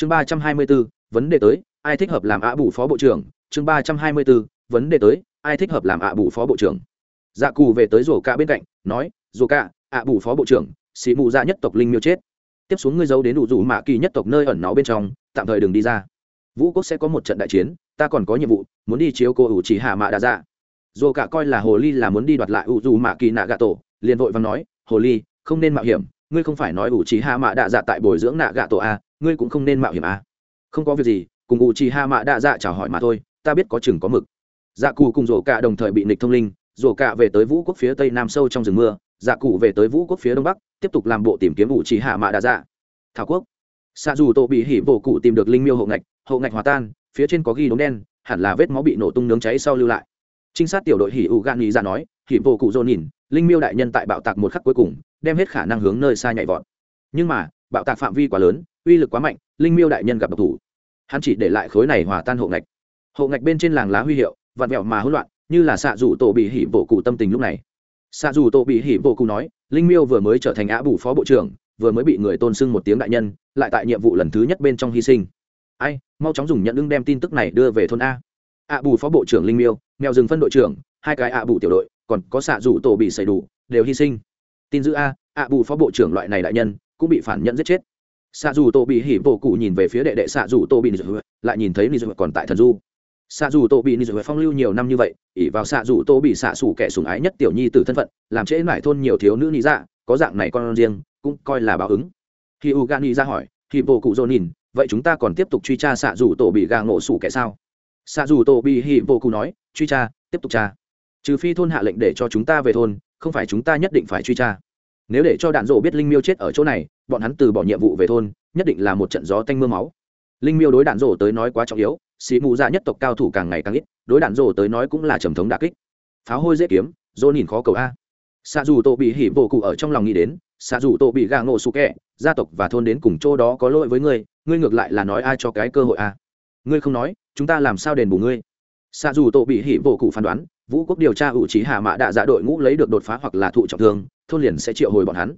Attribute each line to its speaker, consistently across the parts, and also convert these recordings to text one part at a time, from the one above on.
Speaker 1: chương ba trăm hai mươi b ố vấn đề tới ai thích hợp làm ạ bù phó bộ trưởng? Chương ba trăm hai mươi b ố vấn đề tới ai thích hợp làm ạ bù phó bộ trưởng? Dạ cù về tới rổ cả bên cạnh nói rổ cả, ạ bù phó bộ trưởng xì mù dạ nhất tộc linh miêu chết. Tiếp xuống ngươi giấu đến đủ rủ mạ kỳ nhất tộc nơi ẩn náu bên trong tạm thời đừng đi ra. Vũ quốc sẽ có một trận đại chiến ta còn có nhiệm vụ muốn đi chiếu cô ủ chỉ hạ mạ đà dạ. Dù cả coi là hồ ly là muốn đi đoạt lại ủ dù mạ kỳ nạ gà tổ liền vội và nói hồ ly không nên mạo hiểm ngươi không phải nói ủ chỉ hạ mạ đạ dạ tại bồi dưỡng nạ Gạ tổ a, ngươi cũng không nên mạo hiểm a. Không có việc gì, cùng ủ chỉ hạ mạ đạ dạ chào hỏi mà thôi, ta biết có chừng có mực. Dạ cù cùng rổ cả đồng thời bị nịch thông linh, rổ cả về tới vũ quốc phía tây nam sâu trong rừng mưa dạ cụ về tới vũ quốc phía đông bắc, tiếp tục làm bộ tìm kiếm ủ chỉ hạ mạ đạ dạ. Thảo quốc. Xa dù tổ bị hỉ vô cụ tìm được linh miêu hậu ngạch hậu ngạch hòa tan, phía trên có ghi đống đen, hẳn là vết máu bị nổ tung nướng cháy sau lưu lại. Trinh sát tiểu đội hỉ ụ gan nghĩ ra dạ nói, hỉ vô cụ dồn nhìn linh miêu đại nhân tại bạo tạc một khắc cuối cùng, đem hết khả năng hướng nơi xa nhảy vọt. Nhưng mà, bạo tạc phạm vi quá lớn, uy lực quá mạnh, linh miêu đại nhân gặp độc thủ. Hắn chỉ để lại khối này hòa tan hộ ngạch. Hộ ngạch bên trên làng lá huy hiệu, vặn vẹo mà hỗn loạn, như là xạ dù tổ bị hỉ bộ cụ tâm tình lúc này. Xạ dù tổ bị hỉ bộ cụ nói, linh miêu vừa mới trở thành á bù phó bộ trưởng, vừa mới bị người tôn xưng một tiếng đại nhân, lại tại nhiệm vụ lần thứ nhất bên trong hy sinh. Ai, mau chóng dùng nhận ưng đem tin tức này đưa về thôn a. Ạ bù phó bộ trưởng linh miêu, mèo rừng phân đội trưởng, hai cái ạ bù tiểu đội còn có xạ rủ tổ bị xảy đủ, đều hy sinh. Tin giữ a ạ bù phó bộ trưởng loại này đại nhân, cũng bị phản nhận giết chết. Xạ dù tổ bị hỉ bộ cụ nhìn về phía đệ đệ xạ dù tổ bị nị lại nhìn thấy nị còn tại thần du. Xạ dù tổ bị nị phong lưu nhiều năm như vậy ỉ vào xạ dù tổ bị xạ xù kẻ sùng ái nhất tiểu nhi từ thân phận, làm trễ mải thôn nhiều thiếu nữ nị dạ có dạng này con riêng, cũng coi là báo ứng. Khi u gan nị ra hỏi thì bộ cụ dồn nhìn, vậy chúng ta còn tiếp tục truy tra xạ dù tổ bị gà ngộ sủ kẻ sao? Xạ dù tổ bị hỉ bộ cụ nói, truy tra, tiếp tục tra trừ phi thôn hạ lệnh để cho chúng ta về thôn, không phải chúng ta nhất định phải truy tra. Nếu để cho đạn rộ biết linh miêu chết ở chỗ này, bọn hắn từ bỏ nhiệm vụ về thôn, nhất định là một trận gió tanh m ư a máu. Linh miêu đối đạn rộ tới nói quá trọng yếu, xì mù dạ nhất tộc cao thủ càng ngày càng ít, đối đạn rộ tới nói cũng là trầm thống đà kích. Pháo hôi dễ kiếm dỗ nhìn khó cầu a. Xạ dù tổ bị hỉ vô cụ ở trong lòng nghĩ đến xạ dù tổ bị gà ngộ sụ kẹ gia tộc và thôn đến cùng chỗ đó có lỗi với ngươi ngươi ngược lại là nói ai cho cái cơ hội a. Ngươi không nói, chúng ta làm sao đền bù ngươi? Xạ dù tổ bị hỉ vô cụ phán đoán vũ quốc điều tra ủ trí hạ mạ đạ dạ đội ngũ lấy được đột phá hoặc là thụ trọng thương, thôn liền sẽ triệu hồi bọn hắn.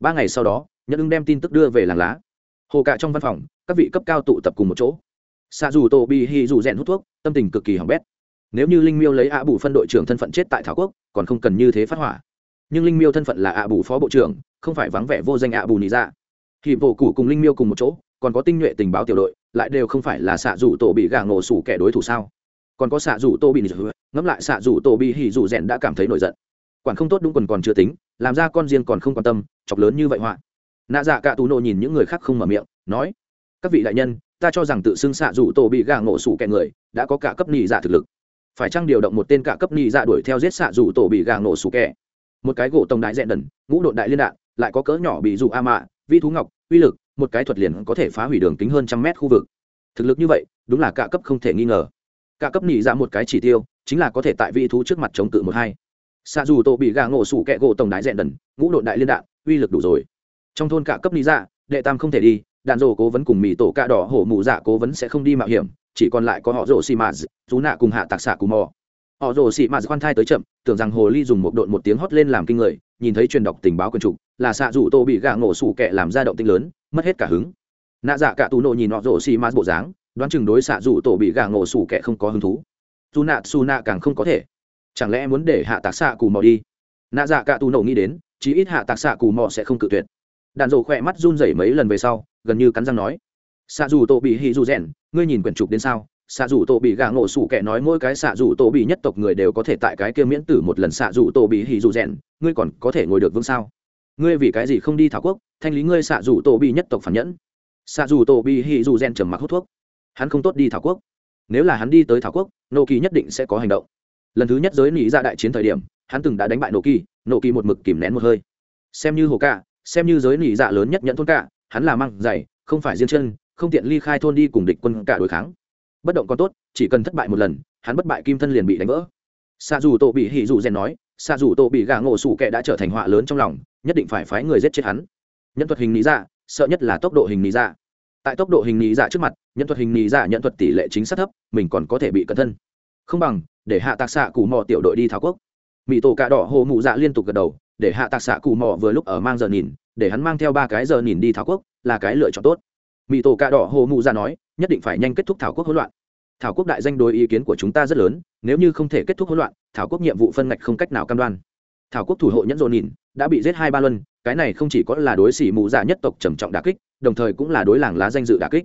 Speaker 1: Ba ngày sau đó nhận ưng đem tin tức đưa về làng lá. Hồ cạ trong văn phòng, các vị cấp cao tụ tập cùng một chỗ. Xa dù tô bị hỉ dù rèn hút thuốc, tâm tình cực kỳ hỏng bét. Nếu như linh miêu lấy ạ bù phân đội trưởng thân phận chết tại thảo quốc, còn không cần như thế phát hỏa. Nhưng linh miêu thân phận là ạ bù phó bộ trưởng, không phải vắng vẻ vô danh ạ bù nị dạ. Thì bộ cụ cùng linh miêu cùng một chỗ, còn có tinh nhuệ tình báo tiểu đội, lại đều không phải là xạ Dù tổ bị gà ngộ sủ kẻ đối thủ sao? Còn có xạ rủ tô bị ngẫm lại xạ rủ tổ bị hỉ rủ rèn đã cảm thấy nổi giận. Quản không tốt đúng quần còn chưa tính, làm ra con riêng còn không quan tâm, chọc lớn như vậy họa. Nạ dạ cả tù nộ nhìn những người khác không mở miệng, nói, các vị đại nhân, ta cho rằng tự xưng xạ rủ tổ bị gà ngộ sủ kẻ người, đã có cả cấp nhị dạ thực lực. Phải chăng điều động một tên cả cấp nhị dạ đuổi theo giết xạ rủ tổ bị gà ngộ sủ kẻ? Một cái gỗ tông đại dẹn đần, ngũ độn đại liên đạn, lại có cỡ nhỏ bị dụ a mạ, vi thú ngọc, uy lực, một cái thuật liền có thể phá hủy đường kính hơn trăm mét khu vực. Thực lực như vậy, đúng là cả cấp không thể nghi ngờ cả cấp nhị ra dạ một cái chỉ tiêu, chính là có thể tại vị thú trước mặt chống cự một hai. Xa dù tổ bị gà ngộ sủ kẹ gỗ tổng đại dẹn đần, ngũ đội đại liên đạn, uy lực đủ rồi. Trong thôn cả cấp nhị ra dạ, đệ tam không thể đi, đạn rổ cố vấn cùng mì tổ cạ đỏ hổ mù dạ cố vấn sẽ không đi mạo hiểm, chỉ còn lại có họ rổ xì mạt chú nạ cùng hạ tạc xạ cùng mò. Họ rồ xị mạt khoan thai tới chậm, tưởng rằng hồ ly dùng một độn một tiếng hót lên làm kinh người, nhìn thấy truyền đọc tình báo quần trục là xạ dù tô bị gã ngộ sủ kẹ làm ra động tinh lớn, mất hết cả hứng. Nạ dạ cả tù nộ nhìn họ rồ xị mạt bộ dáng đoán chừng đối xạ dù tổ bị gà ngộ sủ kẻ không có hứng thú. Dù nạ xù nạ càng không có thể. Chẳng lẽ muốn để hạ tạc xạ cù mò đi? Nạ dạ cả tù nổ nghĩ đến, chí ít hạ tạc xạ cù mò sẽ không cự tuyệt. Đàn rổ khỏe mắt run rẩy mấy lần về sau, gần như cắn răng nói. Xạ dù tổ bị hì dù rèn, ngươi nhìn quyển trục đến sao? Xạ dù tổ bị gà ngộ sủ kẻ nói mỗi cái xạ dù tổ bị nhất tộc người đều có thể tại cái kia miễn tử một lần xạ dù tổ bị hì dù rèn, ngươi còn có thể ngồi được vương sao? Ngươi vì cái gì không đi thảo quốc, thanh lý ngươi xạ dù tổ bị nhất tộc phản nhẫn? Xạ dù tổ bị hì dù rèn trầm mặc hút thuốc hắn không tốt đi thảo quốc. Nếu là hắn đi tới thảo quốc nô kỳ nhất định sẽ có hành động. Lần thứ nhất giới nỉ ra dạ đại chiến thời điểm hắn từng đã đánh bại nô kỳ nô kỳ một mực kìm nén một hơi. Xem như hồ cả, xem như giới nỉ dạ lớn nhất nhận thôn cả hắn là măng dày không phải riêng chân không tiện ly khai thôn đi cùng địch quân cả đối kháng. Bất động còn tốt chỉ cần thất bại một lần hắn bất bại kim thân liền bị đánh vỡ. Xa dù tổ bị hỉ dù rèn nói xa dù tổ bị gà ngộ sủ kệ đã trở thành họa lớn trong lòng nhất định phải phái người giết chết hắn. Nhân thuật hình lý dạ sợ nhất là tốc độ hình lý dạ. Tại tốc độ hình lý dạ trước mặt nhận thuật hình nì dạ nhận thuật tỷ lệ chính xác thấp, mình còn có thể bị cẩn thân. Không bằng, để hạ tạc xạ cù mò tiểu đội đi thảo quốc. Mỹ tổ cà đỏ hồ mụ dạ liên tục gật đầu, để hạ tạc xạ cù mò vừa lúc ở mang giờ nhìn, để hắn mang theo ba cái giờ nhìn đi thảo quốc, là cái lựa chọn tốt. Mỹ tổ cạ đỏ hồ mụ Dạ nói, nhất định phải nhanh kết thúc thảo quốc hỗn loạn. Thảo quốc đại danh đối ý kiến của chúng ta rất lớn, nếu như không thể kết thúc hỗn loạn, thảo quốc nhiệm vụ phân ngạch không cách nào cam đoan. Thảo quốc thủ hộ nhẫn dồn nhìn, đã bị giết hai ba luân, cái này không chỉ có là đối xỉ mù dạ nhất tộc trầm trọng đà kích, đồng thời cũng là đối làng lá danh dự đà kích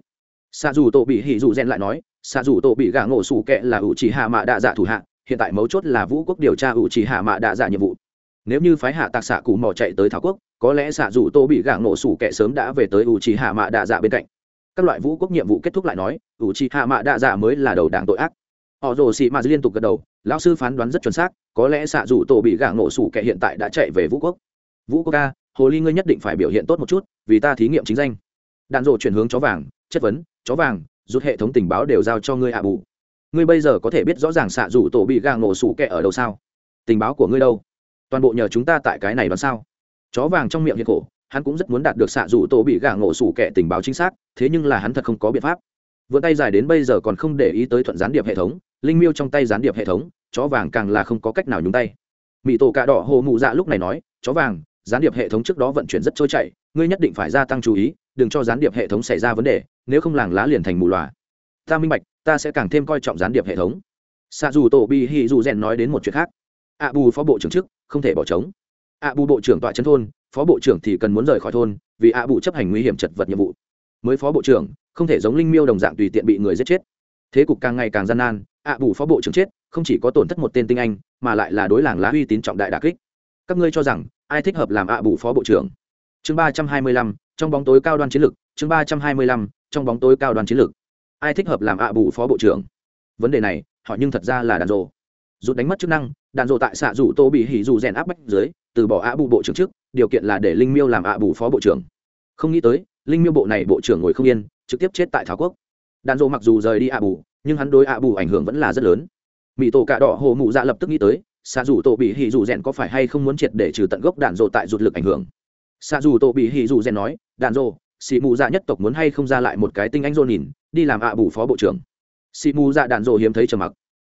Speaker 1: xạ dù tổ bị hỉ dù rèn lại nói xạ dù tổ bị gà ngộ sủ kệ là ủ chỉ hạ mạ đạ dạ thủ hạ, hiện tại mấu chốt là vũ quốc điều tra ủ chỉ hạ mạ đạ dạ nhiệm vụ. Nếu như phái hạ tạc xạ cụ mò chạy tới thảo quốc, có lẽ xạ dù tô bị gà ngộ sủ kệ sớm đã về tới ủ chỉ hạ mạ đạ dạ bên cạnh. Các loại vũ quốc nhiệm vụ kết thúc lại nói, ủ chỉ hạ mạ đạ dạ mới là đầu đảng tội ác. Họ rồ xị mạ liên tục gật đầu, lão sư phán đoán rất chuẩn xác, có lẽ xạ dù Tô bị gà ngộ sủ kệ hiện tại đã chạy về vũ quốc. Vũ quốc ca, hồ ly ngươi nhất định phải biểu hiện tốt một chút, vì ta thí nghiệm chính danh. Đạn rộ chuyển hướng chó vàng, chất vấn chó vàng, rút hệ thống tình báo đều giao cho ngươi ạ bù. Ngươi bây giờ có thể biết rõ ràng xạ rủ tổ bị gà ngộ sủ kẹ ở đâu sao? Tình báo của ngươi đâu? Toàn bộ nhờ chúng ta tại cái này đoán sao? Chó vàng trong miệng hiện khổ, hắn cũng rất muốn đạt được xạ rủ tổ bị gà ngộ sủ kẹ tình báo chính xác, thế nhưng là hắn thật không có biện pháp. Vươn tay dài đến bây giờ còn không để ý tới thuận gián điệp hệ thống, linh miêu trong tay gián điệp hệ thống, chó vàng càng là không có cách nào nhúng tay. Mỹ tổ cạ đỏ hồ mụ dạ lúc này nói, chó vàng, gián điệp hệ thống trước đó vận chuyển rất trôi chảy, ngươi nhất định phải gia tăng chú ý đừng cho gián điệp hệ thống xảy ra vấn đề, nếu không làng lá liền thành mù loà. Ta minh bạch, ta sẽ càng thêm coi trọng gián điệp hệ thống. Xạ dù tổ bi hi dù rèn nói đến một chuyện khác. Ạ bù phó bộ trưởng chức, không thể bỏ trống. Ạ bù bộ trưởng tọa chân thôn, phó bộ trưởng thì cần muốn rời khỏi thôn, vì ạ bù chấp hành nguy hiểm chật vật nhiệm vụ. Mới phó bộ trưởng, không thể giống linh miêu đồng dạng tùy tiện bị người giết chết. Thế cục càng ngày càng gian nan ạ bù phó bộ trưởng chết, không chỉ có tổn thất một tên tinh anh, mà lại là đối làng lá uy tín trọng đại đà kích. Các ngươi cho rằng, ai thích hợp làm ạ bù phó bộ trưởng? Chương ba trăm hai mươi lăm trong bóng tối cao đoan chiến lược chương ba trăm hai mươi lăm, trong bóng tối cao đoan chiến lược ai thích hợp làm ạ bù phó bộ trưởng? Vấn đề này, họ nhưng thật ra là đàn rộ rút đánh mất chức năng đàn rộ tại xạ rủ tô bị hỉ dù rèn áp bách dưới, từ bỏ ạ bù bộ trưởng trước, điều kiện là để linh miêu làm ạ bù phó bộ trưởng. Không nghĩ tới, linh miêu bộ này bộ trưởng ngồi không yên, trực tiếp chết tại thảo quốc. Đàn rộ mặc dù rời đi ạ bù, nhưng hắn đối ạ bù ảnh hưởng vẫn là rất lớn. Mỹ tổ cạ đỏ hồ mụ dạ lập tức nghĩ tới, xạ rủ tổ bị hỉ dù rèn có phải hay không muốn triệt để trừ tận gốc đạn rộ tại rụt lực ảnh hưởng? Xạ dù tổ bị hỉ dù rèn nói đạn rồ, xị mù dạ nhất tộc muốn hay không ra lại một cái tinh anh rô nhìn đi làm ạ bù phó bộ trưởng. Xị mù dạ đạn rồ hiếm thấy trầm mặc.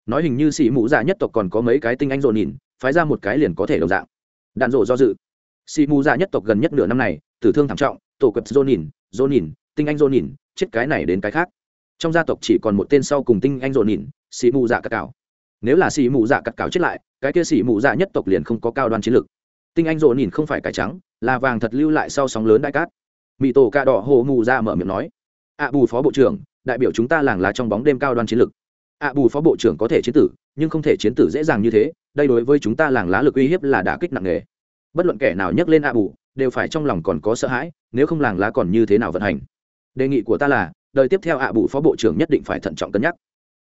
Speaker 1: Nói hình như xị mù dạ nhất tộc còn có mấy cái tinh anh rô nhìn phái ra một cái liền có thể đồng dạng. Đạn rồ do dự. Xị mù dạ nhất tộc gần nhất nửa năm này tử thương thảm trọng tổ quật rô nhìn rô nhìn tinh anh rô nhìn chết cái này đến cái khác. Trong gia tộc chỉ còn một tên sau cùng tinh anh rô nhìn xị mù dạ cắt cào. Nếu là xị mù dạ cắt cào chết lại cái kia xị mù dạ nhất tộc liền không có cao đoan chiến lực, tinh anh rô nhìn không phải cải trắng là vàng thật lưu lại sau sóng lớn đại cát. Mỹ tổ cà đỏ hồ mù ra mở miệng nói ạ bù phó bộ trưởng, đại biểu chúng ta làng lá trong bóng đêm cao đoan chiến lực. ạ bù phó bộ trưởng có thể chiến tử, nhưng không thể chiến tử dễ dàng như thế, đây đối với chúng ta làng lá lực uy hiếp là đả kích nặng nề. Bất luận kẻ nào nhắc lên ạ bù, đều phải trong lòng còn có sợ hãi, nếu không làng lá còn như thế nào vận hành. Đề nghị của ta là, đời tiếp theo ạ bù phó bộ trưởng nhất định phải thận trọng cân nhắc.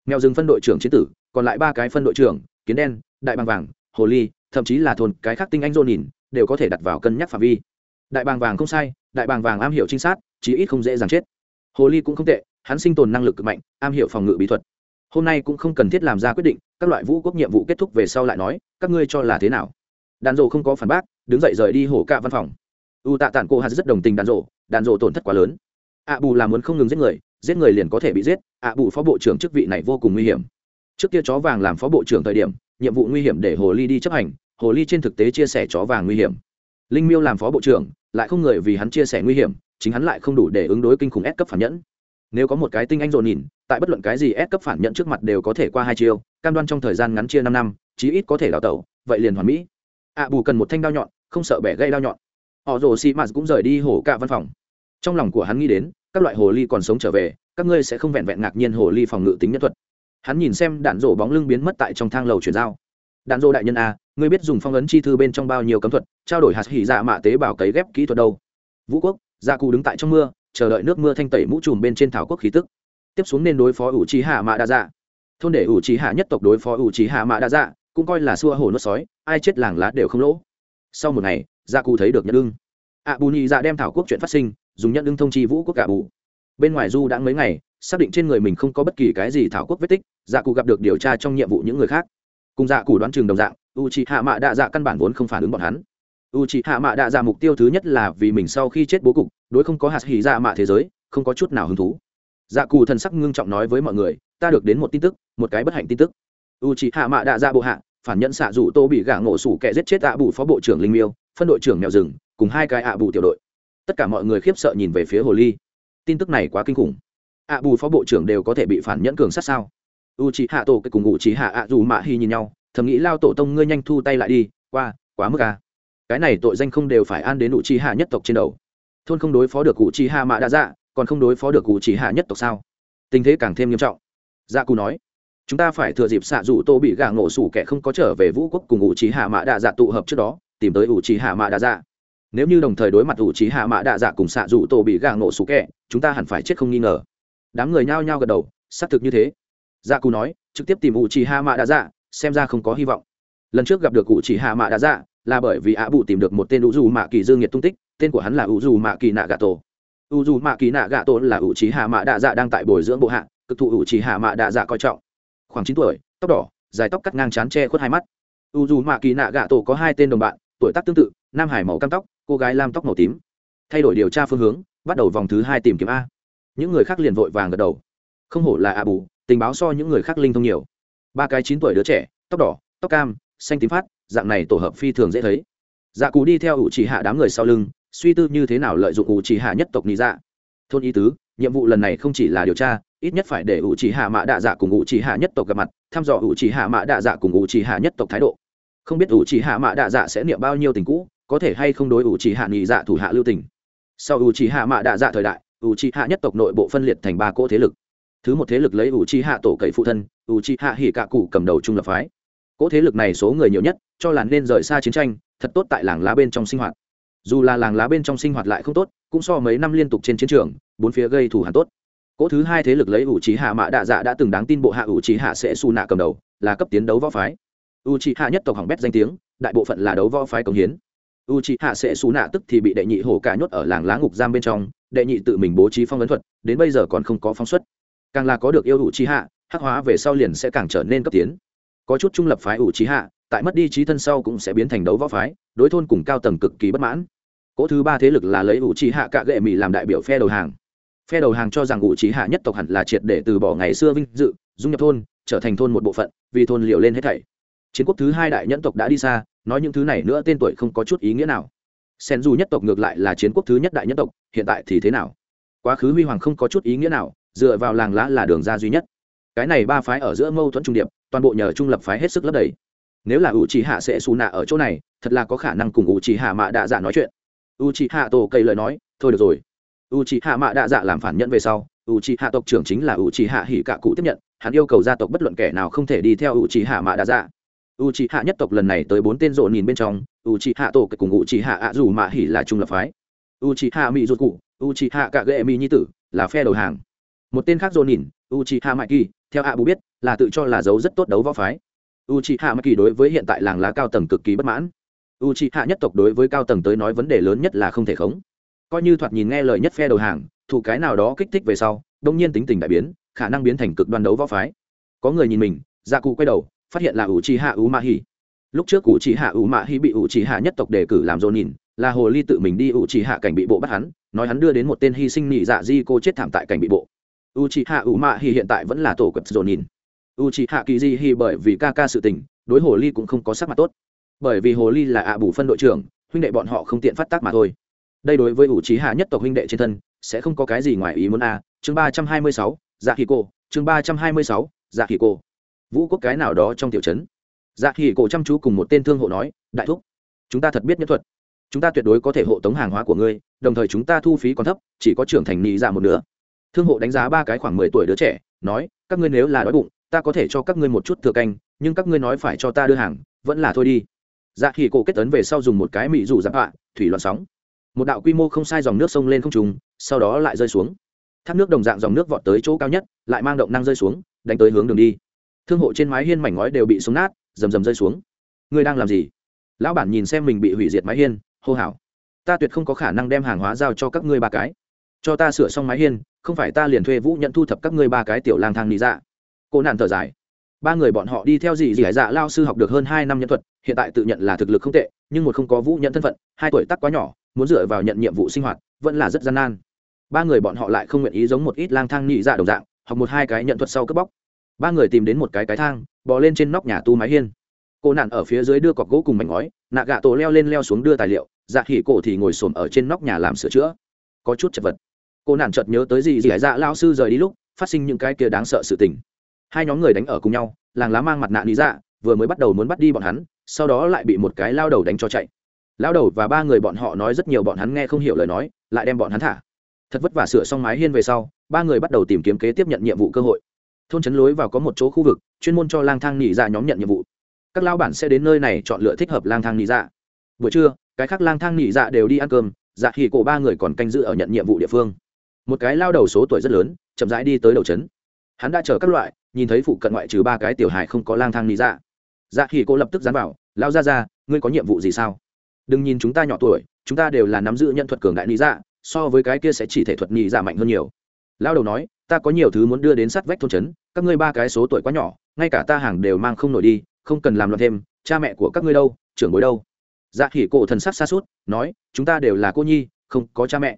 Speaker 1: Nghèo rừng phân đội trưởng chiến tử, còn lại ba cái phân đội trưởng, kiến đen, đại bằng vàng, hồ ly, thậm chí là thôn cái khác tinh anh dô nhìn đều có thể đặt vào cân nhắc phạm vi. Đại bàng vàng không sai, đại bàng vàng am hiểu trinh sát, chí ít không dễ dàng chết. Hồ ly cũng không tệ, hắn sinh tồn năng lực cực mạnh, am hiểu phòng ngự bí thuật. Hôm nay cũng không cần thiết làm ra quyết định, các loại vũ quốc nhiệm vụ kết thúc về sau lại nói, các ngươi cho là thế nào? Đàn rộ không có phản bác, đứng dậy rời đi hổ cạ văn phòng. U tạ tản cô hắn rất đồng tình đàn rộ đàn rộ tổn thất quá lớn. Ạ bù là muốn không ngừng giết người giết người liền có thể bị giết ạ bù phó bộ trưởng chức vị này vô cùng nguy hiểm. Trước kia chó vàng làm phó bộ trưởng thời điểm, nhiệm vụ nguy hiểm để hồ ly đi chấp hành hồ ly trên thực tế chia sẻ chó vàng nguy hiểm. Linh miêu làm phó bộ trưởng, lại không người vì hắn chia sẻ nguy hiểm, chính hắn lại không đủ để ứng đối kinh khủng ép cấp phản nhẫn. Nếu có một cái tinh anh dồn nhìn, tại bất luận cái gì ép cấp phản nhẫn trước mặt đều có thể qua hai chiêu, cam đoan trong thời gian ngắn chia năm năm, chí ít có thể đào tẩu, vậy liền hoàn mỹ. Ạ bù cần một thanh đao nhọn, không sợ bẻ gây đao nhọn. Họ rồ xị mạt cũng rời đi hổ cả văn phòng. Trong lòng của hắn nghĩ đến, các loại hồ ly còn sống trở về, các ngươi sẽ không vẹn vẹn ngạc nhiên hồ ly phòng ngự tính nhân thuật. Hắn nhìn xem đạn rổ bóng lưng biến mất tại trong thang lầu chuyển giao. Đạn rổ đại nhân a ngươi biết dùng phong ấn chi thư bên trong bao nhiêu cấm thuật, trao đổi hạt hỉ dạ mạ tế bào cấy ghép kỹ thuật đâu? Vũ quốc gia cụ đứng tại trong mưa, chờ đợi nước mưa thanh tẩy mũ trùm bên trên thảo quốc khí tức. Tiếp xuống nên đối phó ủ trí hạ mạ đa dạ. Thôn để ủ trí hạ nhất tộc đối phó ủ trí hạ mạ đa dạ cũng coi là xua hồ nuốt sói, ai chết làng lá đều không lỗ. Sau một ngày gia cụ thấy được nhận ưng. Ạ bù nhị dạ đem thảo quốc chuyện phát sinh, dùng nhận ưng thông chi vũ quốc cả bù. Bên ngoài du đã mấy ngày, xác định trên người mình không có bất kỳ cái gì thảo quốc vết tích gia cụ gặp được điều tra trong nhiệm vụ những người khác cùng dạ cụ đoán chừng đồng dạng u c h ị hạ mạ đạ dạ căn bản vốn không phản ứng bọn hắn. U c h ị hạ mạ đạ dạ mục tiêu thứ nhất là vì mình sau khi chết bố cục, đối không có hạt hỉ dạ mạ thế giới, không có chút nào hứng thú. Dạ cù thần sắc ngưng trọng nói với mọi người, ta được đến một tin tức, một cái bất hạnh tin tức. U c h ị hạ mạ đạ dạ bộ hạ, phản nhận xạ dụ tô bị gã ngộ sủ kẻ giết chết ạ bù phó bộ trưởng linh miêu, phân đội trưởng mèo rừng, cùng hai cái ạ bù tiểu đội. Tất cả mọi người khiếp sợ nhìn về phía hồ ly. Tin tức này quá kinh khủng. Ạ bù phó bộ trưởng đều có thể bị phản nhẫn cường sát sao? U c hạ tổ cái cùng u c hạ ạ dù mạ hy nhìn nhau, thầm nghĩ lao tổ tông ngươi nhanh thu tay lại đi, qua, quá mức à. cái này tội danh không đều phải an đến u c hạ nhất tộc trên đầu. Thôn không đối phó được u c hạ mạ đã dạ còn không đối phó được u c hạ nhất tộc sao? Tình thế càng thêm nghiêm trọng. Dạ cù nói, chúng ta phải thừa dịp xạ dù tô bị gà ngộ sủ kẻ không có trở về vũ quốc cùng u c hạ mạ đạ dạ tụ hợp trước đó, tìm tới u c hạ mạ đạ dạ. Nếu như đồng thời đối mặt u c hạ mạ đạ dạ cùng xạ dù tô bị gà ngộ sủ kẻ, chúng ta hẳn phải chết không nghi ngờ. Đám người nhao nhao gật đầu, xác thực như thế dạ cù nói, trực tiếp tìm u Chỉ hạ mạ đạ dạ xem ra không có hy vọng. Lần trước gặp được cụ chỉ hạ mạ đạ dạ là bởi vì ạ bụ tìm được một tên u dù mạ kỳ dương nhiệt tung tích, tên của hắn là u dù mạ kỳ nạ gà tổ u dù mạ kỳ nạ gà tổ là u chỉ hạ mạ đạ dạ đang tại bồi dưỡng bộ hạ, cực thụ u chỉ hạ mạ đạ dạ coi trọng. Khoảng chín tuổi, tóc đỏ, dài tóc cắt ngang chán che khuất hai mắt. U dù mạ kỳ nạ gà tổ có hai tên đồng bạn, tuổi tác tương tự, nam hải màu cam tóc, cô gái lam tóc màu tím. Thay đổi điều tra phương hướng, bắt đầu vòng thứ hai tìm kiếm a. Những người khác liền vội vàng gật đầu. Không hổ là Á bù tình báo so những người khác linh thông nhiều. Ba cái chín tuổi đứa trẻ, tóc đỏ, tóc cam, xanh tím phát, dạng này tổ hợp phi thường dễ thấy. Dạ cù đi theo ủ chỉ hạ đám người sau lưng, suy tư như thế nào lợi dụng ủ chỉ hạ nhất tộc lý dạ thôn y tứ, nhiệm vụ lần này không chỉ là điều tra, ít nhất phải để ủ chỉ hạ mạ đạ dạ cùng ủ chỉ hạ nhất tộc gặp mặt, thăm dò ủ chỉ hạ mạ đạ dạ cùng ủ chỉ hạ nhất tộc thái độ. Không biết ủ chỉ hạ mạ đạ dạ sẽ niệm bao nhiêu tình cũ, có thể hay không đối ủ chỉ hạ nghị dạ thủ hạ lưu tình. Sau ủ chỉ hạ mạ đạ dạ thời đại ủ chỉ hạ nhất tộc nội bộ phân liệt thành ba cỗ thế lực thứ một thế lực lấy ủ chi hạ tổ cậy phụ thân ủ chi hạ hỉ cạ cụ cầm đầu trung lập phái. Cỗ thế lực này số người nhiều nhất, cho là nên rời xa chiến tranh, thật tốt tại làng lá bên trong sinh hoạt. Dù là làng lá bên trong sinh hoạt lại không tốt, cũng so mấy năm liên tục trên chiến trường, bốn phía gây thù hàn tốt. Cỗ thứ hai thế lực lấy ủ trí hạ mạ đạ dạ đã từng đáng tin bộ hạ ủ trí hạ sẽ su nạ cầm đầu, là cấp tiến đấu võ phái. U trí hạ nhất tộc hỏng bét danh tiếng, đại bộ phận là đấu võ phái cống hiến. U trí hạ sẽ su nạ tức thì bị đệ nhị hổ cả nhốt ở làng lá ngục giam bên trong, đệ nhị tự mình bố trí phong ấn thuật, đến bây giờ còn không có phóng xuất càng là có được yêu ủ trí hạ hắc hóa về sau liền sẽ càng trở nên cấp tiến. Có chút trung lập phái ủ trí hạ tại mất đi trí thân sau cũng sẽ biến thành đấu võ phái, đối thôn cùng cao tầng cực kỳ bất mãn. Cỗ thứ ba thế lực là lấy ủ trí hạ cạ gệ mỹ làm đại biểu phe đầu hàng. Phe đầu hàng cho rằng ủ trí hạ nhất tộc hẳn là triệt để từ bỏ ngày xưa vinh dự, dung nhập thôn, trở thành thôn một bộ phận, vì thôn liều lên hết thảy. Chiến quốc thứ hai đại nhẫn tộc đã đi xa, nói những thứ này nữa tên tuổi không có chút ý nghĩa nào. Sen du nhất tộc ngược lại là chiến quốc thứ nhất đại nhẫn tộc, hiện tại thì thế nào? Quá khứ huy hoàng không có chút ý nghĩa nào dựa vào làng lá là đường ra duy nhất. Cái này ba phái ở giữa mâu thuẫn trung điệp, toàn bộ nhờ trung lập phái hết sức lấp đầy. Nếu là u trí hạ sẽ xù nạ ở chỗ này, thật là có khả năng cùng u trí hạ mạ đạ dạ nói chuyện. U trí hạ tổ cây lời nói, thôi được rồi. U trí hạ mạ đạ dạ làm phản nhận về sau u trí hạ tộc trưởng chính là u trí hạ hỉ cạ cụ tiếp nhận, hắn yêu cầu gia tộc bất luận kẻ nào không thể đi theo u trí hạ mạ đạ dạ. U trí hạ nhất tộc lần này tới bốn tên rộ nhìn bên trong u trí hạ tổ cùng u trí hạ ạ dù mạ hỉ là trung lập phái. U trí hạ mỹ ruột cụ u trí hạ cạ ghệ mỹ nhi tử, là phe đầu hàng một tên khác dồn nhìn u trí hạ mạ kỳ theo a bù biết, là tự cho là dấu rất tốt đấu võ phái. U c h i hạ mắc kỳ đối với hiện tại làng lá cao tầng cực kỳ bất mãn. U c h i hạ nhất tộc đối với cao tầng tới nói vấn đề lớn nhất là không thể khống. Coi như thoạt nhìn nghe lời nhất phe đầu hàng, thủ cái nào đó kích thích về sau, đông nhiên tính tình đại biến, khả năng biến thành cực đoan đấu võ phái. Có người nhìn mình gia cụ quay đầu, phát hiện là u c hạ u ma hi lúc trước u c hạ u ma hi bị u c hạ nhất tộc đề cử làm dồn nhìn, là hồ ly tự mình đi u c hạ cảnh bị bộ bắt hắn, nói hắn đưa đến một tên hy sinh nhị dạ di cô chết thảm tại cảnh bị bộ u c hạ u mạ hi hiện tại vẫn là tổ quật dồn nhìn. U c hạ kỳ di hi bởi vì ca ca sự tình, đối hồ ly cũng không có sắc mặt tốt. Bởi vì hồ ly là ạ bù phân đội trưởng, huynh đệ bọn họ không tiện phát tác mà thôi. Đây đối với ủ trí hạ nhất tộc huynh đệ trên thân, sẽ không có cái gì ngoài ý muốn a. Chương ba trăm hai mươi sáu dạ khi cô chương ba trăm hai mươi sáu dạ khi cô vũ quốc cái nào đó trong tiểu trấn. Dạ khi cô chăm chú cùng một tên thương hộ nói, đại thúc, chúng ta thật biết nhân thuật. Chúng ta tuyệt đối có thể hộ tống hàng hóa của ngươi, đồng thời chúng ta thu phí còn thấp, chỉ có trưởng thành nhị dạ một nửa thương hộ đánh giá ba cái khoảng mười tuổi đứa trẻ, nói, các ngươi nếu là đói bụng, ta có thể cho các ngươi một chút thừa canh, nhưng các ngươi nói phải cho ta đưa hàng, vẫn là thôi đi. Dạ khi cổ kết tấn về sau dùng một cái mị rủ giặc họa thủy loạn sóng. Một đạo quy mô không sai dòng nước sông lên không trùng sau đó lại rơi xuống. Thác nước đồng dạng dòng nước vọt tới chỗ cao nhất, lại mang động năng rơi xuống, đánh tới hướng đường đi. Thương hộ trên mái hiên mảnh ngói đều bị súng nát, rầm rầm rơi xuống. Ngươi đang làm gì? Lão bản nhìn xem mình bị hủy diệt mái hiên, hô hào. Ta tuyệt không có khả năng đem hàng hóa giao cho các ngươi ba cái. Cho ta sửa xong mái hiên không phải ta liền thuê vũ nhận thu thập các ngươi ba cái tiểu lang thang lý dạ. Cô nạn thở dài. Ba người bọn họ đi theo dì dì dạ lao sư học được hơn hai năm nhân thuật, hiện tại tự nhận là thực lực không tệ, nhưng một không có vũ nhận thân phận, hai tuổi tắc quá nhỏ, muốn dựa vào nhận nhiệm vụ sinh hoạt, vẫn là rất gian nan. Ba người bọn họ lại không nguyện ý giống một ít lang thang nhị dạ đồng dạng, học một hai cái nhận thuật sau cướp bóc. Ba người tìm đến một cái cái thang, bò lên trên nóc nhà tu mái hiên. Cô nạn ở phía dưới đưa cọc gỗ cùng mảnh ngói, nạ gạ tổ leo lên leo xuống đưa tài liệu dạ khỉ cổ thì ngồi xổm ở trên nóc nhà làm sửa chữa. Có chút chật vật cô nản chợt nhớ tới gì gì dạ lao sư rời đi lúc, phát sinh những cái kia đáng sợ sự tình. Hai nhóm người đánh ở cùng nhau, làng lá mang mặt nạ lý dạ vừa mới bắt đầu muốn bắt đi bọn hắn, sau đó lại bị một cái lao đầu đánh cho chạy. Lao đầu và ba người bọn họ nói rất nhiều bọn hắn nghe không hiểu lời nói, lại đem bọn hắn thả. Thật vất vả sửa xong mái hiên về sau, ba người bắt đầu tìm kiếm kế tiếp nhận nhiệm vụ cơ hội. Thôn trấn lối vào có một chỗ khu vực, chuyên môn cho lang thang nghỉ dạ nhóm nhận nhiệm vụ. Các lao bản sẽ đến nơi này chọn lựa thích hợp lang thang nghỉ dạ. Buổi trưa, cái khác lang thang nghỉ dạ đều đi ăn cơm dạ thì cổ ba người còn canh giữ ở nhận nhiệm vụ địa phương một cái lao đầu số tuổi rất lớn, chậm rãi đi tới đầu trấn. Hắn đã chở các loại, nhìn thấy phụ cận ngoại trừ ba cái tiểu hài không có lang thang nghỉ dạ. Dạ khi cô lập tức dán bảo lao ra ra ngươi có nhiệm vụ gì sao? Đừng nhìn chúng ta nhỏ tuổi, chúng ta đều là nắm giữ nhận thuật cường đại lý dạ so với cái kia sẽ chỉ thể thuật nhị dạ mạnh hơn nhiều. Lao đầu nói, ta có nhiều thứ muốn đưa đến sát vách thôn trấn, các ngươi ba cái số tuổi quá nhỏ, ngay cả ta hàng đều mang không nổi đi, không cần làm loạn thêm, cha mẹ của các ngươi đâu, trưởng bối đâu. Dạ khỉ cổ thần sắc xa suốt, nói, chúng ta đều là cô nhi, không có cha mẹ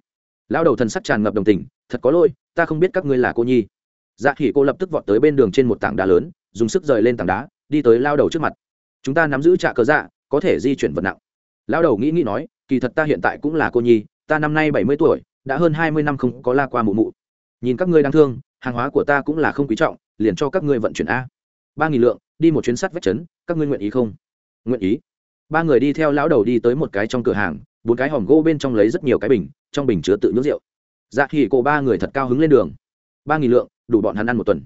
Speaker 1: lao đầu thần sắc tràn ngập đồng tình, thật có lỗi, ta không biết các ngươi là cô nhi. Dạ khỉ cô lập tức vọt tới bên đường trên một tảng đá lớn, dùng sức rời lên tảng đá, đi tới lao đầu trước mặt. Chúng ta nắm giữ trạ cờ dạ có thể di chuyển vật nặng. Lao đầu nghĩ nghĩ nói, kỳ thật ta hiện tại cũng là cô nhi, ta năm nay bảy mươi tuổi, đã hơn hai mươi năm không có la qua mụ mụ. Nhìn các ngươi đáng thương, hàng hóa của ta cũng là không quý trọng, liền cho các ngươi vận chuyển a. Ba nghìn lượng, đi một chuyến sắt vách trấn, các ngươi nguyện ý không? Nguyện ý. Ba người đi theo lão đầu đi tới một cái trong cửa hàng bốn cái hòm gỗ bên trong lấy rất nhiều cái bình, trong bình chứa tự nhũ rượu. Dạ thì cổ ba người thật cao hứng lên đường. Ba nghìn lượng, đủ bọn hắn ăn một tuần.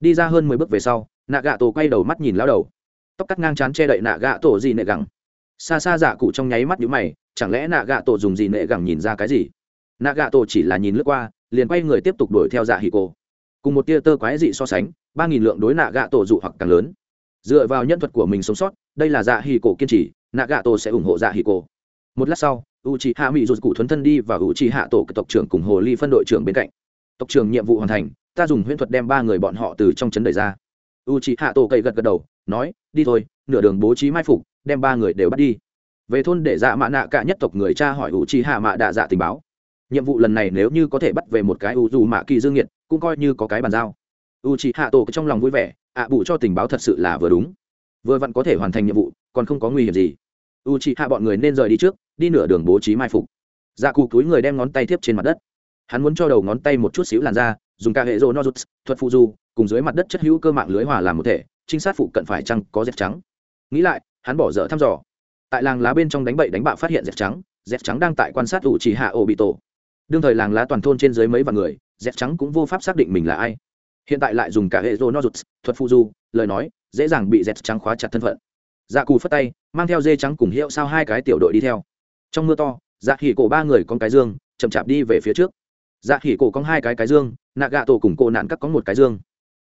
Speaker 1: Đi ra hơn mười bước về sau, nạ gạ tổ quay đầu mắt nhìn lão đầu. Tóc cắt ngang chán che đậy nạ gạ tổ gì nệ gẳng. Xa xa dạ cụ trong nháy mắt nhũ mày, chẳng lẽ nạ gạ tổ dùng gì nệ gẳng nhìn ra cái gì? Nạ gạ tổ chỉ là nhìn lướt qua, liền quay người tiếp tục đuổi theo dạ hì cổ. Cùng một tia tơ quái dị so sánh, ba nghìn lượng đối nạ gạ tổ dụ hoặc càng lớn. Dựa vào nhân thuật của mình sống sót, đây là dạ hì cổ kiên trì, nạ gạ tổ sẽ ủng hộ dạ hì cổ một lát sau u c hạ mỹ rụt cụ thuấn thân đi và u c hạ tổ tộc trưởng cùng hồ ly phân đội trưởng bên cạnh. Tộc trưởng nhiệm vụ hoàn thành ta dùng huyễn thuật đem ba người bọn họ từ trong chấn đẩy ra. U c hạ tổ cậy gật gật đầu nói đi thôi nửa đường bố trí mai phục đem ba người đều bắt đi. Về thôn để dạ mạ nạ cả nhất tộc người cha hỏi u c hạ mạ đạ dạ tình báo. Nhiệm vụ lần này nếu như có thể bắt về một cái u dù mạ kỳ dương nhiệt cũng coi như có cái bàn giao. U c hạ tổ trong lòng vui vẻ ạ à, cho tình báo thật sự là vừa đúng. Vừa vặn có thể hoàn thành nhiệm vụ còn không có nguy hiểm gì. U c hạ bọn người nên rời đi trước đi nửa đường bố trí mai phục. Dạ cụ túi người đem ngón tay tiếp trên mặt đất. Hắn muốn cho đầu ngón tay một chút xíu làn ra dùng ca hệ rô nozuts, thuật phụ du cùng dưới mặt đất chất hữu cơ mạng lưới hòa làm một thể, trinh sát phụ cận phải chăng có dẹp trắng. Nghĩ lại, hắn bỏ dở thăm dò. Tại làng lá bên trong đánh bậy đánh bạo phát hiện dẹp trắng dẹp trắng đang tại quan sát ủ chỉ hạ ổ bị tổ đương thời làng lá toàn thôn trên dưới mấy vạn người dẹp trắng cũng vô pháp xác định mình là ai. Hiện tại lại dùng cả hệ rô nozuts, thuật phụ du lời nói, dễ dàng bị dẹp trắng khóa chặt thân phận. Dạ cù phất tay, mang theo dê trắng cùng hiệu sao hai cái tiểu đội đi theo trong mưa to dạ khỉ cổ ba người con cái dương chậm chạp đi về phía trước. Dạ khỉ cổ có hai cái cái dương nạ gạ tổ cùng cô nạn cắt có một cái dương.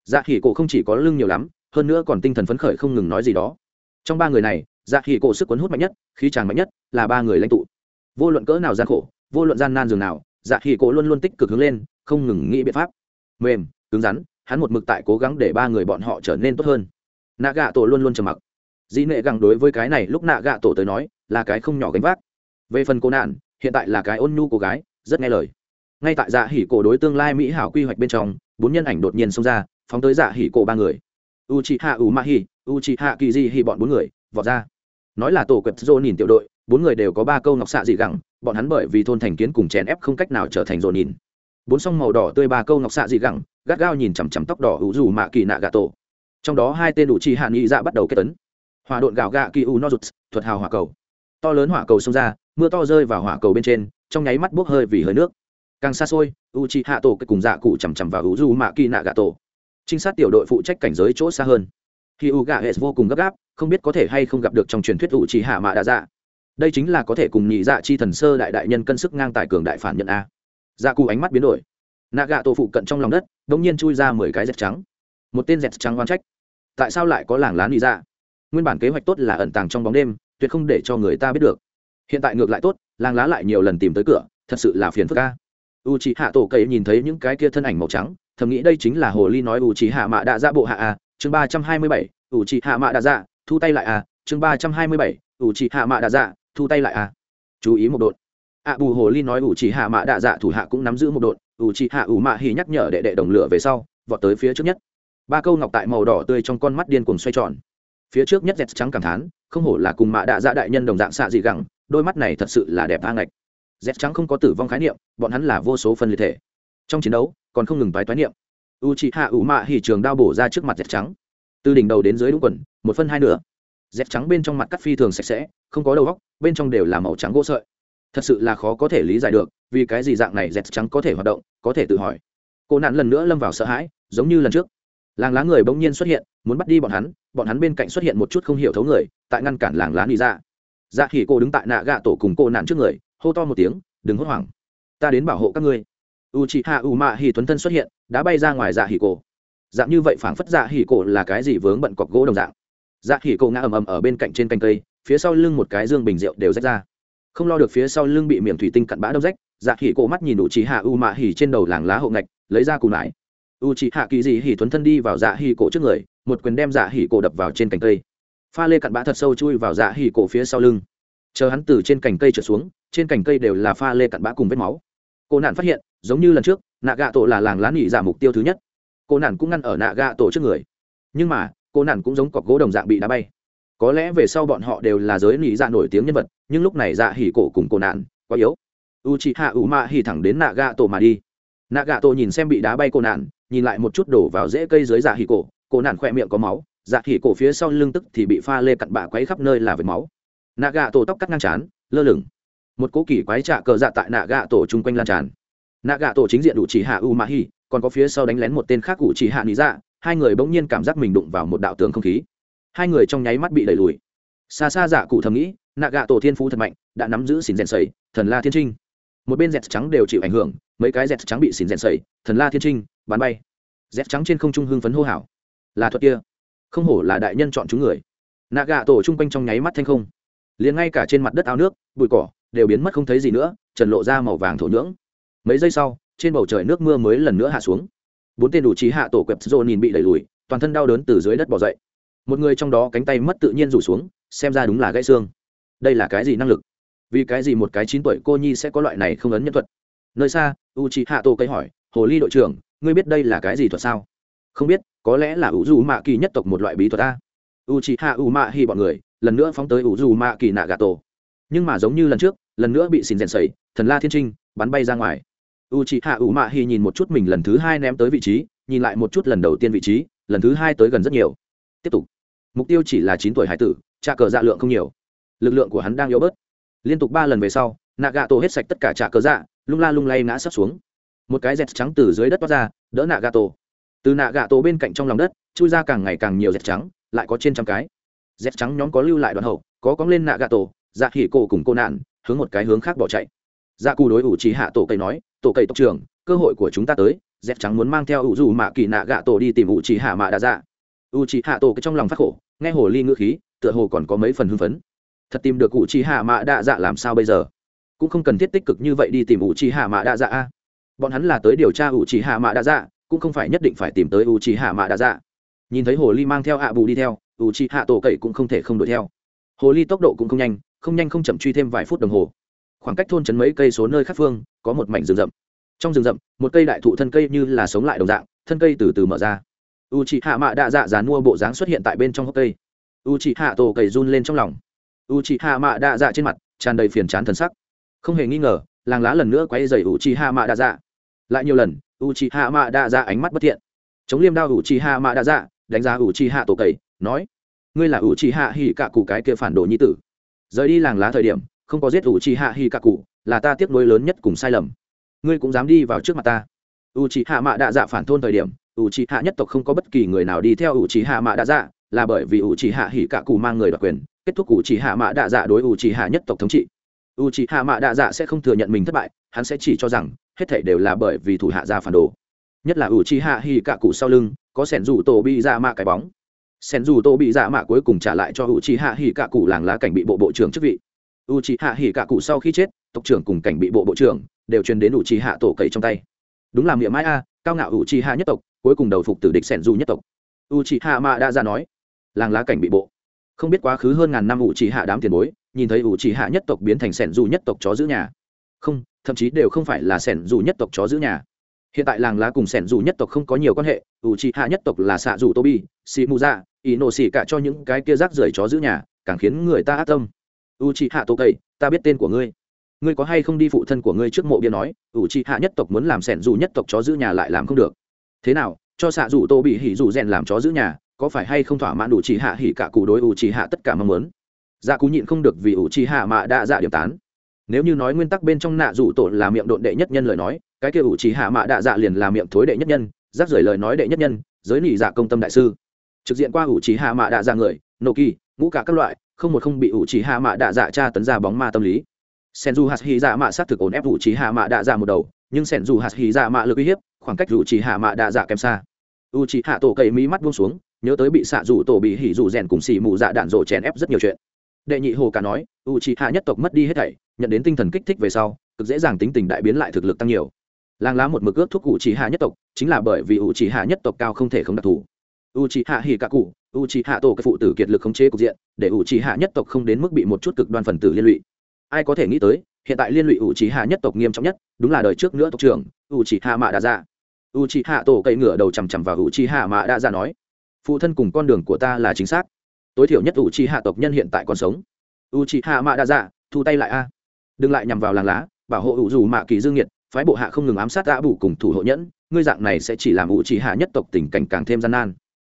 Speaker 1: Dạ khỉ cổ không chỉ có lưng nhiều lắm, hơn nữa còn tinh thần phấn khởi không ngừng nói gì đó. Trong ba người này dạ khỉ cổ sức cuốn hút mạnh nhất, khí tràng mạnh nhất, là ba người lãnh tụ. Vô luận cỡ nào gian khổ, vô luận gian nan dường nào dạ khỉ cổ luôn luôn tích cực hướng lên, không ngừng nghĩ biện pháp. Mềm, cứng rắn, hắn một mực tại cố gắng để ba người bọn họ trở nên tốt hơn. Nạ gạ tổ luôn luôn trầm mặc. Dĩ nệ gẳng đối với cái này, lúc nạ gạ tổ tới nói, là cái không nhỏ gánh vác về phần cô nạn, hiện tại là cái ôn nhu cô gái, rất nghe lời. Ngay tại dạ hỉ cổ đối tương lai mỹ hảo quy hoạch bên trong, bốn nhân ảnh đột nhiên xông ra, phóng tới dạ hỉ cổ ba người. U chị hạ u ma hi u chị hạ kỳ di hi bọn bốn người, vọt ra. Nói là tổ quẹp dô nhìn tiểu đội, bốn người đều có ba câu ngọc xạ dị gẳng, bọn hắn bởi vì thôn thành kiến cùng chèn ép không cách nào trở thành dồn nhìn bốn song màu đỏ tươi ba câu ngọc xạ dị gẳng, gắt gao nhìn chằm chằm tóc đỏ hữu dù mạ kỳ nạ gà tổ trong đó hai tên đủ chi hạ nghị dạ bắt đầu kết tấn. Hòa độn gạo gạ kỳ u nozuts, thuật hào hỏa cầu. To lớn hỏa cầu xông ra mưa to rơi vào hỏa cầu bên trên, trong nháy mắt bốc hơi vì hơi nước. Càng xa xôi u chi hạ tổ cùng dạ cụ chằm chằm vào u du mạ kỳ nạ gạ tổ trinh sát tiểu đội phụ trách cảnh giới chỗ xa hơn. Khi u gạ hệ vô cùng gấp gáp, không biết có thể hay không gặp được trong truyền thuyết u chi hạ mạ đã dạ đây chính là có thể cùng nhị dạ chi thần sơ đại đại nhân cân sức ngang tài cường đại phản nhận a. Dạ cụ ánh mắt biến đổi. Nạ gạ tổ phụ cận trong lòng đất đ ỗ n g nhiên chui ra mười cái dẹt trắng. Một tên dẹt trắng oan trách. Tại sao lại có làng lá nhị dạ? Nguyên bản kế hoạch tốt là ẩn tàng trong bóng đêm, tuyệt không để cho người ta biết được hiện tại ngược lại tốt, làng lá lại nhiều lần tìm tới cửa, thật sự là phiền phức ca u c h ị hạ tổ cậy nhìn thấy những cái kia thân ảnh màu trắng, thầm nghĩ đây chính là hồ ly nói u c h ị hạ mạ đạ dạ bộ hạ a. Chương ba trăm hai mươi bảy u c h ị hạ mạ đạ dạ thu tay lại a. Chương ba trăm hai mươi bảy u c h ị hạ mạ đạ dạ thu tay lại a. Chú ý một đột ạ bù hồ ly nói u c h ị hạ mạ đạ dạ thủ hạ cũng nắm giữ một đột h chị hạ ủ mạ hì nhắc nhở đệ đệ đồng lửa về sau, vọt tới phía trước nhất. Ba câu ngọc tại màu đỏ tươi trong con mắt điên cuồng xoay tròn. Phía trước nhất dẹt trắng cảm thán, không hổ là cùng mạ đạ dạ đại nhân đồng dạng xạ dị gẳng đôi mắt này thật sự là đẹp a ngạch. Dẹt trắng không có tử vong khái niệm, bọn hắn là vô số phân liệt thể. Trong chiến đấu, còn không ngừng tái toái niệm. U chị hạ ủ mạ hỉ trường đao bổ ra trước mặt dẹt trắng. Từ đỉnh đầu đến dưới đúng quần, một phân hai nửa. Dẹt trắng bên trong mặt cắt phi thường sạch sẽ, không có đầu góc bên trong đều là màu trắng gỗ sợi. Thật sự là khó có thể lý giải được, vì cái gì dạng này dẹt trắng có thể hoạt động, có thể tự hỏi. Cô nạn lần nữa lâm vào sợ hãi, giống như lần trước. Làng lá người bỗng nhiên xuất hiện, muốn bắt đi bọn hắn bọn hắn bên cạnh xuất hiện một chút không hiểu thấu người, tại ngăn cản làng lá đi ra dạ dạ khỉ cô đứng tại nạ gạ tổ cùng cô nạn trước người, hô to một tiếng, đừng hốt hoảng. Ta đến bảo hộ các ngươi. U chị hạ u mạ hỉ tuấn thân xuất hiện, đã bay ra ngoài dạ hỉ cổ. Dạng như vậy phảng phất dạ hỉ cổ là cái gì vướng bận cọc gỗ đồng dạng. Dạ hỉ cổ ngã ầm ầm ở bên cạnh trên canh cây, phía sau lưng một cái dương bình rượu đều rách ra. Không lo được phía sau lưng bị miệng thủy tinh cặn bã đông rách dạ hỉ cổ mắt nhìn u chị hạ u mạ hỉ trên đầu làng lá hộ ngạch, lấy ra cù nải. U chị hạ kỳ dị hỉ tuấn thân đi vào dạ hỉ cổ trước người, một quyền đem dạ hỉ cổ đập vào trên cành cây pha lê cặn bã thật sâu chui vào dạ hỉ cổ phía sau lưng. Chờ hắn từ trên cành cây trở xuống, trên cành cây đều là pha lê cặn bã cùng vết máu. Cô nạn phát hiện, giống như lần trước, nạ gạ tổ là làng lá nỉ giả dạ mục tiêu thứ nhất. Cô nạn cũng ngăn ở nạ gạ tổ trước người. Nhưng mà, cô nạn cũng giống cọc gỗ đồng dạng bị đá bay. Có lẽ về sau bọn họ đều là giới nỉ dạ nổi tiếng nhân vật, nhưng lúc này dạ hỉ cổ cùng cô nạn quá yếu. U chị hạ ủ mạ hỉ thẳng đến nạ gạ tổ mà đi. Nạ gạ tổ nhìn xem bị đá bay cô nạn, nhìn lại một chút đổ vào rễ cây dưới dạ hỉ cổ, cô nạn khỏe miệng có máu dạ hỉ cổ phía sau lưng tức thì bị pha lê cặn bạ quấy khắp nơi là vệt máu. Nạ gạ tổ tóc cắt ngang chán lơ lửng. Một cố kỳ quái trạ cờ dạ tại nạ gạ tổ chung quanh lan tràn. Nạ gạ tổ chính diện đủ chỉ hạ u ma hi còn có phía sau đánh lén một tên khác cụ chỉ hạ lý dạ hai người bỗng nhiên cảm giác mình đụng vào một đạo tường không khí. Hai người trong nháy mắt bị đẩy lùi. Xa xa dạ cụ thầm nghĩ nạ gạ tổ thiên phú thật mạnh, đã nắm giữ xỉn rèn sầy, thần la thiên trinh. Một bên dẹt trắng đều chịu ảnh hưởng, mấy cái dẹt trắng bị xỉn rèn sầy, thần la thiên trinh, bắn bay. Dẹt trắng trên không trung hưng phấn hô hào. Là thuật kia không hổ là đại nhân chọn chúng người. Nạ gạ tổ chung quanh trong nháy mắt thanh không. Liền ngay cả trên mặt đất ao nước, bụi cỏ đều biến mất không thấy gì nữa, trần lộ ra màu vàng thổ nhưỡng. Mấy giây sau, trên bầu trời nước mưa mới lần nữa hạ xuống. Bốn tên đủ trí hạ tổ quẹp rô nhìn bị đẩy lùi, toàn thân đau đớn từ dưới đất bỏ dậy. Một người trong đó cánh tay mất tự nhiên rủ xuống, xem ra đúng là gãy xương. Đây là cái gì năng lực? Vì cái gì một cái chín tuổi cô nhi sẽ có loại này không ấn nhân thuật? Nơi xa u trí hạ tổ cây hỏi, hồ ly đội trưởng, ngươi biết đây là cái gì thuật sao? Không biết có lẽ là ủ dù mạ kỳ nhất tộc một loại bí thuật a u trí hạ u mạ hi bọn người, lần nữa phóng tới ủ dù mạ kỳ nạ gà tổ nhưng mà giống như lần trước, lần nữa bị xin rèn sẩy, thần la thiên trinh, bắn bay ra ngoài. U c hạ ủ mạ hi nhìn một chút mình lần thứ hai ném tới vị trí, nhìn lại một chút lần đầu tiên vị trí, lần thứ hai tới gần rất nhiều. Tiếp tục. Mục tiêu chỉ là chín tuổi hải tử, trà cờ dạ lượng không nhiều. Lực lượng của hắn đang yếu bớt. Liên tục ba lần về sau nạ gà tổ hết sạch tất cả trà cờ dạ lung la lung lay ngã sắp xuống. Một cái dẹt trắng từ dưới đất toát ra, đỡ nạ gà tổ từ nạ gạ tổ bên cạnh trong lòng đất, chui ra càng ngày càng nhiều dẹt trắng, lại có trên trăm cái. Dẹt trắng nhóm có lưu lại đoàn hậu, có cóng lên nạ gạ tổ dạ khỉ cổ cùng cô nạn, hướng một cái hướng khác bỏ chạy. Dạ cù đối ủ trí hạ tổ cây nói, tổ cây tộc trưởng, cơ hội của chúng ta tới dép trắng muốn mang theo ủ dù mạ kỳ nạ gạ tổ đi tìm ủ trí hạ mạ đa dạ. Ủ trí hạ tổ cái trong lòng phát khổ, nghe hồ ly ngữ khí, tựa hồ còn có mấy phần hưng phấn. Thật tìm được ủ trí hạ mạ đa dạ làm sao bây giờ? Cũng không cần thiết tích cực như vậy đi tìm ủ trí hạ mạ đa dạ a. Bọn hắn là tới điều tra ủ trí hạ mạ đa dạ cũng không phải nhất định phải tìm tới u trí hạ mạ đa dạ nhìn thấy hồ ly mang theo hạ bù đi theo u trí hạ tổ cậy cũng không thể không đuổi theo. Hồ ly tốc độ cũng không nhanh không nhanh không chậm truy thêm vài phút đồng hồ. Khoảng cách thôn trấn mấy cây số nơi khác phương, có một mảnh rừng rậm. Trong rừng rậm, một cây đại thụ thân cây như là sống lại đồng dạng, thân cây từ từ mở ra. U c h ị hạ mạ đạ dạ dán mua bộ dáng xuất hiện tại bên trong hốc cây. U c h ị hạ tổ cầy run lên trong lòng. U c h ị hạ mạ đạ dạ trên mặt, tràn đầy phiền chán thần sắc. Không hề nghi ngờ, làng lá lần nữa quay dày u c h ị hạ mạ đạ dạ lại nhiều lần u c h ị hạ mạ Đa dạ ánh mắt bất thiện. Chống liêm đao u c h ị hạ mạ Đa dạ đánh giá u c h ị hạ tổ cầy nói, ngươi là u c h ị hạ hỉ cả cụ cái kia phản đồ nhi tử. Rời đi làng lá thời điểm, không có giết u chi hạ hì cả cụ là ta tiếc nuối lớn nhất cùng sai lầm. Ngươi cũng dám đi vào trước mặt ta. U chi hạ mạ Đa dạ phản thôn thời điểm u chi hạ nhất tộc không có bất kỳ người nào đi theo u chi hạ mạ Đa dạ là bởi vì u chi hạ hì cả cụ mang người đặc quyền, kết thúc u chi hạ mạ Đa dạ đối u chi hạ nhất tộc thống trị. U chi hạ mạ Đa dạ sẽ không thừa nhận mình thất bại, hắn sẽ chỉ cho rằng hết thảy đều là bởi vì thủ hạ ra phản đồ. Nhất là u chi hạ hi cả cụ sau lưng, có sẻn rủ tổ bị dạ mạ cái bóng. Sẻn rủ tổ bị dạ mạ cuối cùng trả lại cho u chi hạ hi cả cụ làng lá cảnh bị bộ bộ trưởng chức vị. U Chi hạ hỉ cả cụ sau khi chết, tộc trưởng cùng cảnh bị bộ bộ trưởng đều truyền đến u Chi hạ tổ cậy trong tay. Đúng là miệng mãi a, cao ngạo u Chi hạ nhất tộc, cuối cùng đầu phục tử địch sẻn du nhất tộc. U Chi hạ mạ đã ra nói, làng lá cảnh bị bộ. Không biết quá khứ hơn ngàn năm u c hạ đám tiền bối, nhìn thấy u c hạ nhất tộc biến thành sẻn du nhất tộc chó giữ nhà. Không thậm chí đều không phải là sẻn dù nhất tộc chó giữ nhà. Hiện tại làng lá cùng sẻn dù nhất tộc không có nhiều quan hệ u c h hạ nhất tộc là xạ dù tô bi xì mù dạ ý nổ xì cả cho những cái kia rác rưởi chó giữ nhà, càng khiến người ta ác tâm. U c h hạ tô cây ta biết tên của ngươi. Ngươi có hay không đi phụ thân của ngươi trước mộ bia nói, ủ trì hạ nhất tộc muốn làm sẻn dù nhất tộc chó giữ nhà lại làm không được. Thế nào, cho xạ dù tô bị hỉ dù rèn làm chó giữ nhà, có phải hay không thỏa mãn đủ trì hạ hỉ cả cụ đối ủ trì hạ tất cả mong muốn? Dạ cú nhịn không được vì ủ trì hạ mạ đã dạ điểm tán nếu như nói nguyên tắc bên trong nạ dù tổ là miệng độn đệ nhất nhân lời nói, cái kia ủ trí hạ mạ đạ dạ liền là miệng thối đệ nhất nhân, rác rưởi lời nói đệ nhất nhân, giới nỉ dạ công tâm đại sư. Trực diện qua ủ trí hạ mạ đạ dạ người nộ kỳ ngũ cả các loại, không một không bị ủ trí hạ mạ đạ dạ tra tấn ra bóng ma tâm lý. Sen du hạt hy dạ mạ s á t thực ổn ép ủ trí hạ mạ đạ dạ một đầu, nhưng sen du hạt hy dạ mạ lực uy hiếp, khoảng cách ủ trí hạ mạ đạ dạ kém xa. Ủ trí hạ tổ cậy mỹ mắt buông xuống, nhớ tới bị xạ rủ tổ bị hỉ rủ rèn cùng xì mù dạ đạn rộ chèn ép rất nhiều chuyện. Đệ nhị hồ cả nói, ủ trí hạ nhất tộc mất đi hết thảy nhận đến tinh thần kích thích về sau, cực dễ dàng tính tình đại biến lại thực lực tăng nhiều. Làng lá một mực ước thuốc u trì hạ nhất tộc, chính là bởi vì u trì hạ nhất tộc cao không thể không đặc thù. U trì hạ hỉ cả cụ u trì hạ tổ cái phụ tử kiệt lực khống chế cục diện, để u trì hạ nhất tộc không đến mức bị một chút cực đoan phần tử liên lụy. Ai có thể nghĩ tới, hiện tại liên lụy u trì hạ nhất tộc nghiêm trọng nhất, đúng là đời trước nữa tộc trưởng u trì hạ mạ đa dạ u trì hạ tổ cây ngửa đầu chằm chằm vào u trì hạ mạ đa dạ nói, phụ thân cùng con đường của ta là chính xác. Tối thiểu nhất u trì hạ tộc nhân hiện tại còn sống. U trì hạ mạ đa dạ thu tay lại a đừng lại nhằm vào làng lá, bảo hộ ủ dù mạ kỳ dương nhiệt, phái bộ hạ không ngừng ám sát đã bù cùng thủ hộ nhẫn, ngươi dạng này sẽ chỉ làm ủ trì hạ nhất tộc tình cảnh càng thêm gian nan.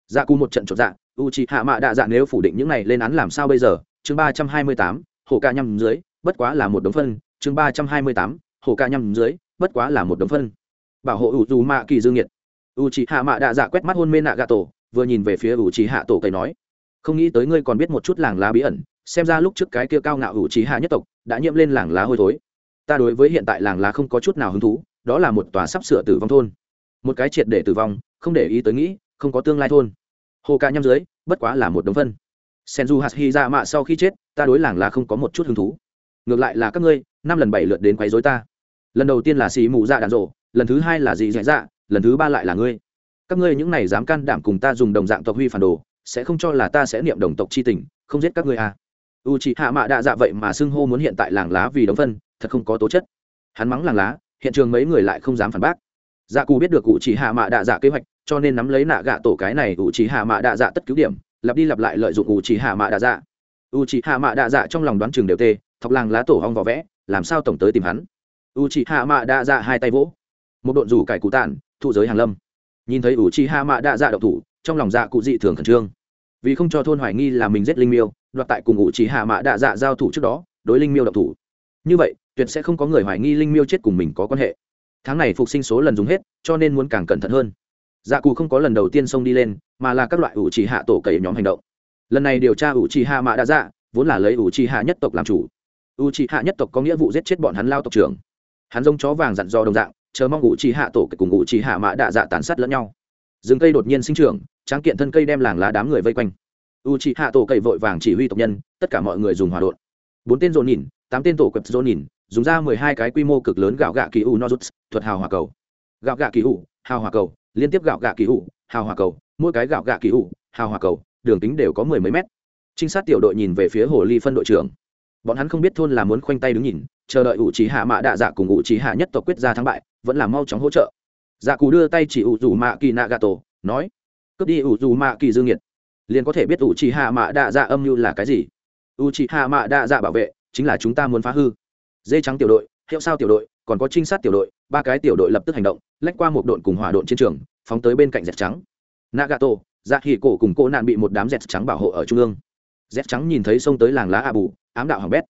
Speaker 1: Dạ cù một trận chột dạ u trì hạ mạ đa dạ nếu phủ định những này lên án làm sao bây giờ? Chương ba trăm hai mươi tám, hồ ca nhằm dưới, bất quá là một đống phân. Chương ba trăm hai mươi tám, hồ ca nhằm dưới, bất quá là một đống phân. Bảo hộ ủ dù mạ kỳ dương nhiệt. U trì hạ mạ đa dạ quét mắt hôn mê nạ gà tổ vừa nhìn về phía u trì hạ tổ cầy nói, không nghĩ tới ngươi còn biết một chút làng lá bí ẩn xem ra lúc trước cái kia cao ngạo hữu trí hạ nhất tộc đã nhiễm lên làng lá hôi thối. Ta đối với hiện tại làng lá không có chút nào hứng thú, đó là một tòa sắp sửa tử vong thôn. Một cái triệt để tử vong, không để ý tới nghĩ, không có tương lai thôn. Hồ ca nhăm dưới, bất quá là một đống phân. Senju hạt dạ hy ra mạ sau khi chết, ta đối làng lá không có một chút hứng thú. Ngược lại là các ngươi, năm lần bảy lượt đến quấy dối ta. Lần đầu tiên là xì mù dạ đàn rộ, lần thứ hai là dị dạ dạ lần thứ ba lại là ngươi. Các ngươi những này dám can đảm cùng ta dùng đồng dạng tộc huy phản đồ, sẽ không cho là ta sẽ niệm đồng tộc c h i tình, không giết các ngươi à u c h ị hạ mạ đạ dạ vậy mà xưng hô muốn hiện tại làng lá vì đóng phân, thật không có tố chất. Hắn mắng làng lá, hiện trường mấy người lại không dám phản bác. Dạ cù biết được u c h ị hạ mạ đạ dạ kế hoạch, cho nên nắm lấy nạ gạ tổ cái này u c h ị hạ mạ đạ dạ tất cứu điểm, lặp đi lặp lại lợi dụng u c h ị hạ mạ đạ dạ. U c h ị hạ mạ đạ dạ trong lòng đoán chừng đều tê, thọc làng lá tổ hong vỏ vẽ, làm sao tổng tới tìm hắn? U c h ị hạ mạ đạ dạ hai tay vỗ. Một độn rủ cải cụ tản, thụ giới hàng lâm. Nhìn thấy u c hạ mạ đạ dạ độc thủ, trong lòng dạ cụ dị thường khẩn trương. Vì không cho thôn hoài nghi là mình giết linh miêu đoạt tại cùng ngụ chỉ hạ mạ đạ dạ giao thủ trước đó, đối linh miêu độc thủ. Như vậy, tuyệt sẽ không có người hoài nghi linh miêu chết cùng mình có quan hệ. Tháng này phục sinh số lần dùng hết, cho nên muốn càng cẩn thận hơn. Dạ cù không có lần đầu tiên xông đi lên, mà là các loại ủ chỉ hạ tổ cậy nhóm hành động. Lần này điều tra ủ chỉ hạ mạ đạ dạ vốn là lấy ủ chỉ hạ nhất tộc làm chủ. Ủ chỉ hạ nhất tộc có nghĩa vụ giết chết bọn hắn lao tộc trưởng. Hắn giống chó vàng dặn dò đồng dạng, chờ mong ủ chỉ hạ tổ cùng ủ chỉ hạ mạ đạ dạ tàn sát lẫn nhau. Rừng cây đột nhiên sinh trưởng, tráng kiện thân cây đem làng lá đám người vây quanh u c h ị hạ tổ cậy vội vàng chỉ huy tộc nhân, tất cả mọi người dùng hòa đột bốn tên dồn nhìn tám tên tổ quẹp dồn nhìn dùng ra mười hai cái quy mô cực lớn gạo gạ kỳ u nozuts, thuật hào hòa cầu. Gạo gạ kỳ u, hào hòa cầu, liên tiếp gạo gạ kỳ u, hào hòa cầu, mỗi cái gạo gạ kỳ u, hào hòa cầu, đường kính đều có mười mấy mét. Trinh sát tiểu đội nhìn về phía hồ ly phân đội trưởng. Bọn hắn không biết thôn là muốn khoanh tay đứng nhìn, chờ đợi ủ trí hạ mạ đạ dạ cùng ủ trí hạ nhất tộc quyết ra thắng bại, vẫn là mau chóng hỗ trợ. Dạ cù đưa tay chỉ ủ rủ mạ kỳ nạ gà tổ nói, cướp đi ủ dù mạ kỳ dương nhiệt liền có thể biết ủ trì hạ mạ đa dạ âm mưu là cái gì. U trì hạ mạ đa dạ bảo vệ chính là chúng ta muốn phá hư. Dê trắng tiểu đội, hiệu sao tiểu đội, còn có trinh sát tiểu đội, ba cái tiểu đội lập tức hành động, lách qua một đội cùng hỏa đội chiến trường, phóng tới bên cạnh dẹt trắng. Nagato dạ hỉ cổ cùng cô nạn bị một đám dẹt trắng bảo hộ ở trung ương. Dẹt trắng nhìn thấy xông tới làng lá ạ bù ám đạo hỏng bét.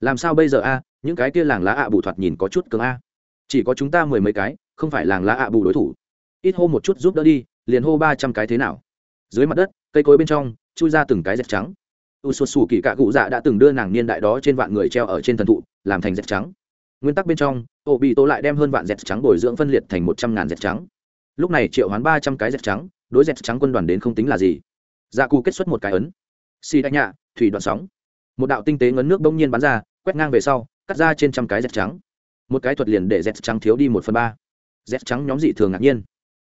Speaker 1: Làm sao bây giờ a? Những cái kia làng lá ạ bù thoạt nhìn có chút cường a. Chỉ có chúng ta mười mấy cái, không phải làng lá ạ bù đối thủ. Ít hô một chút giúp đỡ đi, liền hô ba trăm cái thế nào. Dưới mặt đất cây cối bên trong, chui ra từng cái dẹp trắng. U sụt sù kỳ cạ cụ dạ đã từng đưa nàng niên đại đó trên vạn người treo ở trên thần thụ, làm thành dẹp trắng. Nguyên tắc bên trong ô bị tô lại đem hơn vạn dẹp trắng bồi dưỡng phân liệt thành một trăm ngàn dẹp trắng. Lúc này triệu hoán ba trăm cái dẹp trắng, đối dẹp trắng quân đoàn đến không tính là gì. Dạ cụ kết xuất một cái ấn. Xì đánh nhạ, thủy đoạn sóng. Một đạo tinh tế ngấn nước bỗng nhiên bắn ra, quét ngang về sau, cắt ra trên trăm cái dẹp trắng. Một cái thuật liền để dẹp trắng thiếu đi một phần ba. Dẹp trắng nhóm dị thường ngạc nhiên.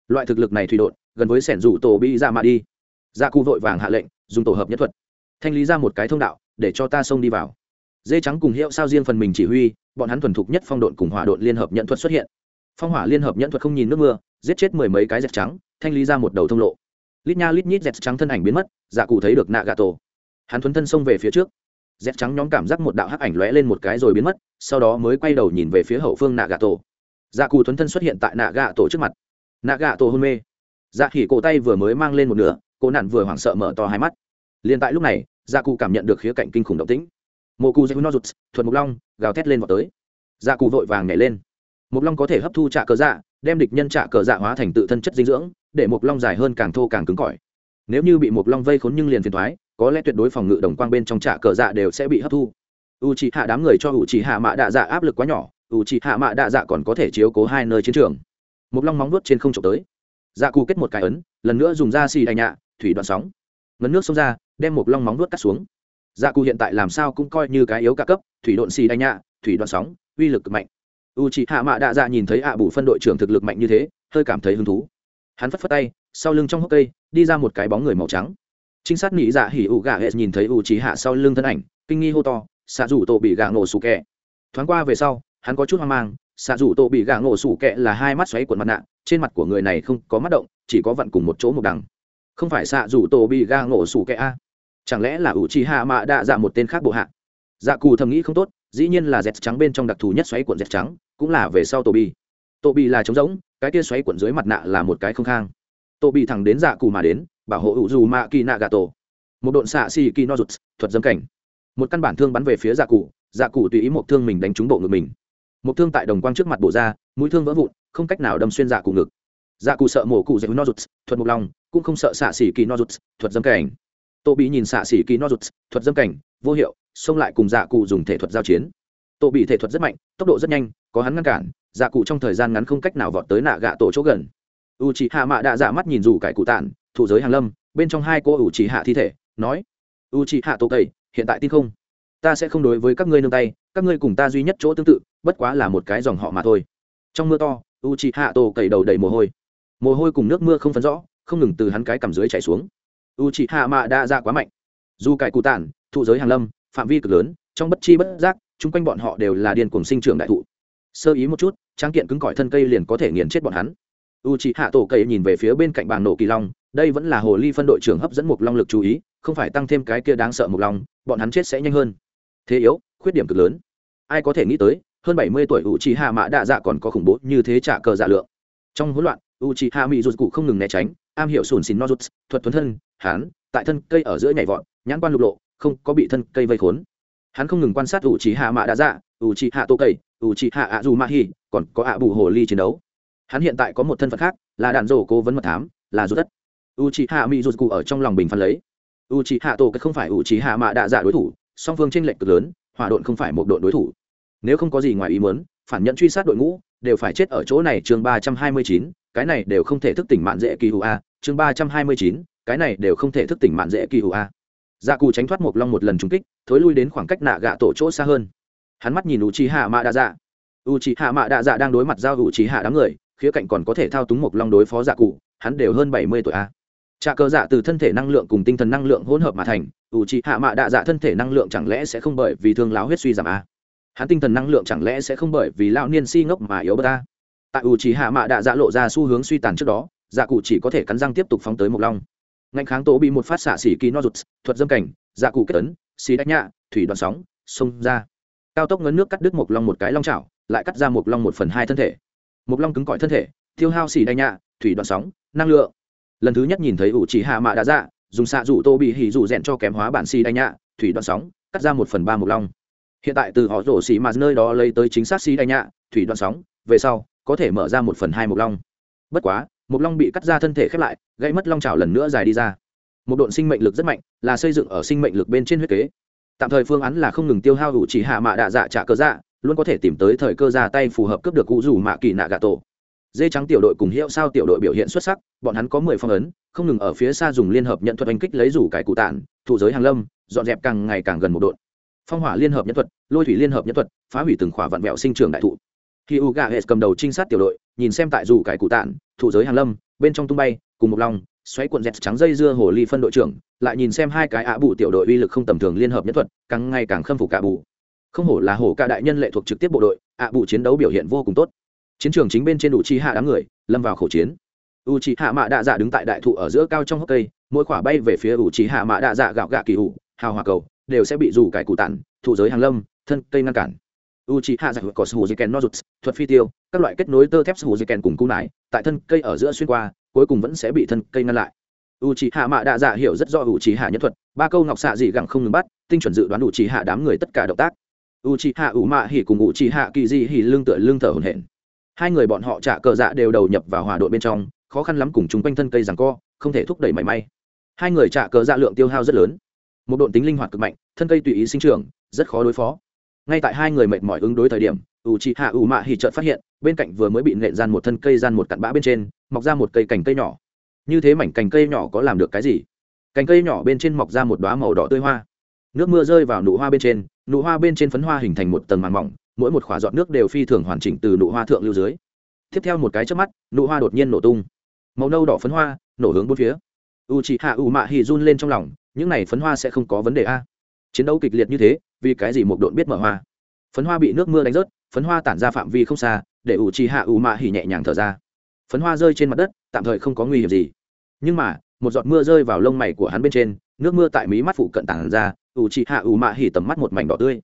Speaker 1: Loại thực lực này thủy đột gần với sẻn rủ tổ bị dạ ra mà đi dạ cụ vội vàng hạ lệnh, dùng tổ hợp nhất thuật. Thanh lý ra một cái thông đạo, để cho ta xông đi vào. Dê trắng cùng hiệu sao riêng phần mình chỉ huy, bọn hắn thuần thục nhất phong độn cùng hỏa độn liên hợp nhận thuật xuất hiện. Phong hỏa liên hợp nhận thuật không nhìn nước mưa, giết chết mười mấy cái dẹt trắng, thanh lý ra một đầu thông lộ. Lít nha lít nhít dẹt trắng thân ảnh biến mất dạ cụ thấy được nạ gà tổ hắn thuấn thân xông về phía trước. Dẹt trắng nhóm cảm giác một đạo hắc ảnh lóe lên một cái rồi biến mất, sau đó mới quay đầu nhìn về phía hậu phương nạ gà tổ dạ cụ thuấn thân xuất hiện tại nạ gà tổ trước mặt. Nạ gà tổ hôn mê. Dạ khỉ cổ tay vừa mới mang lên một nửa cô nạn vừa hoảng sợ mở to hai mắt. Liền tại lúc này gia cụ cảm nhận được khía cạnh kinh khủng động tĩnh. Mô cụ dây no rụt, thuật mục long, gào thét lên vào tới. Gia cụ vội vàng nhảy lên. Mục long có thể hấp thu trạ cờ dạ đem địch nhân trạ cờ dạ hóa thành tự thân chất dinh dưỡng, để mục long dài hơn càng thô càng cứng cỏi. Nếu như bị mục long vây khốn nhưng liền phiền thoái có lẽ tuyệt đối phòng ngự đồng quang bên trong trạ cờ dạ đều sẽ bị hấp thu. U c hạ đám người cho u c hạ mạ đạ dạ áp lực quá nhỏ u c hạ mạ đạ dạ còn có thể chiếu cố hai nơi chiến trường. Mục long móng nuốt trên không trộm tới. Dạ cụ kết một cái ấn, lần nữa dùng da xì đành nhạ thủy đoạn sóng. Ngấn nước xông ra, đem một long móng vuốt cắt xuống. Dạ cụ hiện tại làm sao cũng coi như cái yếu cả cấp, thủy độn xì đành nhạ, thủy đoạn sóng, uy lực cực mạnh. U c hạ mạ đạ dạ nhìn thấy ạ bù phân đội trưởng thực lực mạnh như thế, hơi cảm thấy hứng thú. Hắn phất phất tay, sau lưng trong hốc cây, đi ra một cái bóng người màu trắng. Trinh sát nghĩ dạ hỉ ủ gà hệ nhìn thấy u c hạ sau lưng thân ảnh, kinh nghi hô to xạ rủ tổ bị gà ngộ sủ kẹ. Thoáng qua về sau, hắn có chút hoang mang xạ rủ tổ bị gà ngộ sủ kẹ là hai mắt xoáy cuộn mặt nạ, trên mặt của người này không có mắt động, chỉ có vặn cùng một chỗ một đằng không phải xạ rủ tổ bị ga ngộ sủ kẻ a. Chẳng lẽ là ủ trì hạ mạ đạ dạ một tên khác bộ hạ? Dạ cù thầm nghĩ không tốt, dĩ nhiên là dẹt trắng bên trong đặc thù nhất xoáy cuộn dẹt trắng, cũng là về sau tổ bi tổ bi là trống rỗng, cái kia xoáy cuộn dưới mặt nạ là một cái không khang. Tổ bị thẳng đến dạ cù mà đến, bảo hộ ủ dù mạ kỳ nạ gà tổ một độn xạ xì kỳ no rụt, thuật dâm cảnh. Một căn bản thương bắn về phía dạ cụ dạ cụ tùy ý một thương mình đánh trúng bộ ngực mình. Một thương tại đồng quang trước mặt bổ ra, mũi thương vỡ vụn, không cách nào đâm xuyên dạ cụ ngực dạ cụ sợ mổ cụ dạy no rụt thuật mục long, cũng không sợ xạ xỉ kỳ no rụt thuật dâm cảnh. Tô bị nhìn xạ xỉ kỳ no rụt thuật dâm cảnh, vô hiệu, xông lại cùng dạ cụ dùng thể thuật giao chiến. Tô bị thể thuật rất mạnh, tốc độ rất nhanh, có hắn ngăn cản dạ cụ trong thời gian ngắn không cách nào vọt tới nạ gạ tổ chỗ gần. U c hạ mạ đã dạ mắt nhìn dù cải cụ tản thủ giới hàng lâm, bên trong hai cô u c hạ thi thể, nói u c hạ tổ tẩy, hiện tại tin không? Ta sẽ không đối với các ngươi nương tay, các ngươi cùng ta duy nhất chỗ tương tự, bất quá là một cái dòng họ mà thôi. Trong mưa to u c hạ tổ cậy đầu đầy mồ hôi mồ hôi cùng nước mưa không phấn rõ, không ngừng từ hắn cái cầm dưới chảy xuống. U c hạ mạ đa ra quá mạnh. Dù cải cụ tản, thụ giới hàng lâm, phạm vi cực lớn, trong bất chi bất giác, chung quanh bọn họ đều là điên cùng sinh trưởng đại thụ. Sơ ý một chút trang kiện cứng cỏi thân cây liền có thể nghiền chết bọn hắn. U c hạ tổ cây nhìn về phía bên cạnh bàn nổ kỳ long, đây vẫn là hồ ly phân đội trưởng hấp dẫn một long lực chú ý, không phải tăng thêm cái kia đáng sợ một long, bọn hắn chết sẽ nhanh hơn. Thế yếu, khuyết điểm cực lớn. Ai có thể nghĩ tới, hơn bảy mươi tuổi u c hạ mã đa dạ còn có khủng bố như thế trả cờ dạ lượng. Trong hỗn loạn u c hạ mỹ rụt cụ không ngừng né tránh. Am hiểu sùn xin no thuật thuấn thân hán tại thân cây ở giữa nhảy vọt, nhãn quan lục lộ, không có bị thân cây vây khốn. Hắn không ngừng quan sát u c hạ mạ đã dạ u c hạ tô cây u c hạ ạ dù ma hi còn có ạ bù hồ ly chiến đấu. Hắn hiện tại có một thân phận khác, là đạn rổ cố vấn mật thám, là rút đất. U c hạ mỹ rụt cụ ở trong lòng bình phán lấy. U c hạ tổ không phải u c hạ mạ đã dạ đối thủ, song phương tranh lệch cực lớn hỏa độn không phải một đội đối thủ. Nếu không có gì ngoài ý muốn, phản nhận truy sát đội ngũ, đều phải chết ở chỗ này chương ba trăm hai mươi chín cái này đều không thể thức tỉnh mạn dễ kỳ hữu a, chương ba trăm hai mươi chín, cái này đều không thể thức tỉnh mạn dễ kỳ hữu a. Dạ cù tránh thoát một long một lần trúng kích, thối lui đến khoảng cách nạ gạ tổ chỗ xa hơn. Hắn mắt nhìn u trí hạ mạ đa dạ u trí hạ mạ đa dạ đang đối mặt giao u trí hạ đám người, khía cạnh còn có thể thao túng một long đối phó dạ cụ hắn đều hơn bảy mươi tuổi a. Trà cờ dạ từ thân thể năng lượng cùng tinh thần năng lượng hỗn hợp mà thành u trí hạ mạ đa dạ thân thể năng lượng chẳng lẽ sẽ không bởi vì thương láo huyết suy giảm a? Hắn tinh thần năng lượng chẳng lẽ sẽ không bởi vì lão niên si ngốc mà yếu bớt ta tại u trí hạ mạ đã dạ lộ ra xu hướng suy tàn trước đó dạ cụ chỉ có thể cắn răng tiếp tục phóng tới một long. Ngạnh kháng tố bị một phát xạ xỉ kỳ no rụt thuật dâm cảnh dạ cụ kết tấn xì đánh nhạ, thủy đoạn sóng, xông ra. Cao tốc ngấn nước cắt đứt một long một cái long chảo, lại cắt ra một long một phần hai thân thể. Một long cứng cỏi thân thể, tiêu hao xì đánh nhạ, thủy đoạn sóng, năng lượng. Lần thứ nhất nhìn thấy ủ chỉ hạ mạ đã dạ dùng xạ rủ tô bị hỉ rủ rẽn cho kém hóa bản xì đánh nhạ, thủy đoạn sóng, cắt ra một phần ba một long. Hiện tại từ họ rổ xì mà nơi đó lấy tới chính xác xì đánh nhạ, thủy đoạn sóng, về sau có thể mở ra một phần hai một long. Bất quá một long bị cắt ra thân thể khép lại gây mất long trào lần nữa dài đi ra. Một độn sinh mệnh lực rất mạnh, là xây dựng ở sinh mệnh lực bên trên huyết kế. Tạm thời phương án là không ngừng tiêu hao hữu chỉ hạ mạ đạ dạ trả cơ dạ luôn có thể tìm tới thời cơ ra tay phù hợp cướp được cụ rủ mạ kỳ nạ gà tổ. Dê trắng tiểu đội cùng hiệu sao tiểu đội biểu hiện xuất sắc, bọn hắn có mười phong ấn, không ngừng ở phía xa dùng liên hợp nhận thuật oanh kích lấy rủ cải cụ tản thủ giới hàng lâm, dọn dẹp càng ngày càng gần một đội phong hỏa liên hợp nhân thuật, lôi thủy liên hợp nhân thuật, phá hủy từng khỏa vạn vẹo sinh trường đại thụ khi u gà hệ cầm đầu trinh sát tiểu đội, nhìn xem tại rủ cải cụ tản thủ giới hàng lâm, bên trong tung bay, cùng một lòng, xoáy cuộn dẹt trắng dây dưa hồ ly phân đội trưởng, lại nhìn xem hai cái ạ bù tiểu đội uy lực không tầm thường liên hợp nhất thuật, càng ngày càng khâm phục cả bù không hổ là hổ ca đại nhân lệ thuộc trực tiếp bộ đội, ạ bù chiến đấu biểu hiện vô cùng tốt. Chiến trường chính bên trên đủ chi hạ đám người, lâm vào khẩu chiến. U chi hạ mạ đạ dạ đứng tại đại thụ ở giữa cao trong hốc cây, mỗi khỏa bay về phía u chi hạ mạ đạ dạ gạo gạ kỳ hụ hào hòa cầu, đều sẽ bị dù cải cụ tản thụ giới hàng lâm, thân cây ngăn cản u c hạ giải có sù dây kèn nozuts, thuật phi tiêu, các loại kết nối tơ thép sù dây kèn cùng cung nải, tại thân cây ở giữa xuyên qua, cuối cùng vẫn sẽ bị thân cây ngăn lại. U c hạ mạ đạ dạ hiểu rất rõ u c hạ nhân thuật, ba câu ngọc xạ dị gẳng không ngừng bắt, tinh chuẩn dự đoán u c hạ đám người tất cả động tác. U c hạ u mạ hỉ cùng u c hạ kỳ dị hỉ lương tựa lương thở hồn hển. Hai người bọn họ trả cờ dạ đều đầu nhập vào hỏa đội bên trong, khó khăn lắm cùng chung quanh thân cây rằng co, không thể thúc đẩy mảy may. Hai người trả cờ dạ lượng tiêu hao rất lớn. Một độn tính linh hoạt cực mạnh, thân cây tùy ý sinh trưởng, rất khó đối phó ngay tại hai người mệt mỏi ứng đối thời điểm u chị hạ u mạ hỉ trợt phát hiện, bên cạnh vừa mới bị nện gian một thân cây gian một cặn bã bên trên, mọc ra một cây cành cây nhỏ. Như thế mảnh cành cây nhỏ có làm được cái gì? Cành cây nhỏ bên trên mọc ra một đoá màu đỏ tươi hoa. Nước mưa rơi vào nụ hoa bên trên, nụ hoa bên trên phấn hoa hình thành một tầng màng mỏng, mỗi một khỏa giọt nước đều phi thường hoàn chỉnh từ nụ hoa thượng lưu dưới. Tiếp theo một cái trước mắt, nụ hoa đột nhiên nổ tung. Màu nâu đỏ phấn hoa, nổ hướng bốn phía. U chị hạ u mạ hỉ run lên trong lòng, những này phấn hoa sẽ không có vấn đề a. Chiến đấu kịch liệt như thế vì cái gì một độn biết mở hoa? Phấn hoa bị nước mưa đánh rớt, phấn hoa tản ra phạm vi không xa, để ủ trì hạ ủ mạ hỉ nhẹ nhàng thở ra. Phấn hoa rơi trên mặt đất, tạm thời không có nguy hiểm gì. Nhưng mà, một giọt mưa rơi vào lông mày của hắn bên trên, nước mưa tại mí mắt phụ cận tản ra, ủ trì hạ ủ mạ hỉ tầm mắt một mảnh đỏ tươi.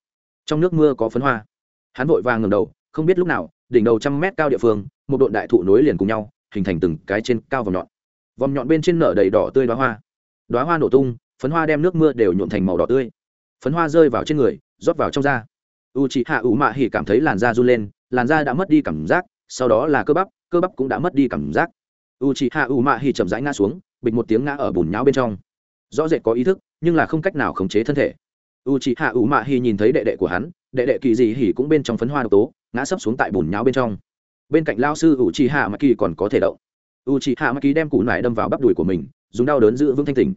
Speaker 1: Trong nước mưa có phấn hoa. Hắn vội vàng ngầm đầu, không biết lúc nào, đỉnh đầu trăm mét cao địa phương, một đội đại thụ nối liền cùng nhau, hình thành từng cái trên cao vòng nhọn. Vòng nhọn bên trên nở đầy đỏ tươi đoá hoa. Đoá hoa nổ tung, phấn hoa đem nước mưa đều nhuộn thành màu đỏ tươi phấn hoa rơi vào trên người, rót vào trong da. U chị hạ ủ mạ hỉ cảm thấy làn da run lên, làn da đã mất đi cảm giác, sau đó là cơ bắp cơ bắp cũng đã mất đi cảm giác. U chị hạ ủ mạ hỉ chậm rãi ngã xuống, bịch một tiếng ngã ở bùn nháo bên trong. Rõ rệt có ý thức, nhưng là không cách nào khống chế thân thể. U chị hạ ủ mạ hỉ nhìn thấy đệ đệ của hắn, đệ đệ kỳ dị hỉ cũng bên trong phấn hoa độc tố, ngã sấp xuống tại bùn nháo bên trong. Bên cạnh lao sư u chị hạ mạ kỳ còn có thể động. U chị hạ mạ kỳ đem củ nải đâm vào bắp đùi của mình, dùng đau đớn giữ vững thanh tình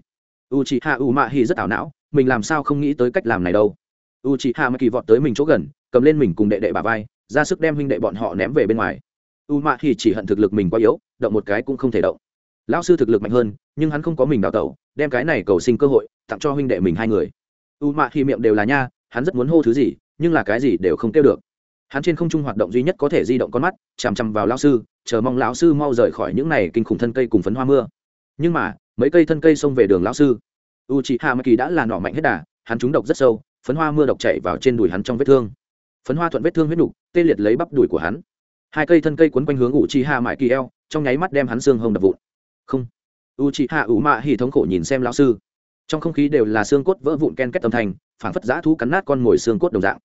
Speaker 1: u chị hạ ủ mạ hỉ rất ảo não mình làm sao không nghĩ tới cách làm này đâu. U chị hạ mạ kỳ vọt tới mình chỗ gần, cầm lên mình cùng đệ đệ bà vai, ra sức đem huynh đệ bọn họ ném về bên ngoài. U mạ thì chỉ hận thực lực mình quá yếu, động một cái cũng không thể động. Lão sư thực lực mạnh hơn, nhưng hắn không có mình đào tẩu, đem cái này cầu sinh cơ hội tặng cho huynh đệ mình hai người. U mạ thì miệng đều là nha, hắn rất muốn hô thứ gì, nhưng là cái gì đều không kêu được. Hắn trên không trung hoạt động duy nhất có thể di động con mắt, chằm chằm vào lão sư, chờ mong lão sư mau rời khỏi những này kinh khủng thân cây cùng phấn hoa mưa. Nhưng mà, mấy cây thân cây xông về đường lão sư u c h hạ mạ kỳ đã là nỏ mạnh hết đà, hắn trúng độc rất sâu, phấn hoa mưa độc chảy vào trên đùi hắn trong vết thương. Phấn hoa thuận vết thương huyết nục, tê liệt lấy bắp đùi của hắn. Hai cây thân cây quấn quanh hướng u c h hạ mạ kỳ eo, trong nháy mắt đem hắn xương hồng đập vụn. Không. U c h hạ ủ mạ hỉ thống khổ nhìn xem lão sư. Trong không khí đều là xương cốt vỡ vụn ken kết âm thanh, phảng phất giã thú cắn nát con mồi xương cốt đồng dạng.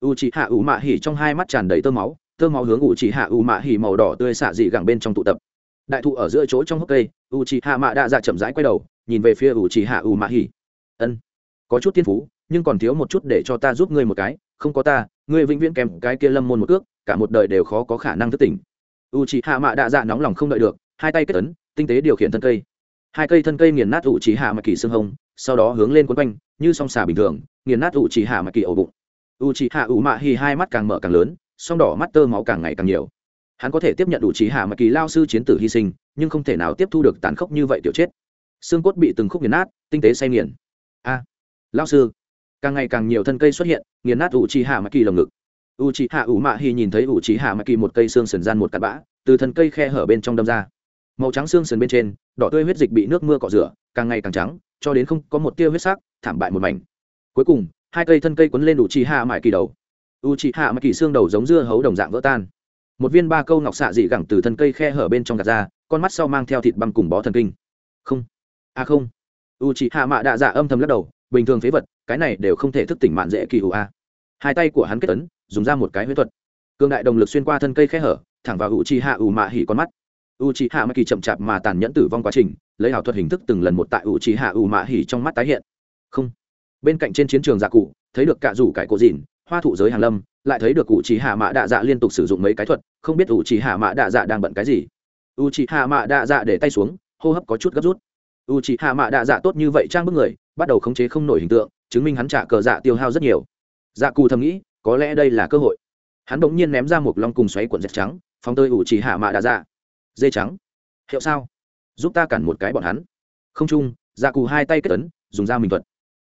Speaker 1: U c h hạ ủ mạ hỉ trong hai mắt tràn đầy tơ máu tơ máu hướng u chị hạ ủ mạ hỉ màu đỏ tươi xạ dị gẳng bên trong tụ tập. Đại thụ ở giữa chỗ trong hốc cây u c h hạ mạ đã dạ chậm rãi quay đầu nhìn về phía ủ chỉ hạ ủ mạ hỉ. Ân, có chút thiên phú, nhưng còn thiếu một chút để cho ta giúp ngươi một cái, không có ta, ngươi vĩnh viễn kèm cái kia lâm môn một cước, cả một đời đều khó có khả năng thức tỉnh. U chỉ hạ mạ đạ dạ nóng lòng không đợi được, hai tay kết ấn, tinh tế điều khiển thân cây. Hai cây thân cây nghiền nát ủ chỉ hạ mạ kỳ xương hông, sau đó hướng lên quấn quanh, như song xà bình thường, nghiền nát ủ chỉ hạ mạ kỳ ổ bụng. U chỉ hạ ủ mạ hì hai mắt càng mở càng lớn, song đỏ mắt tơ máu càng ngày càng nhiều. Hắn có thể tiếp nhận đủ trí hạ mà kỳ lao sư chiến tử hy sinh, nhưng không thể nào tiếp thu được tàn khốc như vậy tiểu chết xương cốt bị từng khúc nghiền nát tinh tế say nghiền. A à, lao sư càng ngày càng nhiều thân cây xuất hiện nghiền nát ủ trì hạ mạ kỳ lồng ngực. U trì hạ ủ mạ hy nhìn thấy ủ trì hạ mạ kỳ một cây xương sần gian một cặp bã từ thân cây khe hở bên trong đâm ra. Màu trắng xương sần bên trên đỏ tươi huyết dịch bị nước mưa cọ rửa càng ngày càng trắng cho đến không có một tia huyết sắc thảm bại một mảnh. Cuối cùng hai cây thân cây quấn lên U trì hạ mạ kỳ đầu. U trì hạ mạ kỳ xương đầu giống dưa hấu đồng dạng vỡ tan. Một viên ba câu ngọc xạ dị gẳng từ thân cây khe hở bên trong gạt ra con mắt sau mang theo thịt băng cùng bó thần kinh. Không a à không. U chị hạ mạ đạ dạ âm thầm lắc đầu, bình thường phế vật, cái này đều không thể thức tỉnh mạn dễ kỳ hữu a. Hai tay của hắn kết tấn, dùng ra một cái huyết thuật. Cương đại động lực xuyên qua thân cây khe hở, thẳng vào u chị hạ ủ mạ hỉ con mắt. U chị hạ mạ kỳ chậm chạp mà tàn nhẫn tử vong quá trình, lấy ảo thuật hình thức từng lần một tại u chị hạ ủ mạ hỉ trong mắt tái hiện. Không. Bên cạnh trên chiến trường giả cụ, thấy được cả rủ cải cổ dìn hoa thụ giới hàng lâm, lại thấy được cụ chỉ hạ mạ đạ dạ liên tục sử dụng mấy cái thuật, không biết u chỉ hạ mạ đạ dạ đang bận cái gì. U chỉ hạ mạ đạ dạ để tay xuống, hô hấp có chút gấp rút u chỉ hạ mạ đạ dạ tốt như vậy trang bức người, bắt đầu khống chế không nổi hình tượng, chứng minh hắn trả cờ dạ tiêu hao rất nhiều. Dạ cù thầm nghĩ, có lẽ đây là cơ hội. Hắn đ ỗ n g nhiên ném ra một long cùng xoáy cuộn dẹp trắng, phóng tơi u chỉ hạ mạ đạ dạ. Dê trắng. Hiệu sao? Giúp ta cản một cái bọn hắn. Không chung dạ cù hai tay kết tấn dùng da mình thuật.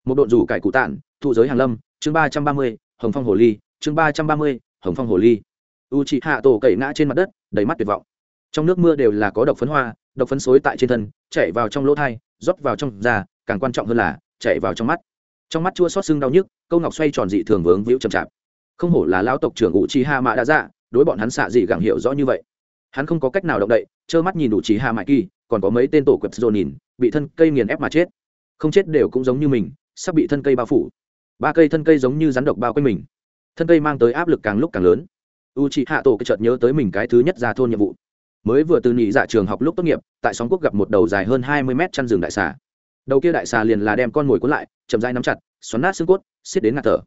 Speaker 1: Một đội rủ cải cụ tản thụ giới hàn lâm, chương ba trăm ba mươi, hồng phong hồ ly, chương ba trăm ba mươi, hồng phong hồ ly. U chị hạ tổ cậy ngã trên mặt đất, đầy mắt tuyệt vọng. Trong nước mưa đều là có độc phấn hoa, độc phấn xối tại trên thân chạy vào trong lỗ thai, rót vào trong da, càng quan trọng hơn là chạy vào trong mắt. Trong mắt chua xót sưng đau nhức, câu ngọc xoay tròn dị thường vướng víu chậm chạp. Không hổ là lão tộc trưởng ủ trì hạ mạ đã dạ đối bọn hắn xạ dị gẳng hiểu rõ như vậy. Hắn không có cách nào động đậy, trơ mắt nhìn ủ trì hạ mãi kỳ còn có mấy tên tổ quẹp dồn nhìn, bị thân cây nghiền ép mà chết. Không chết đều cũng giống như mình, sắp bị thân cây bao phủ. Ba cây thân cây giống như rắn độc bao quanh mình. Thân cây mang tới áp lực càng lúc càng lớn. U c h ị hạ tổ cái chợt nhớ tới mình cái thứ nhất ra thôn nhiệm vụ mới vừa từ nhị dạ trường học lúc tốt nghiệp tại sóng quốc gặp một đầu dài hơn hai mươi mét chăn rừng đại xà. Đầu kia đại xà liền là đem con mồi cuốn lại chậm dai nắm chặt xoắn nát xương cốt xiết đến ngạt thở.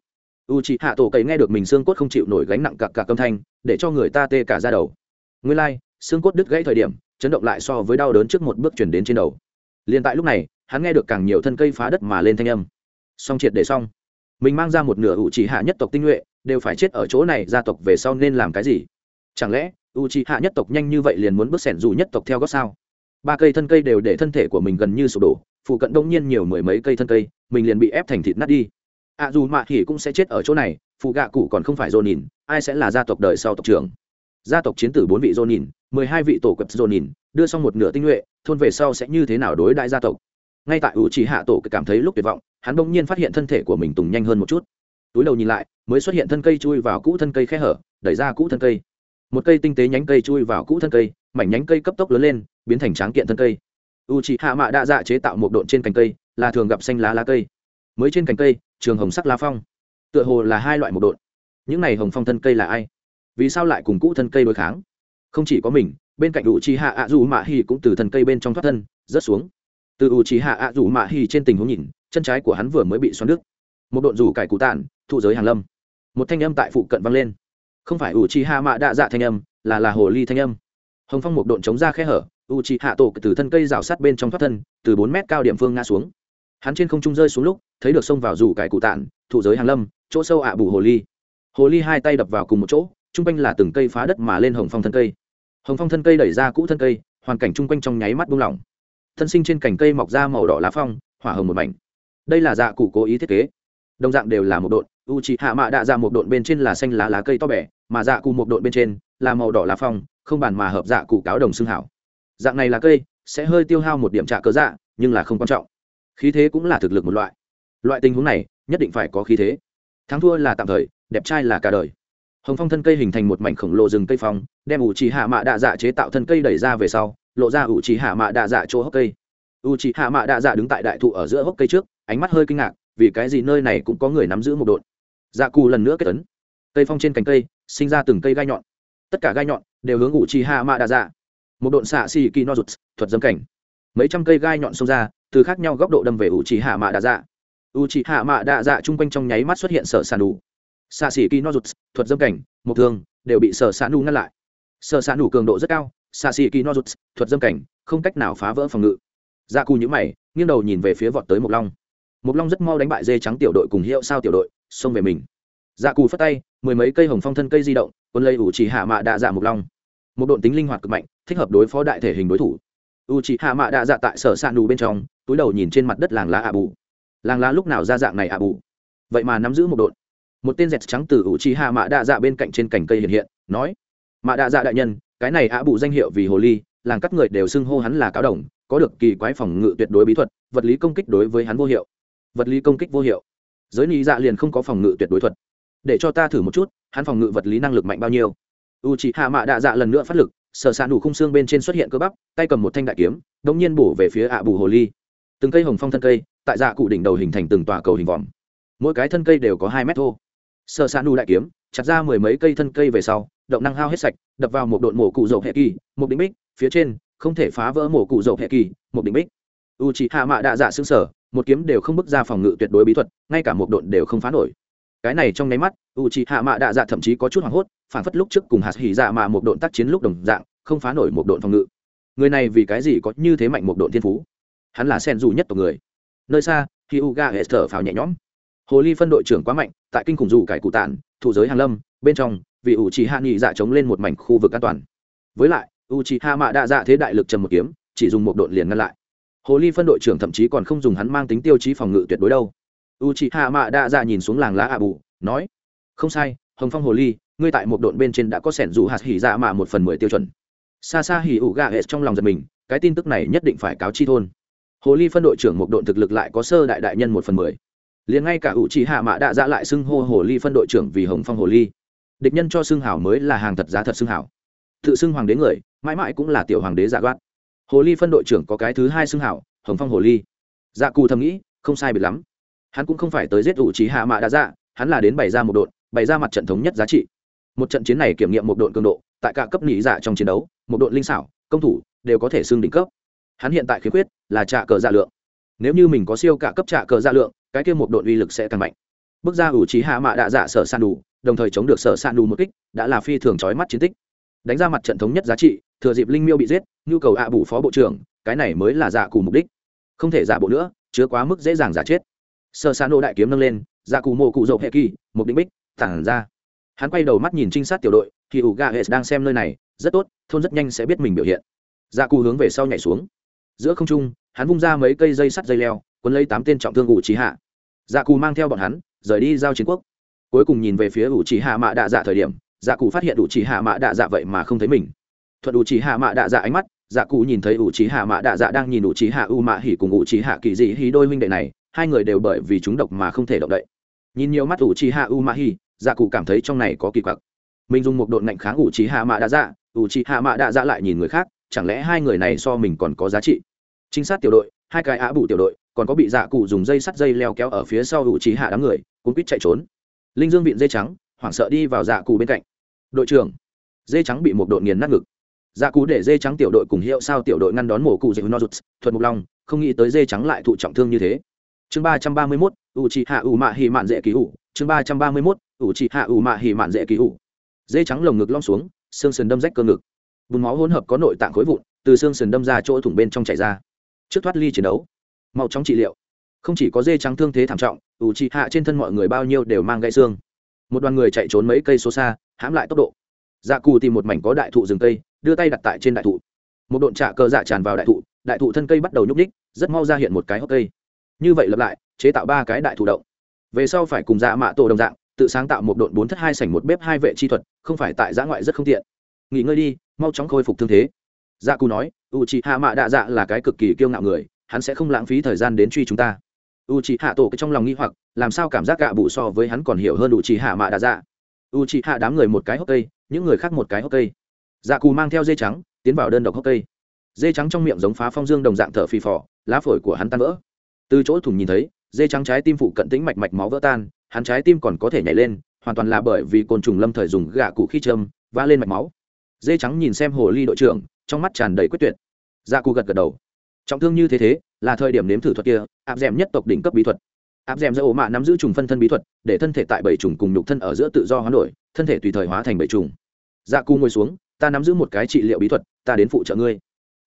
Speaker 1: U chị hạ tổ cậy nghe được mình xương cốt không chịu nổi gánh nặng cặp cả âm thanh để cho người ta tê cả ra đầu. Ngươi lai、like, xương cốt đứt gãy thời điểm chấn động lại so với đau đớn trước một bước chuyển đến trên đầu. Liền tại lúc này hắn nghe được càng nhiều thân cây phá đất mà lên thanh âm. Xong triệt để xong. Mình mang ra một nửa ủ chỉ hạ nhất tộc tinh nhuệ đều phải chết ở chỗ này gia tộc về sau nên làm cái gì? Chẳng lẽ u chỉ hạ nhất tộc nhanh như vậy liền muốn bước sẻn dù nhất tộc theo gót sao? Ba cây thân cây đều để thân thể của mình gần như sụp đổ, phụ cận đông nhiên nhiều mười mấy cây thân cây, mình liền bị ép thành thịt nát đi. À dù mạ thì cũng sẽ chết ở chỗ này, phụ gạ cụ còn không phải dồn nhìn ai sẽ là gia tộc đời sau tộc trưởng? Gia tộc chiến tử bốn vị dồn nhìn mười hai vị tổ quật dồn nhìn đưa xong một nửa tinh nhuệ, thôn về sau sẽ như thế nào đối đại gia tộc? Ngay tại u chỉ hạ tổ cảm thấy lúc tuyệt vọng, hắn bỗng nhiên phát hiện thân thể của mình tùng nhanh hơn một chút. Túi đầu nhìn lại, mới xuất hiện thân cây chui vào cũ thân cây khe hở, đẩy ra cũ thân cây một cây tinh tế nhánh cây chui vào cũ thân cây, mảnh nhánh cây cấp tốc lớn lên, biến thành tráng kiện thân cây. U chỉ hạ mạ đa dạ chế tạo một độn trên cành cây, là thường gặp xanh lá lá cây. Mới trên cành cây, trường hồng sắc lá phong. Tựa hồ là hai loại một độn. Những này hồng phong thân cây là ai? Vì sao lại cùng cũ thân cây đối kháng? Không chỉ có mình, bên cạnh u chi hạ ạ dù mạ hi cũng từ thân cây bên trong thoát thân, rớt xuống. Từ u trí hạ ạ rủ mạ hi trên tình huống nhìn, chân trái của hắn vừa mới bị xoắn đứt. Một độn rủ cải cụ tản, thụ giới hàng lâm. Một thanh âm tại phụ cận vang lên không phải u chi hạ mạ đạ dạ thanh âm, là là hồ ly thanh âm. Hồng phong một độn chống ra khe hở u chi hạ tổ từ thân cây rào sát bên trong thoát thân, từ bốn mét cao điểm phương ngã xuống. Hắn trên không trung rơi xuống lúc, thấy được sông vào rủ cải cụ tản thụ giới hàng lâm, chỗ sâu ạ bù hồ ly. Hồ ly hai tay đập vào cùng một chỗ chung quanh là từng cây phá đất mà lên hồng phong thân cây. Hồng phong thân cây đẩy ra cũ thân cây, hoàn cảnh chung quanh trong nháy mắt buông lỏng. Thân sinh trên cành cây mọc ra màu đỏ lá phong, hỏa hồng một mảnh. Đây là dạ cụ cố ý thiết kế. Đồng dạng đều là một độn u c hạ mạ đạ ra một độn bên trên là xanh lá lá cây to bẻ mà dạ cụ một độn bên trên là màu đỏ lá phong, không bàn mà hợp dạ cụ cáo đồng xương hảo. Dạng này là cây, sẽ hơi tiêu hao một điểm trạ cớ dạ nhưng là không quan trọng. Khí thế cũng là thực lực một loại. Loại tình huống này, nhất định phải có khí thế. Thắng thua là tạm thời, đẹp trai là cả đời. Hồng phong thân cây hình thành một mảnh khổng lồ rừng cây phong, đem ủ trì hạ mạ đạ dạ chế tạo thân cây đẩy ra về sau, lộ ra ủ trì hạ mạ đạ dạ chỗ hốc cây. Ủ trì hạ mạ đạ dạ đứng tại đại thụ ở giữa hốc cây trước, ánh mắt hơi kinh ngạc, vì cái gì nơi này cũng có người nắm giữ một đội. dạ cù lần nữa kết tấn cây phong trên cành cây sinh ra từng cây gai nhọn. Tất cả gai nhọn đều hướng ủ trì hạ mạ đa dạ một độn xạ xì kỳ no rụt, thuật dâm cảnh. Mấy trăm cây gai nhọn xông ra, từ khác nhau góc độ đâm về ủ trì hạ mạ đa dạ u trì hạ mạ đa dạ chung quanh trong nháy mắt xuất hiện sở sàn đủ xạ xỉ kỳ no rụt, thuật dâm cảnh, một thường đều bị sở sàn đủ ngăn lại. Sở sàn đủ cường độ rất cao, xạ xỉ kỳ no rụt, thuật dâm cảnh, không cách nào phá vỡ phòng ngự. Dạ cù nhữ mày, nghiêng đầu nhìn về phía vọt tới mộc long. Mộc long rất mau đánh bại dê trắng tiểu đội cùng hiệu sao tiểu đội, xông về mình dạ cù phất tay, mười mấy cây hồng phong thân cây di động quân lây ủ chỉ hạ mạ đạ dạ mục long. Một độn tính linh hoạt cực mạnh, thích hợp đối phó đại thể hình đối thủ. U chỉ hạ mạ đạ dạ tại sở sạn đủ bên trong, túi đầu nhìn trên mặt đất làng lá ạ bù làng lá lúc nào ra dạng này ạ bù vậy mà nắm giữ một độn một tên dẹt trắng từ u chỉ hạ mạ đạ dạ bên cạnh trên cành cây hiện hiện, nói mạ đạ dạ đại nhân, cái này ạ bù danh hiệu vì hồ ly, làng các người đều xưng hô hắn là cáo đồng, có được kỳ quái phòng ngự tuyệt đối bí thuật, vật lý công kích đối với hắn vô hiệu. Vật lý công kích vô hiệu. Giới lý dạ liền không có phòng ngự tuyệt đối thuật để cho ta thử một chút, hắn phòng ngự vật lý năng lực mạnh bao nhiêu. U c h ị hạ mạ đạ dạ lần nữa phát lực, sở s ạ nủ khung xương bên trên xuất hiện cơ bắp, tay cầm một thanh đại kiếm đ ỗ n g nhiên bổ về phía ạ bù hồ ly. Từng cây hồng phong thân cây, tại dạ cụ đỉnh đầu hình thành từng tòa cầu hình vòm. Mỗi cái thân cây đều có hai mét thô. Sở s ạ nủ đại kiếm, chặt ra mười mấy cây thân cây về sau, động năng hao hết sạch, đập vào một đội mổ cụ dầu hệ kỳ, một đỉnh bích, phía trên, không thể phá vỡ mổ cụ dầu hệ kỳ, một đỉnh bích. U c hạ mạ đạ dạ xương sở một kiếm đều không bước ra phòng ngự tuyệt đối bí thuật, ngay cả một đội đều không phá nổi cái này trong nháy mắt u c h hạ mạ đạ dạ thậm chí có chút hoảng hốt, phản phất lúc trước cùng hạt hỉ dạ mà một độn tác chiến lúc đồng dạng, không phá nổi một độn phòng ngự. Người này vì cái gì có như thế mạnh một độn thiên phú? Hắn là sen dù nhất tộc người. Nơi xa khi u ga hệ thở phào nhẹ nhõm. Hồ ly phân đội trưởng quá mạnh, tại kinh khủng dù cải cụ tản, thủ giới hàng lâm, bên trong, vì u trì hạ nghị dạ chống lên một mảnh khu vực an toàn. Với lại u c h i hạ mạ đạ dạ thế đại lực trầm một kiếm, chỉ dùng một độn liền ngăn lại. Hồ ly phân đội trưởng thậm chí còn không dùng hắn mang tính tiêu chí phòng ngự tuyệt đối đâu u c h i hạ mạ đạ dạ nhìn xuống làng lá ạ bù nói, không sai, hồng phong hồ ly, ngươi tại một đội bên trên đã có sẻn dù hạt hỉ dạ mạ một phần mười tiêu chuẩn. Xa xa hỉ ủ gà hệ trong lòng giật mình, cái tin tức này nhất định phải cáo chi thôn. Hồ ly phân đội trưởng một đội thực lực lại có sơ đại đại nhân một phần mười. Liền ngay cả ủ trì hạ mạ đạ dạ lại xưng hô hồ ly phân đội trưởng vì hồng phong hồ ly. Địch nhân cho xưng hảo mới là hàng thật giá thật xưng hảo tự xưng hoàng đế người, mãi mãi cũng là tiểu hoàng đế dạ đoát hồ ly phân đội trưởng có cái thứ hai xưng hảo hồng phong hồ ly. Dạ cù thầm nghĩ, không sai biệt lắm hắn cũng không phải tới giết ủ trí hạ mạ đã dạ hắn là đến bày ra một đội bày ra mặt trận thống nhất giá trị. Một trận chiến này kiểm nghiệm một đội cường độ, tại cả cấp nỉ dạ trong chiến đấu, một đội linh xảo, công thủ, đều có thể xưng đỉnh cấp. Hắn hiện tại khiếm khuyết là trạ cờ dạ lượng. Nếu như mình có siêu cả cấp trạ cờ dạ lượng, cái kia một đội uy lực sẽ càng mạnh. Bước ra ủ trí hạ mạ đạ dạ sở san đủ, đồng thời chống được sở san đủ một kích, đã là phi thường trói mắt chiến tích. Đánh ra mặt trận thống nhất giá trị, thừa dịp linh miêu bị giết, nhu cầu ạ bù phó bộ trưởng, cái này mới là giả cù mục đích. Không thể giả bộ nữa, chứa quá mức dễ dàng giả chết sơ san nô đại kiếm nâng lên, ra cù mộ cụ dậu hệ kỳ một định bích tản ra. Hắn quay đầu mắt nhìn trinh sát tiểu đội, thì ủ gà hệ đang xem nơi này, rất tốt, thôn rất nhanh sẽ biết mình biểu hiện. Ra cù hướng về sau nhảy xuống. Giữa không trung, hắn vung ra mấy cây dây sắt dây leo quấn lấy tám tên trọng thương ủ trí hạ. Dạ cù mang theo bọn hắn, rời đi giao chiến quốc. Cuối cùng nhìn về phía ủ trí hạ mạ đạ dạ thời điểm dạ cù phát hiện ủ trí hạ mạ đạ dạ vậy mà không thấy mình. Thuận ủ trí hạ mạ đạ dạ ánh mắt dạ cụ nhìn thấy ủ trí hạ mạ đạ dạ đang nhìn ủ trí hạ u mạ hỉ cùng ủ trí hạ kỳ dị hí đôi huynh đệ này hai người đều bởi vì chúng độc mà không thể động đậy. Nhìn nhiều mắt ủ trì hạ u ma hi dạ cụ cảm thấy trong này có kỳ quặc. Mình dùng một độn ngạnh kháng ủ trì hạ mạ đã dạ ủ trì hạ mạ đã dạ lại nhìn người khác, chẳng lẽ hai người này so mình còn có giá trị? Trinh sát tiểu đội, hai cái á bụ tiểu đội, còn có bị dạ cụ dùng dây sắt dây leo kéo ở phía sau ủ trì hạ đám người cũng quýt chạy trốn. Linh dương vịn dây trắng, hoảng sợ đi vào dạ cụ bên cạnh. Đội trưởng. Dây trắng bị một độn nghiền nát ngực. Dạ cụ để dây trắng tiểu đội cùng hiệu sao tiểu đội ngăn đón mổ cụ dây nozuts thuật mục long, không nghĩ tới dây trắng lại thụ trọng thương như thế chương ba trăm ba mươi mốt ủ chị hạ ủ mạ hì mạn dễ kỳ ủ chương ba trăm ba mươi mốt ủ chị hạ ủ mạ hì mạn dễ kỳ ủ dây trắng lồng ngực lom xuống, xương sườn đâm rách cơ ngực. Bùn máu hỗn hợp có nội tạng khối vụn, từ xương sườn đâm ra chỗ thủng bên trong chảy ra. Trước thoát ly chiến đấu, mau chóng trị liệu. Không chỉ có dê trắng thương thế thảm trọng ủ trị hạ trên thân mọi người bao nhiêu đều mang gãy xương. Một đoàn người chạy trốn mấy cây số xa, hãm lại tốc độ. Dạ cù tìm một mảnh có đại thụ rừng cây, đưa tay đặt tại trên đại thụ. Một độn trạ cơ dạ tràn vào đại thụ đại thụ thân cây bắt đầu nhúc ních rất mau ra hiện một cái hốc cây như vậy lặp lại, chế tạo ba cái đại thụ động. Về sau phải cùng dạ mạ tổ đồng dạng, tự sáng tạo một đội bốn thất hai sảnh một bếp hai vệ chi thuật, không phải tại giã ngoại rất không tiện. Nghỉ ngơi đi, mau chóng khôi phục thương thế. Dạ cù nói u chị hạ mạ đạ dạ là cái cực kỳ kiêu ngạo người, hắn sẽ không lãng phí thời gian đến truy chúng ta. U chị hạ tổ cái trong lòng nghi hoặc, làm sao cảm giác gạ bụ so với hắn còn hiểu hơn u chị hạ mạ đạ dạ? U chị hạ đám người một cái hốc cây, những người khác một cái hốc cây. Dạ cù mang theo dây trắng, tiến vào đơn độc hốc cây. Dây trắng trong miệng giống phá phong dương đồng dạng thở phì phò, lá phổi của hắn tan vỡ từ chỗ thủng nhìn thấy dây trắng trái tim phụ cận tĩnh mạch mạch máu vỡ tan, hắn trái tim còn có thể nhảy lên, hoàn toàn là bởi vì côn trùng lâm thời dùng gạ cụ khi châm va lên mạch máu. Dây trắng nhìn xem hồ ly đội trưởng, trong mắt tràn đầy quyết tuyệt. Dạ cụ gật gật đầu. Trọng thương như thế thế, là thời điểm nếm thử thuật kia, áp d nhất tộc đỉnh cấp bí thuật. Áp d ẻ m ổ mạ nắm giữ trùng phân thân bí thuật, để thân thể tại bảy trùng cùng nhục thân ở giữa tự do hoán đổi, thân thể tùy thời hóa thành bảy trùng. Dạ cụ ngồi xuống, ta nắm giữ một cái trị liệu bí thuật, ta đến phụ trợ ngươi.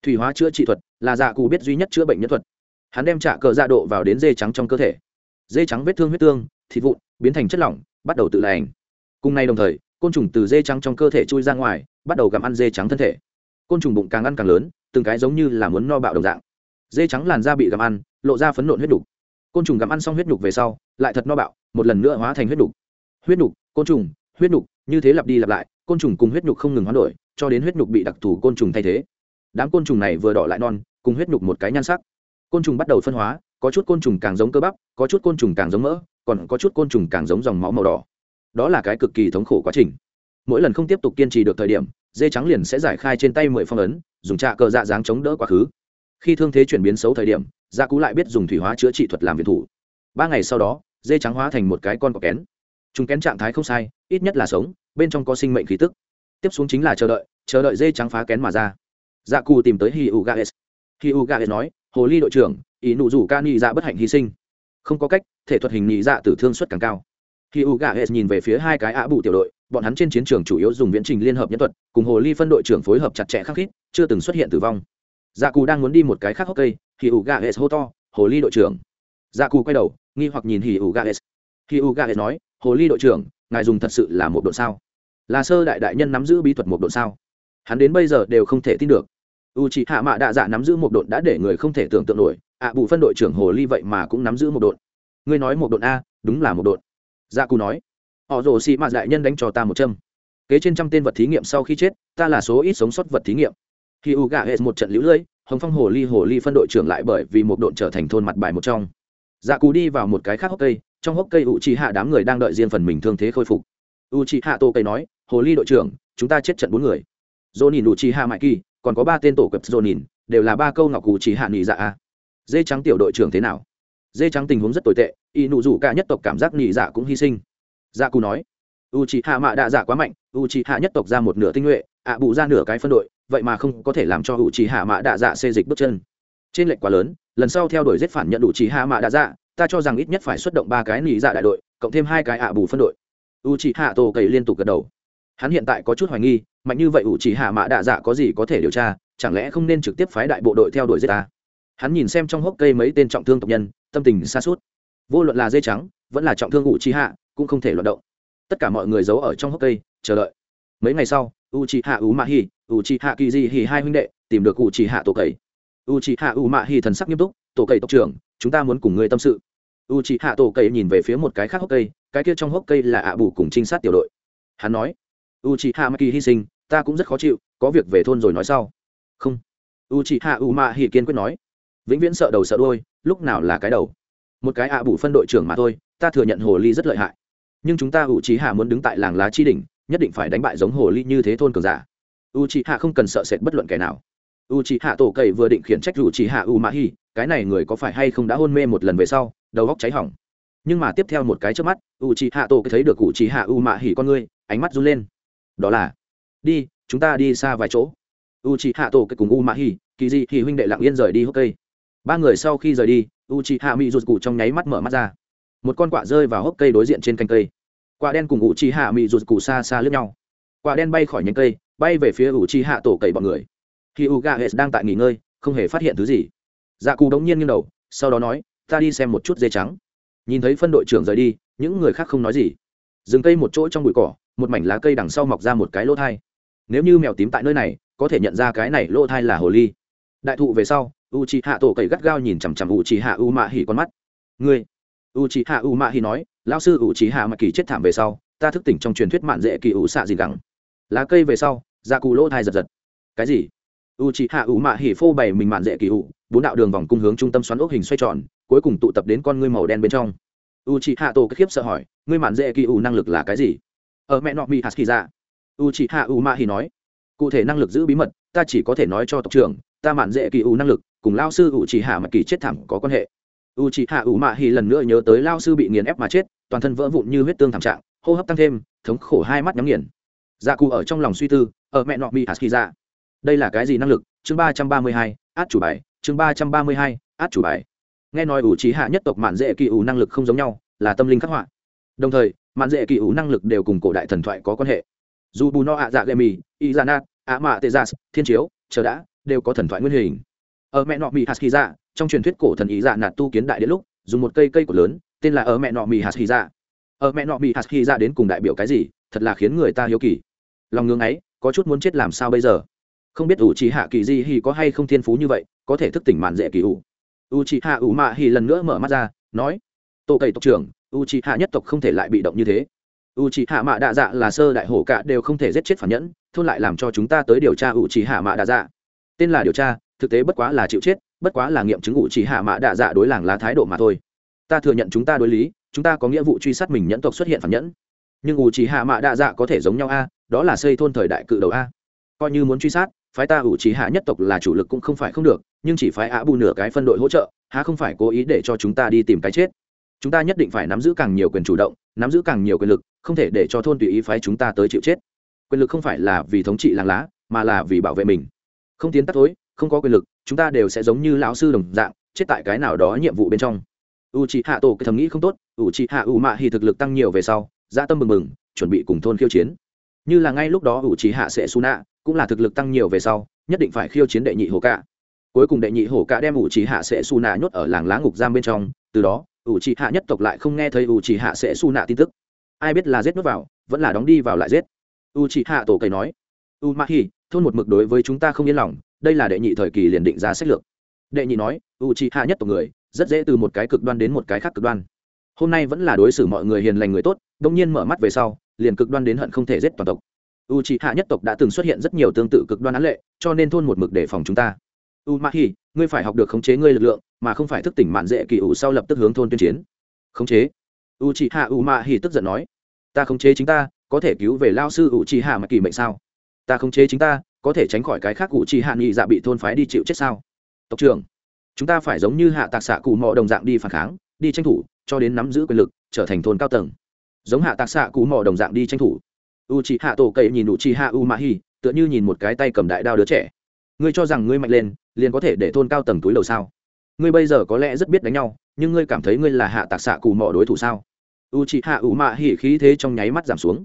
Speaker 1: Thủy hóa chữa trị thuật là dạ cụ biết duy nhất chữa bệnh nhân thuật hắn đem trả cờ dạ độ vào đến dê trắng trong cơ thể. Dê trắng vết thương huyết tương, thịt vụn, biến thành chất lỏng, bắt đầu tự lành. Cùng nay đồng thời, côn trùng từ dê trắng trong cơ thể chui ra ngoài, bắt đầu gặm ăn dê trắng thân thể. Côn trùng bụng càng ăn càng lớn, từng cái giống như là muốn no bạo đồng dạng. Dê trắng làn da bị gặm ăn, lộ ra phấn nộn huyết đục. Côn trùng gặm ăn xong huyết đục về sau, lại thật no bạo, một lần nữa hóa thành huyết đục. Huyết đục, côn trùng, huyết đục, như thế lặp đi lặp lại, côn trùng cùng huyết đục không ngừng hoán đổi, cho đến huyết đục bị đặc thù côn trùng thay thế. Đám côn trùng này vừa đỏ lại non, cùng huyết đục một cái nhan sắc côn trùng bắt đầu phân hóa, có chút côn trùng càng giống cơ bắp, có chút côn trùng càng giống mỡ, còn có chút côn trùng càng giống dòng máu màu đỏ. Đó là cái cực kỳ thống khổ quá trình. Mỗi lần không tiếp tục kiên trì được thời điểm, dê trắng liền sẽ giải khai trên tay mười phong ấn, dùng trạ cờ dạ dáng chống đỡ quá khứ. Khi thương thế chuyển biến xấu thời điểm, gia cú lại biết dùng thủy hóa chữa trị thuật làm viện thủ. Ba ngày sau đó, dê trắng hóa thành một cái con cọp kén. Chúng kén trạng thái không sai, ít nhất là sống, bên trong có sinh mệnh khí tức. Tiếp xuống chính là chờ đợi chờ đợi dê trắng phá kén mà ra. Dạ cù tìm tới hi u gaes hi u gaes nói hồ ly đội trưởng, ý nụ rủ ca nhị dạ bất hạnh hy sinh. Không có cách, thể thuật hình nhị dạ tử thương suất càng cao. Khi u gaes nhìn về phía hai cái ạ bụ tiểu đội, bọn hắn trên chiến trường chủ yếu dùng viễn trình liên hợp nhân thuật, cùng hồ ly phân đội trưởng phối hợp chặt chẽ khắc khít, chưa từng xuất hiện tử vong. Dạ cù đang muốn đi một cái khác hốc cây, khi u gà hô to, hồ ly đội trưởng. Dạ cù quay đầu, nghi hoặc nhìn hì u gà hì u gà nói, hồ ly đội trưởng, ngài dùng thật sự là một đội sao? Là sơ đại đại nhân nắm giữ bí thuật một đội sao? Hắn đến bây giờ đều không thể tin được u c hạ mạ đạ dạ nắm giữ một đội đã để người không thể tưởng tượng nổi. Ạ bù phân đội trưởng hồ ly vậy mà cũng nắm giữ một đội ngươi nói một đội a, đúng là một đội dạ cù nói. Họ rồ xị mạ đại nhân đánh cho ta một châm. Kế trên trăm tên vật thí nghiệm sau khi chết, ta là số ít sống sót vật thí nghiệm. Khi u gà hệ một trận lũ lưỡi hồng phong hồ ly hồ ly phân đội trưởng lại bởi vì một đội trở thành thôn mặt bài một trong. Dạ cù đi vào một cái khác hốc cây, trong hốc cây u chi hạ đám người đang đợi riêng phần mình thương thế khôi phục. U chi hạ tô cây nói, hồ ly đội trưởng, chúng ta chết trận bốn người. Dô nhìn u chi hạ mãi kỳ còn có ba tên tổ quẹp dồn nhìn, đều là ba câu ngọc cụ chỉ hạ nghỉ dạ a. Dê trắng tiểu đội trưởng thế nào? Dê trắng tình huống rất tồi tệ, y nụ rủ cả nhất tộc cảm giác nghỉ dạ cũng hy sinh. Dạ cù nói u chi hạ mạ đạ dạ quá mạnh u chi hạ nhất tộc ra một nửa tinh nhuệ, ạ bù ra nửa cái phân đội, vậy mà không có thể làm cho u chi hạ mạ đạ dạ xê dịch bước chân. Trên lệnh quá lớn, lần sau theo đuổi giết phản nhận đủ chỉ hạ mạ đạ dạ ta cho rằng ít nhất phải xuất động ba cái nỉ dạ đại đội, cộng thêm hai cái ạ bù phân đội. U chi hạ tổ cầy liên tục gật đầu hắn hiện tại có chút hoài nghi, mạnh như vậy ủ chỉ hạ mạ đạ dạ có gì có thể điều tra, chẳng lẽ không nên trực tiếp phái đại bộ đội theo đuổi giết ta? Hắn nhìn xem trong hốc cây mấy tên trọng thương tộc nhân, tâm tình xa suốt. Vô luận là dây trắng, vẫn là trọng thương ủ chỉ hạ, cũng không thể loạt động. Tất cả mọi người giấu ở trong hốc cây, chờ đợi. Mấy ngày sau u chỉ hạ u mạ hi u chỉ hạ kỳ di hi hai huynh đệ, tìm được u chỉ hạ tổ cậy u chỉ hạ u mạ hi thần sắc nghiêm túc, tổ cậy tộc trưởng, chúng ta muốn cùng người tâm sự. U chỉ hạ tổ cậy nhìn về phía một cái khác hốc cây, cái kia trong hốc cây là ạ bù cùng trinh sát tiểu đội. Hắn nói u chị hạ ma kỳ hy sinh, ta cũng rất khó chịu, có việc về thôn rồi nói sau. Không. U chị hạ u mạ hỉ kiên quyết nói. Vĩnh viễn sợ đầu sợ đuôi, lúc nào là cái đầu? Một cái ạ bù phân đội trưởng mà thôi, ta thừa nhận hồ ly rất lợi hại. Nhưng chúng ta u chị hạ muốn đứng tại làng lá chi đỉnh, nhất định phải đánh bại giống hồ ly như thế thôn cường giả. U chị hạ không cần sợ sệt bất luận kẻ nào. U chị hạ tổ cậy vừa định khiển trách u chị hạ u mạ hỉ cái này người có phải hay không đã hôn mê một lần về sau, đầu góc cháy hỏng. Nhưng mà tiếp theo một cái trước mắt u chị hạ tổ thấy được u chị hạ u mạ hỉ con ngươi, ánh mắt run lên đó là, đi, chúng ta đi xa vài chỗ. U chi hạ tổ cùng u mạ hi kỳ di thì huynh đệ lặng yên rời đi hốc cây. Ba người sau khi rời đi u chi hạ mỹ rụt cụ trong nháy mắt mở mắt ra. Một con quạ rơi vào hốc cây đối diện trên cành cây. Quả đen cùng u chi hạ mỹ rụt cụ xa xa lướt nhau. Quả đen bay khỏi nhánh cây, bay về phía u chi hạ tổ cậy bọn người. Khi u ga đang tại nghỉ ngơi, không hề phát hiện thứ gì. Dạ cụ đống nhiên nghiêng đầu, sau đó nói, ta đi xem một chút dê trắng. Nhìn thấy phân đội trưởng rời đi, những người khác không nói gì. Dừng cây một chỗ trong bụi cỏ một mảnh lá cây đằng sau mọc ra một cái lỗ thai. Nếu như mèo tím tại nơi này, có thể nhận ra cái này lỗ thai là hồ ly. Đại thụ về sau u c h hạ tổ cậy gắt gao nhìn chằm chằm u c h hạ u mạ hỉ con mắt. Ngươi? U c h hạ u mạ hỉ nói lao sư u c h hạ mạ kỳ chết thảm về sau, ta thức tỉnh trong truyền thuyết mạn dễ kỳ ủ xạ gì gắng. Lá cây về sau, da cù lỗ thai giật giật. Cái gì? U c h hạ u mạ hỉ phô bày mình mạn dễ kỳ ủ, bốn đạo đường vòng cung hướng trung tâm xoắn ốc hình xoay tròn, cuối cùng tụ tập đến con ngươi màu đen bên trong. U c h hạ tổ khiếp sợ hỏi, ngươi mạn dễ kỳ ủ năng lực là cái gì? Ở mẹ nọ mỹ hạt kỳ ra u Chị hạ u ma hi nói, cụ thể năng lực giữ bí mật, ta chỉ có thể nói cho tộc trưởng, ta mạn dễ kỳ U năng lực, cùng lao sư u Chị hạ mà kỳ chết thảm có quan hệ. U Chị hạ u ma hi lần nữa nhớ tới lao sư bị nghiền ép mà chết, toàn thân vỡ vụn như huyết tương thảm trạng, hô hấp tăng thêm, thống khổ hai mắt nhắm nghiền. Dạ cụ ở trong lòng suy tư, ở mẹ nọ mỹ hạt kỳ ra đây là cái gì năng lực? Chương ba trăm ba mươi hai, át chủ bài, chương ba trăm ba mươi hai, át chủ bài. Nghe nói ủ trí hạ nhất tộc mạn dễ kỳ ủ năng lực không giống nhau, là tâm linh khắc họa. Đồng thời mạn dễ kỳ ủ năng lực đều cùng cổ đại thần thoại có quan hệ. Dù bù no ạ dạ gậy mì, y dạ nát, ạ mạ tê gia thiên chiếu, chờ đã, đều có thần thoại nguyên hình. Ở mẹ nọ mì hạt kỳ dạ trong truyền thuyết cổ thần ý dạ nạt tu kiến đại đến lúc, dùng một cây cây của lớn, tên là ở mẹ nọ mì hạt kỳ dạ ở mẹ nọ mì hạt kỳ dạ đến cùng đại biểu cái gì, thật là khiến người ta hiếu kỳ. Lòng ngưng ấy, có chút muốn chết làm sao bây giờ? Không biết ủ trí hạ kỳ di hi có hay không thiên phú như vậy, có thể thức tỉnh mạn dễ kỳ ủ. U trí hạ ủ mạ hi lần nữa mở mắt ra, nói, tổ cậy tộc trưởng u trí hạ nhất tộc không thể lại bị động như thế. U trí hạ mạ đạ dạ là sơ đại hổ cả đều không thể giết chết phản nhẫn, thôn lại làm cho chúng ta tới điều tra u trí hạ mạ đạ dạ. Tên là điều tra, thực tế bất quá là chịu chết, bất quá là nghiệm chứng u trí hạ mạ đạ dạ đối làng lá thái độ mà thôi. Ta thừa nhận chúng ta đối lý, chúng ta có nghĩa vụ truy sát mình nhẫn tộc xuất hiện phản nhẫn. Nhưng u trí hạ mạ đạ dạ có thể giống nhau a, đó là xây thôn thời đại cự đầu a. Coi như muốn truy sát, phái ta ủ trí hạ nhất tộc là chủ lực cũng không phải không được, nhưng chỉ phái ạ bù nửa cái phân đội hỗ trợ, há không phải cố ý để cho chúng ta đi tìm cái chết chúng ta nhất định phải nắm giữ càng nhiều quyền chủ động, nắm giữ càng nhiều quyền lực, không thể để cho thôn tùy ý phái chúng ta tới chịu chết. Quyền lực không phải là vì thống trị làng lá, mà là vì bảo vệ mình. Không tiến tắt tối không có quyền lực, chúng ta đều sẽ giống như lão sư đồng dạng, chết tại cái nào đó nhiệm vụ bên trong. U c h ị hạ tổ cái thầm nghĩ không tốt u c h ị hạ u mạ hì thực lực tăng nhiều về sau gia tâm mừng mừng chuẩn bị cùng thôn khiêu chiến. Như là ngay lúc đó u c h ị hạ sẽ su nạ cũng là thực lực tăng nhiều về sau, nhất định phải khiêu chiến đệ nhị hổ cả. Cuối cùng đệ nhị hổ cả đem ủ trì hạ sẽ su nạ nhốt ở làng lá ngục giam bên trong, từ đó ủ trì hạ nhất tộc lại không nghe thấy ủ trì hạ sẽ su nạ tin tức. Ai biết là giết nước vào, vẫn là đóng đi vào lại giết. U trì hạ tổ cầy nói u ma hi thôn một mực đối với chúng ta không yên lòng, đây là đệ nhị thời kỳ liền định ra sách lược. Đệ nhị nói u trì hạ nhất tộc người, rất dễ từ một cái cực đoan đến một cái khác cực đoan. Hôm nay vẫn là đối xử mọi người hiền lành người tốt, đông nhiên mở mắt về sau, liền cực đoan đến hận không thể giết toàn tộc. U trì hạ nhất tộc đã từng xuất hiện rất nhiều tương tự cực đoan án lệ, cho nên thôn một mực để phòng chúng ta. U ma hi ngươi phải học được khống chế ngươi lực lượng mà không phải thức tỉnh mạn dễ kỳ ủ sau lập tức hướng thôn tuyên chiến. Khống chế. U chị hạ u mạ hỉ tức giận nói, ta khống chế chính ta, có thể cứu về lao sư u chị hạ mà kỳ mệnh sao? Ta khống chế chính ta, có thể tránh khỏi cái khác u chị hạ nghị dạ bị thôn phái đi chịu chết sao? Tộc trưởng, chúng ta phải giống như hạ tạc xạ cụ mò đồng dạng đi phản kháng, đi tranh thủ, cho đến nắm giữ quyền lực, trở thành thôn cao tầng. Giống hạ tạc xạ cụ mò đồng dạng đi tranh thủ. U chị hạ tổ cậy nhìn u chị hạ u ma hi tựa như nhìn một cái tay cầm đại đao đứa trẻ. Ngươi cho rằng ngươi mạnh lên, liền có thể để thôn cao tầng túi lầu sao? Ngươi bây giờ có lẽ rất biết đánh nhau, nhưng ngươi cảm thấy ngươi là hạ tạc xạ cù mò đối thủ sao? U chị hạ ủ mạ hỉ khí thế trong nháy mắt giảm xuống.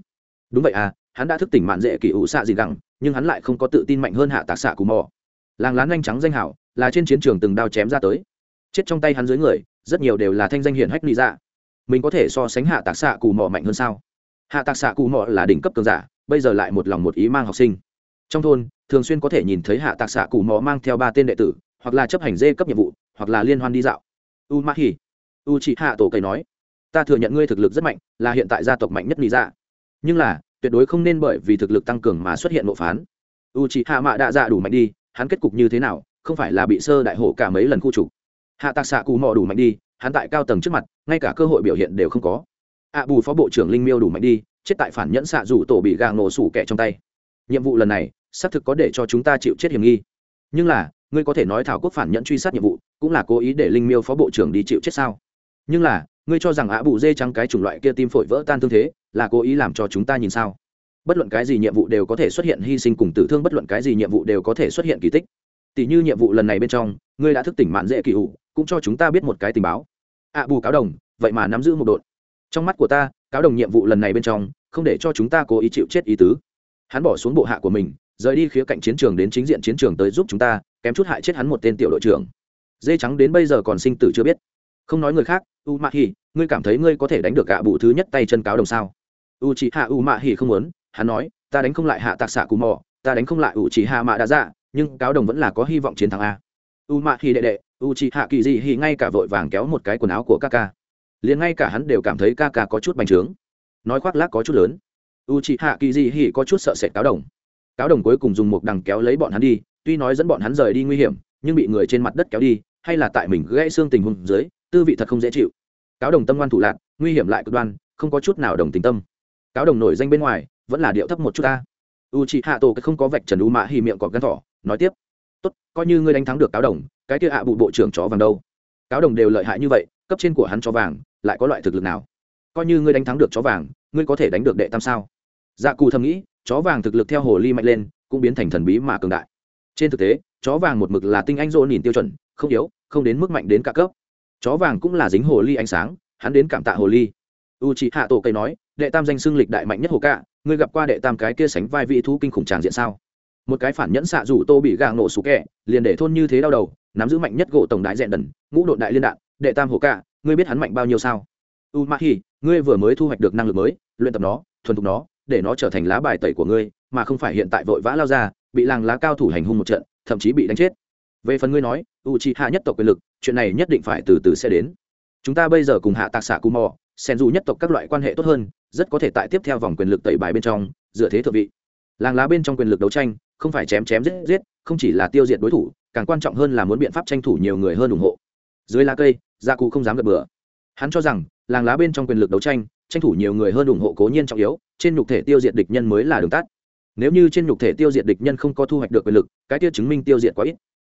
Speaker 1: Đúng vậy à hắn đã thức tỉnh mạn dễ kỷ ủ xạ gì gẳng, nhưng hắn lại không có tự tin mạnh hơn hạ tạc xạ cù mò làng lán nhanh trắng danh hảo, là trên chiến trường từng đao chém ra tới. Chết trong tay hắn dưới người, rất nhiều đều là thanh danh hiển hách lý dạ. Mình có thể so sánh hạ tạc xạ cù mò mạnh hơn sao? Hạ tạc xạ cù mò là đỉnh cấp cường giả, bây giờ lại một lòng một ý mang học sinh. Trong thôn, thường xuyên có thể nhìn thấy hạ tạc xạ cù mò mang theo ba tên đệ tử hoặc là chấp hành dê cấp nhiệm vụ, hoặc là liên hoan đi dạo. U ma hi u chị hạ tổ cây nói, ta thừa nhận ngươi thực lực rất mạnh, là hiện tại gia tộc mạnh nhất lý dạ. Nhưng là, tuyệt đối không nên bởi vì thực lực tăng cường mà xuất hiện nộ phán. U chị hạ mạ đạ dạ đủ mạnh đi, hắn kết cục như thế nào, không phải là bị sơ đại hộ cả mấy lần khu trục. Hạ tạc xạ cù mò đủ mạnh đi, hắn tại cao tầng trước mặt, ngay cả cơ hội biểu hiện đều không có. Ạ bù phó bộ trưởng linh miêu đủ mạnh đi, chết tại phản nhẫn xạ rủ tổ bị gàng nổ sủ kẻ trong tay. Nhiệm vụ lần này, xác thực có để cho chúng ta chịu chết hiểm nghi. Nhưng là ngươi có thể nói thảo quốc phản nhẫn truy sát nhiệm vụ, cũng là cố ý để linh miêu phó bộ trưởng đi chịu chết sao? Nhưng là, ngươi cho rằng ạ bù dê trắng cái chủng loại kia tim phổi vỡ tan thương thế, là cố ý làm cho chúng ta nhìn sao? Bất luận cái gì nhiệm vụ đều có thể xuất hiện hy sinh cùng tử thương, bất luận cái gì nhiệm vụ đều có thể xuất hiện kỳ tích. Tỷ như nhiệm vụ lần này bên trong, ngươi đã thức tỉnh mạn dễ kỳ ủ, cũng cho chúng ta biết một cái tình báo. Ạ bù cáo đồng, vậy mà nắm giữ một đội trong mắt của ta, cáo đồng nhiệm vụ lần này bên trong, không để cho chúng ta cố ý chịu chết ý tứ. Hắn bỏ xuống bộ hạ của mình, rời đi khía cạnh chiến trường đến chính diện chiến trường tới giúp chúng ta kém chút hại chết hắn một tên tiểu đội trưởng. Dê trắng đến bây giờ còn sinh tử chưa biết. Không nói người khác u mạ hỉ ngươi cảm thấy ngươi có thể đánh được gạ bụ thứ nhất tay chân cáo đồng sao? U chị hạ u mạ hỉ không muốn, hắn nói, ta đánh không lại hạ tạc xạ cù mò, ta đánh không lại u chị hạ mạ đã dạ nhưng cáo đồng vẫn là có hy vọng chiến thắng a. U mạ hỉ đệ đệ u chị hạ kỳ dị hỉ ngay cả vội vàng kéo một cái quần áo của ca ca liền ngay cả hắn đều cảm thấy ca ca có chút bành trướng. Nói khoác lác có chút lớn. U chị hạ kỳ dị hỉ có chút sợ sệt cáo đồng. Cáo đồng cuối cùng dùng một đằng kéo lấy bọn hắn đi tuy nói dẫn bọn hắn rời đi nguy hiểm, nhưng bị người trên mặt đất kéo đi, hay là tại mình gãy xương tình huống dưới, tư vị thật không dễ chịu. Cáo đồng tâm ngoan thủ lạc nguy hiểm lại cực đoan, không có chút nào đồng tình tâm. Cáo đồng nổi danh bên ngoài, vẫn là điệu thấp một chút ta. U chị hạ tổ không có vạch trần u mạ hì miệng cọp gắn thỏ, nói tiếp. Tốt, coi như ngươi đánh thắng được cáo đồng, cái kia ạ bụ bộ trưởng chó vàng đâu? Cáo đồng đều lợi hại như vậy, cấp trên của hắn chó vàng, lại có loại thực lực nào? Coi như ngươi đánh thắng được chó vàng, ngươi có thể đánh được đệ tam sao? Dạ cù thầm nghĩ, chó vàng thực lực theo hồ ly mạnh lên, cũng biến thành thần bí mà cường đại trên thực tế, chó vàng một mực là tinh anh rô nhìn tiêu chuẩn, không yếu, không đến mức mạnh đến cả cấp. Chó vàng cũng là dính hồ ly ánh sáng, hắn đến cảm tạ hồ ly. U c h ị hạ tổ cây nói, đệ tam danh xưng lịch đại mạnh nhất hồ cạ, ngươi gặp qua đệ tam cái kia sánh vai vị thú kinh khủng tràng diện sao? Một cái phản nhẫn xạ rủ tô bị gàng nổ sủ kẹ, liền để thôn như thế đau đầu, nắm giữ mạnh nhất gỗ tổng đại dẹn đần, ngũ đội đại liên đạn, đệ tam hồ cạ, ngươi biết hắn mạnh bao nhiêu sao? U ma hi ngươi vừa mới thu hoạch được năng lực mới, luyện tập nó, thuần thục nó, để nó trở thành lá bài tẩy của ngươi, mà không phải hiện tại vội vã lao ra bị làng lá cao thủ hành hung một trận, thậm chí bị đánh chết. Về phần ngươi nói u chi hạ nhất tộc quyền lực, chuyện này nhất định phải từ từ sẽ đến. Chúng ta bây giờ cùng hạ tạc xạ cù mò sen dù nhất tộc các loại quan hệ tốt hơn, rất có thể tại tiếp theo vòng quyền lực tẩy bài bên trong, dựa thế thượng vị. Làng lá bên trong quyền lực đấu tranh, không phải chém chém giết giết, không chỉ là tiêu diệt đối thủ, càng quan trọng hơn là muốn biện pháp tranh thủ nhiều người hơn ủng hộ. Dưới lá cây gia cụ không dám gật bừa. Hắn cho rằng, làng lá bên trong quyền lực đấu tranh tranh thủ nhiều người hơn ủng hộ cố nhiên trọng yếu, trên nhục thể tiêu diệt địch nhân mới là đường tắt nếu như trên nhục thể tiêu diệt địch nhân không có thu hoạch được quyền lực, cái tiêu chứng minh tiêu diệt quá ít.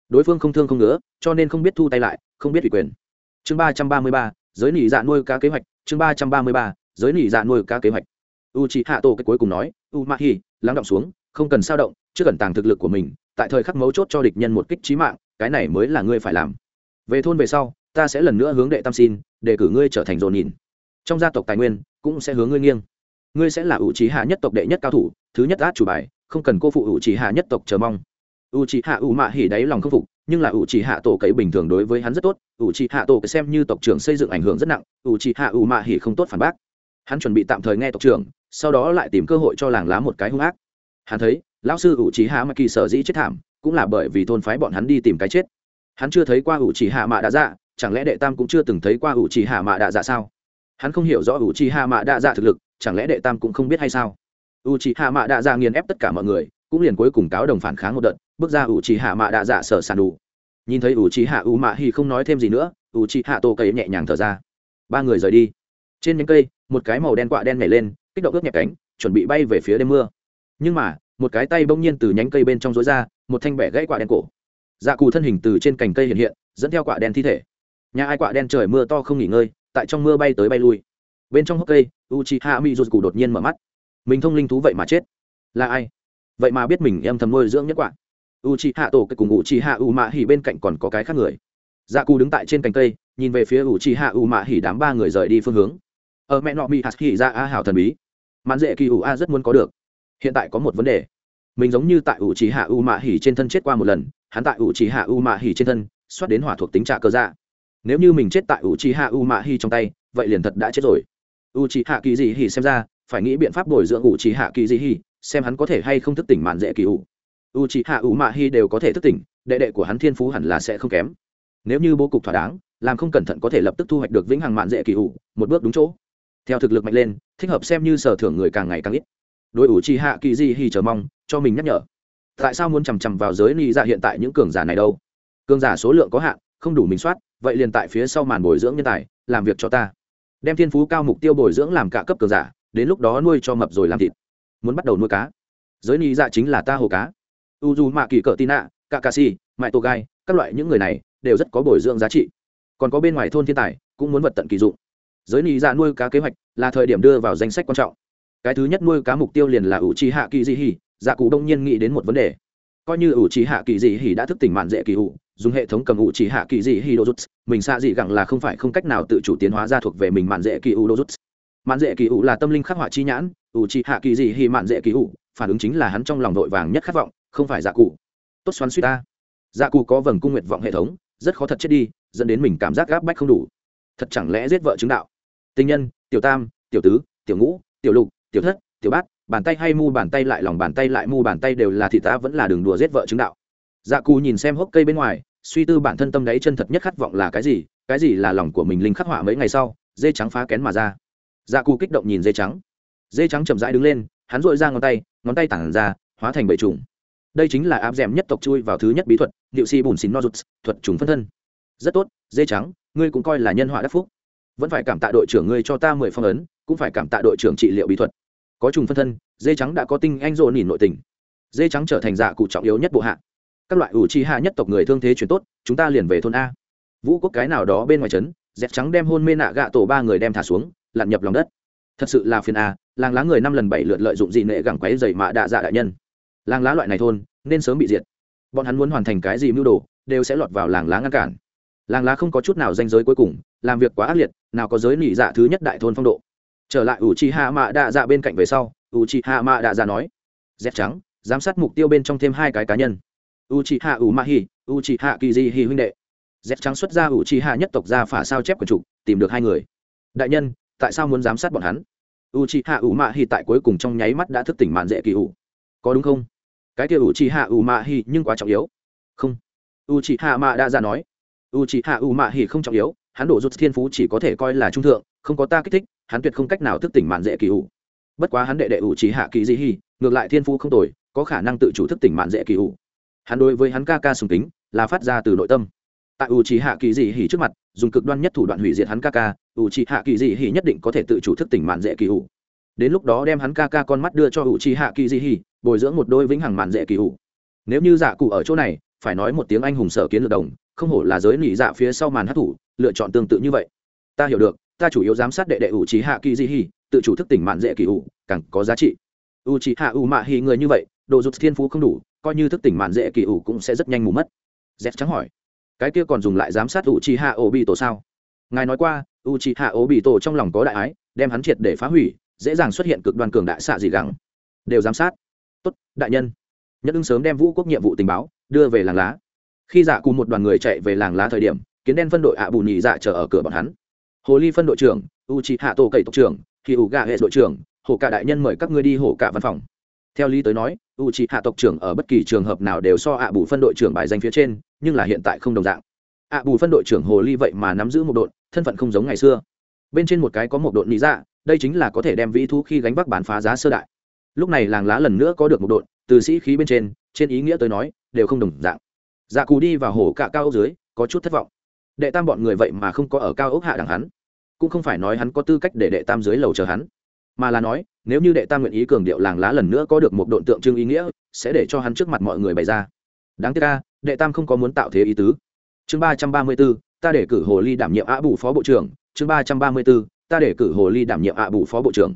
Speaker 1: Đối phương không thương không ngứa, cho nên không biết thu tay lại, không biết ủy quyền. Chương ba trăm ba mươi ba, giới nỉ dạ nuôi cá kế hoạch, chương ba trăm ba mươi ba, giới nỉ dạ nuôi cá kế hoạch. U chị hạ tổ cái cuối cùng nói u ma hi lắng động xuống, không cần sao động chưa cần tàng thực lực của mình, tại thời khắc mấu chốt cho địch nhân một kích trí mạng, cái này mới là ngươi phải làm. Về thôn về sau, ta sẽ lần nữa hướng đệ tam xin, để cử ngươi trở thành dồn nhìn. Trong gia tộc tài nguyên, cũng sẽ hướng ngươi nghiêng ngươi sẽ là ủ trí hạ nhất tộc đệ nhất cao thủ, thứ nhất át chủ bài, không cần cô phụ ủ trí hạ nhất tộc chờ mong. Ủ trí hạ ủ mạ hỉ đáy lòng không phục, nhưng là ủ trí hạ tổ cấy bình thường đối với hắn rất tốt ủ trí hạ tổ xem như tộc trưởng xây dựng ảnh hưởng rất nặng ủ trí hạ ủ mạ hỉ không tốt phản bác. Hắn chuẩn bị tạm thời nghe tộc trưởng, sau đó lại tìm cơ hội cho làng lá một cái hung ác. Hắn thấy, lão sư ủ trí hạ mạ kỳ sở dĩ chết thảm, cũng là bởi vì thôn phái bọn hắn đi tìm cái chết. Hắn chưa thấy qua ủ trí hạ mạ đã dạ chẳng lẽ đệ tam cũng chưa từng thấy qua ủ trí hạ mạ đã dạ sao? Hắn không hiểu rõ ủ trí hạ mạ đã dạ thực lực chẳng lẽ đệ tam cũng không biết hay sao? U trí hạ mạ đã dạ nghiền ép tất cả mọi người, cũng liền cuối cùng cáo đồng phản kháng một đợt, bước ra ủ trí hạ mạ đã dạ sở sàn đủ. Nhìn thấy ủ trí hạ u mạ hi không nói thêm gì nữa ủ trí hạ tô cây nhẹ nhàng thở ra. Ba người rời đi. Trên nhánh cây, một cái màu đen quạ đen nhảy lên, kích động ướt nhẹp cánh, chuẩn bị bay về phía đêm mưa. Nhưng mà, một cái tay bỗng nhiên từ nhánh cây bên trong rối ra, một thanh bẻ gãy quạ đen cổ. Dạ cù thân hình từ trên cành cây hiện hiện, dẫn theo quạ đen thi thể. Nhà ai quạ đen trời mưa to không nghỉ ngơi, tại trong mưa bay tới bay lui. Bên trong hốc cây u chi hạ mỹ rụt đột nhiên mở mắt. Mình thông linh thú vậy mà chết. Là ai? Vậy mà biết mình em thầm nuôi dưỡng nhất quả u chi hạ tổ cùng u chi hạ u mạ hỉ bên cạnh còn có cái khác người. Dạ cụ đứng tại trên cành cây, nhìn về phía u chi hạ u mạ hỉ đám ba người rời đi phương hướng. Ở mẹ nọ mỹ hạt hỉ ra a hảo thần bí. Mãn dễ kỳ u a rất muốn có được. Hiện tại có một vấn đề. Mình giống như tại u chi hạ u mạ hỉ trên thân chết qua một lần, hắn tại u chi hạ u mạ hỉ trên thân, xoát đến hỏa thuộc tính trạ cơ dạ. Nếu như mình chết tại u chi hạ u mạ hỉ trong tay, vậy liền thật đã chết rồi u chi hạ kỳ dị hỉ xem ra, phải nghĩ biện pháp bồi dưỡng u chi hạ kỳ dị hỉ xem hắn có thể hay không thức tỉnh mạn dễ kỳ u u chi hạ u mạ Hi đều có thể thức tỉnh, đệ đệ của hắn thiên phú hẳn là sẽ không kém. Nếu như bố cục thỏa đáng, làm không cẩn thận có thể lập tức thu hoạch được vĩnh hằng mạn dễ kỳ u một bước đúng chỗ. Theo thực lực mạnh lên, thích hợp xem như sở thưởng người càng ngày càng ít. Đối U chi hạ kỳ Dị hi chờ mong, cho mình nhắc nhở. Tại sao muốn chằm chằm vào giới ni dạ hiện tại những cường giả này đâu? Cường giả số lượng có hạn, không đủ mình soát, vậy liền tại phía sau màn bồi dưỡng nhân tài, làm việc cho ta đem thiên phú cao mục tiêu bồi dưỡng làm cả cấp cường giả, đến lúc đó nuôi cho mập rồi làm thịt. Muốn bắt đầu nuôi cá. Giới ni dạ chính là ta hồ cá. U dù mạ kỳ cỡ tina si mại tô gai các loại những người này đều rất có bồi dưỡng giá trị. Còn có bên ngoài thôn thiên tài cũng muốn vật tận kỳ dụng. Giới ni dạ nuôi cá kế hoạch là thời điểm đưa vào danh sách quan trọng. Cái thứ nhất nuôi cá mục tiêu liền là ủ chi hạ kỳ di hi dạ cụ đông nhiên nghĩ đến một vấn đề coi như ủ trì hạ kỳ dị hỉ đã thức tỉnh mạn dễ kỳ ủ, dùng hệ thống cầm ủ trì hạ kỳ dị hỉ đô rút, mình xa dị gẳng là không phải không cách nào tự chủ tiến hóa ra thuộc về mình mạn dễ kỳ ủ đô rút. Mạn dễ kỳ ủ là tâm linh khắc họa chi nhãn, ủ trì hạ kỳ dị hỉ mạn dễ kỳ ủ, phản ứng chính là hắn trong lòng vội vàng nhất khát vọng, không phải dạ cụ. Tốt xoắn suýt ta. Dạ cụ có vầng cung nguyện vọng hệ thống, rất khó thật chết đi, dẫn đến mình cảm giác gáp bách không đủ. Thật chẳng lẽ giết vợ chứng đạo? Tình nhân, tiểu tam, tiểu tứ, tiểu ngũ, tiểu lục, tiểu thất, tiểu bát bàn tay hay mu bàn tay lại lòng bàn tay lại mu bàn tay đều là thị ta vẫn là đường đùa giết vợ chứng đạo. Dạ cù nhìn xem hốc cây bên ngoài, suy tư bản thân tâm đấy chân thật nhất khát vọng là cái gì cái gì là lòng của mình linh khắc họa mấy ngày sau, dê trắng phá kén mà ra. Dạ cù kích động nhìn dê trắng. Dê trắng chậm rãi đứng lên, hắn dội ra ngón tay ngón tay tản ra, hóa thành bầy trùng. Đây chính là áp d nhất tộc chui vào thứ nhất bí thuật, điệu si bùn xín nozuts thuật trùng phân thân. Rất tốt, dê trắng, ngươi cũng coi là nhân họa đắc phúc. Vẫn phải cảm tạ đội trưởng ngươi cho ta mười phong ấn, cũng phải cảm tạ đội trưởng trị liệu bí thuật có trùng phân thân, dê trắng đã có tinh anh rộn nhìn nội tình. Dê trắng trở thành dạ cụ trọng yếu nhất bộ hạ. Các loại ủ chi hạ nhất tộc người thương thế chuyển tốt, chúng ta liền về thôn a. Vũ quốc cái nào đó bên ngoài trấn dẹp trắng đem hôn mê nạ gạ tổ ba người đem thả xuống, lặn nhập lòng đất. Thật sự là phiền a, làng lá người năm lần bảy lượt lợi dụng dị nệ gẳng quáy dày mạ đạ dạ đại nhân. Làng lá loại này thôn, nên sớm bị diệt. Bọn hắn muốn hoàn thành cái gì mưu đồ, đều sẽ lọt vào làng lá ngăn cản. Làng lá không có chút nào danh giới cuối cùng, làm việc quá ác liệt, nào có giới nỉ dạ thứ nhất đại thôn phong độ trở lại U chi hạ mạ đạ dạ bên cạnh về sau U chi hạ mạ đạ dạ nói, dép trắng, giám sát mục tiêu bên trong thêm hai cái cá nhân. U chi hạ u ma hi u chi hạ kỳ di hi huynh đệ. Dép trắng xuất ra U chi hạ nhất tộc ra phả sao chép quần trục tìm được hai người. Đại nhân, tại sao muốn giám sát bọn hắn? U chi hạ u ma hi tại cuối cùng trong nháy mắt đã thức tỉnh mạn dễ kỳ u có đúng không? Cái kia u chi hạ u ma hi nhưng quá trọng yếu. Không. U chi hạ mạ đạ dạ nói. U chi hạ u ma hi không trọng yếu, hắn đổ rút thiên phú chỉ có thể coi là trung thượng không có ta kích thích, hắn tuyệt không cách nào thức tỉnh mạn dễ kỳ ủ. Bất quá hắn đệ đệ ủ trí hạ kỳ di hi ngược lại thiên phú không tồi, có khả năng tự chủ thức tỉnh mạn dễ kỳ ủ. Hắn đối với hắn ca ca sùng tính là phát ra từ nội tâm. Tại ủ trí hạ kỳ di hi trước mặt, dùng cực đoan nhất thủ đoạn hủy diệt hắn ca ca, ủ trí hạ kỳ di hi nhất định có thể tự chủ thức tỉnh mạn dễ kỳ ủ. Đến lúc đó đem hắn ca ca con mắt đưa cho ủ trí hạ kỳ di hi bồi dưỡng một đôi vĩnh hằng mạn dễ kỳ ủ. Nếu như giả cụ ở chỗ này, phải nói một tiếng anh hùng sở kiến lược đồng, không hổ là giới nỉ dạ phía sau màn hát thủ lựa chọn tương tự như vậy. Ta hiểu được ta chủ yếu giám sát đệ đệ ủ trí hạ kỳ di hi tự chủ thức tỉnh mạn dễ kỳ ủ, càng có giá trị. U trí hạ ủ mạ hi người như vậy độ rụt thiên phú không đủ, coi như thức tỉnh mạn dễ kỳ ủ cũng sẽ rất nhanh mù mất. Z trắng hỏi, cái kia còn dùng lại giám sát u trí hạ ổ bị tổ sao? Ngài nói qua u trí hạ ổ bị tổ trong lòng có đại ái, đem hắn triệt để phá hủy, dễ dàng xuất hiện cực đoan cường đại xạ gì gắng đều giám sát. Tốt, đại nhân. Nhất ưng sớm đem vũ quốc nhiệm vụ tình báo, đưa về làng lá. Khi dạ cùng một đoàn người chạy về làng lá thời điểm, kiến đen phân đội ạ bù nhị dạ chờ ở cửa bọn hắn hồ ly phân đội trưởng u chị hạ tổ cậy tộc trưởng khi ủ gà hệ đội trưởng, hồ cả đại nhân mời các ngươi đi hồ cả văn phòng. Theo lý tới nói u chị hạ tộc trưởng ở bất kỳ trường hợp nào đều so ạ bù phân đội trưởng bài danh phía trên, nhưng là hiện tại không đồng dạng. Ạ bù phân đội trưởng hồ ly vậy mà nắm giữ một đội, thân phận không giống ngày xưa. Bên trên một cái có một đội lý dạ đây chính là có thể đem vĩ thú khi gánh vác bán phá giá sơ đại. Lúc này làng lá lần nữa có được một đội, từ sĩ khí bên trên trên ý nghĩa tới nói, đều không đồng dạng. Dạ cù đi vào hồ cả cao ốc dưới, có chút thất vọng đệ tam bọn người vậy mà không có ở cao ốc hạ đẳng hắn, cũng không phải nói hắn có tư cách để đệ tam dưới lầu chờ hắn, mà là nói, nếu như đệ tam nguyện ý cường điệu làng lá lần nữa có được một độn tượng trưng ý nghĩa, sẽ để cho hắn trước mặt mọi người bày ra. Đáng tiếc ca đệ tam không có muốn tạo thế ý tứ. Chương ba trăm ba mươi b ố ta để cử hồ ly đảm nhiệm ạ bù phó bộ trưởng. Chương ba trăm ba mươi b ố ta để cử hồ ly đảm nhiệm ạ bù phó bộ trưởng.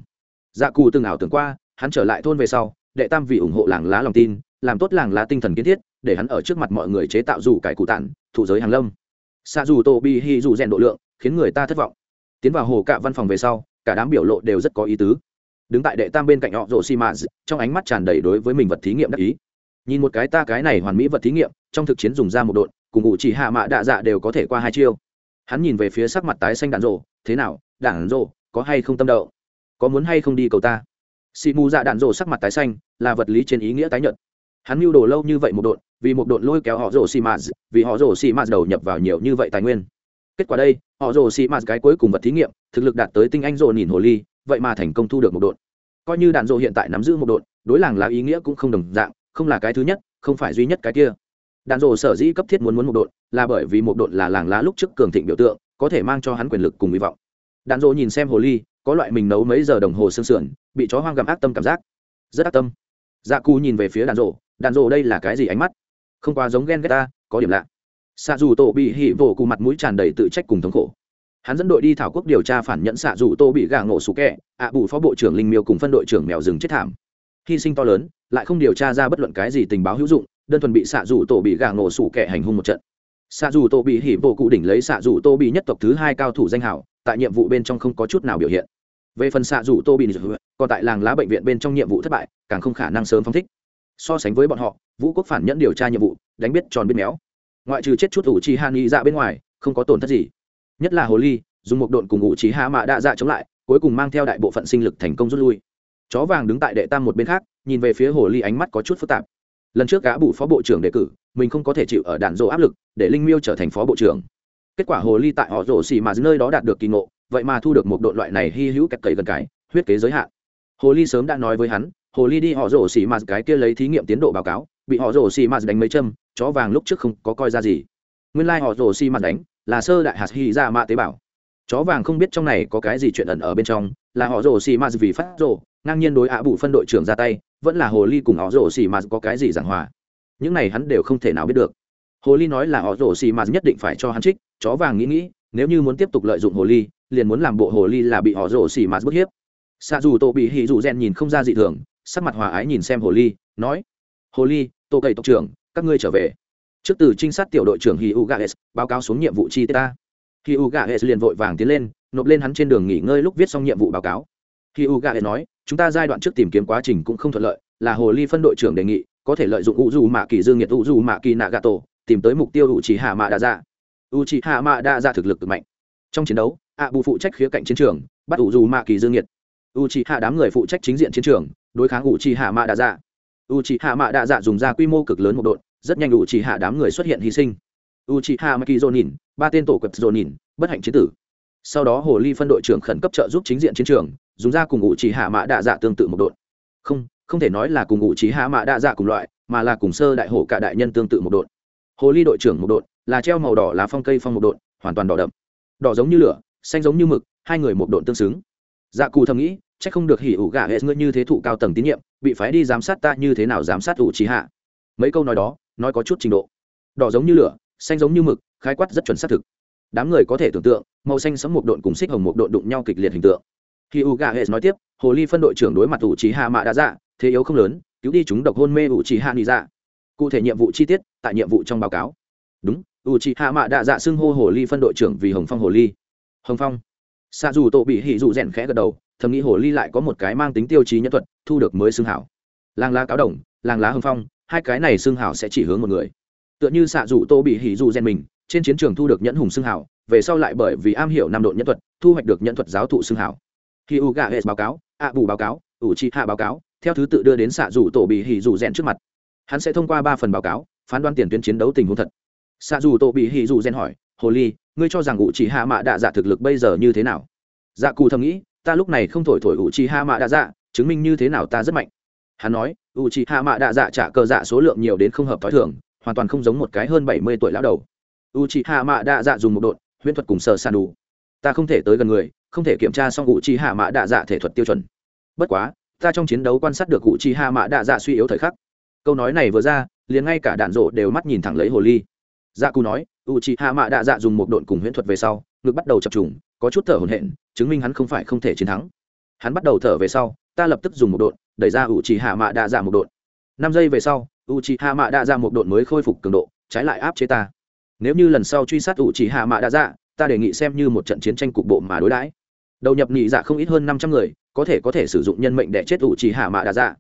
Speaker 1: Dạ cù từng ảo tưởng qua, hắn trở lại thôn về sau, đệ tam vì ủng hộ làng lá lòng tin, làm tốt làng lá tinh thần kiến thiết, để hắn ở trước mặt mọi người chế tạo dù cải cụ tản thủ giới hàng lâm xa dù tô bi hi dù rèn độ lượng, khiến người ta thất vọng. Tiến vào hồ cạ văn phòng về sau, cả đám biểu lộ đều rất có ý tứ. Đứng tại đệ tam bên cạnh họ rộ xi mã trong ánh mắt tràn đầy đối với mình vật thí nghiệm đắc ý. Nhìn một cái ta cái này hoàn mỹ vật thí nghiệm, trong thực chiến dùng ra một độn, cùng ngụ chỉ hạ mạ đạ dạ đều có thể qua hai chiêu. Hắn nhìn về phía sắc mặt tái xanh đạn rộ thế nào, đạn rộ có hay không tâm đậu? Có muốn hay không đi cầu ta? Xị mù dạ đạn rộ sắc mặt tái xanh, là vật lý trên ý nghĩa tái nhợt hắn mưu đồ lâu như vậy một độn, vì một độn lôi kéo họ rổ xì mạt, vì họ rổ xì mạt đầu nhập vào nhiều như vậy tài nguyên. Kết quả đây, họ rổ xì mạt cái cuối cùng vật thí nghiệm, thực lực đạt tới tinh anh rổ nhìn hồ ly, vậy mà thành công thu được một độn. Coi như đạn rổ hiện tại nắm giữ một độn, đối làng là ý nghĩa cũng không đồng dạng, không là cái thứ nhất, không phải duy nhất cái kia. Đạn rổ sở dĩ cấp thiết muốn muốn một độn, là bởi vì một độn là làng lá lúc trước cường thịnh biểu tượng, có thể mang cho hắn quyền lực cùng hy vọng. Đạn rổ nhìn xem hồ ly, có loại mình nấu mấy giờ đồng hồ sương sườn, bị chó hoang gặm ác tâm cảm giác. Rất ác tâm dạ cù nhìn về phía đàn rộ đàn rộ đây là cái gì ánh mắt? Không quá giống ghen ghét ta, có điểm lạ. Xạ dù tổ bị hỉ vỗ cù mặt mũi tràn đầy tự trách cùng thống khổ. Hắn dẫn đội đi thảo quốc điều tra phản nhận xạ dù tô bị gà ngộ sủ kẹ, ạ bù phó bộ trưởng linh miêu cùng phân đội trưởng mèo rừng chết thảm. Hy sinh to lớn, lại không điều tra ra bất luận cái gì tình báo hữu dụng, đơn thuần bị xạ dù tổ bị gà ngộ sủ kẹ hành hung một trận. Xạ dù tô bị hỉ vỗ cụ đỉnh lấy xạ dù tô bị nhất tộc thứ hai cao thủ danh hảo, tại nhiệm vụ bên trong không có chút nào biểu hiện về phần xạ rủ tô bị còn tại làng lá bệnh viện bên trong nhiệm vụ thất bại, càng không khả năng sớm phong thích. So sánh với bọn họ, vũ quốc phản nhẫn điều tra nhiệm vụ, đánh biết tròn biết méo. Ngoại trừ chết chút ủ trì hạ nghị dạ bên ngoài, không có tổn thất gì. Nhất là hồ ly, dùng một độn cùng ủ trì hạ mạ đa dạ chống lại, cuối cùng mang theo đại bộ phận sinh lực thành công rút lui. Chó vàng đứng tại đệ tam một bên khác, nhìn về phía hồ ly ánh mắt có chút phức tạp. Lần trước gã bụ phó bộ trưởng đề cử, mình không có thể chịu ở đạn dỗ áp lực, để linh miêu trở thành phó bộ trưởng kết quả hồ ly tại họ rổ xì mà nơi đó đạt được kỳ ngộ, vậy mà thu được một đội loại này hy hữu kẹt cậy gần cái, huyết kế giới hạn. Hồ ly sớm đã nói với hắn, hồ ly đi họ rổ xì mà cái kia lấy thí nghiệm tiến độ báo cáo, bị họ rổ xì mà đánh mấy châm, chó vàng lúc trước không có coi ra gì. Nguyên lai họ rổ xì mà đánh là sơ đại hạt hy ra mạ tế bào. Chó vàng không biết trong này có cái gì chuyện ẩn ở bên trong, là họ rổ xì mà vì phát rổ ngang nhiên đối ạ bù phân đội trưởng ra tay, vẫn là hồ ly cùng họ rổ xì mà có cái gì giảng hòa. Những này hắn đều không thể nào biết được hồ ly nói là họ rổ xì mà nhất định phải cho hắn trích, chó vàng nghĩ nghĩ, nếu như muốn tiếp tục lợi dụng hồ ly, liền muốn làm bộ hồ ly là bị họ rổ xì mà bức hiếp. Xạ dù tổ bị hỉ dù rèn nhìn không ra dị thường, sắc mặt hòa ái nhìn xem hồ ly, nói, hồ ly tô cậy tộc trưởng, các ngươi trở về. Trước từ trinh sát tiểu đội trưởng hì u gaes báo cáo xuống nhiệm vụ chi tiết ta. Hì u gaes liền vội vàng tiến lên, nộp lên hắn trên đường nghỉ ngơi lúc viết xong nhiệm vụ báo cáo. Hì u gaes nói, chúng ta giai đoạn trước tìm kiếm quá trình cũng không thuận lợi, là hồ ly phân đội trưởng đề nghị, có thể lợi dụng u du mạ kỳ dương nhiệt u du mạ kỳ nạ gà tổ tìm tới mục tiêu u chỉ hạ mạ đa dạ u chỉ hạ mạ đa dạ thực lực cực mạnh. Trong chiến đấu ạ bù phụ trách khía cạnh chiến trường, bắt ủ dù mạ kỳ dương nhiệt. U chỉ hạ đám người phụ trách chính diện chiến trường, đối kháng u chỉ hạ mạ đa dạ u c h ị hạ mạ đa dạ dùng ra quy mô cực lớn một đội, rất nhanh u c h ị hạ đám người xuất hiện hy sinh. U c h ị hạ maki dô nhìn ba tên tổ quẹp dô nhìn bất hạnh chiến tử. Sau đó hồ ly phân đội trưởng khẩn cấp trợ giúp chính diện chiến trường, dùng ra cùng u c hạ mạ đạ dạ tương tự một đội. Không không thể nói là cùng u c hạ mạ đạ dạ cùng loại, mà là cùng sơ đại hổ cả đại nhân tương tự một đội hồ ly đội trưởng một đội là treo màu đỏ lá phong cây phong một đội hoàn toàn đỏ đậm. Đỏ giống như lửa, xanh giống như mực, hai người một đội tương xứng. Dạ cù thầm nghĩ, chắc không được hỉ ủ gà hệ ngươi như thế thụ cao tầng tín nhiệm, bị phái đi giám sát ta như thế nào giám sát ủ trí hạ? Mấy câu nói đó, nói có chút trình độ. Đỏ giống như lửa, xanh giống như mực, khái quát rất chuẩn xác thực. Đám người có thể tưởng tượng, màu xanh sẫm một độn cùng xích hồng một độn đụng nhau kịch liệt hình tượng. Khi u gà hệ nói tiếp, hồ ly phân đội trưởng đối mặt ủ trí hạ mạ đã dạ thế yếu không lớn, cứu đi chúng độc hôn mê ủ trí hạ nị dạ cụ thể nhiệm vụ chi tiết tại nhiệm vụ trong báo cáo. Đúng U chị hạ mạ đạ dạ xưng hô hồ ly phân đội trưởng vì hồng phong hồ ly. Hồng phong. Xa dù tổ bị hỉ dù rèn khẽ gật đầu, thầm nghĩ hồ ly lại có một cái mang tính tiêu chí nhân thuật, thu được mới xương hảo. Làng lá cáo đồng làng lá Hồng phong, hai cái này xương hảo sẽ chỉ hướng một người. Tựa như xạ dù tô bị hỉ dù rèn mình, trên chiến trường thu được nhẫn hùng xương hảo, về sau lại bởi vì am hiểu năm độ nhân thuật, thu hoạch được nhân thuật giáo thụ xương hảo. Khi u gà hệ báo cáo ạ bù báo cáo ủ chi hạ báo cáo, theo thứ tự đưa đến xạ dù tổ bị hỉ dù rèn trước mặt hắn sẽ thông qua ba phần báo cáo, phán đoán tiền tuyến chiến đấu tình huống thật. Xạ dù tổ bị hỉ dù rèn hỏi, hồ ly, ngươi cho rằng ủ chỉ hạ mạ đạ dạ thực lực bây giờ như thế nào? Dạ cù thầm nghĩ, ta lúc này không thổi thổi ủ trì hạ mạ đạ dạ chứng minh như thế nào ta rất mạnh. Hắn nói, ủ trì hạ mạ đạ dạ trả cờ dạ số lượng nhiều đến không hợp t h o i thường, hoàn toàn không giống một cái hơn bảy mươi tuổi lão đầu. U trì hạ mạ đạ dạ dùng một đột huyễn thuật cùng sợ sàn đủ. Ta không thể tới gần người, không thể kiểm tra xong ủ chi hạ mạ đạ dạ thể thuật tiêu chuẩn. Bất quá, ta trong chiến đấu quan sát được ủ chi hạ mạ đạ dạ suy yếu thời khắc câu nói này vừa ra, liền ngay cả đạn rộ đều mắt nhìn thẳng lấy hồ ly. Dạ cù nói ủ chi hạ mạ đạ dạ dùng một độn cùng huyễn thuật về sau, ngực bắt đầu chập trùng, có chút thở hổn hển, chứng minh hắn không phải không thể chiến thắng. Hắn bắt đầu thở về sau, ta lập tức dùng một độn, đẩy ra ủ chi hạ mạ đạ dạ một độn. Năm giây về sau u chi hạ mạ đạ dạ một độn mới khôi phục cường độ, trái lại áp chế ta. Nếu như lần sau truy sát ủ chỉ hạ mạ đạ dạ ta đề nghị xem như một trận chiến tranh cục bộ mà đối đãi. Đầu nhập nhị dạ không ít hơn năm trăm người, có thể có thể sử dụng nhân mệnh để chết ủ chỉ hạ mạ đạ dạ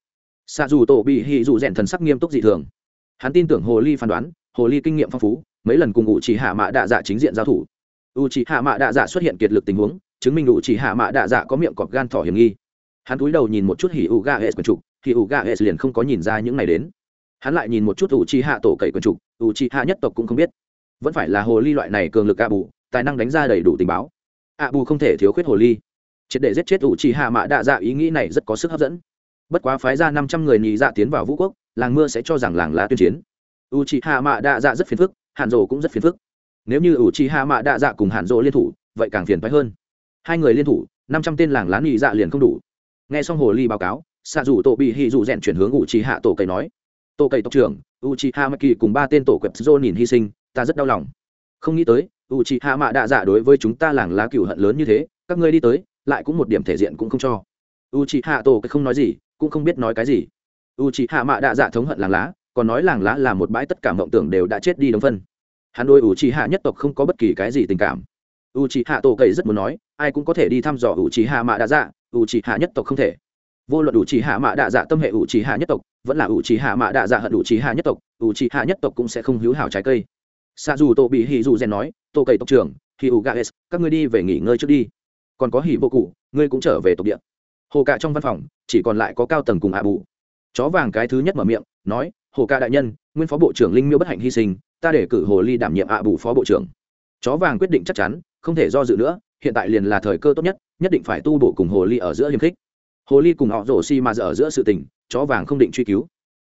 Speaker 1: xạ dù tổ bị hì dù rèn thần sắc nghiêm túc dị thường. Hắn tin tưởng hồ ly phán đoán, hồ ly kinh nghiệm phong phú, mấy lần cùng ủ chỉ hạ mã đạ dạ chính diện giao thủ. U chỉ hạ mã đạ dạ xuất hiện kiệt lực tình huống, chứng minh ủ chỉ hạ mã đạ dạ có miệng cọp gan thỏ hiểm nghi. Hắn cúi đầu nhìn một chút hỉ ủ ga hệ quần trục, hỉ ủ ga hệ liền không có nhìn ra những này đến. Hắn lại nhìn một chút ủ chỉ hạ tổ cậy quần trục ủ chỉ hạ nhất tộc cũng không biết. Vẫn phải là hồ ly loại này cường lực a bù, tài năng đánh ra đầy đủ tình báo. A bù không thể thiếu khuyết hồ ly. Triệt để giết chết ủ chỉ hạ mã đạ dạ ý nghĩ này rất có sức hấp dẫn bất quá phái ra năm trăm người nhị dạ tiến vào vũ quốc, làng mưa sẽ cho rằng làng lá tuyên chiến. U c h i hạ mạ đạ dạ rất phiền phức hạn rồ cũng rất phiền phức. Nếu như u c h i hạ mạ đạ dạ cùng hạn rồ liên thủ, vậy càng phiền phái hơn. Hai người liên thủ, năm trăm tên làng lá nhị dạ liền không đủ. Nghe xong hồ ly báo cáo xạ dù tổ bị hì dù rèn chuyển hướng u c h i hạ tổ cầy nói. Tổ cầy tộc trưởng u c h i hạ mạ kỳ cùng ba tên tổ quẹp dô nhìn hy sinh, ta rất đau lòng. Không nghĩ tới u c h i hạ mạ đạ dạ đối với chúng ta làng lá cửu hận lớn như thế, các ngươi đi tới, lại cũng một điểm thể diện cũng không cho. U c h i hạ tổ không nói gì cũng không biết nói cái gì. U c h i hạ mạ đạ dạ thống hận làng lá, còn nói làng lá là một bãi tất cả mộng tưởng đều đã chết đi đống phân. Hắn đôi u c h i hạ nhất tộc không có bất kỳ cái gì tình cảm. U c h i hạ tổ cậy rất muốn nói, ai cũng có thể đi thăm dò u c h i hạ mạ đạ dạ u c h i hạ nhất tộc không thể. Vô luận u c h i hạ mạ đạ dạ tâm hệ u c h i hạ nhất tộc, vẫn là u c h i hạ mạ đạ dạ hận u c h i hạ nhất tộc u c h i hạ nhất tộc cũng sẽ không hữu hảo trái cây. Xa dù tổ bị hì dù rèn nói, tổ cậy tộc trưởng hì u gaes các ngươi đi về nghỉ ngơi trước đi. Còn có hì vô cụ ngươi cũng trở về tộc địa hồ cạ trong văn phòng chỉ còn lại có cao tầng cùng ạ bù chó vàng cái thứ nhất mở miệng, nói, hồ cạ đại nhân, nguyên phó bộ trưởng linh miêu bất hạnh hy sinh, ta để cử hồ ly đảm nhiệm ạ bù phó bộ trưởng. Chó vàng quyết định chắc chắn, không thể do dự nữa, hiện tại liền là thời cơ tốt nhất nhất định phải tu bổ cùng hồ ly ở giữa hiềm khích. Hồ ly cùng họ rổ xi mà ở giữa sự tình, chó vàng không định truy cứu.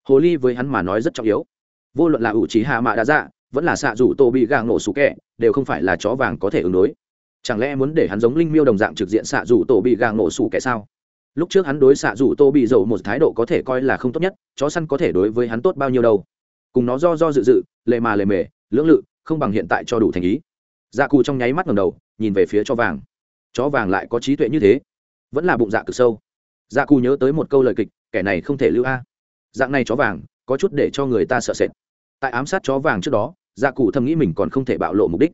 Speaker 1: Hồ ly với hắn mà nói rất trọng yếu. Vô luận là ủ trí hạ mạ đã dạ vẫn là xạ rủ tô bị gà ngộ sủ kẹ, đều không phải là chó vàng có thể ứng đối. Chẳng lẽ muốn để hắn giống linh miêu đồng dạng trực diện xạ rủ tổ bị gà ngộ sủ kẹ sao? Lúc trước hắn đối xạ dù tô bị dầu một thái độ có thể coi là không tốt nhất, chó săn có thể đối với hắn tốt bao nhiêu đâu. Cùng nó do do dự dự, lệ mà lệ mề, lưỡng lự, không bằng hiện tại cho đủ thành ý. Dạ cù trong nháy mắt ngầm đầu, nhìn về phía cho vàng. Chó vàng lại có trí tuệ như thế, vẫn là bụng dạ cực sâu. Dạ cù nhớ tới một câu lời kịch, kẻ này không thể lưu a. Dạng này chó vàng, có chút để cho người ta sợ sệt. Tại ám sát chó vàng trước đó dạ cụ thầm nghĩ mình còn không thể bạo lộ mục đích.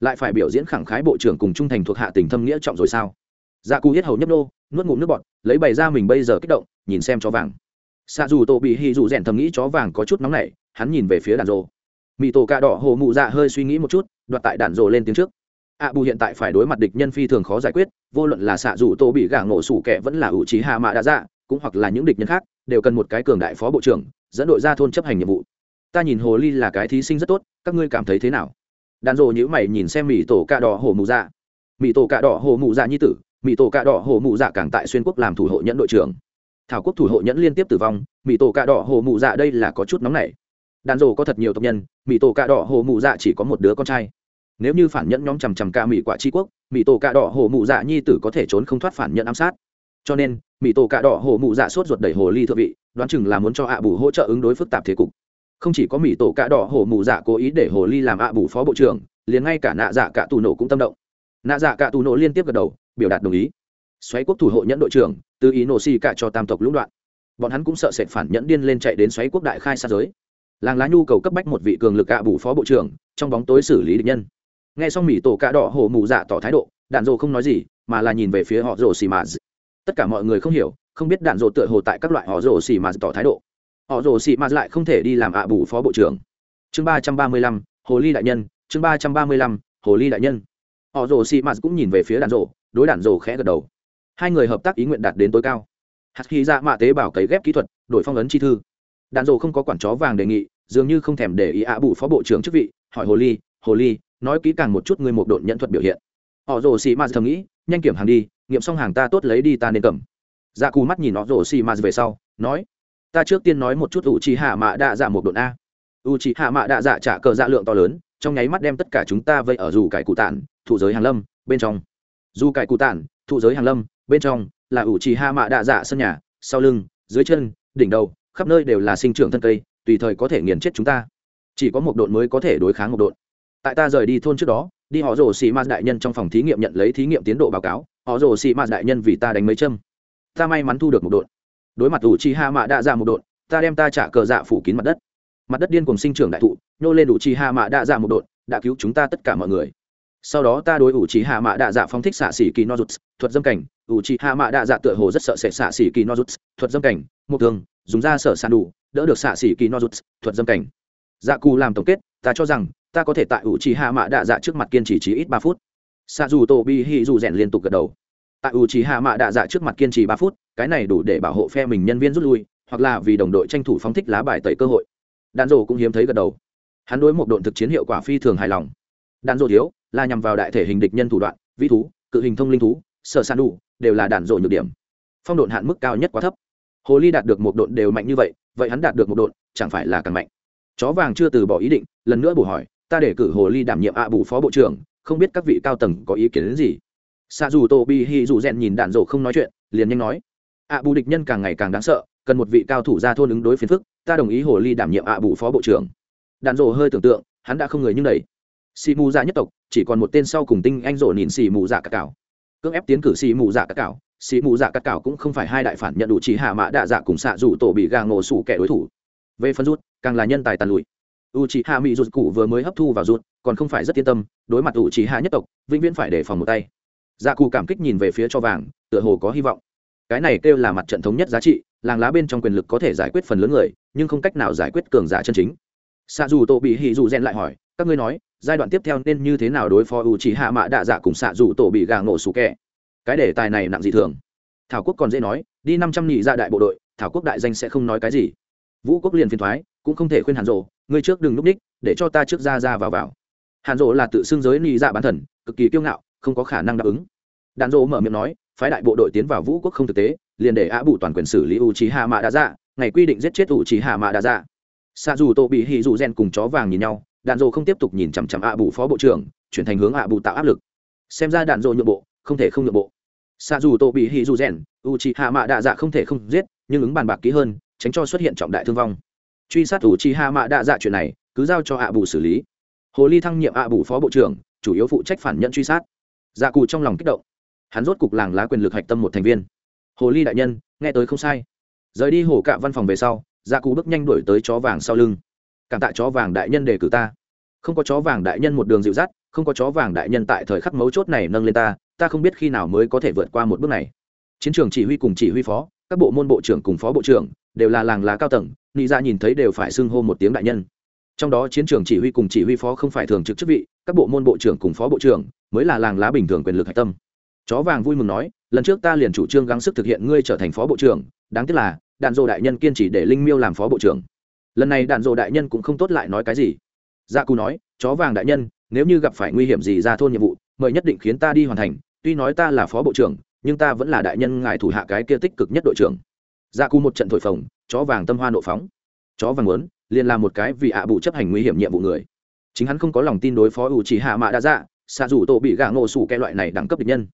Speaker 1: Lại phải biểu diễn khẳng khái bộ trưởng cùng trung thành thuộc hạ tình thâm nghĩa trọng rồi sao? Dạ cù hết hầu nhấp nô, nuốt ngụm nước bọt, lấy bày ra mình bây giờ kích động, nhìn xem chó vàng. Xạ dù tổ bị hy dù rèn thầm nghĩ chó vàng có chút nóng nảy, hắn nhìn về phía đàn rồ. Mỹ tổ cà đỏ hồ mụ dạ hơi suy nghĩ một chút, đoạt tại đàn rồ lên tiếng trước. Ạ bù hiện tại phải đối mặt địch nhân phi thường khó giải quyết, vô luận là xạ dù tổ bị gà ngộ sủ kẻ vẫn là ủ trí hạ mạ đã dạ cũng hoặc là những địch nhân khác, đều cần một cái cường đại phó bộ trưởng, dẫn đội ra thôn chấp hành nhiệm vụ. Ta nhìn hồ ly là cái thí sinh rất tốt, các ngươi cảm thấy thế nào? Đàn rồ nhữ mày nhìn xem mỹ tổ cà đỏ hồ mụ dạ. Mỹ tổ cà đỏ hồ mụ dạ nhi tử mỹ tổ cạ đỏ hồ mụ dạ càng tại xuyên quốc làm thủ hộ nhẫn đội trưởng. Thảo quốc thủ hộ nhẫn liên tiếp tử vong mỹ tổ cạ đỏ hồ mụ dạ đây là có chút nóng nảy. Đàn rồ có thật nhiều tộc nhân mỹ tổ cạ đỏ hồ mụ dạ chỉ có một đứa con trai. Nếu như phản nhẫn nhóm chằm chằm ca mỹ quả tri quốc mỹ tổ cạ đỏ hồ mụ dạ nhi tử có thể trốn không thoát phản nhẫn ám sát. Cho nên mỹ tổ cạ đỏ hồ mụ dạ sốt ruột đẩy hồ ly thượng vị, đoán chừng là muốn cho ạ bù hỗ trợ ứng đối phức tạp thế cục. Không chỉ có mỹ tổ cạ đỏ hồ mụ dạ cố ý để hồ ly làm ạ bù phó bộ trưởng, liền ngay cả nạ dạ cả tù nổ cũng tâm động. Nạ dạ cả tù nổ liên tiếp gật đầu biểu đạt đồng ý. Xoáy quốc thủ hộ nhẫn đội trưởng, từ ý nổ xì cả cho tam tộc lũng đoạn. Bọn hắn cũng sợ sệt phản nhẫn điên lên chạy đến xoáy quốc đại khai xa giới. Làng lá nhu cầu cấp bách một vị cường lực ạ bù phó bộ trưởng, trong bóng tối xử lý địch nhân. Nghe xong mỹ tổ cạ đỏ hồ mù dạ tỏ thái độ, đạn dộ không nói gì, mà là nhìn về phía họ rồ xì mà tất cả mọi người không hiểu, không biết đạn dộ tựa hồ tại các loại họ rồ xì mà tỏ thái độ. Họ rồ xì mà lại không thể đi làm ạ bù phó bộ trưởng. Chương ba trăm ba mươi lăm, hồ ly đại nhân, chương ba trăm ba mươi lăm, hồ ly đại nhân họ rồ xì mạt cũng nhìn về phía đàn rổ, đối đàn rổ khẽ gật đầu. Hai người hợp tác ý nguyện đạt đến tối cao. Hạt khi ra mạ tế bảo cấy ghép kỹ thuật đổi phong ấn chi thư. Đàn rổ không có quản chó vàng đề nghị dường như không thèm để ý ạ bù phó bộ trưởng chức vị hỏi hồ ly hồ ly nói kỹ càng một chút người một đội nhận thuật biểu hiện. Họ rồ xì mạt thầm nghĩ nhanh kiểm hàng đi nghiệm xong hàng ta tốt lấy đi ta nên cầm. Dạ cù mắt nhìn họ rồ xì mạt về sau nói ta trước tiên nói một chút u chi hạ mạ đa dạ một đội a. U chi hạ mạ đa dạ trả cờ dạ lượng to lớn trong nháy mắt đem tất cả chúng ta vây ở dù cải cụ tản thụ giới hàng lâm, bên trong. Dù cải cụ tản, thụ giới hàng lâm, bên trong, là ủ trì hạ mạ đạ dạ sân nhà, sau lưng, dưới chân, đỉnh đầu, khắp nơi đều là sinh trưởng thân cây, tùy thời có thể nghiền chết chúng ta. Chỉ có một độn mới có thể đối kháng một độn. Tại ta rời đi thôn trước đó, đi họ rồ xì ma đại nhân trong phòng thí nghiệm nhận lấy thí nghiệm tiến độ báo cáo, họ rồ xì ma đại nhân vì ta đánh mấy châm. Ta may mắn thu được một độn. Đối mặt ủ trì hạ mạ đạ dạ một độn, ta đem ta trả cờ dạ phủ kín mặt đất. Mặt đất điên cùng sinh trưởng đại thụ, nhô lên ủ trì hạ mạ đạ dạ một độn, đã cứu chúng ta tất cả mọi người sau đó ta đối ủ trì hạ mạ đạ dạ phong thích xạ xỉ kỳ nozuts thuật dâm cảnh. Ủ trì hạ mạ đạ dạ tựa hồ rất sợ sệt xạ xỉ kỳ nozuts thuật dâm cảnh, một thường dùng da sở sàn đủ, đỡ được xạ xỉ kỳ nozuts thuật dâm cảnh. Dạ cù làm tổng kết, ta cho rằng, ta có thể tại ủ trì hạ mạ đạ dạ trước mặt kiên trì chỉ ít ba phút. Xạ dù tổ bi hi dù rèn liên tục gật đầu. Tại ủ trì hạ mạ đạ dạ trước mặt kiên trì ba phút, cái này đủ để bảo hộ phe mình nhân viên rút lui, hoặc là vì đồng đội tranh thủ phóng thích lá bài tẩy cơ hội. Đạn rổ cũng hiếm thấy gật đầu. Hắn đối một độn thực chiến hiệu quả phi thường hài lòng. Đạn rổ thiếu là nhằm vào đại thể hình địch nhân thủ đoạn, vĩ thú, cự hình thông linh thú, sở san đủ, đều là đạn dội nhược điểm. Phong độn hạn mức cao nhất quá thấp. Hồ ly đạt được một độn đều mạnh như vậy vậy hắn đạt được một độn, chẳng phải là càng mạnh? Chó vàng chưa từ bỏ ý định, lần nữa bổ hỏi, ta để cử hồ ly đảm nhiệm ạ bù phó bộ trưởng, không biết các vị cao tầng có ý kiến đến gì? Xa dù tô bi hi dù rèn nhìn đạn dội không nói chuyện, liền nhanh nói ạ bù địch nhân càng ngày càng đáng sợ, cần một vị cao thủ ra thôn ứng đối phiền phức, ta đồng ý hồ ly đảm nhiệm ạ bù phó bộ trưởng. Đạn dội hơi tưởng tượng, hắn đã không người như đầy xì mù dạ nhất tộc, chỉ còn một tên sau cùng tinh anh rộ nhìn xì mù dạ cả cảo. Cưỡng ép tiến cử xì mù dạ cả cảo, xì mù dạ cả cảo cũng không phải hai đại phản nhận đủ chỉ hạ mã đạ dạ cùng xạ dù tổ bị gà ngộ sủ kẻ đối thủ. Về phân rút, càng là nhân tài tàn lụi. U chỉ hạ mỹ rụt cụ vừa mới hấp thu vào rụt còn không phải rất yên tâm, đối mặt u chỉ hạ nhất tộc, vĩnh viễn phải đề phòng một tay. Dạ cụ cảm kích nhìn về phía cho vàng, tựa hồ có hy vọng. Cái này kêu là mặt trận thống nhất giá trị, làng lá bên trong quyền lực có thể giải quyết phần lớn người, nhưng không cách nào giải quyết cường giả chân chính. Xạ dù tổ bị hì dù rèn lại hỏi, các ngươi nói giai đoạn tiếp theo nên như thế nào đối phó u chỉ hạ mạ đạ dạ cùng xạ dù tổ bị gà ngộ sủ kẹ cái đề tài này nặng dị thường. Thảo quốc còn dễ nói, đi năm trăm nhị ra đại bộ đội, thảo quốc đại danh sẽ không nói cái gì. Vũ quốc liền phiền thoái, cũng không thể khuyên hàn rộ ngươi trước đừng núp ních để cho ta trước ra ra vào vào. Hàn rộ là tự xưng giới nhị dạ bán thần, cực kỳ kiêu ngạo, không có khả năng đáp ứng. Đàn rộ mở miệng nói, phái đại bộ đội tiến vào vũ quốc không thực tế, liền để á bụ toàn quyền xử lý u trí hạ mạ đa dạ ngày quy định giết chết u trí hạ mạ đa dạ. Xa dù tô bị hì dù gen cùng chó vàng nhìn nhau đạn dộ không tiếp tục nhìn chằm chằm ạ bù phó bộ trưởng, chuyển thành hướng ạ bù tạo áp lực. Xem ra đạn dộ nhượng bộ, không thể không nhượng bộ. Xa dù tô bị hì dù rèn u chi hạ mạ đạ dạ không thể không giết, nhưng ứng bàn bạc kỹ hơn, tránh cho xuất hiện trọng đại thương vong. Truy sát u chi hạ mạ đạ dạ chuyện này, cứ giao cho ạ bù xử lý. Hồ ly thăng nhiệm ạ bù phó bộ trưởng, chủ yếu phụ trách phản nhận truy sát. Dạ cù trong lòng kích động. Hắn rốt cục làng lá quyền lực hạch tâm một thành viên. Hồ ly đại nhân, nghe tới không sai. Rời đi hồ cạ văn phòng về sau dạ cù bước nhanh đuổi tới chó vàng sau lưng cảm tạ chó vàng đại nhân đề cử ta. Không có chó vàng đại nhân một đường dịu dắt, không có chó vàng đại nhân tại thời khắc mấu chốt này nâng lên ta ta không biết khi nào mới có thể vượt qua một bước này. Chiến trường chỉ huy cùng chỉ huy phó, các bộ môn bộ trưởng cùng phó bộ trưởng đều là làng lá cao tầng nghĩ ra dạ nhìn thấy đều phải xưng hô một tiếng đại nhân. Trong đó chiến trường chỉ huy cùng chỉ huy phó không phải thường trực chức vị, các bộ môn bộ trưởng cùng phó bộ trưởng mới là làng lá bình thường quyền lực hạch tâm. Chó vàng vui mừng nói, lần trước ta liền chủ trương gắng sức thực hiện ngươi trở thành phó bộ trưởng, đáng tiếc là, đạn dộ đại nhân kiên trì để linh miêu làm phó bộ trưởng lần này đạn dộ đại nhân cũng không tốt lại nói cái gì. Gia dạ cù nói, chó vàng đại nhân, nếu như gặp phải nguy hiểm gì ra thôn nhiệm vụ, mời nhất định khiến ta đi hoàn thành. Tuy nói ta là phó bộ trưởng, nhưng ta vẫn là đại nhân ngài thủ hạ cái kia tích cực nhất đội trưởng. Gia dạ cù một trận thổi phồng, chó vàng tâm hoa nộ phóng. Chó vàng muốn, liền là một cái vì ạ bụ chấp hành nguy hiểm nhiệm vụ người. Chính hắn không có lòng tin đối phó ủ chỉ hạ mạ đã dạ xạ rủ tổ bị gạ ngộ sủ cái loại này đẳng cấp địch nhân.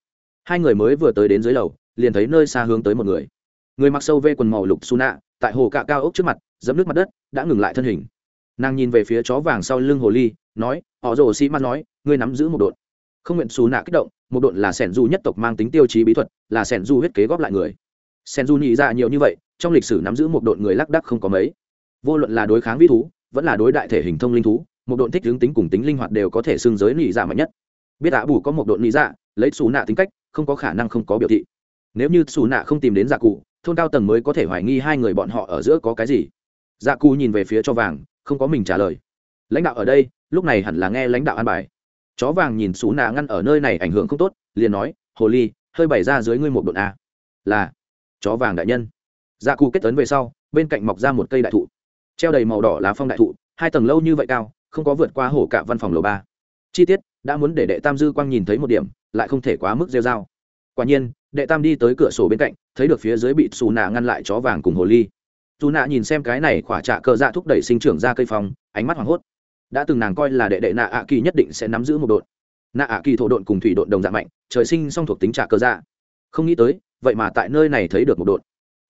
Speaker 1: Hai người mới vừa tới đến dưới lầu, liền thấy nơi xa hướng tới một người. Người mặc sâu vê quần màu lục su nạ tại hồ cạ cao ốc trước mặt, dẫm nước mặt đất, đã ngừng lại thân hình. Nàng nhìn về phía chó vàng sau lưng hồ ly, nói, họ rồ sĩ măng nói, ngươi nắm giữ một đội không nguyện xù nạ kích động, một đội là sẻn du nhất tộc mang tính tiêu chí bí thuật, là sẻn du huyết kế góp lại người. Sẻn du nhị ra nhiều như vậy, trong lịch sử nắm giữ một đội người lác đắc không có mấy. Vô luận là đối kháng vĩ thú, vẫn là đối đại thể hình thông linh thú, một đội thích hướng tính cùng tính linh hoạt đều có thể xưng giới nhị dạ mạnh nhất. Biết đã bù có một đội nhị dạ lấy xù nạ tính cách, không có khả năng không có biểu thị. Nếu như xù nạ không tìm đến dạ cụ thôn cao tầng mới có thể hoài nghi hai người bọn họ ở giữa có cái gì. Dạ cù nhìn về phía cho vàng, không có mình trả lời. Lãnh đạo ở đây, lúc này hẳn là nghe lãnh đạo an bài. Chó vàng nhìn xú nạ ngăn ở nơi này ảnh hưởng không tốt, liền nói, hồ ly, hơi bày ra dưới ngươi một độn a. Là, chó vàng đại nhân. Dạ cù kết tấn về sau, bên cạnh mọc ra một cây đại thụ. Treo đầy màu đỏ lá phong đại thụ, hai tầng lâu như vậy cao, không có vượt qua hổ cả văn phòng lầu ba. Chi tiết, đã muốn để đệ tam dư quang nhìn thấy một điểm, lại không thể quá mức rêu dao quả nhiên, đệ tam đi tới cửa sổ bên cạnh, thấy được phía dưới bị xù nạ ngăn lại chó vàng cùng hồ ly. Dù nạ nhìn xem cái này khỏa trạ cờ dạ thúc đẩy sinh trưởng ra cây phong, ánh mắt hoảng hốt. Đã từng nàng coi là đệ đệ nạ ạ kỳ nhất định sẽ nắm giữ một đội nạ ạ kỳ thổ độn cùng thủy độn đồng dạng mạnh, trời sinh song thuộc tính trả cơ dạ. Không nghĩ tới, vậy mà tại nơi này thấy được một đột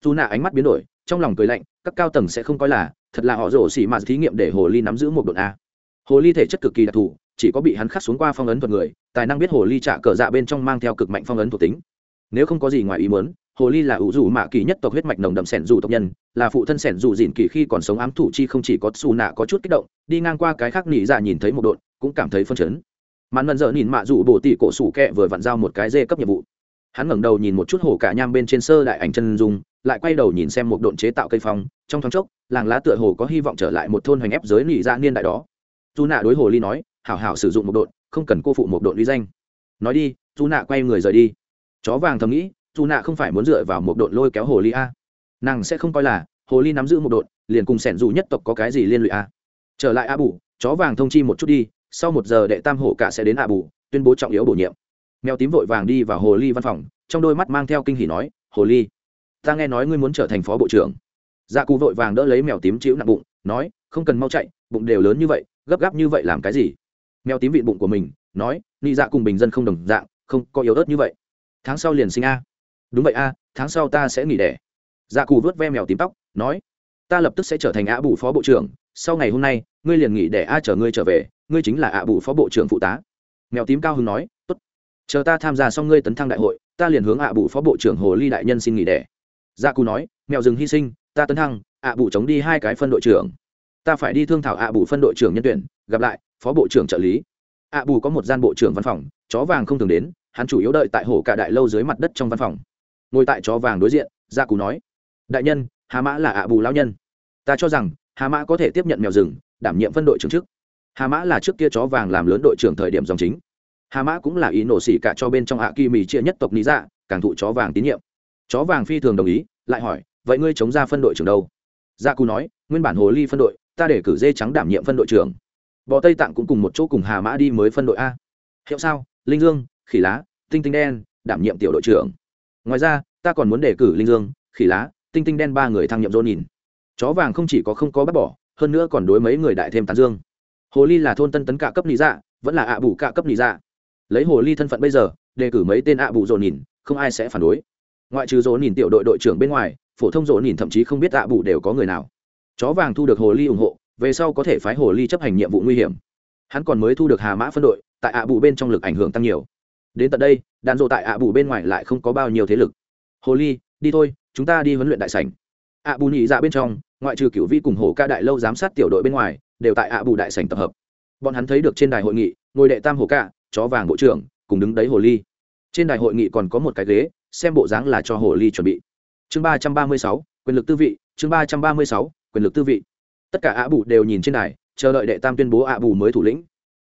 Speaker 1: dù nạ ánh mắt biến đổi, trong lòng cười lạnh, các cao tầng sẽ không coi là, thật là họ rổ xỉ mà thí nghiệm để hồ ly nắm giữ một đột a. Hồ ly thể chất cực kỳ đặc thù chỉ có bị hắn khắc xuống qua phong ấn thuật người, tài năng biết hồ ly trả cờ dạ bên trong mang theo cực mạnh phong ấn thuộc tính. Nếu không có gì ngoài ý muốn, hồ ly là ủ dù mạ kỳ nhất tộc huyết mạch nồng đậm sẻn dù tộc nhân, là phụ thân sẻn dù dìn kỳ khi còn sống ám thủ chi không chỉ có xù nạ có chút kích động, đi ngang qua cái khác nỉ dạ nhìn thấy một đội cũng cảm thấy phân chấn. Màn mần dở nhìn mạ dù bổ tỷ cổ sủ kẹ vừa vặn giao một cái dê cấp nhiệm vụ. Hắn ngẩng đầu nhìn một chút hồ cả nham bên trên sơ đại ảnh chân dung, lại quay đầu nhìn xem một độn chế tạo cây phong, trong thoáng chốc, làng lá tựa hồ có hy vọng trở lại một thôn hoành ép giới nỉ dạ niên đại đó. Dù nạ đối hồ ly nói hảo hảo sử dụng một độn, không cần cô phụ một độn uy danh. Nói đi dù nạ quay người rời đi. Chó vàng thầm nghĩ dù nạ không phải muốn dựa vào một độn lôi kéo hồ ly a. Nàng sẽ không coi là hồ ly nắm giữ một độn, liền cùng sẻn dù nhất tộc có cái gì liên lụy a. Trở lại a bù, chó vàng thông chi một chút đi, sau một giờ đệ tam hổ cả sẽ đến a bù, tuyên bố trọng yếu bổ nhiệm. Mèo tím vội vàng đi vào hồ ly văn phòng, trong đôi mắt mang theo kinh hỉ nói, hồ ly, ta nghe nói ngươi muốn trở thành phó bộ trưởng. Dạ cụ vội vàng đỡ lấy mèo tím chịu nặng bụng, nói, không cần mau chạy, bụng đều lớn như vậy, gấp gáp như vậy làm cái gì? Mèo tím vịn bụng của mình, nói, nị dạ cùng bình dân không đồng dạng, không có yếu ớt như vậy. Tháng sau liền sinh a. Đúng vậy a, tháng sau ta sẽ nghỉ đẻ. Dạ cù vớt ve mèo tím tóc, nói, ta lập tức sẽ trở thành ạ bù phó bộ trưởng, sau ngày hôm nay, ngươi liền nghỉ để a chở ngươi trở về, ngươi chính là ạ bù phó bộ trưởng phụ tá. Mèo tím cao hưng nói, tốt, chờ ta tham gia xong ngươi tấn thăng đại hội, ta liền hướng ạ bù phó bộ trưởng hồ ly đại nhân xin nghỉ đẻ. Gia dạ cù nói, mèo rừng hy sinh, ta tấn thăng ạ bù chống đi hai cái phân đội trưởng. Ta phải đi thương thảo ạ bù phân đội trưởng nhân tuyển gặp lại, phó bộ trưởng trợ lý. Ạ bù có một gian bộ trưởng văn phòng, chó vàng không thường đến, hắn chủ yếu đợi tại hồ cả đại lâu dưới mặt đất trong văn phòng. Ngồi tại chó vàng đối diện, gia cù nói, đại nhân, hà mã là ạ bù lao nhân. Ta cho rằng, hà mã có thể tiếp nhận mèo rừng, đảm nhiệm phân đội trưởng chức. Hà mã là trước kia chó vàng làm lớn đội trưởng thời điểm dòng chính. Hà mã cũng là ý nổ xỉ cả cho bên trong Ạ kỳ mì chia nhất tộc lý dạ càng thụ chó vàng tín nhiệm. Chó vàng phi thường đồng ý, lại hỏi, vậy ngươi chống ra phân đội trưởng đâu? Gia cù nói, nguyên bản hồ ly phân đội, ta để cử dê trắng đảm nhiệm phân đội trưởng bọ tây tạng cũng cùng một chỗ cùng hà mã đi mới phân đội a. Hiệu sao? Linh dương, khỉ lá, tinh tinh đen, đảm nhiệm tiểu đội trưởng. Ngoài ra, ta còn muốn đề cử linh dương, khỉ lá, tinh tinh đen ba người thăng nhiệm dô nhìn chó vàng không chỉ có không có bắt bỏ, hơn nữa còn đối mấy người đại thêm tán dương. Hồ ly là thôn tân tấn cả cấp lý dạ vẫn là ạ bù cả cấp lý dạ. Lấy hồ ly thân phận bây giờ, đề cử mấy tên ạ bù dồn nhìn không ai sẽ phản đối. Ngoại trừ dồn nhìn tiểu đội đội trưởng bên ngoài, phổ thông dồn nhìn thậm chí không biết ạ bù đều có người nào. Chó vàng thu được hồ ly ủng hộ về sau có thể phái hồ ly chấp hành nhiệm vụ nguy hiểm. Hắn còn mới thu được hà mã phân đội, tại ạ bù bên trong lực ảnh hưởng tăng nhiều. Đến tận đây, đàn rộ tại ạ bù bên ngoài lại không có bao nhiêu thế lực. Hồ ly, đi thôi, chúng ta đi huấn luyện đại sảnh. Ạ bù nhị dạ bên trong, ngoại trừ cựu vi cùng hồ ca đại lâu giám sát tiểu đội bên ngoài, đều tại ạ bù đại sảnh tập hợp. Bọn hắn thấy được trên đài hội nghị, ngồi đệ tam hồ ca, chó vàng bộ trưởng, cùng đứng đấy hồ ly. Trên đài hội nghị còn có một cái ghế, xem bộ dáng là cho hồ ly chuẩn bị. Chương ba trăm ba mươi sáu, quyền lực tư vị, chương ba trăm ba mươi sáu, quyền lực tư vị tất cả ạ bù đều nhìn trên đài, chờ đợi đệ tam tuyên bố ạ bù mới thủ lĩnh.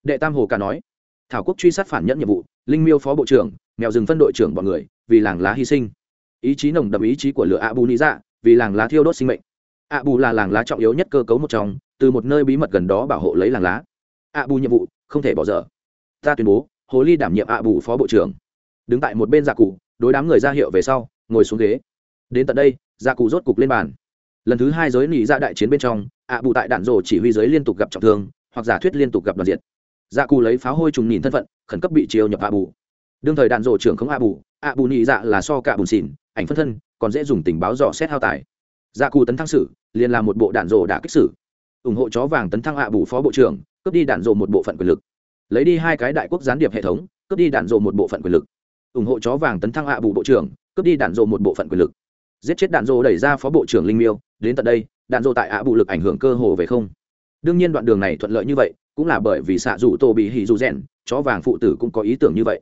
Speaker 1: Đệ tam hồ cả nói, thảo quốc truy sát phản nhẫn nhiệm vụ, linh miêu phó bộ trưởng, mèo rừng phân đội trưởng bọn người, vì làng lá hy sinh. Ý chí nồng đậm ý chí của lửa ạ bù lý dạ vì làng lá thiêu đốt sinh mệnh. Ạ bù là làng lá trọng yếu nhất cơ cấu một trong, từ một nơi bí mật gần đó bảo hộ lấy làng lá. Ạ bù nhiệm vụ, không thể bỏ dở. Ta tuyên bố, hồ ly đảm nhiệm ạ bù phó bộ trưởng. Đứng tại một bên dạ cụ, đối đám người ra hiệu về sau, ngồi xuống ghế. Đến tận đây dạ cụ rốt cục lên bàn lần thứ hai giới nỉ ra dạ đại chiến bên trong, ạ bù tại đạn rổ chỉ huy giới liên tục gặp trọng thương, hoặc giả thuyết liên tục gặp đoàn diệt. Dạ cù lấy pháo hôi trùng nhìn thân phận, khẩn cấp bị chiều nhập ạ bù đương thời đạn rổ trưởng không ạ bù ạ bù nỉ dạ là so cả bùn xỉn, ảnh phân thân, còn dễ dùng tình báo dò xét hao tài. Dạ cù tấn thăng sử, liền là một bộ đạn rổ đã kích sử. Ủng hộ chó vàng tấn thăng ạ bù phó bộ trưởng, cướp đi đạn rổ một bộ phận quyền lực. Lấy đi hai cái đại quốc gián điệp hệ thống, cướp đi đạn rộ một bộ phận quyền lực. Ủng hộ chó vàng tấn thăng hạ bù bộ trưởng, cướp đi đạn rộ một bộ phận quyền lực. Giết chết đạn rộ đẩy ra phó bộ trưởng linh miêu đến tận đây, đạn dộ tại ạ bù lực ảnh hưởng cơ hồ về không. Đương nhiên đoạn đường này thuận lợi như vậy, cũng là bởi vì xạ dù tô bị hỉ dù rèn chó vàng phụ tử cũng có ý tưởng như vậy.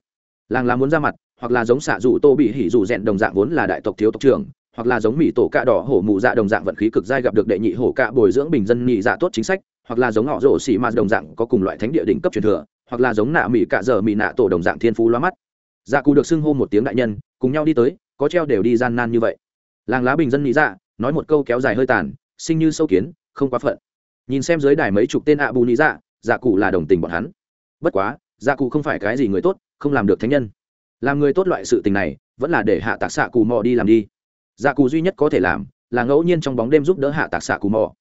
Speaker 1: Làng là muốn ra mặt, hoặc là giống xạ dù tô bị hỉ dù rèn đồng dạng vốn là đại tộc thiếu tộc trưởng, hoặc là giống mỹ tổ cạ đỏ hổ mụ dạ đồng dạng vận khí cực dai gặp được đệ nhị hổ cạ bồi dưỡng bình dân nhị dạ tốt chính sách, hoặc là giống họ rổ xì ma đồng dạng có cùng loại thánh địa đỉnh cấp truyền thừa, hoặc là giống nạ mỹ cạ dở mỹ nạ tổ đồng dạng thiên phú loa mắt. Dạ cụ được xưng hô một tiếng đại nhân, cùng nhau đi tới, có treo đều đi gian nan như vậy. Làng lá bình dân nhị dạ nói một câu kéo dài hơi tàn, sinh như sâu kiến, không quá phận. Nhìn xem dưới đài mấy chục tên ạ bù nị dạ dạ cụ là đồng tình bọn hắn. Bất quá dạ cụ không phải cái gì người tốt, không làm được thánh nhân. Làm người tốt loại sự tình này, vẫn là để hạ tạc xạ cù mò đi làm đi. Dạ cụ duy nhất có thể làm, là ngẫu nhiên trong bóng đêm giúp đỡ hạ tạc xạ cù mò.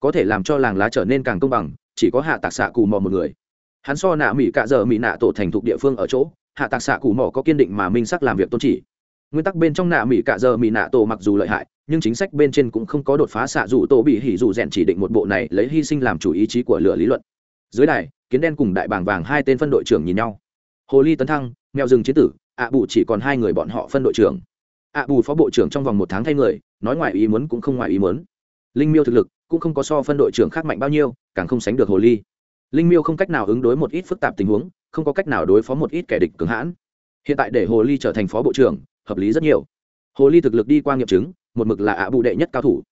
Speaker 1: Có thể làm cho làng lá trở nên càng công bằng, chỉ có hạ tạc xạ cù mò một người. Hắn so nạ mỹ cạ giờ mỹ nạ tổ thành thục địa phương ở chỗ, hạ tạc xạ cụ mò có kiên định mà minh sắc làm việc tôn chỉ nguyên tắc bên trong nạ mỹ cạ giờ mỹ nạ tổ mặc dù lợi hại, nhưng chính sách bên trên cũng không có đột phá xạ dù tổ bị hỉ dù rèn chỉ định một bộ này lấy hy sinh làm chủ ý chí của lửa lý luận. Dưới đài, kiến đen cùng đại bàng vàng hai tên phân đội trưởng nhìn nhau. Hồ ly tấn thăng, mèo rừng chế tử, ạ bù chỉ còn hai người bọn họ phân đội trưởng. Ạ bù phó bộ trưởng trong vòng một tháng thay người, nói ngoài ý muốn cũng không ngoài ý muốn. Linh miêu thực lực cũng không có so phân đội trưởng khác mạnh bao nhiêu, càng không sánh được hồ ly. Linh miêu không cách nào ứng đối một ít phức tạp tình huống, không có cách nào đối phó một ít kẻ địch cứng hãn. Hiện tại để hồ ly trở thành phó bộ trưởng hợp lý rất nhiều. Hồ ly thực lực đi qua nghiệm chứng, một mực là ạ bù đệ nhất cao thủ.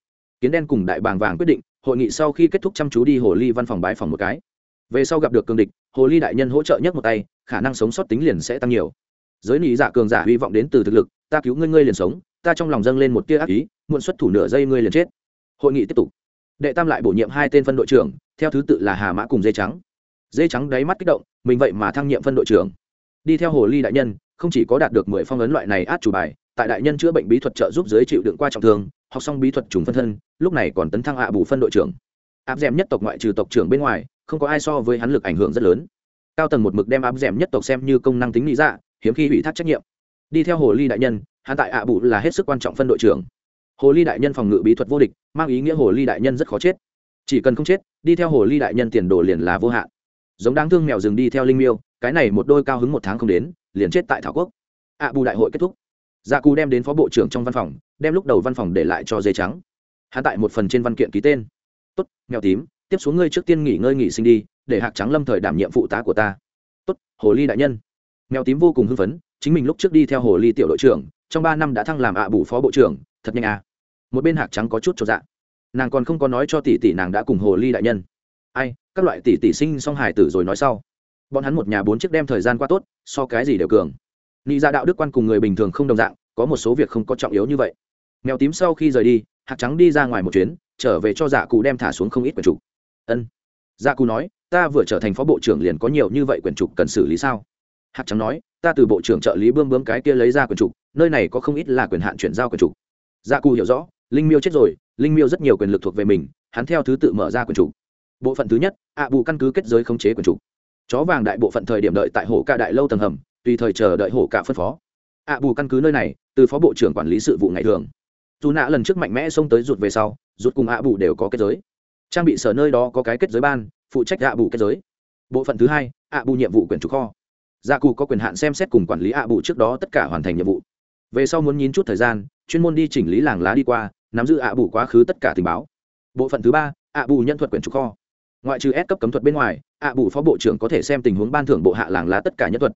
Speaker 1: Kiến đen cùng đại bàng vàng quyết định, hội nghị sau khi kết thúc chăm chú đi hồ ly văn phòng bái phòng một cái. Về sau gặp được cường địch, hồ ly đại nhân hỗ trợ nhất một tay, khả năng sống sót tính liền sẽ tăng nhiều. Giới nị dạ cường giả hy vọng đến từ thực lực, ta cứu ngươi ngươi liền sống, ta trong lòng dâng lên một tia ác ý, muộn xuất thủ nửa giây ngươi liền chết. Hội nghị tiếp tục. Đệ tam lại bổ nhiệm hai tên phân đội trưởng, theo thứ tự là hà mã cùng dây trắng. Dây trắng đáy mắt kích động, mình vậy mà thăng nhiệm phân đội trưởng. Đi theo hồ ly đại nhân không chỉ có đạt được mười phong ấn loại này át chủ bài, tại đại nhân chữa bệnh bí thuật trợ giúp giới chịu đựng qua trọng thương, học xong bí thuật trùng phân thân, lúc này còn tấn thăng hạ bù phân đội trưởng. Áp d nhất tộc ngoại trừ tộc trưởng bên ngoài, không có ai so với hắn lực ảnh hưởng rất lớn. Cao tầng một mực đem áp d nhất tộc xem như công năng tính lý dạ hiếm khi ủy thác trách nhiệm. Đi theo hồ ly đại nhân, hắn tại ạ bù là hết sức quan trọng phân đội trưởng. Hồ ly đại nhân phòng ngự bí thuật vô địch, mang ý nghĩa hồ ly đại nhân rất khó chết. Chỉ cần không chết, đi theo hồ ly đại nhân tiền đồ liền là vô hạn. Giống đáng thương mèo rừng đi theo linh miêu, cái này một đôi cao hứng một tháng không đến liền chết tại thảo quốc. Ạ bù đại hội kết thúc. Gia cù đem đến phó bộ trưởng trong văn phòng, đem lúc đầu văn phòng để lại cho dây trắng. Hắn tại một phần trên văn kiện ký tên. Tốt mèo tím, tiếp xuống ngươi trước tiên nghỉ ngơi nghỉ sinh đi, để hạc trắng lâm thời đảm nhiệm phụ tá của ta. Tốt, hồ ly đại nhân. Mèo tím vô cùng hưng phấn, chính mình lúc trước đi theo hồ ly tiểu đội trưởng, trong ba năm đã thăng làm ạ bù phó bộ trưởng, thật nhanh à. Một bên hạc trắng có chút cho dạ. Nàng còn không có nói cho tỷ tỷ nàng đã cùng hồ ly đại nhân. Ai, các loại tỷ tỷ sinh xong hải tử rồi nói sau bọn hắn một nhà bốn chiếc đem thời gian qua tốt, so cái gì đều cường. Nghĩ ra dạ đạo đức quan cùng người bình thường không đồng dạng, có một số việc không có trọng yếu như vậy. Mèo tím sau khi rời đi, hạc trắng đi ra ngoài một chuyến, trở về cho dạ cụ đem thả xuống không ít quyển trục. Ân. Dạ cụ nói, ta vừa trở thành phó bộ trưởng liền có nhiều như vậy quyển trục cần xử lý sao? Hạc trắng nói, ta từ bộ trưởng trợ lý bươm bướm cái kia lấy ra quyển trục, nơi này có không ít là quyền hạn chuyển giao quyển trục. Dạ cụ hiểu rõ, linh miêu chết rồi, linh miêu rất nhiều quyền lực thuộc về mình, hắn theo thứ tự mở ra quyển trục. Bộ phận thứ nhất, ạ bù căn cứ kết giới khống chế quyển trục chó vàng đại bộ phận thời điểm đợi tại hồ cả đại lâu tầng hầm, tùy thời chờ đợi hồ cả phân phó. Ạ bù căn cứ nơi này, từ phó bộ trưởng quản lý sự vụ ngày thường. Dù nạ lần trước mạnh mẽ xông tới rụt về sau, rụt cùng ạ bù đều có kết giới. Trang bị sở nơi đó có cái kết giới ban, phụ trách ạ bù kết giới. Bộ phận thứ hai ạ bù nhiệm vụ quyền trục kho. Gia cụ có quyền hạn xem xét cùng quản lý ạ bù trước đó tất cả hoàn thành nhiệm vụ. Về sau muốn nhín chút thời gian, chuyên môn đi chỉnh lý làng lá đi qua, nắm giữ ạ bù quá khứ tất cả tình báo. Bộ phận thứ ba ạ bù nhân thuật quyền trục kho ngoại trừ S cấp cấm thuật bên ngoài, ạ bù phó bộ trưởng có thể xem tình huống ban thưởng bộ hạ làng lá tất cả nhân thuật.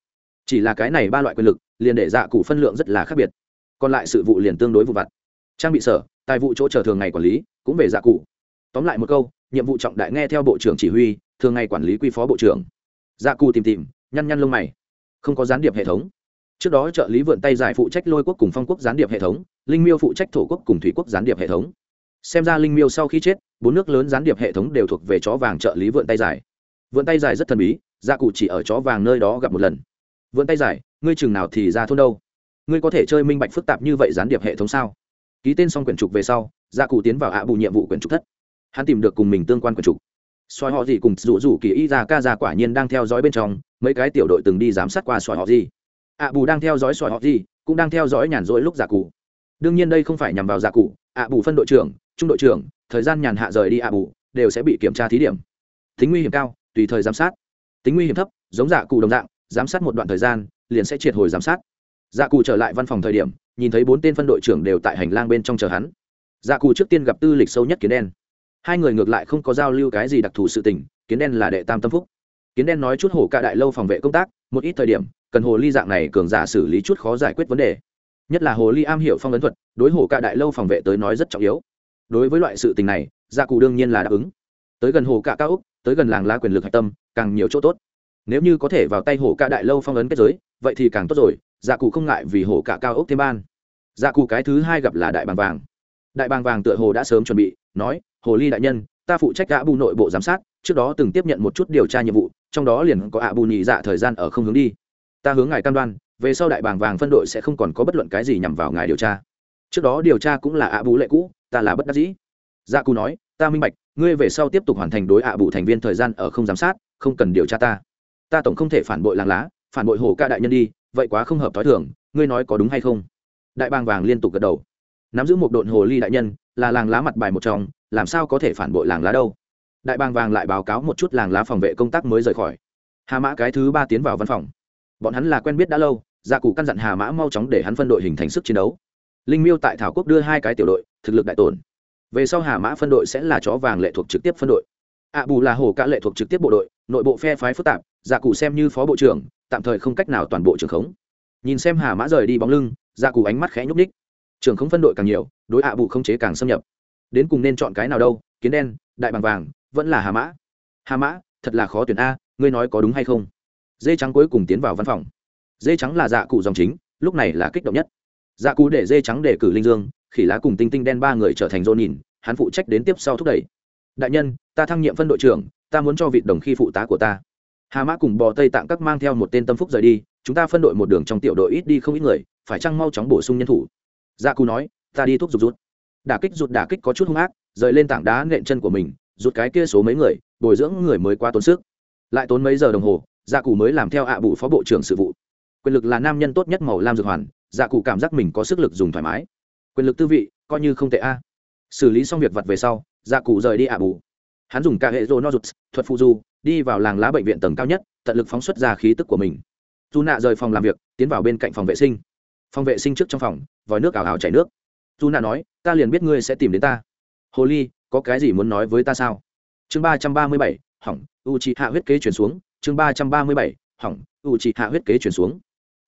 Speaker 1: Chỉ là cái này ba loại quyền lực, liền để dạ cụ phân lượng rất là khác biệt. Còn lại sự vụ liền tương đối vụ vặt. Trang bị sở, tài vụ chỗ chờ thường ngày quản lý, cũng về dạ cụ. Tóm lại một câu, nhiệm vụ trọng đại nghe theo bộ trưởng chỉ huy, thường ngày quản lý quy phó bộ trưởng. Dạ cụ tìm tìm, nhăn nhăn lông mày. Không có gián điệp hệ thống. Trước đó trợ lý vượn tay giải phụ trách lôi quốc cùng phong quốc gián điệp hệ thống, linh miêu phụ trách thổ quốc cùng thủy quốc gián điệp hệ thống xem ra linh miêu sau khi chết, bốn nước lớn gián điệp hệ thống đều thuộc về chó vàng trợ lý vượn tay dài. Vượn tay dài rất thần bí, gia cụ chỉ ở chó vàng nơi đó gặp một lần. Vượn tay dài, ngươi chừng nào thì ra thôn đâu? Ngươi có thể chơi minh bạch phức tạp như vậy gián điệp hệ thống sao? Ký tên xong quyển trục về sau, gia cụ tiến vào hạ bù nhiệm vụ quyển trục thất. Hắn tìm được cùng mình tương quan quyển trục. Xoài họ gì cùng rủ rủ kỳ y ra ca ra quả nhiên đang theo dõi bên trong, mấy cái tiểu đội từng đi giám sát qua xoài họ gì. Ạ bù đang theo dõi xoài họ gì, cũng đang theo dõi nhàn rỗi lúc giả cụ. Đương nhiên đây không phải nhằm vào giả cụ, ạ bù phân đội trưởng trung đội trưởng, thời gian nhàn hạ rời đi ạ bù, đều sẽ bị kiểm tra thí điểm. Tính nguy hiểm cao, tùy thời giám sát. Tính nguy hiểm thấp, giống Dạ cụ đồng dạng, giám sát một đoạn thời gian, liền sẽ triệt hồi giám sát. Dạ cụ trở lại văn phòng thời điểm, nhìn thấy bốn tên phân đội trưởng đều tại hành lang bên trong chờ hắn. Dạ cụ trước tiên gặp tư lịch sâu nhất kiến đen. Hai người ngược lại không có giao lưu cái gì đặc thù sự tình, kiến đen là đệ tam tâm phúc. Kiến đen nói chút hổ cả đại lâu phòng vệ công tác, một ít thời điểm, cần hồ ly dạng này cường giả xử lý chút khó giải quyết vấn đề. Nhất là hồ ly am hiểu phong ấn thuật, đối hổ cả đại lâu phòng vệ tới nói rất trọng yếu đối với loại sự tình này gia cụ đương nhiên là đáp ứng. Tới gần hồ cạ cao úc tới gần làng lá quyền lực hạch tâm, càng nhiều chỗ tốt. Nếu như có thể vào tay hồ cạ đại lâu phong ấn kết giới, vậy thì càng tốt rồi gia cụ không ngại vì hồ cạ cao úc thêm ban. Gia cụ cái thứ hai gặp là đại bàng vàng. Đại bàng vàng tựa hồ đã sớm chuẩn bị, nói, hồ ly đại nhân, ta phụ trách gã bù nội bộ giám sát, trước đó từng tiếp nhận một chút điều tra nhiệm vụ, trong đó liền có ạ bù nhị dạ thời gian ở không hướng đi. Ta hướng ngài cam đoan, về sau đại bàng vàng phân đội sẽ không còn có bất luận cái gì nhằm vào ngài điều tra trước đó điều tra cũng là ạ bù lệ cũ, ta là bất đắc dĩ. Dạ cù nói, ta minh bạch, ngươi về sau tiếp tục hoàn thành đối ạ bù thành viên thời gian ở không giám sát, không cần điều tra ta. Ta tổng không thể phản bội làng lá, phản bội hồ ca đại nhân đi, vậy quá không hợp t h ó i thường, ngươi nói có đúng hay không? Đại bàng vàng liên tục gật đầu. Nắm giữ một độn hồ ly đại nhân, là làng lá mặt bài một trong, làm sao có thể phản bội làng lá đâu? Đại bàng vàng lại báo cáo một chút làng lá phòng vệ công tác mới rời khỏi. Hà mã cái thứ ba tiến vào văn phòng. Bọn hắn là quen biết đã lâu dạ gia cụ căn dặn hà mã mau chóng để hắn phân đội hình thành sức chiến đấu linh miêu tại thảo quốc đưa hai cái tiểu đội, thực lực đại tổn. Về sau hà mã phân đội sẽ là chó vàng lệ thuộc trực tiếp phân đội. Ạ bù là hồ cả lệ thuộc trực tiếp bộ đội, nội bộ phe phái phức tạp dạ cụ xem như phó bộ trưởng, tạm thời không cách nào toàn bộ trưởng khống. Nhìn xem hà mã rời đi bóng lưng dạ cụ ánh mắt khẽ nhúc ních trưởng khống phân đội càng nhiều, đối ạ bù không chế càng xâm nhập. Đến cùng nên chọn cái nào đâu, kiến đen, đại bằng vàng, vẫn là hà mã. Hà mã, thật là khó tuyển a, ngươi nói có đúng hay không? Dê trắng cuối cùng tiến vào văn phòng. Dê trắng là dạ cụ dòng chính, lúc này là kích động nhất dạ Cú để dê trắng để cử linh dương, khỉ lá cùng tinh tinh đen ba người trở thành dô nhìn, hắn phụ trách đến tiếp sau thúc đẩy. Đại nhân, ta thăng nhiệm phân đội trưởng, ta muốn cho vị đồng khi phụ tá của ta. Hà mã cùng bò tây tạng các mang theo một tên tâm phúc rời đi, chúng ta phân đội một đường trong tiểu đội ít đi không ít người, phải chăng mau chóng bổ sung nhân thủ? Gia Cú nói, ta đi thúc rụt rút. Đả kích rụt đả kích có chút hung ác, rời lên tảng đá nện chân của mình rụt cái kia số mấy người, bồi dưỡng người mới quá tốn sức. Lại tốn mấy giờ đồng hồ dạ gia cù mới làm theo ạ à bụ phó bộ trưởng sự vụ. Quyền lực là nam nhân tốt nhất màu lam dược hoàn gia cụ cảm giác mình có sức lực dùng thoải mái. Quyền lực tư vị, coi như không tệ a. Xử lý xong việc vặt về sau gia cụ rời đi ạ bù. Hắn dùng cả hệ rô nozuts, thuật phụ du, đi vào làng lá bệnh viện tầng cao nhất, tận lực phóng xuất ra khí tức của mình. Dù nạ rời phòng làm việc, tiến vào bên cạnh phòng vệ sinh. Phòng vệ sinh trước trong phòng, vòi nước ảo ảo chảy nước. Dù nạ nói, ta liền biết ngươi sẽ tìm đến ta. Hồ ly, có cái gì muốn nói với ta sao? Chương ba trăm ba mươi bảy, hỏng u chị hạ huyết kế chuyển xuống. Chương ba trăm ba mươi bảy, hỏng u chị hạ huyết kế chuyển xuống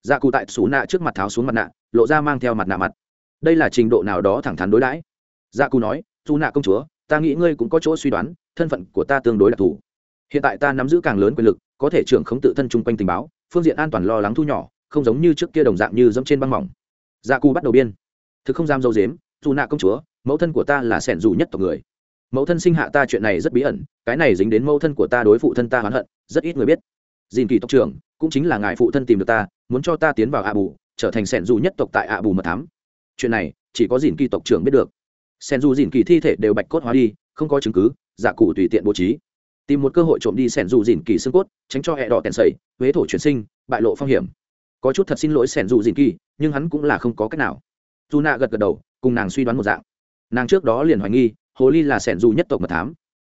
Speaker 1: dạ cụ tại xú nạ trước mặt tháo xuống mặt nạ, lộ ra mang theo mặt nạ mặt. Đây là trình độ nào đó thẳng thắn đối đãi. Dạ cụ nói dù nạ công chúa, ta nghĩ ngươi cũng có chỗ suy đoán, thân phận của ta tương đối đặc thù. Hiện tại ta nắm giữ càng lớn quyền lực, có thể trưởng không tự thân chung quanh tình báo, phương diện an toàn lo lắng thu nhỏ, không giống như trước kia đồng dạng như dẫm trên băng mỏng. Gia cụ bắt đầu biên. Thực không dám dâu dếm dù nạ công chúa, mẫu thân của ta là sẻn dù nhất tộc người. Mẫu thân sinh hạ ta chuyện này rất bí ẩn, cái này dính đến mẫu thân của ta đối phụ thân ta hoán hận, rất ít người biết. Dìn kỳ tộc trưởng cũng chính là ngài phụ thân tìm được ta, muốn cho ta tiến vào ạ bù, trở thành sẻn dù nhất tộc tại ạ bù mật thám. Chuyện này, chỉ có dìn kỳ tộc trưởng biết được. Sen dù dìn kỳ thi thể đều bạch cốt hóa đi, không có chứng cứ giả cụ tùy tiện bố trí. Tìm một cơ hội trộm đi sẻn dù dìn kỳ xương cốt, tránh cho hẹ đỏ tèn sầy huế thổ chuyển sinh, bại lộ phong hiểm. Có chút thật xin lỗi sẻn dù dìn kỳ, nhưng hắn cũng là không có cách nào. Dù nạ gật gật đầu, cùng nàng suy đoán một dạng. Nàng trước đó liền hoài nghi, hồ ly là sẻn dù nhất tộc mật thám.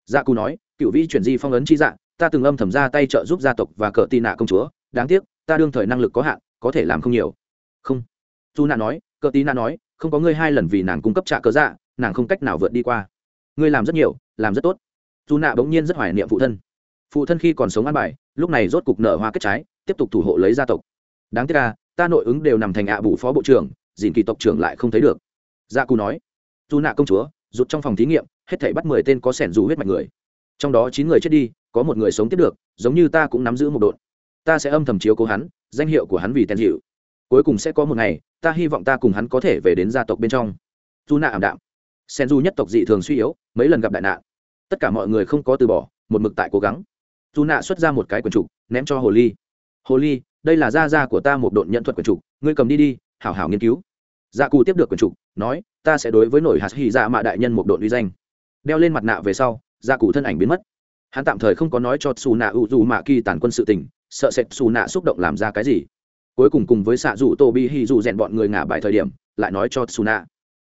Speaker 1: Dạ cù nói, cựu vĩ chuyển di phong ấn chi dạng ta từng âm thầm ra tay trợ giúp gia tộc và cờ tị nạ công chúa, đáng tiếc, ta đương thời năng lực có hạn, có thể làm không nhiều. Không. Dù nạ nói, cờ tị nạ nói, không có ngươi hai lần vì nàng cung cấp trả cớ dạ nàng không cách nào vượt đi qua. Ngươi làm rất nhiều, làm rất tốt. Dù nạ bỗng nhiên rất hoài niệm phụ thân. Phụ thân khi còn sống ăn bài, lúc này rốt cục nợ hoa kết trái, tiếp tục thủ hộ lấy gia tộc. Đáng tiếc là ta nội ứng đều nằm thành ạ bù phó bộ trưởng, dìn kỳ tộc trưởng lại không thấy được. Gia cù nói dù nạ công chúa, rụt trong phòng thí nghiệm, hết thảy bắt mười tên có sẻn dù huyết mạch người. Trong đó chín người chết đi có một người sống tiếp được, giống như ta cũng nắm giữ một đội ta sẽ âm thầm chiếu cố hắn, danh hiệu của hắn vì tên dịu. Cuối cùng sẽ có một ngày, ta hy vọng ta cùng hắn có thể về đến gia tộc bên trong. Dù nạ ảm đạm. Sen du nhất tộc dị thường suy yếu, mấy lần gặp đại nạn. Tất cả mọi người không có từ bỏ, một mực tại cố gắng. Dù nạ xuất ra một cái quần trục, ném cho hồ ly. Hồ ly, đây là da da của ta một đội nhận thuật quần trục, ngươi cầm đi đi, hảo hảo nghiên cứu. Dạ cù tiếp được quần trục, nói, ta sẽ đối với nổi hạt hy dạ mạ đại nhân một đội uy danh. Đeo lên mặt nạ về sau dạ cù thân ảnh biến mất hắn tạm thời không có nói cho xù nạ ủ dù mạ kỳ tàn quân sự tình, sợ sệt xù nạ xúc động làm ra cái gì. Cuối cùng cùng với xạ dù tô bi hi dù rèn bọn người ngả bài thời điểm, lại nói cho xù nạ.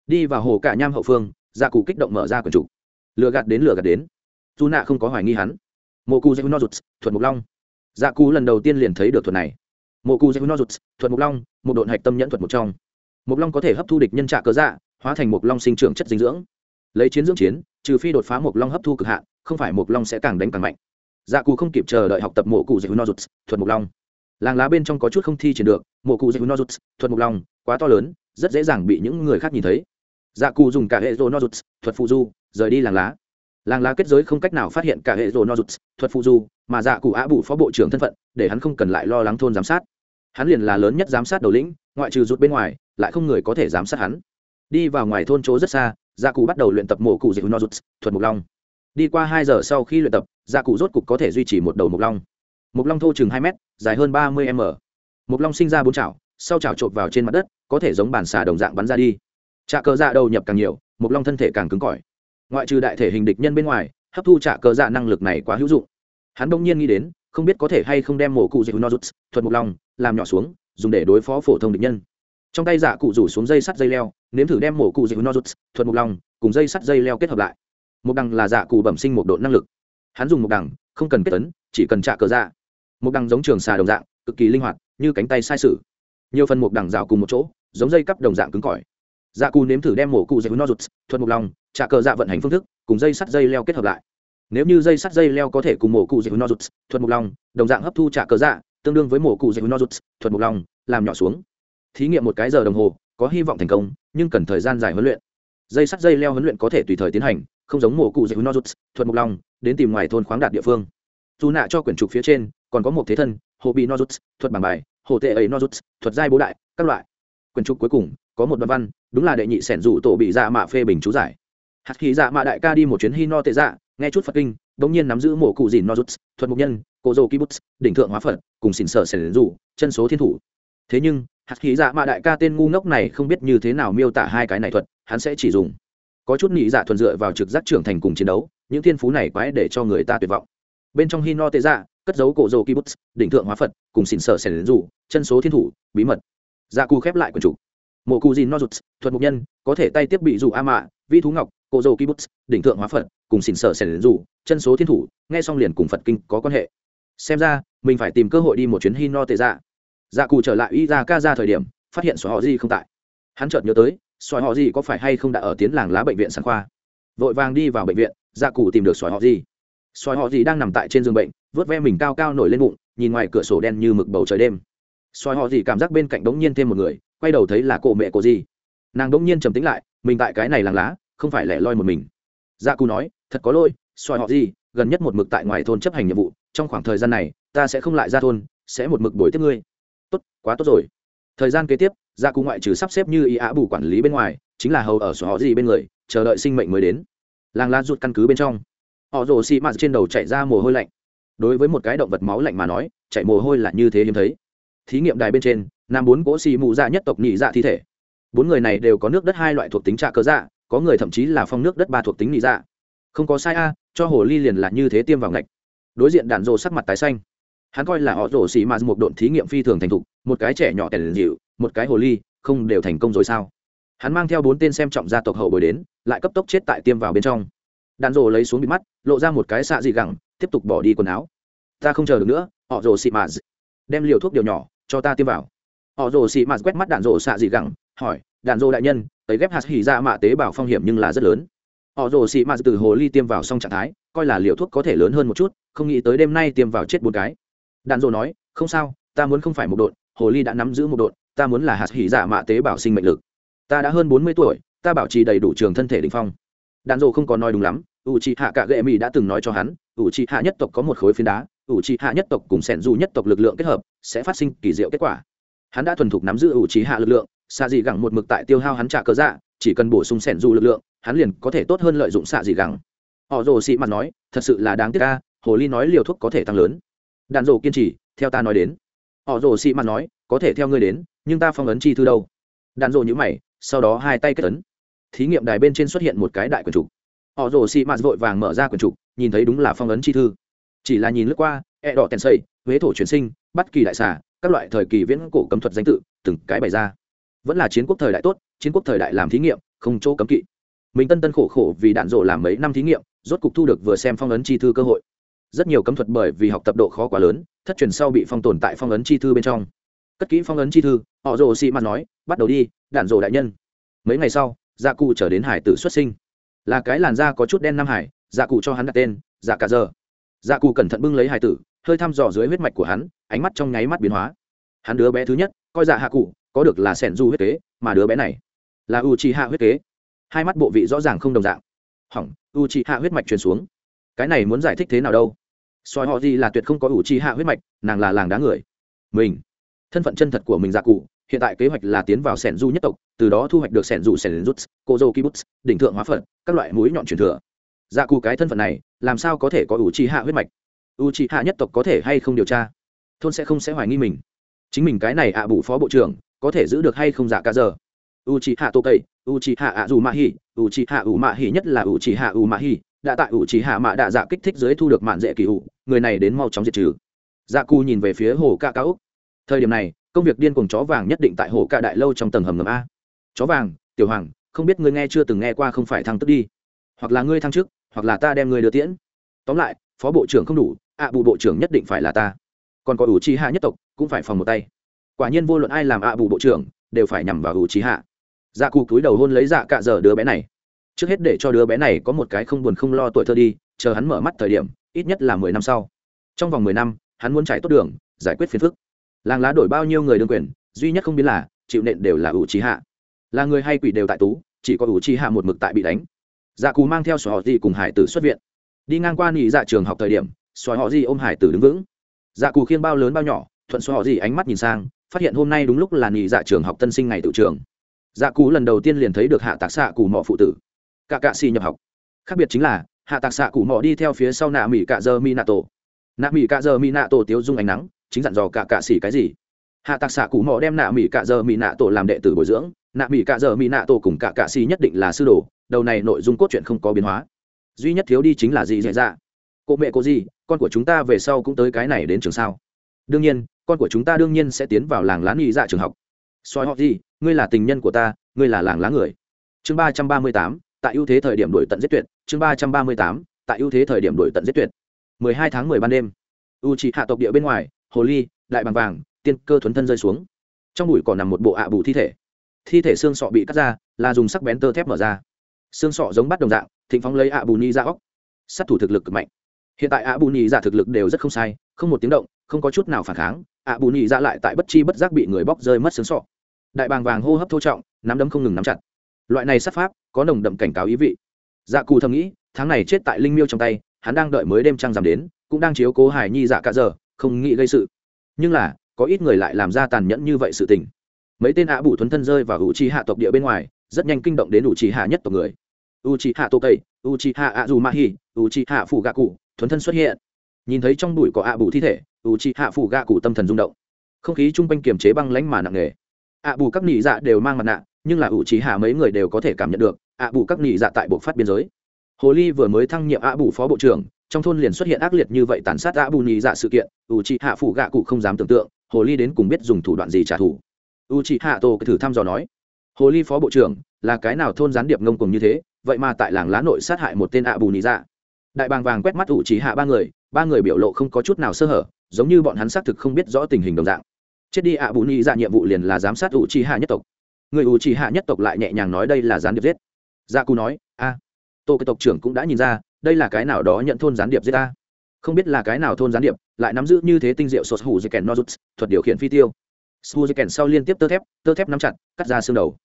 Speaker 1: Đi vào hồ cả nham hậu phương, gia cụ kích động mở ra quần trục lừa gạt đến lừa gạt đến. Dù nạ không có hoài nghi hắn. Mô cu dây nozuts, thuật mục long. Gia cụ lần đầu tiên liền thấy được thuật này. Mô cu dây nozuts, thuật mục long, một độn hạch tâm nhẫn thuật một trong. Mục long có thể hấp thu địch nhân trạ cớ dạ hóa thành mục long sinh trưởng chất dinh dưỡng. Lấy chiến dưỡng chiến, trừ phi đột phá mục long hấp thu cực hạn không phải mục long sẽ càng đánh càng mạnh. Dạ cụ không kịp chờ đợi học tập mộ cụ dạy nozuts thuật mục long. Làng lá bên trong có chút không thi triển được, mộ cụ dạy nozuts thuật mục long, quá to lớn, rất dễ dàng bị những người khác nhìn thấy. Dạ cụ dùng cả hệ rô nozuts thuật phụ du, rời đi làng lá. Làng lá kết giới không cách nào phát hiện cả hệ rô nozuts thuật phụ du, mà dạ cụ á bụ phó bộ trưởng thân phận, để hắn không cần lại lo lắng thôn giám sát. Hắn liền là lớn nhất giám sát đầu lĩnh, ngoại trừ rút bên ngoài, lại không người có thể giám sát hắn. Đi vào ngoài thôn chỗ rất xa dạ cụ bắt đầu luyện tập mổ cụ dịch nozuts thuật mục long đi qua hai giờ sau khi luyện tập dạ cụ rốt cục có thể duy trì một đầu mục long. Mục long thô chừng hai m dài hơn ba mươi m. Mục long sinh ra bốn chảo, sau chảo trộn vào trên mặt đất, có thể giống bản xà đồng dạng bắn ra đi. Trạ cờ dạ đầu nhập càng nhiều mục long thân thể càng cứng cỏi. Ngoại trừ đại thể hình địch nhân bên ngoài, hấp thu trạ cờ dạ năng lực này quá hữu dụng. Hắn đông nhiên nghĩ đến, không biết có thể hay không đem mổ cụ dạy nozuts thuật mục long, làm nhỏ xuống, dùng để đối phó phổ thông địch nhân. Trong tay dạ cụ rủ xuống dây sắt dây leo, nếm thử đem mổ cụ dạy nozuts thuật mục long, cùng dây sắt dây leo kết hợp lại một đằng là dạ cụ bẩm sinh một độ năng lực. Hắn dùng một đằng không cần kết tấn chỉ cần trả cờ dạ. Một đằng giống trường xà đồng dạng cực kỳ linh hoạt như cánh tay sai sử. Nhiều phần một đằng rào cùng một chỗ giống dây cắp đồng dạng cứng cỏi. Dạ cụ nếm thử đem mổ cụ dạy nozuts thuật một lòng, trả cờ dạ vận hành phương thức cùng dây sắt dây leo kết hợp lại. Nếu như dây sắt dây leo có thể cùng mổ cụ dạy nozuts thuật một lòng, đồng dạng hấp thu trả cờ dạ tương đương với mổ cụ dạy nozuts thuật một lòng, làm nhỏ xuống. Thí nghiệm một cái giờ đồng hồ có hy vọng thành công nhưng cần thời gian dài huấn luyện. Dây sắt dây leo huấn luyện có thể tùy thời tiến hành không giống mổ cụ dạy nozuts, thuật mục long, đến tìm ngoài thôn khoáng đạt địa phương. Dù nạ cho quyển trục phía trên, còn có một thế thân, hồ bị nozuts, thuật bằng bài, hồ tệ ấy nozuts, thuật giai bố đại, các loại. Quyển trục cuối cùng, có một đoạn văn, đúng là đệ nhị sẻn rủ tổ bị dạ mạ phê bình chú giải. Hạt khí dạ mạ đại ca đi một chuyến hi no tệ dạ nghe chút phật kinh bỗng nhiên nắm giữ mổ cụ dìn nozuts, thuật mục nhân, cô dô kibuts đỉnh thượng hóa phật, cùng xỉn sở sẻn rủ, chân số thiên thủ. Thế nhưng, hạt khí dạ mạ đại ca tên ngu ngốc này không biết như thế nào miêu tả hai cái này thuật, hắn sẽ chỉ dùng có chút nghĩ dạ thuần dựa vào trực giác trưởng thành cùng chiến đấu, những thiên phú này quái để cho người ta tuyệt vọng. Bên trong hino tệ dạ cất dấu cổ dầu kibbutz đỉnh thượng hóa phật, cùng xỉn sở sẻn rủ, chân số thiên thủ, bí mật. Dạ cù khép lại quần chủ. Mộ cù dìn nozuts, thuật mục nhân, có thể tay tiếp bị dù a mạ, vi thú ngọc, cổ dầu kibbutz đỉnh thượng hóa phật, cùng xỉn sở sẻn rủ, chân số thiên thủ, nghe xong liền cùng phật kinh có quan hệ. Xem ra, mình phải tìm cơ hội đi một chuyến hino tệ dạ dạ cù trở lại y ra ca ra thời điểm, phát hiện sổ họ gì không tại. Hắn chợt nhớ tới xoài họ gì có phải hay không đã ở tiến làng lá bệnh viện sản khoa? Vội vàng đi vào bệnh viện dạ cụ tìm được xoài họ gì. Xoài họ gì đang nằm tại trên giường bệnh, vớt ve mình cao cao nổi lên bụng, nhìn ngoài cửa sổ đen như mực bầu trời đêm. Xoài họ gì cảm giác bên cạnh đống nhiên thêm một người, quay đầu thấy là cổ mẹ của gì. Nàng đống nhiên trầm tính lại, mình tại cái này làng lá, không phải lẻ loi một mình. Dạ cụ nói, thật có lỗi, xoài họ gì, gần nhất một mực tại ngoài thôn chấp hành nhiệm vụ, trong khoảng thời gian này, ta sẽ không lại ra thôn, sẽ một mực đuổi tiếp ngươi. Tốt, quá tốt rồi. Thời gian kế tiếp gia cụ ngoại trừ sắp xếp như ý á bù quản lý bên ngoài, chính là hầu ở sổ họ gì bên người, chờ đợi sinh mệnh mới đến. Làng La rụt căn cứ bên trong. Họ rồ xì mạt trên đầu chạy ra mồ hôi lạnh. Đối với một cái động vật máu lạnh mà nói chạy mồ hôi là như thế hiếm thấy. Thí nghiệm đài bên trên, nam bốn cỗ xì mù dạ nhất tộc nhị dạ thi thể. Bốn người này đều có nước đất hai loại thuộc tính trạ cơ dạ có người thậm chí là phong nước đất ba thuộc tính nhị dạ. Không có sai a, cho hồ ly liền là như thế tiêm vào ngạch. Đối diện đạn rồ sắc mặt tái xanh. Hắn coi là họ rổ xì mạt một độn thí nghiệm phi thường thành thục, một cái trẻ nhỏ tèn dịu một cái hồ ly, không đều thành công rồi sao? Hắn mang theo bốn tên xem trọng gia tộc hậu bồi đến, lại cấp tốc chết tại tiêm vào bên trong. Đạn rồ lấy xuống bị mắt, lộ ra một cái xạ dị gẳng, tiếp tục bỏ đi quần áo. Ta không chờ được nữa, họ rồ xị mạt. Đem liều thuốc điều nhỏ, cho ta tiêm vào. Họ rồ xị mạt quét mắt đạn rồ xạ dị gẳng, hỏi, đạn rồ đại nhân ấy ghép hạt hỉ ra mạ tế bào phong hiểm nhưng là rất lớn. Họ rồ xị mạt từ hồ ly tiêm vào xong trạng thái, coi là liều thuốc có thể lớn hơn một chút, không nghĩ tới đêm nay tiêm vào chết bốn cái. Đạn rồ nói, không sao, ta muốn không phải một đội hồ ly đã nắm giữ một đội ta muốn là hạt hỉ dạ mạ tế bào sinh mệnh lực. Ta đã hơn bốn mươi tuổi, ta bảo trì đầy đủ trường thân thể định phong. Đàn rộ không có nói đúng lắm u c hạ cạ gệ mỹ đã từng nói cho hắn u c hạ nhất tộc có một khối phiến đá u c hạ nhất tộc cùng sẻn du nhất tộc lực lượng kết hợp, sẽ phát sinh kỳ diệu kết quả. Hắn đã thuần thục nắm giữ u c hạ lực lượng xạ dị gẳng một mực tại tiêu hao hắn trả cớ dạ chỉ cần bổ sung sẻn du lực lượng, hắn liền có thể tốt hơn lợi dụng xạ dị gẳng. Họ rồ xị mặt nói, thật sự là đáng tiếc ca hồ ly nói liều thuốc có thể tăng lớn. Đàn rộ kiên trì, theo ta nói đến. Họ rồ xị mặt nói, có thể theo ngươi đến nhưng ta phong ấn chi thư đâu? Đạn dộ nhữ mày, sau đó hai tay kết ấn. Thí nghiệm đài bên trên xuất hiện một cái đại quyển trục. Họ rồ xị mạt vội vàng mở ra quyển trục, nhìn thấy đúng là phong ấn chi thư. Chỉ là nhìn lướt qua e đỏ tèn xây huế thổ truyền sinh bắt kỳ đại xà, các loại thời kỳ viễn cổ cấm thuật danh tự, từng cái bày ra. Vẫn là chiến quốc thời đại tốt, chiến quốc thời đại làm thí nghiệm, không chỗ cấm kỵ. Mình tân tân khổ khổ vì đạn rộ làm mấy năm thí nghiệm, rốt cục thu được vừa xem phong ấn chi thư cơ hội. Rất nhiều cấm thuật bởi vì học tập độ khó quá lớn, thất truyền sau bị phong tồn tại phong ấn chi thư bên trong cất kỹ phong ấn chi thư, họ rồ xị mặt nói, bắt đầu đi, đạn rồ đại nhân. Mấy ngày sau gia cụ trở đến hải tử xuất sinh. Là cái làn da có chút đen nam hải gia cụ cho hắn đặt tên dạ cả giờ. Gia cụ cẩn thận bưng lấy hải tử, hơi thăm dò dưới huyết mạch của hắn, ánh mắt trong nháy mắt biến hóa. Hắn đứa bé thứ nhất, coi dạ hạ cụ, có được là sẻn du huyết kế, mà đứa bé này là u chi hạ huyết kế. Hai mắt bộ vị rõ ràng không đồng dạng. Hỏng u chi hạ huyết mạch truyền xuống. Cái này muốn giải thích thế nào đâu? Soi họ gì là tuyệt không có u chi hạ huyết mạch, nàng là làng đá người. Mình thân phận chân thật của mình dạ cụ, hiện tại kế hoạch là tiến vào sẻn du nhất tộc, từ đó thu hoạch được sẻn du, sẻn rút, cô dô kibbutz đỉnh thượng hóa phật, các loại mũi nhọn truyền thừa. Dạ cụ cái thân phận này, làm sao có thể có u chi hạ huyết mạch? U chi hạ nhất tộc có thể hay không điều tra? Thôn sẽ không sẽ hoài nghi mình. Chính mình cái này ạ à bù phó bộ trưởng, có thể giữ được hay không dạ cả giờ? U chi hạ tô cây u chi hạ ạ dù mạ hi u chi hạ u mạ hi nhất là u chi hạ u mạ hi đã tại u chi hạ mạ đạ dạ kích thích dưới thu được mạn dễ kỳ ủ người này đến mau chóng diệt trừ. Dạ cù nhìn về phía hồ ca cao úc thời điểm này công việc điên cùng chó vàng nhất định tại hồ cạ đại lâu trong tầng hầm ngầm a. Chó vàng tiểu hoàng không biết ngươi nghe chưa từng nghe qua không phải thăng tức đi. Hoặc là ngươi thăng trước hoặc là ta đem ngươi đưa tiễn. Tóm lại phó bộ trưởng không đủ ạ à, bù bộ trưởng nhất định phải là ta. Còn có ủ trí hạ nhất tộc cũng phải phòng một tay. Quả nhiên vô luận ai làm ạ à bù bộ trưởng đều phải nhằm vào ủ trí hạ dạ cụ cúi đầu hôn lấy dạ cạ giờ đứa bé này. Trước hết để cho đứa bé này có một cái không buồn không lo tuổi thơ đi chờ hắn mở mắt thời điểm ít nhất là mười năm sau. Trong vòng mười năm hắn muốn chạy tốt đường giải quyết phiền phức làng lá đổi bao nhiêu người đương quyền, duy nhất không biết là, chịu nện đều là ủ trí hạ. Là người hay quỷ đều tại tú, chỉ có ủ trí hạ một mực tại bị đánh. Dạ cù mang theo sỏi họ di cùng hải tử xuất viện. Đi ngang qua nghỉ dạ trường học thời điểm sỏi họ di ôm hải tử đứng vững. Dạ cù khiêng bao lớn bao nhỏ, thuận sỏi họ di ánh mắt nhìn sang, phát hiện hôm nay đúng lúc là nghỉ dạ trường học tân sinh ngày tự trường. Dạ cù lần đầu tiên liền thấy được hạ tạc xạ cù mọ phụ tử. Cả cạ xì nhập học. Khác biệt chính là, hạ tạc xạ cù mọ đi theo phía sau nạ mỹ cạ dơ mi nạ tổ. Nạ mỹ cạ dơ mi nạ tổ tiếu dung ánh nắng chính dặn dò cả cạ xỉ cái gì. Hạ tạc xạ cụ mò đem nạ mỹ cạ dơ mỹ nạ tổ làm đệ tử bồi dưỡng, nạ mỹ cạ dơ mỹ nạ tổ cùng cả cạ xỉ nhất định là sư đồ, đầu này nội dung cốt truyện không có biến hóa. Duy nhất thiếu đi chính là gì dạy dạ. Cô mẹ cô gì, con của chúng ta về sau cũng tới cái này đến trường sao. Đương nhiên, con của chúng ta đương nhiên sẽ tiến vào làng lá nghị dạ trường học. Soi họ gì, ngươi là tình nhân của ta, ngươi là làng lá người. Chương ba trăm ba mươi tám, tại ưu thế thời điểm đổi tận giết tuyệt. Chương ba trăm ba mươi tám, tại ưu thế thời điểm đổi tận giết tuyệt. mười hai tháng mười ban đêm. U trị hạ tộc địa bên ngoài hồ ly, đại bằng vàng, tiên cơ thuấn thân rơi xuống. Trong bụi còn nằm một bộ ạ bù thi thể. Thi thể xương sọ bị cắt ra, là dùng sắc bén tơ thép mở ra. Xương sọ giống bắt đồng dạng, thịnh phóng lấy ạ bù ni ra óc. Sát thủ thực lực cực mạnh. Hiện tại ạ bù ni ra thực lực đều rất không sai, không một tiếng động, không có chút nào phản kháng, ạ bù ni ra lại tại bất chi bất giác bị người bóc rơi mất xương sọ. Đại bàng vàng hô hấp thô trọng, nắm đấm không ngừng nắm chặt. Loại này sát pháp, có nồng đậm cảnh cáo ý vị. Dạ cù thầm nghĩ, tháng này chết tại linh miêu trong tay, hắn đang đợi mới đêm trăng giảm đến, cũng đang chiếu cố hải nhi dạ cả giờ không nghĩ gây sự. Nhưng là, có ít người lại làm ra tàn nhẫn như vậy sự tình. Mấy tên ạ bù thuấn thân rơi vào ủ trì hạ tộc địa bên ngoài, rất nhanh kinh động đến ủ trì hạ nhất tộc người. U trì hạ tô cây u trì hạ ạ dù ma hi u trì hạ phủ gạ cụ thuấn thân xuất hiện. Nhìn thấy trong bụi có ạ bù thi thể u trì hạ phủ gạ cụ tâm thần rung động. Không khí chung quanh kiềm chế băng lánh mà nặng nề. Ạ bù các nị dạ đều mang mặt nạ, nhưng là ủ trí hạ mấy người đều có thể cảm nhận được ạ bù các nị dạ tại bộ phát biên giới. Hồ ly vừa mới thăng nhiệm ạ bù phó bộ trưởng trong thôn liền xuất hiện ác liệt như vậy tàn sát đã bù nhì dạ sự kiện ủ trí hạ phủ gạ cụ không dám tưởng tượng, hồ ly đến cùng biết dùng thủ đoạn gì trả thù. U trí hạ tô thử thăm dò nói, hồ ly phó bộ trưởng, là cái nào thôn gián điệp ngông cùng như thế, vậy mà tại làng lá nội sát hại một tên ạ bù nhì dạ đại bàng vàng quét mắt u trí hạ ba người ba người biểu lộ không có chút nào sơ hở, giống như bọn hắn xác thực không biết rõ tình hình đồng dạng. Chết đi ạ bù nhì dạ nhiệm vụ liền là giám sát u trí hạ nhất tộc. Người u trì hạ nhất tộc lại nhẹ nhàng nói đây là gián điệp giết. Gia cù nói, a. Tô cái tộc trưởng cũng đã nhìn ra đây là cái nào đó nhận thôn gián điệp giết ta? Không biết là cái nào thôn gián điệp lại nắm giữ như thế tinh diệu sột hủ dây kèn nozuts thuật điều khiển phi tiêu. Su dây kèn sau liên tiếp tơ thép tơ thép nắm chặt, cắt ra xương đầu.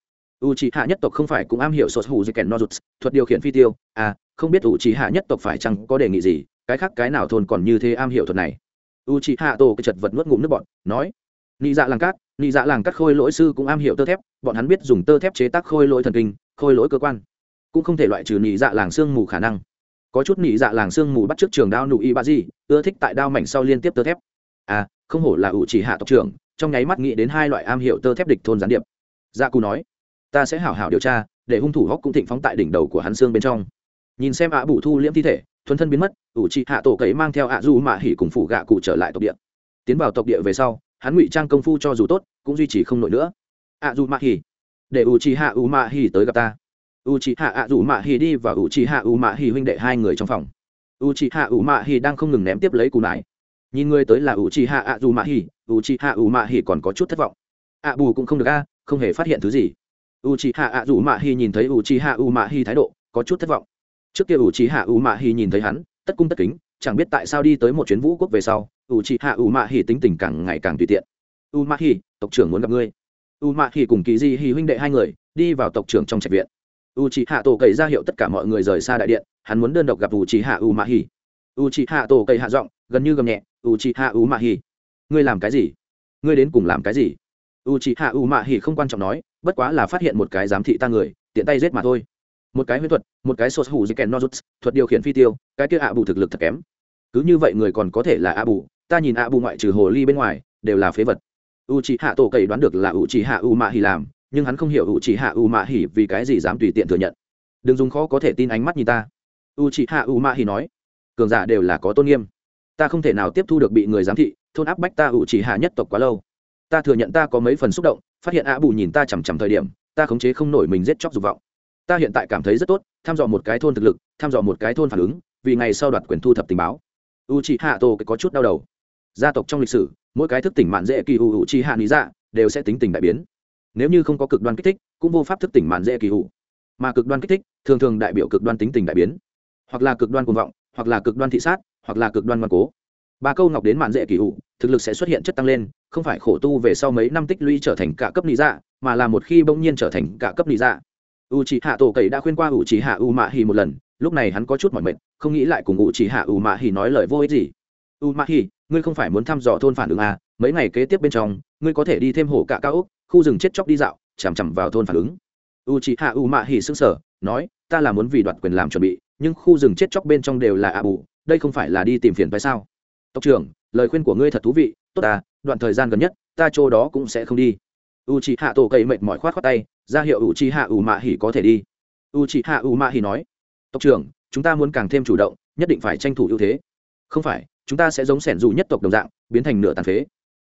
Speaker 1: U trì hạ nhất tộc không phải cũng am hiểu sột hủ dây kèn nozuts thuật điều khiển phi tiêu. À không biết u trì hạ nhất tộc phải chăng có đề nghị gì, cái khác cái nào thôn còn như thế am hiểu thuật này? U trì hạ tổ cái chật vật nuốt ngụm nước bọt, nói, nị dạ làng cát, nị dạ làng cát khôi lỗi sư cũng am hiểu tơ thép, bọn hắn biết dùng tơ thép chế tác khôi lỗi thần kinh, khôi lỗi cơ quan, cũng không thể loại trừ nị dạ làng sương mù khả năng có chút nị dạ làng sương mù bắt trước trường đao nụ y ba di, ưa thích tại đao mảnh sau liên tiếp tơ thép. À không hổ là ủ chỉ hạ tộc trưởng, trong nháy mắt nghĩ đến hai loại am hiệu tơ thép địch thôn gián điệp. Gia dạ cù nói, ta sẽ hảo hảo điều tra, để hung thủ hóc cũng thịnh phóng tại đỉnh đầu của hắn xương bên trong. Nhìn xem ạ à bù thu liễm thi thể, thuần thân biến mất, ủ trị hạ tổ cấy mang theo ạ du mạ hỉ cùng phủ gạ cụ trở lại tộc địa. Tiến vào tộc địa về sau, hắn ngụy trang công phu cho dù tốt, cũng duy trì không nổi nữa. Ạ du mạ hỉ, để ủ chỉ hạ u mạ hỉ tới gặp ta u chị hạ ạ dù mạ hì đi và u chị hạ u mạ hì huynh đệ hai người trong phòng. U chị hạ u mạ hì đang không ngừng ném tiếp lấy cù nải nhìn người tới là u chị hạ ạ dù mạ hì u chị hạ u mạ hì còn có chút thất vọng. Ạ bù cũng không được a, không hề phát hiện thứ gì. U chị hạ ạ dù mạ hì nhìn thấy u chị hạ u mạ hì thái độ, có chút thất vọng. Trước kia u chị hạ u mạ hì nhìn thấy hắn, tất cung tất kính, chẳng biết tại sao đi tới một chuyến vũ quốc về sau u chị hạ u mạ hì tính tình càng ngày càng tùy tiện. U mạ hì tộc trưởng muốn gặp ngươi. U mạ hì cùng kỳ di hì huynh đệ hai người, đi vào tộc trưởng trong trạch viện u chị hạ tổ cậy ra hiệu tất cả mọi người rời xa đại điện, hắn muốn đơn độc gặp u chị hạ u mạ hỉ u chị hạ tổ cậy hạ giọng, gần như gầm nhẹ u chị hạ u mạ hỉ ngươi làm cái gì? Ngươi đến cùng làm cái gì? U chị hạ u mạ hỉ không quan trọng nói, bất quá là phát hiện một cái giám thị ta người, tiện tay giết mà thôi. Một cái huyễn thuật, một cái sột hủ di kèn nozuts, thuật điều khiển phi tiêu, cái kia ạ bù thực lực thật kém. Cứ như vậy người còn có thể là ạ bù ta nhìn ạ bù ngoại trừ hồ ly bên ngoài, đều là phế vật. U c h ị hạ tổ cậy đoán được là u c h ị hạ u mạ hỉ làm nhưng hắn không hiểu u chỉ hạ u mạ hỉ vì cái gì dám tùy tiện thừa nhận. Đừng dùng khó có thể tin ánh mắt như ta. U chỉ hạ u mạ hỉ nói, cường giả đều là có tôn nghiêm. Ta không thể nào tiếp thu được bị người giám thị, thôn áp bách ta U chỉ hạ nhất tộc quá lâu. Ta thừa nhận ta có mấy phần xúc động, phát hiện ạ bù nhìn ta chằm chằm thời điểm, ta khống chế không nổi mình giết chóc dục vọng. Ta hiện tại cảm thấy rất tốt, tham dò một cái thôn thực lực, tham dò một cái thôn phản ứng, vì ngày sau đoạt quyền thu thập tình báo. U chị hạ tô có chút đau đầu. Gia tộc trong lịch sử, mỗi cái thức tỉnh mạn dễ kỳ u u hạ lý dạ đều sẽ tính tình đại biến nếu như không có cực đoan kích thích cũng vô pháp thức tỉnh mạn dễ kỳ hủ. mà cực đoan kích thích thường thường đại biểu cực đoan tính tình đại biến. Hoặc là cực đoan cuồng vọng hoặc là cực đoan thị sát hoặc là cực đoan ngoan cố. Ba câu ngọc đến mạn dễ kỳ hủ, thực lực sẽ xuất hiện chất tăng lên không phải khổ tu về sau mấy năm tích lũy trở thành cả cấp lý dạ mà là một khi bỗng nhiên trở thành cả cấp lý dạ. U c hạ tổ cậy đã khuyên qua u c hạ u mạ hì một lần lúc này hắn có chút mỏi mệt không nghĩ lại cùng u c hạ u mạ hì nói lời vô ích gì. U mạ hì ngươi không phải muốn thăm dò thôn phản ứng à, mấy ngày kế tiếp bên trong ngươi có thể đi thêm hổ cả cao úc khu rừng chết chóc đi dạo, chằm chằm vào thôn phản ứng. U chị hạ u mạ hỉ xương sờ, nói, ta là muốn vì đoạt quyền làm chuẩn bị, nhưng khu rừng chết chóc bên trong đều là ạ bù, đây không phải là đi tìm phiền phải sao? Tộc trưởng, lời khuyên của ngươi thật thú vị, tốt à đoạn thời gian gần nhất, ta chỗ đó cũng sẽ không đi. U chị hạ tổ cây mệt mỏi khoát khoát tay, ra hiệu u chị hạ u mạ hỉ có thể đi. U chị hạ u mạ hỉ nói, tộc trưởng, chúng ta muốn càng thêm chủ động, nhất định phải tranh thủ ưu thế. Không phải, chúng ta sẽ giống sẻn dù nhất tộc đồng dạng, biến thành nửa tàn phế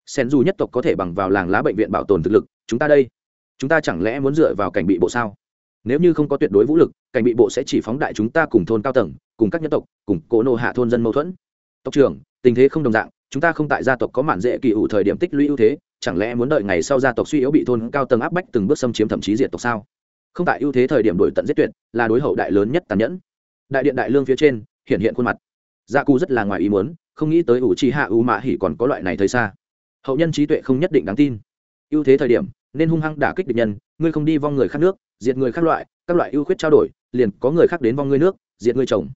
Speaker 1: sen dù nhất tộc có thể bằng vào làng lá bệnh viện bảo tồn thực lực, chúng ta đây, chúng ta chẳng lẽ muốn dựa vào cảnh bị bộ sao? Nếu như không có tuyệt đối vũ lực, cảnh bị bộ sẽ chỉ phóng đại chúng ta cùng thôn cao tầng, cùng các nhân tộc, cùng cố nô hạ thôn dân mâu thuẫn. Tộc trưởng, tình thế không đồng dạng, chúng ta không tại gia tộc có mạn dễ kỳ ủ thời điểm tích lũy ưu thế, chẳng lẽ muốn đợi ngày sau gia tộc suy yếu bị thôn cao tầng áp bách từng bước xâm chiếm thậm chí diệt tộc sao? Không tại ưu thế thời điểm đổi tận giết tuyệt, là đối hậu đại lớn nhất tàn nhẫn. Đại điện đại lương phía trên, hiện hiện khuôn mặt. Gia cù rất là ngoài ý muốn, không nghĩ tới ủ chi hạ u mạ hỉ còn có loại này thấy xa hậu nhân trí tuệ không nhất định đáng tin. Ưu thế thời điểm, nên hung hăng đả kích địch nhân, ngươi không đi vong người khác nước, diệt người khác loại, các loại ưu khuyết trao đổi, liền có người khác đến vong ngươi nước, diệt ngươi chồng.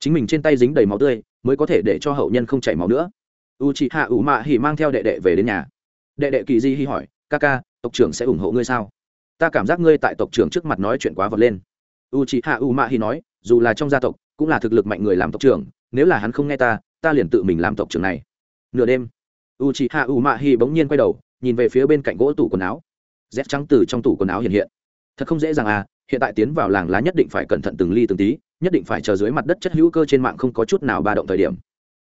Speaker 1: Chính mình trên tay dính đầy máu tươi, mới có thể để cho hậu nhân không chảy máu nữa. U chị hạ ủ mạ hỉ mang theo đệ đệ về đến nhà. Đệ đệ kỳ di hi hỏi ca ca tộc trưởng sẽ ủng hộ ngươi sao? Ta cảm giác ngươi tại tộc trưởng trước mặt nói chuyện quá vật lên. U chị hạ ủ mạ hỉ nói, dù là trong gia tộc, cũng là thực lực mạnh người làm tộc trưởng, nếu là hắn không nghe ta ta liền tự mình làm tộc trưởng này. Nửa đêm u chị hạ u mạ hi bỗng nhiên quay đầu, nhìn về phía bên cạnh gỗ tủ quần áo. Dép trắng từ trong tủ quần áo hiện hiện. Thật không dễ dàng à hiện tại tiến vào làng lá nhất định phải cẩn thận từng ly từng tí, nhất định phải chờ dưới mặt đất chất hữu cơ trên mạng không có chút nào ba động thời điểm.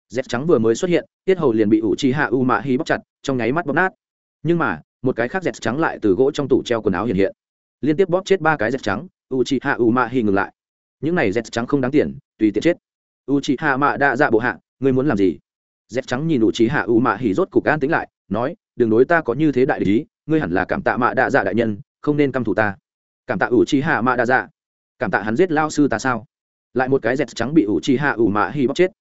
Speaker 1: Dép trắng vừa mới xuất hiện, tiết hầu liền bị u chị hạ u mạ hi bóc chặt, trong nháy mắt bóp nát. Nhưng mà, một cái khác dép trắng lại từ gỗ trong tủ treo quần áo hiện hiện. Liên tiếp bóp chết ba cái dép trắng u chị hạ u mạ hi ngừng lại. Những này dép trắng không đáng tiền, tùy tiện chết. U chị hạ mạ đã dạ bộ hạ, ngươi muốn làm gì? Dép trắng nhìn u chi hạ u mạ Hỉ rốt cục an tính lại, nói đừng đối ta có như thế đại lý ngươi hẳn là cảm tạ mạ đa dạ đại nhân, không nên căm thù ta. Cảm tạ ủ chi hạ mạ đa dạ? Cảm tạ hắn giết lao sư ta sao? Lại một cái dẹt trắng bị ủ chi hạ ủ mạ Hỉ bóc chết.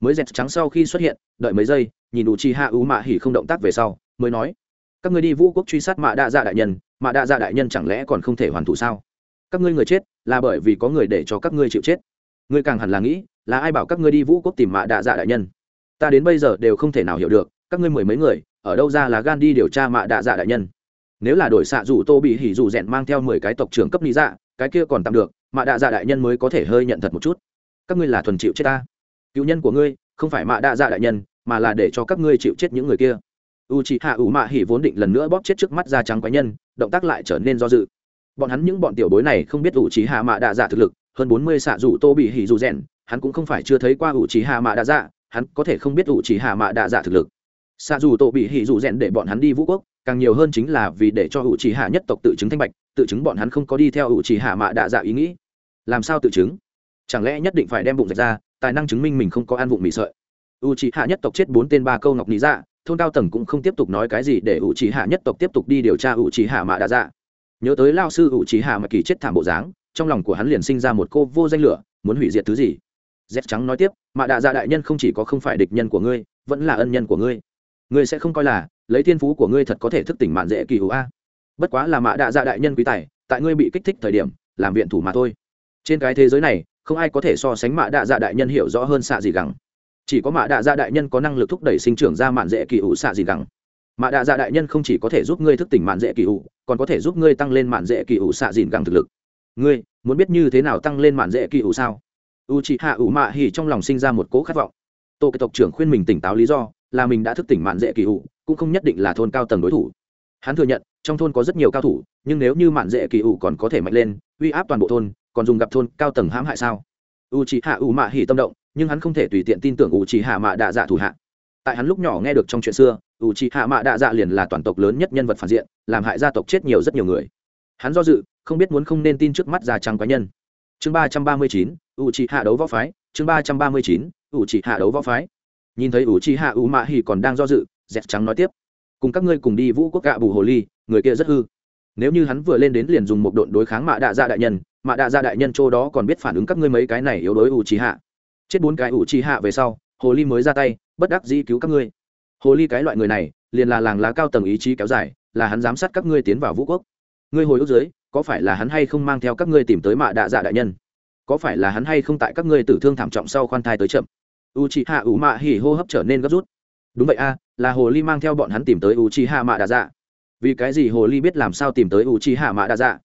Speaker 1: Mới dẹt trắng sau khi xuất hiện, đợi mấy giây, nhìn ủ chi hạ ủ mạ Hỉ không động tác về sau, mới nói, các ngươi đi vũ quốc truy sát mạ đa dạ đại nhân, mạ đa dạ đại nhân chẳng lẽ còn không thể hoàn thủ sao? Các ngươi người chết là bởi vì có người để cho các ngươi chịu chết. Ngươi càng hẳn là nghĩ, là ai bảo các ngươi đi vũ quốc tìm mạ đa dạ đại nhân? Ta đến bây giờ đều không thể nào hiểu được, các ngươi mười mấy người, ở đâu ra là gan đi điều tra mạ đạ dạ đại nhân? Nếu là đổi xạ dù tô bị hỉ dù rèn mang theo mười cái tộc trưởng cấp lý dạ cái kia còn tạm được, mạ đạ dạ đại nhân mới có thể hơi nhận thật một chút. Các ngươi là thuần chịu chết ta. Cựu nhân của ngươi, không phải mạ đạ dạ đại nhân, mà là để cho các ngươi chịu chết những người kia. U chị hạ ủ mạ hỉ vốn định lần nữa bóp chết trước mắt da trắng quái nhân, động tác lại trở nên do dự. Bọn hắn những bọn tiểu bối này không biết u chị hạ mạ đạ dạ thực lực, hơn bốn mươi xạ dù tô bị hỉ dù rèn, hắn cũng không phải chưa thấy qua u chị hạ mạ đạ dạ hắn có thể không biết ủ chỉ hạ mạ đạ dạ thực lực. Xa dù tổ bị hỉ dù rèn để bọn hắn đi vũ quốc, càng nhiều hơn chính là vì để cho ủ chỉ hạ nhất tộc tự chứng thanh bạch, tự chứng bọn hắn không có đi theo ủ chỉ hạ mạ đạ dạ ý nghĩ. Làm sao tự chứng? Chẳng lẽ nhất định phải đem bụng dạch ra, tài năng chứng minh mình không có ăn vụng mì sợi? U chỉ hạ nhất tộc chết bốn tên ba câu ngọc lý dạ thôn cao tầng cũng không tiếp tục nói cái gì để u chỉ hạ nhất tộc tiếp tục đi điều tra u chỉ hạ mạ đạ dạ. Nhớ tới lao sư u chỉ hạ mà kỳ chết thảm bộ dáng, trong lòng của hắn liền sinh ra một cô vô danh lửa, muốn hủy diệt thứ gì? Z trắng nói tiếp, mạ đa dạ đại nhân không chỉ có không phải địch nhân của ngươi, vẫn là ân nhân của ngươi. Ngươi sẽ không coi là, lấy thiên phú của ngươi thật có thể thức tỉnh mạn dễ kỳ hữu a. Bất quá là mạ đa dạ đại nhân quý tài, tại ngươi bị kích thích thời điểm, làm viện thủ mà thôi. Trên cái thế giới này, không ai có thể so sánh mạ đạ dạ đại nhân hiểu rõ hơn xạ gì gắng chỉ có mạ đạ dạ đại nhân có năng lực thúc đẩy sinh trưởng ra mạn dễ kỳ hữu xạ gì gắng mạ đạ dạ đại nhân không chỉ có thể giúp ngươi thức tỉnh mạn dễ kỳ hữu, còn có thể giúp ngươi tăng lên mạn dễ kỳ hữu xạ dìn gắng thực lực. Ngươi, muốn biết như thế nào tăng lên mạn dễ kỳ hữu sao? U chị hạ ủ mạ hỉ trong lòng sinh ra một cố khát vọng. Tô cái tộc trưởng khuyên mình tỉnh táo lý do là mình đã thức tỉnh mạn dễ kỳ ủ, cũng không nhất định là thôn cao tầng đối thủ. Hắn thừa nhận, trong thôn có rất nhiều cao thủ, nhưng nếu như mạn dễ kỳ ủ còn có thể mạnh lên, uy áp toàn bộ thôn, còn dùng gặp thôn cao tầng hãm hại sao? U c h ị hạ ủ mạ hỉ tâm động, nhưng hắn không thể tùy tiện tin tưởng u c h ị hạ mạ đạ dạ thủ hạ. Tại hắn lúc nhỏ nghe được trong chuyện xưa u c hạ mạ đạ dạ liền là toàn tộc lớn nhất nhân vật phản diện, làm hại gia tộc chết nhiều rất nhiều người. Hắn do dự, không biết muốn không nên tin trước mắt già trắng quái nhân chương ba trăm ba mươi chín u c hạ đấu võ phái. Chương ba trăm ba mươi chín u c hạ đấu võ phái. Nhìn thấy u c hạ u mạ hỉ còn đang do dự dẹt trắng nói tiếp. Cùng các ngươi cùng đi vũ quốc gạ bù hồ ly, người kia rất hư. Nếu như hắn vừa lên đến liền dùng một đội đối kháng mạ đạ gia đại nhân, mạ đạ gia đại nhân chỗ đó còn biết phản ứng các ngươi mấy cái này yếu đối u trí hạ chết bốn cái u trí hạ về sau, hồ ly mới ra tay, bất đắc dĩ cứu các ngươi. Hồ ly cái loại người này, liền là làng lá cao tầng ý chí kéo dài, là hắn giám sát các ngươi tiến vào vũ quốc. Ngươi hồi ước dưới có phải là hắn hay không mang theo các ngươi tìm tới mạ đạ dạ đại nhân? Có phải là hắn hay không tại các ngươi tử thương thảm trọng sau khoan thai tới chậm? U chị hạ ủ mạ hỉ hô hấp trở nên gấp rút. Đúng vậy a, là hồ ly mang theo bọn hắn tìm tới u chị hạ mạ đạ dạ. Vì cái gì hồ ly biết làm sao tìm tới u chị hạ mạ đạ dạ?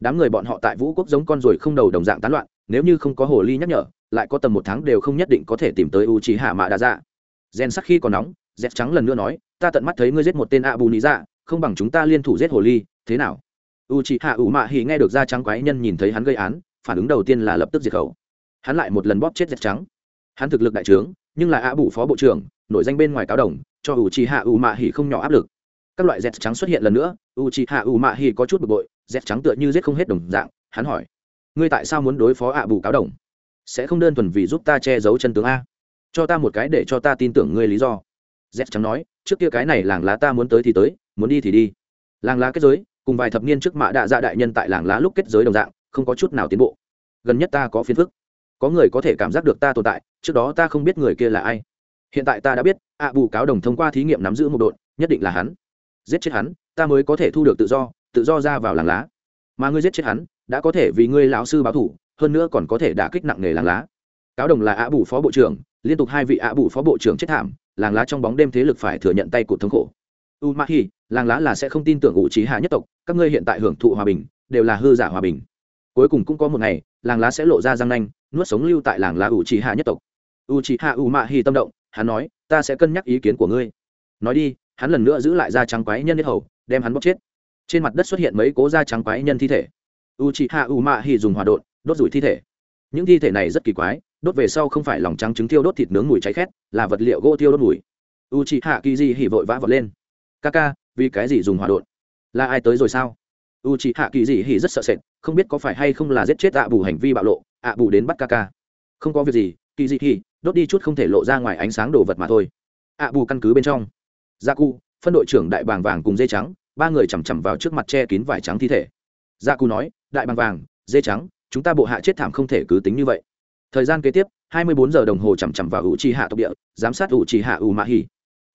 Speaker 1: Đám người bọn họ tại vũ quốc giống con ruồi không đầu đồng dạng tán loạn, nếu như không có hồ ly nhắc nhở, lại có tầm một tháng đều không nhất định có thể tìm tới u chị hạ mạ đạ dạ. Gen sắc khi còn nóng dẹp trắng lần nữa nói, ta tận mắt thấy ngươi giết một tên a bù nị dạ không bằng chúng ta liên thủ giết hồ ly, thế nào? U chị hạ ủ mạ hỉ nghe được da trắng quái nhân nhìn thấy hắn gây án, phản ứng đầu tiên là lập tức diệt khẩu. Hắn lại một lần bóp chết dẹp trắng. Hắn thực lực đại trướng, nhưng là ạ bủ phó bộ trưởng, nổi danh bên ngoài cáo đồng, cho u chị hạ ủ mạ hỉ không nhỏ áp lực. Các loại dẹt trắng xuất hiện lần nữa, u chị hạ ủ mạ hỉ có chút bực bội dẹt trắng tựa như giết không hết đồng dạng, hắn hỏi, ngươi tại sao muốn đối phó ạ bù cáo đồng? Sẽ không đơn thuần vì giúp ta che giấu chân tướng a? Cho ta một cái để cho ta tin tưởng ngươi lý do. Z trắng nói, trước kia cái này làng lá ta muốn tới thì tới, muốn đi thì đi. Làng lá kết giới cùng vài thập niên trước mạ đạ dạ đại nhân tại làng lá lúc kết giới đồng dạng, không có chút nào tiến bộ. Gần nhất ta có phiền phức. Có người có thể cảm giác được ta tồn tại, trước đó ta không biết người kia là ai. Hiện tại ta đã biết, ạ bù cáo đồng thông qua thí nghiệm nắm giữ một đội nhất định là hắn. Giết chết hắn, ta mới có thể thu được tự do tự do ra vào làng lá. Mà ngươi giết chết hắn, đã có thể vì ngươi lão sư báo thủ, hơn nữa còn có thể đả kích nặng nề làng lá. Cáo đồng là ạ bù phó bộ trưởng, liên tục hai vị ạ bù phó bộ trưởng chết thảm, làng lá trong bóng đêm thế lực phải thừa nhận tay của thống khổ u ma hi, làng lá là sẽ không tin tưởng ủ trí hạ nhất tộc, các ngươi hiện tại hưởng thụ hòa bình, đều là hư giả hòa bình. Cuối cùng cũng có một ngày, làng lá sẽ lộ ra răng nanh, nuốt sống lưu tại làng lá ủ trí hạ nhất tộc. U trí hạ u ma hi tâm động, hắn nói, ta sẽ cân nhắc ý kiến của ngươi. Nói đi, hắn lần nữa giữ lại da trắng quái nhân nhất hầu, đem hắn bóc chết. Trên mặt đất xuất hiện mấy cố da trắng quái nhân thi thể. U trí hạ u ma hi dùng hòa đột đốt rủi thi thể. Những thi thể này rất kỳ quái, đốt về sau không phải lòng trắng trứng tiêu đốt thịt nướng mùi cháy khét, là vật liệu gỗ tiêu đốt mùi. U chị hạ kỳ di hỉ vội vã vọt lên ca ca, vì cái gì dùng hòa đột là ai tới rồi sao? U chị hạ kỳ dị hỉ rất sợ sệt, không biết có phải hay không là giết chết ạ bù hành vi bạo lộ, ạ bù đến bắt ca ca. Không có việc gì kỳ dị hỉ đốt đi chút không thể lộ ra ngoài ánh sáng đồ vật mà thôi. Ạ bù căn cứ bên trong. Gia cụ phân đội trưởng đại bàng vàng cùng dây trắng, ba người chằm chằm vào trước mặt che kín vải trắng thi thể. Gia cụ nói, đại bàng vàng dây trắng, chúng ta bộ hạ chết thảm không thể cứ tính như vậy. Thời gian kế tiếp 24 giờ đồng hồ chằm chằm vào ủ trì hạ tộc địa, giám sát ủ trì hạ ủ mạ hỉ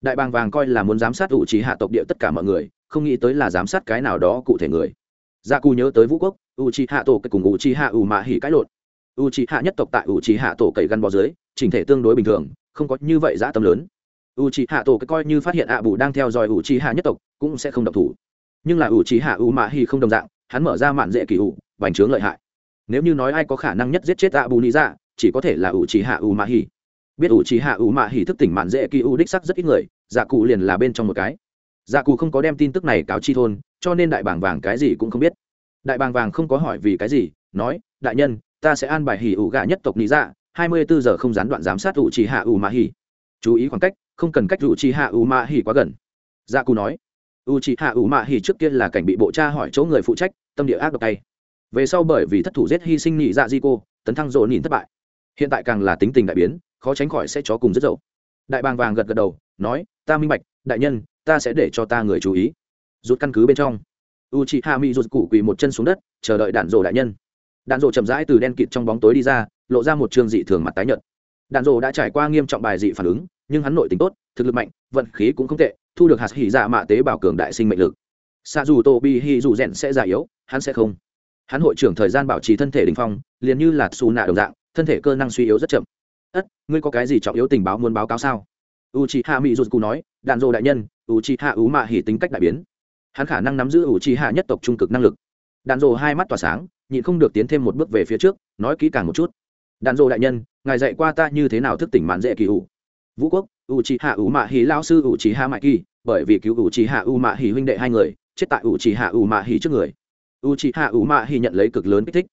Speaker 1: đại bàng vàng coi là muốn giám sát ủ trí hạ tộc địa tất cả mọi người, không nghĩ tới là giám sát cái nào đó cụ thể người. Gia cù nhớ tới vũ quốc, ủ trí hạ tổ cùng ủ trí hạ ủ mạ hỉ cãi lộn. Ủ trí hạ nhất tộc tại ủ trí hạ tổ cậy gắn bó dưới, chỉnh thể tương đối bình thường, không có như vậy dã tâm lớn. Ủ trí hạ tổ coi như phát hiện ạ bù đang theo dõi ủ trí hạ nhất tộc, cũng sẽ không động thủ. Nhưng là ủ trí hạ ủ mạ hỉ không đồng dạng, hắn mở ra mạn dễ kỳ ủ, bành trướng lợi hại. Nếu như nói ai có khả năng nhất giết chết ạ bù nị dạ chỉ có thể là ủ trí hạ ủ mạ hỉ biết ủ trì hạ ủ mạ hỉ thức tỉnh mạn dễ kỳ ủ đích sắc rất ít người dạ cụ liền là bên trong một cái. Dạ cụ không có đem tin tức này cáo chi thôn, cho nên đại bàng vàng cái gì cũng không biết. Đại bàng vàng không có hỏi vì cái gì, nói, đại nhân, ta sẽ an bài hỉ ủ gà nhất tộc lý dạ hai mươi bốn giờ không gián đoạn giám sát ủ trì hạ ủ mạ hỉ. Chú ý khoảng cách, không cần cách ủ trì hạ ủ mạ hỉ quá gần. Dạ cụ nói, ủ trì hạ ủ mạ hỉ trước kia là cảnh bị bộ cha hỏi chỗ người phụ trách, tâm địa ác độc tay. Về sau bởi vì thất thủ giết hy sinh nhị dạ di cô, tấn thăng rộ nhìn thất bại. Hiện tại càng là tính tình đại biến khó tránh khỏi sẽ chó cùng rất dậu. Đại bàng vàng gật gật đầu, nói, ta minh bạch, đại nhân, ta sẽ để cho ta người chú ý. Rút căn cứ bên trong u chị hạ mỹ rụt cụ quỳ một chân xuống đất, chờ đợi đạn rổ đại nhân. Đạn rổ chậm rãi từ đen kịt trong bóng tối đi ra, lộ ra một trường dị thường mặt tái nhợt. Đạn rổ đã trải qua nghiêm trọng bài dị phản ứng, nhưng hắn nội tính tốt, thực lực mạnh, vận khí cũng không tệ, thu được hạt hỉ dạ mạ tế bào cường đại sinh mệnh lực. Xa dù tô bi hi dù rèn sẽ già yếu, hắn sẽ không. Hắn hội trưởng thời gian bảo trì thân thể đình phong, liền như là xù nạ đồng dạng, thân thể cơ năng suy yếu rất chậm ất, ngươi có cái gì trọng yếu tình báo muốn báo cáo sao? U c h i hạ mỹ rụt cụ nói, đạn rô đại nhân u c h i hạ ú mạ hỉ tính cách đại biến. Hắn khả năng nắm giữ u c h i hạ nhất tộc trung cực năng lực. Đạn rô hai mắt tỏa sáng, nhịn không được tiến thêm một bước về phía trước, nói kỹ càng một chút. Đạn rô đại nhân, ngài dạy qua ta như thế nào thức tỉnh mạn dễ kỳ ủ? Vũ quốc u c h i hạ ú mạ hỉ lao sư u c h i hạ mại kỳ, bởi vì cứu u c h i hạ ú mạ hỉ huynh đệ hai người, chết tại u c h i hạ ú mạ hỉ trước người. U c h i hạ ủ mạ hỉ nhận lấy cực lớn kích thích.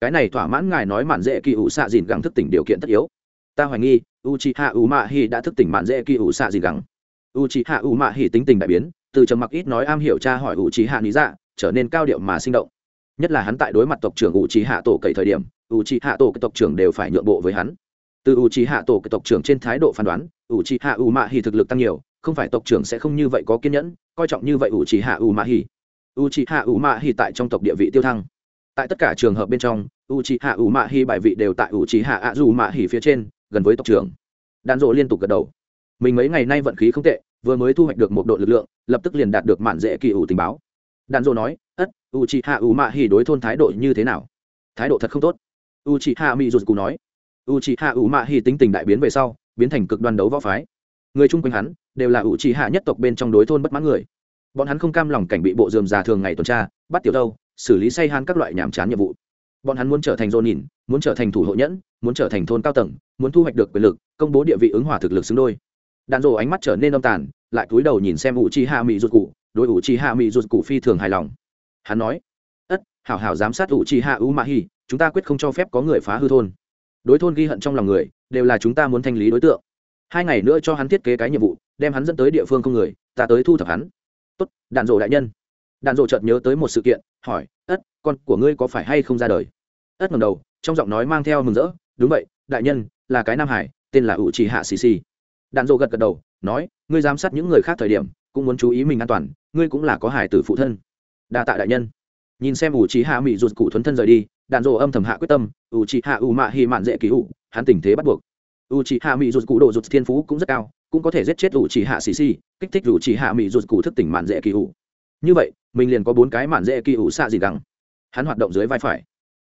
Speaker 1: Cái này thỏa mãn ngài nói mạn dễ kỳ ủ xạ dìn gắng thức tỉnh điều kiện tất yếu ta hoài nghi u c hạ u mạ hi đã thức tỉnh mạn dễ kỳ ủ xạ gì gắng. U c hạ u mạ hi tính tình đại biến, từ trầm mặc ít nói am hiểu cha hỏi u c hạ lý dạ trở nên cao điệu mà sinh động. Nhất là hắn tại đối mặt tộc trưởng u c hạ tổ cậy thời điểm u c hạ tổ cái tộc trưởng đều phải nhượng bộ với hắn. Từ u c hạ tổ cái tộc trưởng trên thái độ phán đoán u c hạ u mạ hi thực lực tăng nhiều, không phải tộc trưởng sẽ không như vậy có kiên nhẫn, coi trọng như vậy u c hạ u mạ hi u c hạ u mạ hi tại trong tộc địa vị tiêu thăng. Tại tất cả trường hợp bên trong u c hạ u mạ hi bài vị đều tại u c hạ a dù mạ hi phía trên gần với tộc trưởng. Đạn dộ liên tục gật đầu. Mình mấy ngày nay vận khí không tệ, vừa mới thu hoạch được một đội lực lượng, lập tức liền đạt được mạn dễ kỳ ủ tình báo. Đạn dộ nói, ất u chị hạ ủ mạ hi đối thôn thái độ như thế nào? Thái độ thật không tốt. U chị hạ mỹ rụt cù nói. U chị hạ ủ mạ hi tính tình đại biến về sau, biến thành cực đoan đấu võ phái. Người chung quanh hắn, đều là u chị hạ nhất tộc bên trong đối thôn bất mãn người. Bọn hắn không cam lòng cảnh bị bộ dườm già thường ngày tuần tra, bắt tiểu đâu xử lý say han các loại nhàm chán nhiệm vụ. Bọn hắn muốn trở thành dồn nhìn muốn trở thành thủ hộ nhẫn muốn trở thành thôn cao tầng, muốn thu hoạch được quyền lực, công bố địa vị ứng hòa thực lực xứng đôi. Đạn rồ ánh mắt trở nên âm tàn, lại cúi đầu nhìn xem ủ chi hạ mỹ rụt cụ đối ủ chi hạ mỹ rụt cụ phi thường hài lòng. Hắn nói, ất, hảo hảo giám sát ủ chi hạ u ma hi chúng ta quyết không cho phép có người phá hư thôn. Đối thôn ghi hận trong lòng người, đều là chúng ta muốn thanh lý đối tượng. Hai ngày nữa cho hắn thiết kế cái nhiệm vụ, đem hắn dẫn tới địa phương không người, ta tới thu thập hắn. Tốt, đạn rồ đại nhân. Đạn rồ chợt nhớ tới một sự kiện, hỏi, ất, con của ngươi có phải hay không ra đời? Ất ngầm đầu, trong giọng nói mang theo mừng rỡ đúng vậy, đại nhân, là cái nam hải, tên là ủ trì hạ xì xì. Đạn dộ gật gật đầu, nói, ngươi giám sát những người khác thời điểm, cũng muốn chú ý mình an toàn, ngươi cũng là có hải tử phụ thân. Đa tạ đại nhân. Nhìn xem ủ trì hạ mỹ rụt cụ thuấn thân rời đi, đạn dộ âm thầm hạ quyết tâm, ủ trì hạ ủ mạ hi mạn dễ cứu hắn tình thế bắt buộc. Ủ trì hạ mỹ rụt cụ độ rụt thiên phú cũng rất cao, cũng có thể giết chết ủ trì hạ xì xì, kích thích ủ trì hạ mỹ rụt cụ thức tỉnh mạn dễ cứu như vậy, mình liền có bốn cái mạn dễ cứu xạ gì gắng. Hắn hoạt động dưới vai phải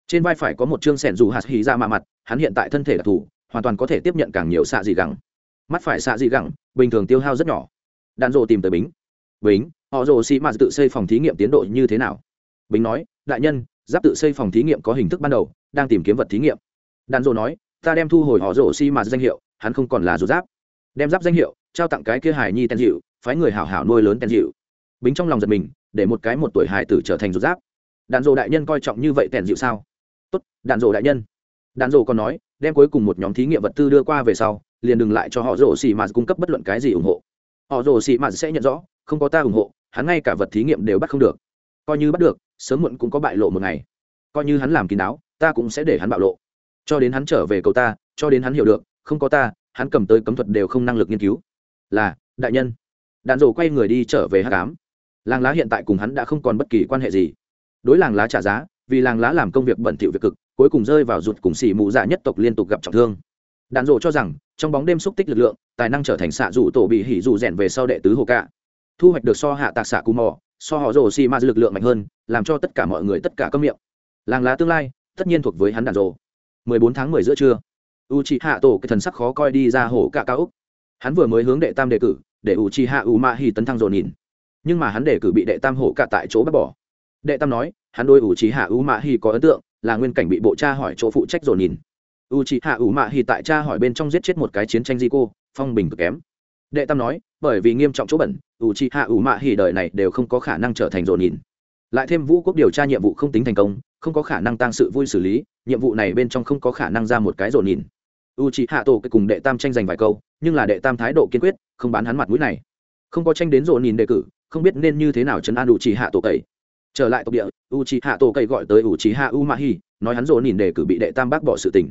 Speaker 1: trên vai phải có một chương sẻn dù hạt hí ra mạ mặt, hắn hiện tại thân thể đặc thù hoàn toàn có thể tiếp nhận càng nhiều xạ dị gẳng. Mắt phải xạ dị gẳng, bình thường tiêu hao rất nhỏ. Đạn rộ tìm tới bính. Bính, họ rồ xị mạt tự xây phòng thí nghiệm tiến độ như thế nào? Bính nói, đại nhân, giáp tự xây phòng thí nghiệm có hình thức ban đầu, đang tìm kiếm vật thí nghiệm. Đạn rộ nói, ta đem thu hồi họ rồ xị mạt danh hiệu, hắn không còn là rồ giáp. Đem giáp danh hiệu, trao tặng cái kia hải nhi tên dịu, phái người hảo hảo nuôi lớn tên dịu. Bính trong lòng giật mình, để một cái một tuổi hải tử trở thành rồ giáp. Đạn rộ đại nhân coi trọng như vậy tên dịu sao? Tốt, đạn rổ đại nhân. Đạn rổ còn nói, đem cuối cùng một nhóm thí nghiệm vật tư đưa qua về sau, liền đừng lại cho họ rổ xì mà cung cấp bất luận cái gì ủng hộ. Họ rổ xì mà sẽ nhận rõ, không có ta ủng hộ, hắn ngay cả vật thí nghiệm đều bắt không được. Coi như bắt được, sớm muộn cũng có bại lộ một ngày. Coi như hắn làm kín đáo, ta cũng sẽ để hắn bạo lộ. Cho đến hắn trở về cầu ta, cho đến hắn hiểu được, không có ta, hắn cầm tới cấm thuật đều không năng lực nghiên cứu. Là, đại nhân. Đạn rổ quay người đi trở về hát cám làng lá hiện tại cùng hắn đã không còn bất kỳ quan hệ gì. Đối làng lá trả giá vì làng lá làm công việc bẩn thỉu việc cực, cuối cùng rơi vào rụt cùng xỉ mụ dạ nhất tộc liên tục gặp trọng thương. Đạn dộ cho rằng, trong bóng đêm xúc tích lực lượng, tài năng trở thành xạ dụ tổ bị hỉ dụ rèn về sau đệ tứ hồ cạ. Thu hoạch được so hạ tạc xạ cù mò, so họ rồ xì ma lực lượng mạnh hơn, làm cho tất cả mọi người tất cả cấm miệng. Làng lá tương lai, tất nhiên thuộc với hắn đạn dộ 14 tháng 10 giữa trưa u c hạ tổ cái thần sắc khó coi đi ra hồ cạ cao úc. Hắn vừa mới hướng đệ tam đề cử, để u c hạ u ma hỉ tấn thăng dồn nhìn. Nhưng mà hắn đề cử bị đệ tam hộ cạ tại chỗ bắt bỏ đệ tam nói, hắn đôi ủ trí hạ u mạ hi có ấn tượng, là nguyên cảnh bị bộ cha hỏi chỗ phụ trách rồi nhìn. U trí hạ u mạ hi tại cha hỏi bên trong giết chết một cái chiến tranh di cô phong bình cực kém. Đệ tam nói, bởi vì nghiêm trọng chỗ bẩn u trí hạ u mạ hi đời này đều không có khả năng trở thành dồn nhìn. Lại thêm vũ quốc điều tra nhiệm vụ không tính thành công, không có khả năng tăng sự vui xử lý, nhiệm vụ này bên trong không có khả năng ra một cái dồn nhìn. U trí hạ tổ cái cùng đệ tam tranh giành vài câu, nhưng là đệ tam thái độ kiên quyết, không bán hắn mặt mũi này. Không có tranh đến dồn nhìn đề cử, không biết nên như thế nào chấn an u trí hạ tổ cậy trở lại tộc địa u c h i hạ tổ cây gọi tới u c h i hạ u ma hi nói hắn dồn nhìn để cử bị đệ tam bác bỏ sự tình.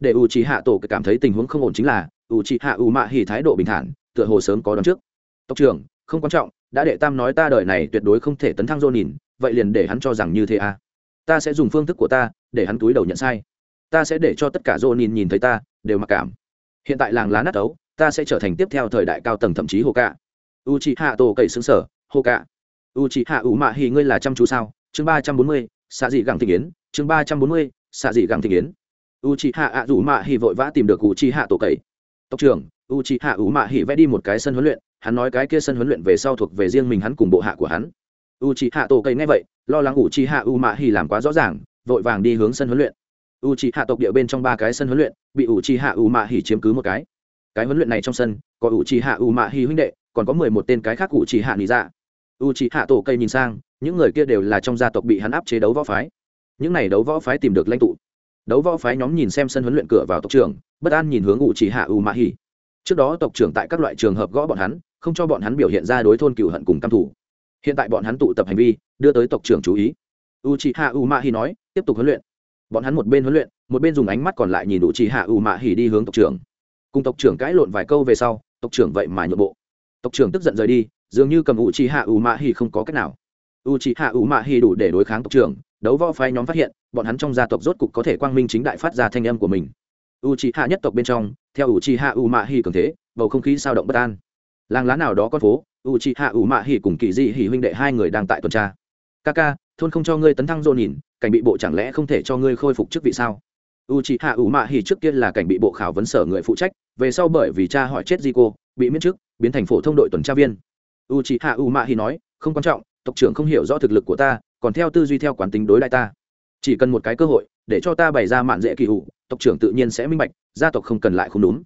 Speaker 1: Để u c h i hạ tổ cảm thấy tình huống không ổn chính là u c h i hạ u ma hi thái độ bình thản, tựa hồ sớm có đón trước. Tộc trưởng, không quan trọng, đã đệ tam nói ta đời này tuyệt đối không thể tấn thăng dồn nhìn vậy liền để hắn cho rằng như thế à? Ta sẽ dùng phương thức của ta, để hắn túi đầu nhận sai. Ta sẽ để cho tất cả dồn nhìn nhìn thấy ta, đều mặc cảm. Hiện tại làng lá nát ấu, ta sẽ trở thành tiếp theo thời đại cao tầng thậm chí hồ cạ u c h i hạ tổ cậy xứng sở hồ cạ u chị hạ ủ mạ hì ngươi là chăm chú sao? Chương ba trăm bốn mươi, xạ dị gẳng thị kiến chương ba trăm bốn mươi, xạ dị gẳng thị kiến u chị hạ ạ rủ mạ hì vội vã tìm được u chị hạ tổ cậy. Tộc trưởng u chị hạ ủ mạ hì vẽ đi một cái sân huấn luyện. Hắn nói cái kia sân huấn luyện về sau thuộc về riêng mình hắn cùng bộ hạ của hắn. U chị hạ tổ cậy nghe vậy, lo lắng u chị hạ u mạ hì làm quá rõ ràng, vội vàng đi hướng sân huấn luyện. U chị hạ tộc địa bên trong ba cái sân huấn luyện, bị u chị hạ u mạ hì chiếm cứ một cái. Cái huấn luyện này trong sân, có u chị hạ u mạ hì huynh đệ, còn có mười một tên cái khác u chị hạ lý dạ u c h ị hạ tổ cây nhìn sang, những người kia đều là trong gia tộc bị hắn áp chế đấu võ phái. Những n à y đấu võ phái tìm được lãnh tụ. Đấu võ phái nhóm nhìn xem sân huấn luyện cửa vào tộc trưởng, bất an nhìn hướng ủ chỉ hạ u mạ hỉ trước đó tộc trưởng tại các loại trường hợp gõ bọn hắn, không cho bọn hắn biểu hiện ra đối thôn cựu hận cùng căm thủ hiện tại bọn hắn tụ tập hành vi, đưa tới tộc trưởng chú ý. U chỉ hạ u mạ hỉ nói, tiếp tục huấn luyện. Bọn hắn một bên huấn luyện, một bên dùng ánh mắt còn lại nhìn u chỉ hạ u mạ hỉ đi hướng tộc trưởng. Cùng tộc trưởng cãi lộn vài câu về sau, tộc trưởng vậy mà nhượng bộ. Tộc trưởng tức giận rời đi dường như cầm u chỉ hạ u mạ hi không có cách nào. U chỉ hạ u mạ hi đủ để đối kháng tộc trưởng, đấu võ phái nhóm phát hiện, bọn hắn trong gia tộc rốt cục có thể quang minh chính đại phát ra thanh âm của mình. U chỉ hạ nhất tộc bên trong, theo u chỉ hạ u mạ hi cường thế, bầu không khí sao động bất an. Làng lá nào đó con phố u chỉ hạ u mạ hi cùng kỳ dị hỉ huynh đệ hai người đang tại tuần tra. Ca ca thôn không cho ngươi tấn thăng dồn nhìn, cảnh bị bộ chẳng lẽ không thể cho ngươi khôi phục chức vị sao? U c h ị hạ ủ mạ hỉ trước kia là cảnh bị bộ khảo vấn sở người phụ trách, về sau bởi vì cha hỏi chết di cô bị miễn chức, biến thành phổ thông đội tuần tra viên u chị hạ u mạ hỉ nói, không quan trọng, tộc trưởng không hiểu rõ thực lực của ta, còn theo tư duy theo quán tính đối lại ta. Chỉ cần một cái cơ hội, để cho ta bày ra mạn dễ kỳ ủ tộc trưởng tự nhiên sẽ minh bạch, gia tộc không cần lại không đúng.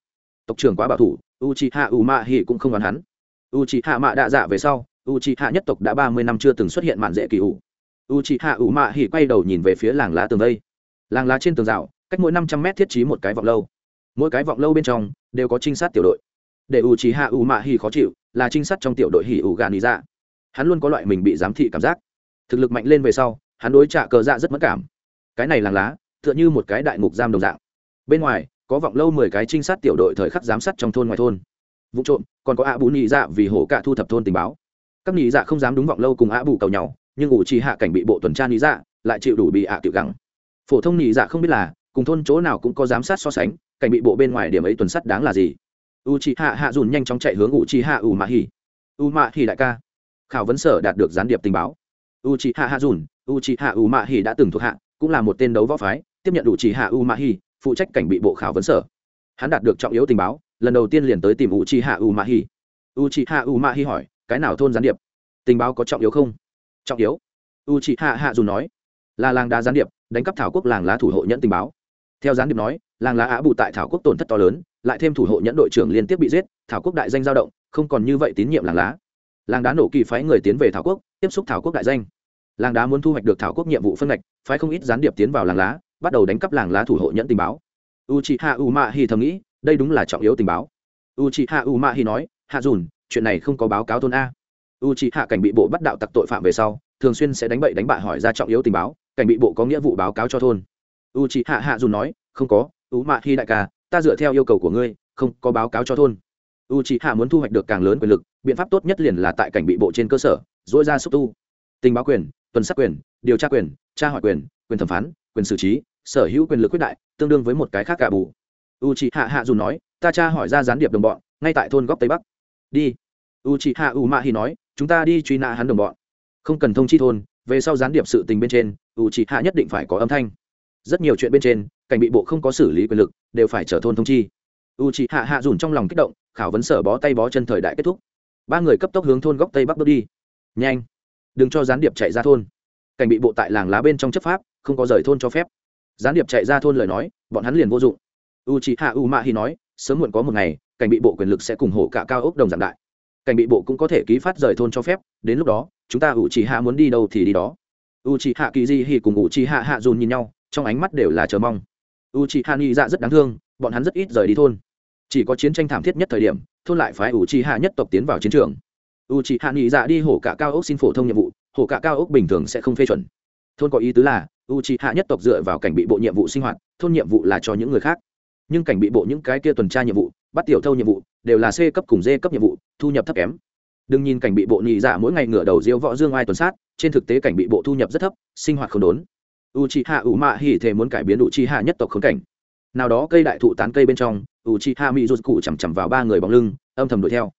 Speaker 1: Tộc trưởng quá bảo thủ u chị hạ u mạ hỉ cũng không đoán hắn. U chị hạ mạ đạ dạ về sau u chị hạ nhất tộc đã ba mươi năm chưa từng xuất hiện mạn dễ kỳ ủ u chị hạ u mạ hỉ quay đầu nhìn về phía làng lá tường vây làng lá trên tường rào, cách mỗi năm trăm mét thiết trí một cái vọng lâu. Mỗi cái vọng lâu bên trong, đều có trinh sát tiểu đội. Để u chị hạ u mạ hỉ khó chịu là trinh sát trong tiểu đội hỉ ủ gà nỉ dạ. Hắn luôn có loại mình bị giám thị cảm giác. Thực lực mạnh lên về sau, hắn đối trả cờ dạ rất mất cảm. Cái này làng lá t h ư ợ n h ư một cái đại ngục giam đồng dạng. Bên ngoài, có vọng lâu mười cái trinh sát tiểu đội thời khắc giám sát trong thôn ngoài thôn. Vụ trộm, còn có ạ bù nhị dạ vì hổ cả thu thập thôn tình báo. Các nhị dạ không dám đúng vọng lâu cùng ạ bù cầu nhau, nhưng ủ trì hạ cảnh bị bộ tuần tra nhị dạ lại chịu đủ bị ạ tiểu gắng. Phổ thông nhị dạ không biết là, cùng thôn chỗ nào cũng có giám sát so sánh, cảnh bị bộ bên ngoài điểm ấy tuần sắt đáng là gì? U trì hạ hạ dùn nhanh chóng chạy hướng u trì hạ u mạ hỉ u mạ hỉ đại ca. Khảo vấn sở đạt được gián điệp tình báo. U trì hạ hạ dùn u trì hạ u mạ hỉ đã từng thuộc hạ, cũng là một tên đấu võ phái, tiếp nhận u trì hạ u mạ hỉ phụ trách cảnh bị bộ khảo vấn sở. Hắn đạt được trọng yếu tình báo, lần đầu tiên liền tới tìm u trì hạ u mạ hỉ u trì hạ u mạ hỉ hỏi, cái nào thôn gián điệp? Tình báo có trọng yếu không? Trọng yếu? U chị hạ hạ dùn nói. Là làng đá gián điệp, đánh cắp thảo quốc làng lá thủ hộ nhẫn tình báo. Theo gián điệp nói làng lá á bù tại thảo quốc tổn thất to lớn, lại thêm thủ hộ nhẫn đội trưởng liên tiếp bị giết, thảo quốc đại danh giao động, không còn như vậy tín nhiệm làng lá. Làng đá nổ kỳ phái người tiến về thảo quốc, tiếp xúc thảo quốc đại danh. Làng đá muốn thu hoạch được thảo quốc nhiệm vụ phân ngạch, phái không ít gián điệp tiến vào làng lá, bắt đầu đánh cắp làng lá thủ hộ nhẫn tình báo. U chị hạ u mạ hi thầm nghĩ, đây đúng là trọng yếu tình báo. U chị hạ u mạ hi nói, hạ dùn, chuyện này không có báo cáo thôn a. U chị hạ cảnh bị bộ bắt đạo tặc tội phạm về sau, thường xuyên sẽ đánh bậy đánh bại hỏi ra trọng yếu tình báo, cảnh bị bộ có nghĩa vụ báo cáo cho thôn. U chị hạ hạ dùn nói, không có u mạ Hi đại ca, ta dựa theo yêu cầu của ngươi, không có báo cáo cho thôn. U c h hạ muốn thu hoạch được càng lớn quyền lực, biện pháp tốt nhất liền là tại cảnh bị bộ trên cơ sở dỗi ra xúc tu. Tình báo quyền, tuần sát quyền, điều tra quyền, tra hỏi quyền quyền thẩm phán, quyền xử trí, sở hữu quyền lực quyết đại, tương đương với một cái khác cả bù. U c h hạ hạ dù nói, ta tra hỏi ra gián điệp đồng bọn, ngay tại thôn góc tây bắc. Đi. U c h hạ u mạ hi nói, chúng ta đi truy nã hắn đồng bọn. Không cần thông chi thôn, về sau gián điệp sự tình bên trên, u Chị hạ nhất định phải có âm thanh rất nhiều chuyện bên trên, cảnh bị bộ không có xử lý quyền lực, đều phải trở thôn thông chi. U chỉ hạ hạ dùn trong lòng kích động, khảo vấn sở bó tay bó chân thời đại kết thúc. Ba người cấp tốc hướng thôn góc tây bắc bước đi. Nhanh! Đừng cho gián điệp chạy ra thôn. Cảnh bị bộ tại làng lá bên trong chấp pháp, không có rời thôn cho phép. Gián điệp chạy ra thôn lời nói, bọn hắn liền vô dụng. U chỉ hạ u mạ hi nói, sớm muộn có một ngày, cảnh bị bộ quyền lực sẽ cùng hộ cả cao ốc đồng giảm đại. Cảnh bị bộ cũng có thể ký phát rời thôn cho phép, đến lúc đó, chúng ta u chỉ hạ muốn đi đâu thì đi đó. U chỉ hạ kỳ di hi cùng u chỉ hạ hạ dùn nhìn nhau trong ánh mắt đều là chờ mong. U chỉ hạ nghị dạ rất đáng thương, bọn hắn rất ít rời đi thôn. Chỉ có chiến tranh thảm thiết nhất thời điểm, thôn lại phái u chỉ hạ nhất tộc tiến vào chiến trường. U chỉ hạ nghị dạ đi hổ cả cao ốc xin phổ thông nhiệm vụ, hổ cả cao ốc bình thường sẽ không phê chuẩn. Thôn có ý tứ là u chỉ hạ nhất tộc dựa vào cảnh bị bộ nhiệm vụ sinh hoạt, thôn nhiệm vụ là cho những người khác. Nhưng cảnh bị bộ những cái kia tuần tra nhiệm vụ, bắt tiểu thâu nhiệm vụ, đều là c cấp cùng d cấp nhiệm vụ, thu nhập thấp kém. Đừng nhìn cảnh bị bộ nhị dạ mỗi ngày ngửa đầu diêu võ dương ai tuần sát, trên thực tế cảnh bị bộ thu nhập rất thấp, sinh hoạt không đốn u c hạ ủ mạ hỉ thể muốn cải biến u c hạ nhất tộc khống cảnh. Nào đó cây đại thụ tán cây bên trong u c hạ mỹ rụt cụ chằm chằm vào ba người bóng lưng, âm thầm đuổi theo.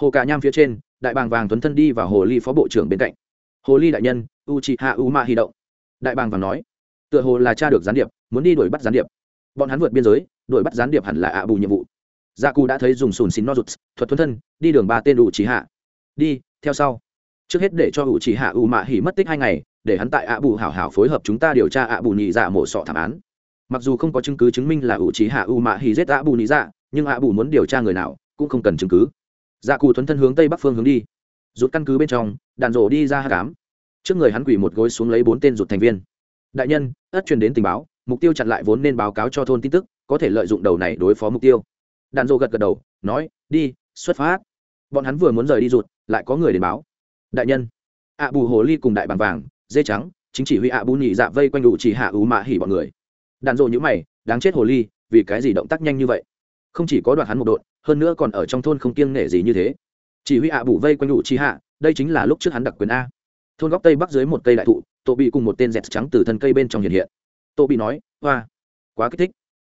Speaker 1: Hồ cả nham phía trên, đại bàng vàng tuấn thân đi và hồ ly phó bộ trưởng bên cạnh. Hồ ly đại nhân u c hạ ủ mạ hỉ động. Đại bàng vàng nói, tựa hồ là cha được gián điệp, muốn đi đuổi bắt gián điệp. Bọn hắn vượt biên giới, đuổi bắt gián điệp hẳn là ạ bù nhiệm vụ. Gia dạ cù đã thấy dùng sùn xin no rụt thuật tuấn thân, đi đường ba tên đủ trí hạ đi, theo sau trước hết để cho ủ chỉ hạ ủ mạ hỉ mất tích hai ngày, để hắn tại ạ bù hảo hảo phối hợp chúng ta điều tra ạ bù nhị dạ mổ sọ thảm án. Mặc dù không có chứng cứ chứng minh là ủ chỉ hạ ủ mạ hỉ giết ạ bù nhị dạ nhưng ạ bù muốn điều tra người nào cũng không cần chứng cứ. Dạ cù thuấn thân hướng tây bắc phương hướng đi. Rút căn cứ bên trong đạn rổ đi ra hát cám trước người hắn quỳ một gối xuống lấy bốn tên rụt thành viên. Đại nhân, ất truyền đến tình báo, mục tiêu chặn lại vốn nên báo cáo cho thôn tin tức, có thể lợi dụng đầu này đối phó mục tiêu. Đàn dô gật gật đầu, nói, đi, xuất phát. Bọn hắn vừa muốn rời đi rụt, lại có người đến báo đại nhân. Ạ bù hồ ly cùng đại bằng vàng, dê trắng, chính chỉ huy ạ bù nhị dạ vây quanh đủ chỉ hạ ú mạ hỉ bọn người. Đàn dộ như mày, đáng chết hồ ly, vì cái gì động tác nhanh như vậy? Không chỉ có đoạn hắn một đội hơn nữa còn ở trong thôn không kiêng nể gì như thế. Chỉ huy ạ bù vây quanh đủ chỉ hạ, đây chính là lúc trước hắn đặc quyền a. Thôn góc tây bắc dưới một cây đại thụ tổ bị cùng một tên dẹt trắng từ thân cây bên trong hiện hiện. Tổ bị nói, hoa, quá kích thích.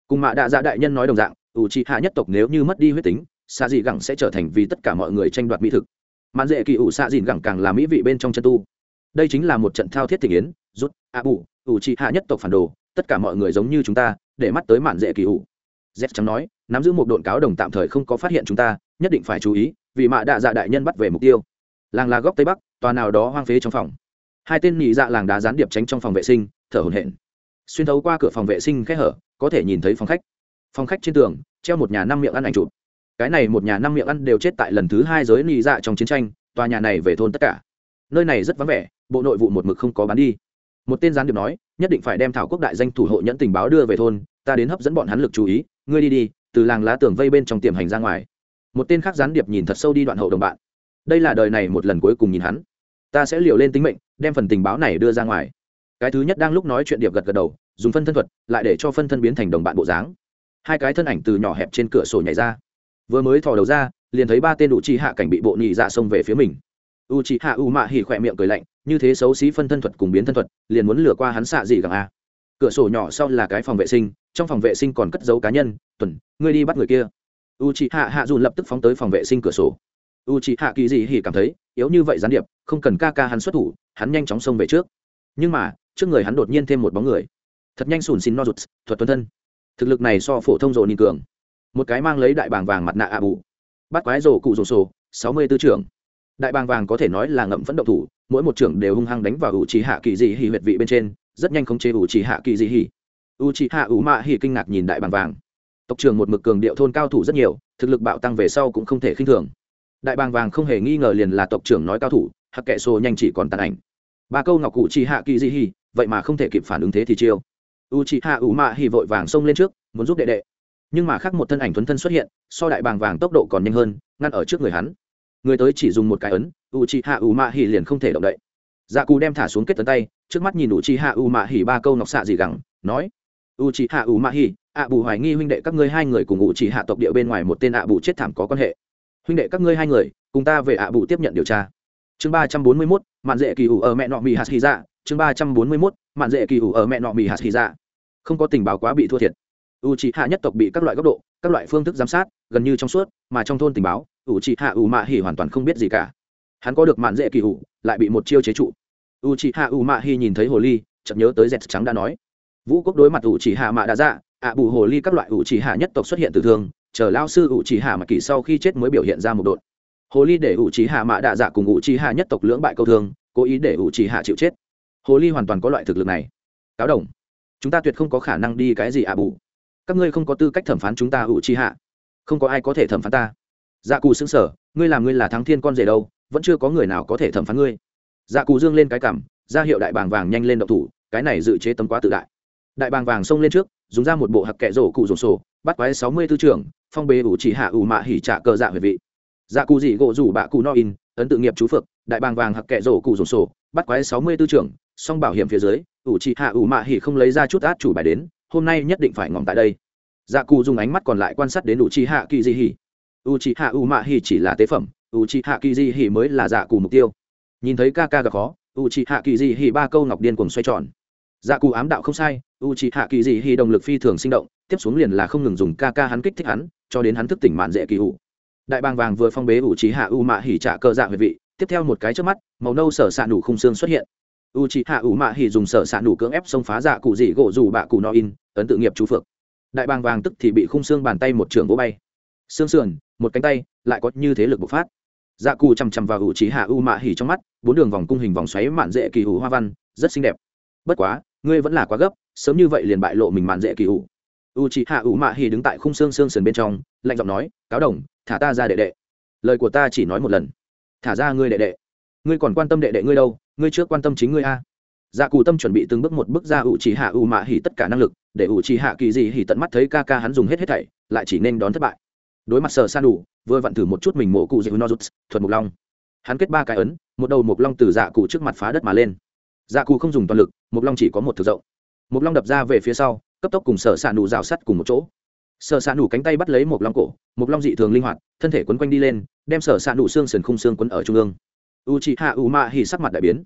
Speaker 1: Cùng mạ đạ dạ đại nhân nói đồng dạng, ủ trị hạ nhất tộc nếu như mất đi huyết tính xa dị gẳng sẽ trở thành vì tất cả mọi người tranh đoạt mỹ thực mạn dễ kỳ ủ xạ dìn gẳng càng là mỹ vị bên trong chân tu. Đây chính là một trận thao thiết tình yến, rút a bù, ủ trị hạ nhất tộc phản đồ, tất cả mọi người giống như chúng ta, để mắt tới mạn dễ kỳ ủ. Z trắng nói, nắm giữ một độn cáo đồng tạm thời không có phát hiện chúng ta, nhất định phải chú ý, vì mạ đạ dạ đại nhân bắt về mục tiêu. Làng là góc tây bắc, tòa nào đó hoang phế trong phòng. Hai tên nhị dạ làng đá gián điệp tránh trong phòng vệ sinh, thở hổn hển. Xuyên thấu qua cửa phòng vệ sinh khẽ hở, có thể nhìn thấy phòng khách. Phòng khách trên tường, treo một nhà năm miệng ăn ảnh chụp cái này một nhà năm miệng ăn đều chết tại lần thứ hai giới nị dạ trong chiến tranh, tòa nhà này về thôn tất cả. Nơi này rất vắng vẻ, bộ nội vụ một mực không có bán đi. Một tên gián điệp nói, nhất định phải đem thảo quốc đại danh thủ hộ nhẫn tình báo đưa về thôn, ta đến hấp dẫn bọn hắn lực chú ý, ngươi đi đi, từ làng lá tường vây bên trong tiềm hành ra ngoài. Một tên khác gián điệp nhìn thật sâu đi đoạn hậu đồng bạn. Đây là đời này một lần cuối cùng nhìn hắn. Ta sẽ liều lên tính mệnh, đem phần tình báo này đưa ra ngoài. Cái thứ nhất đang lúc nói chuyện điệp gật gật đầu, dùng phân thân thuật, lại để cho phân thân biến thành đồng bạn bộ dáng. Hai cái thân ảnh từ nhỏ hẹp trên cửa sổ nhảy ra vừa mới thò đầu ra, liền thấy ba tên u chi hạ cảnh bị bộ nhị dạ xông về phía mình. U chi hạ u mạ hỉ khỏe miệng cười lạnh, như thế xấu xí phân thân thuật cùng biến thân thuật, liền muốn lừa qua hắn xạ gì gặng a cửa sổ nhỏ sau là cái phòng vệ sinh, trong phòng vệ sinh còn cất dấu cá nhân, tuần, ngươi đi bắt người kia. U chi hạ hạ dùn lập tức phóng tới phòng vệ sinh cửa sổ. U chi hạ kỳ dị hỉ cảm thấy, yếu như vậy gián điệp, không cần ca ca hắn xuất thủ, hắn nhanh chóng xông về trước. Nhưng mà, trước người hắn đột nhiên thêm một bóng người. Thật nhanh sùn xin no rụt thuật tuân thân. Thực lực này so phổ thông rộ nhìn cường một cái mang lấy đại bàng vàng mặt nạ ạ bù. Bắt quái rổ cụ rổ sổ sáu mươi tư trưởng. Đại bàng vàng có thể nói là ngậm phẫn động thủ, mỗi một trưởng đều hung hăng đánh vào ủ trì hạ kỳ dị hỉ huyệt vị bên trên, rất nhanh khống chế ủ trì hạ kỳ dị hỉ u trì hạ ủ mạ hỉ kinh ngạc nhìn đại bàng vàng. Tộc trưởng một mực cường điệu thôn cao thủ rất nhiều, thực lực bạo tăng về sau cũng không thể khinh thường. Đại bàng vàng không hề nghi ngờ liền là tộc trưởng nói cao thủ, hắc kệ xô nhanh chỉ còn tàn ảnh. Ba câu ngọc cụ trì hạ kỳ dị hỉ vậy mà không thể kịp phản ứng thế thì chiêu. U trì hạ ủ mạ hỉ vội vàng xông lên trước, muốn giúp đệ đệ nhưng mà khác một thân ảnh thuấn thân xuất hiện, so đại bàng vàng tốc độ còn nhanh hơn, ngăn ở trước người hắn. Người tới chỉ dùng một cái ấn u chi hạ u mạ hỉ liền không thể động đậy. Dạ cù đem thả xuống kết tấn tay, trước mắt nhìn u chi hạ u mạ hỉ ba câu nọc xạ gì gắng nói u chi hạ u mạ hỉ ạ bù hoài nghi huynh đệ các ngươi hai người cùng u chi hạ tộc địa bên ngoài một tên ạ bù chết thảm có quan hệ. Huynh đệ các ngươi hai người, cùng ta về ạ bù tiếp nhận điều tra. Chương ba trăm bốn mươi mốt, mạn dễ kỳ ủ ở mẹ nọ mì hạt hy dạ. Chương ba trăm bốn mươi mốt, mạn dễ kỳ ủ ở mẹ nọ mì hạt hy dạ. Không có tình báo quá bị thua thiệt u c hạ nhất tộc bị các loại góc độ các loại phương thức giám sát gần như trong suốt mà trong thôn tình báo u c hạ u mạ hỉ hoàn toàn không biết gì cả. Hắn có được mạn dễ kỳ hủ, lại bị một chiêu chế trụ. U c hạ u mạ hỉ nhìn thấy hồ ly chợt nhớ tới dẹt trắng đã nói. Vũ quốc đối mặt u c hạ mạ đã ra dạ, ạ bù hồ ly các loại u c hạ nhất tộc xuất hiện từ thương chờ lao sư u c hạ mạ kỳ sau khi chết mới biểu hiện ra một đột. hồ ly để u c hạ mạ đạ dạ cùng u c hạ nhất tộc lưỡng bại câu thương cố ý để u c hạ chịu chết. Hồ ly hoàn toàn có loại thực lực này. Cáo đồng. Chúng ta tuyệt không có khả năng đi cái gì ạ bù các ngươi không có tư cách thẩm phán chúng ta hữu chi hạ không có ai có thể thẩm phán ta. Dạ cù xứng sở ngươi làm ngươi là thắng thiên con rể đâu, vẫn chưa có người nào có thể thẩm phán ngươi. Dạ cù dương lên cái cảm, ra hiệu đại bàng vàng nhanh lên động thủ, cái này dự chế tấm quá tự đại. Đại bàng vàng xông lên trước, dùng ra một bộ hạc kẹ rổ cụ rổ sổ, bắt quái sáu mươi tư trưởng, phong bê ủ chỉ hạ ủ mạ hỉ trả cờ dạ huệ vị. Dạ cù dị gỗ rủ bạ cụ no in, ấn tự nghiệp chú phược đại bàng vàng hạc kẹ rổ cụ rổ sổ, bắt quái sáu mươi tư trưởng, song bảo hiểm phía dưới ủ chỉ hạ ủ mạ hỉ không lấy ra chút át chủ bài đến hôm nay nhất định phải ngỏm tại đây. Dạ cụ dùng ánh mắt còn lại quan sát đến u chi hạ kỳ di hỉ u chi hạ u mạ hỉ chỉ là tế phẩm u chi hạ kỳ di hỉ mới là dạ cụ mục tiêu. Nhìn thấy ca ca gặp khó u chi hạ kỳ di hỉ ba câu ngọc điên cùng xoay tròn. Dạ cụ ám đạo không sai u chi hạ kỳ di hỉ động lực phi thường sinh động, tiếp xuống liền là không ngừng dùng ca ca hắn kích thích hắn, cho đến hắn thức tỉnh mạn dễ kỳ hụ đại bàng vàng vừa phong bế u chi hạ u mạ hỉ trả cơ dạ về vị, tiếp theo một cái trước mắt, màu nâu sở s ạ nủ khung xương xuất hiện u c h ị hạ ủ mạ hỉ dùng sở s ạ nủ cưỡng ép xông phá dạ cụ dị gỗ dù bạ cụ no in, ấn tự nghiệp chú phược đại bàng vàng tức thì bị khung xương bàn tay một trường vỗ bay. Xương sườn, một cánh tay, lại có như thế lực bộc phát. Dạ cụ chằm chằm vào ủ trí hạ u mạ hỉ trong mắt, bốn đường vòng cung hình vòng xoáy mạn dễ kỳ hủ hoa văn, rất xinh đẹp. Bất quá, ngươi vẫn là quá gấp, sớm như vậy liền bại lộ mình mạn dễ kỳ hủ u trí hạ u mạ hỉ đứng tại khung xương xương sườn bên trong, lạnh giọng nói, cáo đồng, thả ta ra đệ đệ. Lời của ta chỉ nói một lần. Thả ra ngươi đệ đệ ngươi còn quan tâm đệ đệ ngươi đâu, ngươi trước quan tâm chính ngươi a. Dạ cù tâm chuẩn bị từng bước một bước ra ủ chỉ hạ ủ mạ hỉ tất cả năng lực, để ủ chỉ hạ kỳ gì hỉ tận mắt thấy ca ca hắn dùng hết hết thảy, lại chỉ nên đón thất bại. Đối mặt sở san đủ, vừa vặn thử một chút mình mổ cụ dịu nozuts, thuật mục long. Hắn kết ba cái ấn, một đầu mục long từ dạ cụ trước mặt phá đất mà lên. Dạ cụ không dùng toàn lực, mục long chỉ có một thực rộng. Mục long đập ra về phía sau, cấp tốc cùng sở s ạ nụ rào sắt cùng một chỗ. Sở s ạ nụ cánh tay bắt lấy một long cổ một long dị thường linh hoạt, thân thể quấn quanh đi lên, đem sở s ạ nụ xương sườn khung xương quấn ở trung ương u chị hạ u mạ hỉ sắc mặt đại biến.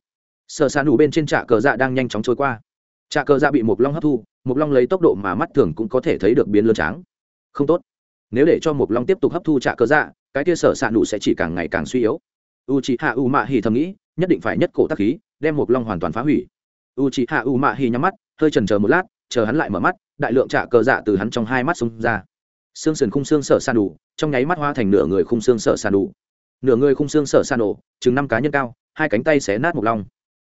Speaker 1: Sở s nụ bên trên trạ cờ dạ đang nhanh chóng trôi qua. Trạ cờ dạ bị một long hấp thu một long lấy tốc độ mà mắt thường cũng có thể thấy được biến lơn tráng. Không tốt. Nếu để cho một long tiếp tục hấp thu trạ cờ dạ cái kia sở s nụ sẽ chỉ càng ngày càng suy yếu. U chị hạ u mạ hỉ thầm nghĩ, nhất định phải nhất cổ tắc khí, đem một long hoàn toàn phá hủy. U chị hạ u mạ hỉ nhắm mắt, hơi trần chờ một lát, chờ hắn lại mở mắt, đại lượng trạ cờ dạ từ hắn trong hai mắt xông ra. Xương sườn khung xương sở sàn đủ trong nháy mắt hoa thành nửa người khung xương sở sàn đủ nửa người khung xương sở san ổ, chừng năm cá nhân cao, hai cánh tay xé nát một long.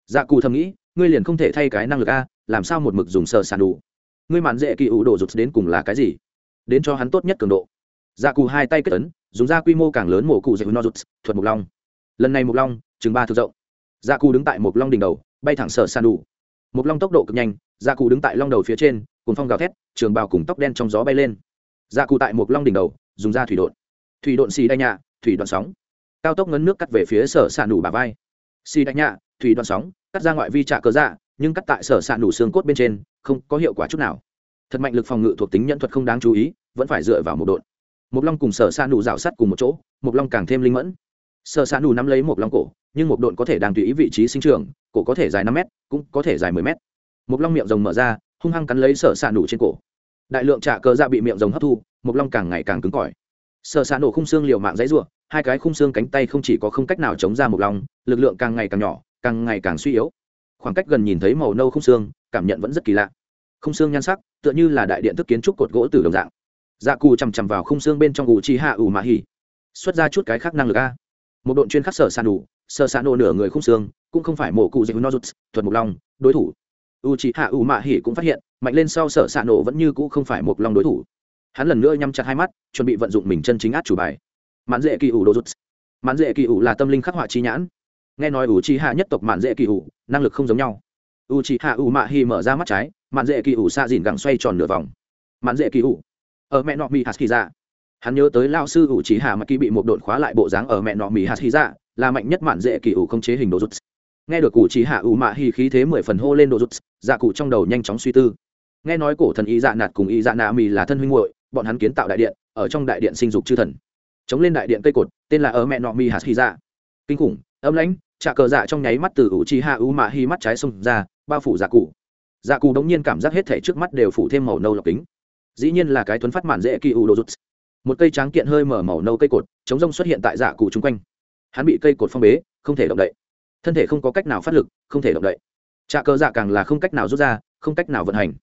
Speaker 1: Dạ cù thầm nghĩ, ngươi liền không thể thay cái năng lực a, làm sao một mực dùng sở san đủ ngươi mạn dễ kỳ ủ đổ rụt đến cùng là cái gì? Đến cho hắn tốt nhất cường độ. Dạ cù hai tay kết ấn, dùng ra quy mô càng lớn mổ cụ dạy no rụt, thuật mục long. Lần này mục long, chừng ba thực rộng. Dạ cù đứng tại một long đỉnh đầu, bay thẳng sở san đủ một long tốc độ cực nhanh dạ cù đứng tại long đầu phía trên cùng phong gào thét, trường bào cùng tóc đen trong gió bay lên. Dạ cù tại một long đỉnh đầu, dùng ra thủy đột thủy đột xì đay nhạ, thủy đoạn sóng cao tốc ngấn nước cắt về phía sở s ạ nủ bà vai. Xì đánh nhạ, thủy đoạn sóng, cắt ra ngoại vi trạ cờ dạ nhưng cắt tại sở s ạ nủ xương cốt bên trên, không có hiệu quả chút nào. Thật mạnh lực phòng ngự thuộc tính nhân thuật không đáng chú ý, vẫn phải dựa vào một đội một long cùng sở s ạ nủ rào sắt cùng một chỗ một long càng thêm linh mẫn. Sở s ạ nủ nắm lấy một long cổ, nhưng một đội có thể đang tùy ý vị trí sinh trường cổ có thể dài năm m cũng có thể dài m ư ơ i m một long miệng rồng mở ra, hung hăng cắn lấy sở s ạ nủ trên cổ. Đại lượng trạ cơ dạ bị miệng rồng hấp thu một long càng ngày càng cứng cỏi. Sở s ạ nổ khung xương liều mạng dãy r u ộ n hai cái khung xương cánh tay không chỉ có không cách nào chống ra một lòng, lực lượng càng ngày càng nhỏ càng ngày càng suy yếu. Khoảng cách gần nhìn thấy màu nâu khung xương cảm nhận vẫn rất kỳ lạ. Khung xương nhan sắc tựa như là đại điện thức kiến trúc cột gỗ từ đồng dạng. Dạ cù chằm chằm vào khung xương bên trong ủ chi hạ ủ mạ hỉ. Xuất ra chút cái khác năng lực a. Một đội chuyên khắc sở sàn đủ sở sàn nổ nửa người khung xương cũng không phải mổ cụ dịch nozuts thuật mục long đối thủ. U chi hạ u mạ hỉ cũng phát hiện mạnh lên sau sở sàn nổ vẫn như cũ không phải một lòng đối thủ. Hắn lần nữa nhắm chặt hai mắt chuẩn bị vận dụng mình chân chính át chủ bài mãn dễ kỳ ủ đồ rút mãn dễ kỳ ủ là tâm linh khắc họa chi nhãn. Nghe nói u chi hạ nhất tộc mãn dễ kỳ ủ, năng lực không giống nhau. U chi hạ u mạ hi mở ra mắt trái mãn dễ kỳ ủ xa dìn gẳng xoay tròn nửa vòng. Mãn dễ kỳ ủ. Ở mẹ nọ mỹ hạt kỳ ra hắn nhớ tới lao sư u chi hạ mà kỳ bị một đột khóa lại bộ dáng ở mẹ nọ mỹ hạt kỳ ra là mạnh nhất mãn dễ kỳ ủ không chế hình đồ rút nghe được cụ chỉ hạ ủ mạ hi khí thế mười phần hô lên đồ rút dạ cụ trong đầu nhanh chóng suy tư. Nghe nói cổ thần y dạ nạt cùng y dạ nạ mì là thân huynh muội, bọn hắn kiến tạo đại điện, ở trong đại điện sinh dục chư thần chống lên đại điện cây cột, tên là ở mẹ nọ mi hạt hy dạ. Kinh khủng, âm lãnh trà cờ dạ trong nháy mắt từ ủ chi hạ ưu mạ hi mắt trái xông ra, bao phủ dạ cụ. Dạ cụ đống nhiên cảm giác hết thể trước mắt đều phủ thêm màu nâu lọc kính. Dĩ nhiên là cái tuấn phát mạn dễ kỳ ủ đồ rút một cây tráng kiện hơi mở màu nâu cây cột, chống rông xuất hiện tại dạ cụ chung quanh. Hắn bị cây cột phong bế, không thể động đậy. Thân thể không có cách nào phát lực, không thể động đậy. Trà cờ dạ càng là không cách nào rút ra, không cách nào vận hành.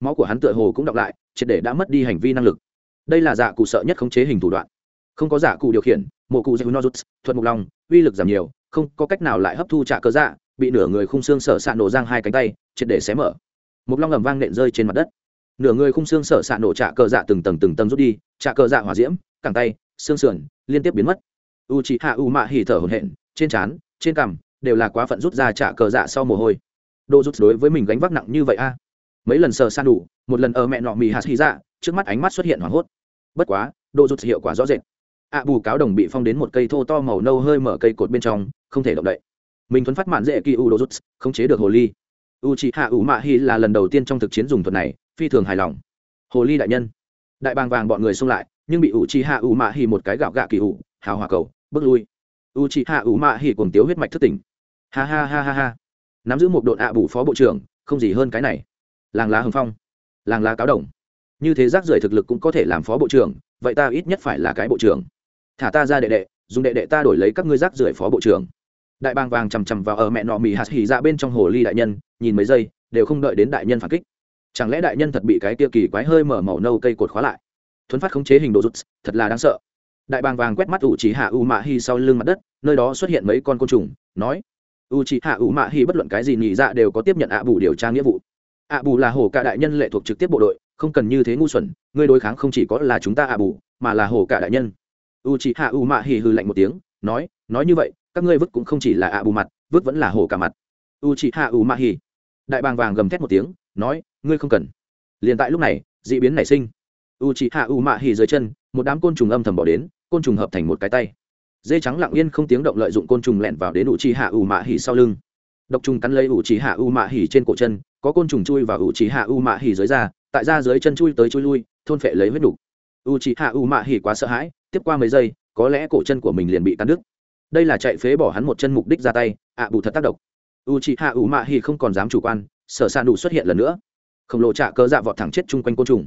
Speaker 1: Máu của hắn tựa hồ cũng đọc lại, triệt để đã mất đi hành vi năng lực. Đây là dạ cụ sợ nhất khống chế hình thủ đoạn không có giả cụ điều khiển mộ cụ dạy nozuts, thuật mục long, uy lực giảm nhiều, không có cách nào lại hấp thu trả cơ dạ bị nửa người khung xương sở s nổ giang hai cánh tay, triệt để xé mở. Mục long ầm vang nện rơi trên mặt đất. Nửa người khung xương sở s nổ trả cơ dạ từng tầng từng tầng rút đi, trả cơ dạ hỏa diễm, cẳng tay, xương sườn liên tiếp biến mất. U chị hạ u mạ hỉ thở hồn hển, trên trán, trên cằm đều là quá phận rút ra trả cờ dạ sau mồ hôi. Đô rút đối với mình gánh vác nặng như vậy a? Mấy lần sờ san đủ một lần ở mẹ nọ mì hạt hy dạ trước mắt ánh mắt xuất hiện hoảng hốt. Bất quá Đô rút hiệu quả rõ rệt ạ bù cáo đồng bị phong đến một cây thô to màu nâu hơi mở cây cột bên trong, không thể động đậy. Mình thuấn phát mạn dễ kỳ u đô rút không chế được hồ ly. U chị hạ ủ mạ hi là lần đầu tiên trong thực chiến dùng thuật này, phi thường hài lòng. Hồ ly đại nhân. Đại bàng vàng bọn người xung lại, nhưng bị u chị hạ ủ mạ hi một cái gạo gạ kỳ ủ hào hòa cầu, bước lui. U chị hạ ủ mạ hỉ cùng tiếu huyết mạch thất tỉnh. Ha ha ha ha ha. Nắm giữ một đội ạ bù phó bộ trưởng, không gì hơn cái này. Làng lá hưng phong. Làng lá cáo đồng. Như thế rác rưởi thực lực cũng có thể làm phó bộ trưởng, vậy ta ít nhất phải là cái bộ trưởng thả ta ra đệ đệ, dùng đệ đệ ta đổi lấy các ngươi rác rưởi phó bộ trưởng. Đại bàng vàng chằm chằm vào ở mẹ nọ mì hạt hỉ ra dạ bên trong hồ ly đại nhân, nhìn mấy giây, đều không đợi đến đại nhân phản kích. Chẳng lẽ đại nhân thật bị cái kia kỳ quái hơi mở màu nâu cây cột khóa lại? Thuấn phát khống chế hình đồ rút thật là đáng sợ. Đại bàng vàng quét mắt u chỉ hạ u mạ hi sau lưng mặt đất, nơi đó xuất hiện mấy con côn trùng, nói, u chỉ hạ u mạ hi bất luận cái gì nhị dạ đều có tiếp nhận ạ bù điều tra nghĩa vụ. Ạ bù là hồ cả đại nhân lệ thuộc trực tiếp bộ đội, không cần như thế ngu xuẩn, ngươi đối kháng không chỉ có là chúng ta ạ bù, mà là hồ cả đại nhân u chị hạ u mạ hì hư lạnh một tiếng nói nói như vậy các ngươi vứt cũng không chỉ là ạ bù mặt vứt vẫn là hổ cả mặt. U chị hạ u mạ hì, đại bàng vàng gầm thét một tiếng nói ngươi không cần. Liền tại lúc này d ị biến nảy sinh. U chị hạ u mạ hì dưới chân một đám côn trùng âm thầm bỏ đến côn trùng hợp thành một cái tay. Dê trắng lặng yên không tiếng động lợi dụng côn trùng lẹn vào đến u chị hạ u mạ hì sau lưng. Độc trùng cắn lấy u chị hạ u mạ hì trên cổ chân có côn trùng chui vào u chị hạ u mạ hì dưới da tại da dưới chân chui tới chui lui thôn phệ lấy huyết đục. U chị hạ u mạ hì quá sợ hãi tiếp qua mấy giây, có lẽ cổ chân của mình liền bị cắn đứt. Đây là chạy phế bỏ hắn một chân mục đích ra tay, ạ bù thật tác động. U chị hạ ủ mạ hi không còn dám chủ quan, sở s ạ nụ xuất hiện lần nữa. Khổng lồ trạ cơ dạ vọt thẳng chết chung quanh côn trùng.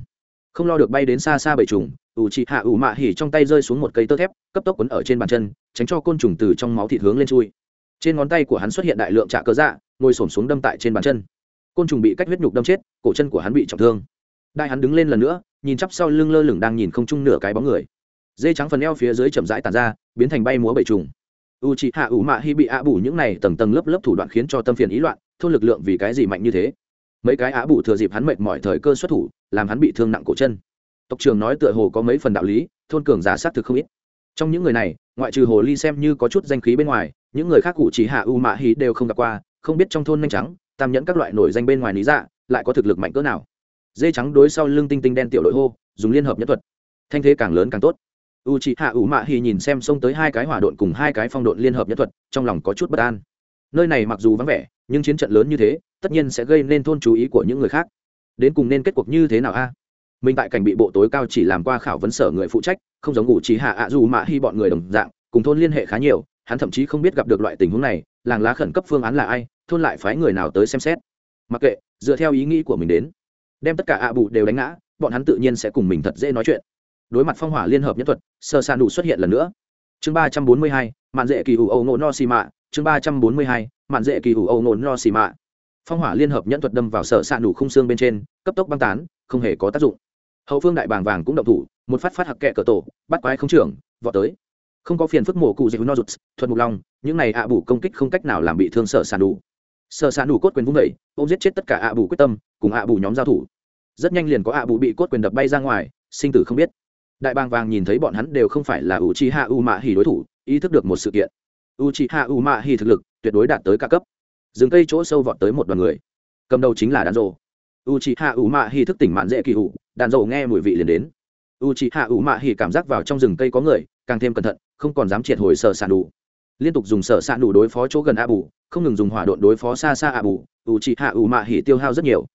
Speaker 1: Không lo được bay đến xa xa bầy trùng u chị hạ ủ mạ hỉ trong tay rơi xuống một cây tơ thép, cấp tốc quấn ở trên bàn chân, tránh cho côn trùng từ trong máu thịt hướng lên chui. Trên ngón tay của hắn xuất hiện đại lượng trạ cơ dạ ngồi xổm xuống đâm tại trên bàn chân. Côn trùng bị cách huyết nhục đâm chết, cổ chân của hắn bị trọng thương. Đại hắn đứng lên lần nữa, nhìn chắp sau lưng lơ lửng đang nhìn không chung nửa cái bóng người dê trắng phần eo phía dưới chậm rãi tàn ra, biến thành bay múa bầy trùng. U chị hạ ủ mạ hy bị ạ bù những này tầng tầng lớp lớp thủ đoạn khiến cho tâm phiền ý loạn, thôn lực lượng vì cái gì mạnh như thế? Mấy cái ạ bù thừa dịp hắn mệt mỏi thời cơ xuất thủ, làm hắn bị thương nặng cổ chân. Tộc trường nói tựa hồ có mấy phần đạo lý, thôn cường giả xác thực không ít. Trong những người này, ngoại trừ hồ ly xem như có chút danh khí bên ngoài, những người khác cụ chỉ hạ u mạ hí đều không gặp qua, không biết trong thôn nhanh trắng tam nhẫn các loại nổi danh bên ngoài lý dạ lại có thực lực mạnh cỡ nào. Dê trắng đối sau lưng tinh tinh đen tiểu đội hô, dùng liên hợp nhất thuật. Thanh thế càng lớn càng tốt u chị hạ ủ mạ hì nhìn xem xông tới hai cái hỏa độn cùng hai cái phong độn liên hợp nhất thuật, trong lòng có chút bất an. Nơi này mặc dù vắng vẻ, nhưng chiến trận lớn như thế, tất nhiên sẽ gây nên thôn chú ý của những người khác. Đến cùng nên kết cuộc như thế nào a? Mình tại cảnh bị bộ tối cao chỉ làm qua khảo vấn sở người phụ trách, không giống ngụ trí hạ ạ dù mạ hy bọn người đồng dạng, cùng thôn liên hệ khá nhiều, hắn thậm chí không biết gặp được loại tình huống này, làng lá khẩn cấp phương án là ai, thôn lại phái người nào tới xem xét. Mặc kệ, dựa theo ý nghĩ của mình đến, đem tất cả ạ bù đều đánh ngã, bọn hắn tự nhiên sẽ cùng mình thật dễ nói chuyện đối mặt phong hỏa liên hợp nhất thuật, sơ san đủ xuất hiện lần nữa. Chương ba trăm bốn mươi hai, mạn dễ kỳ hủ âu ngộ no xì mạ. Chương ba trăm bốn mươi hai, mạn dễ kỳ hủ âu ngộ no xì mạ. Phong hỏa liên hợp nhẫn thuật đâm vào sở s ạ nủ khung xương bên trên, cấp tốc băng tán, không hề có tác dụng. Hậu phương đại bàng vàng cũng động thủ, một phát phát hạc kẹ cờ tổ, bắt quái không trưởng, vọt tới. Không có phiền phức mổ cụ dịch no rụt thuật mục long, những này ạ bù công kích không cách nào làm bị thương sở s ạ nủ sở s ạ nủ cốt quyền vung vẩy ô giết chết tất cả ạ bù quyết tâm, cùng ạ bù nhóm giao thủ. Rất nhanh liền có ạ bù bị cốt quyền đập bay ra ngoài, sinh tử không biết đại bàng vàng nhìn thấy bọn hắn đều không phải là u chi hạ u mạ hì đối thủ, ý thức được một sự kiện. U chi hạ u mạ hì thực lực tuyệt đối đạt tới ca cấp. Rừng cây chỗ sâu vọt tới một đoàn người. Cầm đầu chính là đàn rộ u chi hạ u mạ hì thức tỉnh mạn dễ kỳ hụ đàn rộ nghe mùi vị liền đến. U chi hạ u mạ hì cảm giác vào trong rừng cây có người, càng thêm cẩn thận, không còn dám triệt hồi sợ s đủ. Liên tục dùng sợ s đủ đối phó chỗ gần a bù không ngừng dùng hỏa độn đối phó xa xa a bù u chi hạ u mạ hì tiêu hao rất nhiều.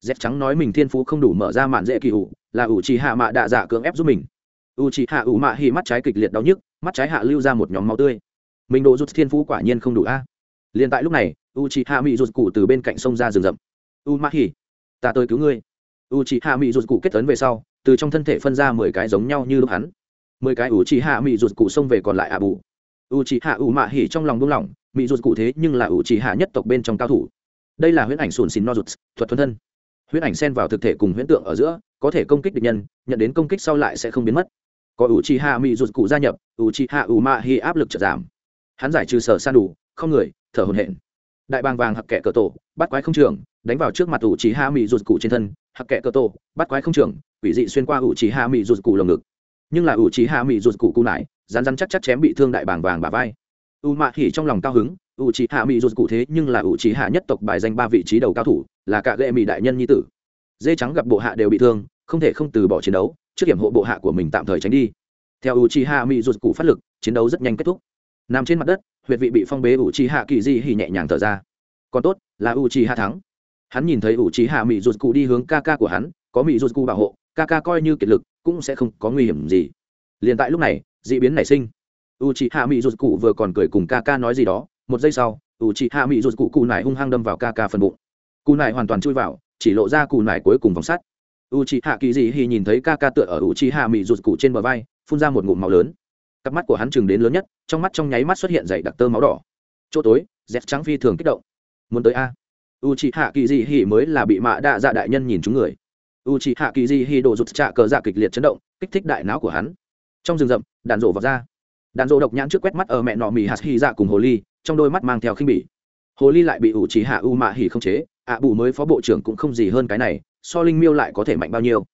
Speaker 1: Dép trắng nói mình thiên phú không đủ mở ra mạn dễ kỳ hụ là u chi hạ mạ đạ dạ cưỡng ép giúp mình u chị hạ ủ mạ hì mắt trái kịch liệt đau nhức, mắt trái hạ lưu ra một nhóm máu tươi. Mình độ rút thiên phú quả nhiên không đủ a. Liền tại lúc này, u chị hạ mỹ rụt cụ từ bên cạnh sông ra rừng rậm. U mạ hỉ, ta tới cứu ngươi. U chị hạ mỹ rụt cụ kết tấn về sau, từ trong thân thể phân ra mười cái giống nhau như lúc hắn. Mười cái u chị hạ mỹ rụt cụ xông về còn lại ạ bù. U chị hạ ủ mạ hỉ trong lòng buông lỏng mỹ rụt cụ thế nhưng là u chị hạ nhất tộc bên trong cao thủ. Đây là huyễn ảnh sùn xin no rụt, thuật thuần thân. Huyễn ảnh xen vào thực thể cùng huyễn tượng ở giữa, có thể công kích địch nhân, nhận đến công kích sau lại sẽ không biến mất có u Chi hạ mỹ rụt cụ gia nhập u Chi hạ u Ma hỉ áp lực chợt giảm. Hắn giải trừ sở san đủ không người, thở hồn hển. Đại bàng vàng hặc kẻ cờ tổ, bắt quái không trường đánh vào trước mặt U Chi hạ mỹ rụt cụ trên thân. Hặc kẻ cờ tổ, bắt quái không trường quỷ dị xuyên qua U Chi hạ mỹ rụt cụ lồng ngực. Nhưng là U Chi hạ mỹ rụt cụ cụ nải rán rán chắc chắc chém bị thương đại bàng vàng bà vai. U mạ hỉ trong lòng cao hứng U Chi hạ mỹ rụt cụ thế nhưng là U Chi hạ nhất tộc bài danh ba vị trí đầu cao thủ, là cả gệ mỹ đại nhân nhi tử. Dê trắng gặp bộ hạ đều bị thương, không thể không từ bỏ chiến đấu trước hiểm hộ bộ hạ của mình tạm thời tránh đi. Theo u trí hạ mỹ rụt cụ phát lực, chiến đấu rất nhanh kết thúc. Nằm trên mặt đất, huyệt vị bị phong bế u trí hạ kỳ di hỉ nhẹ nhàng thở ra. Còn tốt, là u trí hạ thắng. Hắn nhìn thấy u trí hạ mỹ rụt cụ đi hướng ca ca của hắn, có mỹ rụt cụ bảo hộ ca ca coi như kiệt lực, cũng sẽ không có nguy hiểm gì. Liền tại lúc này, d ị biến nảy sinh. U trí hạ mỹ rụt cụ vừa còn cười cùng ca ca nói gì đó, một giây sau u trí hạ mỹ rụt cụ cụ nải hung hăng đâm vào ca ca phần bụng. Cụ nải hoàn toàn chui vào, chỉ lộ ra cụ nải cuối cùng vòng sắt u trí hạ kỳ dị thì nhìn thấy ca ca tựa ở u trí hạ mỹ rụt cụ trên bờ vai, phun ra một ngụm máu lớn. Cặp mắt của hắn chừng đến lớn nhất, trong mắt trong nháy mắt xuất hiện dày đặc tơ máu đỏ. Chỗ tối dép trắng phi thường kích động. Muốn tới a. U c h hạ kỳ Dị hỉ mới là bị mạ đạ dạ đại nhân nhìn chúng người. U c h hạ kỳ Dị hỉ đổ rụt trạ cờ dạ kịch liệt chấn động, kích thích đại não của hắn. Trong rừng rậm đạn rổ vào ra. Đạn rổ độc nhãn trước quét mắt ở mẹ nọ mì hạt hy dạ cùng hồ ly, trong đôi mắt mang theo khinh bỉ. Hồ ly lại bị u c hạ u mạ hỉ không chế. Ạ bù mới phó bộ trưởng cũng không gì hơn cái này so linh miêu lại có thể mạnh bao nhiêu.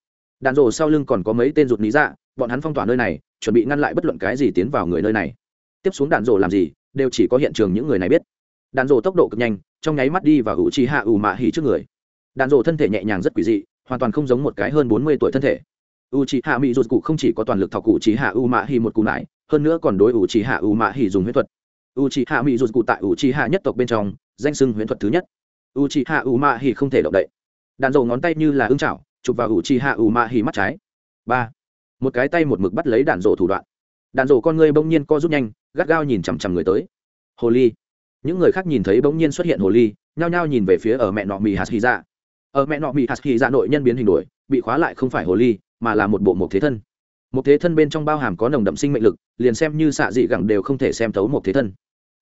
Speaker 1: Đạn rồ sau lưng còn có mấy tên rụt lý dạ bọn hắn phong tỏa nơi này, chuẩn bị ngăn lại bất luận cái gì tiến vào người nơi này. Tiếp xuống đạn rồ làm gì, đều chỉ có hiện trường những người này biết. Đạn rồ tốc độ cực nhanh, trong nháy mắt đi và hữu trì hạ ủ mạ hỉ trước người. Đạn rồ thân thể nhẹ nhàng rất quỷ dị, hoàn toàn không giống một cái hơn bốn mươi tuổi thân thể. U trí hạ mỹ rụt cụ không chỉ có toàn lực thọc cụ trí hạ u mạ hỉ một cụ nải, hơn nữa còn đối u trí hạ u mạ hỉ dùng huyết thuật. U trí hạ mỹ rụt cụ tại u trí hạ nhất tộc bên trong, danh sưng huyễn thuật thứ nhất. U trí hạ u mạ hỉ không thể động đậy đạn dầu ngón tay như là ưng chảo, chụp vào ủ trì hạ ủ mạ hì mắt trái. Ba. Một cái tay một mực bắt lấy đạn dầu thủ đoạn. Đạn dầu con người bỗng nhiên co rút nhanh, gắt gao nhìn chằm chằm người tới. Hồ ly. Những người khác nhìn thấy bỗng nhiên xuất hiện hồ ly, nhao nhao nhìn về phía ở mẹ nọ mì hạt hy ra dạ. ở mẹ nọ mì hạt hy ra dạ nội nhân biến hình đổi, bị khóa lại không phải hồ ly, mà là một bộ một thế thân. Một thế thân bên trong bao hàm có nồng đậm sinh mệnh lực, liền xem như xạ dị gẳng đều không thể xem thấu một thế thân.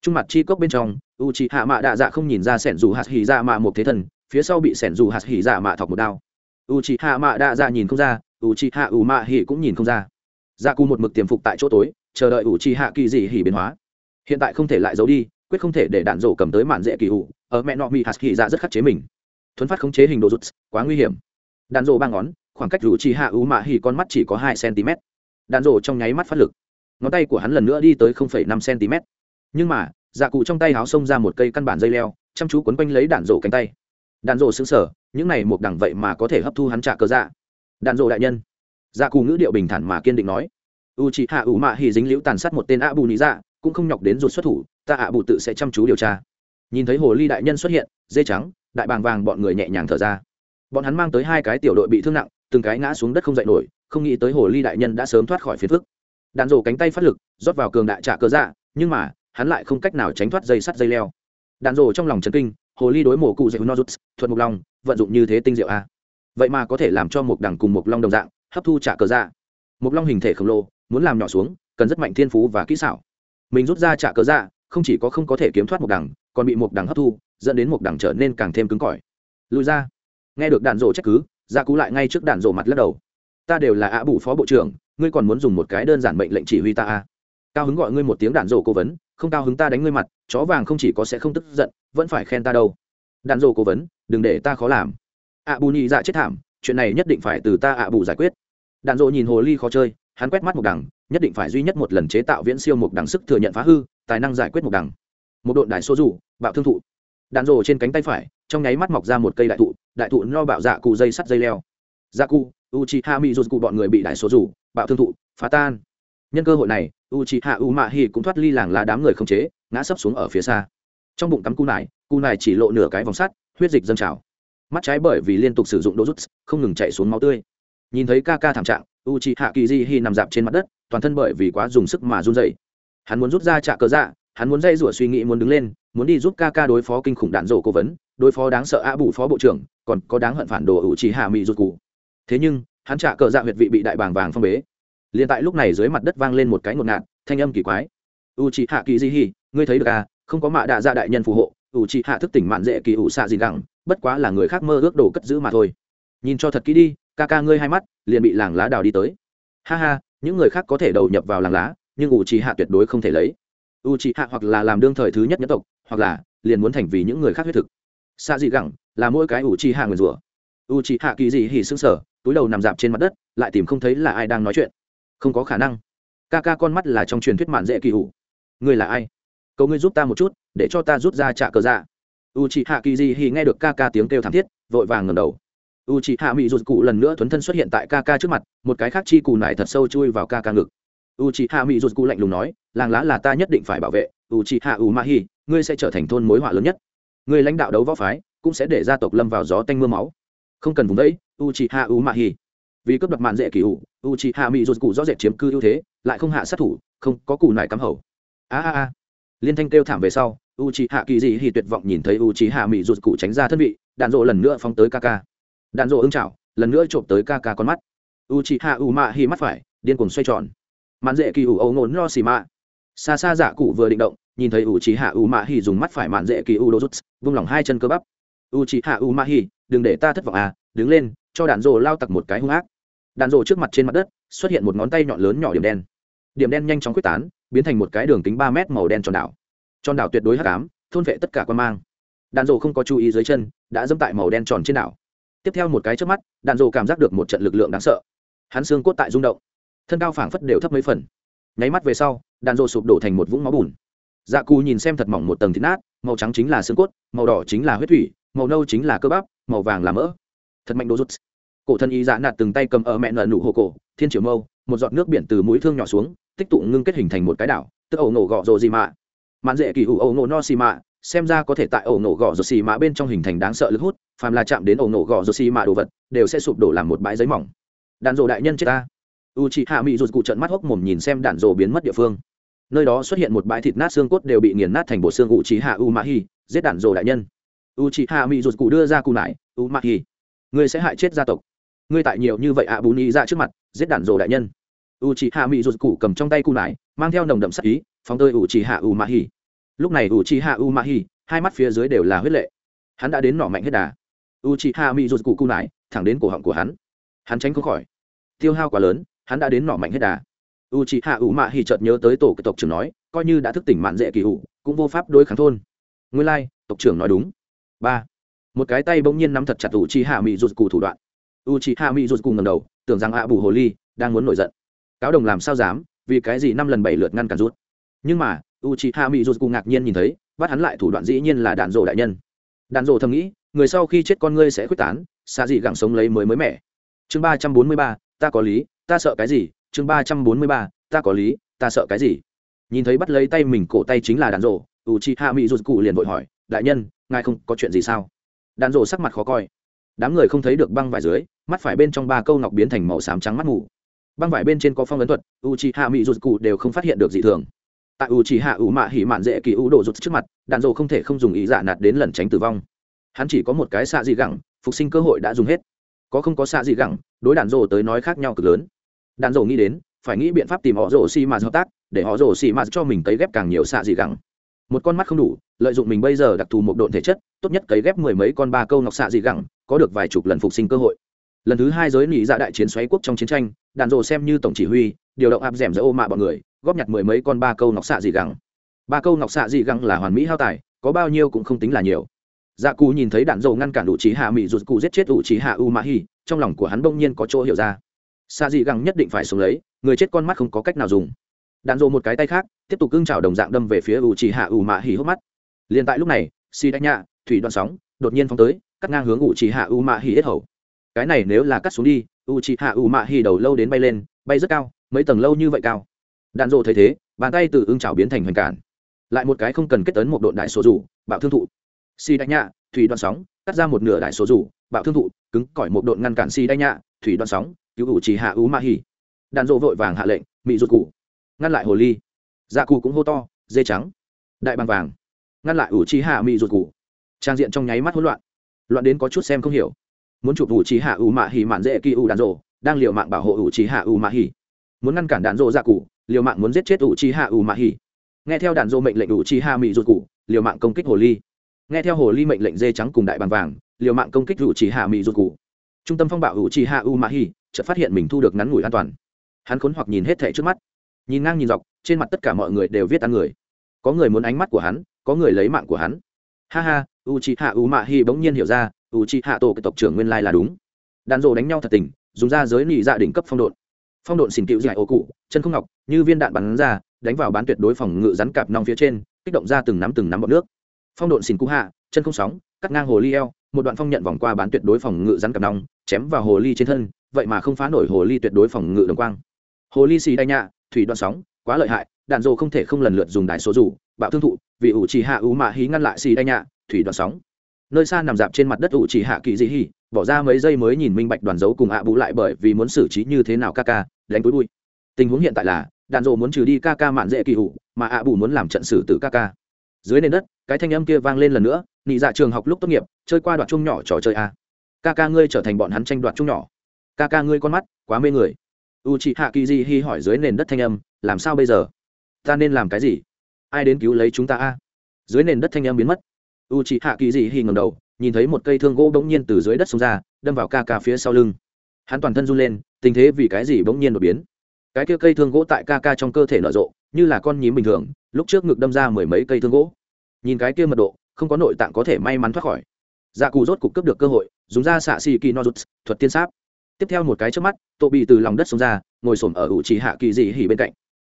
Speaker 1: Trung mặt chi cốc bên trong u c hạ mạ đạ dạ không nhìn ra sẻn dù hạt hỉ dạ ra mạ một thế thân phía sau bị sẻn dù hạt hỉ dạ mạ thọc một đao. U c hạ mạ đa dạ nhìn không ra u c hạ u mạ hỉ cũng nhìn không ra. Dạ cù một mực tiềm phục tại chỗ tối, chờ đợi u c hạ kỳ dị hỉ biến hóa. Hiện tại không thể lại giấu đi, quyết không thể để đạn rổ cầm tới mạn dễ kỳ ủ ở mẹ nọ mỹ hạt hỉ dạ rất khắc chế mình. Thuấn phát khống chế hình đồ rụt, quá nguy hiểm. Đạn rổ ba ngón, khoảng cách rủ chỉ hạ ủ mạ hỉ con mắt chỉ có hai cm đạn rổ trong nháy mắt phát lực. Ngón tay của hắn lần nữa đi tới năm cm nhưng mà dạ cụ trong tay háo xông ra một cây căn bản dây leo, chăm chú quấn quanh lấy đạn rổ cánh tay đàn rộ xứng sở, những này một đẳng vậy mà có thể hấp thu hắn trả cơ dạ. Đàn rộ đại nhân. Dạ cù ngữ điệu bình thản mà kiên định nói. U chị hạ ủ mạ hỉ dính liễu tàn sát một tên ạ bù nhị dạ cũng không nhọc đến ruột xuất thủ, ta ạ bù tự sẽ chăm chú điều tra. Nhìn thấy hồ ly đại nhân xuất hiện, dê trắng, đại bàng vàng bọn người nhẹ nhàng thở ra. Bọn hắn mang tới hai cái tiểu đội bị thương nặng, từng cái ngã xuống đất không dậy nổi, không nghĩ tới hồ ly đại nhân đã sớm thoát khỏi phiền phức. Đạn rổ cánh tay phát lực, rót vào cường đại trả cơ dạ nhưng mà, hắn lại không cách nào tránh thoát dây sắt dây leo. Đạn rổ trong lòng trần kinh hồ ly đối mổ cụ dạy nozuts, thuật mục long, vận dụng như thế tinh diệu a. Vậy mà có thể làm cho mục đẳng cùng mục long đồng dạng, hấp thu trả cờ dạ. Mục long hình thể khổng lồ, muốn làm nhỏ xuống, cần rất mạnh thiên phú và kỹ xảo. Mình rút ra trả cờ dạ không chỉ có không có thể kiếm thoát mục đẳng còn bị mục đẳng hấp thu, dẫn đến mục đẳng trở nên càng thêm cứng cỏi. Lùi ra. Nghe được đạn rổ trách cứ ra cú lại ngay trước đạn rổ mặt lắc đầu. Ta đều là ạ bủ phó bộ trưởng, ngươi còn muốn dùng một cái đơn giản mệnh lệnh chỉ huy ta à. cao hứng gọi ngươi một tiếng đạn rổ cố vấn không cao hứng ta đánh ngươi mặt, chó vàng không chỉ có sẽ không tức giận, vẫn phải khen ta đâu. Đàn rổ cố vấn, đừng để ta khó làm. Ạ bù nhị dạ chết thảm, chuyện này nhất định phải từ ta ạ bù giải quyết. Đàn rổ nhìn hồ ly khó chơi, hắn quét mắt một đằng, nhất định phải duy nhất một lần chế tạo viễn siêu một đằng sức thừa nhận phá hư, tài năng giải quyết một đằng. Một đội đại số rủ bạo thương thụ. Đàn rổ trên cánh tay phải, trong nháy mắt mọc ra một cây đại thụ đại thụ no bạo dạ cụ dây sắt dây leo. Dạ cụ u c mi dù cụ bọn người bị đại số rủ bạo thương thụ, phá tan nhân cơ hội này u chị hạ u mạ hi cũng thoát ly làng lá đám người không chế, ngã sấp xuống ở phía xa. Trong bụng cắm cu này cu này chỉ lộ nửa cái vòng sắt, huyết dịch dâng trào. Mắt trái bởi vì liên tục sử dụng đỗ rút không ngừng chạy xuống máu tươi. Nhìn thấy ca ca thảm trạng u chị hạ kỳ di hi nằm dạp trên mặt đất, toàn thân bởi vì quá dùng sức mà run dậy hắn muốn rút ra trạ cờ dạ hắn muốn dây rủa suy nghĩ muốn đứng lên, muốn đi giúp ca ca đối phó kinh khủng đạn rổ cố vấn, đối phó đáng sợ a bù phó bộ trưởng, còn có đáng hận phản đồ ủ trì hạ mỹ rụt cụ thế nhưng, hắn trả cờ dạ huyệt vị bị đại bàng vàng phong bế liền tại lúc này dưới mặt đất vang lên một cái ngột ngạt, thanh âm kỳ quái. U trì hạ kỳ di hi ngươi thấy được à không có mạ đạ gia đại nhân phù hộ u trì hạ thức tỉnh mạn dễ kỳ ủ xạ gì gẳng, bất quá là người khác mơ ước đồ cất giữ mà thôi. Nhìn cho thật kỹ đi, ca ca ngươi hai mắt, liền bị làng lá đào đi tới. Ha ha, những người khác có thể đầu nhập vào làng lá, nhưng u trì hạ tuyệt đối không thể lấy. U trì hạ hoặc là làm đương thời thứ nhất nhất tộc, hoặc là liền muốn thành vì những người khác huyết thực. Xa dị gẳng, là mỗi cái u trì hạ nguyền rủa. U trì hạ kỳ dị hỉ xương sở túi đầu nằm dạp trên mặt đất, lại tìm không thấy là ai đang nói chuyện không có khả năng. Ca ca con mắt là trong truyền thuyết mạn dễ kỳ hủ. Ngươi là ai? Cầu ngươi giúp ta một chút, để cho ta rút ra trả cờ dạ. U chị hạ kỳ di hì nghe được ca ca tiếng kêu thảm thiết, vội vàng ngầm đầu. U chị hạ mỹ rụt cụ lần nữa thuấn thân xuất hiện tại ca ca trước mặt, một cái khác chi cù nải thật sâu chui vào ca ca ngực. U chị hạ mỹ rụt cụ lạnh lùng nói, làng lá là ta nhất định phải bảo vệ u chị hạ u ma hi ngươi sẽ trở thành thôn mối họa lớn nhất. Ngươi lãnh đạo đấu võ phái, cũng sẽ để gia tộc lâm vào gió tanh m ư a máu. Không cần vùng đấy u chị hạ u ma hi vì cướp đoạt mạn dễ kỳ ủ u chị hạ mỹ rụt cụ rõ rệt chiếm cư ưu thế, lại không hạ sát thủ, không có cù nải cắm hầu. A a a. Liên thanh kêu thảm về sau u chị hạ kỳ dị hì tuyệt vọng nhìn thấy u chị hạ mỹ rụt cụ tránh ra thân vị, đạn rộ lần nữa phóng tới ca ca đạn rộ ưng chảo, lần nữa trộm tới ca ca con mắt. U chị hạ u mạ hi mắt phải, điên cuồng xoay tròn. Mạn dễ kỳ ủ ấu ngốn lo xì mạ. Xa xa dạ cụ vừa định động, nhìn thấy u chị hạ u mạ hi dùng mắt phải mạn dễ kỳ u đô rút, vung lòng hai chân cơ bắp. U chị hạ u mạ hi đừng để ta thất vọng à đứng lên, cho đạn rộ lao tặc một cái hung ác đàn rộ trước mặt trên mặt đất, xuất hiện một ngón tay nhọn lớn nhỏ điểm đen. Điểm đen nhanh chóng quyết tán, biến thành một cái đường kính ba mét màu đen tròn đảo. Tròn đảo tuyệt đối hắc ám, thôn vệ tất cả quan mang. Đạn rộ không có chú ý dưới chân, đã dẫm tại màu đen tròn trên đảo. Tiếp theo một cái trước mắt đạn rộ cảm giác được một trận lực lượng đáng sợ. Hắn xương cốt tại rung động, thân cao phảng phất đều thấp mấy phần. Nháy mắt về sau đạn rộ sụp đổ thành một vũng máu bùn. Dạ cù nhìn xem thật mỏng một tầng thịt nát, màu trắng chính là xương cốt, màu đỏ chính là huyết thủy, màu nâu chính là cơ bắp, màu vàng là mỡ. Thật mạnh đồ rút cổ thân y dạ nạt từng tay cầm ở mẹ nợ nụ hồ cổ, thiên triều mâu, một giọt nước biển từ mũi thương nhỏ xuống, tích tụ ngưng kết hình thành một cái đảo, tức ẩu nổ gọ rồ gì mạ. Mạn dễ kỳ hủ ẩu nổ no xì mạ, xem ra có thể tại ẩu nổ gọ rồ xì mạ bên trong hình thành đáng sợ lực hút, phàm là chạm đến ẩu nổ gọ rồ xì mạ đồ vật, đều sẽ sụp đổ làm một bãi giấy mỏng. Đạn rồ đại nhân chết ta. U chị hạ mỹ rụt cụ trận mắt hốc mồm nhìn xem đạn rồ biến mất địa phương. Nơi đó xuất hiện một bãi thịt nát xương cốt đều bị nghiền nát thành bộ xương u chị hạ u mã hi giết đạn rồ đại nhân. U chị hạ mỹ rụt cụ đưa ra cụ nải u mã hi ngươi sẽ hại chết gia tộc ngươi tại nhiều như vậy ạ bù ni ra dạ trước mặt giết đạn dồ đại nhân. U chị hạ mỹ rụt cụ cầm trong tay cụ nải mang theo nồng đậm sắc ý phóng tơi u chị hạ u mã hi. Lúc này u chị hạ u mã hi hai mắt phía dưới đều là huyết lệ. Hắn đã đến nỏ mạnh hết đà. U chị hạ mỹ rụt cụ cụ nải thẳng đến cổ họng của hắn. Hắn tránh không khỏi. Tiêu hao quá lớn hắn đã đến nỏ mạnh hết đà. U chị hạ u ma hi chợt nhớ tới tổ tộc trưởng nói coi như đã thức tỉnh mạn dễ kỳ ủ cũng vô pháp đối kháng thôn. Nguyên lai, tộc trưởng nói đúng. Ba. Một cái tay bỗng nhiên nắm thật chặt u chị hạ mỹ rụt củ thủ đoạn u chị hạ mỹ rụt cùng ngầm đầu, tưởng rằng ạ bù hồ ly đang muốn nổi giận. Cáo đồng làm sao dám, vì cái gì năm lần bảy lượt ngăn cản rút? Nhưng mà u chị hạ mỹ rụt cùng ngạc nhiên nhìn thấy, bắt hắn lại thủ đoạn dĩ nhiên là đạn rộ đại nhân. Đạn rộ thầm nghĩ, người sau khi chết con ngươi sẽ quyết tán xa gì gặng sống lấy mới mới mẻ. Chương ba trăm bốn mươi ba, ta có lý, ta sợ cái gì? Chương ba trăm bốn mươi ba, ta có lý, ta sợ cái gì? Nhìn thấy bắt lấy tay mình cổ tay chính là đàn rổ u chi hạ mỹ rụt cụ liền vội hỏi, đại nhân, ngài không có chuyện gì sao? Đàn rổ sắc mặt khó coi. Đám người không thấy được băng vải dưới mắt phải bên trong ba câu ngọc biến thành màu xám trắng mắt mù. Băng vải bên trên có phong ấn thuật u chi hạ mỹ rụt cụ đều không phát hiện được gì thường. Tại u chi hạ ủ mạ hỉ mạn dễ kỳ u đổ rụt trước mặt đàn rổ không thể không dùng ý dạ nạt đến lẩn tránh tử vong. Hắn chỉ có một cái xạ dị gẳng, phục sinh cơ hội đã dùng hết. Có không có xạ dị gẳng, đối đàn rổ tới nói khác nhau cực lớn. Đàn rổ nghĩ đến, phải nghĩ biện pháp tìm họ rổ xi mạt hợp tác, để họ rổ xi mạt cho mình cấy ghép càng nhiều xạ dị gẳng. Một con mắt không đủ, lợi dụng mình bây giờ đặc thù một độn thể chất, tốt nhất cấy ghép mười mấy con ba câu ngọc xạ dị gẳng, có được vài chục lần phục sinh cơ hội lần thứ hai giới nỉ dạ đại chiến xoáy quốc trong chiến tranh, đàn rộ xem như tổng chỉ huy, điều động áp d ẻ m giữa ô mạ bọn người, góp nhặt mười mấy con ba câu ngọc xạ dị gẳng. Ba câu ngọc xạ dị gẳng là hoàn mỹ hao tài, có bao nhiêu cũng không tính là nhiều. Dạ cù nhìn thấy đạn dầu ngăn cản đủ trí hạ mỹ rụt cụ giết chết đủ trí hạ u mã hi, trong lòng của hắn bỗng nhiên có chỗ hiểu ra. Xạ dị gẳng nhất định phải xuống lấy, người chết con mắt không có cách nào dùng. Đạn dộ một cái tay khác, tiếp tục cưng trào đồng dạng đâm về phía u trí hạ u mạ hi hốc mắt. Liền tại lúc này si đánh nhạ, thủy đoạn sóng, đột nhiên phóng tới, cắt ngang hướng u trí hạ u mạ hi hết hầu cái này nếu là cắt xuống đi u chị hạ u mạ hỉ đầu lâu đến bay lên, bay rất cao, mấy tầng lâu như vậy cao. Đạn dộ thấy thế, bàn tay từ ưng trào biến thành hoành cản. Lại một cái không cần kết tấn một độn đại số rủ, bạo thương thụ. Xì đánh nhạ thủy đoạn sóng, cắt ra một nửa đại số rủ, bạo thương thụ, cứng cỏi một độn ngăn cản xì đánh nhạ thủy đoạn sóng, cứu u chị hạ u mạ hỉ đạn dộ vội vàng hạ lệnh, mị ruột cụ. Ngăn lại hồ ly. Da cụ cũng hô to, dê trắng. Đại bằng vàng. Ngăn lại ủ trí hạ mị ruột cụ. Trang diện trong nháy mắt hỗn loạn. Loạn đến có chút xem không hiểu muốn chụp ủ trí hạ ủ mạ hỉ mạn dễ kỳ ủ đạn rộ đang liều mạng bảo hộ ủ trí hạ ủ mạ hỉ. Muốn ngăn cản đạn rộ ra cụ liều mạng muốn giết chết ủ trí hạ ủ mạ hỉ. Nghe theo đạn rộ mệnh lệnh ủ trí hạ mỹ rụt cụ liều mạng công kích hồ ly. Nghe theo hồ ly mệnh lệnh dê trắng cùng đại bàn vàng, liều mạng công kích ủ trí hạ mỹ rụt cụ trung tâm phong bạo ủ trí hạ ủ mạ hỉ, chợt phát hiện mình thu được ngắn ngủi an toàn. Hắn khốn hoặc nhìn hết thẻ trước mắt. Nhìn ngang nhìn dọc, trên mặt tất cả mọi người đều viết ăn người. Có người muốn ánh mắt của hắn, có người lấy mạng của hắn. Ha ha u c hạ u mạ hi bỗng nhiên hiểu ra u c hạ tổ cái tộc trưởng nguyên lai là đúng. Đàn rộ đánh nhau thật tình, dùng ra giới nị dạ đỉnh cấp phong độn. Phong độn xin cựu dạy ô cụ, chân không ngọc, như viên đạn bắn ra, đánh vào bán tuyệt đối phòng ngự rắn cạp nong phía trên, kích động ra từng nắm từng nắm bọt nước. Phong độn xin cú hạ, chân không sóng, cắt ngang hồ ly eo, một đoạn phong nhận vòng qua bán tuyệt đối phòng ngự rắn cạp nong, chém vào hồ ly trên thân, vậy mà không phá nổi hồ ly tuyệt đối phòng ngự đồng quang. Hồ ly xì đay nhạ, thủy đoạn sóng, quá lợi hại, đạn rộ không thể không lần lượt dùng đại số rủ bạo thương thụ, vì ủ chỉ hạ ủ mạ hí ngăn lại xì đay nhạ, thủy đoạn sóng nơi xa nằm dạp trên mặt đất ủ chỉ hạ kỳ dị hỉ, bỏ ra mấy giây mới nhìn minh bạch đoàn dấu cùng ạ bú lại bởi vì muốn xử trí như thế nào ca ca, đánh túi bụi. Tình huống hiện tại là, đạn dồ muốn trừ đi ca ca mạn dễ kỳ hụ mà ạ bù muốn làm trận xử tử ca ca. Dưới nền đất, cái thanh âm kia vang lên lần nữa, nị dạ trường học lúc tốt nghiệp, chơi qua đoạn chung nhỏ trò chơi a. Ca ca ngươi trở thành bọn hắn tranh đoạt chung nhỏ. Ca ca ngươi con mắt, quá mê người. U chị hạ kỳ di hi hỏi dưới nền đất thanh âm, làm sao bây giờ? Ta nên làm cái gì? Ai đến cứu lấy chúng ta a? Dưới nền đất thanh âm biến mất u chị hạ kỳ dị hi ngầm đầu, nhìn thấy một cây thương gỗ bỗng nhiên từ dưới đất xông ra, đâm vào ca ca phía sau lưng. Hắn toàn thân run lên, tình thế vì cái gì bỗng nhiên đột biến? Cái kia cây thương gỗ tại ca ca trong cơ thể nở rộ, như là con nhím bình thường, lúc trước ngực đâm ra mười mấy cây thương gỗ. Nhìn cái kia mật độ, không có nội tạng có thể may mắn thoát khỏi. Dạ cù rốt cục cướp được cơ hội, dùng ra xạ xì kỳ no rút thuật tiên sáp. Tiếp theo một cái trước mắt tổ bị từ lòng đất xông ra, ngồi s ổ m ở ủ trì hạ kỳ dị hỉ bên cạnh.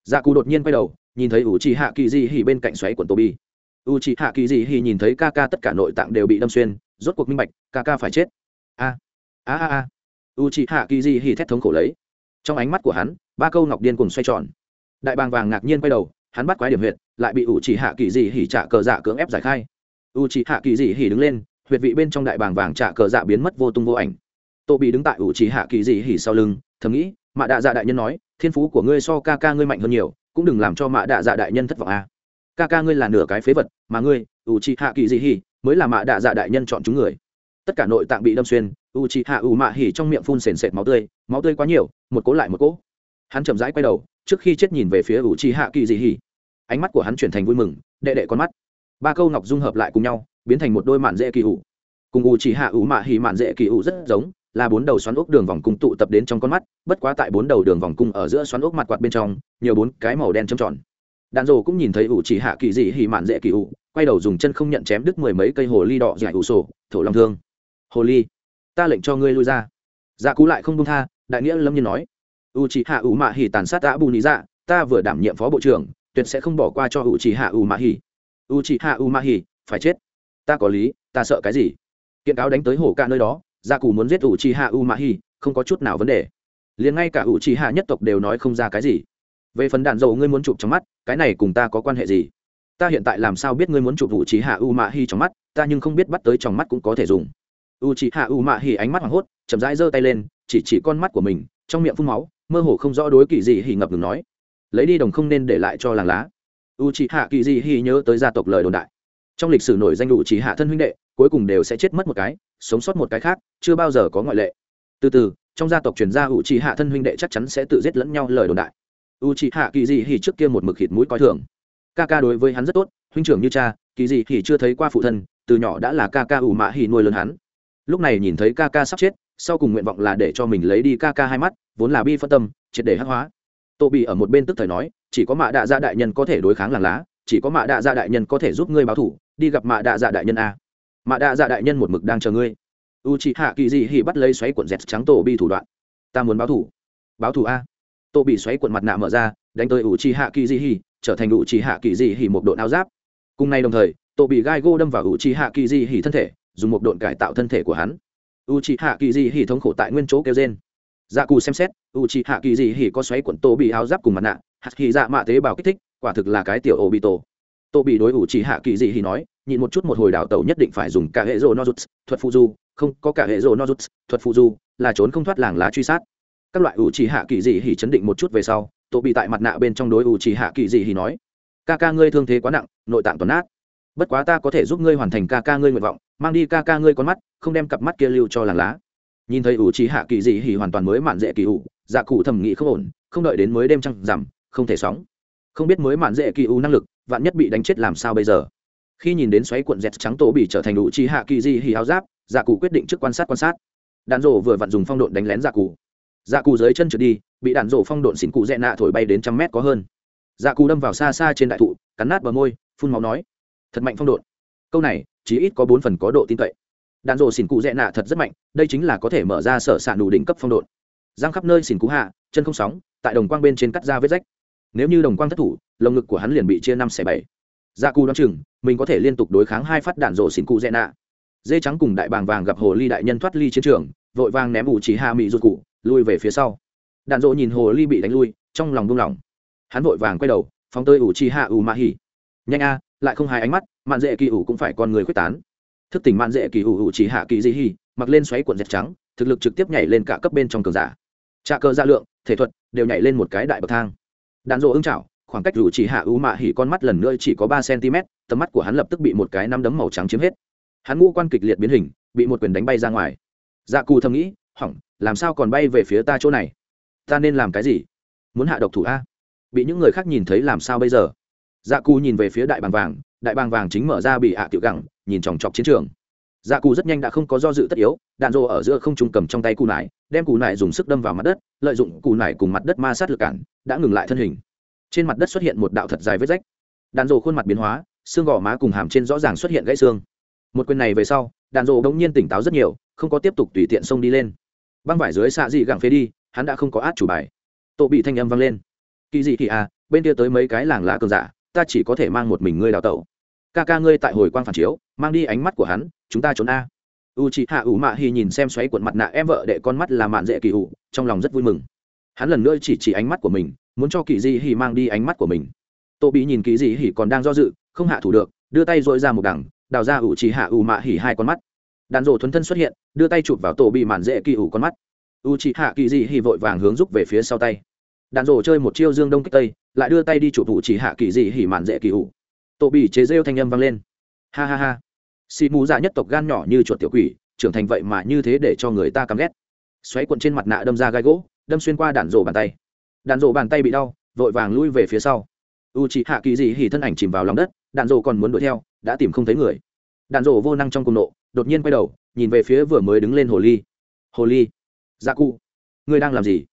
Speaker 1: Dạ cù đột nhiên quay đầu, nhìn thấy ủ trì hạ kỳ dị hỉ bên cạnh xoáy quần tô bi u chị hạ kỳ dị hỉ nhìn thấy ca ca tất cả nội tạng đều bị đâm xuyên, rốt cuộc minh bạch, ca ca phải chết. A a a a. U chị hạ kỳ dị hỉ thét thống khổ lấy. Trong ánh mắt của hắn, ba câu ngọc điên cùng xoay tròn. Đại bàng vàng ngạc nhiên quay đầu, hắn bắt quái điểm huyệt, lại bị u chị hạ kỳ dị hỉ trả cờ dạ cưỡng ép giải khai. U chị hạ kỳ dị hỉ đứng lên, huyệt vị bên trong đại bàng vàng trả cờ dạ biến mất vô tung vô ảnh. Tô bị đứng tại u chị hạ kỳ dị hỉ sau lưng, thầm nghĩ, mạ đạ dạ đại nhân nói, thiên phú của ngươi so ca ca ngươi mạnh hơn nhiều, cũng đừng làm cho mạ đạ dạ đại nhân thất vọng a à ca ca ngươi là nửa cái phế vật, mà ngươi u chi hạ kỳ dị hỉ mới là mạ đạ dạ đại nhân chọn chúng người. Tất cả nội tạng bị đâm xuyên u chi hạ u mạ hỉ trong miệng phun sền sệt máu tươi máu tươi quá nhiều, một cố lại một cố hắn chậm rãi quay đầu, trước khi chết nhìn về phía u chi hạ kỳ dị hỉ ánh mắt của hắn chuyển thành vui mừng, đệ đệ con mắt. Ba câu ngọc dung hợp lại cùng nhau, biến thành một đôi mạn dễ kỳ ủ. Cùng u chỉ hạ u mạ hỉ mạn dễ kỳ ủ rất giống, là bốn đầu xoắn ốc đường vòng cung tụ tập đến trong con mắt, bất quá tại bốn đầu đường vòng cung ở giữa xoắn ốc mặt quạt bên trong, nhiều bốn cái màu đen trầm tròn đạn rồ cũng nhìn thấy ủ chỉ hạ kỳ dị hỉ mạn dễ kỳ ủ, quay đầu dùng chân không nhận chém đứt mười mấy cây hồ ly đỏ dài ủ sổ, thổ long thương. Hồ ly, ta lệnh cho ngươi lui ra. Dạ cú lại không đông tha, đại nghĩa lâm nhiên nói. U chỉ hạ ủ mạ hỉ tàn sát đã bù lý dạ ta vừa đảm nhiệm phó bộ trưởng, tuyệt sẽ không bỏ qua cho u chỉ hạ ủ mạ hỉ. U chỉ hạ ủ mạ hỉ, phải chết. Ta có lý, ta sợ cái gì? Kiện cáo đánh tới hổ ca nơi đó dạ gia cụ muốn giết ủ trì hạ u mạ hì không có chút nào vấn đề. Liền ngay cả ủ trì hạ nhất tộc đều nói không ra cái gì về phần đạn dầu ngươi muốn chụp trong mắt, cái này cùng ta có quan hệ gì? Ta hiện tại làm sao biết ngươi muốn chụp vụ trì hạ u mạ hi trong mắt, ta nhưng không biết bắt tới trong mắt cũng có thể dùng. U trì hạ u mạ hi ánh mắt hoảng hốt, chậm rãi giơ tay lên, chỉ chỉ con mắt của mình, trong miệng phun máu, mơ hồ không rõ đối kỳ gì hỉ ngập ngừng nói. Lấy đi đồng không nên để lại cho làng lá. U trì hạ kỳ gì hỉ nhớ tới gia tộc lời đồn đại. Trong lịch sử nổi danh u trì hạ thân huynh đệ, cuối cùng đều sẽ chết mất một cái, sống sót một cái khác, chưa bao giờ có ngoại lệ. Từ từ, trong gia tộc truyền gia u trì hạ thân huynh đệ chắc chắn sẽ tự giết lẫn nhau lời đồn đại u trì hạ kỳ dị hỉ trước kia một mực khịt mũi coi thường. Ca ca đối với hắn rất tốt, huynh trưởng như cha kỳ dị hỉ chưa thấy qua phụ thân, từ nhỏ đã là ca ca ủ mạ hỉ nuôi lớn hắn. Lúc này nhìn thấy ca ca sắp chết, sau cùng nguyện vọng là để cho mình lấy đi ca ca hai mắt, vốn là bi phân tâm, triệt để hắc hóa. Tô bị ở một bên tức thời nói, chỉ có mạ đạ gia đại nhân có thể đối kháng làng lá, chỉ có mạ đạ gia đại nhân có thể giúp ngươi báo thủ, đi gặp mạ đạ gia đại nhân a. Mạ đạ dạ đại nhân một mực đang chờ ngươi. U c h ị hạ kỳ dị hỉ bắt lấy xoáy cuộn dẹt trắng tổ bi thủ đoạn. Ta muốn báo thủ. Báo thủ a tô bị xoáy cuộn mặt nạ mở ra, đánh tới ủ trì hạ kỳ di hì trở thành ủ trì hạ kỳ di hì một độ áo giáp. Cùng ngày đồng thời, tô bị gai gô đâm vào ủ trì hạ kỳ di hì thân thể, dùng một độn cải tạo thân thể của hắn. U trì hạ kỳ di hì thống khổ tại nguyên chỗ kêu trên dạ cù xem xét u trì hạ kỳ di hì có xoáy cuộn tô bị áo giáp cùng mặt nạ, hạt hì dạ mạ tế bào kích thích, quả thực là cái tiểu ô bị tổ tô bị đối ủ trì hạ kỳ di hì nói, nhịn một chút một hồi đào tẩu nhất định phải dùng cả hệ rô nozuts, thuật phụ du, không có cả hệ rô nozuts, thuật phụ du, là trốn không thoát làng lá truy sát các loại ủ trì hạ kỳ dị hỉ chấn định một chút về sau tổ bị tại mặt nạ bên trong đối ủ trì hạ kỳ dị hỉ nói, ca ca ngươi thương thế quá nặng, nội tạng toàn nát. Bất quá ta có thể giúp ngươi hoàn thành ca ca ngươi nguyện vọng, mang đi ca ca ngươi con mắt, không đem cặp mắt kia lưu cho làng lá. Nhìn thấy ủ trì hạ kỳ dị hỉ hoàn toàn mới mạn dễ kỳ ủ dạ cụ thẩm nghĩ không ổn, không đợi đến mới đêm trăng rằm, không thể sóng. Không biết mới mạn dễ kỳ ủ năng lực, vạn nhất bị đánh chết làm sao bây giờ? Khi nhìn đến xoáy cuộn dẹt trắng tổ bị trở thành ủ trì hạ kỳ dị hỉ áo giáp dạ cụ quyết định trước quan sát quan sát. Đạn rổ vừa vặn dùng phong độn đánh lén dạ cụ dạ cụ dưới chân trượt đi, bị đạn rổ phong độn xỉn cụ dẹ nạ thổi bay đến trăm mét có hơn. Dạ cụ đâm vào xa xa trên đại thụ, cắn nát bờ môi, phun máu nói, thật mạnh phong độn. Câu này chỉ ít có bốn phần có độ tin cậy. Đạn rổ xỉn cụ dẹ nạ thật rất mạnh, đây chính là có thể mở ra sở s đủ đỉnh cấp phong độn. Giang khắp nơi xỉn cụ hạ, chân không sóng, tại đồng quang bên trên cắt ra vết rách. Nếu như đồng quang thất thủ, lồng ngực của hắn liền bị chia năm xẻ bảy. Dạ cù đoán chừng, mình có thể liên tục đối kháng hai phát đạn rổ xỉn cụ dẹ nạ. Dê trắng cùng đại bàng vàng gặp hồ ly đại nhân thoát ly chiến trường, vội vàng ném ủ chỉ hạ mị rụt cụ lui về phía sau. Đạn dỗ nhìn hồ ly bị đánh lui, trong lòng buông lỏng. Hắn vội vàng quay đầu, phóng tơi ủ chi hạ ủ ma hỉ nhanh a, lại không hai ánh mắt, mạn dễ kỳ ủ cũng phải con người quyết tán. Thức tỉnh mạn dễ kỳ ủ ủ chỉ hạ kỳ di hỉ mặc lên xoáy cuộn dẹt trắng, thực lực trực tiếp nhảy lên cả cấp bên trong cường giả. Trà cơ gia lượng, thể thuật đều nhảy lên một cái đại bậc thang. Đạn dỗ ưng chảo, khoảng cách ủ chỉ hạ ủ mạ hỉ con mắt lần nữa chỉ có ba cm, tầm mắt của hắn lập tức bị một cái nắm đấm màu trắng chiếm hết. Hắn ngũ quan kịch liệt biến hình, bị một quyền đánh bay ra ngoài. Dạ cù thầm nghĩ hỏng, làm sao còn bay về phía ta chỗ này? Ta nên làm cái gì? Muốn hạ độc thủ a? Bị những người khác nhìn thấy làm sao bây giờ? Dạ cù nhìn về phía đại bàng vàng, đại bàng vàng chính mở ra bị hạ tiểu gẳng, nhìn chòng chọc chiến trường. Dạ cù rất nhanh đã không có do dự tất yếu, đạn rô ở giữa không trung cầm trong tay cù nải, đem cù nải dùng sức đâm vào mặt đất, lợi dụng cù nải cùng mặt đất ma sát lực cản, đã ngừng lại thân hình. Trên mặt đất xuất hiện một đạo thật dài vết rách. Đạn rô khuôn mặt biến hóa, xương gò má cùng hàm trên rõ ràng xuất hiện gãy xương. Một quyền này về sau, đạn rô đống nhiên tỉnh táo rất nhiều, không có tiếp tục tùy tiện xông đi lên băng vải dưới xạ dị gẳng phế đi, hắn đã không có át chủ bài. Tổ bị thanh âm vang lên. Kỳ dị kỳ à bên kia tới mấy cái làng lá cường giả, ta chỉ có thể mang một mình ngươi đào tẩu. Ca ca ngươi tại hồi quang phản chiếu, mang đi ánh mắt của hắn, chúng ta trốn a. U chị hạ ủ mạ hi nhìn xem xoáy cuộn mặt nạ, em vợ để con mắt là mạn dễ kỳ ủ, trong lòng rất vui mừng. Hắn lần nữa chỉ chỉ ánh mắt của mình, muốn cho kỳ Dị hỉ mang đi ánh mắt của mình. Tô bị nhìn kỳ Dị hỉ còn đang do dự, không hạ thủ được, đưa tay dội ra một đằng, đào ra ủ chị hạ ủ mạ hỉ hai con mắt đàn rổ thuấn thân xuất hiện, đưa tay chụp vào tổ bị mạn dễ kỳ ủ con mắt. U chỉ hạ kỳ di hỉ vội vàng hướng rút về phía sau tay. Đàn rổ chơi một chiêu dương đông kích tây, lại đưa tay đi chụp ủ chỉ hạ kỳ di hỉ mạn dễ kỳ ủ. Tổ bị chế rêu thanh âm vang lên. Ha ha ha. Xì mù dạ nhất tộc gan nhỏ như chuột tiểu quỷ, trưởng thành vậy mà như thế để cho người ta căm ghét. Xoáy cuộn trên mặt nạ đâm ra gai gỗ, đâm xuyên qua đạn rổ bàn tay. Đạn rổ bàn tay bị đau, vội vàng lui về phía sau. U chị hạ kỳ dị hỉ thân ảnh chìm vào lòng đất đạn rổ còn muốn đuổi theo, đã tìm không thấy người. Đạn rổ vô năng trong cùng nộ đột nhiên quay đầu, nhìn về phía vừa mới đứng lên hồ ly. Hồ ly dạ cụ, ngươi đang làm gì?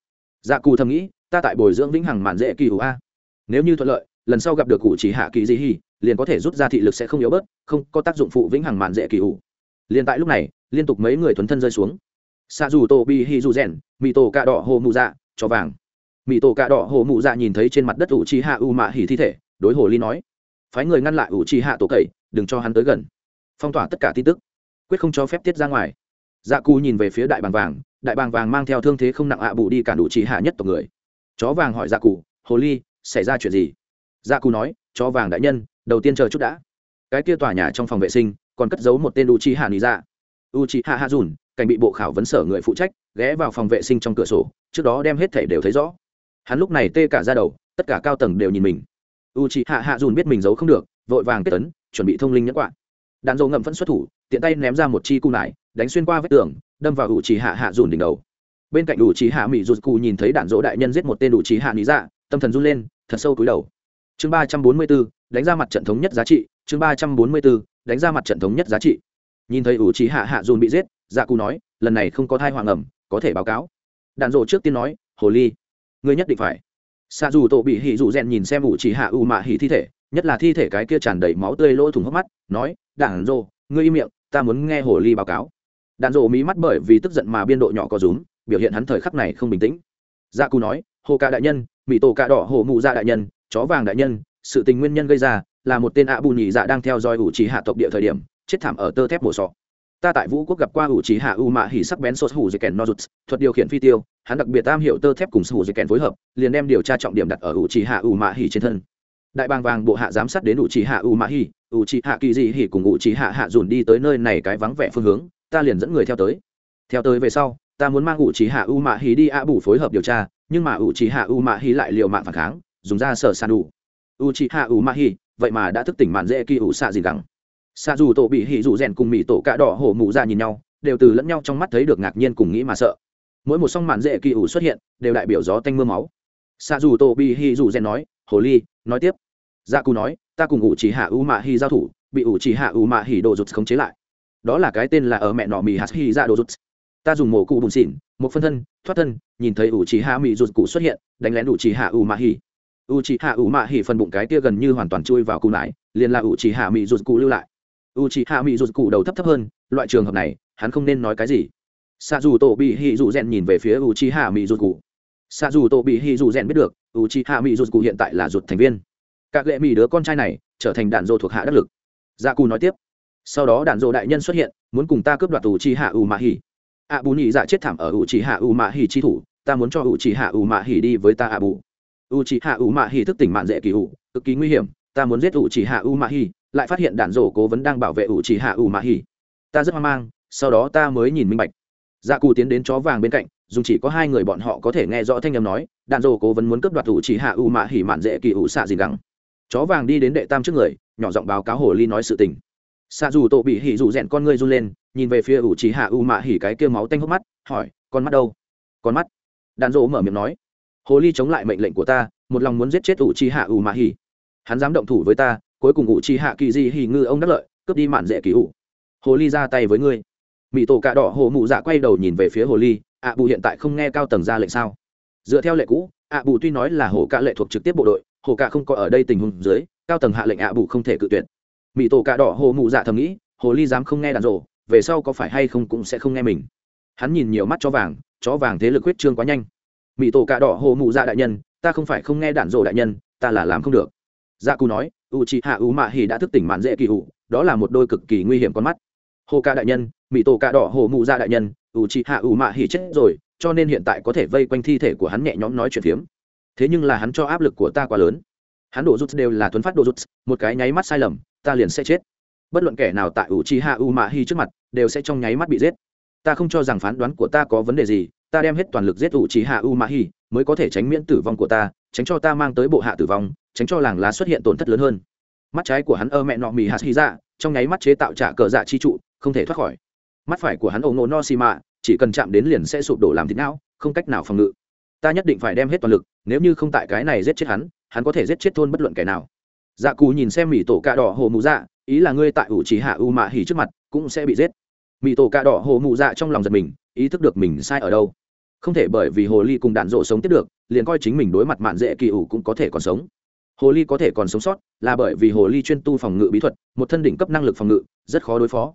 Speaker 1: Dạ cụ thầm nghĩ, ta tại bồi dưỡng vĩnh hằng mạn dễ kỳ hữu a. Nếu như thuận lợi, lần sau gặp được cụ chỉ hạ kỳ dị hỉ, liền có thể rút ra thị lực sẽ không yếu bớt, không có tác dụng phụ vĩnh hằng mạn dễ kỳ hữu. Liền tại lúc này, liên tục mấy người thuấn thân rơi xuống. Xa dù tổ bi hi dù rèn mì tổ cạ đỏ hồ mụ dạ cho vàng. Mì tổ cạ đỏ hồ mụ dạ nhìn thấy trên mặt đất ủ chi hạ u mạ hỉ thi thể, đối hồ ly nói, phái người ngăn lại ủ chi hạ tổ cậy, đừng cho hắn tới gần. Phong tỏa tất cả tin tức quyết không cho phép tiết ra ngoài. Dạ cù nhìn về phía đại bàng vàng, đại bàng vàng mang theo thương thế không nặng ạ bù đi cản đủ chỉ hạ nhất tộc người. Chó vàng hỏi dạ cù, hồ ly, xảy ra chuyện gì? Dạ cù nói, chó vàng đại nhân, đầu tiên chờ chút đã. Cái kia tòa nhà trong phòng vệ sinh, còn cất giấu một tên u chi hạ nị dạ. U chi hạ hạ dùn cảnh bị bộ khảo vấn sở người phụ trách, ghé vào phòng vệ sinh trong cửa sổ, trước đó đem hết thể đều thấy rõ. Hắn lúc này tê cả ra đầu, tất cả cao tầng đều nhìn mình. U Chi hạ hạ dùn biết mình giấu không được, vội vàng kết tấn, chuẩn bị thông linh nhẫn quạ đạn dầu ngậm vẫn xuất thủ, tiện tay ném ra một chi cung nải, đánh xuyên qua vách tường, đâm vào ủ trì hạ hạ dùn đỉnh đầu. Bên cạnh ủ trì hạ mỹ rụt cù nhìn thấy đạn dỗ đại nhân giết một tên ủ trì hạ lý dạ tâm thần run lên, thật sâu túi đầu. Chương ba trăm bốn mươi bốn đánh ra mặt trận thống nhất giá trị, chương ba trăm bốn mươi bốn đánh ra mặt trận thống nhất giá trị. Nhìn thấy ủ trì hạ hạ dùn bị giết dạ cù nói, lần này không có thai hoàng ẩm, có thể báo cáo. Đạn dỗ trước tiên nói, hồ ly, ngươi nhất định phải. Xa dù tổ bị hỉ dù rèn nhìn xem ủ trì hạ ủ mạ hỉ thi thể nhất là thi thể cái kia tràn đầy máu tươi lỗ thủng hốc mắt, nói, đạn dộ ngươi im miệng, ta muốn nghe hồ ly báo cáo. Đạn dộ mí mắt bởi vì tức giận mà biên độ nhỏ có rúm, biểu hiện hắn thời khắc này không bình tĩnh. Dạ cù nói, hồ ca đại nhân mỹ tổ ca đỏ, hồ mụ dạ đại nhân, chó vàng đại nhân, sự tình nguyên nhân gây ra là một tên ạ bù nhị dạ đang theo dõi ủ trì hạ tộc địa thời điểm, chết thảm ở tơ thép mổ sọ. Ta tại vũ quốc gặp qua ủ trí hạ u mạ hỉ sắc bén sốt hủ dây kèn nozuts thuật điều khiển phi tiêu, hắn đặc biệt tam hiệu tơ thép cùng hủ dây kèn phối hợp, liền đem điều tra trọng điểm đặt ở ủ trí hạ u mạ hỉ trên thân đại bàng vàng bộ hạ giám sát đến ủ trí hạ u mạ hi ủ trí hạ kỳ dị hỉ cùng ủ trí hạ hạ dùn đi tới nơi này cái vắng vẻ phương hướng, ta liền dẫn người theo tới. Theo tới về sau, ta muốn mang ủ trí hạ u mạ hi đi ạ bù phối hợp điều tra, nhưng mà ủ trí hạ u mạ hi lại liệu mạng phản kháng, dùng ra sở san đủ u trí hạ u mạ hi vậy mà đã thức tỉnh mạn dễ kỳ ủ xạ gì gắng xạ dù tổ bị hỉ dù rèn cùng mỹ tổ cạ đỏ hổ mụ ra nhìn nhau, đều từ lẫn nhau trong mắt thấy được ngạc nhiên cùng nghĩ mà sợ. Mỗi một song màn dễ kỳ ủ xuất hiện, đều đại biểu gió tanh m ư a máu. Xạ dù tổ bị hỉ dù rèn nói, hồ ly nói tiếp. Dạ cù nói, ta cùng ủ chỉ hạ u mạ hỉ giao thủ, bị ủ chỉ hạ u mạ hỉ đồ rụt khống chế lại. Đó là cái tên là ở mẹ nọ mì hạt hỉ ra dạ đồ rụt ta dùng mổ cụ bùn xỉn một phân thân, thoát thân, nhìn thấy ủ chỉ hạ mì rụt cụ xuất hiện, đánh lén ủ chỉ hạ u mạ hỉ u chỉ hạ u mạ hỉ phần bụng cái kia gần như hoàn toàn chui vào cụ nải liền là ủ chỉ hạ mì rụt cụ lưu lại. U Chỉ hạ mì rụt cụ đầu thấp thấp hơn, loại trường hợp này, hắn không nên nói cái gì. Xa dù tổ bị hì dù rèn nhìn về phía u Chỉ hạ mì rụt cụ xa dù tổ bị hì dù rèn biết được u chi hạ mỹ rụt cụ hiện tại là rụt thành viên. Các lệ mỹ đứa con trai này trở thành đạn dô thuộc hạ đắc lực. Gia cù nói tiếp. Sau đó đạn dô đại nhân xuất hiện, muốn cùng ta cướp đoạt u chi hạ u mạ hì ạ bù nhị dạ chết thảm ở u chi hạ u mạ hì chi thủ, ta muốn cho u chi hạ u mạ hì đi với ta ạ bù u chi hạ u mạ hì thức tỉnh mạn dễ kỳ u cực kỳ nguy hiểm, ta muốn giết u chi hạ u mạ hì lại phát hiện đạn dô cố vấn đang bảo vệ u chi hạ u mạ hỉ ta rất hoang mang, sau đó ta mới nhìn minh bạch. Dạ cù tiến đến chó vàng bên cạnh dùng chỉ có hai người bọn họ có thể nghe rõ thanh âm nói, đạn dồ cố vấn muốn cướp đoạt ủ chỉ hạ ủ mạ hỉ mạn dễ kỳ ủ xạ gì gắng chó vàng đi đến đệ tam trước người, nhỏ giọng báo cáo hồ ly nói sự tình. Xạ dù tổ bị hỉ dù rẽn con ngươi run lên, nhìn về phía ủ chỉ hạ ủ mạ hỉ cái kia máu tanh hốc mắt, hỏi, con mắt đâu? Con mắt. Đạn dồ mở miệng nói, hồ ly chống lại mệnh lệnh của ta, một lòng muốn giết chết ủ chỉ hạ ủ mạ hỉ. Hắn dám động thủ với ta, cuối cùng ủ chỉ hạ kỳ di hỉ ngư ông đắc lợi, cướp đi mạn dễ kỳ ủ hồ ly ra tay với ngươi. Mỹ tổ cạ đỏ hồ mụ dạ quay đầu nhìn về phía hồ ly ạ bù hiện tại không nghe cao tầng ra lệnh sao? Dựa theo lệ cũ, ạ bù tuy nói là hồ cạ lệ thuộc trực tiếp bộ đội, hồ cạ không có ở đây tình huống dưới, cao tầng hạ lệnh ạ bù không thể cự tuyệt. Mỹ tổ cạ đỏ hồ mụ dạ thầm nghĩ, hồ ly dám không nghe đàn rộ về sau có phải hay không cũng sẽ không nghe mình. Hắn nhìn nhiều mắt chó vàng chó vàng thế lực huyết trương quá nhanh. Mỹ tổ cạ đỏ hồ mụ dạ đại nhân, ta không phải không nghe đạn rộ đại nhân, ta là làm không được. Dạ cù nói u chị hạ u mạ hỉ đã thức tỉnh mạn dễ kỳ ủ đó là một đôi cực kỳ nguy hiểm con mắt hồ ca đại nhân mỹ tổ ca đỏ, hồ mụ ra đại nhân u chị hạ u mạ hỉ chết rồi, cho nên hiện tại có thể vây quanh thi thể của hắn nhẹ nhõm nói chuyện phiếm. Thế nhưng là hắn cho áp lực của ta quá lớn. Hắn đổ rút đều là tuấn phát đổ rút, một cái nháy mắt sai lầm, ta liền sẽ chết. Bất luận kẻ nào tại u chi hạ u mạ hi trước mặt, đều sẽ trong nháy mắt bị giết. Ta không cho rằng phán đoán của ta có vấn đề gì, ta đem hết toàn lực giết u chi hạ u mạ hi mới có thể tránh miễn tử vong của ta, tránh cho ta mang tới bộ hạ tử vong, tránh cho làng lá xuất hiện tổn thất lớn hơn. Mắt trái của hắn ơ mẹ nọ mì hạt hy dạ trong nháy mắt chế tạo trả cờ dạ chi trụ không thể thoát khỏi. Mắt phải của hắn ổ ngộ no xì mạ chỉ cần chạm đến liền sẽ sụp đổ làm thịt não, không cách nào phòng ngự. Ta nhất định phải đem hết toàn lực, nếu như không tại cái này giết chết hắn hắn có thể giết chết thôn bất luận kẻ nào. Dạ cù nhìn xem mỹ tổ cạ đỏ hồ mù dạ ý là ngươi tại ủ chỉ hạ u mạ hỉ trước mặt, cũng sẽ bị giết. Mỹ tổ cạ đỏ hồ mù dạ trong lòng giật mình, ý thức được mình sai ở đâu. Không thể bởi vì hồ ly cùng đạn rộ sống tiếp được, liền coi chính mình đối mặt mạn dễ kỳ ủ cũng có thể còn sống. Hồ ly có thể còn sống sót, là bởi vì hồ ly chuyên tu phòng ngự bí thuật, một thân đỉnh cấp năng lực phòng ngự, rất khó đối phó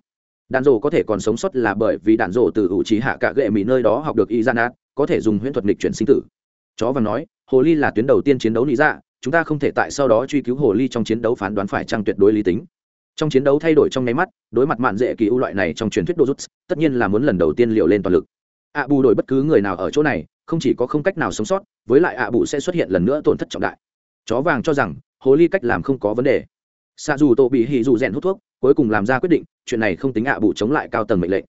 Speaker 1: đạn rổ có thể còn sống sót là bởi vì đạn rổ từ ủ trí hạ cả gệ mỹ nơi đó học được y gian át có thể dùng huyễn thuật nghịch chuyển sinh tử. Chó và nói, hồ ly là tuyến đầu tiên chiến đấu lý ra chúng ta không thể tại sau đó truy cứu hồ ly trong chiến đấu phán đoán phải trăng tuyệt đối lý tính. Trong chiến đấu thay đổi trong nháy mắt, đối mặt mạn dễ kỳ ưu loại này trong truyền thuyết đô rút, tất nhiên là muốn lần đầu tiên liệu lên toàn lực. Ạ bù đổi bất cứ người nào ở chỗ này, không chỉ có không cách nào sống sót, với lại ạ bù sẽ xuất hiện lần nữa tổn thất trọng đại. Chó vàng cho rằng, hồ ly cách làm không có vấn đề xa dù tổ bị hì dù rèn hút thuốc, cuối cùng làm ra quyết định, chuyện này không tính ạ bù chống lại cao tầng mệnh lệnh.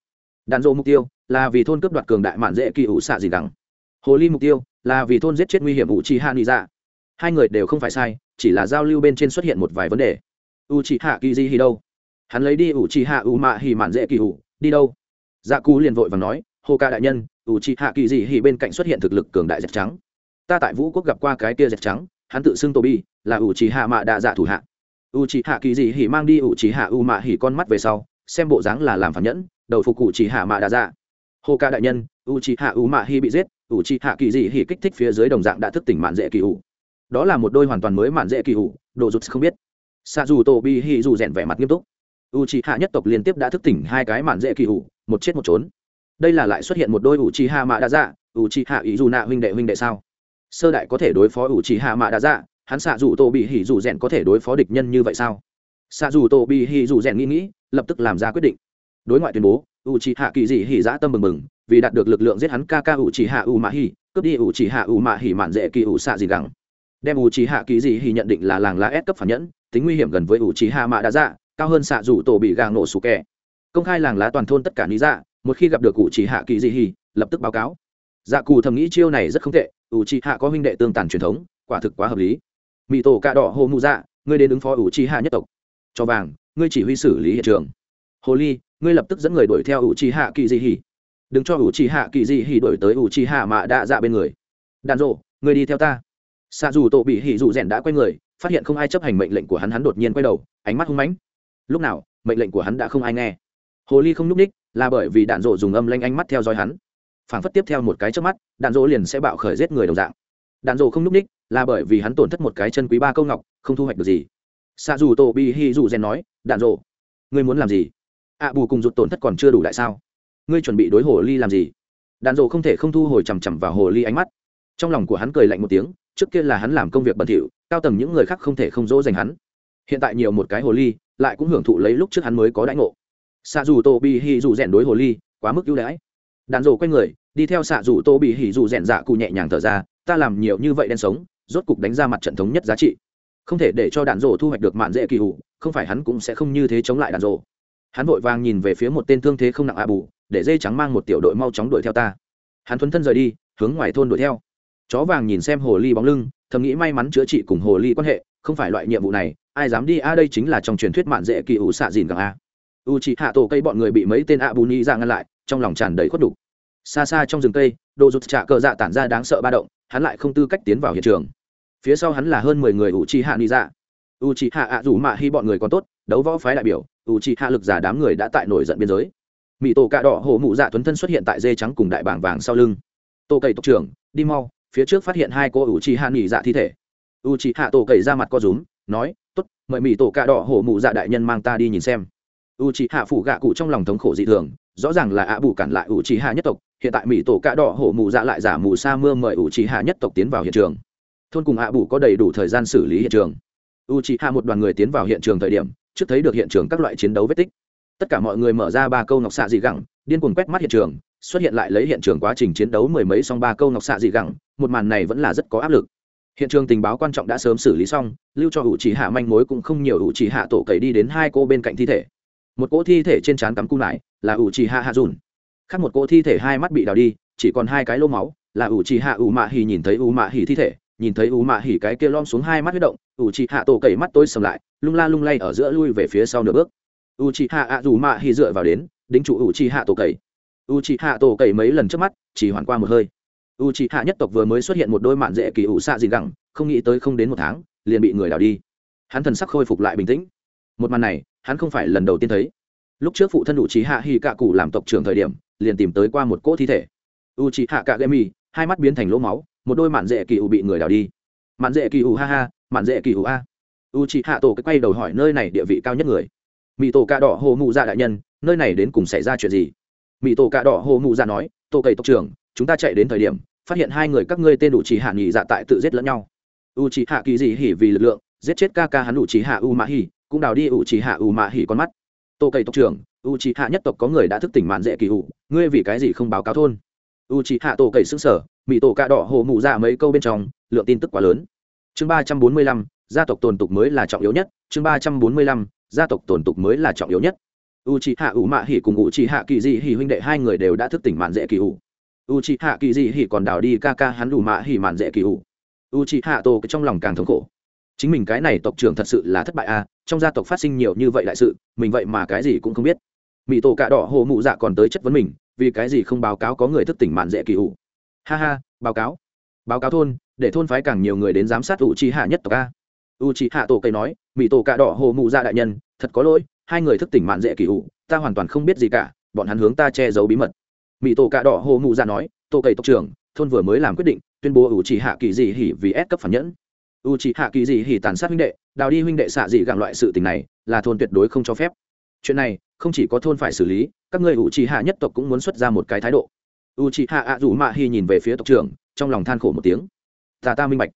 Speaker 1: Đạn dộ mục tiêu là vì thôn cướp đoạt cường đại mạn dễ kỳ ủ xạ gì đắng hồ ly mục tiêu là vì thôn giết chết nguy hiểm ủ trì hạ nghị dạ hai người đều không phải sai, chỉ là giao lưu bên trên xuất hiện một vài vấn đề. U trì hạ kỳ di hì đâu? Hắn lấy đi ủ trì hạ u mạ hì mạn dễ kỳ ủ, đi đâu? Dạ cú liền vội và nói, hồ ca đại nhân ủ trì hạ kỳ di hì bên cạnh xuất hiện thực lực cường đại dẹp trắng. Ta tại vũ quốc gặp qua cái kia dẹp trắng, hắn tự xưng tô bi là ủ trì hạ mạ đạ dạ thủ hạ u chị hạ kỳ dị hỉ mang đi u chị hạ u mạ hỉ con mắt về sau, xem bộ dáng là làm phản nhẫn, đầu phục cụ chị hạ mạ đa dạ hồ ca đại nhân u c hạ u mạ hỉ bị giết u c hạ kỳ dị hỉ kích thích phía dưới đồng dạng đã thức tỉnh mạn dễ kỳ hủ. Đó là một đôi hoàn toàn mới mạn dễ kỳ hủ độ rụt không biết. Xa dù tổ bi hỉ dù rèn vẻ mặt nghiêm túc. U c hạ nhất tộc liên tiếp đã thức tỉnh hai cái mạn dễ kỳ hủ, một chết một trốn. Đây là lại xuất hiện một đôi u c hạ mạ đa dạ u c hạ ý dù nạ huynh đệ huynh đệ sao? Sơ đại có thể đối phó u c hạ mạ đa dạ hắn xạ dù tô bị hỉ dù rèn có thể đối phó địch nhân như vậy sao? Xạ dù tô bị hỉ dù rèn nghĩ nghĩ, lập tức làm ra quyết định. Đối ngoại tuyên bố u c h i hạ kỳ dị hỉ dã tâm mừng mừng, vì đạt được lực lượng giết hắn ca ca ủ chỉ hạ U mạ hỉ cướp đi ủ chỉ hạ U mạ hỉ mạn dễ kỳ U xạ dị gẳng. Đem ủ chỉ hạ kỳ dị hỉ nhận định là làng lá ép cấp phản nhẫn, tính nguy hiểm gần với ủ chỉ hạ mạ đã dạ cao hơn xạ dù tổ bị gà nổ sủ kẻ. Công khai làng lá toàn thôn tất cả lý dạ một khi gặp được u chỉ hạ kỳ dị hỉ, lập tức báo cáo. Dạ cù thầm nghĩ chiêu này rất không tệ U chỉ hạ có huynh đệ tương tàn truyền thống, quả thực quá hợp lý mỹ tổ cạ đỏ hồ mụ dạ ngươi đến ứng phó ủ chi hạ nhất tộc. Cho vàng, ngươi chỉ huy xử lý hiện trường. Hồ ly, ngươi lập tức dẫn người đuổi theo ủ chi hạ kỳ dị hỉ. Đừng cho ủ trì hạ kỳ dị hỉ đuổi tới ủ trì hạ mạ đạ dạ bên người. Đàn rộ ngươi đi theo ta. Xa dù tổ bị hỉ dù rèn đã quay người, phát hiện không ai chấp hành mệnh lệnh của hắn hắn đột nhiên quay đầu, ánh mắt hung mãnh. Lúc nào, mệnh lệnh của hắn đã không ai nghe. Hồ ly không n ú c ních, là bởi vì đạn rộ dùng âm lanh ánh mắt theo dõi hắn. Phảng phất tiếp theo một cái trước mắt, đạn rộ liền sẽ bạo khởi giết người đồng dạng. Đạn rộ không n ú c ních là bởi vì hắn tổn thất một cái chân quý ba câu ngọc, không thu hoạch được gì. Xạ dù tổ bị hỉ dù rèn nói, đạn rộ, ngươi muốn làm gì? Ạ bù cùng rụt tổn thất còn chưa đủ đại sao? Ngươi chuẩn bị đối hồ ly làm gì? Đạn rộ không thể không thu hồi chằm chằm vào hồ ly ánh mắt. Trong lòng của hắn cười lạnh một tiếng, trước kia là hắn làm công việc bẩn thỉu, cao tầng những người khác không thể không dỗ dành hắn. Hiện tại nhiều một cái hồ ly, lại cũng hưởng thụ lấy lúc trước hắn mới có đãi ngộ. Xạ dù tô bị hì dù rèn đối hồ ly, quá mức ưu đãi. Đàn rộ quay người, đi theo xạ dù tô bị hì dù rèn dạ cụ nhẹ nhàng thở ra, ta làm nhiều như vậy đen sống rốt cục đánh ra mặt trận thống nhất giá trị. Không thể để cho đạn rổ thu hoạch được mạn dễ kỳ hủ, không phải hắn cũng sẽ không như thế chống lại đạn rổ. Hắn vội vàng nhìn về phía một tên thương thế không nặng ạ bù để dây trắng mang một tiểu đội mau chóng đuổi theo ta. Hắn thuấn thân rời đi hướng ngoài thôn đuổi theo. Chó vàng nhìn xem hồ ly bóng lưng thầm nghĩ may mắn chữa trị cùng hồ ly quan hệ không phải loại nhiệm vụ này ai dám đi a đây chính là trong truyền thuyết mạn dễ kỳ ủ xạ dìn càng a. U chị hạ tổ cây bọn người bị mấy tên a bù ni ra ngăn lại trong lòng tràn đầy khuất đục xa xa trong rừng cây đồ rụt trạ cờ dạ tản ra đáng sợ ba động hắn lại không tư cách tiến vào hiện trường. Phía sau hắn là hơn mười người u chi hạ ni ra u chi hạ ạ rủ mạ hy bọn người còn tốt, đấu võ phái đại biểu u chi hạ lực giả đám người đã tại nổi giận biên giới. Mỹ tổ cạ đỏ hổ mụ dạ tuấn thân xuất hiện tại dê trắng cùng đại bảng vàng sau lưng. Tổ cậy tộc trưởng, đi mau, phía trước phát hiện hai cô u chi hạ nghỉ dạ thi thể. U chi hạ tổ cậy ra mặt co rúm, nói t ố t mời mỹ tổ cạ đỏ hổ mụ dạ đại nhân mang ta đi nhìn xem. U chi hạ phủ gạ cụ trong lòng thống khổ dị thường, rõ ràng là ạ bù cản lại u chi hạ nhất tộc hiện tại mỹ tổ cạ đỏ hổ mù dạ lại giả mù sa mưa mời u trí hạ nhất tộc tiến vào hiện trường. Thôn cùng hạ bù có đầy đủ thời gian xử lý hiện trường. U trí hạ một đoàn người tiến vào hiện trường thời điểm, trước thấy được hiện trường các loại chiến đấu vết tích. Tất cả mọi người mở ra ba câu ngọc xạ dị gẳng, điên cuồng quét mắt hiện trường, xuất hiện lại lấy hiện trường quá trình chiến đấu mười mấy song ba câu ngọc xạ dị gẳng, một màn này vẫn là rất có áp lực. Hiện trường tình báo quan trọng đã sớm xử lý xong, lưu cho u chỉ hạ manh mối cũng không nhiều u chỉ hạ tổ cậy đi đến hai cô bên cạnh thi thể. Một cỗ thi thể trên trán cắm cung lại, là u chỉ hạ hạ dùn khác một cô thi thể hai mắt bị đào đi, chỉ còn hai cái lô máu, là ủ trì hạ ủ mạ hì nhìn thấy ủ mạ hì thi thể, nhìn thấy ủ mạ hì cái kia lom xuống hai mắt huyết động, ủ trì hạ tổ cậy mắt tôi sầm lại, lung la lung lay ở giữa lui về phía sau nửa bước. Ủ trì hạ ạ dù mạ hì dựa vào đến, đính trụ ủ trì hạ tổ cậy ủ trì hạ tổ cậy mấy lần trước mắt, chỉ hoàn qua một hơi. Ủ trì hạ nhất tộc vừa mới xuất hiện một đôi mạn dễ kỳ ủ xạ gì gẳng, không nghĩ tới không đến một tháng, liền bị người đào đi. Hắn thần sắc khôi phục lại bình tĩnh. Một màn này, hắn không phải lần đầu tiên thấy. Lúc trước phụ thân ủ c hạ hì cạ cụ làm tộc trưởng thời điểm liền tìm tới qua một cỗ thi thể. U chị hạ cạ gây mi hai mắt biến thành lỗ máu, một đôi mạn dễ kỳ ủ bị người đào đi. Mạn dễ kỳ ủ, ha ha, mạn dễ kỳ ủ a. U chị hạ tổ cái quay đầu hỏi nơi này địa vị cao nhất người. Mỹ tổ cạ đỏ hồ mụ dạ đại nhân, nơi này đến cùng xảy ra chuyện gì? Mỹ tổ cạ đỏ hồ mụ dạ nói tổ cầy tộc trưởng, chúng ta chạy đến thời điểm, phát hiện hai người các ngươi tên đủ chỉ hạ nghỉ dạ tại tự giết lẫn nhau. U chỉ hạ kỳ dị hỉ vì lực lượng, giết chết ca ca hắn đủ chỉ hạ u mã hỉ cũng đào đi u chỉ hạ u mã hỉ con mắt. Tổ cầy tộc trưởng u chỉ hạ nhất tộc có người đã thức tỉnh mạn dễ kỳ hụ ngươi vì cái gì không báo cáo thôn? U chỉ hạ tổ cậy xứng sở mỹ tổ cạ đỏ hồ mụ ra mấy câu bên trong, lượng tin tức quá lớn. Chương ba trăm bốn mươi lăm, gia tộc tồn tục mới là trọng yếu nhất. Chương ba trăm bốn mươi lăm, gia tộc tồn tục mới là trọng yếu nhất. U c hạ ủ mạ hỉ cùng u c hạ kỳ dị hỉ huynh đệ hai người đều đã thức tỉnh mạn dễ kỳ hụ u c h i hạ kỳ dị hỉ còn đào đi ca ca hắn đủ mạ hỉ mạn dễ kỳ hụ u c h i hạ tổ trong lòng càng thống khổ. Chính mình cái này tộc trưởng thật sự là thất bại à trong gia tộc phát sinh nhiều như vậy đại sự, mình vậy mà cái gì cũng không biết mỹ tổ cạ đỏ hồ mụ dạ còn tới chất vấn mình, vì cái gì không báo cáo có người thức tỉnh mạn dễ kỳ ủ ha ha, báo cáo. Báo cáo thôn, để thôn phái càng nhiều người đến giám sát u c hạ nhất tộc a. U c hạ tổ cây nói mỹ tổ cạ đỏ hồ mụ dạ đại nhân, thật có lỗi, hai người thức tỉnh mạn dễ kỳ ủ ta hoàn toàn không biết gì cả, bọn hắn hướng ta che giấu bí mật. Mỹ tổ cạ đỏ hồ mụ dạ nói, tổ cây tộc trưởng, thôn vừa mới làm quyết định, tuyên bố u chỉ hạ kỳ dị hỉ vì ép cấp phản nhẫn. U chỉ hạ kỳ dị hỉ tàn sát huynh đệ, đào đi huynh đệ xạ dị gặng loại sự tình này, là thôn tuyệt đối không cho phép. Chuyện này không chỉ có thôn phải xử lý, các người ủ trì hạ nhất tộc cũng muốn xuất ra một cái thái độ. U trì hạ ạ rủ mạ hi nhìn về phía tộc trưởng, trong lòng than khổ một tiếng. Ta ta minh bạch.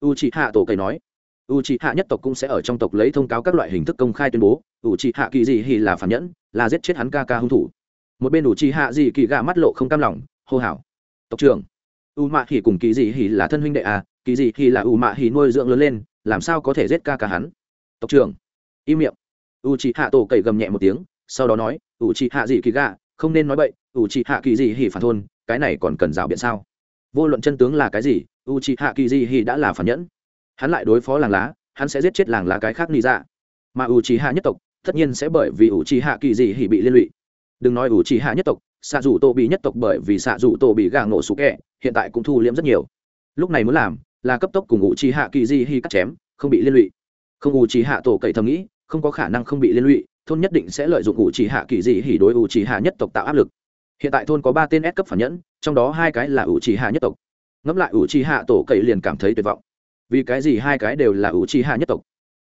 Speaker 1: U trì hạ tổ cầy nói. U trì hạ nhất tộc cũng sẽ ở trong tộc lấy thông cáo các loại hình thức công khai tuyên bố. U trì hạ kỳ gì hy là phản nhẫn, là giết chết hắn ca ca hung thủ. Một bên U trì hạ gì kỳ gà mắt lộ không cam lòng, hô hào. Tộc trưởng u mạ hỉ cùng kỳ dị hỉ là thân huynh đệ à? Kỳ dị hỉ là u mạ hỉ nuôi dưỡng lớn lên, làm sao có thể giết ca ca hắn? Tộc trưởng, im miệng. U chi hạ tổ cậy gầm nhẹ một tiếng sau đó nói, ủ chi hạ dị kỳ gạ không nên nói bậy, ủ chi hạ kỳ dị hỉ phản thôn, cái này còn cần rào biện sao? Vô luận chân tướng là cái gì u chi hạ kỳ dị hỉ đã là phản nhẫn. Hắn lại đối phó làng lá, hắn sẽ giết chết làng lá cái khác ni dạ. Mà u chi hạ nhất tộc, tất nhiên sẽ bởi vì u chi hạ kỳ dị hỉ bị liên lụy. Đừng nói ủ chỉ hạ nhất tộc, xạ dù tô bị nhất tộc bởi vì xạ dù tô bị gà ngộ sụ kẹ hiện tại cũng thu liễm rất nhiều. Lúc này muốn làm, là cấp tốc cùng ủ chỉ hạ kỳ di hi cắt chém, không bị liên lụy. Không ủ chỉ hạ tổ cậy thầm nghĩ, không có khả năng không bị liên lụy thôn nhất định sẽ lợi dụng ủ trì hạ kỳ dị hỉ đối ủ trì hạ nhất tộc tạo áp lực. Hiện tại thôn có ba tên S cấp phản nhẫn, trong đó hai cái là ủ trì hạ nhất tộc. Ngẫm lại ủ trì hạ tổ cậy liền cảm thấy tuyệt vọng. Vì cái gì hai cái đều là ủ trì hạ nhất tộc?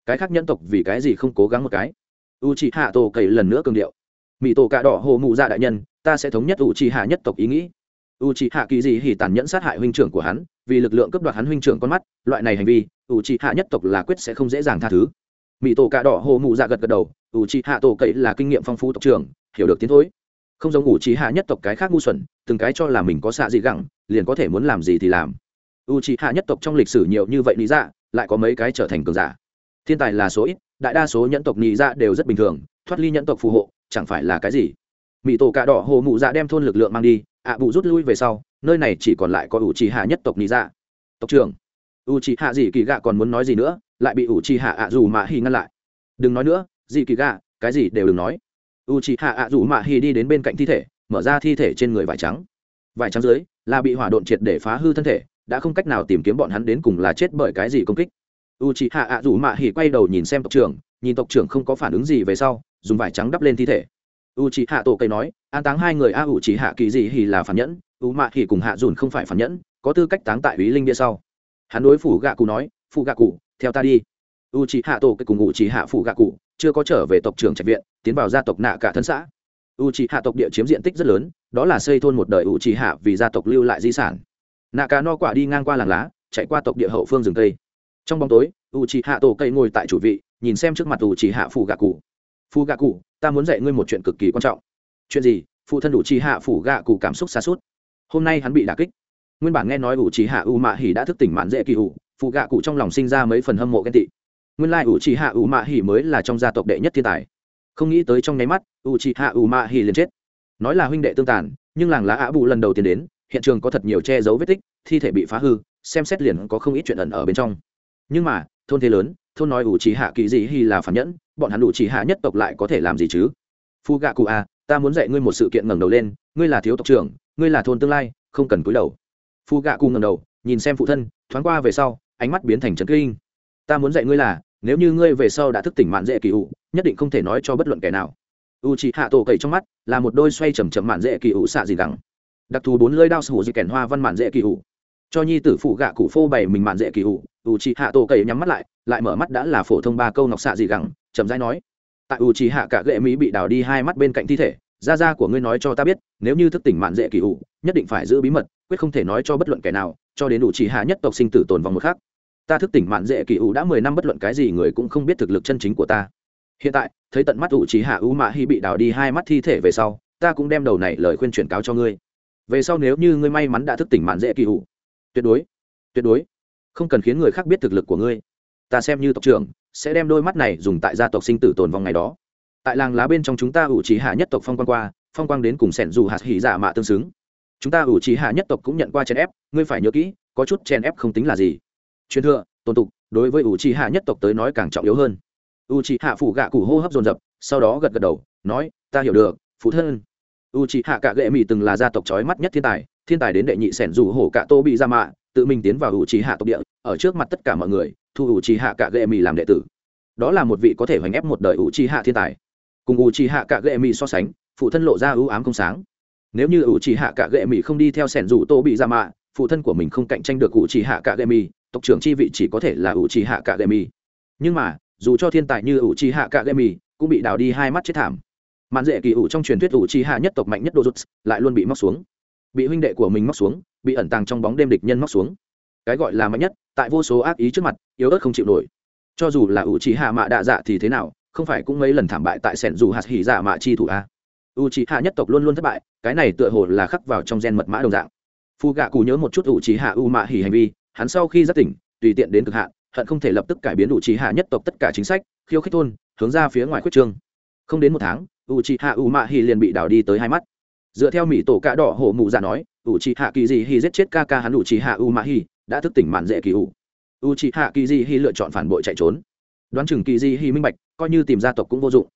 Speaker 1: Cái khác nhân tộc vì cái gì không cố gắng một cái? U trì hạ tổ cậy lần nữa cường điệu. Mỹ tổ cạ đỏ hồ mụ dạ đại nhân, ta sẽ thống nhất u trì hạ nhất tộc ý nghĩ. U trì hạ kỳ dị hỉ tàn nhẫn sát hại huynh trưởng của hắn, vì lực lượng cấp đoạt hắn huynh trưởng con mắt, loại này hành vi u trì hạ nhất tộc là quyết sẽ không dễ dàng tha thứ. Mỹ tổ cạ đỏ hồ mụ dạ gật gật đầu u trì hạ tổ cậy là kinh nghiệm phong phú tộc trưởng, hiểu được tiến thối. Không giống u trì hạ nhất tộc cái khác ngu xuẩn, từng cái cho là mình có xạ gì gẳng, liền có thể muốn làm gì thì làm. U trì hạ nhất tộc trong lịch sử nhiều như vậy lý dạ lại có mấy cái trở thành cường giả. Thiên tài là số ít, đại đa số nhẫn tộc nhị dạ đều rất bình thường, thoát ly nhẫn tộc phù hộ, chẳng phải là cái gì. Mỹ tổ cạ đỏ hồ mụ dạ đem thôn lực lượng mang đi, ạ bụ rút lui về sau, nơi này chỉ còn lại có ủ trì hạ nhất tộc lý dạ tộc trưởng u trì hạ gì kỳ gạ còn muốn nói gì nữa, lại bị ủ trì hạ ạ dù mạ hi ngăn lại. Đừng nói nữa Dị kỳ gạ cái gì đều đừng nói. U trì hạ ạ rủ mạ hi đi đến bên cạnh thi thể, mở ra thi thể trên người vải trắng. Vải trắng dưới là bị hỏa độn triệt để phá hư thân thể, đã không cách nào tìm kiếm bọn hắn đến cùng là chết bởi cái gì công kích. U chị hạ ạ rủ mạ hỉ quay đầu nhìn xem tộc trưởng, nhìn tộc trưởng không có phản ứng gì về sau, dùng vải trắng đắp lên thi thể. U chị hạ tổ cây nói, an táng hai người a u chị hạ kỳ dị hỉ là phản nhẫn u mạ hỉ cùng hạ dùn không phải phản nhẫn, có tư cách táng tại ý linh địa sau. Hắn đối phủ gạ cụ nói phụ gạ cụ, theo ta đi. U chị hạ tổ cây cùng u chị hạ phủ gạ cụ chưa có trở về tộc trưởng trạch viện tiến vào gia tộc nạ cả thân xã. U trì hạ tộc địa chiếm diện tích rất lớn đó là xây thôn một đời u trì hạ vì gia tộc lưu lại di sản. Nạ cả no quả đi ngang qua làng lá chạy qua tộc địa hậu phương rừng cây. Trong bóng tối u trì hạ tổ cây ngồi tại chủ vị nhìn xem trước mặt u trì hạ phù gạ cụ. Phù gạ cụ ta muốn dạy ngươi một chuyện cực kỳ quan trọng. Chuyện gì? Phụ thân u trì hạ phủ gạ cụ cảm xúc xa suốt. Hôm nay hắn bị đả kích. Nguyên bản nghe nói u trì hạ u mạ hỉ đã thức tỉnh mãn dễ kỳ hủ, phụ gạ cụ trong lòng sinh ra mấy phần hâm mộ ghen tị nguyên lai u c hạ u mạ hỉ mới là trong gia tộc đệ nhất thiên tài. Không nghĩ tới trong nháy mắt u c hạ u mạ hỉ liền chết. Nói là huynh đệ tương tàn, nhưng làng lá ạ bù lần đầu tiên đến, hiện trường có thật nhiều che giấu vết tích, thi thể bị phá hư, xem xét liền có không ít chuyện ẩn ở bên trong. Nhưng mà, thôn thế lớn, thôn nói ủ trí hạ kỳ gì hi là phản nhẫn, bọn hắn ủ trí hạ nhất tộc lại có thể làm gì chứ? Phu gạ cụ à ta muốn dạy ngươi một sự kiện ngẩng đầu lên, ngươi là thiếu tộc trưởng, ngươi là thôn tương lai, không cần cúi đầu. Phu gạ cụ ngẩng đầu, nhìn xem phụ thân, thoáng qua về sau, ánh mắt biến thành trấn kinh. Ta muốn dạy ngươi là nếu như ngươi về sau đã thức tỉnh mạn dễ kỳ ủ, nhất định không thể nói cho bất luận kẻ nào. U c hạ tổ cậy trong mắt là một đôi xoay chầm chậm mạn dễ kỳ ủ xạ gì gắng. Đặc thù bốn lưỡi đao sủ dị kèn hoa văn mạn dễ kỳ ủ. Cho nhi tử phụ gạ cụ phô bày mình mạn dễ kỳ ủ u c hạ tổ cậy nhắm mắt lại lại mở mắt đã là phổ thông ba câu ngọc xạ gì gắng, chậm rãi nói. Tại u c hạ cả gệ mỹ bị đào đi hai mắt bên cạnh thi thể gia gia của ngươi nói cho ta biết, nếu như thức tỉnh mạn dễ kỳ ủ, nhất định phải giữ bí mật, quyết không thể nói cho bất luận kẻ nào, cho đến u chỉ hạ nhất tộc sinh tử tồn vong một khác ta thức tỉnh mạn dễ kỳ ủ đã mười năm, bất luận cái gì người cũng không biết thực lực chân chính của ta. Hiện tại, thấy tận mắt ủ trí hạ ưu mạ hy bị đào đi hai mắt thi thể về sau, ta cũng đem đầu này lời khuyên truyền cáo cho ngươi. Về sau nếu như ngươi may mắn đã thức tỉnh mạn dễ kỳ ủ, tuyệt đối tuyệt đối không cần khiến người khác biết thực lực của ngươi. Ta xem như tộc trưởng, sẽ đem đôi mắt này dùng tại gia tộc sinh tử tồn vong ngày đó. Tại làng lá bên trong chúng ta ủ trí hạ nhất tộc phong quang qua, phong quang đến cùng sẻn dù hạt hỉ giả mạ tương xứng. Chúng ta ủ trí hạ nhất tộc cũng nhận qua chèn ép, ngươi phải nhớ kỹ, có chút chèn ép không tính là gì truyền thừa, tôn tục, đối với U chỉ hạ nhất tộc tới nói càng trọng yếu hơn. U chỉ hạ phủ gạ cụ hô hấp dồn dập, sau đó gật gật đầu, nói, ta hiểu được, phụ thân. U chỉ hạ cả gệ mỹ từng là gia tộc trói mắt nhất thiên tài thiên tài đến đệ nhị sẻn rủ hổ cả tô bị ra mạ tự mình tiến vào u chỉ hạ tộc địa, ở trước mặt tất cả mọi người, thu u chỉ hạ cả gệ mỹ làm đệ tử. Đó là một vị có thể hoành ép một đời u chỉ hạ thiên tài. Cùng u chỉ hạ cả gệ mỹ so sánh, phụ thân lộ ra ưu ám không sáng. Nếu như u chỉ hạ cả gệ mỹ không đi theo sẻn rủ tô bị ra mạ phụ thân của mình không cạnh tranh được u chỉ hạ cả gệ mỹ tộc trưởng chi vị chỉ có thể là ủ trì hạ cả gậy mì nhưng mà, dù cho thiên tài như ủ trì hạ cả gemi cũng bị đào đi hai mắt chết thảm. Mạn dễ kỳ ủ trong truyền thuyết ủ trì hạ nhất tộc mạnh nhất đô rút lại luôn bị móc xuống. Bị huynh đệ của mình móc xuống, bị ẩn tàng trong bóng đêm địch nhân móc xuống. Cái gọi là mạnh nhất, tại vô số ác ý trước mặt, yếu ớt không chịu nổi. Cho dù là ủ trì hạ mạ đạ dạ thì thế nào, không phải cũng mấy lần thảm bại tại sẻn dù hạt hỉ dạ mạ chi thủ a. U trì hạ nhất tộc luôn luôn thất bại, cái này tựa hồ là khắc vào trong gen mật mã đồng dạng. Phu gạ cù nhớ một chút ủ trì hạ u mạ hỉ hành vi hắn sau khi giác tỉnh, tùy tiện đến cực hạn, hận không thể lập tức cải biến u trí hạ nhất tộc tất cả chính sách, khiêu khích thôn, hướng ra phía ngoài quyết trương. Không đến một tháng u trí hạ u mạ hi liền bị đảo đi tới hai mắt. Dựa theo mỹ tổ cạ đỏ hổ mụ dạ nói u trí hạ kỳ dị hi giết chết ca ca hắn u trí hạ u mạ hi đã thức tỉnh mạn dễ kỳ u u trí hạ kỳ dị hi lựa chọn phản bội chạy trốn. Đoán chừng kỳ dị hi minh bạch, coi như tìm gia tộc cũng vô dụng.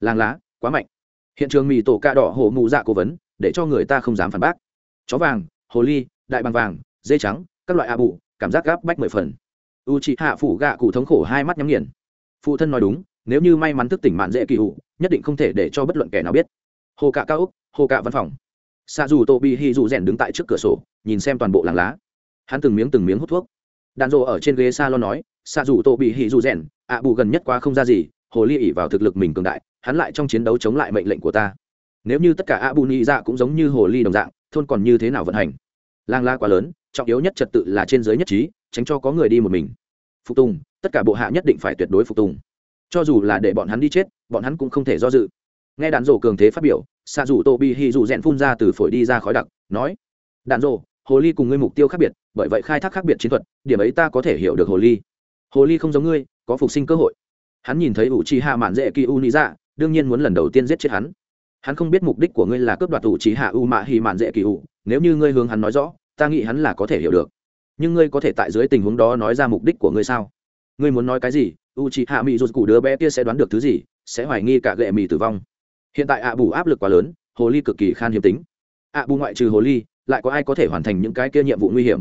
Speaker 1: Làng lá, quá mạnh. Hiện trường mỹ tổ cạ đỏ hổ mụ dạ cố vấn, để cho người ta không dám phản bác. Chó vàng, hồ ly, đại bằng vàng dây trắng, các loại a bụ cảm giác gáp bách mười phần. U c h ị hạ phủ gạ cụ thống khổ hai mắt nhắm nghiền. Phụ thân nói đúng, nếu như may mắn thức tỉnh mạn dễ kỳ hụ nhất định không thể để cho bất luận kẻ nào biết. Hồ cạ cao úc, hồ cạ văn phòng. Xa dù tô bị hi dù rèn đứng tại trước cửa sổ, nhìn xem toàn bộ làng lá. Hắn từng miếng từng miếng hút thuốc. Đàn rộ ở trên ghế s a lo nói xa dù tô bị hi dù rèn ạ bù gần nhất quá không ra gì, hồ ly ỉ vào thực lực mình cường đại, hắn lại trong chiến đấu chống lại mệnh lệnh của ta. Nếu như tất cả ạ bù nhị dạ cũng giống như hồ ly đồng dạng, thôn còn như thế nào vận hành? Làng la quá lớn trọng yếu nhất trật tự là trên giới nhất trí, tránh cho có người đi một mình. Phục tùng, tất cả bộ hạ nhất định phải tuyệt đối phục tùng. Cho dù là để bọn hắn đi chết, bọn hắn cũng không thể do dự. Nghe đàn rổ cường thế phát biểu xạ dù tô bi hi dù rèn phun ra từ phổi đi ra khói đặc, nói đàn rổ hồ ly cùng ngươi mục tiêu khác biệt, bởi vậy khai thác khác biệt chiến thuật, điểm ấy ta có thể hiểu được hồ ly. Hồ ly không giống ngươi, có phục sinh cơ hội. Hắn nhìn thấy ủ trì hạ mạn dễ kỳ u nị dạ đương nhiên muốn lần đầu tiên giết chết hắn. Hắn không biết mục đích của ngươi là cướp đoạt ủ trì hạ u mạ hì mạn dễ kỳ u nếu như ngươi hướng hắn nói rõ ta nghĩ hắn là có thể hiểu được. Nhưng ngươi có thể tại dưới tình huống đó nói ra mục đích của ngươi sao? Ngươi muốn nói cái gì? U c h ị hạ mỹ rụt cụ đứa bé kia sẽ đoán được thứ gì? Sẽ hoài nghi cả gệ mì tử vong. Hiện tại ạ bù áp lực quá lớn, hồ ly cực kỳ khan hiếm tính. Ạ bù ngoại trừ hồ ly, lại có ai có thể hoàn thành những cái kia nhiệm vụ nguy hiểm?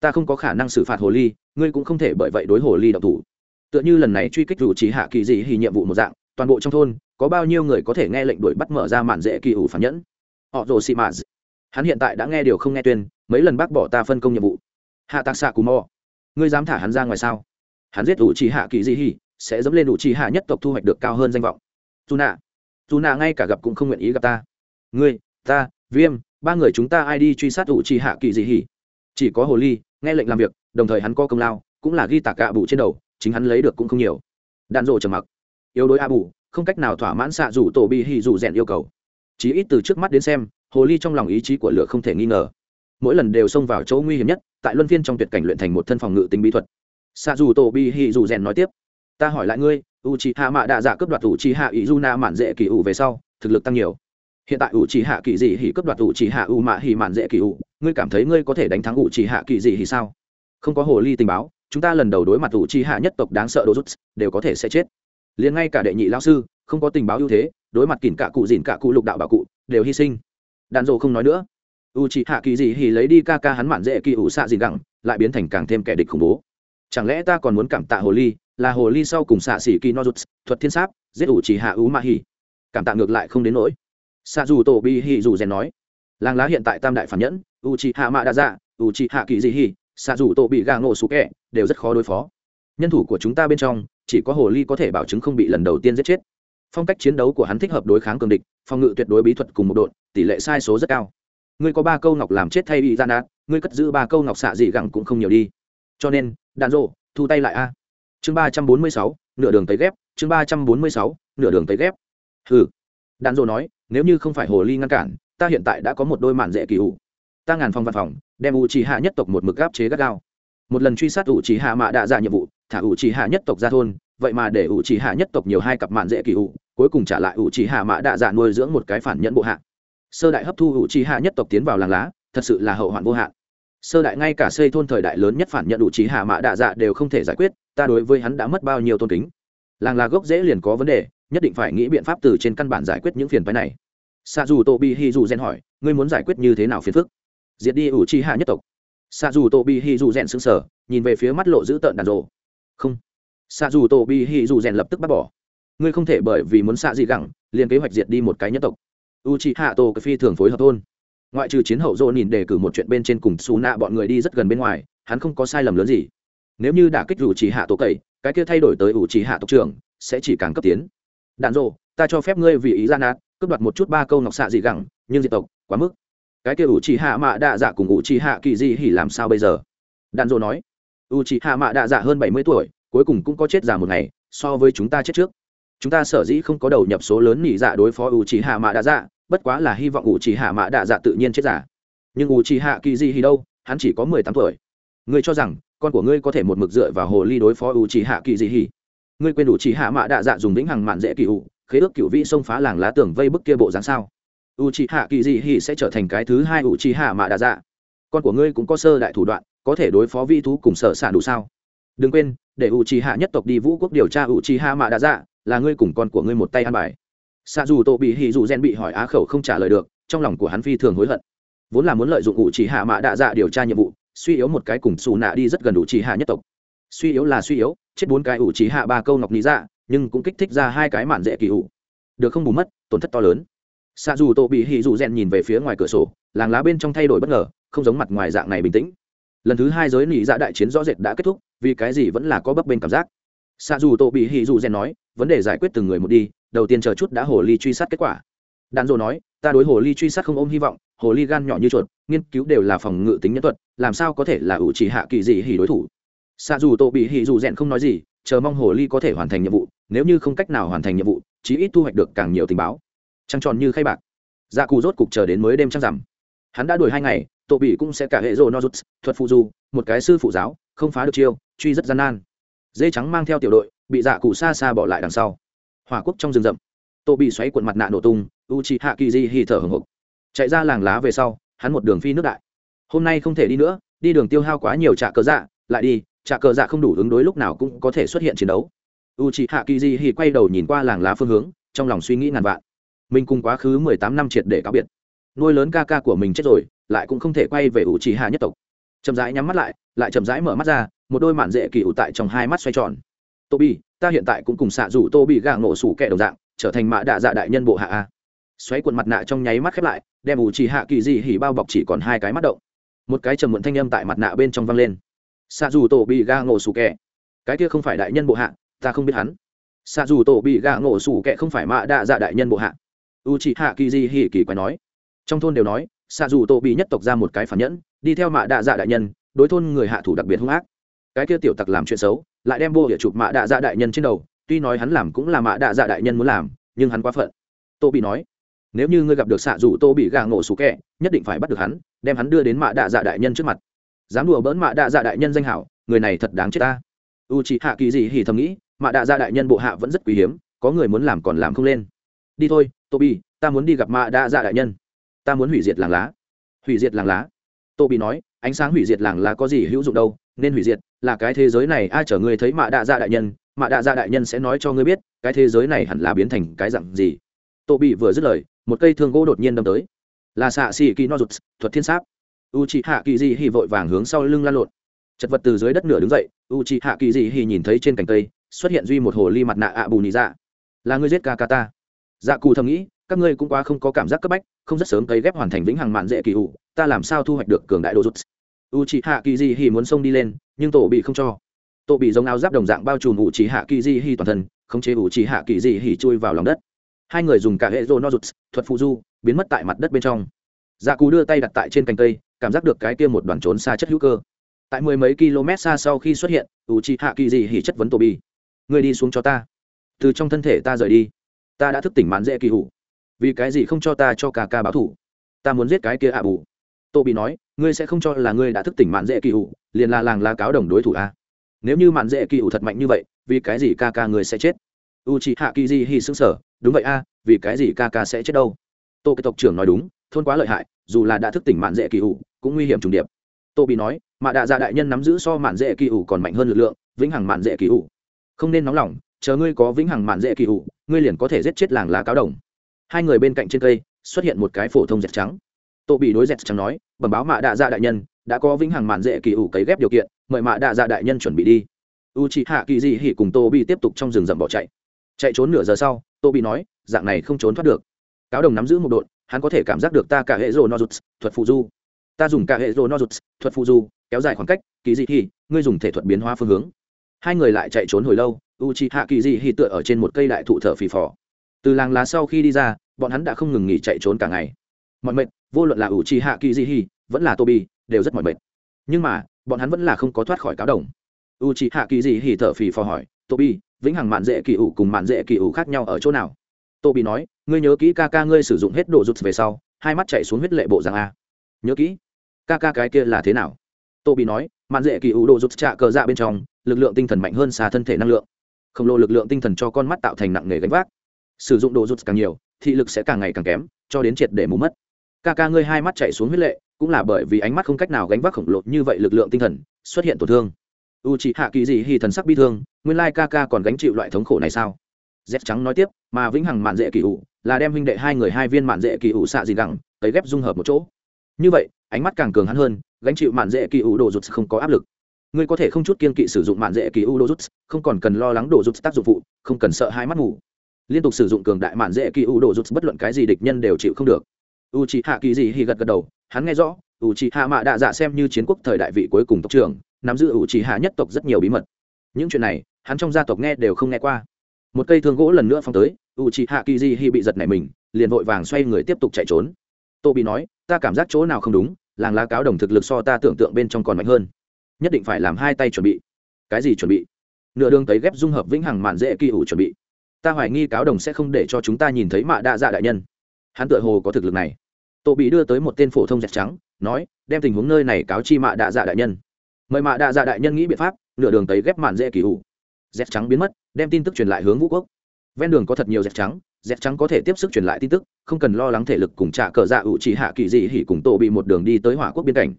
Speaker 1: Ta không có khả năng xử phạt hồ ly, ngươi cũng không thể bởi vậy đối hồ ly độc thủ. Tựa như lần này truy kích rủ trí hạ kỳ dị thì nhiệm vụ một dạng, toàn bộ trong thôn, có bao nhiêu người có thể nghe lệnh đuổi bắt mở ra màn dễ kỳ ủ phản nhẫn? Họ rồ xị mạt hắn hiện tại đã nghe điều không nghe tuyên, mấy lần bác bỏ ta phân công nhiệm vụ. Hạ tạc xạ cù mò. Ngươi dám thả hắn ra ngoài sao? Hắn giết ủ trì hạ kỳ di Hỉ, sẽ dẫm lên ủ trì hạ nhất tộc thu hoạch được cao hơn danh vọng. Dù nạ. Dù nạ ngay cả gặp cũng không nguyện ý gặp ta. Ngươi, ta, viêm, ba người chúng ta ai đi truy sát ủ trì hạ kỳ di Hỉ? chỉ có hồ ly, nghe lệnh làm việc, đồng thời hắn có công lao, cũng là ghi tạc gạ bụ trên đầu, chính hắn lấy được cũng không nhiều. Đạn rộ trầm mặc. Yếu đối a bù, không cách nào thỏa mãn xạ rủ tổ bị hì rủ rèn yêu cầu. Chí ít từ trước mắt đến xem hồ ly trong lòng ý chí của lửa không thể nghi ngờ. Mỗi lần đều xông vào chỗ nguy hiểm nhất, tại luân phiên trong tuyệt cảnh luyện thành một thân phòng ngự tính bí thuật. Xạ dù tổ bi hì dù rèn nói tiếp, ta hỏi lại ngươi u c hạ mạ đạ dạ cướp đoạt u c hạ ý du na mạn dễ kỳ ủ về sau, thực lực tăng nhiều. Hiện tại u c hạ kỳ dị hỉ cướp đoạt u c hạ u mạ hỉ mạn dễ kỳ ủ, ngươi cảm thấy ngươi có thể đánh thắng u c hạ kỳ dị hỉ sao? Không có hồ ly tình báo, chúng ta lần đầu đối mặt u c hạ nhất tộc đáng sợ đô rút đều có thể sẽ chết. Liền ngay cả đệ nhị lao sư, không có tình báo ưu thế, đối mặt kìn cả cụ dìn cả cụ lục đạo bảo cụ, đều hy sinh đàn rô không nói nữa. U c hạ kỳ dị hì lấy đi ca ca hắn mạn dễ kỳ ủ xạ gì gẳng lại biến thành càng thêm kẻ địch khủng bố. Chẳng lẽ ta còn muốn cảm tạ hồ ly, là hồ ly sau cùng xạ xỉ kỳ no rút thuật thiên sáp, giết ủ chỉ hạ ú ma hỉ cảm tạ ngược lại không đến nỗi. Xạ dù tổ bi hỉ dù rèn nói. Làng lá hiện tại tam đại phản nhẫn u chị hạ mạ đa dạ u chị hạ kỳ dị hỉ xạ dù tổ bị gà ngộ sụ kẹ đều rất khó đối phó. Nhân thủ của chúng ta bên trong, chỉ có hồ ly có thể bảo chứng không bị lần đầu tiên giết chết phong cách chiến đấu của hắn thích hợp đối kháng cường địch, phòng ngự tuyệt đối bí thuật cùng một đội tỷ lệ sai số rất cao. Ngươi có ba câu ngọc làm chết thay bị gian nát ngươi cất giữ ba câu ngọc xạ dị gẳng cũng không nhiều đi. Cho nên, đạn rộ thu tay lại a. Chương ba trăm bốn mươi sáu, nửa đường tới ghép, chương ba trăm bốn mươi sáu, nửa đường tới ghép. Hừ. Đạn rộ nói, nếu như không phải hồ ly ngăn cản, ta hiện tại đã có một đôi mạn dễ kỳ ủ ta ngàn phòng văn phòng, đem u trì hạ nhất tộc một mực gáp chế gắt gao. Một lần truy sát u trì hạ mạ đã ra nhiệm vụ, thả u trì hạ nhất tộc ra thôn, vậy mà để u trì hạ nhất tộc nhiều hai cặp mạn dễ kỳ ủ cuối cùng trả lại ủ trì hạ mã đạ dạ nuôi dưỡng một cái phản nhẫn bộ hạ. Sơ đại hấp thu ủ trì hạ nhất tộc tiến vào làng lá, thật sự là hậu hoạn vô hạn. Sơ đại ngay cả xây thôn thời đại lớn nhất phản nhận ủ trì hạ mã đạ dạ đều không thể giải quyết, ta đối với hắn đã mất bao nhiêu tôn kính. Làng lá gốc dễ liền có vấn đề, nhất định phải nghĩ biện pháp từ trên căn bản giải quyết những phiền phái này. Xa dù tô bi hi dù gen hỏi, ngươi muốn giải quyết như thế nào phiền phức? Diệt đi ủ trì hạ nhất tộc. Xa dù tô bi hi dù rèn xứng sở nhìn về phía mắt lộ giữ tợn đàn rộ. Không. Xa dù tô bi hi dù rèn lập tức bác bỏ ngươi không thể bởi vì muốn xạ dị gẳng, liền kế hoạch diệt đi một cái nhất tộc. U chi hạ tổ cái phi thường phối hợp thôn. Ngoại trừ chiến hậu dô nhìn đề cử một chuyện bên trên cùng xù nạ bọn người đi rất gần bên ngoài, hắn không có sai lầm lớn gì. Nếu như đã kích ủ chỉ hạ tổ cậy, cái kia thay đổi tới ủ chỉ hạ tộc trưởng, sẽ chỉ càng cấp tiến. Đạn dộ ta cho phép ngươi vì ý gian nát, cướp đoạt một chút ba câu ngọc xạ dị gẳng, nhưng diệt tộc, quá mức. Cái kia ủ chỉ hạ mạ đạ dạ cùng ủ chỉ hạ kỳ di hỉ làm sao bây giờ? Đạn dộ nói. Ủ chỉ hạ mạ đạ dạ hơn bảy mươi tuổi, cuối cùng cũng có chết già một ngày, so với chúng ta chết trước chúng ta sở dĩ không có đầu nhập số lớn nỉ dạ đối phó u trí hạ mạ đạ dạ bất quá là hy vọng u trí hạ mạ đạ dạ tự nhiên chết giả. Nhưng u trí hạ kỳ di hi đâu? Hắn chỉ có mười tám tuổi. Ngươi cho rằng, con của ngươi có thể một mực dựa vào hồ ly đối phó u trí hạ kỳ di hi ngươi quên u trí hạ mạ đạ dạ dùng vĩnh hằng mạn dễ kỳ ủ khế ước cựu vĩ xông phá làng lá tường vây bức kia bộ dáng sao? U trí hạ kỳ di hi sẽ trở thành cái thứ hai u trí hạ mạ đạ dạ con của ngươi cũng có sơ đại thủ đoạn, có thể đối phó vi thú cùng sở sản đủ sao? Đừng quên, để u trí hạ nhất tộc đi vũ quốc điều tra u trí hạ mạ đạ dạ là ngươi cùng con của ngươi một tay ăn bài. Xạ dù tổ bị hỉ dù gen bị hỏi á khẩu không trả lời được, trong lòng của hắn phi thường hối hận. Vốn là muốn lợi dụng u Chỉ hạ mạ đạ dạ điều tra nhiệm vụ, suy yếu một cái cùng xù nạ đi rất gần u Chỉ hạ nhất tộc. Suy yếu là suy yếu, chết bốn cái u Chỉ hạ ba câu ngọc lý dạ nhưng cũng kích thích ra hai cái mạn dễ kỳ ủ. Được không bù mất, tổn thất to lớn. Xạ dù tổ bị hỉ dù rèn nhìn về phía ngoài cửa sổ, làng lá bên trong thay đổi bất ngờ, không giống mặt ngoài dạng này bình tĩnh. Lần thứ hai giới nỉ dạ đại chiến rõ rệt đã kết thúc, vì cái gì vẫn là có bấp bên cảm giác xạ dù tổ bị hỉ dù rèn nói, vấn đề giải quyết từng người một đi, đầu tiên chờ chút đã hồ ly truy sát kết quả. Đàn dồ nói, ta đối hồ ly truy sát không ôm hy vọng, hồ ly gan nhỏ như chuột, nghiên cứu đều là phòng ngự tính nhân thuật, làm sao có thể là ủ chỉ hạ kỳ gì hỉ đối thủ? Xạ dù tổ bị hỉ dù rèn không nói gì, chờ mong hồ ly có thể hoàn thành nhiệm vụ, nếu như không cách nào hoàn thành nhiệm vụ, chí ít thu hoạch được càng nhiều tình báo. Trăng tròn như khay bạc. Dạ cù rốt cục chờ đến mới đêm trăng rằm. Hắn đã đuổi hai ngày, tổ bị cũng sẽ cả hệ rồ nozuts, thuật phụ du, một cái sư phụ giáo, không phá được chiêu, truy rất gian nan dê trắng mang theo tiểu đội, bị dạ cụ xa xa bỏ lại đằng sau. Hỏa quốc trong rừng rậm tổ bị xoáy cuộn mặt nạ nổ tung u chi hạ kỳ di hì thở hồng hộc. Chạy ra làng lá về sau, hắn một đường phi nước đại. Hôm nay không thể đi nữa, đi đường tiêu hao quá nhiều trạ cờ dạ lại đi, trạ cờ dạ không đủ ứng đối lúc nào cũng có thể xuất hiện chiến đấu. U c hạ kỳ di hì quay đầu nhìn qua làng lá phương hướng, trong lòng suy nghĩ ngàn vạn. Mình cùng quá khứ mười tám năm triệt để cáo biệt. Nuôi lớn ca ca của mình chết rồi, lại cũng không thể quay về u c hạ nhất tộc. Chậm rãi nhắm mắt lại lại chậm rãi mở mắt ra một đôi mạn dễ kỳ ủ tại trong hai mắt xoay tròn. Tô bi ta hiện tại cũng cùng xạ rủ tô bị gà ngộ sủ kẻ đồng dạng, trở thành mạ đạ dạ đại nhân bộ hạ a. Xoáy cuộn mặt nạ trong nháy mắt khép lại, đem ủ chỉ hạ kỳ di hỉ bao bọc chỉ còn hai cái mắt động. Một cái trầm muộn thanh âm tại mặt nạ bên trong văng lên. Xạ dù tổ bị ga ngộ sủ kẻ. Cái kia không phải đại nhân bộ hạ, ta không biết hắn. Xạ dù tổ bị gạ ngộ sủ kệ không phải mạ đạ dạ đại nhân bộ hạ. U chỉ hạ kỳ di hỉ kỳ quái nói. Trong thôn đều nói, xạ dù tổ bị nhất tộc ra một cái phản nhẫn, đi theo mạ đạ dạ đại nhân, đối thôn người hạ thủ đặc biệt hung ác cái kia tiểu tặc làm chuyện xấu, lại đem bô địa chụp mạ đạ dạ đại nhân trên đầu, tuy nói hắn làm cũng là mạ đạ dạ đại nhân muốn làm, nhưng hắn quá phận. Tô bị nói, nếu như ngươi gặp được xạ dù tô bị gà ngộ sủ kẹ, nhất định phải bắt được hắn, đem hắn đưa đến mạ đạ dạ đại nhân trước mặt. Dám đùa bỡn mạ đạ dạ đại nhân danh hảo, người này thật đáng chết ta. U chị hạ kỳ gì hỉ thầm nghĩ, mạ đạ dạ đại nhân bộ hạ vẫn rất quý hiếm, có người muốn làm còn làm không lên. Đi thôi, tô bị, ta muốn đi gặp mạ đạ dạ đại nhân. Ta muốn hủy diệt làng lá. Hủy diệt làng lá? Tô bị nói, ánh sáng hủy diệt làng lá có gì hữu dụng đâu? Nên hủy diệt, là cái thế giới này, ai chở ngươi thấy mạ đạ dạ đại nhân, mạ đạ dạ đại nhân sẽ nói cho ngươi biết, cái thế giới này hẳn là biến thành cái dặn gì. Tô bị vừa dứt lời, một cây thương gỗ đột nhiên đâm tới. Là xạ xì kỳ no rụt, thuật thiên sáp. U chị hạ kỳ dị hy vội vàng hướng sau lưng lan lộn. Chật vật từ dưới đất nửa đứng dậy u chị hạ kỳ dị hy nhìn thấy trên cành cây, xuất hiện duy một hồ ly mặt nạ ạ bù nị dạ. Là ngươi giết ca ca ta. Dạ cù thầm nghĩ, các ngươi cũng quá không có cảm giác cấp bách, không rất sớm cấy ghép hoàn thành vĩnh hằng mạn dễ kỳ ủ, ta làm sao thu hoạch được cường đại đồ rút u chị hạ kỳ dị hi muốn xông đi lên, nhưng tổ bị không cho. Tổ bị giống áo giáp đồng dạng bao trùm u chị hạ kỳ dị hi toàn thân, khống chế u chị hạ kỳ dị hi chui vào lòng đất. Hai người dùng cả hệ rô no thuật phụ du, biến mất tại mặt đất bên trong. Dạ cú đưa tay đặt tại trên cành cây, cảm giác được cái kia một đoàn trốn xa chất hữu cơ. Tại mười mấy km xa sau khi xuất hiện u chi hạ kỳ di hỉ chất vấn tổ bị. người đi xuống cho ta. Từ trong thân thể ta rời đi. Ta đã thức tỉnh mãn dễ kỳ hủ. Vì cái gì không cho ta cho ca ca báo thủ? Ta muốn giết cái kia ạ bù tô bị nói, ngươi sẽ không cho là ngươi đã thức tỉnh mạn dễ kỳ ủ, liền là làng lá cáo đồng đối thủ a. Nếu như mạn dễ kỳ ủ thật mạnh như vậy, vì cái gì ca ca ngươi sẽ chết? U chị hạ kỳ di hy xứng sở đúng vậy a, vì cái gì ca ca sẽ chết đâu? Tô cái tộc trưởng nói đúng, thôn quá lợi hại, dù là đã thức tỉnh mạn dễ kỳ ủ, cũng nguy hiểm trùng điệp. Tô bị nói mạ đạ dạ đại nhân nắm giữ so mạn dễ kỳ ủ còn mạnh hơn lực lượng, vĩnh hằng mạn dễ kỳ ủ. Không nên nóng lòng, chờ ngươi có vĩnh hằng mạn dễ kỳ ủ, ngươi liền có thể giết chết làng lá cáo đồng. Hai người bên cạnh trên cây, xuất hiện một cái phổ thông dẹt trắng tổ bị đối dẹt chẳng nói, bẩm báo mạ đạ dạ đại nhân, đã có vĩnh hằng mạn dễ kỳ ủ cấy ghép điều kiện, mời mạ đạ dạ đại nhân chuẩn bị đi. U c hạ kỳ dị hỉ cùng tô bị tiếp tục trong rừng rậm bỏ chạy. Chạy trốn nửa giờ sau, tô bị nói, dạng này không trốn thoát được. Cáo đồng nắm giữ một đội hắn có thể cảm giác được ta cả hệ rô nozuts thuật phụ du. Ta dùng cả hệ rô nozuts thuật phụ du, kéo dài khoảng cách kỳ dị hỉ ngươi dùng thể thuật biến hóa phương hướng. Hai người lại chạy trốn hồi lâu u c h hạ kỳ dị hỉ tựa ở trên một cây đại thụ thở phì phò. Từ làng lá sau khi đi ra, bọn hắn đã không ngừng nghỉ chạy trốn cả ngày. Mọi mệt vô luận là ủ trì hạ kỳ di hi vẫn là toby đều rất mỏi mệt. Nhưng mà, bọn hắn vẫn là không có thoát khỏi cáo đồng. U trì hạ kỳ di hi thở phì phò hỏi toby vĩnh hằng mạn dễ kỳ ủ cùng mạn dễ kỳ ủ khác nhau ở chỗ nào? Tô nói, ngươi nhớ kỹ ca ca ngươi sử dụng hết đồ rụt về sau, hai mắt chạy xuống huyết lệ bộ rằng a. Nhớ kỹ, ca ca cái kia là thế nào? Tô nói, mạn dễ kỳ ủ đồ rụt trạ cờ dạ bên trong, lực lượng tinh thần mạnh hơn xa thân thể năng lượng. Khổng lồ lực lượng tinh thần cho con mắt tạo thành nặng nề gánh vác. Sử dụng đồ rụt càng nhiều, thị lực sẽ càng ngày càng kém, cho đến triệt để mù mất ca ca ngươi hai mắt chạy xuống huyết lệ, cũng là bởi vì ánh mắt không cách nào gánh vác khổng lồ như vậy lực lượng tinh thần, xuất hiện tổn thương. U chị hạ kỳ dị hy thần sắc bi thương, nguyên lai ca ca còn gánh chịu loại thống khổ này sao? Dép trắng nói tiếp, mà vĩnh hằng mạn dễ kỳ ủ là đem huynh đệ hai người hai viên mạn dễ kỳ ủ xạ gì gẳng cấy ghép dung hợp một chỗ. Như vậy, ánh mắt càng cường hắn hơn, gánh chịu mạn dễ kỳ ủ đồ rụt không có áp lực. Ngươi có thể không chút kiên kỵ sử dụng mạn dễ kỳ ủ đồ rụt, không còn cần lo lắng đồ rụt tác dụng phụ, không cần sợ hai mắt ngủ liên tục sử dụng cường đại mạn dễ kỳ ủ đồ rụt, bất luận cái gì địch nhân đều chịu không được u c hạ kỳ dị hì gật gật đầu, hắn nghe rõ u c hạ mạ đạ dạ xem như chiến quốc thời đại vị cuối cùng tộc trưởng, nắm giữ u c hạ nhất tộc rất nhiều bí mật. Những chuyện này, hắn trong gia tộc nghe đều không nghe qua. Một cây thương gỗ lần nữa phong tới u c hạ kỳ dị hi bị giật này mình, liền vội vàng xoay người tiếp tục chạy trốn. Tô bị nói, ta cảm giác chỗ nào không đúng, làng lá cáo đồng thực lực so ta tưởng tượng bên trong còn mạnh hơn. Nhất định phải làm hai tay chuẩn bị. Cái gì chuẩn bị? Nửa đường tấy ghép dung hợp vĩnh hằng mạn dễ kỳ ủ chuẩn bị. Ta hoài nghi cáo đồng sẽ không để cho chúng ta nhìn thấy mạ đa dạ đại nhân hắn tựa hồ có thực lực này. Tô bị đưa tới một tên phổ thông dẹt trắng, nói, đem tình huống nơi này cáo chi mạ Đạ dạ đại nhân. Mời mạ Đạ dạ đại nhân nghĩ biện pháp, nửa đường tấy ghép mạn dễ kỳ ủ dẹt trắng biến mất, đem tin tức truyền lại hướng vũ quốc. Ven đường có thật nhiều dẹt trắng dẹt trắng có thể tiếp sức truyền lại tin tức, không cần lo lắng thể lực cùng trả cờ dạ ủ chỉ hạ kỳ dị hỉ cùng tổ bị một đường đi tới hỏa quốc biên cảnh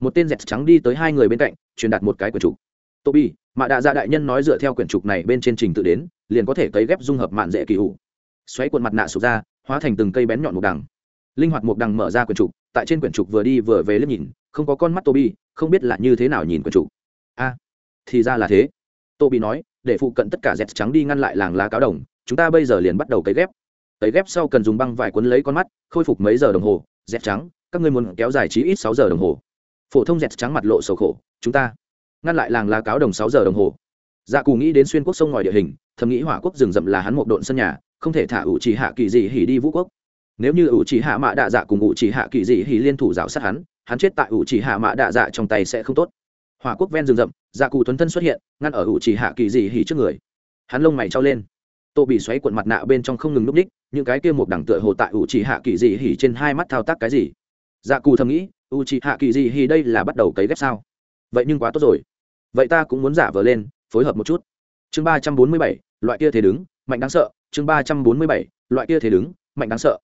Speaker 1: một tên dẹt trắng đi tới hai người bên cạnh, truyền đạt một cái quyển trục. Tô bi mạ đạ dạ đại nhân nói dựa theo quyển trục này bên trên trình tự đến, liền có thể cấy ghép dung hợp mạn dễ kỳ hủ. Xoáy cuộn mặt nạ sụp ra hóa thành từng cây bén nhọn mục đằng. Linh hoạt mục đằng mở ra quyển trục, tại trên quyển trục vừa đi vừa về liếc nhìn, không có con mắt tô bi không biết là như thế nào nhìn quyển trục. A, thì ra là thế. Tô bị nói, để phụ cận tất cả dẹt trắng đi ngăn lại làng lá cáo đồng, chúng ta bây giờ liền bắt đầu cấy ghép. Cấy ghép sau cần dùng băng vải quấn lấy con mắt, khôi phục mấy giờ đồng hồ dẹt trắng, các ngươi muốn kéo dài chí ít sáu giờ đồng hồ. Phổ thông dẹt trắng mặt lộ sầu khổ, chúng ta ngăn lại làng lá cáo đồng sáu giờ đồng hồ. Dạ cù nghĩ đến xuyên quốc sông ngòi địa hình, thầm nghĩ hỏa quốc rừng rậm là hắn một độn sân nhà không thể thả ủ chỉ hạ kỳ dị hỉ đi vũ quốc. Nếu như ủ chỉ hạ mạ đạ dạ cùng ủ chỉ hạ kỳ dị hỉ liên thủ rào sát hắn hắn chết tại ủ chỉ hạ mạ đạ dạ trong tay sẽ không tốt. Hòa quốc ven rừng rậm dạ cụ tuấn thân xuất hiện, ngăn ở ủ chỉ hạ kỳ dị hỉ trước người. Hắn lông mày trao lên. Tô bị xoáy cuộn mặt nạ bên trong không ngừng núp ních những cái kia một đẳng tựa hồ tại ủ chỉ hạ kỳ dị hỉ trên hai mắt thao tác cái gì? Dạ cụ thầm nghĩ ủ chỉ hạ kỳ dị hỉ đây là bắt đầu cấy ghép sao? Vậy nhưng quá tốt rồi. Vậy ta cũng muốn giả vờ lên, phối hợp một chút. Chương ba trăm bốn mươi bảy, loại kia thế đứng mạnh đáng sợ, chương ba trăm bốn mươi bảy, loại kia thế đứng, mạnh đáng sợ.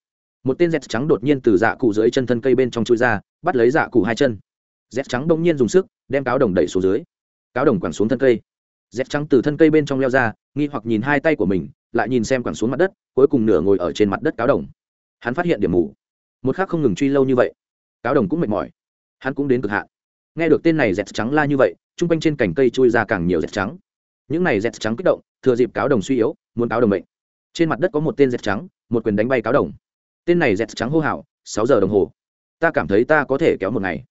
Speaker 1: Một tên dẹt trắng đột nhiên từ dạ cụ dưới chân thân cây bên trong chui ra, bắt lấy dạ cụ hai chân. Dẹt trắng bỗng nhiên dùng sức, đem cáo đồng đẩy xuống dưới. Cáo đồng quẳng xuống thân cây. Dẹt trắng từ thân cây bên trong leo ra, nghi hoặc nhìn hai tay của mình, lại nhìn xem quẳng xuống mặt đất, cuối cùng nửa ngồi ở trên mặt đất cáo đồng. Hắn phát hiện điểm mù. Một khác không ngừng truy lâu như vậy. Cáo đồng cũng mệt mỏi. Hắn cũng đến cực hạn. Nghe được tên này dẹt trắng la như vậy t r u n g quanh trên cành cây chui ra càng nhiều dẹt trắng. Những này dẹt trắng kích động thừa dịp cáo đồng suy yếu, muốn cáo đồng bệnh trên mặt đất có một tên dẹt trắng, một quyền đánh bay cáo đồng. Tên này dẹt trắng hô hào, sáu giờ đồng hồ. Ta cảm thấy ta có thể kéo một ngày.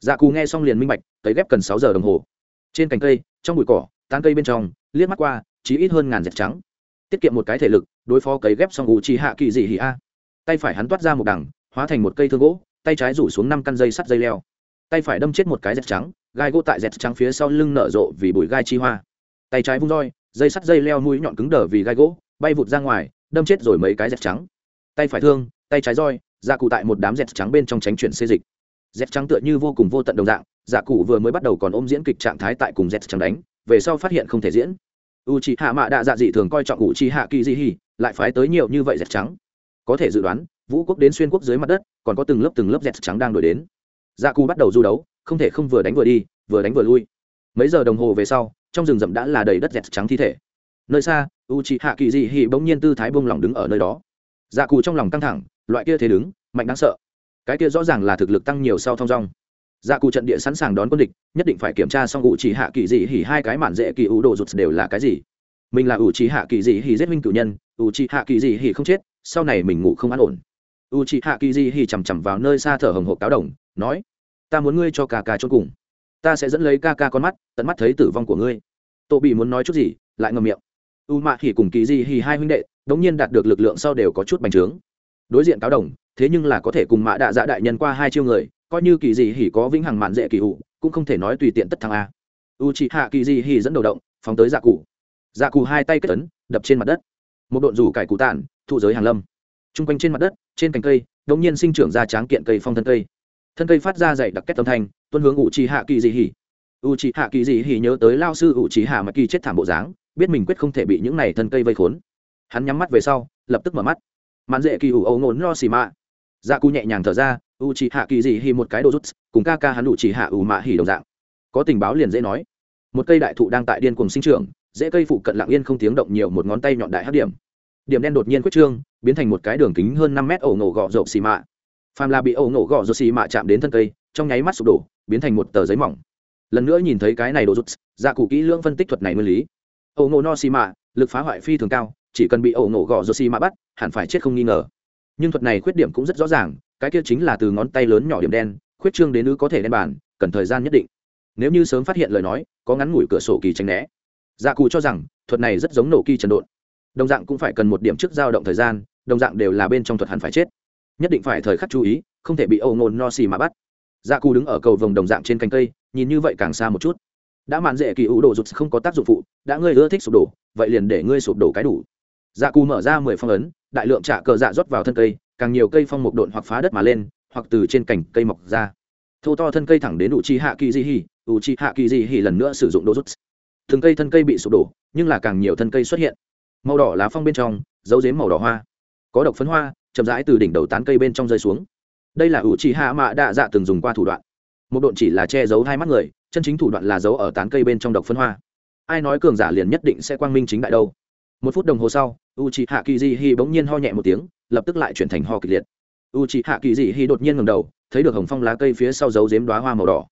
Speaker 1: Dạ cù nghe xong liền minh bạch, cấy ghép cần sáu giờ đồng hồ. Trên cành cây, trong bụi cỏ, tán cây bên trong, liếc mắt qua, chỉ ít hơn ngàn dẹt trắng. Tiết kiệm một cái thể lực, đối phó cấy ghép xong ngụ chi hạ kỳ dị hỉ a. Tay phải hắn toát ra một đằng, hóa thành một cây thương gỗ, tay trái rủ xuống năm căn dây sắt dây leo. Tay phải đâm chết một cái dẹt trắng, gai gỗ tại dẹt trắng phía sau lưng nở rộ vì bụi gai chi hoa. Tay trái vung roi dây sắt dây leo mũi nhọn cứng đờ vì gai gỗ, bay vụt ra ngoài, đâm chết rồi mấy cái dẹt trắng. Tay phải thương, tay trái roi dạ cụ tại một đám dẹt trắng bên trong tránh chuyển xê dịch. Dẹt trắng tựa như vô cùng vô tận đồng dạng dạ cụ vừa mới bắt đầu còn ôm diễn kịch trạng thái tại cùng dẹt trắng đánh, về sau phát hiện không thể diễn. U c hạ mạ đạ dạ dị thường coi trọng u c hạ kỳ di hi lại phái tới nhiều như vậy dẹt trắng. Có thể dự đoán, vũ quốc đến xuyên quốc dưới mặt đất, còn có từng lớp từng lớp dẹt trắng đang đổi đến. Dạ cụ bắt đầu du đấu, không thể không vừa đánh vừa đi, vừa đánh vừa lui mấy giờ đồng hồ về sau, trong rừng rậm đã là đầy đất dẹt trắng thi thể. Nơi xa u c hạ kỳ dị hì bỗng nhiên tư thái bông lỏng đứng ở nơi đó. Dạ cù trong lòng căng thẳng, loại kia thế đứng, mạnh đáng sợ. Cái kia rõ ràng là thực lực tăng nhiều sau thong rong dạ cù trận địa sẵn sàng đón quân địch, nhất định phải kiểm tra xong u c hạ kỳ dị hì hai cái mản dễ kỳ u đồ rụt đều là cái gì. Mình là u c hạ kỳ dị hì giết minh cử nhân u c hạ kỳ dị hì không chết, sau này mình ngủ không an ổn. U c hạ kỳ dị hì chằm chằm vào nơi xa thở hồng hộp cáo đồng, nói, ta muốn ngươi cho cà cà chốt cùng ta sẽ dẫn lấy ca ca con mắt, tận mắt thấy tử vong của ngươi. Tô bị muốn nói chút gì, lại ngầm miệng. U mạ hỉ cùng kỳ di hỉ hai huynh đệ, đống nhiên đạt được lực lượng sau đều có chút bành trướng. Đối diện cáo đồng, thế nhưng là có thể cùng mạ đạ dạ đại nhân qua hai chiêu người, coi như kỳ di hỉ có vĩnh hằng mạn dễ kỳ hụ cũng không thể nói tùy tiện tất thăng a. U chị hạ kỳ di hỉ dẫn đầu động, phóng tới dạ cụ. Dạ cụ hai tay kết tấn đập trên mặt đất. Một độn rủ cải cụ tản, thụ giới hàng lâm. T r u n g quanh trên mặt đất, trên cành cây, đống nhiên sinh trưởng ra tráng kiện cây phong thân cây thân cây phát ra dày đặc kết tâm thanh, tuân hướng u trì hạ kỳ dị hỉ. U trì hạ kỳ dị hỉ nhớ tới lao sư u trì hạ mà kỳ chết thảm bộ dáng, biết mình quyết không thể bị những này thân cây vây khốn. Hắn nhắm mắt về sau, lập tức mở mắt. Mạn dễ kỳ ủ ấu ngốn lo xì mạ. Dạ cụ nhẹ nhàng thở ra u trì hạ kỳ dị hỉ một cái đồ rút, cùng ca ca hắn ủ trì hạ ủ mạ hỉ đồng dạng. Có tình báo liền dễ nói. Một cây đại thụ đang tại điên cùng sinh trưởng, dễ cây phụ cận lặng yên không tiếng động nhiều một ngón tay nhọn đại hát điểm. Điểm đen đột nhiên quyết trương, biến thành một cái đường kính hơn năm mét ổ ngổ gọ rộp xì mạ phàm là bị ẩu nổ gõ rô xì mạ chạm đến thân cây, trong nháy mắt sụp đổ, biến thành một tờ giấy mỏng. Lần nữa nhìn thấy cái này đồ rút dạ cụ kỹ lưỡng phân tích thuật này nguyên lý. Ẩu nổ no xì mạ lực phá hoại phi thường cao, chỉ cần bị ẩu nổ gõ rô xì mạ bắt, hẳn phải chết không nghi ngờ. Nhưng thuật này khuyết điểm cũng rất rõ ràng, cái kia chính là từ ngón tay lớn nhỏ điểm đen, khuyết trương đến nữ có thể đen bàn, cần thời gian nhất định. Nếu như sớm phát hiện lời nói, có ngắn ngủi cửa sổ kỳ tránh né. Dạ cụ cho rằng, thuật này rất giống nổ kỳ trần độn. Đồng dạng cũng phải cần một điểm trước dao động thời gian, đồng dạng đều là bên trong thuật hẳn phải chết nhất định phải thời khắc chú ý, không thể bị âu ngồn no xì mà bắt. Dạ cù đứng ở cầu vồng đồng dạng trên cành cây, nhìn như vậy càng xa một chút. Đã mạn dễ kỳ ủ đồ rụt không có tác dụng phụ, đã ngươi ưa thích sụp đổ, vậy liền để ngươi sụp đổ cái đủ. Dạ cù mở ra mười phong ấn, đại lượng trả cờ dạ rót vào thân cây, càng nhiều cây phong mục độn hoặc phá đất mà lên, hoặc từ trên cành cây mọc ra. Thô to thân cây thẳng đến ủ chi hạ kỳ di hì ủ chi hạ kỳ di hì lần nữa sử dụng đồ rút từng cây thân cây bị sụp đổ, nhưng là càng nhiều thân cây xuất hiện. Màu đỏ lá phong bên trong, dấu dếm màu đỏ hoa. Có độc phấn hoa chậm rãi từ đỉnh đầu tán cây bên trong rơi xuống. Đây là ủ trì hạ mạ đạ dạ từng dùng qua thủ đoạn. Một độn chỉ là che giấu hai mắt người, chân chính thủ đoạn là giấu ở tán cây bên trong độc phân hoa. Ai nói cường giả liền nhất định sẽ quang minh chính đại đâu. Một phút đồng hồ sau u c h hạ kỳ hi bỗng nhiên ho nhẹ một tiếng, lập tức lại chuyển thành ho kịch liệt. U c h hạ kỳ hi đột nhiên ngầm đầu, thấy được hồng phong lá cây phía sau giấu dếm đoá hoa màu đỏ.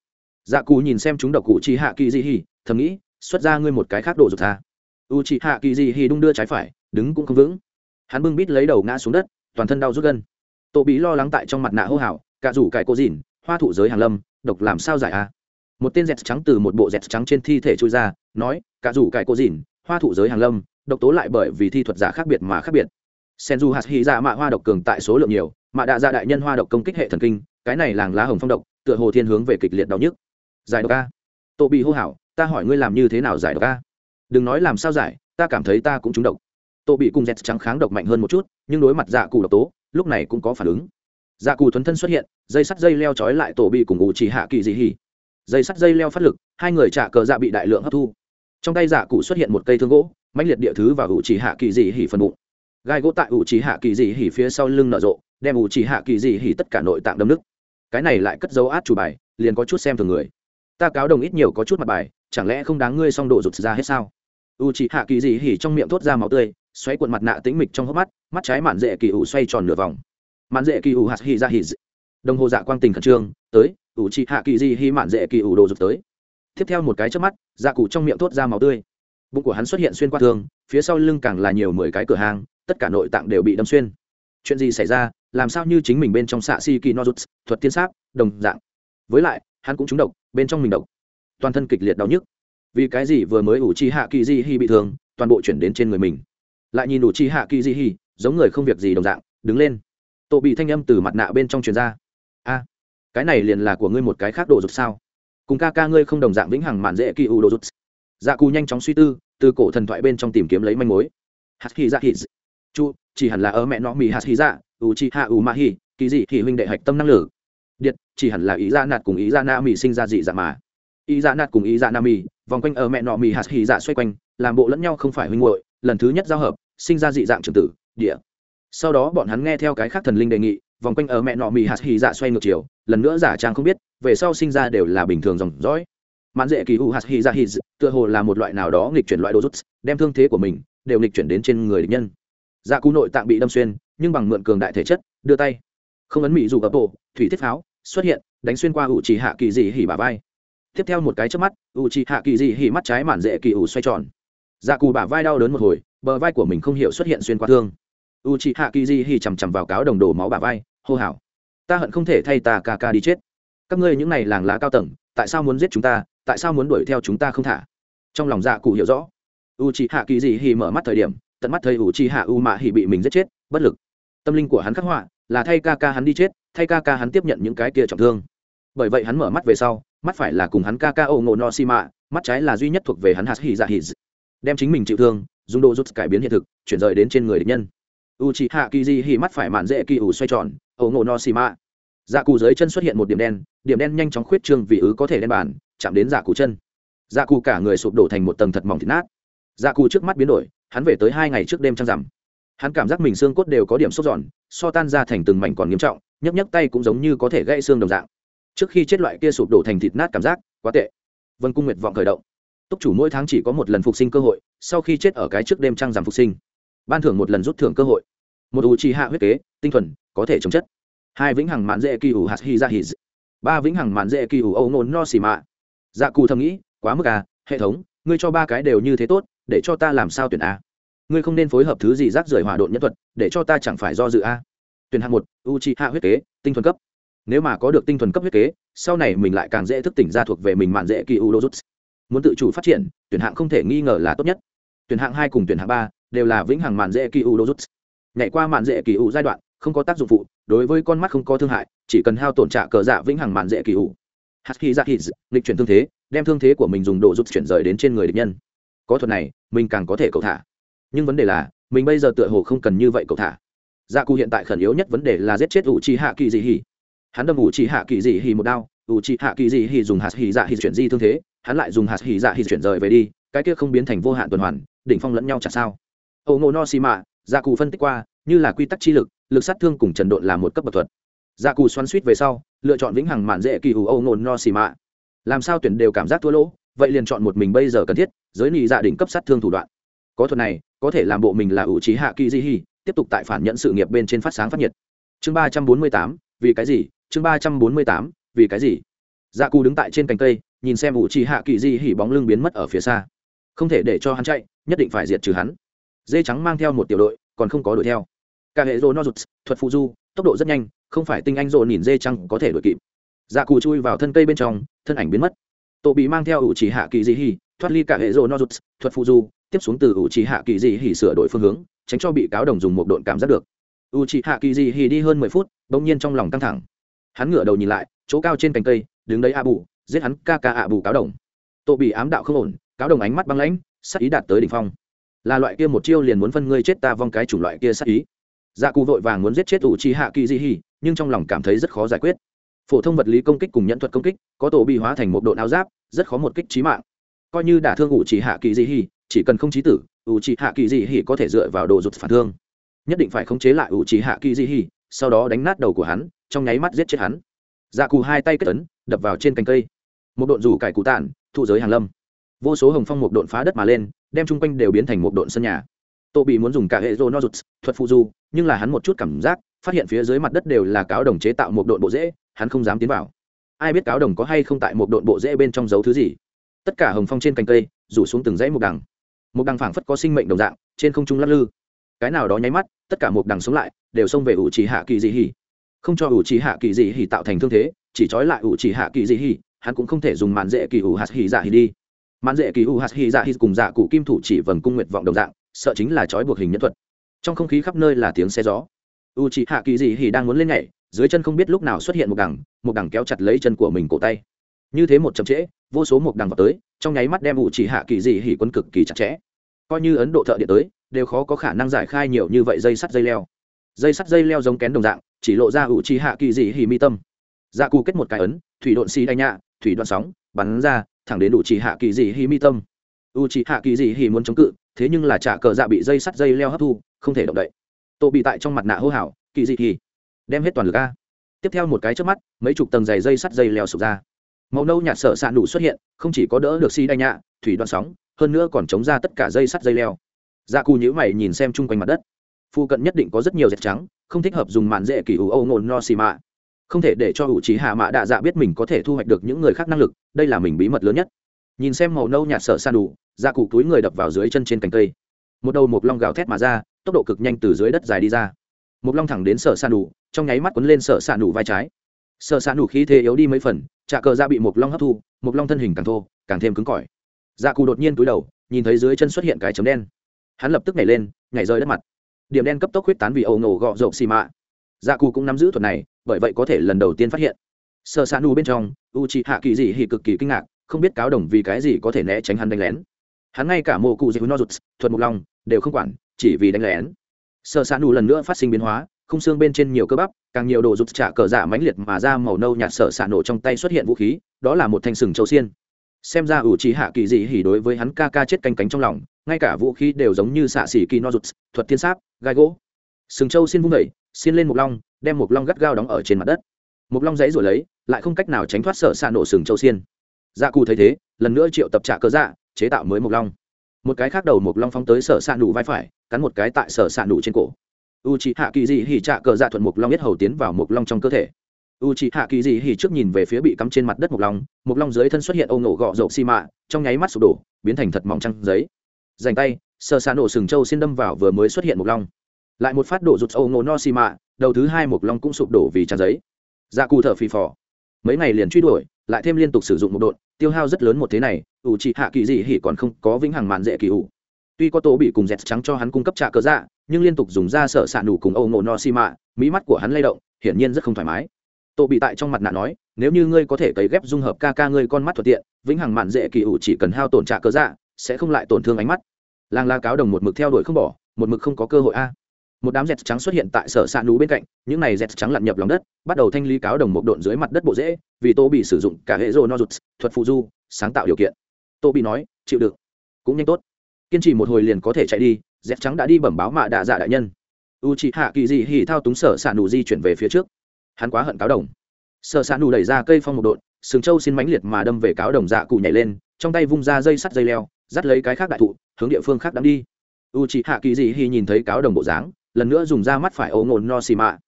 Speaker 1: Dạ cù nhìn xem chúng độc cụ c h hạ kỳ hi, thầm nghĩ, xuất ra ngươi một cái khác độ rụt tha. U c h hạ kỳ hi đung đưa trái phải, đứng cũng không vững. Hắn bưng bít lấy đầu ngã xuống đất toàn thân đau rút gân. Tổ bị lo lắng tại trong mặt nạ hô hào, cả rủ cải cô dìn hoa thụ giới hàng lâm, độc làm sao giải a? Một tên dẹt trắng từ một bộ dẹt trắng trên thi thể trôi ra, nói, cả rủ cải cô dìn hoa thụ giới hàng lâm, độc tố lại bởi vì thi thuật giả khác biệt mà khác biệt. Sen du hạt hy ra mạ hoa độc cường tại số lượng nhiều, mạ đạ ra đại nhân hoa độc công kích hệ thần kinh, cái này làng lá hồng phong độc, tựa hồ thiên hướng về kịch liệt đau nhức. Giải độc a? Tô bị hô hào, ta hỏi ngươi làm như thế nào giải độc a? Đừng nói làm sao giải, ta cảm thấy ta cũng trúng độc tô bị cùng dẹt trắng kháng độc mạnh hơn một chút, nhưng đối mặt dạ cụ độc tố, lúc này cũng có phản ứng. Dạ cụ thuấn thân xuất hiện, dây sắt dây leo trói lại tổ bị cùng ủ chỉ hạ kỳ dị hỉ. Dây sắt dây leo phát lực, hai người trả cờ dạ bị đại lượng hấp thu. Trong tay dạ cụ xuất hiện một cây thương gỗ, mãnh liệt địa thứ và ủ chỉ hạ kỳ dị hỉ phần bụng. Gai gỗ tại ủ chỉ hạ kỳ dị hỉ phía sau lưng nở rộ, đem ủ chỉ hạ kỳ dị hỉ tất cả nội tạng đâm nứt. Cái này lại cất dấu át chủ bài, liền có chút xem thường người. Ta cáo đồng ít nhiều có chút mặt bài, chẳng lẽ không đáng ngươi xong độ rụt ra hết sao? U chỉ hạ kỳ dị hỉ trong miệng thốt ra máu tươi xoáy cuộn mặt nạ tĩnh mịch trong hốc mắt mắt trái mạn dễ kỳ ủ xoay tròn nửa vòng. Mạn dễ kỳ ủ hạt hỉ ra hỉ đồng hồ dạ quang tình khẩn trương, tới, ủ chị hạ kỳ di hỉ mạn dễ kỳ ủ đồ rụt tới. Tiếp theo một cái chớp mắt dạ cụ trong miệng thốt ra máu tươi. Bụng của hắn xuất hiện xuyên qua thương phía sau lưng càng là nhiều mười cái cửa hàng, tất cả nội tạng đều bị đâm xuyên. Chuyện gì xảy ra? Làm sao như chính mình bên trong xạ si kỳ nozuts thuật tiên sáp, đồng dạng. Với lại, hắn cũng trúng độc, bên trong mình độc. Toàn thân kịch liệt đau nhức. Vì cái gì vừa mới ủ chi hạ kỳ di hi bị thương, toàn bộ chuyển đến trên người mình? Lại nhìn đủ chi hạ kỳ di hi giống người không việc gì đồng dạng, đứng lên. Tổ bị thanh âm từ mặt nạ bên trong truyền ra. A, cái này liền là của ngươi một cái khác đồ rụt sao? Cùng ca ca ngươi không đồng dạng vĩnh hằng mạn dễ kỳ u đồ rụt. Dạ cù nhanh chóng suy tư, từ cổ thần thoại bên trong tìm kiếm lấy manh mối. Hạt hi dạ hi chu, chỉ hẳn là ở mẹ nó mì hạt hi dạ u chi hạ u ma hi kỳ dị thì huynh đệ hạch tâm năng lử điện chỉ hẳn là ý ra nạt cùng ý ra na mì sinh ra dị dạ mà. Ý ra nạt cùng ý ra na mì, vòng quanh ở mẹ nọ mì hạt hy dạ xoay quanh, làm bộ lẫn nhau không phải huynh muội lần thứ nhất giao hợp, sinh ra dị dạng trường tử, địa. Sau đó bọn hắn nghe theo cái khác thần linh đề nghị, vòng quanh ở mẹ nọ mì hạt hy dạ xoay ngược chiều, lần nữa giả trang không biết, về sau sinh ra đều là bình thường dòng dõi. Mãn dễ kỳ u hạt hy dạ hy dạ, tựa hồ là một loại nào đó nghịch chuyển loại đồ rút, đem thương thế của mình đều nghịch chuyển đến trên người địch nhân. Dạ cú nội tạng bị đâm xuyên, nhưng bằng mượn cường đại thể chất, đưa tay. Không ấn mỹ dù gập bộ, thủy thiết pháo, xuất hiện, đánh xuyên qua ủ trì hạ kỳ dị hỉ bà vai. Tiếp theo một cái trước mắt ủ trì hạ kỳ dị hỉ mắt trái mạn dễ kỳ ủ xoay tròn dạ cù bả vai đau đớn một hồi, bờ vai của mình không hiểu xuất hiện xuyên qua thương. U chị hạ kỳ di hi chằm chằm vào cáo đồng đổ máu bả vai, hô hào. Ta hận không thể thay ta ca ca đi chết. Các ngươi những này làng lá cao tầng, tại sao muốn giết chúng ta, tại sao muốn đuổi theo chúng ta không thả? Trong lòng dạ cụ hiểu rõ. U chị hạ kỳ di hi mở mắt thời điểm, tận mắt thấy u chị hạ u mạ hi bị mình giết chết, bất lực. Tâm linh của hắn khắc họa là thay ca ca hắn đi chết, thay ca ca hắn tiếp nhận những cái kia trọng thương. Bởi vậy hắn mở mắt về sau, mắt phải là cùng hắn ca ca ô ngộ no si mạ mắt trái là duy nhất thuộc về hắn hạt hi dạ hì đem chính mình chịu thương dùng đồ rút cải biến hiện thực chuyển rời đến trên người địch nhân. U c h ị hạ kỳ dị hì mắt phải mạn dễ kỳ ủ xoay tròn ô ngộ no xì mạ dạ cù dưới chân xuất hiện một điểm đen điểm đen nhanh chóng khuyết trương vì ứ có thể đen bàn, chạm đến dạ cù chân. Dạ cù cả người sụp đổ thành một tầng thật mỏng thịt nát. Dạ cù trước mắt biến đổi hắn về tới hai ngày trước đêm trăng rằm. Hắn cảm giác mình xương cốt đều có điểm sốc giòn so tan ra thành từng mảnh còn nghiêm trọng nhấp nhấp tay cũng giống như có thể gãy xương đồng dạng. Trước khi chết loại kia sụp đổ thành thịt nát cảm giác quá tệ. Vân cung nguyệt vọng khởi động túc chủ mỗi tháng chỉ có một lần phục sinh cơ hội, sau khi chết ở cái trước đêm trăng giảm phục sinh, ban thưởng một lần rút thưởng cơ hội. Một ủ trì hạ huyết kế, tinh thuần, có thể chống chất. Hai vĩnh hằng mạn dễ kỳ ủ hạt hi ra hì ba vĩnh hằng mạn dễ kỳ ủ âu nôn no xì mạ. Dạ cù thầm nghĩ, quá mức à hệ thống, ngươi cho ba cái đều như thế tốt, để cho ta làm sao tuyển a? Ngươi không nên phối hợp thứ gì rác rưởi hỏa độn nhân thuật, để cho ta chẳng phải do dự a? Tuyển hạng một u chi hạ huyết kế, tinh thuần cấp. Nếu mà có được tinh thuần cấp huyết kế, sau này mình lại càng dễ thức tỉnh ra thuộc về mình mạn dễ kỳ u đô rút muốn tự chủ phát triển, tuyển hạng không thể nghi ngờ là tốt nhất. Tuyển hạng hai cùng tuyển hạng ba đều là vĩnh hằng mạn dễ kỳ u đô rút. Nhảy qua mạn dễ kỳ u giai đoạn, không có tác dụng phụ, đối với con mắt không có thương hại, chỉ cần hao tổn trả cờ dạ vĩnh hằng mạn dễ kỳ u. Hạt khi ra lịch chuyển thương thế, đem thương thế của mình dùng độ rút chuyển rời đến trên người địch nhân. Có thuật này, mình càng có thể cầu thả. Nhưng vấn đề là, mình bây giờ tựa hồ không cần như vậy cầu thả. Dạ cụ hiện tại khẩn yếu nhất vấn đề là giết chết ủ trì hạ kỳ dị hỉ. Hắn đâm ủ trì hạ kỳ dị hỉ một đao ủ trì hạ kỳ dị hì dùng hạt hì dạ hì chuyển di thương thế, hắn lại dùng hạt hì dạ hì chuyển rời về đi, cái kia không biến thành vô hạn tuần hoàn, đỉnh phong lẫn nhau chả sao. Âu ngộ no xì mạ gia cụ phân tích qua, như là quy tắc chi lực lực sát thương cùng trần độn là một cấp bậc thuật. Dạ gia cụ xoắn suýt về sau, lựa chọn vĩnh hằng mạn dễ kỳ ủ âu nôn no xì mạ làm sao tuyển đều cảm giác thua lỗ, vậy liền chọn một mình bây giờ cần thiết, giới nị dạ đỉnh cấp sát thương thủ đoạn. Có thuật này, có thể làm bộ mình là ủ trí hạ kỳ di hi tiếp tục tại phản nhận sự nghiệp bên trên phát sáng phát nhiệt. Chương ba trăm bốn mươi tám, vì cái gì? Chương ba trăm bốn mươi tám vì cái gì? Dạ cù đứng tại trên cành cây, nhìn xem ủ trì hạ kỳ di hỉ bóng lưng biến mất ở phía xa. Không thể để cho hắn chạy, nhất định phải diệt trừ hắn. Dê trắng mang theo một tiểu đội, còn không có đuổi theo. Cả hệ rô nozuts, thuật phụ du, tốc độ rất nhanh, không phải tinh anh rộ nhìn dê trắng có thể đuổi kịp. Dạ cù chui vào thân cây bên trong, thân ảnh biến mất. Tổ bị mang theo ủ chỉ hạ kỳ Di hỉ, thoát ly cả hệ rô nozuts, thuật phụ du, tiếp xuống từ ủ chỉ hạ kỳ Di hỉ sửa đổi phương hướng, tránh cho bị cáo đồng dùng một độn cảm giác được. U chỉ hạ kỳ Di hỉ đi hơn mười phút, bỗng nhiên trong lòng căng thẳng hắn ngửa đầu nhìn lại, chỗ cao trên cành cây, đứng đấy a bù giết hắn, ca ca a bù cáo đồng. Tổ bị ám đạo không ổn, cáo đồng ánh mắt băng lãnh sắc ý đạt tới đỉnh phong. Là loại kia một chiêu liền muốn phân ngươi chết ta vong cái chủng loại kia sắc ý. Dạ cụ vội vàng muốn giết chết ủ trì hạ kỳ di hi nhưng trong lòng cảm thấy rất khó giải quyết. Phổ thông vật lý công kích cùng nhận thuật công kích, có tổ bị hóa thành một độ áo giáp, rất khó một kích trí mạng. Coi như đả thương ủ trì hạ kỳ di hi chỉ cần không trí tử ủ trì hạ kỳ di hi có thể dựa vào đồ rụt phản thương. Nhất định phải khống chế lại ủ trì hạ kỳ di hi sau đó đánh nát đầu của hắn, trong nháy mắt giết chết hắn. Dạ cù hai tay kết tấn đập vào trên cành cây. Một độn rủ cải cụ tản thụ giới hàng lâm. Vô số hồng phong một độn phá đất mà lên, đem chung quanh đều biến thành một độn sân nhà. Tô bị muốn dùng cả hệ rô nozuts thuật phụ du, nhưng là hắn một chút cảm giác, phát hiện phía dưới mặt đất đều là cáo đồng chế tạo một độn bộ dễ hắn không dám tiến vào. Ai biết cáo đồng có hay không tại một độn bộ dễ bên trong giấu thứ gì? Tất cả hồng phong trên cành cây, rủ xuống từng dãy một đằng. Một đằng phảng phất có sinh mệnh đồng dạng, trên không trung lắc lư. Cái nào đó nháy mắt, tất cả một đằng sống lại đều xông về ủ trì hạ kỳ dị hỉ không cho ủ trì hạ kỳ dị hỉ tạo thành thương thế, chỉ trói lại ủ trì hạ kỳ dị hỉ hắn cũng không thể dùng màn dễ kỳ ủ hạt hỉ dạ hỉ đi. Màn dễ kỳ ủ hạt hỉ dạ hỉ cùng dạ cụ kim thủ chỉ vầng cung nguyệt vọng đồng dạng, sợ chính là trói buộc hình nhân thuật. Trong không khí khắp nơi là tiếng xe gió. U trì hạ kỳ dị hỉ đang muốn lên nhảy, dưới chân không biết lúc nào xuất hiện một đằng một đằng kéo chặt lấy chân của mình cổ tay. Như thế một chậm trễ, vô số một đằng vào tới, trong nháy mắt đem ủ trì hạ kỳ dị hỉ quân cực kỳ chặt chẽ. Coi như ấn độ thợ điện tới, đều khó có khả năng giải khai nhiều như vậy dây sắt dây leo dây sắt dây leo giống kén đồng dạng, chỉ lộ ra ủ trì hạ kỳ dị hì mi tâm. Dạ cù kết một cái ấn, thủy độn xì đay nhạ, thủy đoạn sóng, bắn ra, thẳng đến ủ trì hạ kỳ dị hì mi tâm. U trì hạ kỳ dị hì muốn chống cự, thế nhưng là trả cờ dạ bị dây sắt dây leo hấp thu, không thể động đậy. Tổ bị tại trong mặt nạ hô hào, kỳ dị hì đem hết toàn lực a. Tiếp theo một cái trước mắt, mấy chục tầng dày dây sắt dây leo sụp ra. Màu nâu nhạt sợ sạn đủ xuất hiện, không chỉ có đỡ được xi đay nhạ, thủy đoạn sóng, hơn nữa còn chống ra tất cả dây sắt dây leo. Dạ cù nhữ mày nhìn xem chung quanh mặt đất phụ cận nhất định có rất nhiều dẹp trắng, không thích hợp dùng màn dễ kỳ ủ âu ngồn no xì mạ. Không thể để cho ủ trí hạ mạ đạ dạ biết mình có thể thu hoạch được những người khác năng lực, đây là mình bí mật lớn nhất. Nhìn xem màu nâu nhạt sợ san đủ dạ cụ túi người đập vào dưới chân trên cành cây. Một đầu một long gào thét mà ra, tốc độ cực nhanh từ dưới đất dài đi ra. Một long thẳng đến sợ san đủ, trong nháy mắt quấn lên sợ san đủ vai trái. Sợ san đủ khí thế yếu đi mấy phần trà cờ ra bị một long hấp thu một long thân hình càng thô, càng thêm cứng cỏi. Dạ cụ đột nhiên túi đầu, nhìn thấy dưới chân xuất hiện cái chấm đen. Hắn lập tức nhảy lên, nhảy rơi đất mặt điểm đen cấp tốc huyết tán vì ẩu nổ gọ rộp xì mạ. Dạ cụ cũng nắm giữ thuật này, bởi vậy có thể lần đầu tiên phát hiện. Sợ s nu bên trong u c h ị hạ kỳ dị hì cực kỳ kinh ngạc, không biết cáo đồng vì cái gì có thể né tránh hắn đánh lén. Hắn ngay cả mô cụ dị hữu nozuts, thuật mục long, đều không quản, chỉ vì đánh lén. Sợ s nu lần nữa phát sinh biến hóa không xương bên trên nhiều cơ bắp, càng nhiều đồ rụt trả cờ dạ mãnh liệt mà ra màu nâu nhạt sợ xạ nổ trong tay xuất hiện vũ khí, đó là một thanh sừng châu xiên. Xem ra ủ trí hạ kỳ dị hỉ đối với hắn ca ca chết canh cánh trong lòng ngay cả vũ khí đều giống như xạ xỉ kỳ no rụt thuật thiên sáp, gai gỗ. Sừng châu xin vung vẩy xin lên một long, đem một long gắt gao đóng ở trên mặt đất. Một long dãy rồi lấy, lại không cách nào tránh thoát sợ xạ nổ sừng châu xiên. Dạ cù thấy thế, lần nữa triệu tập trả cơ dạ chế tạo mới một long. Một cái khác đầu một long phóng tới sở xạ nụ vai phải, cắn một cái tại sở xạ nụ trên cổ. U c hạ kỳ dị hỉ trạ cờ dạ thuận một long biết hầu tiến vào một long trong cơ thể. U c hạ kỳ dị hỉ trước nhìn về phía bị cắm trên mặt đất một long một long dưới thân xuất hiện ô ngộ gọ rộng xi mạ, trong nháy mắt sụp đổ, biến thành thật mỏng trăng giấy dành tay sờ xa nổ sừng trâu xin đâm vào vừa mới xuất hiện một long. Lại một phát đổ rụt âu nổ no xì mạ đầu thứ hai một long cũng sụp đổ vì tràn giấy. Dạ cù thở phì phò. Mấy ngày liền truy đuổi, lại thêm liên tục sử dụng một đột tiêu hao rất lớn một thế này, ủ trị hạ kỳ dị hỉ còn không có vĩnh hằng màn dễ kỳ ủ. Tuy có tổ bị cùng dẹt trắng cho hắn cung cấp trạ cớ dạ nhưng liên tục dùng da sợ xạ nủ cùng âu ngộ no xi mạ mỹ mắt của hắn lay động, hiển nhiên rất không thoải mái. Tổ bị tại trong mặt nạ nói, nếu như ngươi có thể cấy ghép dung hợp ca ca ngươi con mắt thuận tiện, vĩnh hằng mạn dễ kỳ ủ chỉ cần hao tổn trạ cớ dạ sẽ không lại tổn thương ánh mắt. Làng la cáo đồng một mực theo đuổi không bỏ, một mực không có cơ hội a. Một đám dẹt trắng xuất hiện tại sở xạ nú bên cạnh, những này dẹt trắng lặn nhập lòng đất, bắt đầu thanh lý cáo đồng một độn dưới mặt đất bộ dễ vì tô bị sử dụng cả hệ rô no rụt thuật phụ du, sáng tạo điều kiện. Tô bị nói, chịu được cũng nhanh tốt. Kiên trì một hồi liền có thể chạy đi, dẹt trắng đã đi bẩm báo mạ đạ dạ đại nhân. U chị hạ kỳ dị hỉ thao túng sở xạ nù di chuyển về phía trước. Hắn quá hận cáo đồng. Sở xạ nù đẩy ra cây phong một độn, sừng châu xin mãnh liệt mà đâm về cáo đồng dạ cụ nhảy lên, trong tay vung ra dây sắt dây leo dắt lấy cái khác đại thụ, hướng địa phương khác đang đi. U chị hạ kỳ dị hy nhìn thấy cáo đồng bộ dáng, lần nữa dùng ra mắt phải ấu ngồn no xì mạ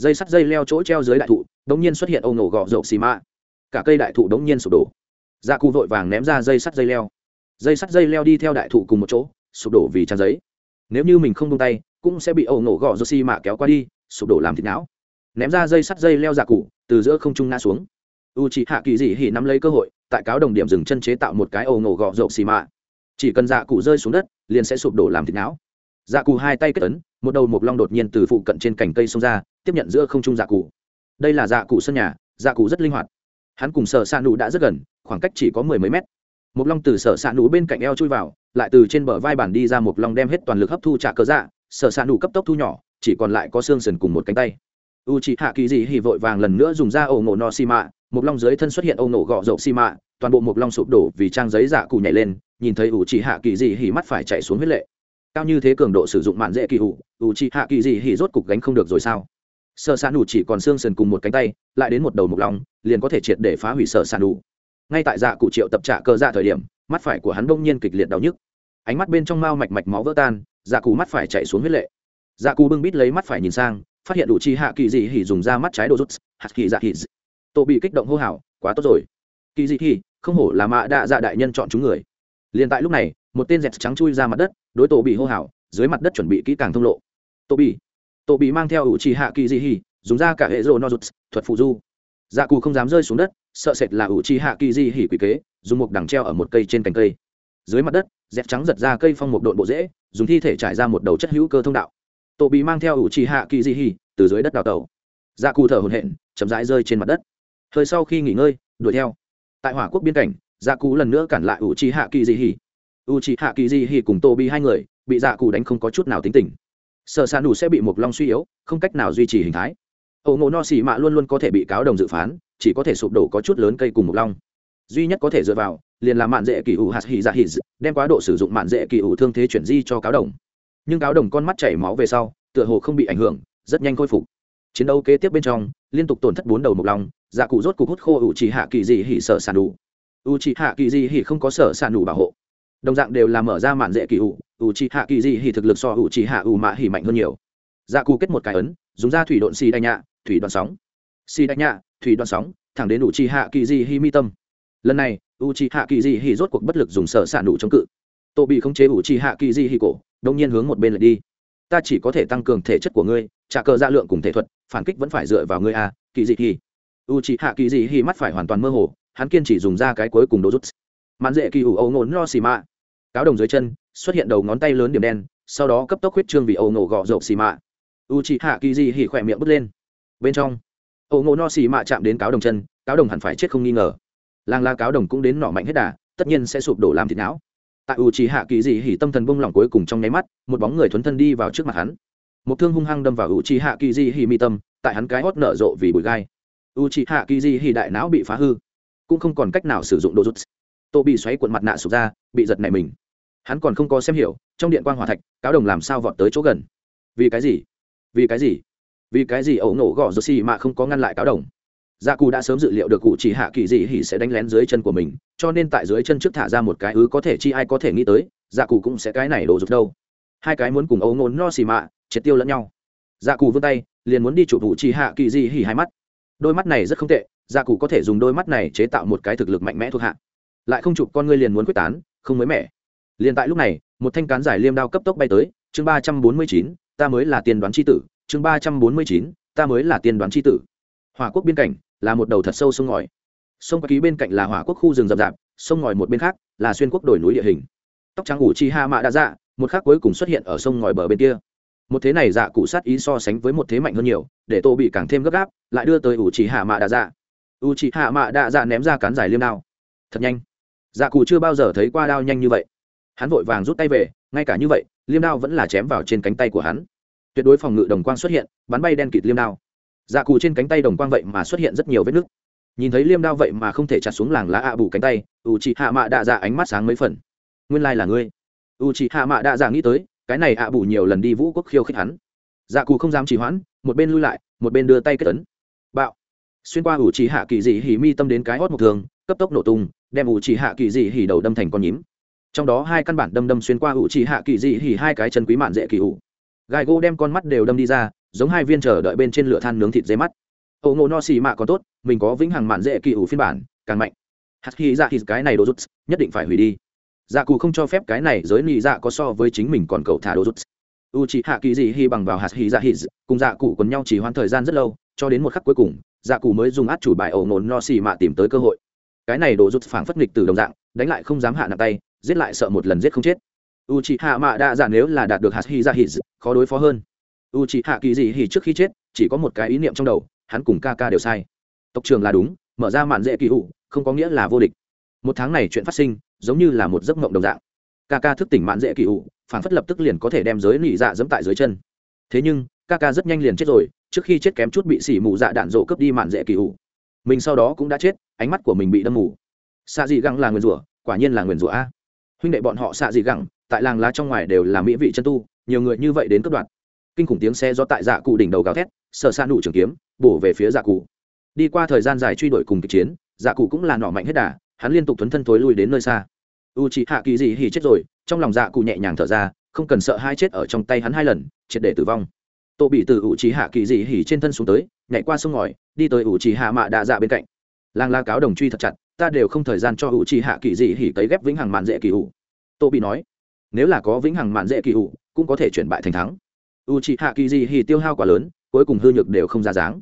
Speaker 1: dây sắt dây leo chỗ treo dưới đại thụ, đống nhiên xuất hiện ấu ngổ gọ rộng xì mạ. Cả cây đại thụ đống nhiên sụp đổ. Dạ cụ vội vàng ném ra dây sắt dây leo. Dây sắt dây leo đi theo đại thụ cùng một chỗ, sụp đổ vì tràn giấy. Nếu như mình không tung tay, cũng sẽ bị ấu ngổ gọ rộng xì mạ kéo qua đi, sụp đổ làm thịt não. Ném ra dây sắt dây leo dạ cụ từ giữa không trung ngã xuống. U chị hạ kỳ dị hỉ nắm lấy cơ hội, tại cáo đồng điểm dừng chân chế tạo một cái ấu ngổ gọ rộng xì mạ chỉ cần dạ cụ rơi xuống đất, liền sẽ sụp đổ làm thịt não. Dạ cụ hai tay kết ấn, một đầu mộc long đột nhiên từ phụ cận trên cành cây xông ra, tiếp nhận giữa không trung dạ cụ. Đây là dạ cụ sân nhà dạ cụ rất linh hoạt. Hắn cùng sở xa nụ đã rất gần, khoảng cách chỉ có mười mấy mét. Một long từ sở s ạ nụ bên cạnh eo chui vào, lại từ trên bờ vai bản đi ra một long đem hết toàn lực hấp thu trả cờ dạ. Sở s ạ nụ cấp tốc thu nhỏ, chỉ còn lại có xương sườn cùng một cánh tay. U chị hạ kỳ dị hỉ vội vàng lần nữa dùng ra ổ ngộ no xi mạ một long dưới thân xuất hiện ổ ngộ gọ rộng xi mạ toàn bộ một long sụp đổ vì trang giấy dạ cụ nhảy lên nhìn thấy ủ chỉ hạ kỳ dị hỉ mắt phải chạy xuống huyết lệ. Cao như thế cường độ sử dụng mạn dễ kỳ ủ ủ chỉ hạ kỳ dị hỉ rốt cục gánh không được rồi sao? Sợ sàn đủ chỉ còn xương sườn cùng một cánh tay, lại đến một đầu mục long, liền có thể triệt để phá hủy sợ sàn đủ ngay tại dạ cụ triệu tập trạ cơ dạ thời điểm, mắt phải của hắn đông nhiên kịch liệt đau nhức. Ánh mắt bên trong mao mạch mạch máu vỡ tan dạ cụ mắt phải chạy xuống huyết lệ. Dạ cụ bưng bít lấy mắt phải nhìn sang, phát hiện đủ chi hạ kỳ dị hỉ dùng ra mắt trái đồ rút, hạt kỳ dạ hỉ tổ bị kích động hô hào, quá tốt rồi. Kỳ dị hỉ, không hổ là mạ đạ dạ đại nhân chọn chúng người liền tại lúc này, một tên dẹt trắng chui ra mặt đất, đối tổ bị hô hào, dưới mặt đất chuẩn bị kỹ càng thông lộ. Tổ bị tổ bị mang theo ủ trì hạ kỳ di hỉ, dùng ra cả hệ rô no rút thuật phụ du. Dạ cụ không dám rơi xuống đất, sợ sệt là ủ trì hạ kỳ di hỉ quỷ kế, dùng một đằng treo ở một cây trên cành cây. Dưới mặt đất, dẹt trắng giật ra cây phong một độn bộ dễ dùng thi thể trải ra một đầu chất hữu cơ thông đạo. Tổ bị mang theo ủ trì hạ kỳ di hỉ từ dưới đất đào tẩu. Dạ cụ thở hồn hện chậm rãi rơi trên mặt đất. Thời sau khi nghỉ ngơi, đuổi theo. Tại hỏa quốc biên cảnh dạ cụ lần nữa cản lại ủ trì hạ kỳ di hỉ u trì hạ kỳ di hỉ cùng tô bi hai người bị dạ cụ đánh không có chút nào tính tình. Sợ sàn đủ sẽ bị một long suy yếu không cách nào duy trì hình thái. Ổ ngộ no xì mạ luôn luôn có thể bị cáo đồng dự phán chỉ có thể sụp đổ có chút lớn cây cùng một long duy nhất có thể dựa vào liền là mạn dễ kỳ ủ hạt hỉ dạ hỉ đem quá độ sử dụng mạn dễ kỳ ủ thương thế chuyển di cho cáo đồng. Nhưng cáo đồng con mắt chảy máu về sau tựa hồ không bị ảnh hưởng rất nhanh khôi phục. Chiến đấu kế tiếp bên trong liên tục tổn thất bốn đầu Mộc Long, dạ cụ rốt cục hút khô ủ chỉ hạ kỳ dị hỉ sợ sàn đủ u chỉ hạ kỳ dị hỉ không có sở sản đủ bảo hộ. Đồng dạng đều là mở ra mạn dễ kỳ ủ ủ chỉ hạ kỳ dị hỉ thực lực so ủ chỉ hạ ủ mạ hỉ mạnh hơn nhiều. Dạ cù kết một cái ấn dùng ra thủy độn xì đại nhạ thủy đoạn sóng. Xì đại nhạ thủy đoạn sóng thẳng đến ủ chỉ hạ kỳ dị hỉ mi tâm. Lần này u chỉ hạ kỳ dị hỉ rốt cuộc bất lực dùng sở sản đủ chống cự. Tổ bị khống chế ủ chỉ hạ kỳ dị hỉ cổ đông nhiên hướng một bên lại đi. Ta chỉ có thể tăng cường thể chất của ngươi trả cờ dạ lượng cùng thể thuật phản kích vẫn phải dựa vào ngươi a à, kỳ dị hỉ. u c hạ kỳ dị hỉ mắt phải hoàn toàn mơ hồ hắn kiên chỉ dùng ra cái cuối cùng đồ rút. Mạn dễ kỳ ủ ấu ngốn lo xì mạ. Cáo đồng dưới chân, xuất hiện đầu ngón tay lớn điểm đen, sau đó cấp tốc huyết trương vì ấu ngộ gọ rộp xì mạ. U chị hạ kỳ dị hỉ khỏe miệng bứt lên. Bên trong ấu ngộ no xì mạ chạm đến cáo đồng chân, cáo đồng hẳn phải chết không nghi ngờ. Làng la cáo đồng cũng đến nỏ mạnh hết đà, tất nhiên sẽ sụp đổ làm thịt não. Tại u trì hạ kỳ dị hỉ tâm thần bông lỏng cuối cùng trong nháy mắt, một bóng người thuấn thân đi vào trước mặt hắn. Một thương hung hăng đâm vào u trì hạ kỳ dị hỉ mi tâm, tại hắn cái hót nở rộ vì bụi gai. U trì hạ kỳ dị hỉ đại não bị phá hư cũng không còn cách nào sử dụng đồ rút. Tô bị xoáy cuộn mặt nạ sụp ra, bị giật nảy mình. Hắn còn không có xem hiểu, trong điện quan hòa thạch, cáo đồng làm sao vọt tới chỗ gần. Vì cái gì? Vì cái gì? Vì cái gì ẩu nổ gõ rô xì mà không có ngăn lại cáo đồng? Gia cù đã sớm dự liệu được cụ chỉ hạ kỳ dị hỉ sẽ đánh lén dưới chân của mình, cho nên tại dưới chân trước thả ra một cái ứ có thể chi ai có thể nghĩ tới Gia cù cũng sẽ cái này đổ rụt đâu. Hai cái muốn cùng ấu ngôn no xì mạ triệt tiêu lẫn nhau. Gia cù vươn tay, liền muốn đi chụp vụ chỉ hạ kỳ dị hỉ hai mắt. Đôi mắt này rất không tệ dạ cụ có thể dùng đôi mắt này chế tạo một cái thực lực mạnh mẽ thuộc hạ. Lại không chụp con ngươi liền muốn quyết tán, không mới mẻ. Liền tại lúc này, một thanh cán giải liêm đao cấp tốc bay tới, chương ba trăm bốn mươi chín, ta mới là tiên đoán c tử, chương ba trăm bốn mươi chín, ta mới là tiên đoán c tử. Hòa quốc biên cảnh là một đầu thật sâu sông ngòi. Sông ký bên cạnh là hỏa quốc khu rừng rậm rạp, sông ngòi một bên khác là xuyên quốc đồi núi địa hình. Tóc trắng ủ chi ha mạ đã dạ một khác cuối cùng xuất hiện ở sông ngòi bờ bên kia. Một thế này dạ cụ sát ý so sánh với một thế mạnh hơn nhiều, để tô bị càng thêm gấp gáp, lại đưa tới ủ chỉ hạ mạ đạ dạ. U chị hạ mạ đạ dạ ném ra cán dài liêm đao. Thật nhanh. Dạ cụ chưa bao giờ thấy qua đao nhanh như vậy. Hắn vội vàng rút tay về, ngay cả như vậy, liêm đao vẫn là chém vào trên cánh tay của hắn. Tuyệt đối phòng ngự đồng quang xuất hiện, bắn bay đen kịt liêm đao. Dạ cụ trên cánh tay đồng quang vậy mà xuất hiện rất nhiều vết nứt. Nhìn thấy liêm đao vậy mà không thể chặt xuống làng lá ạ bù cánh tay, u chị hạ mạ đạ dạ ánh mắt sáng mấy phần. Nguyên lai là ngươi. U chị hạ mạ đạ dạ nghĩ tới, cái này ạ bù nhiều lần đi vũ quốc khiêu khích hắn. Dạ cụ không dám trì hoãn, một bên lui lại, một bên đưa tay kết tấn xuyên qua ủ trì hạ kỳ dị hỉ mi tâm đến cái hót một thường, cấp tốc nổ tung, đem ủ trì hạ kỳ dị hỉ đầu đâm thành con nhím. Trong đó hai căn bản đâm đâm xuyên qua ủ trì hạ kỳ dị hỉ hai cái chân quý mạn dễ kỳ ủ. Gai gỗ đem con mắt đều đâm đi ra, giống hai viên chờ đợi bên trên lửa than nướng thịt dây mắt. Ổ ngộ no xì mạ còn tốt, mình có vĩnh hằng mạn dễ kỳ ủ phiên bản, càng mạnh. Hạt khi dạ thì cái này đồ rút, nhất định phải hủy đi. Dạ cụ không cho phép cái này giới nị dạ có so với chính mình còn cậu thả đồ rút. U chỉ hạ kỳ dị hy bằng vào hạt hy dạ hy cùng dạ cụ quần nhau chỉ hoãn thời gian rất lâu, cho đến một khắc cuối cùng dạ cụ mới dùng át chủ bài ổ ngộ no xì mạ tìm tới cơ hội. Cái này đổ rút phảng phất nghịch từ đồng dạng, đánh lại không dám hạ nặng tay, giết lại sợ một lần giết không chết. U chỉ hạ mạ đa dạ nếu là đạt được hạt hy ra hỉ khó đối phó hơn. U c hạ kỳ dị hỉ trước khi chết, chỉ có một cái ý niệm trong đầu, hắn cùng ca ca đều sai. Tộc trường là đúng, mở ra mạn dễ kỳ hụ không có nghĩa là vô địch. Một tháng này chuyện phát sinh, giống như là một giấc mộng đồng dạng. Ca ca thức tỉnh mạn dễ kỳ hụ phản phất lập tức liền có thể đem giới nị dạ dẫm tại dưới chân. Thế nhưng ca ca rất nhanh liền chết rồi trước khi chết kém chút bị xỉ mù dạ đạn rộ cướp đi mạn dễ kỳ ủ. Mình sau đó cũng đã chết, ánh mắt của mình bị đâm mù. Xạ dị găng là nguyền rủa, quả nhiên là nguyền rủa a. Huynh đệ bọn họ xạ dị găng tại làng lá trong ngoài đều là mỹ vị chân tu, nhiều người như vậy đến cướp đoạt. Kinh khủng tiếng xe do tại dạ cụ đỉnh đầu gào thét sợ xa nụ trường kiếm, bổ về phía dạ cụ. Đi qua thời gian dài truy đuổi cùng kịch chiến dạ cụ cũng là nọ mạnh hết đà, hắn liên tục thuấn thân thối lui đến nơi xa. U c hạ kỳ dị hỉ chết rồi, trong lòng dạ cụ nhẹ nhàng thở ra, không cần sợ hai chết ở trong tay hắn hai lần, triệt để tử vong tô bị từ ủ trí hạ kỳ dị hỉ trên thân xuống tới, nhảy qua sông ngòi, đi tới ủ trí hạ mạ đạ dạ bên cạnh. Làng la cáo đồng truy thật chặt, ta đều không thời gian cho ủ trí hạ kỳ dị hỉ cấy ghép vĩnh hằng mạn dễ kỳ ủ. Tô bị nói, nếu là có vĩnh hằng mạn dễ kỳ ủ, cũng có thể chuyển bại thành thắng. U trí hạ kỳ dị hỉ tiêu hao quá lớn, cuối cùng hư nhược đều không ra dáng.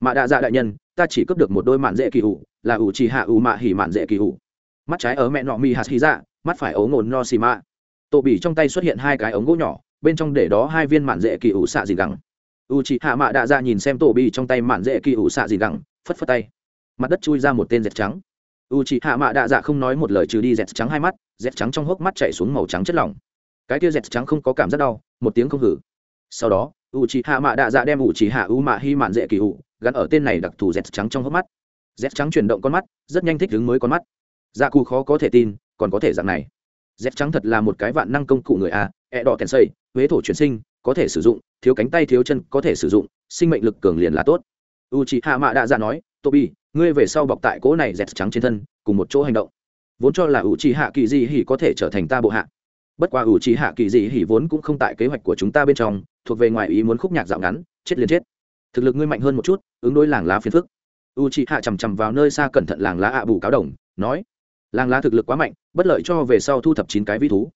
Speaker 1: Mạ đạ dạ đại nhân, ta chỉ cướp được một đôi mạn dễ kỳ ủ, là ủ trí hạ ủ mạ hỉ mạn dễ kỳ ủ. Mắt trái ở mẹ nọ mi hạt hy dạ mắt phải ấu ngồn no xì mạ tổ bỉ trong tay xuất hiện hai cái ống gỗ nhỏ bên trong để đó hai viên mạn dễ kỳ ủ xạ gì gẳng. U chị hạ mạ đạ ra nhìn xem tổ bi trong tay mạn dễ kỳ ủ xạ gì gẳng, phất phất tay. Mặt đất chui ra một tên dẹt trắng. U chị hạ mạ đạ dạ không nói một lời trừ đi dẹt trắng hai mắt, dẹt trắng trong hốc mắt chạy xuống màu trắng chất lỏng. Cái kia dẹt trắng không có cảm giác đau, một tiếng không hử. Sau đó, u chị hạ mạ đạ dạ đem u chị hạ u mạ hi mạn dễ kỳ ủ gắn ở tên này đặc thù dẹt trắng trong hốc mắt. Dẹt trắng chuyển động con mắt, rất nhanh thích đứng mới con mắt. Dạ cụ khó có thể tin, còn có thể dạng này. Dẹt trắng thật là một cái vạn năng công cụ người a E ẹ đỏ tèn xây, huế thổ chuyển sinh, có thể sử dụng, thiếu cánh tay thiếu chân có thể sử dụng, sinh mệnh lực cường liền là tốt. U chị hạ mạ đã ra nói toby ngươi về sau bọc tại cỗ này dẹt trắng trên thân, cùng một chỗ hành động. Vốn cho là u chị hạ kỳ di hỉ có thể trở thành ta bộ hạ. Bất qua u chị hạ kỳ di hỉ vốn cũng không tại kế hoạch của chúng ta bên trong, thuộc về ngoài ý muốn khúc nhạc dạo ngắn, chết liền chết. Thực lực ngươi mạnh hơn một chút, ứng đối làng lá phiền phức. U chị hạ chằm chằm vào nơi xa cẩn thận làng lá ạ bù cáo đồng, nói, làng lá thực lực quá mạnh, bất lợi cho về sau thu thập chín cái vi thú.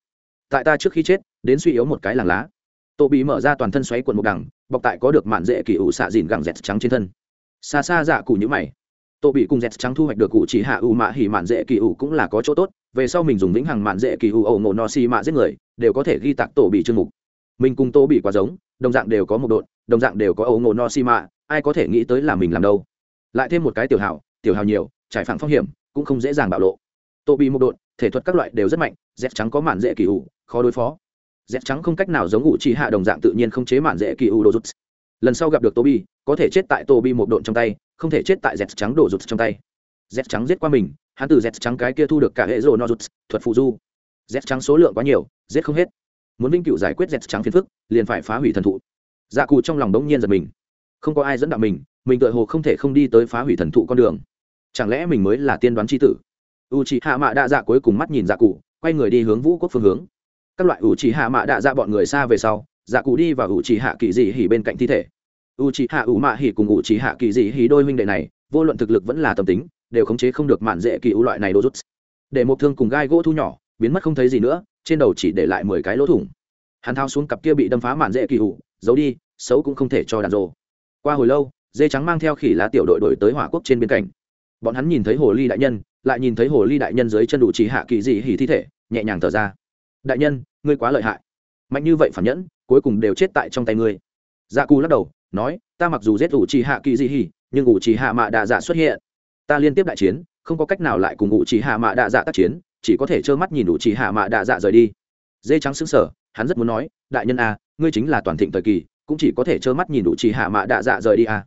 Speaker 1: Tại ta trước khi chết đến suy yếu một cái làng lá. Tổ bị mở ra toàn thân xoáy quần một đằng, bọc tại có được mạn dễ kỳ ủ xạ dìn gẳng dẹt trắng trên thân. Xa xa dạ cụ nhữ mày. Tổ bị cùng dẹt trắng thu hoạch được cụ chỉ hạ ủ mạ hỉ mạn dễ kỳ ủ cũng là có chỗ tốt, về sau mình dùng vĩnh hằng mạn dễ kỳ ủ ẩu ngộ no xi mạ giết người, đều có thể ghi tạc tổ bị chương mục. Mình cùng tổ bị quá giống, đồng dạng đều có một độn, đồng dạng đều có ẩu ngộ no xi mạ, ai có thể nghĩ tới là mình làm đâu. Lại thêm một cái tiểu hào tiểu hào nhiều, trải phẳng phong hiểm, cũng không dễ dàng bạo lộ. Tô bị một độn, thể thuật các loại đều rất mạnh, dẹt trắng có mạn dễ kỳ ủ, khó đối phó dẹp trắng không cách nào giống ngụ chỉ hạ đồng dạng tự nhiên không chế mạn dễ kỳ u đồ rút lần sau gặp được tô có thể chết tại tô một độn trong tay, không thể chết tại dẹp trắng đổ rút trong tay. Dẹp trắng giết qua mình, hắn từ dẹp trắng cái kia thu được cả hệ rồ no rút thuật phụ du. Dẹp trắng số lượng quá nhiều, giết không hết. Muốn vinh cựu giải quyết dẹp trắng phiền phức, liền phải phá hủy thần thụ. Dạ cù trong lòng đống nhiên giật mình. Không có ai dẫn đạo mình mình tự hồ không thể không đi tới phá hủy thần thụ con đường. Chẳng lẽ mình mới là tiên đoán c tử? U c hạ mạ đa dạ cuối cùng mắt nhìn dạ cụ quay người đi hướng vũ quốc phương hướng các loại ủ trì hạ mạ đạ dạ bọn người xa về sau dạ cụ đi và ủ trì hạ kỳ dị hỉ bên cạnh thi thể. U trì hạ ủ mạ hỉ cùng ủ trì hạ kỳ dị hỉ đôi huynh đệ này, vô luận thực lực vẫn là tâm tính, đều khống chế không được mạn dễ kỳ u loại này đô rút. Để một thương cùng gai gỗ thu nhỏ, biến mất không thấy gì nữa, trên đầu chỉ để lại mười cái lỗ thủng. Hắn thao xuống cặp kia bị đâm phá mạn dễ kỳ u, giấu đi, xấu cũng không thể cho đàn rồ. Qua hồi lâu, dê trắng mang theo khỉ lá tiểu đội đổi tới hỏa quốc trên biên cảnh bọn hắn nhìn thấy hồ ly đại nhân, lại nhìn thấy hồ ly đại nhân dưới chân đủ chỉ hạ kỳ dị hỉ thi thể, nhẹ nhàng thở ra đại nhân ngươi quá lợi hại. Mạnh như vậy phản nhẫn cuối cùng đều chết tại trong tay ngươi. Dạ cù lắc đầu nói ta mặc dù giết ủ trì hạ kỳ dị hì, nhưng ủ trì hạ mạ đạ dạ xuất hiện. Ta liên tiếp đại chiến không có cách nào lại cùng ủ trì hạ mạ đạ dạ tác chiến chỉ có thể trơ mắt nhìn ủ trì hạ mạ đạ dạ rời đi. Dê trắng xứng sở hắn rất muốn nói đại nhân a ngươi chính là toàn thịnh thời kỳ cũng chỉ có thể trơ mắt nhìn ủ trì hạ mạ đạ dạ rời đi a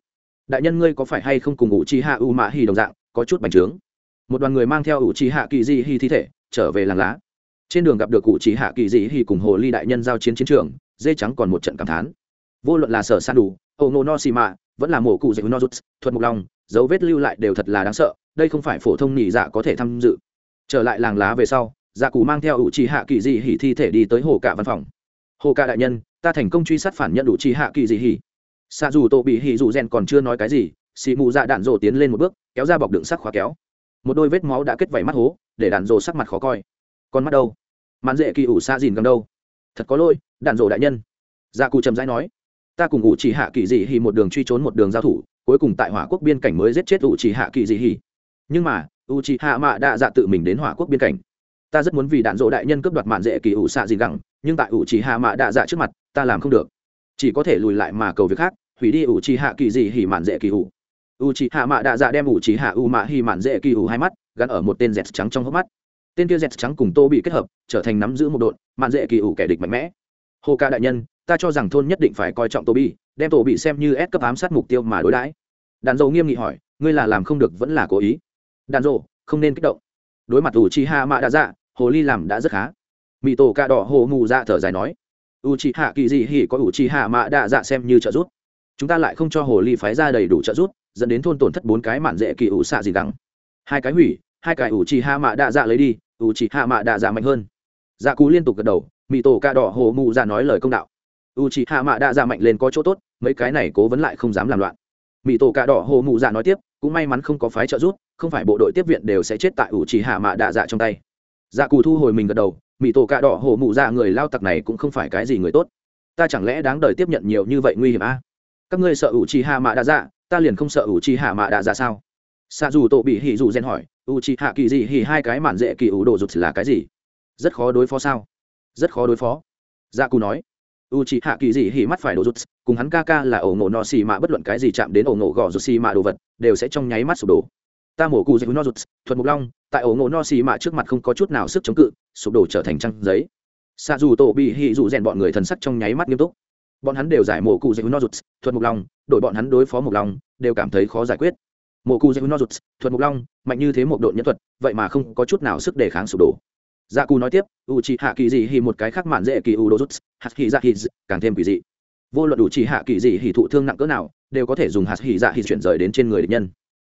Speaker 1: đại nhân ngươi có phải hay không cùng ủ trì hạ u mạ hì đồng dạng có chút bành trướng? Một đoàn người mang theo ủ trì hạ kỳ di hì thi thể trở về làng lá trên đường gặp được cụ trì hạ kỳ dị hì cùng hồ ly đại nhân giao chiến chiến trường, dê trắng còn một trận cảm thán. Vô luận là sở san đủ, âu nô no xì mạ, vẫn là mổ cụ dạy no rút, thuật mục long, dấu vết lưu lại đều thật là đáng sợ, đây không phải phổ thông nhị dạ có thể tham dự. Trở lại làng lá về sau dạ cụ mang theo ủ trì hạ kỳ dị hỉ thi thể đi tới hồ cả văn phòng. Hồ cả đại nhân, ta thành công truy sát phản nhận ủ trì hạ kỳ dị hỉ. Xa dù tổ bị hỉ dù rèn còn chưa nói cái gì, xì mù dạ đạn rồ tiến lên một bước, kéo ra bọc đựng sắc khóa kéo. Một đôi vết máu đã kết vảy mắt hố, để đạn rồ sắc mặt khó coi con mắt đâu? Màn dễ kỳ ủ xa dìn gần đâu? Thật có lỗi, đạn rổ đại nhân. Gia cù trầm rãi nói, ta cùng ủ chỉ hạ kỳ dị hì một đường truy trốn một đường giao thủ, cuối cùng tại hỏa quốc biên cảnh mới giết chết ủ chỉ hạ kỳ dị hì nhưng mà ủ chỉ hạ mạ đã dạ tự mình đến hỏa quốc biên cảnh. Ta rất muốn vì đạn dỗ đại nhân cướp đoạt mạn dễ kỳ ủ xạ dìn gẳng nhưng tại ủ chỉ hạ mạ đạ dạ trước mặt, ta làm không được. Chỉ có thể lùi lại mà cầu việc khác, hủy đi ủ chỉ hạ kỳ dị hỉ mạn dễ kỳ ủ. U chỉ hạ mạ đạ dạ đem u chỉ hạ u mạ hỉ mạn dễ kỳ u hai mắt, gắn ở một tên dẹt trắng trong hốc mắt tên kia dẹt trắng cùng tô bị kết hợp, trở thành nắm giữ một đội, mạn dễ kỳ ủ kẻ địch mạnh mẽ. Hồ ca đại nhân, ta cho rằng thôn nhất định phải coi trọng tô bị đem tô bị xem như ép cấp ám sát mục tiêu mà đối đãi. Đàn dầu nghiêm nghị hỏi, ngươi là làm không được vẫn là cố ý? Đàn dầu, không nên kích động. Đối mặt ủ chi hạ mạ đã dạ hồ ly làm đã rất khá. Mỹ tổ ca đỏ hồ mù dạ thở dài nói u chi hạ kỳ gì hỉ có ủ chi hạ mạ đã dạ xem như trợ giúp? Chúng ta lại không cho hồ ly phái ra đầy đủ trợ giúp, dẫn đến thôn tổn thất bốn cái mạn dễ kỳ ủ xạ gì đắng. Hai cái hủy, hai cái ủ chi hạ mạ đã dạ lấy đi ủ chỉ hạ mạ đã dạ mạnh hơn. Dạ cú liên tục gật đầu mỹ tổ ca đỏ hồ mụ dạ nói lời công đạo. U chi hạ mạ đã dạ mạnh lên có chỗ tốt, mấy cái này cố vấn lại không dám làm loạn. Mỹ tổ ca đỏ hồ mụ dạ nói tiếp, cũng may mắn không có phái trợ giúp, không phải bộ đội tiếp viện đều sẽ chết tại ủ chỉ hạ mạ đạ dạ trong tay. Dạ cù thu hồi mình gật đầu mỹ tổ cạ đỏ hồ mụ dạ người lao tặc này cũng không phải cái gì người tốt. Ta chẳng lẽ đáng đời tiếp nhận nhiều như vậy nguy hiểm a? À? các ngươi sợ ủ trì hạ mạ đa dạ ta liền không sợ ủ trì hạ mạ đa dạ sao? Xa dù tổ bị hỉ dù gen hỏi U chị hạ kỳ gì hỉ hai cái mạn dễ kỳ ủ đồ rụt là cái gì? Rất khó đối phó sao? Rất khó đối phó. Dạ cù nói. U c hạ kỳ dị hỉ mắt phải đồ rụt, cùng hắn ca ca là ổ ngộ no xì mạ bất luận cái gì chạm đến ổ ngộ gò rụt xì mạ đồ vật đều sẽ trong nháy mắt sụp đổ. Ta mổ cụ dạy no rụt, thuật mục long tại ổ ngộ no xì mạ trước mặt không có chút nào sức chống cự sụp đổ trở thành trăng giấy. Xa dù tổ bị hỉ dụ rèn bọn người thần sắc trong nháy mắt nghiêm túc. Bọn hắn đều giải mổ cụ dạy no rụt, thuật mục long đội bọn hắn đối phó mục long đều cảm thấy khó giải quyết mộ cụ dạy no rút thuật mục long, mạnh như thế một đội nhân thuật, vậy mà không có chút nào sức đề kháng sụp đổ. Dạ cù nói tiếp u c hạ kỳ dị hì một cái khác mạn dễ kỳ u đô rút hạt hì dạ hì càng thêm kỳ dị. Vô luận u c hạ kỳ dị hì thụ thương nặng cỡ nào, đều có thể dùng hạt hì dạ hì chuyển rời đến trên người địch nhân.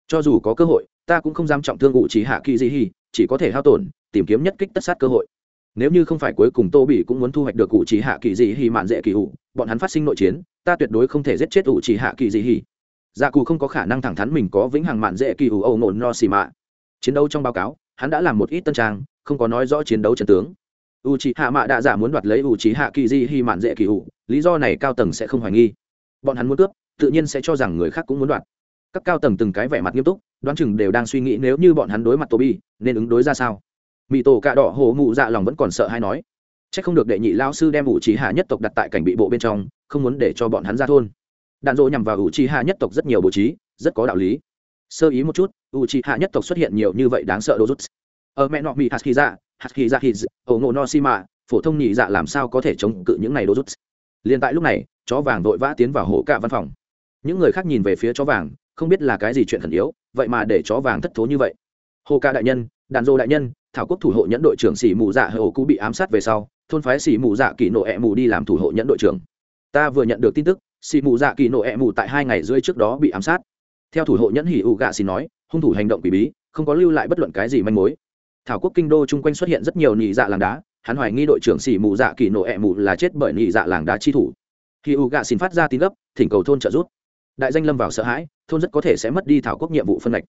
Speaker 1: Cho dù có cơ hội, ta cũng không dám trọng thương u c hạ kỳ dị hì chỉ có thể hao tổn, tìm kiếm nhất kích tất sát cơ hội. Nếu như không phải cuối cùng tô bị cũng muốn thu hoạch được u c hạ kỳ dị hì mạn dễ kỳ u bọn hắn phát sinh nội chiến, ta tuyệt đối không thể giết chết u c hạ kỳ dị hì dạ cù không có khả năng thẳng thắn mình có vĩnh hằng mạn dễ kỳ u âu nổn no xì mạ. Chiến đấu trong báo cáo, hắn đã làm một ít tân trang, không có nói rõ chiến đấu trận tướng. U c h hạ mạ đạ giả muốn đoạt lấy u c h hạ kỳ di hy mạn dễ kỳ ủ, lý do này cao tầng sẽ không hoài nghi. Bọn hắn muốn cướp, tự nhiên sẽ cho rằng người khác cũng muốn đoạt. Các cao tầng từng cái vẻ mặt nghiêm túc, đoán chừng đều đang suy nghĩ nếu như bọn hắn đối mặt tô bi nên ứng đối ra sao. Mỹ tổ cạ đỏ hồ mụ dạ lòng vẫn còn sợ hay nói c h ắ c không được đệ nhị lao sư đem u trí hạ nhất tộc đặt tại cảnh bị bộ bên trong, không muốn để cho bọn hắn ra thôn đạn dỗ nhằm vào u chi hạ nhất tộc rất nhiều bố trí, rất có đạo lý. Sơ ý một chút u chi hạ nhất tộc xuất hiện nhiều như vậy đáng sợ đô rút. Ở mẹ nọ mỹ hạt khi dạ hạt khi dạ khi ổ ngộ no si mạ phổ thông nhị dạ làm sao có thể chống cự những này đô rút? Liền tại lúc này, chó vàng vội vã tiến vào hổ cả văn phòng. Những người khác nhìn về phía chó vàng, không biết là cái gì chuyện khẩn yếu, vậy mà để chó vàng thất thố như vậy. Hồ ca đại nhân đàn dô đại nhân, thảo quốc thủ hộ nhẫn đội trưởng xỉ mù dạ hổ cũ bị ám sát về sau, thôn phái xỉ mù dạ kỷ nộ ẹ mù đi làm thủ hộ nhẫn đội trưởng. Ta vừa nhận được tin tức xỉ mù dạ kỳ nộ ẹ mù tại hai ngày rưỡi trước đó bị ám sát. Theo thủ hộ nhẫn hỉ ụ gạ xin nói, hung thủ hành động quỷ bí, không có lưu lại bất luận cái gì manh mối. Thảo quốc kinh đô chung quanh xuất hiện rất nhiều nị dạ làng đá, hắn hoài nghi đội trưởng xỉ mù dạ kỳ nộ ẹ mù là chết bởi nị dạ làng đá chi thủ. Khi u gạ xin phát ra tín gấp, thỉnh cầu thôn trợ giúp. Đại danh lâm vào sợ hãi, thôn rất có thể sẽ mất đi thảo quốc nhiệm vụ phân lệch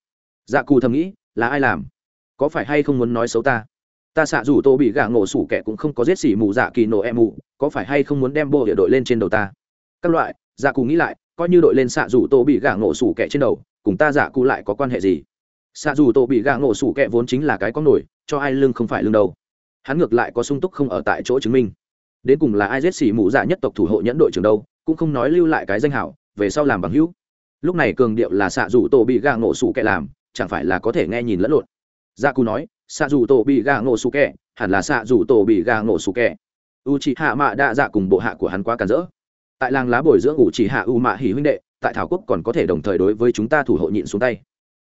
Speaker 1: dạ cù thầm nghĩ, là ai làm? Có phải hay không muốn nói xấu ta? Ta xạ dù tô bị gạ ngộ sủ kẻ cũng không có giết xỉ mù dạ kỳ nộ ẹ mù, có phải hay không muốn đem bộ địa đội lên trên đầu ta? Các loại dạ cù nghĩ lại, coi như đội lên xạ dù tô bị gã ngộ sủ kẻ trên đầu, cùng ta dạ cù lại có quan hệ gì? Xạ dù tổ bị gã ngộ sủ kẹ vốn chính là cái có nổi, cho ai lưng không phải lưng đâu. Hắn ngược lại có sung túc không ở tại chỗ chứng minh. Đến cùng là ai giết xỉ mụ dạ nhất tộc thủ hộ nhẫn đội trưởng đâu, cũng không nói lưu lại cái danh hảo, về sau làm bằng hữu. Lúc này cường điệu là xạ dù tổ bị gã ngộ sủ kẹ làm, chẳng phải là có thể nghe nhìn lẫn lộn. Dạ Gia cù nói, xạ dù tổ bị gã ngộ sủ kẹ hẳn là xạ dù tổ bị gã ngộ sủ kẹ u chị hạ mạ đa dạ cùng bộ hạ của hắn quá cản rỡ tại làng lá bồi dưỡng u chỉ hạ u mạ hỉ huynh đệ, tại thảo quốc còn có thể đồng thời đối với chúng ta thủ hộ nhịn xuống tay.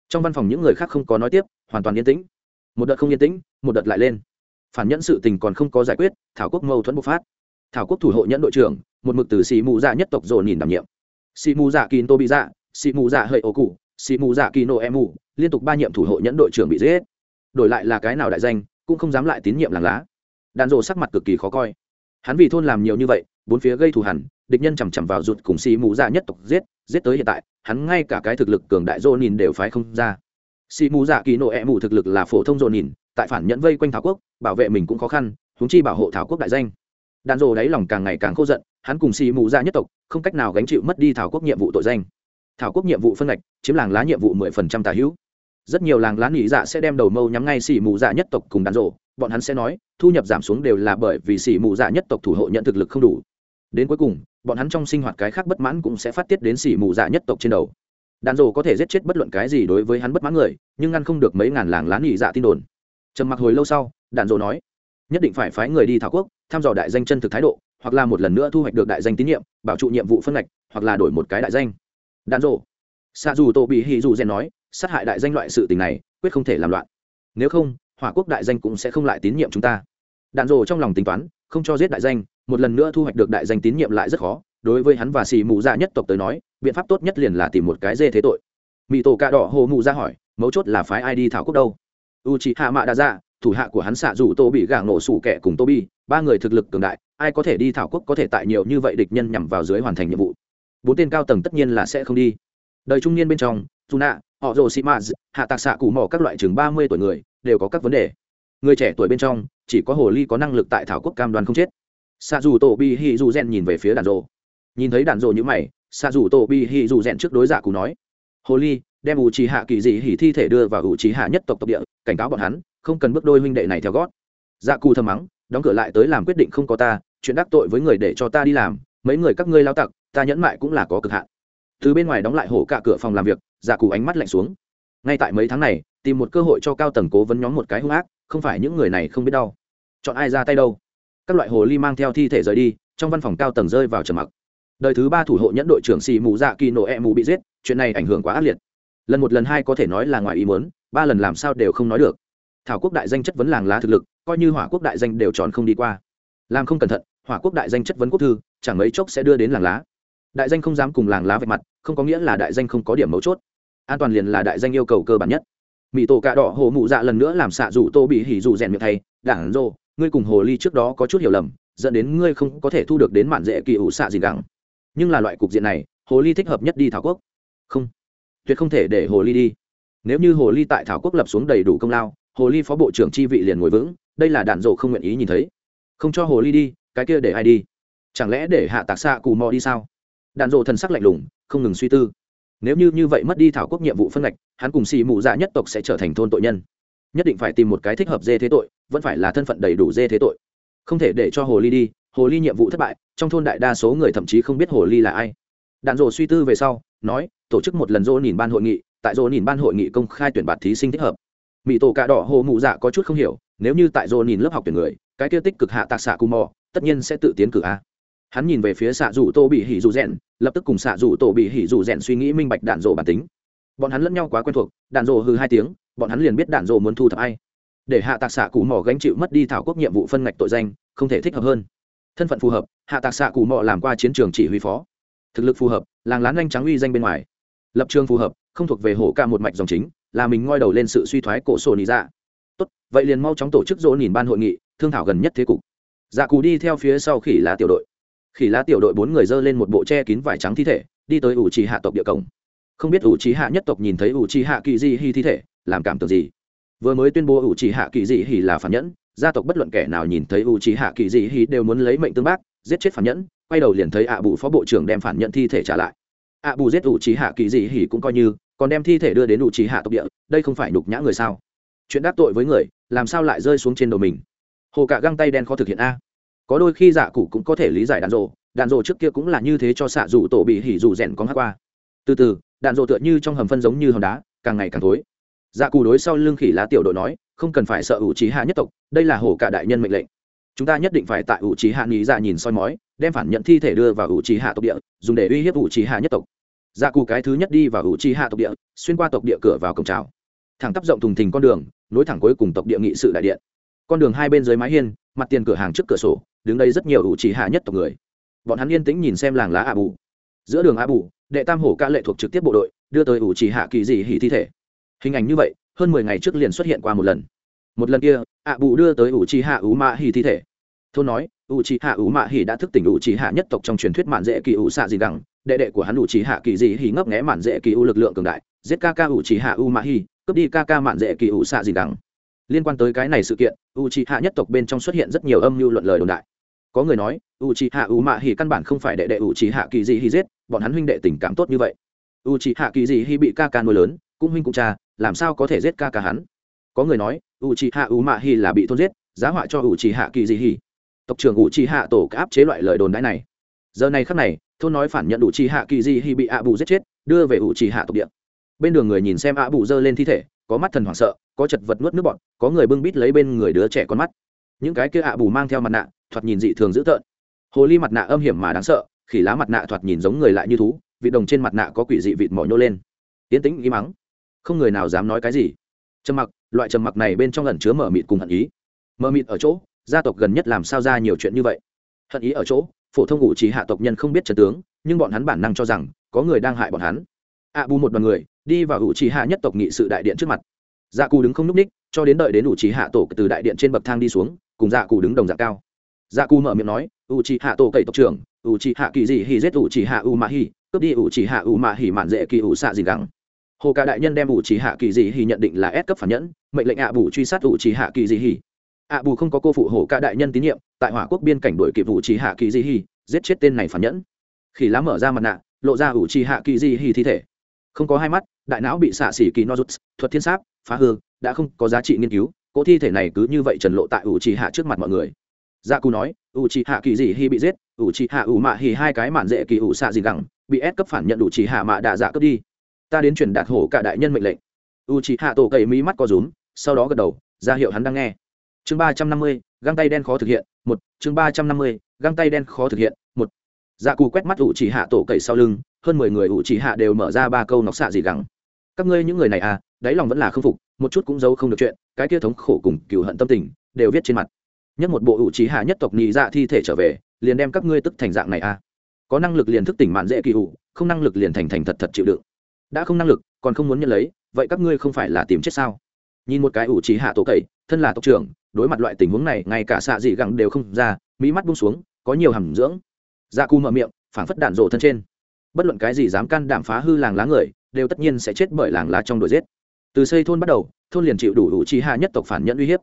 Speaker 1: Trong văn phòng những người khác không có nói tiếp, hoàn toàn yên tĩnh. Một đợt không yên tĩnh, một đợt lại lên. Phản nhẫn sự tình còn không có giải quyết, thảo quốc mâu thuẫn bộc phát. Thảo quốc thủ hộ nhẫn đội trưởng, một mực từ xì mù dạ nhất tộc dồn nhìn đảm nhiệm. Xì mù dạ kỳ tô bị dạ xì mù dạ hơi ổ cụ xì mù dạ kỳ nô em mù liên tục ba nhiệm thủ hộ nhẫn đội trưởng bị giết. Đổi lại là cái nào đại danh, cũng không dám lại tín nhiệm làng lá. Đàn rộ sắc mặt cực kỳ khó coi. Hắn vì thôn làm nhiều như vậy bốn phía gây thù hằn, địch nhân chằm chằm vào rụt cùng xì mù dạ nhất tộc giết giết tới hiện tại hắn ngay cả cái thực lực cường đại dô nhìn đều phái không ra. Xì mù dạ kỳ nộ ẹ mù thực lực là phổ thông dô nhìn tại phản nhẫn vây quanh thảo quốc bảo vệ mình cũng khó khăn húng chi bảo hộ thảo quốc đại danh. Đàn rồ đáy lòng càng ngày càng khô giận hắn cùng xì mù dạ nhất tộc không cách nào gánh chịu mất đi thảo quốc nhiệm vụ tội danh. Thảo quốc nhiệm vụ phân ngạch chiếm làng lá nhiệm vụ mười phần trăm tà hữu. Rất nhiều làng lá nghỉ dạ sẽ đem đầu mâu nhắm ngay xì mù dạ nhất tộc cùng đàn rộ bọn hắn sẽ nói thu nhập giảm xuống đều là bởi vì xì mù dạ nhất tộc thủ hộ nhận thực lực không đủ đến cuối cùng, bọn hắn trong sinh hoạt cái khác bất mãn cũng sẽ phát tiết đến xỉ mù dạ nhất tộc trên đầu. Đàn rồ có thể giết chết bất luận cái gì đối với hắn bất mãn người, nhưng ngăn không được mấy ngàn làng lán nghỉ dạ tin đồn. Trầm mặc hồi lâu sau, đàn rồ nói, nhất định phải phái người đi thảo quốc, thăm dò đại danh chân thực thái độ, hoặc là một lần nữa thu hoạch được đại danh tín nhiệm, bảo trụ nhiệm vụ phân ngạch, hoặc là đổi một cái đại danh. Đàn rồ xa dù tô bị hì dù rèn nói, sát hại đại danh loại sự tình này, quyết không thể làm loạn. Nếu không, hỏa quốc đại danh cũng sẽ không lại tín nhiệm chúng ta. Đạn rồ trong lòng tính toán, không cho giết đại danh một lần nữa thu hoạch được đại danh tín nhiệm lại rất khó, đối với hắn và xì mù dạ nhất tộc tới nói, biện pháp tốt nhất liền là tìm một cái dê thế tội. Mỹ tổ cạ đỏ hồ mù ra hỏi, mấu chốt là phái ai đi thảo quốc đâu? U chị hạ mạ đã dạ thủ hạ của hắn xạ dù tô bị gàng nổ sủ kẻ cùng tô bi ba người thực lực cường đại, ai có thể đi thảo quốc có thể tại nhiều như vậy địch nhân nhằm vào dưới hoàn thành nhiệm vụ. Bốn tên cao tầng tất nhiên là sẽ không đi. Đời trung niên bên trong dù nạ họ rồ sĩ maz hạ tạc xạ cụ mỏ các loại chừng ba mươi tuổi người, đều có các vấn đề. Người trẻ tuổi bên trong, chỉ có hồ ly có năng lực tại thảo quốc cam đoan không chết xạ dù tổ bi hi dù rèn nhìn về phía đàn rồ. Nhìn thấy đàn rồ như mày xạ dù tổ bi hi dù rèn trước đối giả cù nói hồ ly đem ủ trì hạ kỳ dị hỉ thi thể đưa vào ủ trì hạ nhất tộc tộc địa, cảnh cáo bọn hắn, không cần bước đôi huynh đệ này theo gót. Dạ cù thầm mắng, đóng cửa lại tới làm quyết định không có ta, chuyện đắc tội với người để cho ta đi làm, mấy người các ngươi lao tặc, ta nhẫn mại cũng là có cực hạn. Từ bên ngoài đóng lại hổ cả cửa phòng làm việc dạ cù ánh mắt lạnh xuống. Ngay tại mấy tháng này, tìm một cơ hội cho cao tầng cố vấn nhóm một cái hung ác, không phải những người này không biết đau. Chọn ai ra tay đâu? Các loại hồ ly mang theo thi thể rời đi, trong văn phòng cao tầng rơi vào trầm mặc. Đời thứ ba thủ hộ nhẫn đội trưởng xì mù dạ kỳ nổ e mù bị giết, chuyện này ảnh hưởng quá ác liệt. Lần một lần hai có thể nói là ngoài ý muốn, ba lần làm sao đều không nói được. Thảo quốc đại danh chất vấn làng lá thực lực, coi như hỏa quốc đại danh đều tròn không đi qua. Làm không cẩn thận, hỏa quốc đại danh chất vấn quốc thư, chẳng mấy chốc sẽ đưa đến làng lá. Đại danh không dám cùng làng lá vạch mặt, không có nghĩa là đại danh không có điểm mấu chốt. An toàn liền là đại danh yêu cầu cơ bản nhất. Mỹ tổ cạ đỏ hồ mụ dạ lần nữa làm xạ dù tô bị hỉ dù rèn miệng thầy đảng rô ngươi cùng hồ ly trước đó có chút hiểu lầm, dẫn đến ngươi không có thể thu được đến mạn dễ kỳ ủ xạ gì gắng nhưng là loại cục diện này, hồ ly thích hợp nhất đi thảo quốc. Không. Tuyệt không thể để hồ ly đi. Nếu như hồ ly tại thảo quốc lập xuống đầy đủ công lao, hồ ly phó bộ trưởng chi vị liền ngồi vững, đây là đạn dộ không nguyện ý nhìn thấy. Không cho hồ ly đi, cái kia để ai đi? Chẳng lẽ để hạ tạc xạ cù mò đi sao? Đạn dộ thần sắc lạnh lùng, không ngừng suy tư. Nếu như như vậy mất đi thảo quốc nhiệm vụ phân ngạch, hắn cùng xì mụ dạ nhất tộc sẽ trở thành thôn tội nhân nhất định phải tìm một cái thích hợp dê thế tội, vẫn phải là thân phận đầy đủ dê thế tội. Không thể để cho hồ ly đi, hồ ly nhiệm vụ thất bại, trong thôn đại đa số người thậm chí không biết hồ ly là ai. Đạn dộ suy tư về sau, nói, tổ chức một lần dỗ nhìn ban hội nghị, tại dỗ nhìn ban hội nghị công khai tuyển bạt thí sinh thích hợp. Mỹ tổ cà đỏ hồ mụ dạ có chút không hiểu, nếu như tại dỗ nhìn lớp học tuyển người, cái kia tích cực hạ tạc xạ cù mò, tất nhiên sẽ tự tiến cử a. Hắn nhìn về phía xạ rủ tô bị hỉ dù rèn, lập tức cùng xạ rủ tổ bị hỉ dù rèn suy nghĩ minh bạch đạn dộ bản tính. Bọn hắn lẫn nhau quá quen thuộc, đạn dộ hư hai tiếng bọn hắn liền biết đạn dộ muốn thu thập ai. Để hạ tạc xạ cù mò gánh chịu mất đi thảo quốc nhiệm vụ phân ngạch tội danh, không thể thích hợp hơn. Thân phận phù hợp, hạ tạc xạ cù mò làm qua chiến trường chỉ huy phó. Thực lực phù hợp, làng lán anh trắng uy danh bên ngoài. Lập trường phù hợp, không thuộc về hổ ca một mạch dòng chính, là mình ngoi đầu lên sự suy thoái cổ sổ nị dạ. Tốt, vậy liền mau chóng tổ chức dỗ nhìn ban hội nghị, thương thảo gần nhất thế cục. Dạ cù đi theo phía sau khỉ lá tiểu đội. Khỉ lá tiểu đội bốn người dơ lên một bộ che kín vải trắng thi thể, đi tới ủ trì hạ tộc địa cổng. Không biết ủ trì hạ nhất tộc nhìn thấy ủ trì hạ kỳ di hy thi thể làm cảm tưởng gì? Vừa mới tuyên bố ủ trì hạ kỳ dị hỉ là phản nhẫn, gia tộc bất luận kẻ nào nhìn thấy ủ trì hạ kỳ dị hỉ đều muốn lấy mệnh tương bác, giết chết phản nhẫn, quay đầu liền thấy ạ bù phó bộ trưởng đem phản nhận thi thể trả lại. Ạ bù giết ủ trì hạ kỳ dị hỉ cũng coi như, còn đem thi thể đưa đến ủ trì hạ tộc địa, đây không phải nhục nhã người sao? Chuyện đắc tội với người, làm sao lại rơi xuống trên đầu mình? Hồ cả găng tay đen khó thực hiện a. Có đôi khi giả cụ cũng có thể lý giải đạn rộ đạn rộ trước kia cũng là như thế cho xạ dù tổ bị hỉ dù rèn con hát qua. Từ từ, đạn rộ tựa như trong hầm phân giống như hòn đá, càng ngày càng thối dạ Cù đối sau lưng khỉ lá tiểu đội nói, không cần phải sợ ủ trí hạ nhất tộc, đây là hồ cả đại nhân mệnh lệnh. Chúng ta nhất định phải tại ủ trí hạ nghĩ dạ nhìn soi mói, đem phản nhận thi thể đưa vào ủ trí hạ tộc địa, dùng để uy hiếp ủ trí hạ nhất tộc. Dạ cù cái thứ nhất đi vào ủ trí hạ tộc địa, xuyên qua tộc địa cửa vào cổng trào thẳng tắp rộng thùng thình con đường, nối thẳng cuối cùng tộc địa nghị sự đại điện. Con đường hai bên dưới mái hiên, mặt tiền cửa hàng trước cửa sổ, đứng đây rất nhiều ủ trí hạ nhất tộc người. Bọn hắn yên tĩnh nhìn xem làng lá a bù giữa đường a bù đệ tam hổ ca lệ thuộc trực tiếp bộ đội, đưa tới ủ trí hạ kỳ dị hỉ thi thể hình ảnh như vậy, hơn mười ngày trước liền xuất hiện qua một lần. Một lần kia, ạ bù đưa tới ủ trì hạ ủ mạ hỉ thi thể. Thôn nói, ủ trì hạ ủ mạ hỉ đã thức tỉnh ủ trì hạ nhất tộc trong truyền thuyết mạn dễ kỳ ủ xạ gì đẳng đệ đệ của hắn ủ trì hạ kỳ dị hỉ ngấp nghé mạn dễ kỳ u lực lượng cường đại. Giết ca ca ủ trì hạ ủ mạ hỉ, cướp đi ca ca mạn dễ kỳ ủ xạ gì đẳng liên quan tới cái này sự kiện, ủ trì hạ nhất tộc bên trong xuất hiện rất nhiều âm mưu luận lời đồn đại. Có người nói, ủ trì hạ ủ mạ hỉ căn bản không phải đệ đệ ủ trì hạ kỳ dị hỉ giết, bọn hắn huynh đệ tình cảm tốt như vậy. U c hạ kỳ dị hỉ bị ca ca nuôi lớn cũng huynh cũng cha, làm sao có thể giết ca ca hắn? Có người nói u c hạ u mạ hi là bị thôn giết, giá họa cho u c hạ kỳ dị hi tộc trưởng ủ trì hạ tổ áp chế loại lời đồn đãi này. Giờ này khắc này, thôn nói phản nhận ủ trì hạ kỳ di hi bị ạ bù giết chết, đưa về ủ trì hạ tộc địa. Bên đường người nhìn xem ạ bù giơ lên thi thể, có mắt thần hoảng sợ, có chật vật nuốt nước bọt, có người bưng bít lấy bên người đứa trẻ con mắt. Những cái kia ạ bù mang theo mặt nạ, thoạt nhìn dị thường dữ tợn. Hồ ly mặt nạ âm hiểm mà đáng sợ, khỉ lá mặt nạ thoạt nhìn giống người lại như thú, vị đồng trên mặt nạ có quỷ dị vịt mỏi nhô lên. Tiến tĩnh im mắng không người nào dám nói cái gì. Trầm mặc, loại trầm mặc này bên trong lần chứa mở mịt cùng hận ý. Mở mịt ở chỗ, gia tộc gần nhất làm sao ra nhiều chuyện như vậy? Hận ý ở chỗ, phổ thông ngụ trí hạ tộc nhân không biết trần tướng, nhưng bọn hắn bản năng cho rằng, có người đang hại bọn hắn. Ạ bù một đoàn người, đi vào ủ trí hạ nhất tộc nghị sự đại điện trước mặt. Dạ cù đứng không n ú c ních, cho đến đợi đến ủ trí hạ tổ từ đại điện trên bậc thang đi xuống, cùng dạ cù đứng đồng dạng cao. Dạ cù mở miệng nói ủ trí hạ tổ cậy tộc trưởng ủ trí hạ kỳ dị hy giết ủ trí hạ u ma hi, cướp đi ủ trí hạ u ma hi mạn dễ kỳ ủ xạ gì gắng hồ cả đại nhân đem ủ trí hạ kỳ dị hì nhận định là S cấp phản nhẫn mệnh lệnh ạ bù truy sát ủ trí hạ kỳ dị hì ạ bù không có cô phụ hổ cả đại nhân tín nhiệm tại hỏa quốc biên cảnh đuổi kịp ủ trí hạ kỳ dị hì giết chết tên này phản nhẫn. Khi lá mở ra mặt nạ lộ ra ủ trí hạ kỳ dị hì thi thể. Không có hai mắt đại não bị xạ xỉ kỳ no rút, thuật thiên sáp phá hư đã không có giá trị nghiên cứu cỗ thi thể này cứ như vậy trần lộ tại ủ trì hạ trước mặt mọi người. Gia cù nói ủ trì hạ kỳ dị hy bị giết ủ trì hạ ủ mạ hì hai cái mạn dễ kỳ ủ xạ gì gẳng bị ép cấp phản nhận ủ trì hạ mạ đạ dạ cướp đi ta đến truyền đạt hổ cả đại nhân mệnh lệnh. U trì hạ tổ cậy mí mắt co rúm, sau đó gật đầu, ra hiệu hắn đang nghe. Chương ba trăm năm mươi, găng tay đen khó thực hiện, một. Chương ba trăm năm mươi, găng tay đen khó thực hiện, một. Dạ cù quét mắt ủ trì hạ tổ cậy sau lưng, hơn mười người ủ trì hạ đều mở ra ba câu nọc xạ gì gẳng các ngươi những người này à đáy lòng vẫn là k phục, một chút cũng giấu không được chuyện, cái kia thống khổ cùng cựu hận tâm tình, đều viết trên mặt. Nhất một bộ ủ trí hạ nhất tộc nhị dạ thi thể trở về, liền đem các ngươi tức thành dạng này à. Có năng lực liền thức tỉnh mạn dễ kỳ ủ không năng lực liền thành thành thật thật chịu đựng đã không năng lực, còn không muốn nhận lấy, vậy các ngươi không phải là tìm chết sao? Nhìn một cái ủ trí hạ tổ cậy, thân là tộc trưởng, đối mặt loại tình huống này, ngay cả xạ dị gẳng đều không ra, mỹ mắt bung xuống, có nhiều hàm dưỡng. Da cu mở miệng, phảng phất đạn rộ thân trên. Bất luận cái gì dám can đảm phá hư làng lá người, đều tất nhiên sẽ chết bởi làng lá trong đuổi giết. Từ xây thôn bắt đầu, thôn liền chịu đủ ủ trí hạ nhất tộc phản nhận uy hiếp.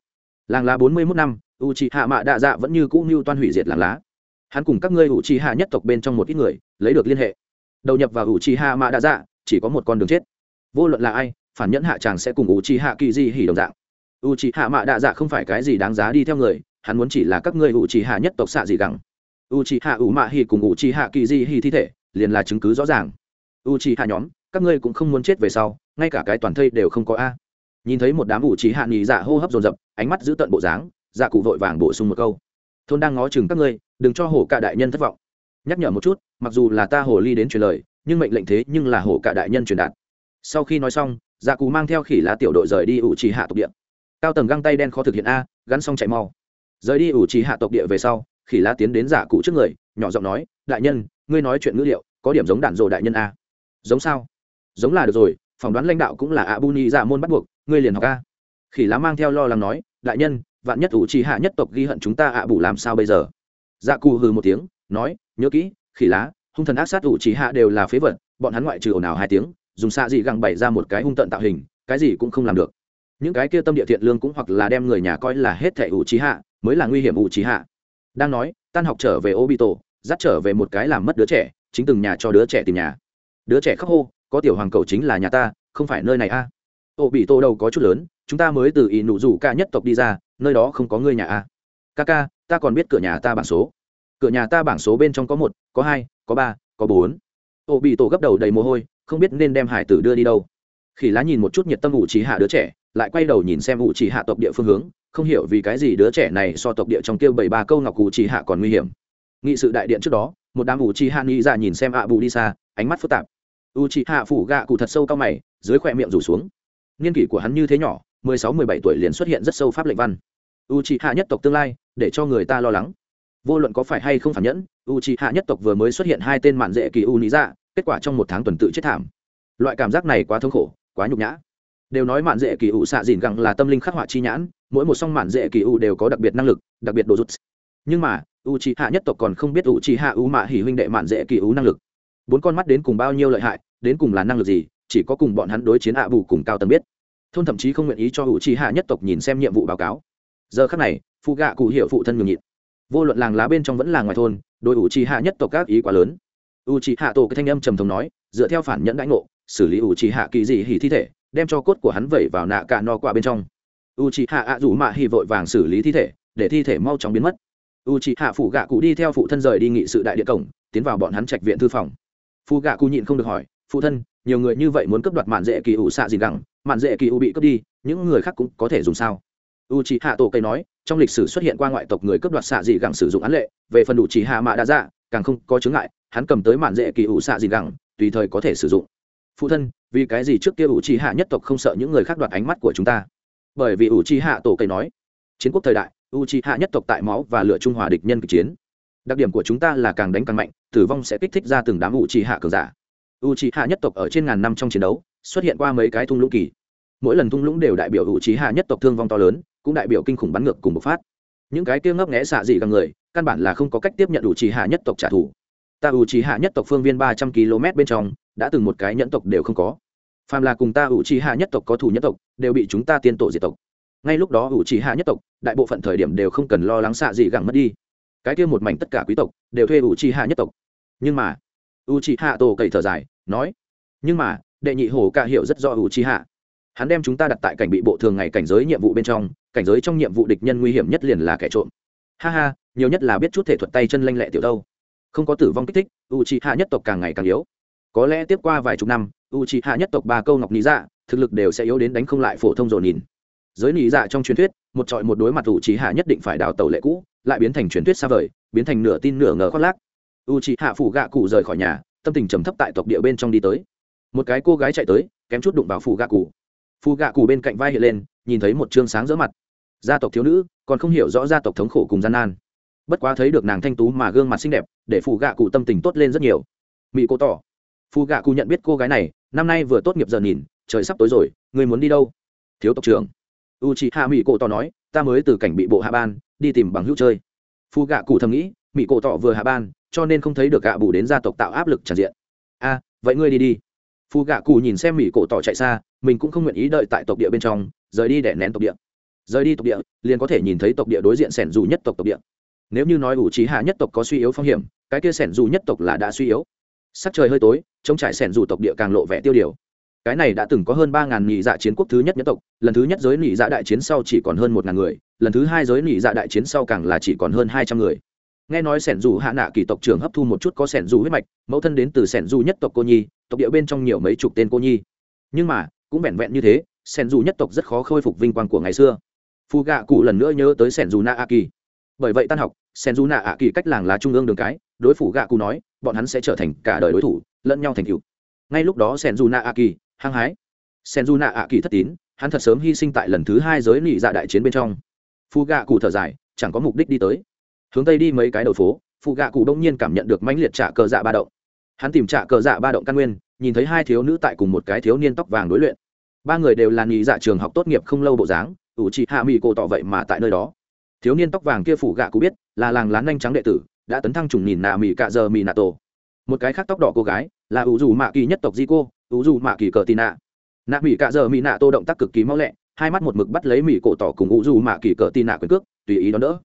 Speaker 1: Làng lá bốn mươi mốt năm, ủ trí hạ mạ đạ dạ vẫn như cũ mưu toan hủy diệt làng lá. Hắn cùng các ngươi ủ trí hạ nhất tộc bên trong một ít người, lấy được liên hệ. Đầu nhập vào ủ trí hạ mạ đạ dạ chỉ có một con đường chết. Vô luận là ai, phản nhẫn hạ chàng sẽ cùng u chi hạ kỳ di hỉ đồng dạng. U chi hạ mạ đạ dạ không phải cái gì đáng giá đi theo người, hắn muốn chỉ là các ngươi u chi hạ nhất tộc xạ gì gẳng. U chi hạ ủ mạ hỉ cùng u chi hạ kỳ di hỉ thi thể, liền là chứng cứ rõ ràng. U chi hạ nhóm, các ngươi cũng không muốn chết về sau, ngay cả cái toàn thây đều không có a. Nhìn thấy một đám u chi hạ nghỉ dạ hô hấp dồn dập, ánh mắt giữ tận bộ dáng dạ cụ vội vàng bổ sung một câu. Thôn đang ngó chừng các ngươi, đừng cho hổ cả đại nhân thất vọng. Nhắc nhở một chút, mặc dù là ta hồ ly đến truyền lời nhưng mệnh lệnh thế nhưng là hổ cả đại nhân truyền đạt. Sau khi nói xong dạ cụ mang theo khỉ lá tiểu đội rời đi ủ trì hạ tộc địa. Cao tầng găng tay đen khó thực hiện a, gắn xong chạy mau. Rời đi ủ trì hạ tộc địa về sau, khỉ lá tiến đến dạ cụ trước người, nhỏ giọng nói, đại nhân, ngươi nói chuyện ngữ liệu, có điểm giống đạn rồ đại nhân a. Giống sao? Giống là được rồi, phỏng đoán lãnh đạo cũng là ạ bu ni dạ môn bắt buộc, ngươi liền học a. Khỉ lá mang theo lo lắng nói, đại nhân, vạn nhất ủ trì hạ nhất tộc ghi hận chúng ta ạ bù làm sao bây giờ? Dạ cù hừ một tiếng, nói, nhớ kỹ, khỉ lá hung thần ác sát ủ trí hạ đều là phế vật, bọn hắn ngoại trừ ồn ào hai tiếng, dùng xạ dị găng bày ra một cái hung tận tạo hình, cái gì cũng không làm được. Những cái kia tâm địa thiện lương cũng hoặc là đem người nhà coi là hết thẻ ủ trí hạ, mới là nguy hiểm ủ trí hạ. Đang nói, tan học trở về ô bị tổ dắt trở về một cái làm mất đứa trẻ, chính từng nhà cho đứa trẻ tìm nhà. Đứa trẻ khóc hô, có tiểu hoàng cầu chính là nhà ta, không phải nơi này a. Ô bị tổ đầu có chút lớn, chúng ta mới từ ỷ nụ rủ ca nhất tộc đi ra, nơi đó không có ngươi nhà a. Ca ca, ta còn biết cửa nhà ta bảng số. Cửa nhà ta bảng số bên trong có một, có hai có ba, có bốn. Ô bị tổ gấp đầu đầy mồ hôi, không biết nên đem hải tử đưa đi đâu. Khỉ lá nhìn một chút nhiệt tâm ủ trí hạ đứa trẻ, lại quay đầu nhìn xem ủ trí hạ tộc địa phương hướng, không hiểu vì cái gì đứa trẻ này so tộc địa trong kia bảy ba câu ngọc ủ trí hạ còn nguy hiểm. Nghị sự đại điện trước đó, một đám ủ trí hạ nghĩ ra nhìn xem ạ bù đi xa, ánh mắt phức tạp. U trí hạ phủ gạ cụ thật sâu cao mày, dưới khoe miệng rủ xuống. Niên kỷ của hắn như thế nhỏ, mười sáu, mười bảy tuổi liền xuất hiện rất sâu pháp lệnh văn. U trí hạ nhất tộc tương lai, để cho người ta lo lắng vô luận có phải hay không phản nhẫn u c hạ nhất tộc vừa mới xuất hiện hai tên mạn dễ kỳ u lý dạ kết quả trong một tháng tuần tự chết thảm. Loại cảm giác này quá thống khổ, quá nhục nhã. Đều nói mạn dễ kỳ u xạ dìn gẳng là tâm linh khắc họa chi nhãn, mỗi một song mạn dễ kỳ u đều có đặc biệt năng lực, đặc biệt đồ rút nhưng mà u c hạ nhất tộc còn không biết u c hạ u mạ hỉ huynh đệ mạn dễ kỳ u năng lực. Bốn con mắt đến cùng bao nhiêu lợi hại, đến cùng là năng lực gì, chỉ có cùng bọn hắn đối chiến ạ bù cùng cao tầng biết. Thôn thậm chí không nguyện ý cho hữu trí hạ nhất tộc nhìn xem nhiệm vụ báo cáo. Giờ khắc này phụ gạ cụ hiệu phụ thân nhường nhịn vô luận làng lá bên trong vẫn là ngoài thôn, đôi ủ trì hạ nhất tộc các ý quá lớn. U trì hạ tổ cái thanh âm trầm thống nói, dựa theo phản nhẫn đãi ngộ, xử lý u trì hạ kỳ dị hỉ thi thể, đem cho cốt của hắn vẩy vào nạ cả no qua bên trong. U trì hạ ạ rủ mạ hỉ vội vàng xử lý thi thể, để thi thể mau chóng biến mất. U trì hạ phụ gạ cụ đi theo phụ thân rời đi nghị sự đại địa cổng, tiến vào bọn hắn trạch viện thư phòng. Phụ gạ cụ nhịn không được hỏi, phụ thân, nhiều người như vậy muốn cướp đoạt mạn dễ kỳ ủ xạ gì gẳng? Mạn dễ kỳ ủ bị cướp đi, những người khác cũng có thể dùng sao? U c hạ tổ cây nói, trong lịch sử xuất hiện qua ngoại tộc người cướp đoạt xạ dị gẳng sử dụng án lệ, về phần đủ chỉ hạ mạ đã dạ càng không có chứng ngại, hắn cầm tới mạn dễ kỳ ủ xạ dị gẳng, tùy thời có thể sử dụng. Phụ thân, vì cái gì trước kia ủ trì hạ nhất tộc không sợ những người khác đoạt ánh mắt của chúng ta? Bởi vì ủ trì hạ tổ cây nói, chiến quốc thời đại u trì hạ nhất tộc tại máu và lựa trung hòa địch nhân kịch chiến. Đặc điểm của chúng ta là càng đánh càng mạnh, tử vong sẽ kích thích ra từng đám u trì hạ cường giả. U trì hạ nhất tộc ở trên ngàn năm trong chiến đấu, xuất hiện qua mấy cái thung lũng kỳ. Mỗi lần thung lũng đều đại biểu u trì hạ nhất tộc thương vong to lớn cũng đại biểu kinh khủng bắn ngược cùng bộc phát. Những cái kia ngấp nghẽ xạ dị gần người, căn bản là không có cách tiếp nhận ủ trì hạ nhất tộc trả thù. Ta u trì hạ nhất tộc phương viên ba trăm km bên trong, đã từng một cái nhẫn tộc đều không có. Phàm là cùng ta ủ trì hạ nhất tộc có thủ nhất tộc, đều bị chúng ta tiên tổ diệt tộc. Ngay lúc đó ủ trì hạ nhất tộc, đại bộ phận thời điểm đều không cần lo lắng xạ gì gặng mất đi. Cái kia một mảnh tất cả quý tộc, đều thuê ủ trì hạ nhất tộc. Nhưng mà u trì hạ tổ cậy thở dài, nói, nhưng mà, đệ nhị hổ ca hiểu rất rõ u trì hạ. Hắn đem chúng ta đặt tại cảnh bị bộ thường ngày cảnh giới nhiệm vụ bên trong cảnh giới trong nhiệm vụ địch nhân nguy hiểm nhất liền là kẻ trộm. Ha ha, nhiều nhất là biết chút thể thuật tay chân lanh lẹ tiểu đâu. Không có tử vong kích thích u trì hạ nhất tộc càng ngày càng yếu. Có lẽ tiếp qua vài chục năm u c hạ nhất tộc ba câu ngọc lý dạ thực lực đều sẽ yếu đến đánh không lại phổ thông dồn nhìn. Giới lý dạ trong truyền thuyết, một trọi một đối mặt u c hạ nhất định phải đào tàu lệ cũ, lại biến thành truyền thuyết xa vời, biến thành nửa tin nửa ngờ khoác lác. U c hạ phủ gạ cụ rời khỏi nhà, tâm tình trầm thấp tại tộc địa bên trong đi tới. Một cái cô gái chạy tới, kém chút đụng vào phủ gạ cụ. Phù gạ cụ bên cạnh vai hiện lên, nhìn thấy một chương sáng giữa mặt gia tộc thiếu nữ, còn không hiểu rõ gia tộc thống khổ cùng gian nan. Bất quá thấy được nàng thanh tú mà gương mặt xinh đẹp, để phù gạ cụ tâm tình tốt lên rất nhiều. Mỹ cô tỏ, phù gạ cụ nhận biết cô gái này, năm nay vừa tốt nghiệp giờ nhìn, trời sắp tối rồi người muốn đi đâu? Thiếu tộc trưởng u chị hạ mỹ cô tỏ nói, ta mới từ cảnh bị bộ hạ ban, đi tìm bằng hữu chơi. Phù gạ cụ thầm nghĩ mỹ cô tỏ vừa hạ ban, cho nên không thấy được gạ bù đến gia tộc tạo áp lực tràn diện. A, vậy ngươi đi đi. Phù gạ cụ nhìn xem mỹ cổ tỏ chạy xa, mình cũng không nguyện ý đợi tại tộc địa bên trong, rời đi để nén tộc địa rời đi tộc địa, liền có thể nhìn thấy tộc địa đối diện sẻn dù nhất tộc tộc địa. Nếu như nói ủ trí hạ nhất tộc có suy yếu phong hiểm, cái kia sẻn dù nhất tộc là đã suy yếu. Sắc trời hơi tối, trông trải sẻn dù tộc địa càng lộ vẻ tiêu điều. Cái này đã từng có hơn ba ngàn nhị dạ chiến quốc thứ nhất nhất tộc, lần thứ nhất giới nhị dạ đại chiến sau chỉ còn hơn một ngàn người, lần thứ hai giới nhị dạ đại chiến sau càng là chỉ còn hơn hai trăm người. Nghe nói sẻn dù hạ nạ kỳ tộc trưởng hấp thu một chút có sẻn dù huyết mạch, mẫu thân đến từ sẻn dù nhất tộc cô nhi, tộc địa bên trong nhiều mấy chục tên cô nhi. Nhưng mà, cũng vẹn vẹn như thế, sẻn dù nhất tộc rất khó khôi phục vinh quang của ngày xưa phù gạ cụ lần nữa nhớ tới sẻn dù na a kỳ bởi vậy tan học sẻn dù na a kỳ cách làng lá trung ương đường cái, đối phủ gạ cụ nói, bọn hắn sẽ trở thành cả đời đối thủ, lẫn nhau thành cựu ngay lúc đó sẻn dù na a kỳ hăng hái. Sẻn dù na a kỳ thất tín, hắn thật sớm hy sinh tại lần thứ hai giới nị dạ đại chiến bên trong. Phu gạ cụ thở dài, chẳng có mục đích đi tới. Hướng tây đi mấy cái đầu phố phù gạ cụ đông nhiên cảm nhận được mãnh liệt trả cờ dạ ba động. Hắn tìm trả cờ dạ ba động căn nguyên, nhìn thấy hai thiếu nữ tại cùng một cái thiếu niên tóc vàng đối luyện. Ba người đều là nghỉ dạ trường học tốt nghiệp không lâu bộ dáng ủ chị hạ mỹ cổ tỏ vậy mà tại nơi đó. Thiếu niên tóc vàng kia phủ gạ cụ biết, là làng lán nhanh trắng đệ tử, đã tấn thăng trùng nhìn nà mỹ cạ giờ mỹ nà tổ. Một cái khác tóc đỏ cô gái, là ủ dù mạ kỳ nhất tộc di cô ủ dù mạ kỳ cờ tì nạ. Nạ mỹ cạ giờ mỹ nạ tô động tác cực kỳ mau lẹ, hai mắt một mực bắt lấy mỹ cổ tỏ cùng ủ dù mạ kỳ cờ tì nạ quyền cước, tùy ý đón đỡ.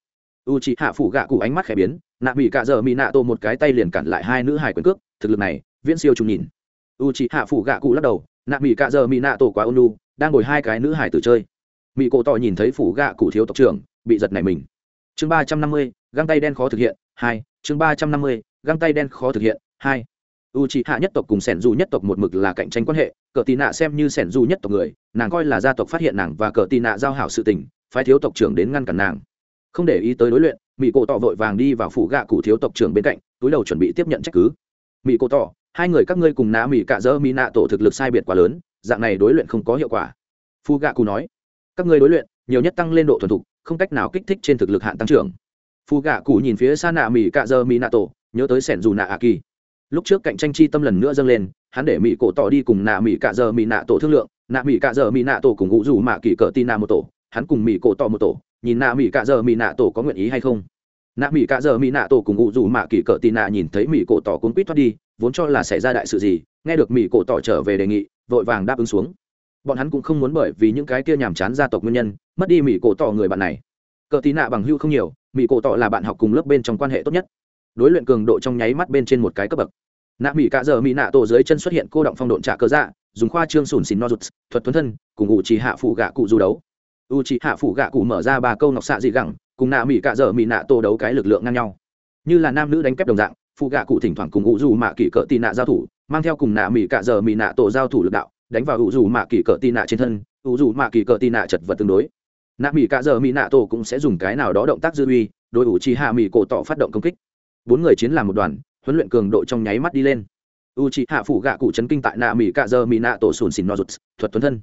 Speaker 1: U chị hạ phủ gạ cụ ánh mắt khẽ biến, nạ mỹ cạ giờ mỹ nạ tô một cái tay liền cản lại hai nữ hải quyền cước, thực lực này, viễn siêu trùng nhìn. U chị hạ phủ gạ cụ lắc đầu, nạ mỹ cạ giờ mỹ nạ tô quá ônu đang ngồi hai cái nữ hải tử chơi mỹ cổ tỏ nhìn thấy phủ gạ cụ thiếu tộc trưởng, bị giật này mình. Chương ba trăm năm mươi, găng tay đen khó thực hiện, hai, chương ba trăm năm mươi, găng tay đen khó thực hiện, hai. U c hạ nhất tộc cùng sẻn dù nhất tộc một mực là cạnh tranh quan hệ, cờ tì nạ xem như sẻn dù nhất tộc người, nàng coi là gia tộc phát hiện nàng và cờ tì nạ giao hảo sự tình, phái thiếu tộc trưởng đến ngăn cản nàng. Không để ý tới đối luyện mỹ cổ tỏ vội vàng đi vào phủ gạ cụ thiếu tộc trưởng bên cạnh, túi đầu chuẩn bị tiếp nhận trách cứ. Mỹ cổ tỏ, hai người các ngươi cùng nạ mỹ cạ dơ mỹ nạ tổ thực lực sai biệt quá lớn, dạng này đối luyện không có hiệu quả. Phu gạ cụ nói các ngươi đối luyện, nhiều nhất tăng lên độ thuần thục, không cách nào kích thích trên thực lực hạn tăng trưởng. Phù gạ cụ nhìn phía xa nạ mỹ cạ dơ mỹ nạ tổ, nhớ tới sẻn dù nạ ạ kỳ. Lúc trước cạnh tranh chi tâm lần nữa dâng lên, hắn để mỹ cổ tỏ đi cùng nạ mỹ cạ Dơ mỹ nạ tổ thương lượng, nạ mỹ cạ Dơ mỹ nạ tổ cùng ngụ dù mạ kỳ cờ tin nạ một tổ, hắn cùng mỹ cổ tỏ một tổ, nhìn nạ mỹ cạ Dơ mỹ nạ tổ có nguyện ý hay không? Nạ mỹ cạ Dơ mỹ nạ tổ cùng ngụ dù mạ kỳ cờ tin nạ nhìn thấy mỹ cổ tỏ cuốn quýt thoát đi, vốn cho là xảy ra đại sự gì, nghe được mỹ cổ tỏ trở về đề nghị, vội vàng đáp ứng xuống bọn hắn cũng không muốn bởi vì những cái kia nhàm chán gia tộc nguyên nhân, mất đi mỹ cổ tỏ người bạn này. Cỡ tí nạ bằng hưu không nhiều mỹ cổ tỏ là bạn học cùng lớp bên trong quan hệ tốt nhất. Đối luyện cường độ trong nháy mắt bên trên một cái cấp bậc. Nạ mỹ cạ giờ mỹ nạ tổ dưới chân xuất hiện cô động phong độn trả cơ dạ dùng khoa trương sùn xìn no rụt thuật tuấn thân, cùng ngụ chỉ hạ phụ gạ cụ du đấu. U chỉ hạ phụ gạ cụ mở ra ba câu ngọc xạ dị gẳng, cùng nạ mỹ cạ giờ mỹ nạ tổ đấu cái lực lượng ngang nhau. Như là nam nữ đánh kép đồng dạng, phụ gạ cụ thỉnh thoảng cùng ngụ dù mạ kỳ cỡ tị nạ giao thủ, mang theo cùng nạ mỹ cạ giờ mỹ nạ tổ giao thủ lực đạo đánh vào ủ dù mạ kỳ cỡ tì nạ trên thân ủ dù mạ kỳ cỡ tì nạ chật vật tương đối. Nạ mỹ cạ giờ mỹ nạ tổ cũng sẽ dùng cái nào đó động tác dư uy, đối ủ trì hạ mỹ cổ tỏ phát động công kích. Bốn người chiến làm một đoàn, huấn luyện cường độ trong nháy mắt đi lên. U trì hạ phủ gạ cụ chấn kinh tại nạ mỹ cạ giờ mỹ nạ tổ sùn xìn no rụt thuật tuấn thân.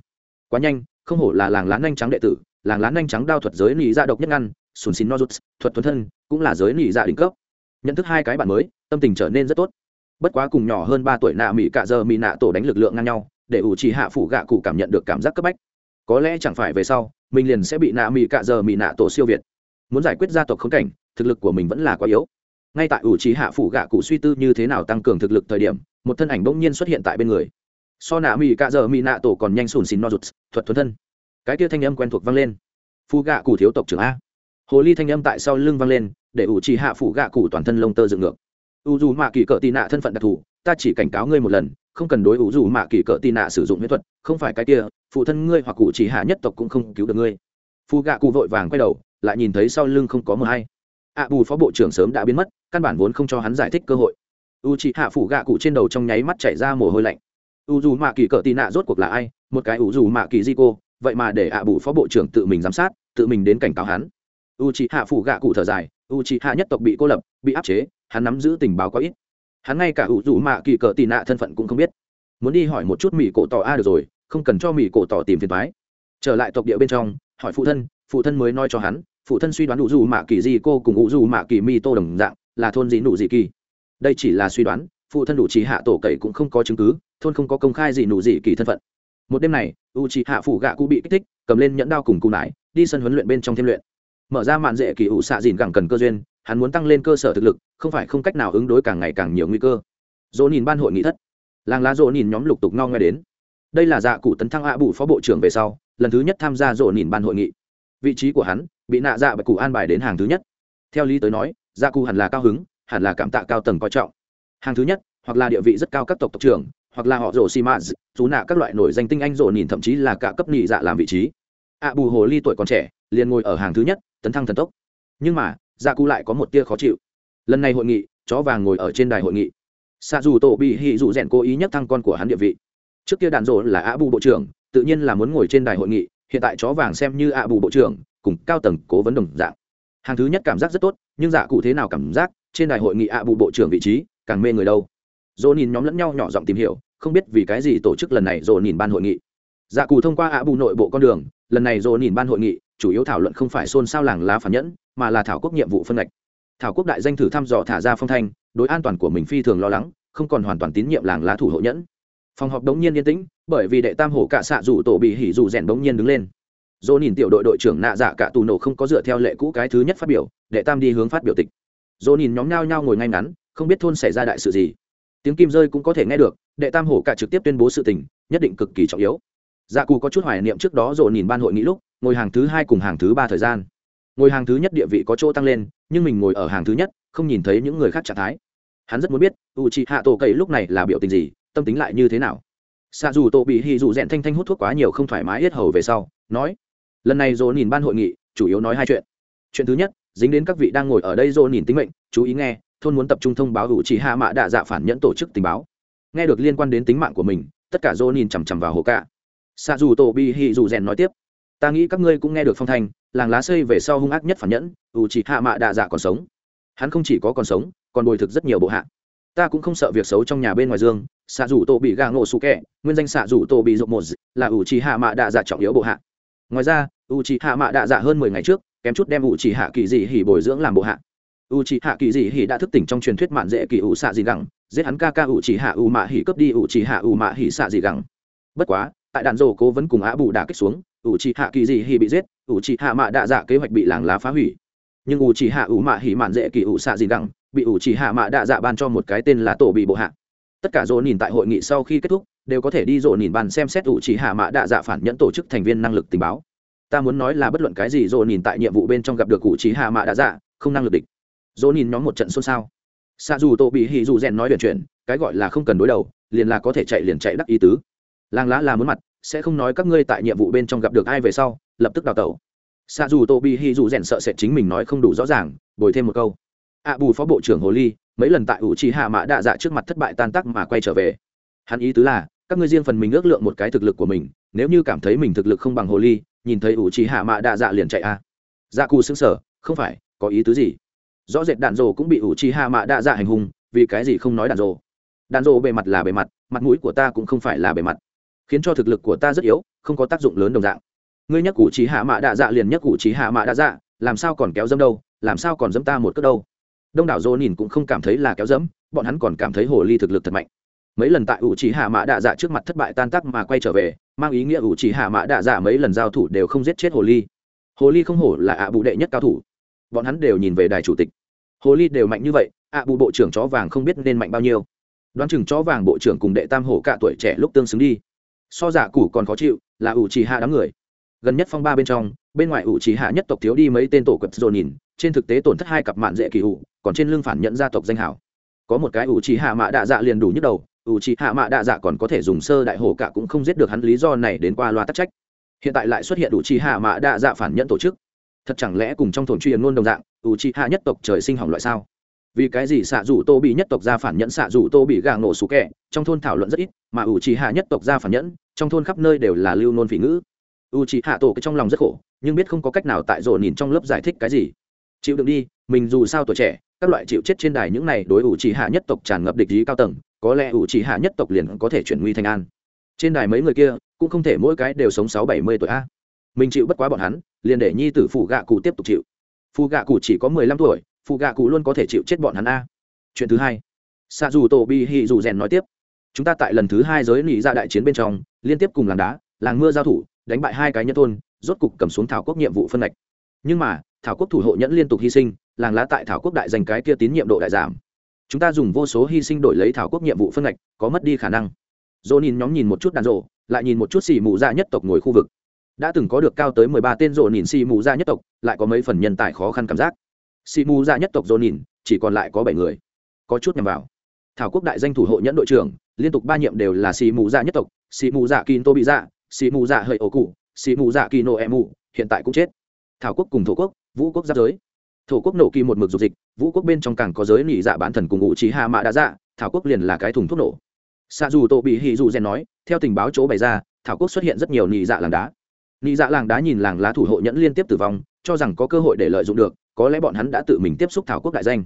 Speaker 1: Quá nhanh, không hổ là làng lán nhanh trắng đệ tử, làng lán nhanh trắng đao thuật giới nỉ dạ độc nhất ngăn, sùn xìn no rụt thuật tuấn thân, cũng là giới nỉ dạ đỉnh cấp. Nhận thức hai cái bản mới, tâm tình trở nên rất tốt. Bất quá cùng nhỏ hơn ba tuổi nạ mỹ cạ giờ mỹ nạ tổ đánh lực lượng ngang nhau để ủ trì hạ phủ gạ cụ cảm nhận được cảm giác cấp bách. Có lẽ chẳng phải về sau, mình liền sẽ bị nạ mỹ cạ giờ mỹ nạ tổ siêu việt. Muốn giải quyết gia tộc khống cảnh, thực lực của mình vẫn là quá yếu. Ngay tại ủ trì hạ phủ gạ cụ suy tư như thế nào tăng cường thực lực thời điểm, một thân ảnh bỗng nhiên xuất hiện tại bên người. So nạ mỹ cạ giờ mỹ nạ tổ còn nhanh sùn xin no rụt, thuật thuần thân. Cái kia thanh âm quen thuộc vang lên. Phu gạ cụ thiếu tộc trưởng a. Hồ ly thanh âm tại sau lưng vang lên, để ủ trì hạ phủ gạ cụ toàn thân lông tơ dựng ngược. U dù mạ kỳ cỡ tị nạ thân phận đặc thù ta chỉ cảnh cáo ngươi một lần, không cần đối ủ dù mạ kỳ cỡ tì nạ sử dụng huyết thuật, không phải cái kia, phụ thân ngươi hoặc cụ chỉ hạ nhất tộc cũng không cứu được ngươi. Phu gạ cụ vội vàng quay đầu, lại nhìn thấy sau lưng không có mờ hay. Ạ bù phó bộ trưởng sớm đã biến mất, căn bản vốn không cho hắn giải thích cơ hội. U chị hạ phủ gạ cụ trên đầu trong nháy mắt chảy ra mồ hôi lạnh. U dù mạ kỳ cỡ tì nạ rốt cuộc là ai? Một cái u dù mạ kỳ di cô, vậy mà để ạ bù phó bộ trưởng tự mình giám sát, tự mình đến cảnh cáo hắn. U chị hạ phủ gạ cụ thở dài, u chị hạ nhất tộc bị cô lập, bị áp chế, hắn nắm giữ tình báo quá ít hắn ngay cả ủ rủ mạ kỳ cỡ tị nạ thân phận cũng không biết. Muốn đi hỏi một chút mỹ cổ tỏ a được rồi, không cần cho mỹ cổ tỏ tìm phiền thoái trở lại tộc địa bên trong, hỏi phụ thân phụ thân mới nói cho hắn, phụ thân suy đoán ủ rủ mạ kỳ di cô cùng ủ rủ mạ kỳ mi tô đồng dạng, là thôn gì nụ gì kỳ. Đây chỉ là suy đoán, phụ thân đủ trí hạ tổ cậy cũng không có chứng cứ, thôn không có công khai gì nụ gì kỳ thân phận. Một đêm này, u trí hạ phụ gạ cũ bị kích thích, cầm lên nhẫn đao cùng cụ nải, đi sân huấn luyện bên trong thêm luyện. Mở ra mạn dễ kỳ ủ xạ dìn gẳng cần cơ duyên hắn muốn tăng lên cơ sở thực lực, không phải không cách nào ứng đối càng ngày càng nhiều nguy cơ. Dỗ nhìn ban hội nghị thất. Làng lá dỗ nhìn nhóm lục tục no nghe đến. Đây là dạ cụ tấn thăng ạ bù phó bộ trưởng về sau, lần thứ nhất tham gia dỗ nhìn ban hội nghị. Vị trí của hắn, bị nạ dạ bạch cụ an bài đến hàng thứ nhất. Theo lý tới nói dạ cụ hẳn là cao hứng, hẳn là cảm tạ cao tầng coi trọng. Hàng thứ nhất, hoặc là địa vị rất cao các tộc tộc trưởng, hoặc là họ rổ xi mã chú nạ các loại nổi danh tinh anh rổ nhìn thậm chí là cả cấp nhị dạ làm vị trí. Ạ bù hồ ly tuổi còn trẻ, liền ngồi ở hàng thứ nhất, tấn thăng thần tốc. Nhưng mà dạ cụ lại có một tia khó chịu. Lần này hội nghị, chó vàng ngồi ở trên đài hội nghị. Xa dù tổ bị hỉ dù rèn cố ý nhắc thăng con của hắn địa vị. Trước kia đàn rộ là ạ bù bộ trưởng, tự nhiên là muốn ngồi trên đài hội nghị, hiện tại chó vàng xem như ạ bù bộ trưởng, cùng cao tầng cố vấn đồng dạng. Hàng thứ nhất cảm giác rất tốt, nhưng dạ cụ thế nào cảm giác, trên đài hội nghị ạ bù bộ trưởng vị trí, càng mê người đâu. Dỗ nhìn nhóm lẫn nhau nhỏ giọng tìm hiểu, không biết vì cái gì tổ chức lần này dỗ nhìn ban hội nghị. Dạ cụ thông qua ạ bù nội bộ con đường, lần này dỗ nhìn ban hội nghị chủ yếu thảo luận không phải xôn xao làng lá phản nhẫn, mà là thảo quốc nhiệm vụ phân ngạch. Thảo quốc đại danh thử thăm dò thả ra phong thanh, đối an toàn của mình phi thường lo lắng, không còn hoàn toàn tín nhiệm làng lá thủ hộ nhẫn. Phòng họp đống nhiên yên tĩnh, bởi vì đệ tam hổ cạ xạ rủ tổ bị hỉ rủ rèn đống nhiên đứng lên. Dỗ nhìn tiểu đội đội trưởng nạ dạ cả tù nổ không có dựa theo lệ cũ cái thứ nhất phát biểu, đệ tam đi hướng phát biểu tịch. Dỗ nhìn nhóm nhao nhao ngồi ngay ngắn, không biết thôn xảy ra đại sự gì. Tiếng kim rơi cũng có thể nghe được, đệ tam hổ cả trực tiếp tuyên bố sự tình, nhất định cực kỳ trọng yếu. Dạ cù có chút hoài niệm trước đó dỗ nhìn ban hội nghị lúc ngồi hàng thứ hai cùng hàng thứ ba thời gian. Ngồi hàng thứ nhất địa vị có chỗ tăng lên, nhưng mình ngồi ở hàng thứ nhất, không nhìn thấy những người khác trạng thái. Hắn rất muốn biết u chị hạ tổ cậy lúc này là biểu tình gì, tâm tính lại như thế nào. Xa dù tổ bị hy dù rẽn thanh thanh hút thuốc quá nhiều không thoải mái hết hầu về sau, nói, lần này dỗ nhìn ban hội nghị, chủ yếu nói hai chuyện. Chuyện thứ nhất, dính đến các vị đang ngồi ở đây dỗ nhìn tính mệnh, chú ý nghe, thôn muốn tập trung thông báo u chị hạ mạ đạ dạ phản nhẫn tổ chức tình báo. Nghe được liên quan đến tính mạng của mình, tất cả dỗ nhìn chằm chằm vào hồ cạ. Xa dù tổ bị hy dù rẽn nói tiếp ta nghĩ các ngươi cũng nghe được phong thanh, làng lá xây về sau hung ác nhất phản nhẫn u chỉ hạ mạ đạ dạ còn sống. Hắn không chỉ có còn sống, còn bồi thực rất nhiều bộ hạ. Ta cũng không sợ việc xấu trong nhà bên ngoài dương, xạ rủ tổ bị gà ngộ sụ kẹ nguyên danh xạ rủ tổ bị rộng một là u chỉ hạ mạ đạ dạ trọng yếu bộ hạ. Ngoài ra u chỉ hạ mạ đạ dạ hơn mười ngày trước, kém chút đem u chỉ hạ kỳ dị hỉ bồi dưỡng làm bộ hạ. U chỉ hạ kỳ dị hỉ đã thức tỉnh trong truyền thuyết mạn dễ kỳ u xạ dị gẳng, giết hắn ca ca u chỉ hạ u mạ hỉ cướp đi u chỉ hạ u mạ hỉ xạ dị gẳng. Bất quá, tại đạn rổ cố vẫn cùng á bù đà kích xuống ủ trì hạ kỳ dị hì bị giết ủ trì hạ mạ đạ dạ kế hoạch bị làng lá phá hủy. Nhưng ủ trì hạ ủ mạ hỉ mạn dễ kỳ ủ xạ gì gẳng bị ủ trì hạ mạ đạ dạ ban cho một cái tên là tổ bị bộ hạ. Tất cả dỗ nhìn tại hội nghị sau khi kết thúc, đều có thể đi dỗ nhìn bàn xem xét ủ trì hạ mạ đạ dạ phản nhẫn tổ chức thành viên năng lực tình báo. Ta muốn nói là bất luận cái gì dỗ nhìn tại nhiệm vụ bên trong gặp được ủ trì hạ mạ đạ dạ không năng lực địch. Dỗ nhìn nhóm một trận xôn xao. Xa dù tổ bị hỉ dù rèn nói chuyện chuyện cái gọi là không cần đối đầu, liền là có thể chạy liền chạy đắc ý tứ. Làng lá là muốn mặt sẽ không nói các ngươi tại nhiệm vụ bên trong gặp được ai về sau, lập tức đào tẩu. Xa dù tô bi hi dù rèn sợ sẽ chính mình nói không đủ rõ ràng, bồi thêm một câu. Ạ bù phó bộ trưởng hồ ly, mấy lần tại ủ trì hạ mã đạ dạ trước mặt thất bại tan tác mà quay trở về. Hắn ý tứ là, các ngươi riêng phần mình ước lượng một cái thực lực của mình, nếu như cảm thấy mình thực lực không bằng hồ ly, nhìn thấy ủ trì hạ mạ đạ dạ liền chạy a. Dạ cù xứng sở không phải, có ý tứ gì? Rõ rệt đạn rồ cũng bị ủ trì hạ mạ đạ dạ hành hung, vì cái gì không nói đạn rồ? Đạn rồ bề mặt là bề mặt mặt mũi của ta cũng không phải là bề mặt khiến cho thực lực của ta rất yếu, không có tác dụng lớn đồng dạng. Ngươi nhắc cụ trí hạ mạ đạ dạ liền nhắc cụ trí hạ mạ đạ dạ làm sao còn kéo dâm đâu, làm sao còn dâm ta một cước đâu. Đông đảo dô nhìn cũng không cảm thấy là kéo dẫm, bọn hắn còn cảm thấy hồ ly thực lực thật mạnh. Mấy lần tại ủ trí hạ mã đạ dạ trước mặt thất bại tan tác mà quay trở về, mang ý nghĩa ủ trí hạ mã đạ dạ mấy lần giao thủ đều không giết chết hồ ly. Hồ ly không hổ là ạ bụ đệ nhất cao thủ. Bọn hắn đều nhìn về đài chủ tịch. Hồ ly đều mạnh như vậy, ạ bụ bộ trưởng chó vàng không biết nên mạnh bao nhiêu. Đoán chừng chó vàng bộ trưởng cùng đệ tam hổ cả tuổi trẻ lúc tương xứng đi so giả cũ còn khó chịu, là ủ trì hạ đám người. Gần nhất phong ba bên trong, bên ngoài ủ trì hạ nhất tộc thiếu đi mấy tên tổ quật dồn nhìn, trên thực tế tổn thất hai cặp mạn dễ kỳ ủ, còn trên lưng phản nhận gia tộc danh hảo. Có một cái ủ trì hạ mạ đạ dạ liền đủ nhức đầu, ủ trì hạ mạ đạ dạ còn có thể dùng sơ đại hổ cả cũng không giết được hắn lý do này đến qua loa tắc trách. Hiện tại lại xuất hiện ủ trì hạ mạ đạ dạ phản nhận tổ chức. Thật chẳng lẽ cùng trong thổn truy luôn đồng dạng, ủ trì hạ nhất tộc trời sinh hỏng loại sao? Vì cái gì xạ dù tô bị nhất tộc gia phản nhẫn, xạ dù tô bị gà nổ sủ kẹ, trong thôn thảo luận rất ít, mà ủ trì hạ nhất tộc gia phản nhẫn, trong thôn khắp nơi đều là lưu nôn phỉ ngữ. Ủ trì hạ tổ cái trong lòng rất khổ, nhưng biết không có cách nào tại rổ nhìn trong lớp giải thích cái gì. Chịu đựng đi, mình dù sao tuổi trẻ, các loại chịu chết trên đài những này đối ủ trì hạ nhất tộc tràn ngập địch ý cao tầng, có lẽ ủ trì hạ nhất tộc liền có thể chuyển nguy thành an. Trên đài mấy người kia, cũng không thể mỗi cái đều sống sáu bảy mươi tuổi a. Mình chịu bất quá bọn hắn, liền để nhi tử phụ gạ cụ tiếp tục chịu. Phụ gạ cụ chỉ có mười lăm tuổi phụ gạ cụ luôn có thể chịu chết bọn hắn a. Chuyện thứ hai. Xa dù tổ bi hì dù rèn nói tiếp. Chúng ta tại lần thứ hai giới nỉ ra đại chiến bên trong, liên tiếp cùng làng đá, làng mưa giao thủ, đánh bại hai cái nhân thôn rốt cục cầm xuống thảo quốc nhiệm vụ phân lệch nhưng mà, thảo quốc thủ hộ nhẫn liên tục hy sinh, làng lá tại thảo quốc đại dành cái kia tín nhiệm độ đại giảm. Chúng ta dùng vô số hy sinh đổi lấy thảo quốc nhiệm vụ phân lệch có mất đi khả năng. Dỗ nhìn nhóm nhìn một chút đàn rộ, lại nhìn một chút xì mù ra nhất tộc ngồi khu vực. Đã từng có được cao tới mười ba tên rộ nhìn xì mù ra nhất tộc, lại có mấy phần nhân tài khó khăn cảm giác xì mù dạ nhất tộc dồn nhìn chỉ còn lại có bảy người. Có chút nhằm vào. Thảo quốc đại danh thủ hộ nhẫn đội trưởng, liên tục ba nhiệm đều là xì mù dạ nhất tộc xì mù dạ kín tô bị dạ xì mù dạ hơi ổ cụ xì mù dạ kỳ nổ em mù hiện tại cũng chết. Thảo quốc cùng thổ quốc, vũ quốc giáp giới. Thổ quốc nổ kỳ một mực dục dịch, vũ quốc bên trong càng có giới nỉ dạ bán thần cùng ngụ trí hạ mạ đã dạ thảo quốc liền là cái thùng thuốc nổ. Xa dù tổ bị hì dù rèn nói, theo tình báo chỗ bày ra, thảo quốc xuất hiện rất nhiều nỉ dạ làng đá. Nỉ dạ làng đá nhìn làng lá thủ hộ nhẫn liên tiếp tử vong, cho rằng có cơ hội để lợi dụng được có lẽ bọn hắn đã tự mình tiếp xúc thảo quốc đại danh.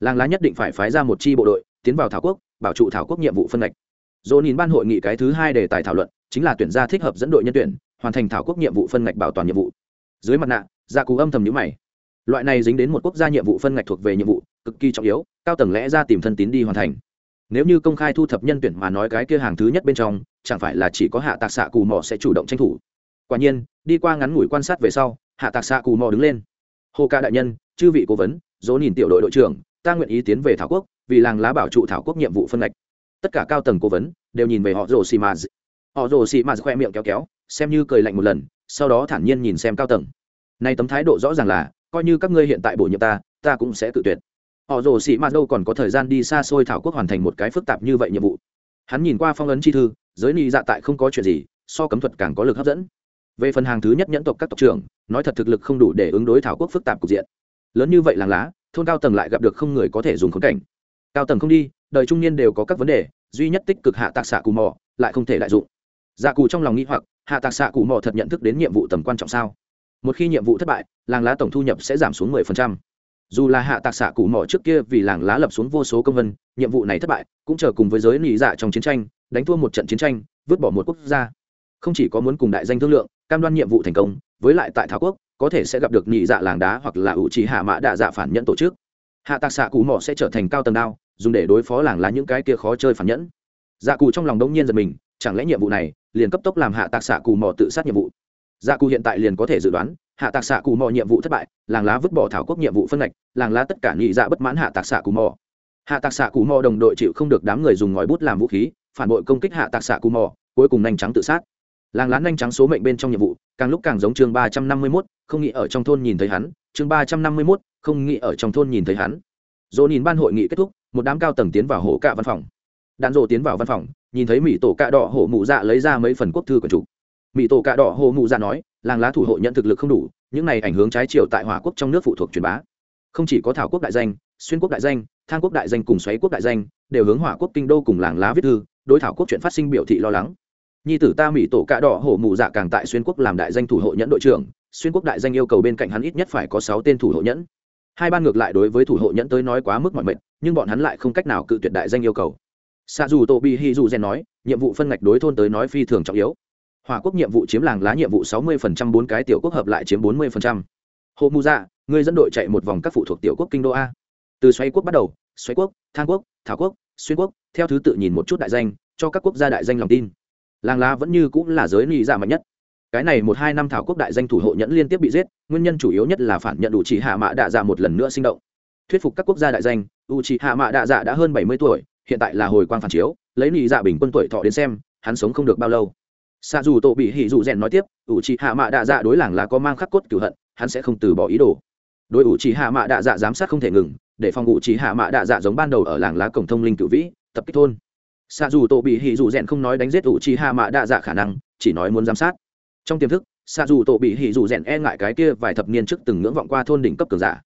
Speaker 1: Làng lá nhất định phải phái ra một chi bộ đội, tiến vào thảo quốc, bảo trụ thảo quốc nhiệm vụ phân ngạch. Dỗ nhìn ban hội nghị cái thứ hai đề tài thảo luận, chính là tuyển gia thích hợp dẫn đội nhân tuyển, hoàn thành thảo quốc nhiệm vụ phân ngạch bảo toàn nhiệm vụ. Dưới mặt nạ dạ gia cú âm thầm nhữ mày. Loại này dính đến một quốc gia nhiệm vụ phân ngạch thuộc về nhiệm vụ, cực kỳ trọng yếu, cao tầng lẽ ra tìm thân tín đi hoàn thành. Nếu như công khai thu thập nhân tuyển mà nói cái kia hàng thứ nhất bên trong, chẳng phải là chỉ có hạ tạc xạ cù mò sẽ chủ động tranh thủ. Quả nhiên, đi qua ngắn ngủi quan sát về sau, hạ tạc xạ cù mò đứng lên hồ ca đại nhân, chư vị cố vấn, dỗ nhìn tiểu đội đội trưởng, ta nguyện ý tiến về thảo quốc, vì làng lá bảo trụ thảo quốc nhiệm vụ phân ngạch. Tất cả cao tầng cố vấn đều nhìn về họ rồ xì mà họ rồ xì mà khoe miệng kéo kéo, xem như cười lạnh một lần, sau đó thản nhiên nhìn xem cao tầng. Nay tấm thái độ rõ ràng là, coi như các ngươi hiện tại bổ nhiệm ta ta cũng sẽ tự tuyệt. Họ rồ xì mà đâu còn có thời gian đi xa xôi thảo quốc hoàn thành một cái phức tạp như vậy nhiệm vụ. Hắn nhìn qua phong ấn chi thư, giới ni dạ tại không có chuyện gì, so cấm thuật càng có lực hấp dẫn về phần hàng thứ nhất nhẫn tộc các tộc trưởng, nói thật thực lực không đủ để ứng đối thảo quốc phức tạp cục diện. Lớn như vậy làng lá, thôn cao tầng lại gặp được không người có thể dùng khốn cảnh. Cao tầng không đi, đời trung niên đều có các vấn đề, duy nhất tích cực hạ tạc xạ cù mò, lại không thể đại dụng. Dạ cù trong lòng nghĩ hoặc, hạ tạc xạ cù mò thật nhận thức đến nhiệm vụ tầm quan trọng sao? Một khi nhiệm vụ thất bại, làng lá tổng thu nhập sẽ giảm xuống 10%. dù là hạ tạc xạ cù mò trước kia vì làng lá lập xuống vô số công vân, nhiệm vụ này thất bại, cũng chờ cùng với giới nỉ dạ trong chiến tranh, đánh thua một trận chiến tranh, vứt bỏ một quốc gia. Không chỉ có muốn cùng đại danh thương lượng cam đoan nhiệm vụ thành công, với lại tại thảo quốc, có thể sẽ gặp được nhị dạ làng đá hoặc là ủ trì hạ mã đạ dạ phản nhẫn tổ chức. Hạ tạc xạ cụ mò sẽ trở thành cao tầng đao, dùng để đối phó làng lá những cái kia khó chơi phản nhẫn. Dạ cụ trong lòng đông nhiên giật mình, chẳng lẽ nhiệm vụ này liền cấp tốc làm hạ tạc xạ cụ mò tự sát nhiệm vụ? Dạ cụ hiện tại liền có thể dự đoán, hạ tạc xạ cụ mò nhiệm vụ thất bại, làng lá vứt bỏ thảo quốc nhiệm vụ phân ngạch, làng lá tất cả nhị dạ bất mãn hạ tạc xạ cụ mò hạ tạc xạ cụ mò đồng đội chịu không được đám người dùng ngòi bút làm vũ khí, phản bội công kích hạ tạc xạ cụ mò cuối cùng nhanh trắng tự sát làng lá nhanh trắng số mệnh bên trong nhiệm vụ, càng lúc càng giống chương ba trăm năm mươi mốt, không nghĩ ở trong thôn nhìn thấy hắn. Chương ba trăm năm mươi mốt, không nghĩ ở trong thôn nhìn thấy hắn. Dỗ nhìn ban hội nghị kết thúc, một đám cao tầng tiến vào hổ cạ văn phòng. Đạn rộ tiến vào văn phòng, nhìn thấy mỹ tổ cạ đỏ hổ mụ dạ lấy ra mấy phần quốc thư của chủ. Mỹ tổ cạ đỏ hổ mụ dạ nói, làng lá thủ hộ nhận thực lực không đủ, những này ảnh hướng trái chiều tại hỏa quốc trong nước phụ thuộc truyền bá. Không chỉ có thảo quốc đại danh, xuyên quốc đại danh, thang quốc đại danh cùng xoáy quốc đại danh, đều hướng hỏa quốc kinh đô cùng làng lá viết thư, đối thảo quốc chuyện phát sinh biểu thị lo lắng nhi tử ta mỹ tổ cạ đỏ hổ mù dạ càng tại xuyên quốc làm đại danh thủ hộ nhẫn đội trưởng, xuyên quốc đại danh yêu cầu bên cạnh hắn ít nhất phải có sáu tên thủ hộ nhẫn. Hai ban ngược lại đối với thủ hộ nhẫn tới nói quá mức mọi mệnh nhưng bọn hắn lại không cách nào cự tuyệt đại danh yêu cầu. Xa dù tô bị hi dù gen nói, nhiệm vụ phân ngạch đối thôn tới nói phi thường trọng yếu. Hòa quốc nhiệm vụ chiếm làng lá nhiệm vụ sáu mươi phần trăm, bốn cái tiểu quốc hợp lại chiếm bốn mươi phần trăm. Hộ mù dạ người dẫn đội chạy một vòng các phụ thuộc tiểu quốc kinh đô a. Từ xoay quốc bắt đầu xoay quốc, thang quốc, thảo quốc, xuyên quốc, theo thứ tự nhìn một chút đại danh, cho các quốc gia đại danh lòng tin làng lá vẫn như cũng là giới lý dạ mạnh nhất. Cái này một hai năm thảo quốc đại danh thủ hộ nhẫn liên tiếp bị giết, nguyên nhân chủ yếu nhất là phản nhận đủ chỉ hạ mạ đạ dạ một lần nữa sinh động. Thuyết phục các quốc gia đại danh u chỉ hạ mạ đạ dạ đã hơn bảy mươi tuổi, hiện tại là hồi quan phản chiếu, lấy lý dạ bình quân tuổi thọ đến xem, hắn sống không được bao lâu. Xa dù tổ bị hỉ dù rèn nói tiếp u chỉ hạ mạ đạ dạ đối làng là có mang khắc cốt cửu hận, hắn sẽ không từ bỏ ý đồ. Đối u chỉ hạ mạ đạ dạ giám sát không thể ngừng, để phòng u chỉ hạ mạ đạ dạ giống ban đầu ở làng lá cổng thông linh cựu vĩ, tập kích thôn xa dù tổ bị hỉ dù rèn không nói đánh giết ủ trì hạ mạ đạ dạ khả năng, chỉ nói muốn giám sát. Trong tiềm thức, xạ dù tổ bị hỉ dù rèn e ngại cái kia vài thập niên trước từng ngưỡng vọng qua thôn đỉnh cấp cường giả.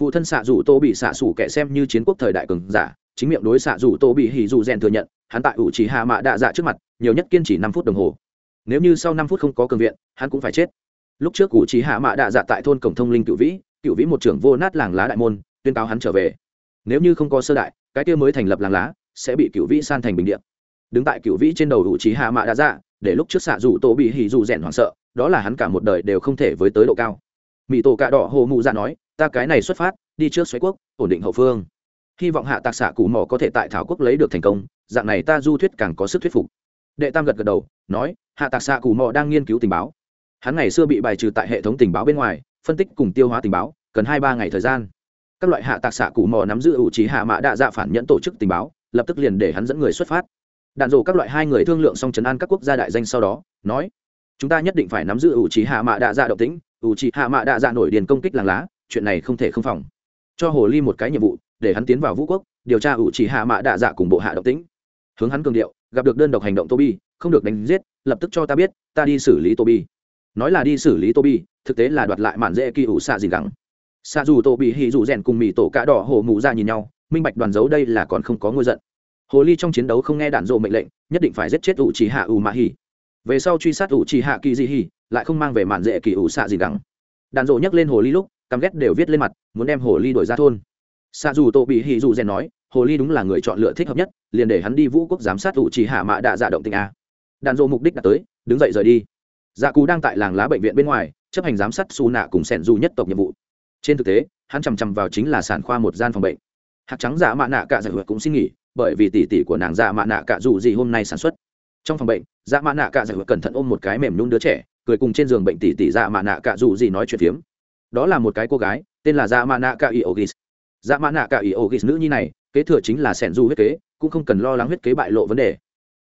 Speaker 1: Phụ thân xạ dù tô bị xạ xủ kẻ xem như chiến quốc thời đại cường giả, chính miệng đối xạ dù tô bị hỉ dù rèn thừa nhận, hắn tại ủ chỉ hạ mạ đạ dạ trước mặt, nhiều nhất kiên trì năm phút đồng hồ. Nếu như sau năm phút không có cường viện, hắn cũng phải chết. Lúc trước ủ chỉ hạ mạ đạ dạ tại thôn cổng thông linh cựu vĩ cựu vĩ một trưởng vô nát làng lá đại môn, tuyên cáo hắn trở về. Nếu như không có sơ đại, cái kia mới thành lập làng lá sẽ bị cựu vĩ san thành bình điện đứng tại cựu vĩ trên đầu ủ trí hạ mạ đã dạ để lúc trước xạ dù tô bị hỉ dù rèn hoảng sợ, đó là hắn cả một đời đều không thể với tới độ cao. Mỹ tổ cạ đỏ hồ mụ dạ nói, ta cái này xuất phát, đi trước xoáy quốc, ổn định hậu phương. Hy vọng hạ tạc xạ cù mỏ có thể tại thảo quốc lấy được thành công, dạng này ta du thuyết càng có sức thuyết phục. Đệ tam gật gật đầu, nói, hạ tạc xạ cù mò đang nghiên cứu tình báo. Hắn ngày xưa bị bài trừ tại hệ thống tình báo bên ngoài, phân tích cùng tiêu hóa tình báo, cần hai ba ngày thời gian. Các loại hạ tạc xạ cù mò nắm giữ ủ trí hạ mã đa dạ phản nhẫn tổ chức tình báo lập tức liền để hắn dẫn người xuất phát. Đạn dộ các loại hai người thương lượng xong chấn an các quốc gia đại danh sau đó nói chúng ta nhất định phải nắm giữ ủ trí hạ mạ đạ dạ động tĩnh ủ trí hạ mạ đạ dạ nổi điền công kích làng lá chuyện này không thể không phòng. Cho hồ ly một cái nhiệm vụ để hắn tiến vào vũ quốc điều tra ủ trí hạ mạ đạ dạ cùng bộ hạ động tĩnh. Hướng hắn cường điệu gặp được đơn độc hành động toby, không được đánh giết lập tức cho ta biết ta đi xử lý toby. nói là đi xử lý toby, thực tế là đoạt lại mạn dễ kỳ ủ xạ gì gắng. Xạ dù toby hì dù rèn cùng mì tổ cá đỏ hồ mù ra nhìn nhau minh bạch đoàn giấu đây là còn không có ngôi giận. Hồ ly trong chiến đấu không nghe đạn dộ mệnh lệnh, nhất định phải giết chết ủ chỉ hạ ủ mạ hỉ. Về sau truy sát ủ chỉ hạ kỳ di hỉ, lại không mang về mạn dễ kỳ ủ xạ gì đắng đạn dộ nhắc lên hồ ly lúc, căm ghét đều viết lên mặt, muốn đem hồ ly đổi ra thôn. Xạ dù tô bị hỉ dù rèn nói, hồ ly đúng là người chọn lựa thích hợp nhất, liền để hắn đi vũ quốc giám sát ủ chỉ hạ mạ đạ dạ động tình a. Đạn dộ mục đích đã tới, đứng dậy rời đi. Dạ cú đang tại làng lá bệnh viện bên ngoài, chấp hành giám sát xù nạ cùng sẻn dù nhất tộc nhiệm vụ. Trên thực tế, hắn chằm chằm vào chính là sản khoa một gian phòng bệnh hạt trắng giả mạ nạ cả giải vượt cũng xin nghỉ, bởi vì tỷ tỷ của nàng dạ mạ nạ cả dù gì hôm nay sản xuất. Trong phòng bệnh dạ mạ nạ cả giải vượt cẩn thận ôm một cái mềm nhung đứa trẻ, cười cùng trên giường bệnh tỷ tỷ dạ mạ nạ cả dù gì nói chuyện phiếm. Đó là một cái cô gái, tên là dạ mạ nạ cả iogis. Dạ mạ nạ cả iogis nữ nhi này, kế thừa chính là sẻn du huyết kế, cũng không cần lo lắng huyết kế bại lộ vấn đề.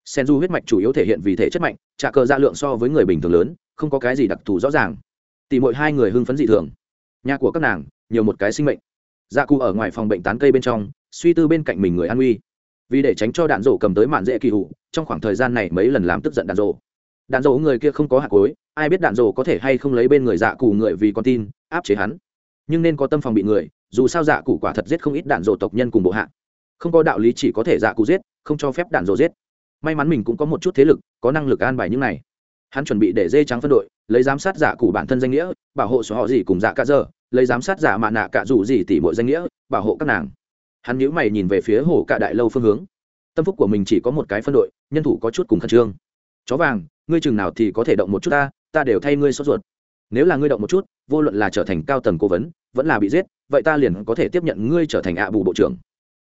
Speaker 1: Sen du huyết mạch chủ yếu thể hiện vì thể chất mạnh, trả cờ ra lượng so với người bình thường lớn, không có cái gì đặc thù rõ ràng. Tỷ mỗi hai người hưng phấn dị thường. Nhà của các nàng, nhiều một cái sinh mệnh dạ cụ ở ngoài phòng bệnh tán cây bên trong, suy tư bên cạnh mình người an uy. Vì để tránh cho đạn rổ cầm tới mạn dễ kỳ hụ trong khoảng thời gian này mấy lần làm tức giận đạn rổ. Đạn rổ người kia không có hạt cối, ai biết đạn rổ có thể hay không lấy bên người dạ cụ người vì con tin, áp chế hắn. Nhưng nên có tâm phòng bị người, dù sao dạ cụ quả thật giết không ít đạn rổ tộc nhân cùng bộ hạ. Không có đạo lý chỉ có thể dạ cụ giết, không cho phép đạn rổ giết. May mắn mình cũng có một chút thế lực, có năng lực an bài những này. Hắn chuẩn bị để dê trắng phân đội, lấy giám sát giả cụ bản thân danh nghĩa, bảo hộ số họ gì cùng dạ cả giờ lấy giám sát giả mạ nạ cả dù gì tỉ mọi danh nghĩa, bảo hộ các nàng. Hắn nhữ mày nhìn về phía hồ cả đại lâu phương hướng. Tâm phúc của mình chỉ có một cái phân đội, nhân thủ có chút cùng khẩn trương. Chó vàng, ngươi chừng nào thì có thể động một chút ta ta đều thay ngươi sốt ruột. Nếu là ngươi động một chút, vô luận là trở thành cao tầng cố vấn, vẫn là bị giết, vậy ta liền có thể tiếp nhận ngươi trở thành ạ bù bộ trưởng.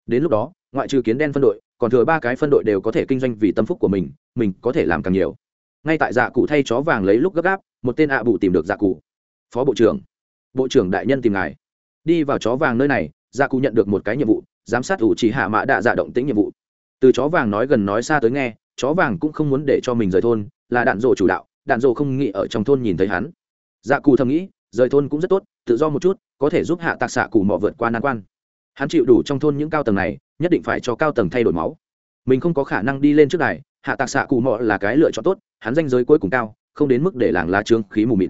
Speaker 1: Đến lúc đó, ngoại trừ kiến đen phân đội, còn thừa ba cái phân đội đều có thể kinh doanh vì tâm phúc của mình mình có thể làm càng nhiều. Ngay tại dạ cụ thay chó vàng lấy lúc gấp gáp, một tên ạ bù tìm được dạ cụ. Phó bộ trưởng bộ trưởng đại nhân tìm ngài. Đi vào chó vàng nơi này dạ cụ nhận được một cái nhiệm vụ, giám sát ủ chỉ hạ mã đạ dạ động tính nhiệm vụ. Từ chó vàng nói gần nói xa tới nghe, chó vàng cũng không muốn để cho mình rời thôn, là đạn rộ chủ đạo, đạn rộ không nghĩ ở trong thôn nhìn thấy hắn. Dạ cụ thầm nghĩ, rời thôn cũng rất tốt, tự do một chút, có thể giúp hạ tạc xạ cụ mò vượt qua nan quan. Hắn chịu đủ trong thôn những cao tầng này, nhất định phải cho cao tầng thay đổi máu. Mình không có khả năng đi lên trước này, hạ tạc xạ cụ mò là cái lựa chọn tốt, hắn danh giới cuối cùng cao, không đến mức để làng lá trướng khí mù mịt.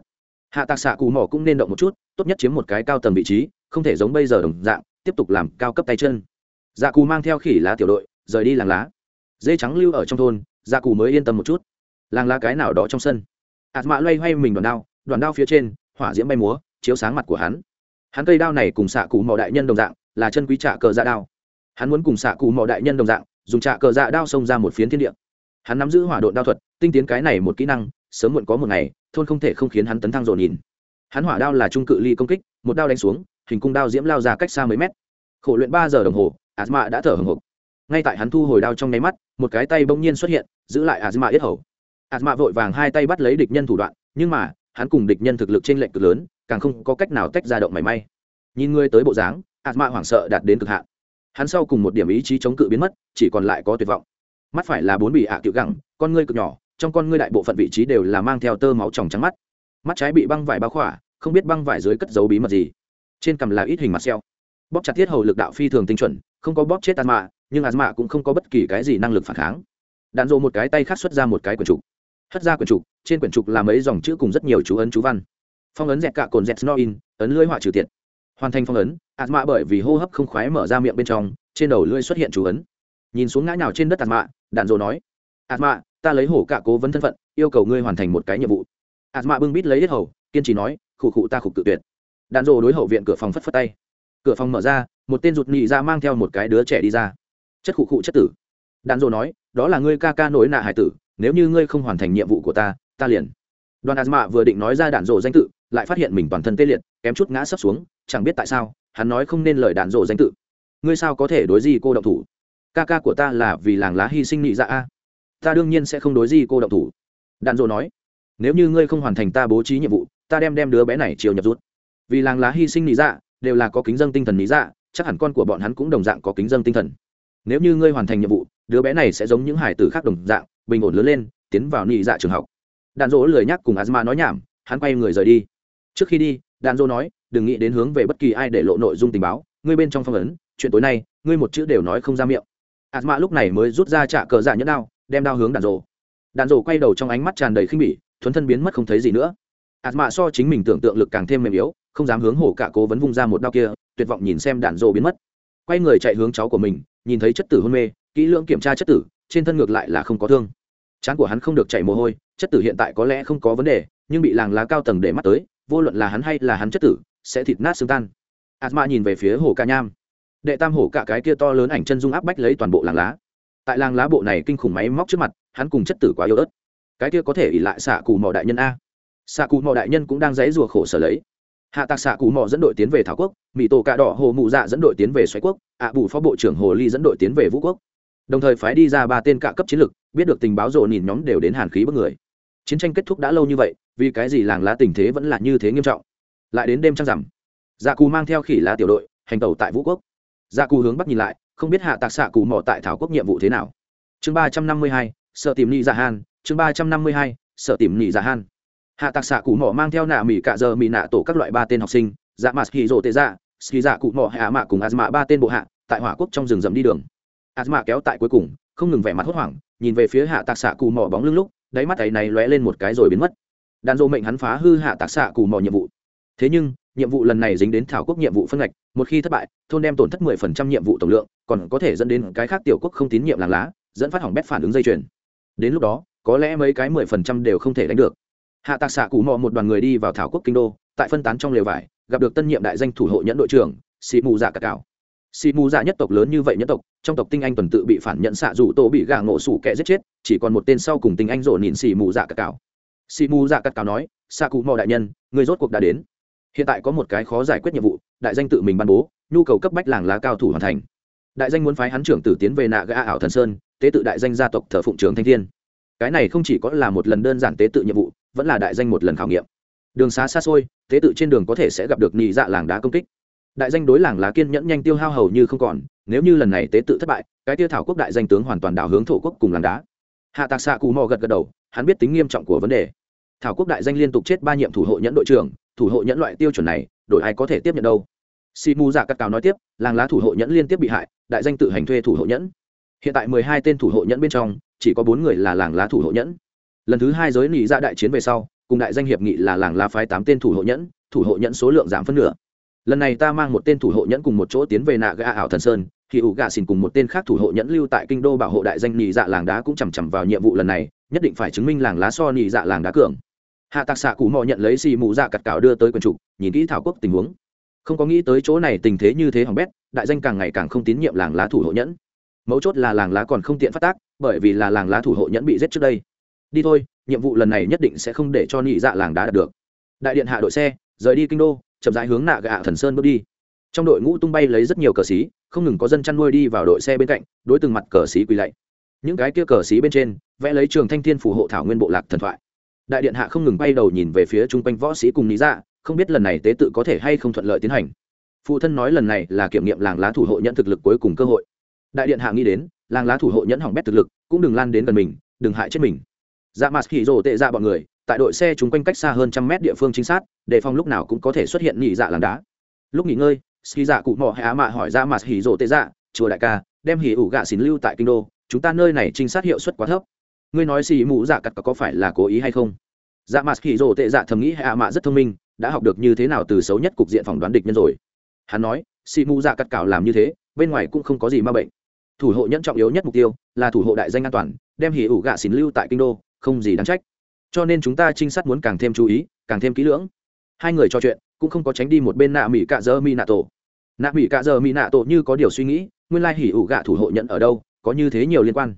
Speaker 1: Hạ tạc xạ cụ mò cũng nên động một chút tốt nhất chiếm một cái cao tầng vị trí, không thể giống bây giờ đồng dạng, tiếp tục làm cao cấp tay chân. Dạ cù mang theo khỉ lá tiểu đội, rời đi làng lá. Dê trắng lưu ở trong thôn gia cù mới yên tâm một chút. Làng lá cái nào đó trong sân. Ạt mạ loay hoay mình đoàn đao đoàn đao phía trên, hỏa diễm bay múa, chiếu sáng mặt của hắn. Hắn cây đao này cùng dạ xạ cụ mỏ đại nhân đồng dạng, là chân quý trạ cờ dạ đao. Hắn muốn cùng dạ xạ cụ mỏ đại nhân đồng dạng, dùng trạ cờ dạ đao xông ra một phiến thiên địa. Hắn nắm giữ hỏa độn đao thuật, tinh tiến cái này một kỹ năng, sớm muộn có một ngày, thôn không thể không khiến hắn tấn thăng dồn nhìn hắn hỏa đao là trung cự ly công kích, một đao đánh xuống, hình cung đao diễm lao ra cách xa mấy mét. Khổ luyện ba giờ đồng hồ asma đã thở hồng hộc. Ngay tại hắn thu hồi đao trong nháy mắt, một cái tay bỗng nhiên xuất hiện, giữ lại asma yết hầu. Asma vội vàng hai tay bắt lấy địch nhân thủ đoạn, nhưng mà, hắn cùng địch nhân thực lực trên lệnh cực lớn, càng không có cách nào tách ra động mảy may. Nhìn ngươi tới bộ dáng asma hoảng sợ đạt đến cực hạn. Hắn sau cùng một điểm ý chí chống cự biến mất, chỉ còn lại có tuyệt vọng. Mắt phải là bốn bị ạ à cựu gẳng, con ngươi cực nhỏ, trong con ngươi đại bộ phận vị trí đều là mang theo tơ máu tròng trắng mắt mắt trái bị băng vải bao khỏa, không biết băng vải dưới cất dấu bí mật gì. Trên cằm là ít hình mặt xeo. Bóp chặt thiết hầu lực đạo phi thường tinh chuẩn, không có bóp chết asma, nhưng asma cũng không có bất kỳ cái gì năng lực phản kháng. Đạn dộ một cái tay khác xuất ra một cái quyển trục. Hất ra quyển trục, trên quyển trục là mấy dòng chữ cùng rất nhiều chú ấn chú văn. Phong ấn dẹt cạ cồn dẹt snoin ấn lưỡi họa trừ tiệt. Hoàn thành phong ấn, asma bởi vì hô hấp không khoái mở ra miệng bên trong, trên đầu lưỡi xuất hiện chú ấn. Nhìn xuống ngã nào trên đất asma, đạn dộ nói, asma, ta lấy hổ cạ cố vấn thân phận, yêu cầu ngươi hoàn thành một cái nhiệm vụ asma bưng bít lấy hết hầu, kiên trì nói, khụ khụ ta khục tự tuyệt. Đạn rồ đối hậu viện cửa phòng phất phất tay. Cửa phòng mở ra, một tên rụt nhị ra dạ mang theo một cái đứa trẻ đi ra. Chất khụ khụ chất tử. Đạn rồ nói, đó là ngươi ca ca nối nạ hải tử, nếu như ngươi không hoàn thành nhiệm vụ của ta ta liền. Đoàn asma vừa định nói ra đạn rồ danh tự, lại phát hiện mình toàn thân tê liệt, kém chút ngã sấp xuống, chẳng biết tại sao, hắn nói không nên lời đạn rồ danh tự. Ngươi sao có thể đối gì cô động thủ? Ca ca của ta là vì làng lá hy sinh nhị ra dạ a. Ta đương nhiên sẽ không đối gì cô động thủ. Đạn rồ nói nếu như ngươi không hoàn thành ta bố trí nhiệm vụ, ta đem đem đứa bé này chiều nhập rút. Vì làng lá hy sinh lý dạ đều là có kính dân tinh thần lý dạ chắc hẳn con của bọn hắn cũng đồng dạng có kính dân tinh thần. Nếu như ngươi hoàn thành nhiệm vụ, đứa bé này sẽ giống những hải tử khác đồng dạng, bình ổn lớn lên, tiến vào nị dạ trường học. Đàn dỗ lười nhắc cùng asma nói nhảm, hắn quay người rời đi. Trước khi đi đàn dỗ nói, đừng nghĩ đến hướng về bất kỳ ai để lộ nội dung tình báo, ngươi bên trong phong ấn, chuyện tối nay, ngươi một chữ đều nói không ra miệng. Asma lúc này mới rút ra trả cờ dạ nhẫn đao, đem đao hướng đàn dỗ. Đàn dỗ quay đầu trong ánh mắt tràn đầy khinh bỉ thuấn thân biến mất không thấy gì nữa. Asma so chính mình tưởng tượng lực càng thêm mềm yếu, không dám hướng hổ cả cố vấn vung ra một đao kia, tuyệt vọng nhìn xem đạn dỗ biến mất. Quay người chạy hướng cháu của mình, nhìn thấy chất tử hôn mê, kỹ lưỡng kiểm tra chất tử, trên thân ngược lại là không có thương. Chán của hắn không được chảy mồ hôi, chất tử hiện tại có lẽ không có vấn đề, nhưng bị làng lá cao tầng để mắt tới, vô luận là hắn hay là hắn chất tử, sẽ thịt nát xương tan. Asma nhìn về phía hồ ca nham. Đệ tam hổ cả cái kia to lớn ảnh chân dung áp bách lấy toàn bộ làng lá. Tại làng lá bộ này kinh khủng máy móc trước mặt, hắn cùng chất tử quá yếu ớt cái kia có thể ỉ lại xạ cù mò đại nhân a. Xạ cù mò đại nhân cũng đang dãy rùa khổ sở lấy. Hạ tạc xạ cù mò dẫn đội tiến về thảo quốc mỹ tổ cạ đỏ hồ mụ dạ dẫn đội tiến về xoáy quốc, ạ bù phó bộ trưởng hồ ly dẫn đội tiến về vũ quốc. Đồng thời phái đi ra ba tên cạ cấp chiến lược, biết được tình báo rộ nhìn nhóm đều đến hàn khí bất người. Chiến tranh kết thúc đã lâu như vậy, vì cái gì làng lá tình thế vẫn là như thế nghiêm trọng? Lại đến đêm trăng rằm dạ cù mang theo khỉ lá tiểu đội, hành tàu tại vũ quốc. Dạ cù hướng bắc nhìn lại, không biết hạ tạc xạ cù mò tại thảo quốc nhiệm vụ thế nào. Chương ba trăm năm mươi hai, sợ tìm ni dạ han chương ba trăm năm mươi hai sợ tìm nỉ dạ han. Hạ tạc xạ cụ mỏ mang theo nạ mỹ cạ giờ mỹ nạ tổ các loại ba tên học sinh dạ mạt hì rộ tệ dạ ski dạ cụ mỏ hạ mạ cùng asma ba tên bộ hạ, tại hỏa quốc trong rừng rậm đi đường. Asma kéo tại cuối cùng, không ngừng vẻ mặt hốt hoảng, nhìn về phía hạ tạc xạ cụ mỏ bóng lưng lúc, đáy mắt ấy này lóe lên một cái rồi biến mất. Đàn dô mệnh hắn phá hư hạ tạc xạ cụ mỏ nhiệm vụ. Thế nhưng, nhiệm vụ lần này dính đến thảo quốc nhiệm vụ phân ngạch, một khi thất bại, thôn đem tổn thất mười phần trăm nhiệm vụ tổng lượng, còn có thể dẫn đến cái khác tiểu quốc không tín nhiệm làng lá, dẫn phát hỏng bét phản ứng dây chuyền. Đến lúc đó có lẽ mấy cái mười phần trăm đều không thể đánh được. Hạ tạc xạ cụ mò một đoàn người đi vào thảo quốc kinh đô, tại phân tán trong lều vải, gặp được tân nhiệm đại danh thủ hộ nhẫn đội trưởng xị mù dạ cà cào xị mù dạ nhất tộc lớn như vậy nhất tộc, trong tộc tinh anh tuần tự bị phản nhận xạ dù tổ bị gà ngộ sủ kẻ giết chết, chỉ còn một tên sau cùng tinh anh rộ nhìn xị mù dạ cà cào xị mù dạ cà cào nói xạ cụ mò đại nhân, người rốt cuộc đã đến. Hiện tại có một cái khó giải quyết nhiệm vụ, đại danh tự mình ban bố, nhu cầu cấp bách làng lá cao thủ hoàn thành. Đại danh muốn phái hắn trưởng tử tiến về nạ gã ảo thần sơn, tế tự đại danh gia tộc thờ phụng trường thanh thiên cái này không chỉ có là một lần đơn giản tế tự nhiệm vụ, vẫn là đại danh một lần khảo nghiệm. Đường xá xa xôi, tế tự trên đường có thể sẽ gặp được nhị dạ làng đá công kích. Đại danh đối làng lá kiên nhẫn nhanh tiêu hao hầu như không còn, nếu như lần này tế tự thất bại, cái tiêu thảo quốc đại danh tướng hoàn toàn đảo hướng thổ quốc cùng làng đá. Hạ tạc xạ cù mò gật gật đầu, hắn biết tính nghiêm trọng của vấn đề. Thảo quốc đại danh liên tục chết ba nhiệm thủ hộ nhẫn đội trưởng, thủ hộ nhẫn loại tiêu chuẩn này đội ai có thể tiếp nhận đâu? Si mu dạ cắt cào nói tiếp, làng lá thủ hộ nhẫn liên tiếp bị hại, đại danh tự hành thuê thủ hộ nhẫn. Hiện tại mười hai tên thủ hộ nhẫn bên trong chỉ có bốn người là làng lá thủ hộ nhẫn. Lần thứ hai giới nị ra đại chiến về sau, cùng đại danh hiệp nghị là làng lá phái tám tên thủ hộ nhẫn, thủ hộ nhẫn số lượng giảm phân nửa. Lần này ta mang một tên thủ hộ nhẫn cùng một chỗ tiến về nạ gà ảo thần sơn khi ủ gạ xin cùng một tên khác thủ hộ nhẫn lưu tại kinh đô bảo hộ đại danh nhị dạ làng đá cũng chằm chằm vào nhiệm vụ lần này, nhất định phải chứng minh làng lá so nhị dạ làng đá cường. Hạ tạc xạ cụ mò nhận lấy xì mù dạ cặt cào đưa tới quần trục nhìn kỹ thảo quốc tình huống. Không có nghĩ tới chỗ này tình thế như thế hỏng bét, đại danh càng ngày càng không tín nhiệm làng lá thủ hộ nhẫn. Mấu chốt là làng lá còn không tiện phát tác bởi vì là làng lá thủ hộ nhẫn bị giết trước đây. Đi thôi, nhiệm vụ lần này nhất định sẽ không để cho nhị dạ làng đá đạt được. Đại điện hạ đội xe, rời đi kinh đô, chậm rãi hướng nạ gạ thần sơn bước đi. Trong đội ngũ tung bay lấy rất nhiều cờ xí, không ngừng có dân chăn nuôi đi vào đội xe bên cạnh, đối từng mặt cờ xí quỳ lạy. Những cái kia cờ xí bên trên, vẽ lấy trường thanh thiên phù hộ thảo nguyên bộ lạc thần thoại. Đại điện hạ không ngừng bay đầu nhìn về phía chung quanh võ sĩ cùng lý dạ không biết lần này tế tự có thể hay không thuận lợi tiến hành. Phụ thân nói lần này là kiểm nghiệm làng lá thủ hộ nhận thực lực cuối cùng cơ hội. Đại điện hạ nghĩ đến làng lá thủ hộ nhẫn hỏng bét thực lực, cũng đừng lan đến gần mình, đừng hại chết mình. Dạ mặt khỉ rồ tệ ra dạ bọn người, tại đội xe chúng quanh cách xa hơn trăm mét địa phương chính xác đề phòng lúc nào cũng có thể xuất hiện nhị dạ làng đá. Lúc nghỉ ngơi ski dạ cụ mò hay á mạ hỏi dạ ra mặt khỉ rồ tệ dạ chùa đại ca, đem hỉ ủ gạ xín lưu tại kinh đô, chúng ta nơi này trinh sát hiệu suất quá thấp. Ngươi nói xì mũ dạ cặt có phải là cố ý hay không? Dạ mặt khỉ rồ tệ dạ thầm nghĩ hay á mạ rất thông minh, đã học được như thế nào từ xấu nhất cục diện phỏng đoán địch nhân rồi. Hắn nói, xì mũ dạ cặt cảo làm như thế, bên ngoài cũng không có gì ma bệnh thủ hộ nhẫn trọng yếu nhất mục tiêu là thủ hộ đại danh an toàn, đem hỉ ủ gạ xín lưu tại kinh đô, không gì đáng trách. Cho nên chúng ta trinh sát muốn càng thêm chú ý, càng thêm kỹ lưỡng. Hai người trò chuyện, cũng không có tránh đi một bên nạ mỹ cạ dơ mi nạ tổ. Nạ mỹ cạ dơ mi nạ tổ như có điều suy nghĩ, nguyên lai hỉ ủ gạ thủ hộ nhận ở đâu, có như thế nhiều liên quan.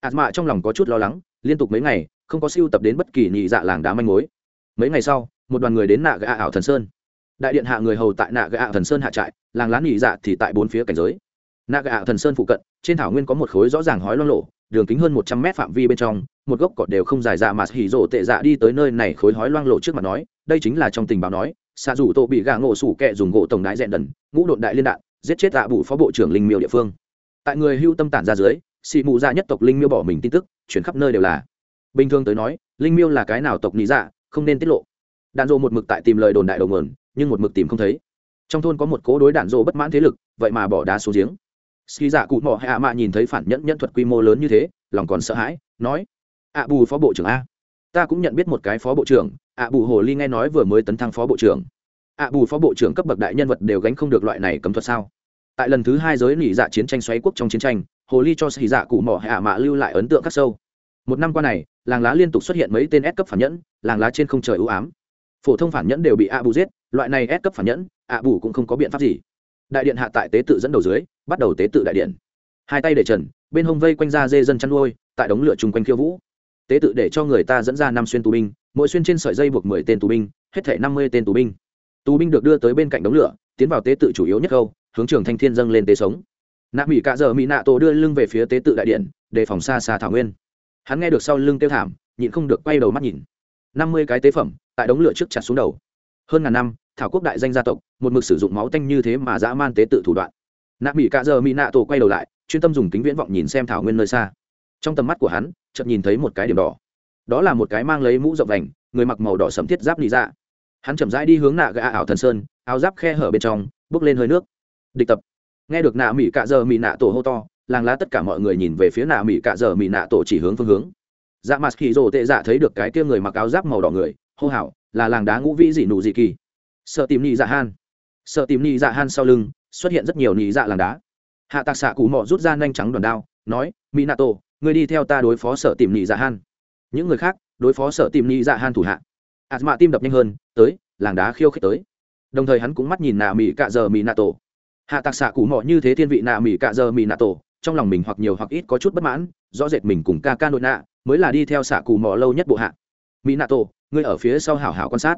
Speaker 1: Ạt mạ trong lòng có chút lo lắng, liên tục mấy ngày, không có siêu tập đến bất kỳ nhị dạ làng đá manh mối. Mấy ngày sau, một đoàn người đến nạ gạ ảo thần sơn. Đại điện hạ người hầu tại nạ gạ ảo thần sơn hạ trại, làng lá nhị dạ thì tại bốn phía cảnh giới nạ gạ thần sơn phụ cận, trên thảo nguyên có một khối rõ ràng hói loang lộ, đường kính hơn một trăm mét phạm vi bên trong, một gốc cọt đều không dài dạ mà hỉ rộ tệ dạ đi tới nơi này khối hói loang lộ trước mặt nói, đây chính là trong tình báo nói xạ dù tổ bị gạ ngộ sủ kẹ dùng gỗ tổng đại dẹn đần, ngũ độn đại liên đạn, giết chết dạ bụ phó bộ trưởng linh miêu địa phương. Tại người hưu tâm tản ra dưới xị mù dạ nhất tộc linh miêu bỏ mình tin tức, chuyển khắp nơi đều là. Bình thường tới nói, linh miêu là cái nào tộc lý dạ không nên tiết lộ. Đạn dộ một mực tại tìm lời đồn đại đầu nguồn, nhưng một mực tìm không thấy. Trong thôn có một cố đối đạn dộ bất mãn thế lực, vậy mà bỏ đá xuống giếng ski dạ cụ mò hạ mạ nhìn thấy phản nhẫn nhân thuật quy mô lớn như thế, lòng còn sợ hãi, nói, ạ bù phó bộ trưởng a, ta cũng nhận biết một cái phó bộ trưởng, ạ bù hồ ly nghe nói vừa mới tấn thăng phó bộ trưởng. Ạ bù phó bộ trưởng cấp bậc đại nhân vật đều gánh không được loại này cấm thuật sao? Tại lần thứ hai giới nỉ dạ chiến tranh xoáy quốc trong chiến tranh, hồ ly cho xì dạ cụ mỏ hạ mạ lưu lại ấn tượng khắc sâu. Một năm qua này, làng lá liên tục xuất hiện mấy tên S cấp phản nhẫn, làng lá trên không trời ưu ám. Phổ thông phản nhẫn đều bị ạ bù giết, loại này S cấp phản nhẫn, ạ bù cũng không có biện pháp gì. Đại điện hạ tại tế tự dẫn đầu dưới bắt đầu tế tự đại điện. Hai tay để trần, bên hông vây quanh ra dê dân chăn nuôi, tại đống lửa chung quanh khiêu vũ. Tế tự để cho người ta dẫn ra năm xuyên tù binh, mỗi xuyên trên sợi dây buộc mười tên tù binh, hết thể năm mươi tên tù binh. Tù binh được đưa tới bên cạnh đống lửa, tiến vào tế tự chủ yếu nhất câu hướng trường thanh thiên dâng lên tế sống. Nạ mỹ cạ giờ mỹ nạ tổ đưa lưng về phía tế tự đại điện, đề phòng xa xa thảo nguyên. Hắn nghe được sau lưng kêu thảm, nhịn không được quay đầu mắt nhìn. Năm mươi cái tế phẩm, tại đống lửa trước chặt xuống đầu. Hơn ngàn năm, thảo quốc đại danh gia tộc, một mực sử dụng máu tanh như thế mà dã man tế tự thủ đoạn nạ mỹ cạ giờ mỹ nạ tổ quay đầu lại, chuyên tâm dùng kính viễn vọng nhìn xem thảo nguyên nơi xa. Trong tầm mắt của hắn, chợt nhìn thấy một cái điểm đỏ. Đó là một cái mang lấy mũ rộng vành, người mặc màu đỏ sẫm thiết giáp nị dạ. Hắn chậm rãi đi hướng nạ gã ảo thần sơn, áo giáp khe hở bên trong, bước lên hơi nước. Địch tập. Nghe được nạ mỹ cạ giờ mỹ nạ tổ hô to, làng lá tất cả mọi người nhìn về phía nạ mỹ cạ giờ mỹ nạ tổ chỉ hướng phương hướng. Dạ mặt kỳ rồ tệ dạ thấy được cái kia người mặc áo giáp màu đỏ người, hô hào, là làng đá ngũ vĩ dị nụ dị kỳ. Sợ tìm nhị dạ han. Sợ tìm nhị dạ han sau lưng xuất hiện rất nhiều nhị dạ làng đá. Hạ tạc xạ cụ mọ rút ra nhanh trắng đoàn đao, nói mỹ nato tổ người đi theo ta đối phó sở tìm nhị dạ han. Những người khác, đối phó sở tìm nhị dạ han thủ hạ. Ạt mạ tim đập nhanh hơn, tới, làng đá khiêu khích tới. Đồng thời hắn cũng mắt nhìn nạ mỹ cạ giờ mỹ nato tổ hạ tạc xạ cụ mọ như thế thiên vị nạ mỹ cạ giờ mỹ nato tổ trong lòng mình hoặc nhiều hoặc ít có chút bất mãn, rõ rệt mình cùng ca ca nội nạ mới là đi theo xạ cụ mọ lâu nhất bộ hạ. Mỹ nato tổ ngươi ở phía sau hảo hảo quan sát.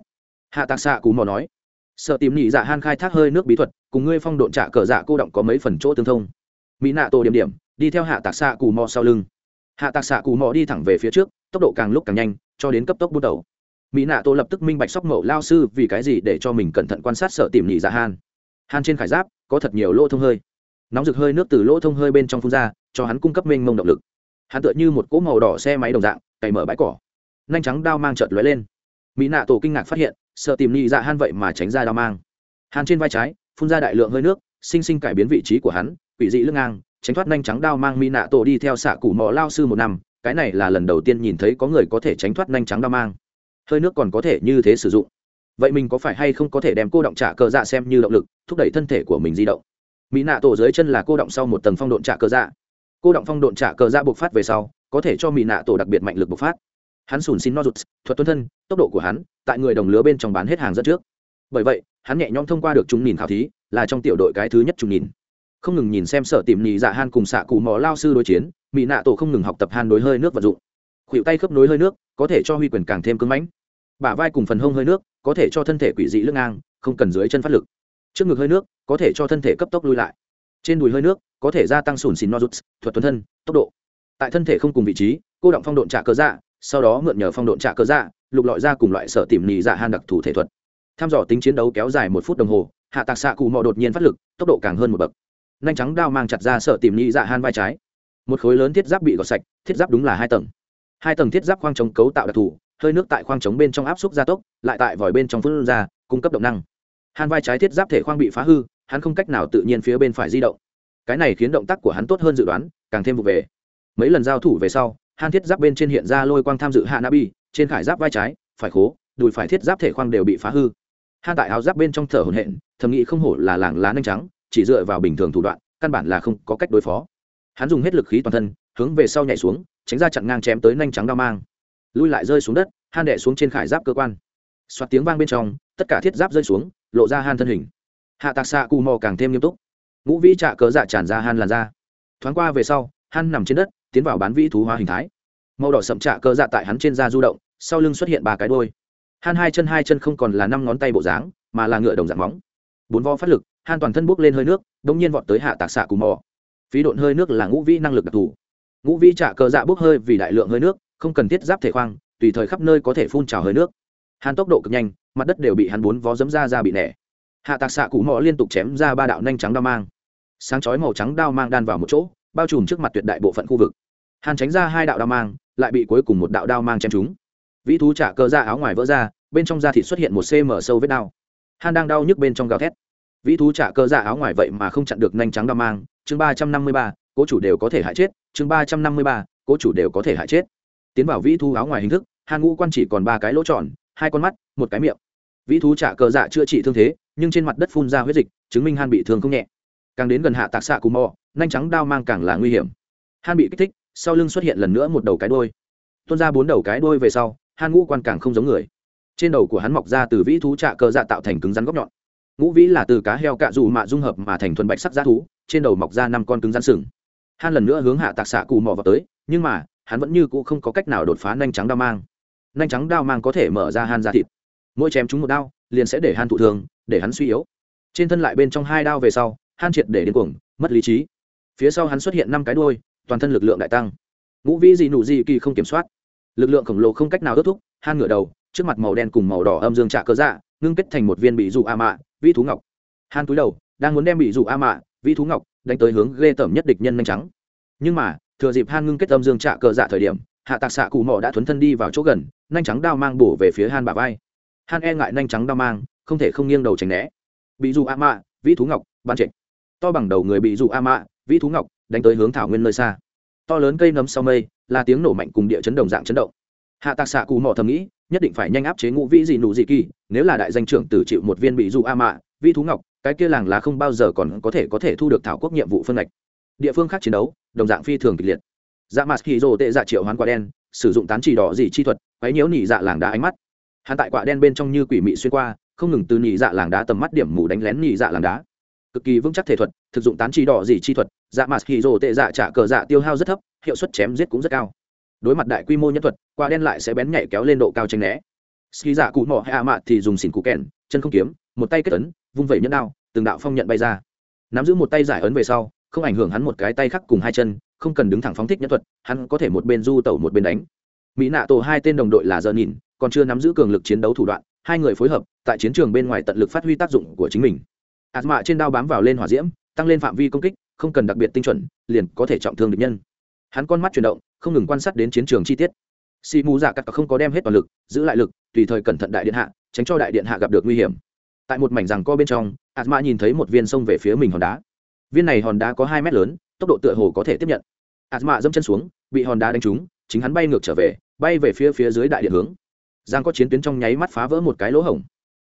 Speaker 1: Hạ tạc xạ cụ mọ nói sợ tìm nhị dạ han khai thác hơi nước bí thuật, cùng ngươi phong độn trả cờ dạ cô động có mấy phần chỗ tương thông. Mỹ nạ tổ điểm điểm, đi theo hạ tạc xạ cù mò sau lưng. Hạ tạc xạ cù mò đi thẳng về phía trước, tốc độ càng lúc càng nhanh, cho đến cấp tốc bút đầu. Mỹ nạ tổ lập tức minh bạch sóc mậu lao sư vì cái gì để cho mình cẩn thận quan sát sợ tìm nhị dạ han. Han trên khải giáp, có thật nhiều lỗ thông hơi. Nóng rực hơi nước từ lỗ thông hơi bên trong phun ra, cho hắn cung cấp mênh mông động lực. Hắn tựa như một cỗ màu đỏ xe máy đồng dạng, cày mở bãi cỏ. Nhanh trắng đao mang chợt lóe lên. Mỹ nạ tổ kinh ngạc phát hiện sợ tìm nhị dạ han vậy mà tránh ra đao mang. Hàn trên vai trái, phun ra đại lượng hơi nước, sinh sinh cải biến vị trí của hắn, quỷ dị lưng ngang, tránh thoát nhanh trắng đao mang mỹ nạ tổ đi theo xạ cụ mò lao sư một năm, cái này là lần đầu tiên nhìn thấy có người có thể tránh thoát nhanh trắng đao mang. Hơi nước còn có thể như thế sử dụng. Vậy mình có phải hay không có thể đem cô động trả cờ dạ xem như động lực, thúc đẩy thân thể của mình di động? Mỹ nạ tổ dưới chân là cô động sau một tầng phong độn trả cờ dạ. Cô động phong độn trả cờ dạ bộc phát về sau, có thể cho mỹ nạ tổ đặc biệt mạnh lực bộc phát hắn sùn xin no rụt thuật tuân thân, tốc độ của hắn, tại người đồng lứa bên trong bán hết hàng dẫn trước. Bởi vậy, hắn nhẹ nhõm thông qua được chúng nhìn khảo thí, là trong tiểu đội cái thứ nhất chúng nhìn. Không ngừng nhìn xem sở tìm nhị dạ han cùng xạ cụ mò lao sư đối chiến mỹ nạ tổ không ngừng học tập han đối hơi nước vật dụng. Khuỵu tay khớp nối hơi nước, có thể cho huy quyền càng thêm cứng mãnh. Bả vai cùng phần hông hơi nước, có thể cho thân thể quỷ dị lưng ngang, không cần dưới chân phát lực. Trước ngực hơi nước, có thể cho thân thể cấp tốc lui lại. Trên đùi hơi nước, có thể gia tăng sùn xìn nozuts, thuật tuấn thân, tốc độ. Tại thân thể không cùng vị trí, cô động phong độn trả cơ dạ sau đó mượn nhờ phong độn trả cơ dạ lục lọi ra cùng loại sở tìm nỉ dạ han đặc thủ thể thuật. Tham dò tính chiến đấu kéo dài một phút đồng hồ, hạ tạc xạ cụ mò đột nhiên phát lực, tốc độ càng hơn một bậc. Nhanh trắng đao mang chặt ra sở tìm nỉ dạ han vai trái. Một khối lớn thiết giáp bị gọt sạch, thiết giáp đúng là hai tầng. Hai tầng thiết giáp khoang chống cấu tạo đặc thù, hơi nước tại khoang chống bên trong áp suất gia tốc, lại tại vòi bên trong phân ra, cung cấp động năng. Han vai trái thiết giáp thể khoang bị phá hư, hắn không cách nào tự nhiên phía bên phải di động. Cái này khiến động tác của hắn tốt hơn dự đoán, càng thêm vụ về. Mấy lần giao thủ về sau han thiết giáp bên trên hiện ra lôi quang tham dự hạ nabi trên khải giáp vai trái, phải khố, đùi phải thiết giáp thể khoang đều bị phá hư. Han tại áo giáp bên trong thở hổn hển, thầm nghĩ không hổ là làng lá nhanh trắng, chỉ dựa vào bình thường thủ đoạn, căn bản là không có cách đối phó. Hắn dùng hết lực khí toàn thân, hướng về sau nhảy xuống, tránh ra chặn ngang chém tới nhanh trắng đao mang. Lui lại rơi xuống đất, han đẻ xuống trên khải giáp cơ quan. Xoát tiếng vang bên trong, tất cả thiết giáp rơi xuống, lộ ra han thân hình. Hạ tạc xạ cù mò càng thêm nghiêm túc. Ngũ vĩ trạ cớ dạ tràn ra han làn ra thoáng qua về sau, han nằm trên đất tiến vào bán vĩ thú hóa hình thái. Màu đỏ sậm trạ cơ dạ tại hắn trên da du động, sau lưng xuất hiện ba cái đôi han hai chân hai chân không còn là năm ngón tay bộ dáng, mà là ngựa đồng dạng móng. Bốn vo phát lực, han toàn thân bốc lên hơi nước đông nhiên vọt tới hạ tạc xạ cù mò. Phí độn hơi nước là ngũ vĩ năng lực đặc thù. Ngũ vĩ trạ cơ dạ bốc hơi vì đại lượng hơi nước, không cần thiết giáp thể khoang, tùy thời khắp nơi có thể phun trào hơi nước. Hắn tốc độ cực nhanh, mặt đất đều bị hắn bốn vó dấm ra ra bị nẻ. Hạ tạc xạ cụ mò liên tục chém ra ba đạo nhanh trắng đao mang. Sáng chói màu trắng đao mang đan vào một chỗ, bao trùm trước mặt tuyệt đại bộ phận khu vực. Hàn tránh ra hai đạo đao mang, lại bị cuối cùng một đạo đao mang chém trúng. Vĩ thú trả cơ ra áo ngoài vỡ ra, bên trong da thịt xuất hiện một cm sâu vết đao. Hàn đang đau nhức bên trong gào thét. Vĩ thú trả cơ ra áo ngoài vậy mà không chặn được nhanh trắng đao mang, chương ba trăm năm mươi ba, cố chủ đều có thể hại chết, chương ba trăm năm mươi ba, cố chủ đều có thể hại chết. Tiến vào vĩ thú áo ngoài hình thức, hàn ngũ quan chỉ còn ba cái lỗ tròn, hai con mắt, một cái miệng. Vĩ thú trả cờ dạ chữa trị thương thế, nhưng trên mặt đất phun ra huyết dịch, chứng minh han bị thương không nhẹ. Càng đến gần hạ tạc xạ cù mò, nhanh trắng đao mang càng là nguy hiểm. Han bị kích thích sau lưng xuất hiện lần nữa một đầu cái đôi tuôn ra bốn đầu cái đôi về sau han ngũ quan càng không giống người. Trên đầu của hắn mọc ra từ vĩ thú trạ cơ dạ tạo thành cứng rắn góc nhọn. Ngũ vĩ là từ cá heo cạ dù mạ dung hợp mà thành thuần bạch sắc g thú, trên đầu mọc ra năm con cứng rắn sừng. Han lần nữa hướng hạ tạc xạ cù mò vào tới, nhưng mà, hắn vẫn như cũ không có cách nào đột phá nhanh trắng đao mang. Nhanh trắng đao mang có thể mở ra han ra thịt. Mỗi chém chúng một đao, liền sẽ để han thụ thường để hắn suy yếu. Trên thân lại bên trong hai đao về sau han triệt để đến cuồng, mất lý trí. Phía sau hắn xuất hiện năm cái đôi toàn thân lực lượng đại tăng. Ngũ vĩ gì nụ gì kỳ không kiểm soát. Lực lượng khổng lồ không cách nào ước thúc, han ngửa đầu, trước mặt màu đen cùng màu đỏ âm dương trạ cơ dạ ngưng kết thành một viên bị dụ a mạ, vi thú ngọc. Han túi đầu, đang muốn đem bị dụ a mạ, vi thú ngọc, đánh tới hướng ghê tởm nhất địch nhân nhanh trắng nhưng mà, thừa dịp han ngưng kết âm dương trạ cơ dạ thời điểm, hạ tạc xạ cụ mỏ đã thuấn thân đi vào chỗ gần, nhanh trắng đao mang bổ về phía han bà vai. Han e ngại nhanh trắng đao mang, không thể không nghiêng đầu tránh né. Bị dụ a mạ, vi thú ngọc ban trệch to bằng đầu người bị dụ a mạ, vi thú ngọc đánh tới hướng thảo nguyên nơi xa. To lớn cây nấm sau mây, là tiếng nổ mạnh cùng địa chấn đồng dạng chấn động. Hạ tạc xạ cù mỏ thầm nghĩ, nhất định phải nhanh áp chế ngũ vĩ gì nụ dị kỳ, nếu là đại danh trưởng tử chịu một viên bị dụ a mạ, vi thú ngọc, cái kia làng là không bao giờ còn có thể có thể thu được thảo quốc nhiệm vụ phân lệch địa phương khác chiến đấu, đồng dạng phi thường kịch liệt. Dạ mặt khi rồ tệ dạ triệu hoán quả đen, sử dụng tán chỉ đỏ dị chi thuật, quấy nhiễu nỉ dạ làng đá ánh mắt. Hắn tại quả đen bên trong như quỷ mị xuyên qua, không ngừng từ nỉ dạ làng đá tầm mắt điểm mù đánh lén nỉ dạ làng đá. Cực kỳ vững chắc thể thuật, thực dụng tán chỉ đỏ dị chi thuật dạ mạt hì rồ tệ dạ trả cờ dạ tiêu hao rất thấp, hiệu suất chém giết cũng rất cao. Đối mặt đại quy mô nhân thuật, quả đen lại sẽ bén nhảy kéo lên độ cao tranh né. Ski dạ cụ mỏ hạ mạt thì dùng xỉn cụ kèn, chân không kiếm, một tay kết ấn, vung vẩy nhẫn đao, từng đạo phong nhận bay ra. Nắm giữ một tay giải ấn về sau, không ảnh hưởng hắn một cái tay khác cùng hai chân, không cần đứng thẳng phóng thích nhân thuật, hắn có thể một bên du tẩu một bên đánh. Mỹ nạ tổ hai tên đồng đội là giờ nhìn, còn chưa nắm giữ cường lực chiến đấu thủ đoạn, hai người phối hợp, tại chiến trường bên ngoài tận lực phát huy tác dụng của chính mình. Ạt mạ trên đao bám vào lên hỏa diễm, tăng lên phạm vi công kích không cần đặc biệt tinh chuẩn, liền có thể trọng thương địch nhân. Hắn con mắt chuyển động, không ngừng quan sát đến chiến trường chi tiết. Xì mù dạ cắt không có đem hết toàn lực, giữ lại lực, tùy thời cẩn thận đại điện hạ, tránh cho đại điện hạ gặp được nguy hiểm. Tại một mảnh rằng co bên trong asma nhìn thấy một viên sông về phía mình hòn đá. Viên này hòn đá có hai mét lớn, tốc độ tựa hồ có thể tiếp nhận. Asma dẫm chân xuống, bị hòn đá đánh trúng, chính hắn bay ngược trở về, bay về phía phía dưới đại điện hướng. Giang có chiến tuyến trong nháy mắt phá vỡ một cái lỗ hổng.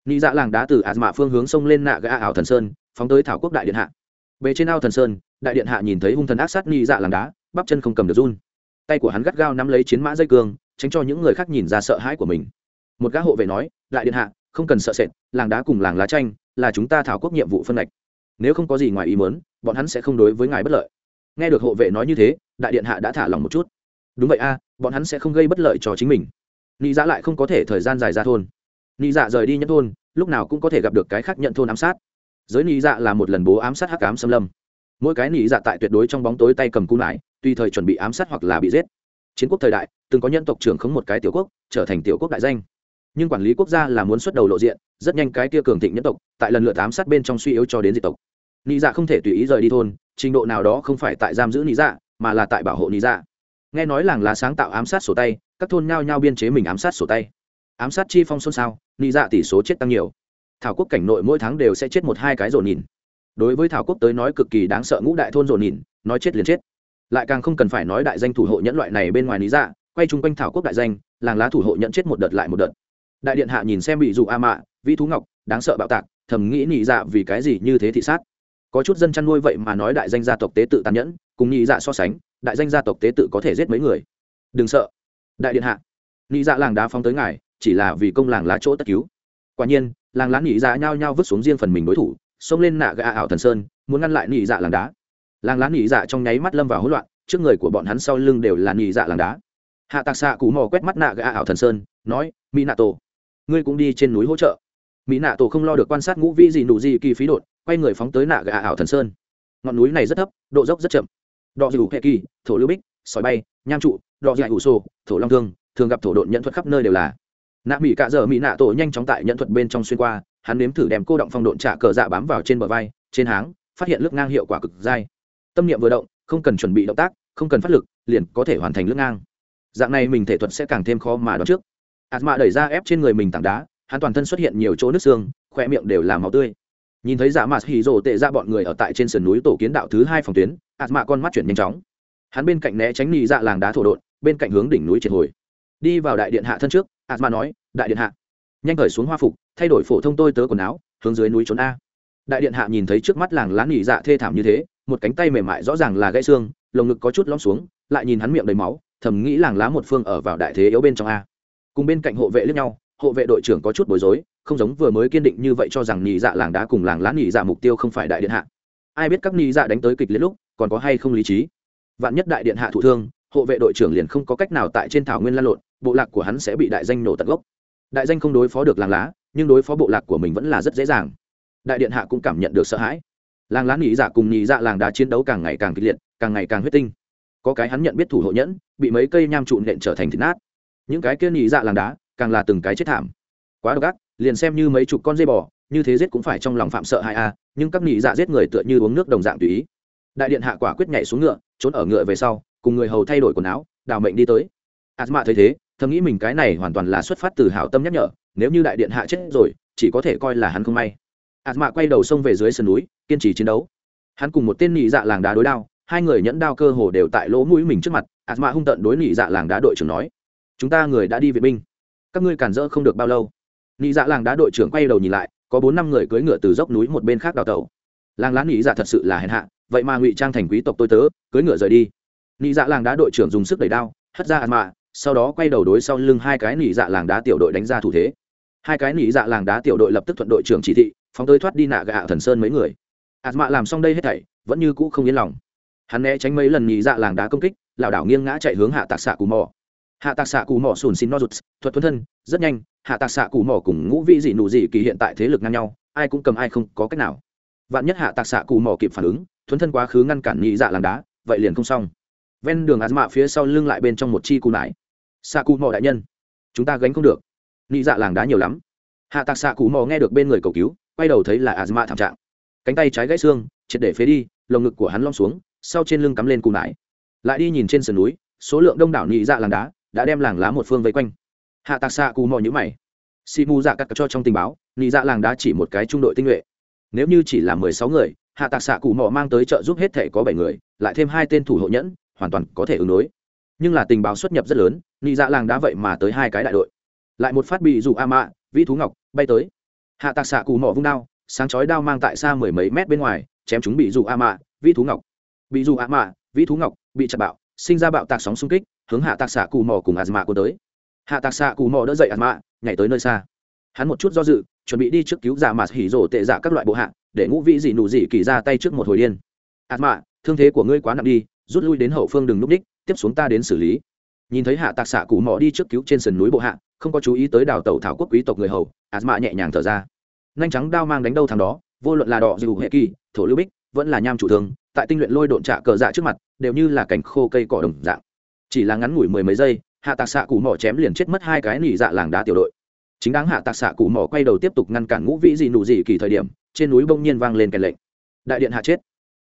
Speaker 1: Nị dạ làng đá từ asma phương hướng sông lên nạ gã ảo thần sơn, phóng tới thảo quốc đại điện hạ bề trên ao thần sơn, đại điện hạ nhìn thấy hung thần ác sát ni dạ làng đá, bắp chân không cầm được run. Tay của hắn gắt gao nắm lấy chiến mã dây cương, tránh cho những người khác nhìn ra sợ hãi của mình. Một gã hộ vệ nói, đại điện hạ, không cần sợ sệt, làng đá cùng làng lá tranh là chúng ta thảo quốc nhiệm vụ phân lệch nếu không có gì ngoài ý muốn, bọn hắn sẽ không đối với ngài bất lợi. Nghe được hộ vệ nói như thế, đại điện hạ đã thả lòng một chút. Đúng vậy a, bọn hắn sẽ không gây bất lợi cho chính mình. Nị dạ lại không có thể thời gian dài ra thôn. Nị dạ rời đi nhất thôn, lúc nào cũng có thể gặp được cái khác nhận thôn ám sát giới nị dạ là một lần bố ám sát hắc ám xâm lâm. Mỗi cái nị dạ tại tuyệt đối trong bóng tối tay cầm cung lại, tùy thời chuẩn bị ám sát hoặc là bị giết. Chiến quốc thời đại, từng có nhân tộc trưởng khống một cái tiểu quốc, trở thành tiểu quốc đại danh. Nhưng quản lý quốc gia là muốn xuất đầu lộ diện, rất nhanh cái kia cường thịnh nhân tộc, tại lần lượt ám sát bên trong suy yếu cho đến diệt tộc. Nị dạ không thể tùy ý rời đi thôn, trình độ nào đó không phải tại giam giữ nị dạ mà là tại bảo hộ nị dạ. Nghe nói làng lá sáng tạo ám sát sổ tay, các thôn nhao nhao biên chế mình ám sát sổ tay. Ám sát chi phong xôn xao, nị dạ tỷ số chết tăng nhiều thảo quốc cảnh nội mỗi tháng đều sẽ chết một hai cái rộn nhìn. Đối với thảo quốc tới nói cực kỳ đáng sợ ngũ đại thôn rộn nhìn, nói chết liền chết. Lại càng không cần phải nói đại danh thủ hộ nhẫn loại này bên ngoài lý dạ quay chung quanh thảo quốc đại danh, làng lá thủ hộ nhận chết một đợt lại một đợt. Đại điện hạ nhìn xem bị dụ a mạ, vĩ thú ngọc, đáng sợ bạo tạc, thầm nghĩ nhị dạ vì cái gì như thế thị sát. Có chút dân chăn nuôi vậy mà nói đại danh gia tộc tế tự tàn nhẫn, cùng nhị dạ so sánh, đại danh gia tộc tế tự có thể giết mấy người. Đừng sợ. Đại điện hạ, nhị dạ làng đá phóng tới ngài, chỉ là vì công làng lá chỗ tất cứu. Quả nhiên làng lá nhị dạ nhao nhao vứt xuống riêng phần mình đối thủ, xông lên nạ gà ảo thần sơn, muốn ngăn lại nhị dạ làng đá. Làng lá nhị dạ trong nháy mắt lâm vào hỗn loạn, trước người của bọn hắn sau lưng đều là nhị dạ làng đá. Hạ tạc xạ cú mò quét mắt nạ gà ảo thần sơn, nói mỹ nạ tổ ngươi cũng đi trên núi hỗ trợ. Mỹ nạ tổ không lo được quan sát ngũ vi gì nụ gì kỳ phí đột, quay người phóng tới nạ gà ảo thần sơn. Ngọn núi này rất thấp, độ dốc rất chậm. Đọ dù hệ kỳ, thổ lưu bích, sỏi bay, nham trụ, đọ dạy ủ sô, thổ long thương, thường gặp thổ độn nhận thuật khắp nơi đều là nạ mỹ cạ dở mỹ nạ tổ nhanh chóng tại nhận thuật bên trong xuyên qua, hắn nếm thử đem cô động phong độn trả cờ dạ bám vào trên bờ vai, trên háng, phát hiện lướt ngang hiệu quả cực dai. Tâm niệm vừa động, không cần chuẩn bị động tác, không cần phát lực, liền có thể hoàn thành lướt ngang. Dạng này mình thể thuật sẽ càng thêm khó mà đoán trước. Ạt mạ đẩy ra ép trên người mình tảng đá, hắn toàn thân xuất hiện nhiều chỗ nước xương khoe miệng đều làm máu tươi. Nhìn thấy giả mạt hì rồ tệ ra bọn người ở tại trên sườn núi tổ kiến đạo thứ hai phòng tuyến ạt mạ con mắt chuyển nhanh chóng. Hắn bên cạnh né tránh nị dạ làng đá thổ đột bên cạnh hướng đỉnh núi triệt hồi đi vào đại điện hạ thân trước ạt mà nói, đại điện hạ, nhanh khởi xuống hoa phục, thay đổi phổ thông tôi tớ quần áo, hướng dưới núi trốn a. Đại điện hạ nhìn thấy trước mắt làng lá nghỉ dạ thê thảm như thế, một cánh tay mềm mại rõ ràng là gãy xương, lồng ngực có chút lõm xuống, lại nhìn hắn miệng đầy máu, thầm nghĩ làng lá một phương ở vào đại thế yếu bên trong a. Cùng bên cạnh hộ vệ lẫn nhau, hộ vệ đội trưởng có chút bối rối, không giống vừa mới kiên định như vậy cho rằng nỉ dạ làng đá cùng làng lá nỉ dạ mục tiêu không phải đại điện hạ. Ai biết các nỉ dạ đánh tới kịch liệt lúc, còn có hay không lý trí. Vạn nhất đại điện hạ thụ thương, hộ vệ đội trưởng liền không có cách nào tại trên thảo nguyên lan lộn bộ lạc của hắn sẽ bị đại danh nổ tận gốc. Đại danh không đối phó được làng lá, nhưng đối phó bộ lạc của mình vẫn là rất dễ dàng. Đại điện hạ cũng cảm nhận được sợ hãi. Làng lá nỉ dạ cùng nỉ dạ làng đá chiến đấu càng ngày càng kịch liệt, càng ngày càng huyết tinh. Có cái hắn nhận biết thủ hộ nhẫn, bị mấy cây nham trụ nện trở thành thịt nát. Những cái kia nỉ dạ làng đá, càng là từng cái chết thảm. Quá độc ác, liền xem như mấy chục con dây bò, như thế giết cũng phải trong lòng phạm sợ hai a, nhưng các nỉ dạ giết người tựa như uống nước đồng dạng tùy ý. Đại điện hạ quả quyết nhảy xuống ngựa, trốn ở ngựa về sau, cùng người hầu thay đổi quần áo, đào mệnh đi tới. Asma thấy thế thầm nghĩ mình cái này hoàn toàn là xuất phát từ hảo tâm nhắc nhở, nếu như đại điện hạ chết rồi, chỉ có thể coi là hắn không may. Asma quay đầu xông về dưới sườn núi, kiên trì chiến đấu. Hắn cùng một tên nhị dạ làng đá đối đao, hai người nhẫn đao cơ hồ đều tại lỗ mũi mình trước mặt asma hung tận đối nhị dạ làng đá đội trưởng nói, chúng ta người đã đi vệ binh. Các ngươi cản rỡ không được bao lâu. Nhị dạ làng đá đội trưởng quay đầu nhìn lại, có bốn năm người cưỡi ngựa từ dốc núi một bên khác đào tẩu. Làng lá nhị dạ thật sự là hèn hạ, vậy mà ngụy trang thành quý tộc tôi tớ, cưỡi ngựa rời đi. Nhị dạ làng đá đội trưởng dùng sức đẩy đao, hất ra asma sau đó quay đầu đối sau lưng hai cái nỉ dạ làng đá tiểu đội đánh ra thủ thế. Hai cái nỉ dạ làng đá tiểu đội lập tức thuận đội trưởng chỉ thị, phóng tới thoát đi nạ gạ thần sơn mấy người. Ạt mạ làm xong đây hết thảy, vẫn như cũ không yên lòng. Hắn né tránh mấy lần nỉ dạ làng đá công kích, lảo đảo nghiêng ngã chạy hướng hạ tạc xạ cù mò hạ tạc xạ cù mò sùn xin no rụt, thuật thuấn thân, rất nhanh, hạ tạc xạ cù mò cùng ngũ vị dị nụ dị kỳ hiện tại thế lực ngang nhau, ai cũng cầm ai không có cách nào. Vạn nhất hạ tạc xạ cù mò kịp phản ứng, thuấn thân quá khứ ngăn cản nỉ dạ làng đá, vậy liền không xong. Ven đường ạt mạ phía sau lưng lại bên trong một chi cù nải xạ cụ mò đại nhân. Chúng ta gánh không được. Nị dạ làng đá nhiều lắm. Hạ tạc xạ cụ mò nghe được bên người cầu cứu, quay đầu thấy là azma thảm trạng. Cánh tay trái gãy xương, triệt để phế đi, lồng ngực của hắn lom xuống, sau trên lưng cắm lên cù nải. Lại đi nhìn trên sườn núi, số lượng đông đảo nị dạ làng đá đã đem làng lá một phương vây quanh. Hạ tạc xạ cụ mò nhữ mày. Xị mù dạ cắt cho trong tình báo, nị dạ làng đá chỉ một cái trung đội tinh nhuệ. Nếu như chỉ là mười sáu người, hạ tạc xạ cụ mò mang tới trợ giúp hết thể có bảy người, lại thêm hai tên thủ hộ nhẫn, hoàn toàn có thể ứng đối nhưng là tình báo xuất nhập rất lớn, nị dạ làng đã vậy mà tới hai cái đại đội. Lại một phát bị dù a mạ, vĩ thú ngọc, bay tới. Hạ tạc xạ cù mỏ vung đao, sáng chói đao mang tại xa mười mấy mét bên ngoài, chém chúng bị dù a mạ, vĩ thú ngọc. Bị dù a mạ, vĩ thú ngọc, bị chặt bạo, sinh ra bạo tạc sóng xung kích, hướng hạ tạc xạ cù mỏ cùng a mạ cô tới. Hạ tạc xạ cù mỏ đỡ dậy a mạ nhảy tới nơi xa. Hắn một chút do dự, chuẩn bị đi trước cứu giả mà hỉ rổ tệ giả các loại bộ hạ, để ngũ vị dị nụ dị kỳ ra tay trước một hồi điên. Asma, thương thế của ngươi quá nặng đi rút lui đến hậu phương đừng núp đích, tiếp xuống ta đến xử lý. Nhìn thấy hạ tạc xạ cụ mò đi trước cứu trên sườn núi bộ hạ, không có chú ý tới đào tẩu thảo quốc quý tộc người hầu, asma nhẹ nhàng thở ra. Nhanh trắng đao mang đánh đâu thằng đó, vô luận là đỏ, dù hệ kỳ, thổ lưu bích, vẫn là nham chủ thương tại tinh luyện lôi độn trạ cờ dạ trước mặt, đều như là cành khô cây cỏ đồng dạng. Chỉ là ngắn ngủi mười mấy giây, hạ tạc xạ cụ mỏ chém liền chết mất hai cái nỉ dạ làng đá tiểu đội. Chính đáng hạ tạc xạ cụ mỏ quay đầu tiếp tục ngăn cản ngũ vĩ dị nụ dị kỳ thời điểm, trên núi bông nhiên vang lên kèn lệnh. Đại điện hạ chết.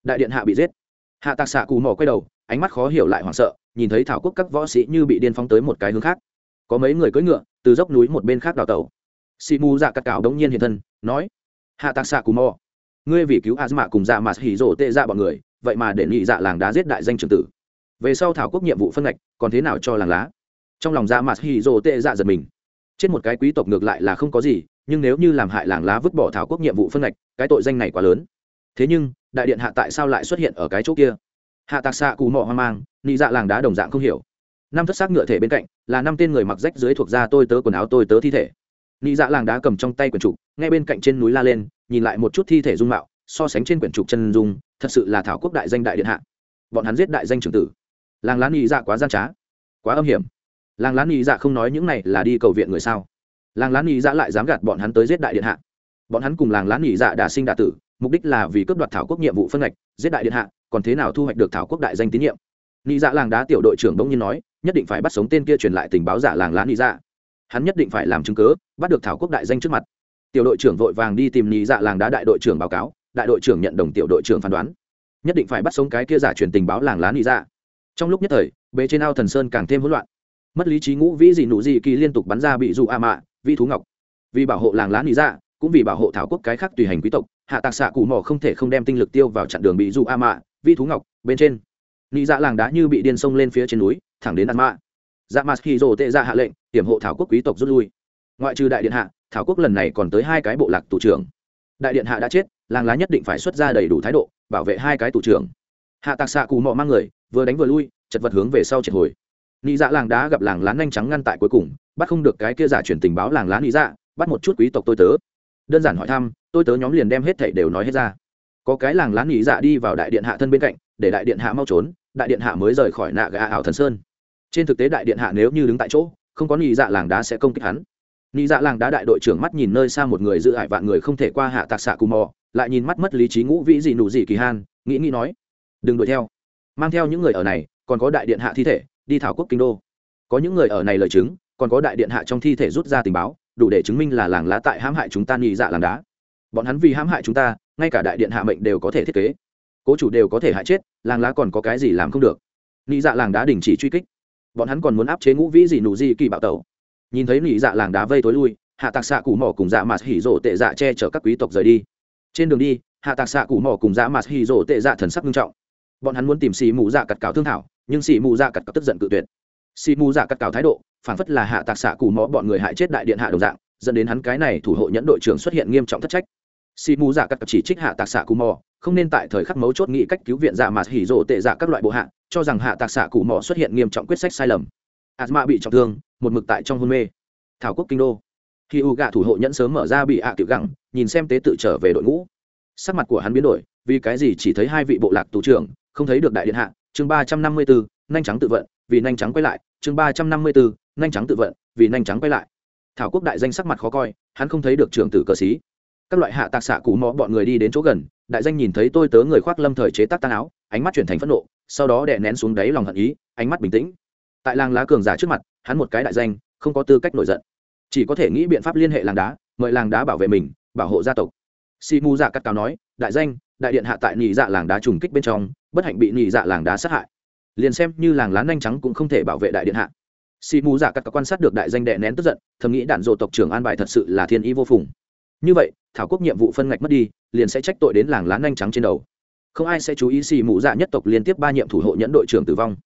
Speaker 1: Đại điện hạ bị giết hạ tạc xạ cù mỏ quay đầu, ánh mắt khó hiểu lại hoảng sợ, nhìn thấy thảo quốc các võ sĩ như bị điên phóng tới một cái hướng khác. Có mấy người cưỡi ngựa, từ dốc núi một bên khác đào tẩu. Sĩ mù dạ cắt cào đống nhiên hiện thân, nói, hạ tạc xạ cù mò, ngươi vì cứu asma cùng dạ mà hỉ rộ tệ ra bọn người, vậy mà để nghị dạ làng đá giết đại danh trường tử. Về sau thảo quốc nhiệm vụ phân ngạch, còn thế nào cho làng lá? Trong lòng dạ mà hỉ rộ tệ dạ giật mình. Chết một cái quý tộc ngược lại là không có gì, nhưng nếu như làm hại làng lá vứt bỏ thảo quốc nhiệm vụ phân ngạch, cái tội danh này quá lớn. Thế nhưng đại điện hạ tại sao lại xuất hiện ở cái chỗ kia? Hạ tạc xạ cù mò hoang mang, Nị dạ làng đá đồng dạng không hiểu. Năm thất xác ngựa thể bên cạnh, là năm tên người mặc rách dưới thuộc da tôi tớ quần áo tôi tớ thi thể. Nị dạ làng đá cầm trong tay quyển trục, ngay bên cạnh trên núi la lên, nhìn lại một chút thi thể dung mạo, so sánh trên quyển trục chân dung, thật sự là thảo quốc đại danh đại điện hạ. Bọn hắn giết đại danh trưởng tử. Làng lá nị dạ quá gian trá, quá âm hiểm. Làng lá nị dạ không nói những này là đi cầu viện người sao? Làng lá nị dạ lại dám gạt bọn hắn tới giết đại điện hạ. Bọn hắn cùng làng lá nị dạ đà sinh đà tử mục đích là vì cướp đoạt thảo quốc nhiệm vụ phân ngạch, giết đại điện hạ, còn thế nào thu hoạch được thảo quốc đại danh tín nhiệm? Nị dạ làng đá tiểu đội trưởng bỗng nhiên nói, nhất định phải bắt sống tên kia truyền lại tình báo giả làng lá nị dạ. Hắn nhất định phải làm chứng cớ bắt được thảo quốc đại danh trước mặt. Tiểu đội trưởng vội vàng đi tìm nghĩ dạ làng đá đại đội trưởng báo cáo, đại đội trưởng nhận đồng tiểu đội trưởng phán đoán. Nhất định phải bắt sống cái kia giả truyền tình báo làng lá nghĩ dạ. Trong lúc nhất thời bế trên ao thần sơn càng thêm hỗn loạn. Mất lý trí ngũ vĩ dị nụ dị kỳ liên tục bắn ra bị dụ a mạ vi thú ngọc. Vì bảo hộ làng lá nghĩ dạ cũng vì bảo hộ thảo quốc cái khác tùy hành quý tộc, hạ tạc xạ cụ mỏ không thể không đem tinh lực tiêu vào chặn đường bị dụ a mạ, vi thú ngọc, bên trên. Nhị dạ làng đá như bị điên sông lên phía trên núi, thẳng đến ăn mạ. Dạ mặt khi rồ tệ ra hạ lệnh, hiểm hộ thảo quốc quý tộc rút lui. Ngoại trừ đại điện hạ, thảo quốc lần này còn tới hai cái bộ lạc tù trưởng. Đại điện hạ đã chết, làng lá nhất định phải xuất ra đầy đủ thái độ, bảo vệ hai cái tù trưởng. Hạ tạc xạ cù mọ mang người, vừa đánh vừa lui, chật vật hướng về sau triệt hồi. Nị dạ làng đá gặp làng lá nhanh trắng ngăn tại cuối cùng, bắt không được cái kia giả truyền tình báo làng lá nị dạ bắt một chút quý tộc tôi tớ đơn giản hỏi thăm, tôi tớ nhóm liền đem hết thảy đều nói hết ra. Có cái làng lán nị dạ đi vào đại điện hạ thân bên cạnh, để đại điện hạ mau trốn, đại điện hạ mới rời khỏi nạ gà ảo thần sơn. Trên thực tế đại điện hạ nếu như đứng tại chỗ, không có nhị dạ làng đá sẽ công kích hắn. Nhị dạ làng đá đại đội trưởng mắt nhìn nơi xa một người giữ hại vạn người không thể qua hạ tạc xạ cù mò, lại nhìn mắt mất lý trí ngũ vĩ gì nụ gì kỳ han, nghĩ nghĩ nói, đừng đuổi theo. Mang theo những người ở này, còn có đại điện hạ thi thể, đi thảo quốc kinh đô. Có những người ở này lời chứng, còn có đại điện hạ trong thi thể rút ra tình báo đủ để chứng minh là làng lá tại hãm hại chúng ta nghi dạ làng đá. Bọn hắn vì hãm hại chúng ta, ngay cả đại điện hạ mệnh đều có thể thiết kế. Cố chủ đều có thể hại chết, làng lá còn có cái gì làm không được? Nghi dạ làng đá đình chỉ truy kích. Bọn hắn còn muốn áp chế ngũ vĩ gì nụ gì kỳ bạo tẩu. Nhìn thấy nghi dạ làng đá vây tối lui, hạ tạc xạ cụ mỏ cùng dạ mạt hỉ rộ tệ dạ che chở các quý tộc rời đi. Trên đường đi, hạ tạc xạ cụ mỏ cùng dạ mạt hỉ rộ tệ dạ thần sắc nghiêm trọng. Bọn hắn muốn tìm xì mù dạ cặt cào thương thảo, nhưng xì mù dạ cặt cào tức giận cự tuyệt. Xì mù dạ cặt cào thái độ phản phất là hạ tạc xạ cù mó bọn người hại chết đại điện hạ đồng dạng, dẫn đến hắn cái này thủ hộ nhẫn đội trưởng xuất hiện nghiêm trọng thất trách. Si mù dạ các chỉ trích hạ tạc xạ cù mò không nên tại thời khắc mấu chốt nghĩ cách cứu viện dạ mà hỉ rộ tệ dạ các loại bộ hạ, cho rằng hạ tạc xạ cù mò xuất hiện nghiêm trọng quyết sách sai lầm. Asma bị trọng thương, một mực tại trong hôn mê. Thảo quốc kinh đô. Khi u gạ thủ hộ nhẫn sớm mở ra bị hạ tiểu gẳng, nhìn xem tế tự trở về đội ngũ. Sắc mặt của hắn biến đổi, vì cái gì chỉ thấy hai vị bộ lạc tù trưởng, không thấy được đại điện hạ, chương ba trăm năm mươi bốn nhanh trắng tự vận, vì nhanh trắng quay lại chương ba trăm năm mươi bốn, nhanh trắng tự vận, vì nhanh trắng quay lại. Thảo quốc đại danh sắc mặt khó coi, hắn không thấy được trưởng tử cờ xí. Các loại hạ tạc xạ cú mò bọn người đi đến chỗ gần, đại danh nhìn thấy tôi tớ người khoác lâm thời chế tác tan áo, ánh mắt chuyển thành phẫn nộ, sau đó đè nén xuống đáy lòng hận ý, ánh mắt bình tĩnh. Tại làng lá cường giả trước mặt, hắn một cái đại danh, không có tư cách nổi giận. Chỉ có thể nghĩ biện pháp liên hệ làng đá, mời làng đá bảo vệ mình, bảo hộ gia tộc. Si mu dạ cắt cáo nói, đại danh, đại điện hạ tại nhị dạ làng đá trùng kích bên trong, bất hạnh bị nhị dạ làng đá sát hại liền xem như làng lá nhanh trắng cũng không thể bảo vệ đại điện hạ. Xì mù giả các quan sát được đại danh đệ nén tức giận, thầm nghĩ đạn dộ tộc trưởng an bài thật sự là thiên ý vô phùng. Như vậy, thảo quốc nhiệm vụ phân ngạch mất đi, liền sẽ trách tội đến làng lá nhanh trắng trên đầu. Không ai sẽ chú ý xì mù dạ nhất tộc liên tiếp ba nhiệm thủ hộ nhẫn đội trưởng tử vong.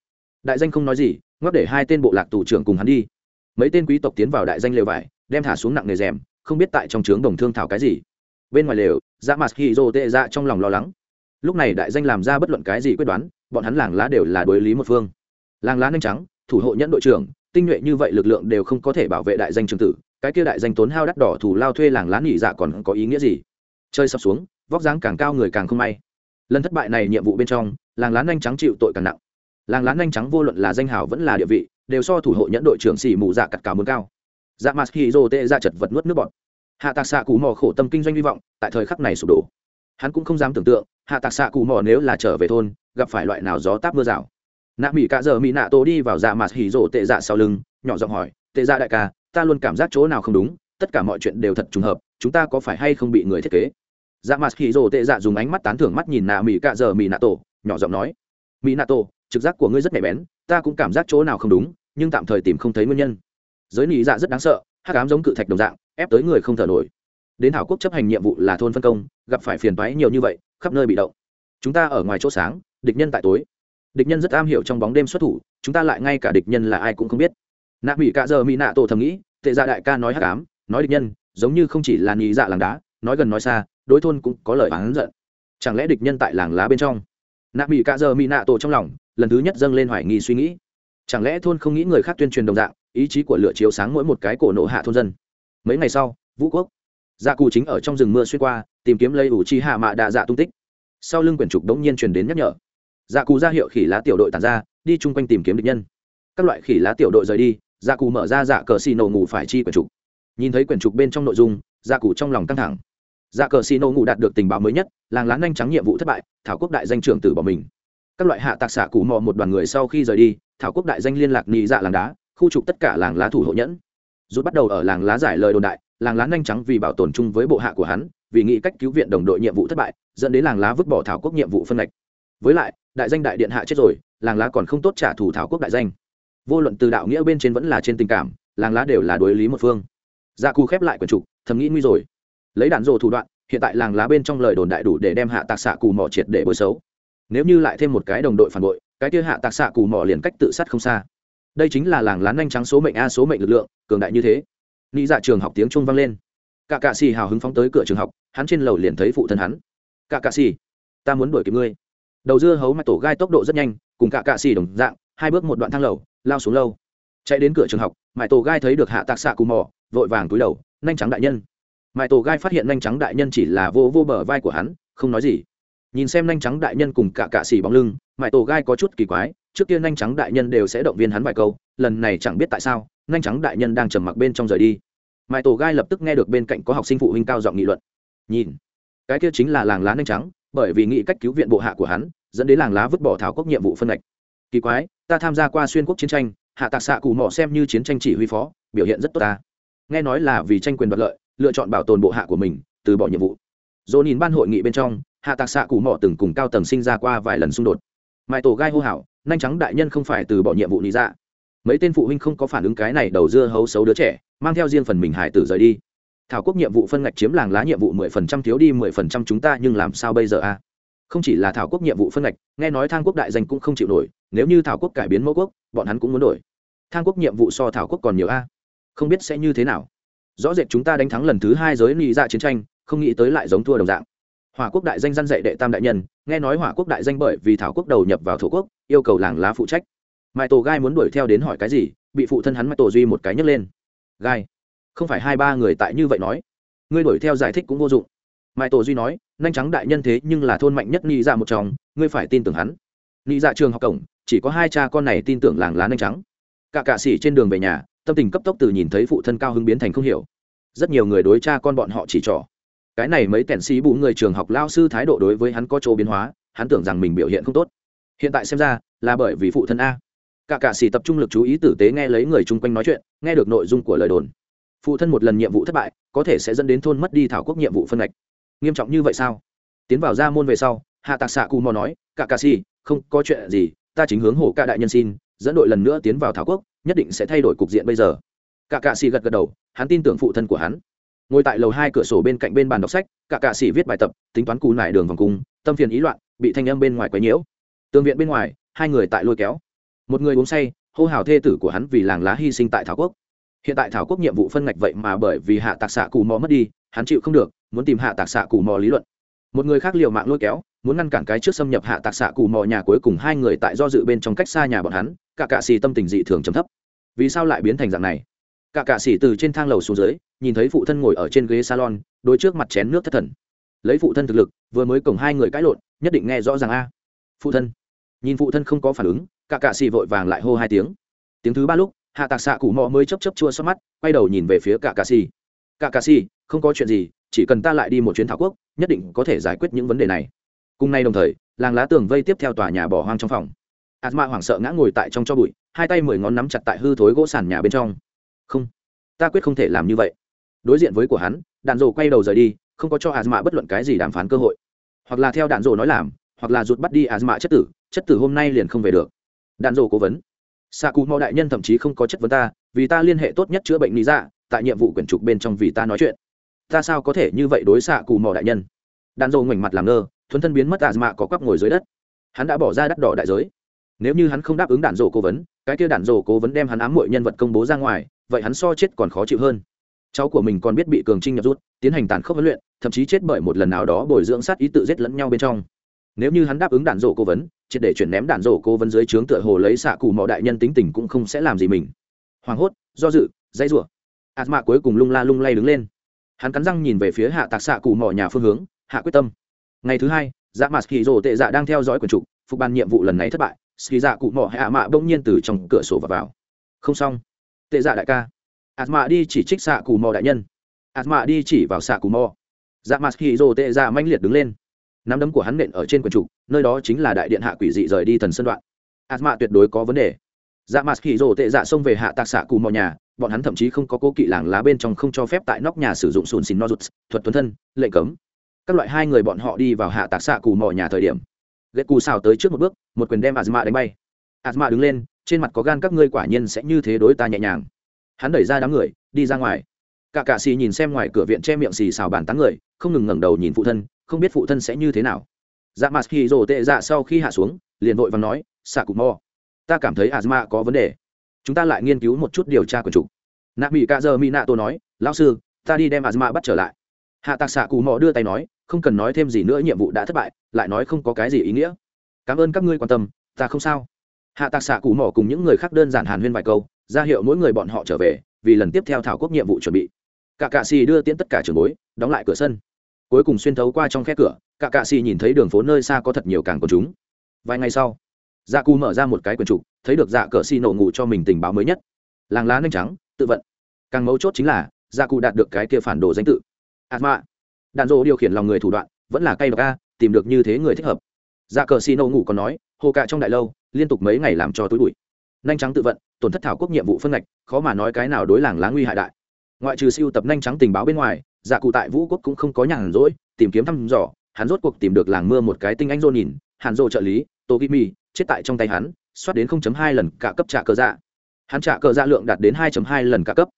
Speaker 1: Đại danh không nói gì, ngoắc để hai tên bộ lạc tù trưởng cùng hắn đi. Mấy tên quý tộc tiến vào đại danh lều vải, đem thả xuống nặng nề rèm, không biết tại trong trướng đồng thương thảo cái gì. Bên ngoài lều dạ mặt hì rô tệ dạ trong lòng lo lắng. Lúc này đại danh làm ra bất luận cái gì quyết đoán bọn hắn làng lá đều là đối lý một phương. Làng lá nhanh trắng, thủ hộ nhẫn đội trưởng, tinh nhuệ như vậy lực lượng đều không có thể bảo vệ đại danh trường tử, cái kia đại danh tốn hao đắt đỏ thủ lao thuê làng lá nghỉ dạ còn có ý nghĩa gì? Chơi sập xuống, vóc dáng càng cao người càng không may. Lần thất bại này nhiệm vụ bên trong, làng lá nhanh trắng chịu tội càng nặng. Làng lá nhanh trắng vô luận là danh hào vẫn là địa vị, đều so thủ hộ nhẫn đội trưởng xỉ mù dạ cặt cao muốn cao. Dạ mặt khi rô tê ra dạ chật vật nuốt nước bọt. Hạ tạc xạ cù mò khổ tâm kinh doanh hy vọng, tại thời khắc này sụp đổ. Hắn cũng không dám tưởng tượng, hạ tạc xạ cù mò nếu là trở về thôn gặp phải loại nào gió táp mưa rào. Nạ mỹ cả giờ mỹ nạ tổ đi vào dạ mặt hỉ rộ tệ dạ sau lưng, nhỏ giọng hỏi, tệ dạ đại ca, ta luôn cảm giác chỗ nào không đúng, tất cả mọi chuyện đều thật trùng hợp, chúng ta có phải hay không bị người thiết kế? Dạ mặt hỉ rộ tệ dạ dùng ánh mắt tán thưởng mắt nhìn nạ mỹ cả giờ mỹ nạ tổ, nhỏ giọng nói mỹ nạ tổ, trực giác của ngươi rất nhạy bén, ta cũng cảm giác chỗ nào không đúng, nhưng tạm thời tìm không thấy nguyên nhân. Giới lý dạ rất đáng sợ, hắc ám giống cự thạch đồng dạng, ép tới người không thở nổi. Đến hảo quốc chấp hành nhiệm vụ là thôn phân công, gặp phải phiền toái nhiều như vậy, khắp nơi bị động. Chúng ta ở ngoài chỗ sáng địch nhân tại tối. Địch nhân rất am hiểu trong bóng đêm xuất thủ, chúng ta lại ngay cả địch nhân là ai cũng không biết. Nạ mỹ cả giờ mỹ nạ tổ thầm nghĩ, tệ dạ đại ca nói hắc ám, nói địch nhân, giống như không chỉ là nhị dạ làng đá, nói gần nói xa, đối thôn cũng có lời oán giận. Chẳng lẽ địch nhân tại làng lá bên trong? Nạ mỹ cả giờ mỹ nạ tổ trong lòng, lần thứ nhất dâng lên hoài nghi suy nghĩ. Chẳng lẽ thôn không nghĩ người khác tuyên truyền đồng dạng, ý chí của lửa chiếu sáng mỗi một cái cổ nộ hạ thôn dân? Mấy ngày sau, vũ quốc dạ cù chính ở trong rừng mưa xuyên qua, tìm kiếm lây ủ chi hạ mạ đạ dạ tung tích. Sau lưng quyển trục đống nhiên truyền đến nhắc nhở dạ cù ra hiệu khỉ lá tiểu đội tàn ra, đi chung quanh tìm kiếm địch nhân. Các loại khỉ lá tiểu đội rời đi dạ cù mở ra dạ cờ xì nổ ngủ phải chi quyển trục. Nhìn thấy quyển trục bên trong nội dung dạ cù trong lòng căng thẳng. Dạ cờ xì nổ ngủ đạt được tình báo mới nhất, làng lá nhanh trắng nhiệm vụ thất bại, thảo quốc đại danh trưởng tử bỏ mình. Các loại hạ tạc xạ cù mò một đoàn người sau khi rời đi, thảo quốc đại danh liên lạc nhị dạ làng đá, khu trục tất cả làng lá thủ hộ nhẫn. Rút bắt đầu ở làng lá giải lời đồn đại, làng lá nhanh trắng vì bảo tồn chung với bộ hạ của hắn, vì nghĩ cách cứu viện đồng đội nhiệm vụ thất bại, dẫn đến làng lá vứt bỏ thảo quốc nhiệm vụ phân lệch với lại, đại danh đại điện hạ chết rồi, làng lá còn không tốt trả thù thảo quốc đại danh. Vô luận từ đạo nghĩa bên trên vẫn là trên tình cảm, làng lá đều là đối lý một phương. Gia dạ cù khép lại quần trục, thầm nghĩ nguy rồi. Lấy đạn dồ thủ đoạn, hiện tại làng lá bên trong lời đồn đại đủ để đem hạ tạc xạ cù mỏ triệt để bồi xấu. Nếu như lại thêm một cái đồng đội phản bội, cái kia hạ tạc xạ cù mỏ liền cách tự sát không xa. Đây chính là làng lá nhanh trắng số mệnh a số mệnh lực lượng, cường đại như thế. Nghĩ dạ trường học tiếng trung vang lên. Cả cạ xì hào hứng phóng tới cửa trường học, hắn trên lầu liền thấy phụ thân hắn. Cả cạ xì, ta muốn đuổi kịp ngươi đầu dưa hấu mạch tổ gai tốc độ rất nhanh, cùng cả cạ xì đồng dạng, hai bước một đoạn thang lầu, lao xuống lâu. Chạy đến cửa trường học mãi tổ gai thấy được hạ tạc xạ cù mò, vội vàng túi đầu, nhanh trắng đại nhân. Mãi tổ gai phát hiện nhanh trắng đại nhân chỉ là vô vô bờ vai của hắn, không nói gì. Nhìn xem nhanh trắng đại nhân cùng cả cạ xì bóng lưng mãi tổ gai có chút kỳ quái, trước kia nhanh trắng đại nhân đều sẽ động viên hắn vài câu, lần này chẳng biết tại sao, nhanh trắng đại nhân đang trầm mặc bên trong rời đi. Mãi tổ gai lập tức nghe được bên cạnh có học sinh phụ huynh cao giọng nghị luận. Nhìn, cái kia chính là làng lá nhanh trắng bởi vì nghĩ cách cứu viện bộ hạ của hắn, dẫn đến làng lá vứt bỏ thảo quốc nhiệm vụ phân lệch kỳ quái, ta tham gia qua xuyên quốc chiến tranh, hạ tạc xạ cù mỏ xem như chiến tranh chỉ huy phó, biểu hiện rất tốt ta. Nghe nói là vì tranh quyền đoạt lợi, lựa chọn bảo tồn bộ hạ của mình, từ bỏ nhiệm vụ. Dồn nhìn ban hội nghị bên trong, hạ tạc xạ cù mỏ từng cùng cao tầng sinh ra qua vài lần xung đột. Mãi tổ gai hô hào, nhanh trắng đại nhân không phải từ bỏ nhiệm vụ lý ra dạ. mấy tên phụ huynh không có phản ứng cái này đầu dưa hấu xấu đứa trẻ, mang theo riêng phần mình hải tử rời đi thảo quốc nhiệm vụ phân ngạch chiếm làng lá nhiệm vụ mười phần trăm, thiếu đi mười phần trăm chúng ta, nhưng làm sao bây giờ a không chỉ là thảo quốc nhiệm vụ phân ngạch, nghe nói thang quốc đại danh cũng không chịu nổi, nếu như thảo quốc cải biến mẫu quốc, bọn hắn cũng muốn đổi. Thang quốc nhiệm vụ so thảo quốc còn nhiều a không biết sẽ như thế nào. Rõ rệt chúng ta đánh thắng lần thứ hai giới nghị dạ chiến tranh, không nghĩ tới lại giống thua đồng dạng. Hỏa quốc đại danh dân dạy đệ tam đại nhân, nghe nói hỏa quốc đại danh bởi vì thảo quốc đầu nhập vào thổ quốc, yêu cầu làng lá phụ trách. Mai tổ gai muốn đuổi theo đến hỏi cái gì, bị phụ thân hắn mai tổ duy một cái nhấc lên. Gai không phải hai ba người tại như vậy nói. Ngươi đuổi theo giải thích cũng vô dụng. Mãi tổ duy nói, nhanh trắng đại nhân thế nhưng là thôn mạnh nhất nghĩ dạ một chồng ngươi phải tin tưởng hắn. Nghĩ dạ trường học cổng, chỉ có hai cha con này tin tưởng làng lá nhanh trắng. Cả cạ sĩ trên đường về nhà, tâm tình cấp tốc từ nhìn thấy phụ thân cao hứng biến thành không hiểu. Rất nhiều người đối cha con bọn họ chỉ trỏ. Cái này mấy tẻn sĩ bù người trường học lao sư thái độ đối với hắn có chỗ biến hóa, hắn tưởng rằng mình biểu hiện không tốt. Hiện tại xem ra, là bởi vì phụ thân a. Cả cạ sĩ tập trung lực chú ý tử tế nghe lấy người chung quanh nói chuyện, nghe được nội dung của lời đồn phụ thân một lần nhiệm vụ thất bại có thể sẽ dẫn đến thôn mất đi thảo quốc nhiệm vụ phân ngạch. Nghiêm trọng như vậy sao? Tiến vào ra môn về sau hạ tạc xạ cù mò nói cả cạ Si, không có chuyện gì ta chính hướng hồ ca đại nhân xin dẫn đội lần nữa tiến vào thảo quốc nhất định sẽ thay đổi cục diện bây giờ. Cả cạ Si gật gật đầu hắn tin tưởng phụ thân của hắn. Ngồi tại lầu hai cửa sổ bên cạnh bên bàn đọc sách cả cạ Si viết bài tập tính toán cù nải đường vòng cung tâm phiền ý loạn bị thanh âm bên ngoài quấy nhiễu. Tương viện bên ngoài hai người tại lôi kéo. Một người uống say hô hào thê tử của hắn vì làng lá hy sinh tại thảo quốc hiện tại thảo quốc nhiệm vụ phân ngạch vậy mà bởi vì hạ tạc xạ cù mò mất đi, hắn chịu không được, muốn tìm hạ tạc xạ cù mò lý luận. Một người khác liều mạng lôi kéo, muốn ngăn cản cái trước xâm nhập hạ tạc xạ cù mò nhà cuối cùng hai người tại do dự bên trong cách xa nhà bọn hắn, cả cạ xì tâm tình dị thường chấm thấp. Vì sao lại biến thành dạng này? Cả cạ xì từ trên thang lầu xuống dưới, nhìn thấy phụ thân ngồi ở trên ghế salon đôi trước mặt chén nước thất thần. Lấy phụ thân thực lực, vừa mới cổng hai người cãi lộn, nhất định nghe rõ ràng a. Phụ thân. Nhìn phụ thân không có phản ứng, cả cạ xì vội vàng lại hô hai tiếng. Tiếng thứ ba lúc hạ tạc xạ cụ mò mới chấp chấp chua xót mắt, quay đầu nhìn về phía cả Cà xì. Cả Cà xì, không có chuyện gì, chỉ cần ta lại đi một chuyến thảo quốc, nhất định có thể giải quyết những vấn đề này. Cùng nay đồng thời, làng lá tường vây tiếp theo tòa nhà bỏ hoang trong phòng. Asma hoảng sợ ngã ngồi tại trong cho bụi, hai tay mười ngón nắm chặt tại hư thối gỗ sàn nhà bên trong. Không, ta quyết không thể làm như vậy. Đối diện với của hắn, đạn dồ quay đầu rời đi, không có cho asma bất luận cái gì đàm phán cơ hội. Hoặc là theo đạn dồ nói làm, hoặc là rụt bắt đi asma chất tử chất tử hôm nay liền không về được. Đạn dồ cố vấn xạ cụ mò đại nhân thậm chí không có chất vấn ta, vì ta liên hệ tốt nhất chữa bệnh lý dạ tại nhiệm vụ quyển trục bên trong vì ta nói chuyện. Ta sao có thể như vậy đối xạ cụ mò đại nhân? Đàn dầu ngoảnh mặt làm ngơ, thuấn thân biến mất tà mạ có quắp ngồi dưới đất. Hắn đã bỏ ra đắt đỏ đại giới. Nếu như hắn không đáp ứng đàn dầu cố vấn, cái kia đàn dầu cố vấn đem hắn ám mọi nhân vật công bố ra ngoài, vậy hắn so chết còn khó chịu hơn. Cháu của mình còn biết bị cường trinh nhập rút, tiến hành tàn khốc huấn luyện, thậm chí chết bởi một lần nào đó bồi dưỡng sát ý tự giết lẫn nhau bên trong. Nếu như hắn đáp ứng đàn dỗ cố vấn triệt để chuyển ném đạn rổ cố vấn dưới trướng tựa hồ lấy xạ cụ mò đại nhân tính tình cũng không sẽ làm gì mình. Hoảng hốt, do dự, dãy rủa. Ạt mạ cuối cùng lung la lung lay đứng lên. Hắn cắn răng nhìn về phía hạ tạc xạ cụ mò nhà phương hướng, hạ quyết tâm. Ngày thứ hai dạ mặt kỳ rổ tệ dạ đang theo dõi quần trục, phục ban nhiệm vụ lần này thất bại, ski dạ cụ mò hạ mạ bỗng nhiên từ trong cửa sổ và vào. Không xong. Tệ dạ đại ca. Ạt mạ đi chỉ trích xạ cụ mò đại nhân. Ạt mạ đi chỉ vào xạ cụ mò. Dạ mặt kỳ rổ tệ dạ manh liệt đứng lên nắm đấm của hắn nện ở trên quần trục, nơi đó chính là đại điện hạ quỷ dị rời đi thần sân đoạn. Ạt mạ tuyệt đối có vấn đề. Dạ mặt khỉ rổ tệ dạ xông về hạ tạc xạ cù mò nhà, bọn hắn thậm chí không có cố kỵ làng lá bên trong không cho phép tại nóc nhà sử dụng sùn xìn nozuts, thuật tuấn thân, lệnh cấm. Các loại hai người bọn họ đi vào hạ tạc xạ cù mò nhà thời điểm ghét cù xào tới trước một bước, một quyền đem azma đánh bay. Azma đứng lên, trên mặt có gan các ngươi quả nhiên sẽ như thế đối ta nhẹ nhàng. Hắn đẩy ra đám người, đi ra ngoài. Cả cạ xì nhìn xem ngoài cửa viện che miệng xì xào bàn tán người, không ngừng ngẩng đầu nhìn phụ thân không biết phụ thân sẽ như thế nào. Dạ mặt khi rồ tệ dạ sau khi hạ xuống, liền vội và nói xạ cù mò, ta cảm thấy azma có vấn đề. Chúng ta lại nghiên cứu một chút điều tra quần trục nạ mỹ cạ giờ mỹ nạ tô nói, lão sư, ta đi đem azma bắt trở lại. Hạ tạc xạ cù mò đưa tay nói, không cần nói thêm gì nữa, nhiệm vụ đã thất bại, lại nói không có cái gì ý nghĩa. Cảm ơn các ngươi quan tâm, ta không sao. Hạ tạc xạ cù mò cùng những người khác đơn giản hàn huyên vài câu, ra hiệu mỗi người bọn họ trở về, vì lần tiếp theo thảo quốc nhiệm vụ chuẩn bị. Cả cạ xì đưa tiễn tất cả trường bối, đóng lại cửa sân cuối cùng xuyên thấu qua trong khe cửa, cả cạ xì nhìn thấy đường phố nơi xa có thật nhiều càng của chúng. Vài ngày sau dạ cù mở ra một cái quần trục, thấy được dạ cờ xì nổ ngủ cho mình tình báo mới nhất. Làng lá nanh trắng, tự vận. Càng mấu chốt chính là dạ cù đạt được cái kia phản đồ danh tự. Atma đạn dỗ điều khiển lòng người thủ đoạn, vẫn là cây độc a, tìm được như thế người thích hợp. Dạ cờ xì nổ ngủ còn nói, hồ cạ trong đại lâu, liên tục mấy ngày làm cho túi bụi. Nhanh trắng tự vận, tổn thất thảo quốc nhiệm vụ phân ngạch, khó mà nói cái nào đối làng lá nguy hại đại. Ngoại trừ siêu tập nhanh trắng tình báo bên ngoài dạ cụ tại vũ quốc cũng không có nhàn rỗi tìm kiếm thăm dò hắn rốt cuộc tìm được làng mưa một cái tinh anh rô nhìn hàn rô trợ lý tô mi chết tại trong tay hắn soát đến 0.2 lần cả cấp trả cờ dạ. Hắn trả cờ dạ lượng đạt đến 2.2 lần cả cấp.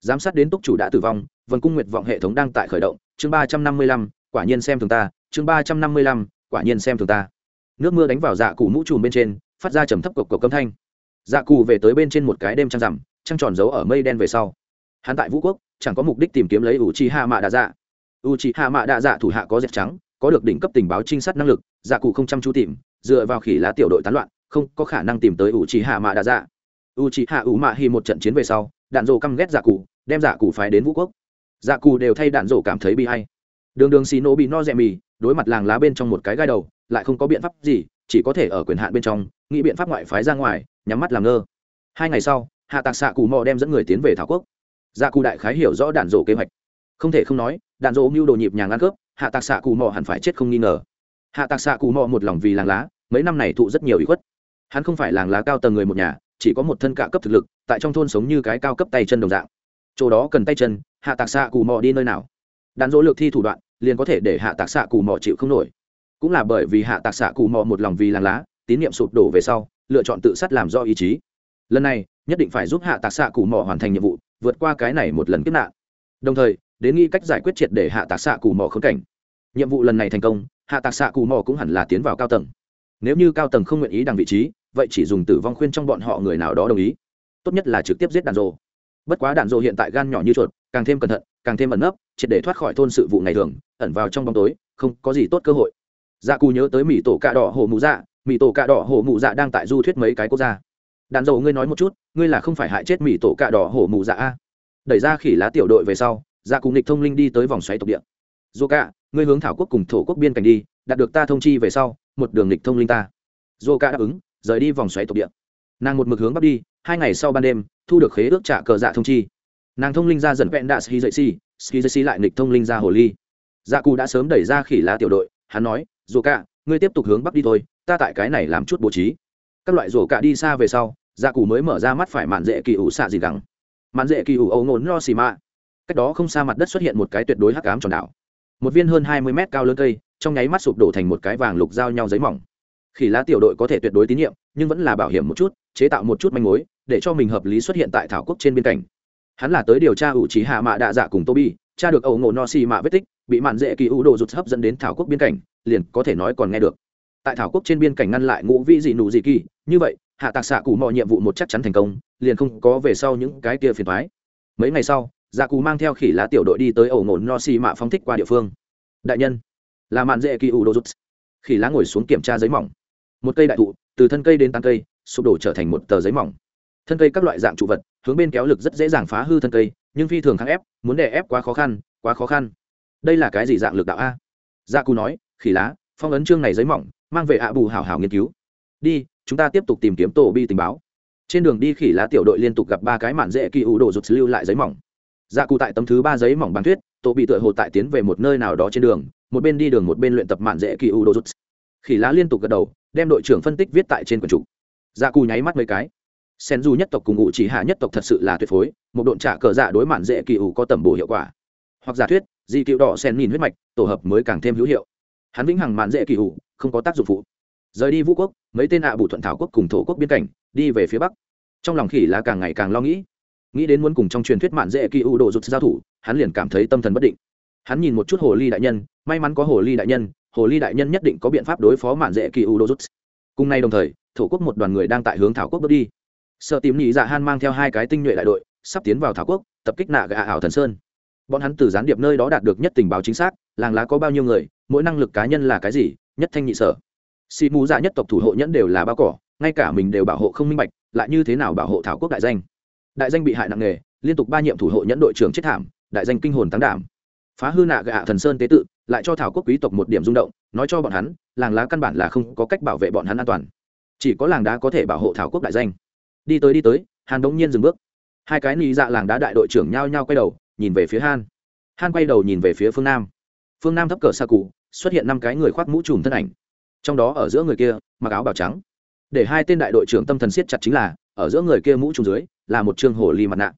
Speaker 1: Giám sát đến túc chủ đã tử vong vân cung nguyệt vọng hệ thống đang tại khởi động chương 355, quả nhiên xem thường ta chương 355, quả nhiên xem thường ta. Nước mưa đánh vào dạ cụ mũ trùm bên trên phát ra trầm thấp cộc cộc âm thanh. Dạ cụ về tới bên trên một cái đêm trăng rằm trăng tròn giấu ở mây đen về sau. Hắn tại vũ quốc chẳng có mục đích tìm kiếm lấy u chi hạ mạ đạ dạ. U chi hạ mạ đạ dạ thủ hạ có dẹp trắng, có được đỉnh cấp tình báo trinh sát năng lực dạ cụ không chăm chú tìm, dựa vào khỉ lá tiểu đội tán loạn, không có khả năng tìm tới u chi hạ mạ đạ dạ. U chi hạ u mạ hi một trận chiến về sau, đạn dồ căm ghét dạ cụ, đem dạ cụ phái đến vũ quốc. Dạ cụ đều thay đạn dồ cảm thấy bị hay đường đường xì nổ bị no rẻ mì, đối mặt làng lá bên trong một cái gai đầu, lại không có biện pháp gì, chỉ có thể ở quyền hạn bên trong, nghĩ biện pháp ngoại phái ra ngoài, nhắm mắt làm ngơ. Hai ngày sau, hạ tạc xạ cù mò đem dẫn người tiến về thảo quốc dạ cụ đại khái hiểu rõ đạn dỗ kế hoạch. Không thể không nói, đạn dỗ mưu đồ nhịp nhàng ăn cướp, hạ tạc xạ Cù mò hẳn phải chết không nghi ngờ. Hạ tạc xạ Cù mò một lòng vì làng lá, mấy năm này thụ rất nhiều ý khuất. Hắn không phải làng lá cao tầng người một nhà, chỉ có một thân cạ cấp thực lực, tại trong thôn sống như cái cao cấp tay chân đồng dạng. Chỗ đó cần tay chân, hạ tạc xạ Cù mò đi nơi nào? Đạn dỗ lược thi thủ đoạn, liền có thể để hạ tạc xạ Cù mò chịu không nổi. Cũng là bởi vì hạ tạc xạ Cù mò một lòng vì làng lá, tín nhiệm sụp đổ về sau, lựa chọn tự sát làm do ý chí. Lần này, nhất định phải giúp hạ tạc xạ Cù mò hoàn thành nhiệm vụ vượt qua cái này một lần kiếp nạn. Đồng thời, đến nghĩ cách giải quyết triệt để hạ tạc xạ cù mò khốn cảnh. Nhiệm vụ lần này thành công, hạ tạc xạ cù mò cũng hẳn là tiến vào cao tầng. Nếu như cao tầng không nguyện ý đằng vị trí, vậy chỉ dùng tử vong khuyên trong bọn họ người nào đó đồng ý. Tốt nhất là trực tiếp giết đàn rô bất quá đạn rô hiện tại gan nhỏ như chuột, càng thêm cẩn thận, càng thêm ẩn nấp, triệt để thoát khỏi thôn sự vụ ngày thường, ẩn vào trong bóng tối, không có gì tốt cơ hội. Dạ cù nhớ tới mỹ tổ cạ đỏ hồ mụ dạ mỹ tổ cạ đỏ hồ mụ dạ đang tại du thuyết mấy cái quốc gia đàn dầu ngươi nói một chút, ngươi là không phải hại chết mỹ tổ cạ đỏ hổ mù dạ a. Đẩy ra khỉ lá tiểu đội về sau dạ cùng nịch thông linh đi tới vòng xoáy tộc địa. Dù cạ, ngươi hướng thảo quốc cùng thổ quốc biên cảnh đi, đạt được ta thông chi về sau, một đường nịch thông linh ta. Dù cạ đáp ứng, rời đi vòng xoáy tộc địa. Nàng một mực hướng bắc đi, hai ngày sau ban đêm, thu được khế ước trả cờ dạ thông chi. Nàng thông linh ra dần vẹn đạ ski dậy si ski dậy si lại nịch thông linh ra hồ ly. Dạ cù đã sớm đẩy ra khỉ lá tiểu đội, hắn nói dù cả ngươi tiếp tục hướng bắc đi thôi, ta tại cái này làm chút bố trí các loại rổ cả đi xa về sau dạ cụ mới mở ra mắt phải mạn dễ kỳ ủ xạ gì gắng mạn dễ kỳ ủ ấu ngốn no xì mạ. Cách đó không xa mặt đất xuất hiện một cái tuyệt đối hắc ám tròn đảo. Một viên hơn hai mươi mét cao lớn cây trong nháy mắt sụp đổ thành một cái vàng lục giao nhau giấy mỏng. Khỉ lá tiểu đội có thể tuyệt đối tín nhiệm nhưng vẫn là bảo hiểm một chút chế tạo một chút manh mối để cho mình hợp lý xuất hiện tại thảo quốc trên biên cảnh. Hắn là tới điều tra ủ trí hạ mạ đạ dạ cùng Toby, cha được ẩu ngộ no xì mạ vết tích bị mạn dễ kỳ ủ đồ rụt hấp dẫn đến thảo quốc biên cảnh liền có thể nói còn nghe được tại thảo quốc trên biên cảnh ngăn lại ngũ vĩ dị nụ dị kỳ. Như vậy, hạ tạc xạ cụ mọi nhiệm vụ một chắc chắn thành công, liền không có về sau những cái kia phiền thoái mấy ngày sau dạ cù mang theo khỉ lá tiểu đội đi tới ẩu ngộ no xì mạ phóng thích qua địa phương. Đại nhân, là mạn dễ kỳ ủ đồ rút. khỉ lá ngồi xuống kiểm tra giấy mỏng. Một cây đại thụ, từ thân cây đến tán cây, sụp đổ trở thành một tờ giấy mỏng. Thân cây các loại dạng trụ vật, hướng bên kéo lực rất dễ dàng phá hư thân cây, nhưng phi thường kháng ép, muốn đè ép quá khó khăn, quá khó khăn. Đây là cái gì dạng lực đạo a? Dạ Gia cù nói, khỉ lá, phong ấn chương này giấy mỏng mang về ạ bù hảo hảo nghiên cứu. Đi, chúng ta tiếp tục tìm kiếm tổ bi tình báo. Trên đường đi khỉ lá tiểu đội liên tục gặp ba cái mạn dễ kỳ ủ đổ rụt lưu lại giấy mỏng. Gia cụ tại tấm thứ ba giấy mỏng bằng thuyết tổ bị tựa hồ tại tiến về một nơi nào đó trên đường, một bên đi đường một bên luyện tập mạn dễ kỳ ủ đổ rụt. Khỉ lá liên tục gật đầu, đem đội trưởng phân tích viết tại trên quần trục gia dạ cụ nháy mắt mấy cái. Sen du nhất tộc cùng ngụ chỉ hạ nhất tộc thật sự là tuyệt phối, một độn trả cờ dạ đối mạn dễ kỳ ủ có tầm bổ hiệu quả. Hoặc giả thuyết, di cựu đỏ sen nhìn huyết mạch, tổ hợp mới càng thêm hữu hiệu. Hắn vĩnh hằng mạn dễ kỳ ủ không có tác dụng phụ. Rời đi vũ quốc, mấy tên ạ à bù thuận thảo quốc cùng thổ quốc biên cảnh, đi về phía bắc. Trong lòng khỉ là càng ngày càng lo nghĩ. Nghĩ đến muốn cùng trong truyền thuyết mạn dễ kỳ U độ rụt giao thủ, hắn liền cảm thấy tâm thần bất định. Hắn nhìn một chút hồ ly đại nhân, may mắn có hồ ly đại nhân, hồ ly đại nhân nhất định có biện pháp đối phó mạn dễ kỳ U độ rụt. Cùng nay đồng thời, thổ quốc một đoàn người đang tại hướng thảo quốc bước đi. Sợ tìm nhị dạ han mang theo hai cái tinh nhuệ đại đội, sắp tiến vào thảo quốc, tập kích nạ gà ảo thần sơn. Bọn hắn từ gián điệp nơi đó đạt được nhất tình báo chính xác, làng lá có bao nhiêu người, mỗi năng lực cá nhân là cái gì nhất thanh nhị sở. Xì mù dạ nhất tộc thủ hộ nhẫn đều là bao cỏ, ngay cả mình đều bảo hộ không minh bạch, lại như thế nào bảo hộ thảo quốc đại danh? Đại danh bị hại nặng nề, liên tục ba nhiệm thủ hộ nhẫn đội trưởng chết thảm, đại danh kinh hồn tán đảm. Phá hư nạ gạ thần sơn tế tự, lại cho thảo quốc quý tộc một điểm rung động, nói cho bọn hắn, làng lá căn bản là không có cách bảo vệ bọn hắn an toàn. Chỉ có làng đá có thể bảo hộ thảo quốc đại danh. Đi tới đi tới, hàn đống nhiên dừng bước. Hai cái nị dạ làng đá đại đội trưởng nhao nhao quay đầu, nhìn về phía han. Han quay đầu nhìn về phía phương nam. Phương nam thấp cờ xa cụ xuất hiện năm cái người khoác mũ trùm thân ảnh. Trong đó ở giữa người kia, mặc áo bào trắng. Để hai tên đại đội trưởng tâm thần siết chặt chính là, ở giữa người kia mũ trùm dưới, là một trương hồ ly mặt nạ.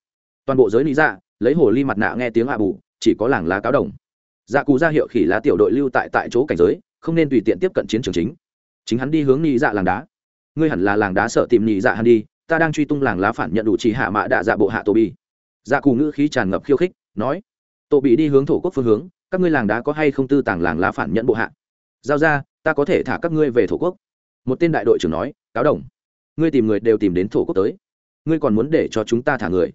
Speaker 1: Toàn bộ giới lý dạ lấy hồ ly mặt nạ nghe tiếng hạ bù, chỉ có làng lá cáo đồng. Dạ cù ra hiệu khỉ lá tiểu đội lưu tại tại chỗ cảnh giới, không nên tùy tiện tiếp cận chiến trường chính. Chính hắn đi hướng nhị dạ làng đá. Ngươi hẳn là làng đá sợ tìm nhị dạ hắn đi, ta đang truy tung làng lá phản nhận đủ chỉ hạ mạ đạ dạ bộ hạ tô bi dạ cù ngữ khí tràn ngập khiêu khích, nói. Tô bị đi hướng thổ quốc phương hướng các ngươi làng đá có hay không tư tàng làng lá phản nhận bộ hạ? Giao ra, ta có thể thả các ngươi về thổ quốc. Một tên đại đội trưởng nói, cáo đồng. Ngươi tìm người đều tìm đến thổ quốc tới. Ngươi còn muốn để cho chúng ta thả người?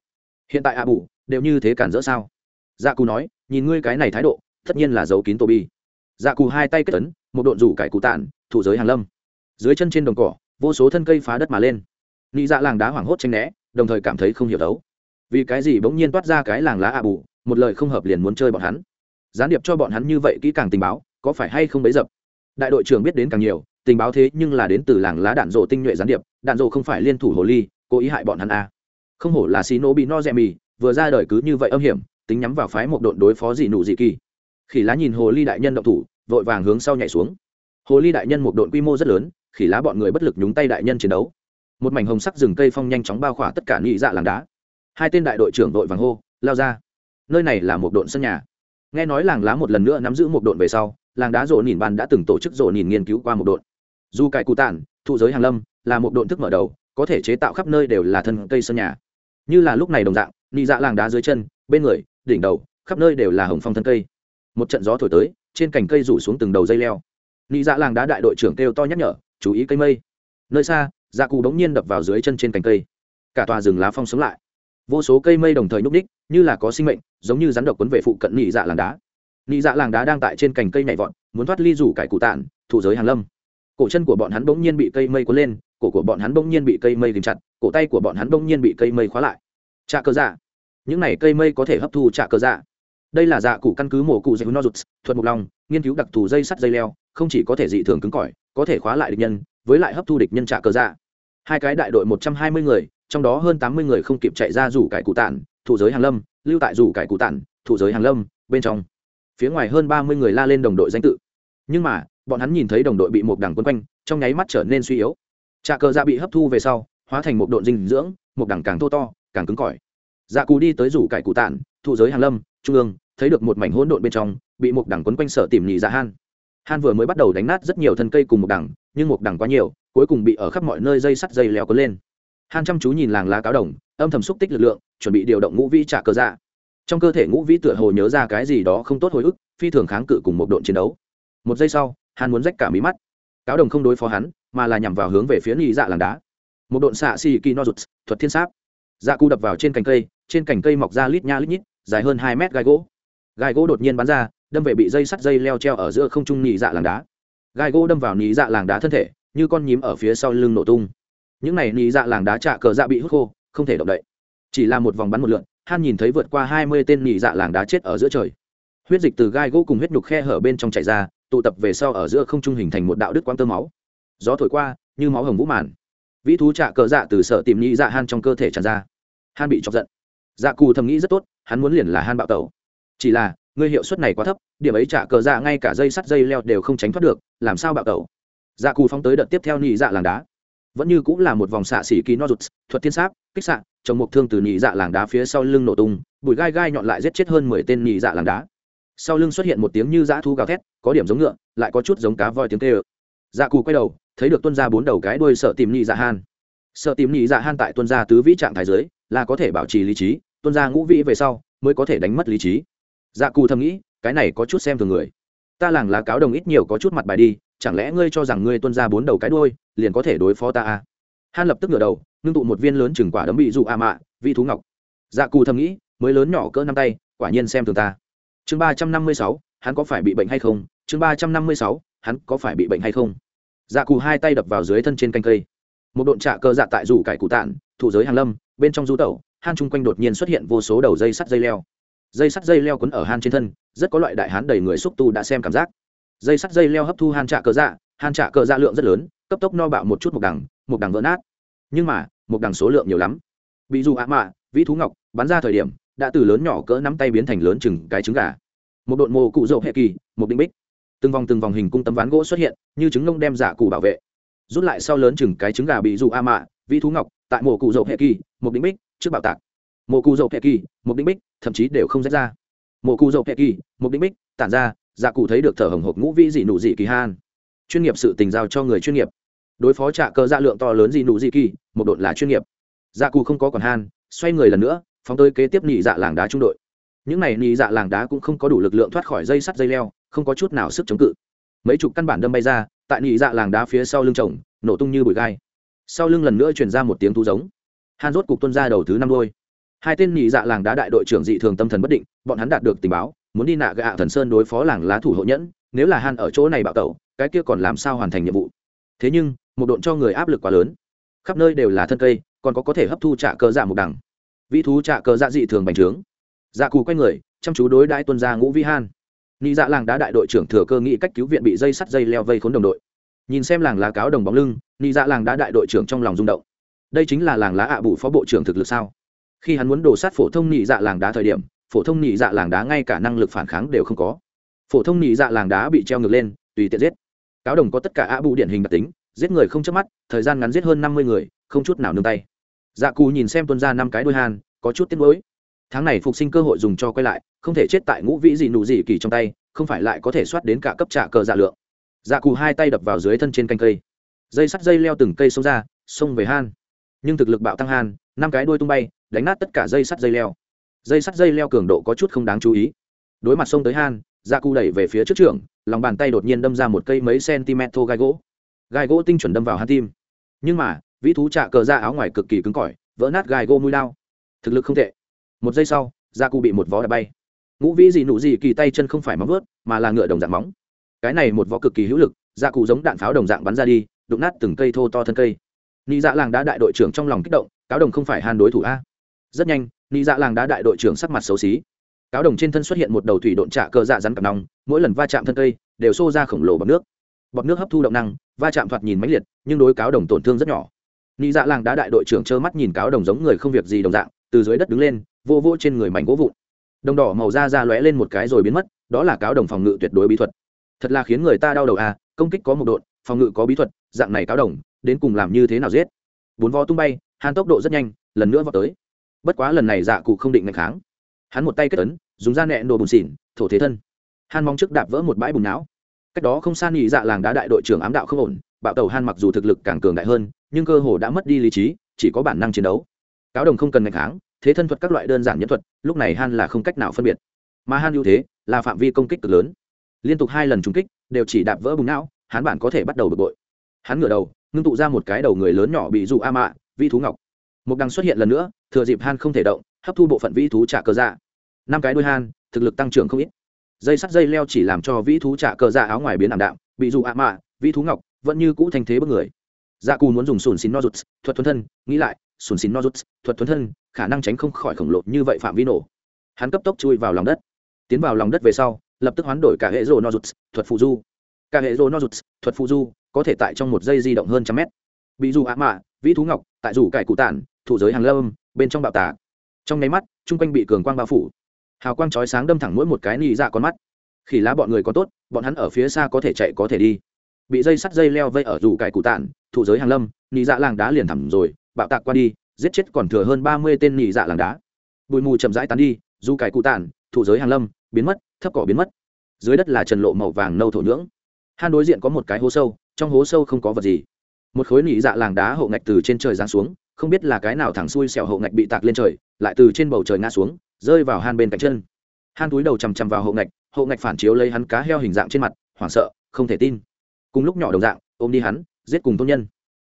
Speaker 1: Hiện tại a bù, đều như thế cản rỡ sao? Dạ cù nói, nhìn ngươi cái này thái độ, tất nhiên là giấu kín tô bi. Dạ cù hai tay kết tấn một độn rủ cải cụ tản, thủ giới hàng lâm. Dưới chân trên đồng cỏ, vô số thân cây phá đất mà lên. Nghĩ dạ làng đá hoảng hốt tranh né, đồng thời cảm thấy không hiểu đấu. Vì cái gì bỗng nhiên toát ra cái làng lá a bù, một lời không hợp liền muốn chơi bọn hắn gián điệp cho bọn hắn như vậy kỹ càng tình báo, có phải hay không bấy dập? Đại đội trưởng biết đến càng nhiều, tình báo thế nhưng là đến từ làng lá đạn rộ tinh nhuệ gián điệp, đạn rộ không phải liên thủ hồ ly, cố ý hại bọn hắn a à. không hổ là xí nô bị no rẻ mì vừa ra đời cứ như vậy âm hiểm, tính nhắm vào phái một đội đối phó dị nụ dị kỳ. Khỉ lá nhìn hồ ly đại nhân động thủ, vội vàng hướng sau nhảy xuống. Hồ ly đại nhân một đội quy mô rất lớn, khỉ lá bọn người bất lực nhúng tay đại nhân chiến đấu. Một mảnh hồng sắc rừng cây phong nhanh chóng bao khỏa tất cả nhị dạ làng đá. Hai tên đại đội trưởng đội vàng hô, lao ra. Nơi này là một đội sân nhà nghe nói làng lá một lần nữa nắm giữ một độn về sau, làng đá rộ nhìn ban đã từng tổ chức rộ nhìn nghiên cứu qua một độn. Dù cải cụ tản, thụ giới hàng lâm, là một độn thức mở đầu, có thể chế tạo khắp nơi đều là thân cây sân nhà. Như là lúc này đồng dạng nhị dạ làng đá dưới chân, bên người, đỉnh đầu, khắp nơi đều là hồng phong thân cây. Một trận gió thổi tới, trên cành cây rủ xuống từng đầu dây leo. Nhị dạ làng đá đại đội trưởng kêu to nhắc nhở, chú ý cây mây. Nơi xa dạ cụ bỗng nhiên đập vào dưới chân trên cành cây. Cả tòa rừng lá phong sống lại vô số cây mây đồng thời nhúc ních như là có sinh mệnh, giống như rắn độc quấn về phụ cận nhị dạ làng đá. Nhị dạ làng đá đang tại trên cành cây nhảy vọt, muốn thoát ly rủ cải cụ tản thủ giới hàng lâm. Cổ chân của bọn hắn bỗng nhiên bị cây mây cuốn lên, cổ của bọn hắn bỗng nhiên bị cây mây ghìm chặt, cổ tay của bọn hắn bỗng nhiên bị cây mây khóa lại. Trà cơ dạ. Những này cây mây có thể hấp thu trà cơ dạ. Đây là dạ cụ căn cứ mổ cụ dây nozuts thuật mục long, nghiên cứu đặc thù dây sắt dây leo, không chỉ có thể dị thường cứng cỏi, có thể khóa lại địch nhân, với lại hấp thu địch nhân trả cơ dạ. Hai cái đại đội một trăm hai mươi người trong đó hơn tám mươi người không kịp chạy ra rủ cải cụ tản, thủ giới hàng lâm, lưu tại rủ cải cụ tản, thủ giới hàng lâm, bên trong. Phía ngoài hơn ba mươi người la lên đồng đội danh tự. Nhưng mà, bọn hắn nhìn thấy đồng đội bị một đằng quân quanh, trong nháy mắt trở nên suy yếu. Trà cờ dạ bị hấp thu về sau, hóa thành một độn dinh dưỡng, một đằng càng thô to, càng cứng cỏi. Dạ cù đi tới rủ cải cụ tản thụ giới hàng lâm, trung ương, thấy được một mảnh hỗn độn bên trong, bị một đằng quấn quanh sở tìm nhị dạ han. Han vừa mới bắt đầu đánh nát rất nhiều thân cây cùng một đằng, nhưng một đằng quá nhiều, cuối cùng bị ở khắp mọi nơi dây sắt dây leo cuốn lên han chăm chú nhìn làng lá cáo đồng, âm thầm xúc tích lực lượng, chuẩn bị điều động ngũ vĩ trả cờ dạ. Trong cơ thể ngũ vĩ tựa hồ nhớ ra cái gì đó không tốt hồi ức, phi thường kháng cự cùng một độn chiến đấu. Một giây sau hắn muốn rách cả mí mắt. Cáo đồng không đối phó hắn, mà là nhằm vào hướng về phía nhị dạ làng đá. Một độn xạ xì kỳ no rụt, thuật thiên sáp. Dạ cu đập vào trên cành cây, trên cành cây mọc ra lít nha lít nhít, dài hơn hai mét gai gỗ. Gai gỗ đột nhiên bắn ra, đâm về bị dây sắt dây leo treo ở giữa không trung nhị dạ làng đá. Gai gỗ đâm vào nhị dạ làng đá thân thể, như con nhím ở phía sau lưng nổ tung những này nị dạ làng đá trạ cờ dạ bị hút khô, không thể động đậy. Chỉ là một vòng bắn một lượn han nhìn thấy vượt qua hai mươi tên nị dạ làng đá chết ở giữa trời. Huyết dịch từ gai gỗ cùng huyết nhục khe hở bên trong chảy ra, tụ tập về sau ở giữa không trung hình thành một đạo đức quang tơ máu. Gió thổi qua, như máu hồng vũ màn. Vĩ thú trạ cờ dạ từ sợ tìm nị dạ han trong cơ thể tràn ra. Han bị chọc giận. Dạ cù thầm nghĩ rất tốt, hắn muốn liền là han bạo tẩu. Chỉ là, ngươi hiệu suất này quá thấp, điểm ấy trả cờ dạ ngay cả dây sắt dây leo đều không tránh thoát được, làm sao bạo tẩu? Dạ cù phóng tới đợt tiếp theo nhị dạ làng đá vẫn như cũng là một vòng xạ xỉ kỳ no rụt thuật thiên sáp, kích xạ chống một thương từ nhị dạ làng đá phía sau lưng nổ tung, bụi gai gai nhọn lại giết chết hơn mười tên nhị dạ làng đá. Sau lưng xuất hiện một tiếng như dã thu gào thét, có điểm giống ngựa, lại có chút giống cá voi tiếng tê ơ dạ cù quay đầu, thấy được tuân ra bốn đầu cái đuôi sợ tìm nhị dạ han. Sợ tìm nhị dạ han tại tuân ra tứ vĩ trạng thái giới là có thể bảo trì lý trí, tuân ra ngũ vĩ về sau, mới có thể đánh mất lý trí. Dạ cù thầm nghĩ, cái này có chút xem thường người. Ta làng lá cáo đồng ít nhiều có chút mặt bài đi, chẳng lẽ ngươi cho rằng ngươi tuân ra bốn đầu cái đuôi liền có thể đối phó ta a. Han lập tức ngửa đầu, ngưng tụ một viên lớn chừng quả đấm bị dụ a mạ, vị thú ngọc. Dạ cù thầm nghĩ, mới lớn nhỏ cỡ năm tay, quả nhiên xem thường ta. Chương ba trăm năm mươi sáu, hắn có phải bị bệnh hay không? Chương ba trăm năm mươi sáu, hắn có phải bị bệnh hay không? Dạ cù hai tay đập vào dưới thân trên canh cây. Một độn trạ cơ dạ tại rủ cải cụ tản thủ giới hàn lâm, bên trong du tẩu, han chung quanh đột nhiên xuất hiện vô số đầu dây sắt dây leo. Dây sắt dây leo quấn ở han trên thân, rất có loại đại hán đầy người xúc tu đã xem cảm giác. Dây sắt dây leo hấp thu han trạ cơ dạ han trạ cơ dạ lượng rất lớn cấp tốc no bạo một chút một đằng một đằng vỡ nát. Nhưng mà, một đằng số lượng nhiều lắm. Bị dù ạ mạ, vĩ thú ngọc, bắn ra thời điểm, đã từ lớn nhỏ cỡ nắm tay biến thành lớn chừng cái trứng gà. Một đội mồ cụ dậu hệ kỳ, một định bích. Từng vòng từng vòng hình cung tấm ván gỗ xuất hiện, như trứng nông đem giả cụ bảo vệ. Rút lại sau lớn chừng cái trứng gà bị dụ a mạ, vĩ thú ngọc, tại mồ cụ dậu hệ kỳ, một định bích, trước bảo tạc. Mồ cụ dậu hệ kỳ, một định bích, thậm chí đều không rách ra. Mồ cụ dậu hệ kỳ, một định bích, tản ra, giả cụ thấy được thở hồng hộc ngũ vĩ dị nụ dị kỳ han. Chuyên nghiệp sự tình giao cho người chuyên nghiệp đối phó trả cơ dạ lượng to lớn gì nụ gì kỳ, một đội là chuyên nghiệp. Dạ cụ không có còn han, xoay người lần nữa, phóng tới kế tiếp nhị dạ làng đá trung đội. Những này nhị dạ làng đá cũng không có đủ lực lượng thoát khỏi dây sắt dây leo, không có chút nào sức chống cự. Mấy chục căn bản đâm bay ra, tại nhị dạ làng đá phía sau lưng chồng, nổ tung như bụi gai. Sau lưng lần nữa truyền ra một tiếng thú giống. Han rốt cục tuân ra đầu thứ năm đôi hai tên nhị dạ làng đá đại đội trưởng dị thường tâm thần bất định, bọn hắn đạt được tình báo, muốn đi nạ gạ thần sơn đối phó làng lá thủ hộ nhẫn, nếu là han ở chỗ này bạo tẩu, cái kia còn làm sao hoàn thành nhiệm vụ? Thế nhưng một độn cho người áp lực quá lớn. Khắp nơi đều là thân cây, còn có có thể hấp thu trả cơ dạ một đẳng. vĩ thú trạ cờ dạ dị thường bành trướng. Dạ cù quay người, chăm chú đối đãi tuân gia ngũ vi han. Nghĩ dạ làng đá đại đội trưởng thừa cơ nghĩ cách cứu viện bị dây sắt dây leo vây khốn đồng đội. Nhìn xem làng lá cáo đồng bóng lưng nghĩ dạ làng đá đại đội trưởng trong lòng rung động. Đây chính là làng lá ạ bù phó bộ trưởng thực lực sao? Khi hắn muốn đổ sát phổ thông nhị dạ làng đá thời điểm, phổ thông nhị dạ làng đá ngay cả năng lực phản kháng đều không có. Phổ thông nhị dạ làng đá bị treo ngược lên, tùy tiện giết. Cáo đồng có tất cả ạ bù điển hình đặc tính giết người không chớp mắt, thời gian ngắn giết hơn năm mươi người, không chút nào nương tay. Dạ cù nhìn xem tuân ra năm cái đôi hàn, có chút tiếc nuối. Tháng này phục sinh cơ hội dùng cho quay lại, không thể chết tại ngũ vĩ gì nụ gì kỳ trong tay, không phải lại có thể soát đến cả cấp trả cờ dạ lượng. Dạ cù hai tay đập vào dưới thân trên canh cây. Dây sắt dây leo từng cây xông ra, xông về han nhưng thực lực bạo tăng han năm cái đuôi tung bay, đánh nát tất cả dây sắt dây leo. Dây sắt dây leo cường độ có chút không đáng chú ý. Đối mặt xông tới han dạ cù đẩy về phía trước trường lòng bàn tay đột nhiên đâm ra một cây mấy cm thô gai gỗ gai gỗ tinh chuẩn đâm vào hắn tim. Nhưng mà, vĩ thú trạ cờ ra áo ngoài cực kỳ cứng cỏi, vỡ nát gai gỗ mũi lao thực lực không tệ. Một giây sau, gia cụ bị một vó đá bay. Ngũ vĩ gì nụ gì kỳ tay chân không phải móng vớt mà là ngựa đồng dạng móng. Cái này một võ cực kỳ hữu lực dạ cụ giống đạn pháo đồng dạng bắn ra đi, đụng nát từng cây thô to thân cây. Nị dạ làng đá đại đội trưởng trong lòng kích động, cáo đồng không phải hàn đối thủ a. Rất nhanh, nị dạ làng đá đại đội trưởng sắc mặt xấu xí. Cáo đồng trên thân xuất hiện một đầu thủy độn trạ cơ dạ rắn cặp nòng, mỗi lần va chạm thân cây, đều xô ra khổng lồ bằng nước. Bọt nước hấp thu động năng, va chạm thoạt nhìn mãnh liệt, nhưng đối cáo đồng tổn thương rất nhỏ. Nị dạ làng đá đại đội trưởng trơ mắt nhìn cáo đồng giống người không việc gì đồng dạng, từ dưới đất đứng lên, vô vô trên người mảnh gỗ vụn. Đồng đỏ màu da ra lóe lên một cái rồi biến mất, đó là cáo đồng phòng ngự tuyệt đối bí thuật. Thật là khiến người ta đau đầu à công kích có một độn, phòng ngự có bí thuật, dạng này cáo đồng, đến cùng làm như thế nào giết? Bốn vó tung bay han tốc độ rất nhanh, lần nữa vào tới. Bất quá lần này dạ cụ không định ngày kháng. Hắn một tay kết tấn dùng da nẹ nổ bùn xỉn, thổ thế thân. Hắn mong trước đạp vỡ một bãi bùn não cách đó không xa nhị dạ làng đá đại đội trưởng ám đạo không ổn, bạo tàu han mặc dù thực lực càng cường đại hơn, nhưng cơ hồ đã mất đi lý trí, chỉ có bản năng chiến đấu. Cáo đồng không cần ngạch kháng, thế thân thuật các loại đơn giản nhân thuật, lúc này han là không cách nào phân biệt. Mà han ưu thế, là phạm vi công kích cực lớn. Liên tục hai lần trúng kích, đều chỉ đạp vỡ bùng não, hắn bản có thể bắt đầu bực bội. Hắn ngửa đầu, ngưng tụ ra một cái đầu người lớn nhỏ bị dụ a mạ, vi thú ngọc. Một đằng xuất hiện lần nữa, thừa dịp han không thể động, hấp thu bộ phận vi thú trả cơ dạ. Năm cái đuôi han, thực lực tăng trưởng không ít dây sắt dây leo chỉ làm cho vĩ thú trả cờ dạ áo ngoài biến ảm đạm, bị dụ a mạ, vĩ thú ngọc, vẫn như cũ thành thế bất người. Dạ cù muốn dùng sùn xín nozuts, thuật thuần thân, nghĩ lại, sùn xín nozuts, thuật thuần thân, khả năng tránh không khỏi khổng lồ như vậy phạm vi nổ. Hắn cấp tốc chui vào lòng đất. Tiến vào lòng đất về sau, lập tức hoán đổi cả hệ rô nozuts, thuật phụ du. Cả hệ rô nozuts, thuật phụ du, có thể tại trong một giây di động hơn trăm mét. Bị dù ạ mạ, vĩ thú ngọc, tại rủ cải cụ tản, thủ giới hàng lâm, bên trong bạo tà trong nháy mắt, chung quanh bị cường quang bao phủ hào quang chói sáng đâm thẳng mỗi một cái nị dạ con mắt. Khi lá bọn người có tốt, bọn hắn ở phía xa có thể chạy có thể đi. Bị dây sắt dây leo vây ở rủ cải cụ tản thủ giới hàng lâm, nị dạ làng đá liền thẳm rồi, bạo tạc qua đi, giết chết còn thừa hơn ba mươi tên nị dạ làng đá. Bụi mù chậm rãi tán đi du cải cụ tản thủ giới hàng lâm, biến mất, thấp cỏ biến mất. Dưới đất là trần lộ màu vàng nâu thổ nhưỡng. Han đối diện có một cái hố sâu, trong hố sâu không có vật gì. Một khối nỉ dạ làng đá hậu ngạch từ trên trời giáng xuống không biết là cái nào thẳng xuôi xẻo hậu ngạch bị tạc lên trời, lại từ trên bầu trời ngã xuống, rơi vào han bên cạnh chân. Han túi đầu chằm chằm vào hậu ngạch hậu ngạch phản chiếu lấy hắn cá heo hình dạng trên mặt, hoảng sợ, không thể tin. Cùng lúc nhỏ đồng dạng, ôm đi hắn, giết cùng tôn nhân.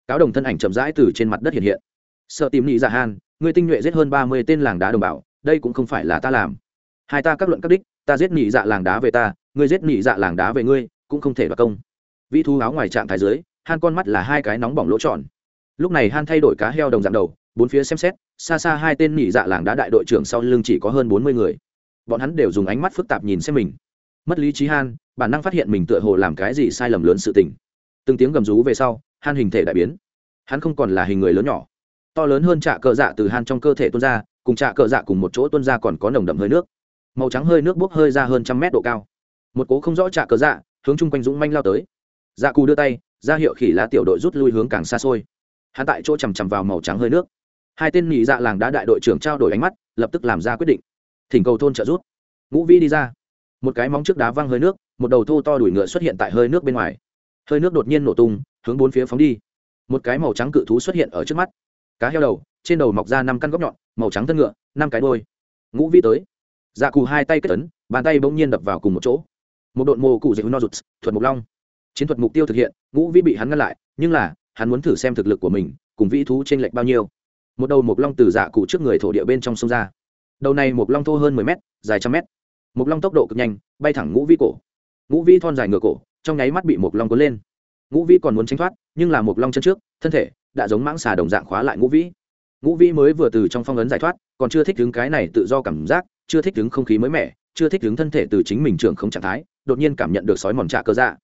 Speaker 1: Cáo đồng thân ảnh chậm rãi từ trên mặt đất hiện hiện. Sợ tìm nhị dạ han người tinh nhuệ giết hơn ba mươi tên làng đá đồng bào, đây cũng không phải là ta làm. Hai ta các luận các đích, ta giết nhị dạ làng đá về ta ngươi giết nhị dạ làng đá về ngươi, cũng không thể đoạt công. Vị thu áo ngoài trạng thái dưới han con mắt là hai cái nóng bỏng lỗ tròn lúc này han thay đổi cá heo đồng dạng đầu, bốn phía xem xét, xa xa hai tên nỉ dạ làng đá đại đội trưởng sau lưng chỉ có hơn bốn mươi người. Bọn hắn đều dùng ánh mắt phức tạp nhìn xem mình. Mất lý trí han, bản năng phát hiện mình tựa hồ làm cái gì sai lầm lớn sự tình. Từng tiếng gầm rú về sau, han hình thể đại biến. Hắn không còn là hình người lớn nhỏ. To lớn hơn trạ cờ dạ từ han trong cơ thể tuôn ra, cùng trạ cờ dạ cùng một chỗ tuôn ra còn có nồng đậm hơi nước. Màu trắng hơi nước bốc hơi ra hơn trăm mét độ cao. Một cố không rõ trạ cờ dạ hướng chung quanh dũng manh lao tới. Dạ cù đưa tay, ra hiệu khỉ lá tiểu đội rút lui hướng càng xa xôi hắn tại chỗ chằm chằm vào màu trắng hơi nước. Hai tên nhị dạ làng đã đại đội trưởng trao đổi ánh mắt, lập tức làm ra quyết định. Thỉnh cầu thôn trợ rút ngũ vĩ đi ra. Một cái móng trước đá văng hơi nước, một đầu thô to đuổi ngựa xuất hiện tại hơi nước bên ngoài. Hơi nước đột nhiên nổ tung, hướng bốn phía phóng đi. Một cái màu trắng cự thú xuất hiện ở trước mắt. Cá heo đầu, trên đầu mọc ra năm căn góc nhọn, màu trắng thân ngựa, năm cái đôi ngũ vĩ tới. Dạ cù hai tay kết tấn bàn tay bỗng nhiên đập vào cùng một chỗ. Một đội mô cụ dạy no rụt, thuật mục long. Chiến thuật mục tiêu thực hiện, ngũ vĩ bị hắn ngăn lại, nhưng là hắn muốn thử xem thực lực của mình, cùng vĩ thú t r ê n lệch bao nhiêu. Một đầu mộc long từ dạ cụ trước người thổ địa bên trong sông ra. Đầu này mộc long thô hơn mười m dài trăm m mộc long tốc độ cực nhanh, bay thẳng ngũ vĩ cổ. Ngũ vĩ thon dài ngựa cổ, trong nháy mắt bị mộc long cuốn lên. Ngũ vĩ còn muốn tránh thoát, nhưng là mộc long chân trước, thân thể đã giống mãng xà đồng dạng khóa lại ngũ vĩ. Ngũ vĩ mới vừa từ trong phong ấn giải thoát, còn chưa thích đứng cái này tự do cảm giác, chưa thích đứng không khí mới mẻ, chưa thích đứng thân thể từ chính mình trưởng không trạng thái, đột nhiên cảm nhận được sói mòn trạ cơ dạ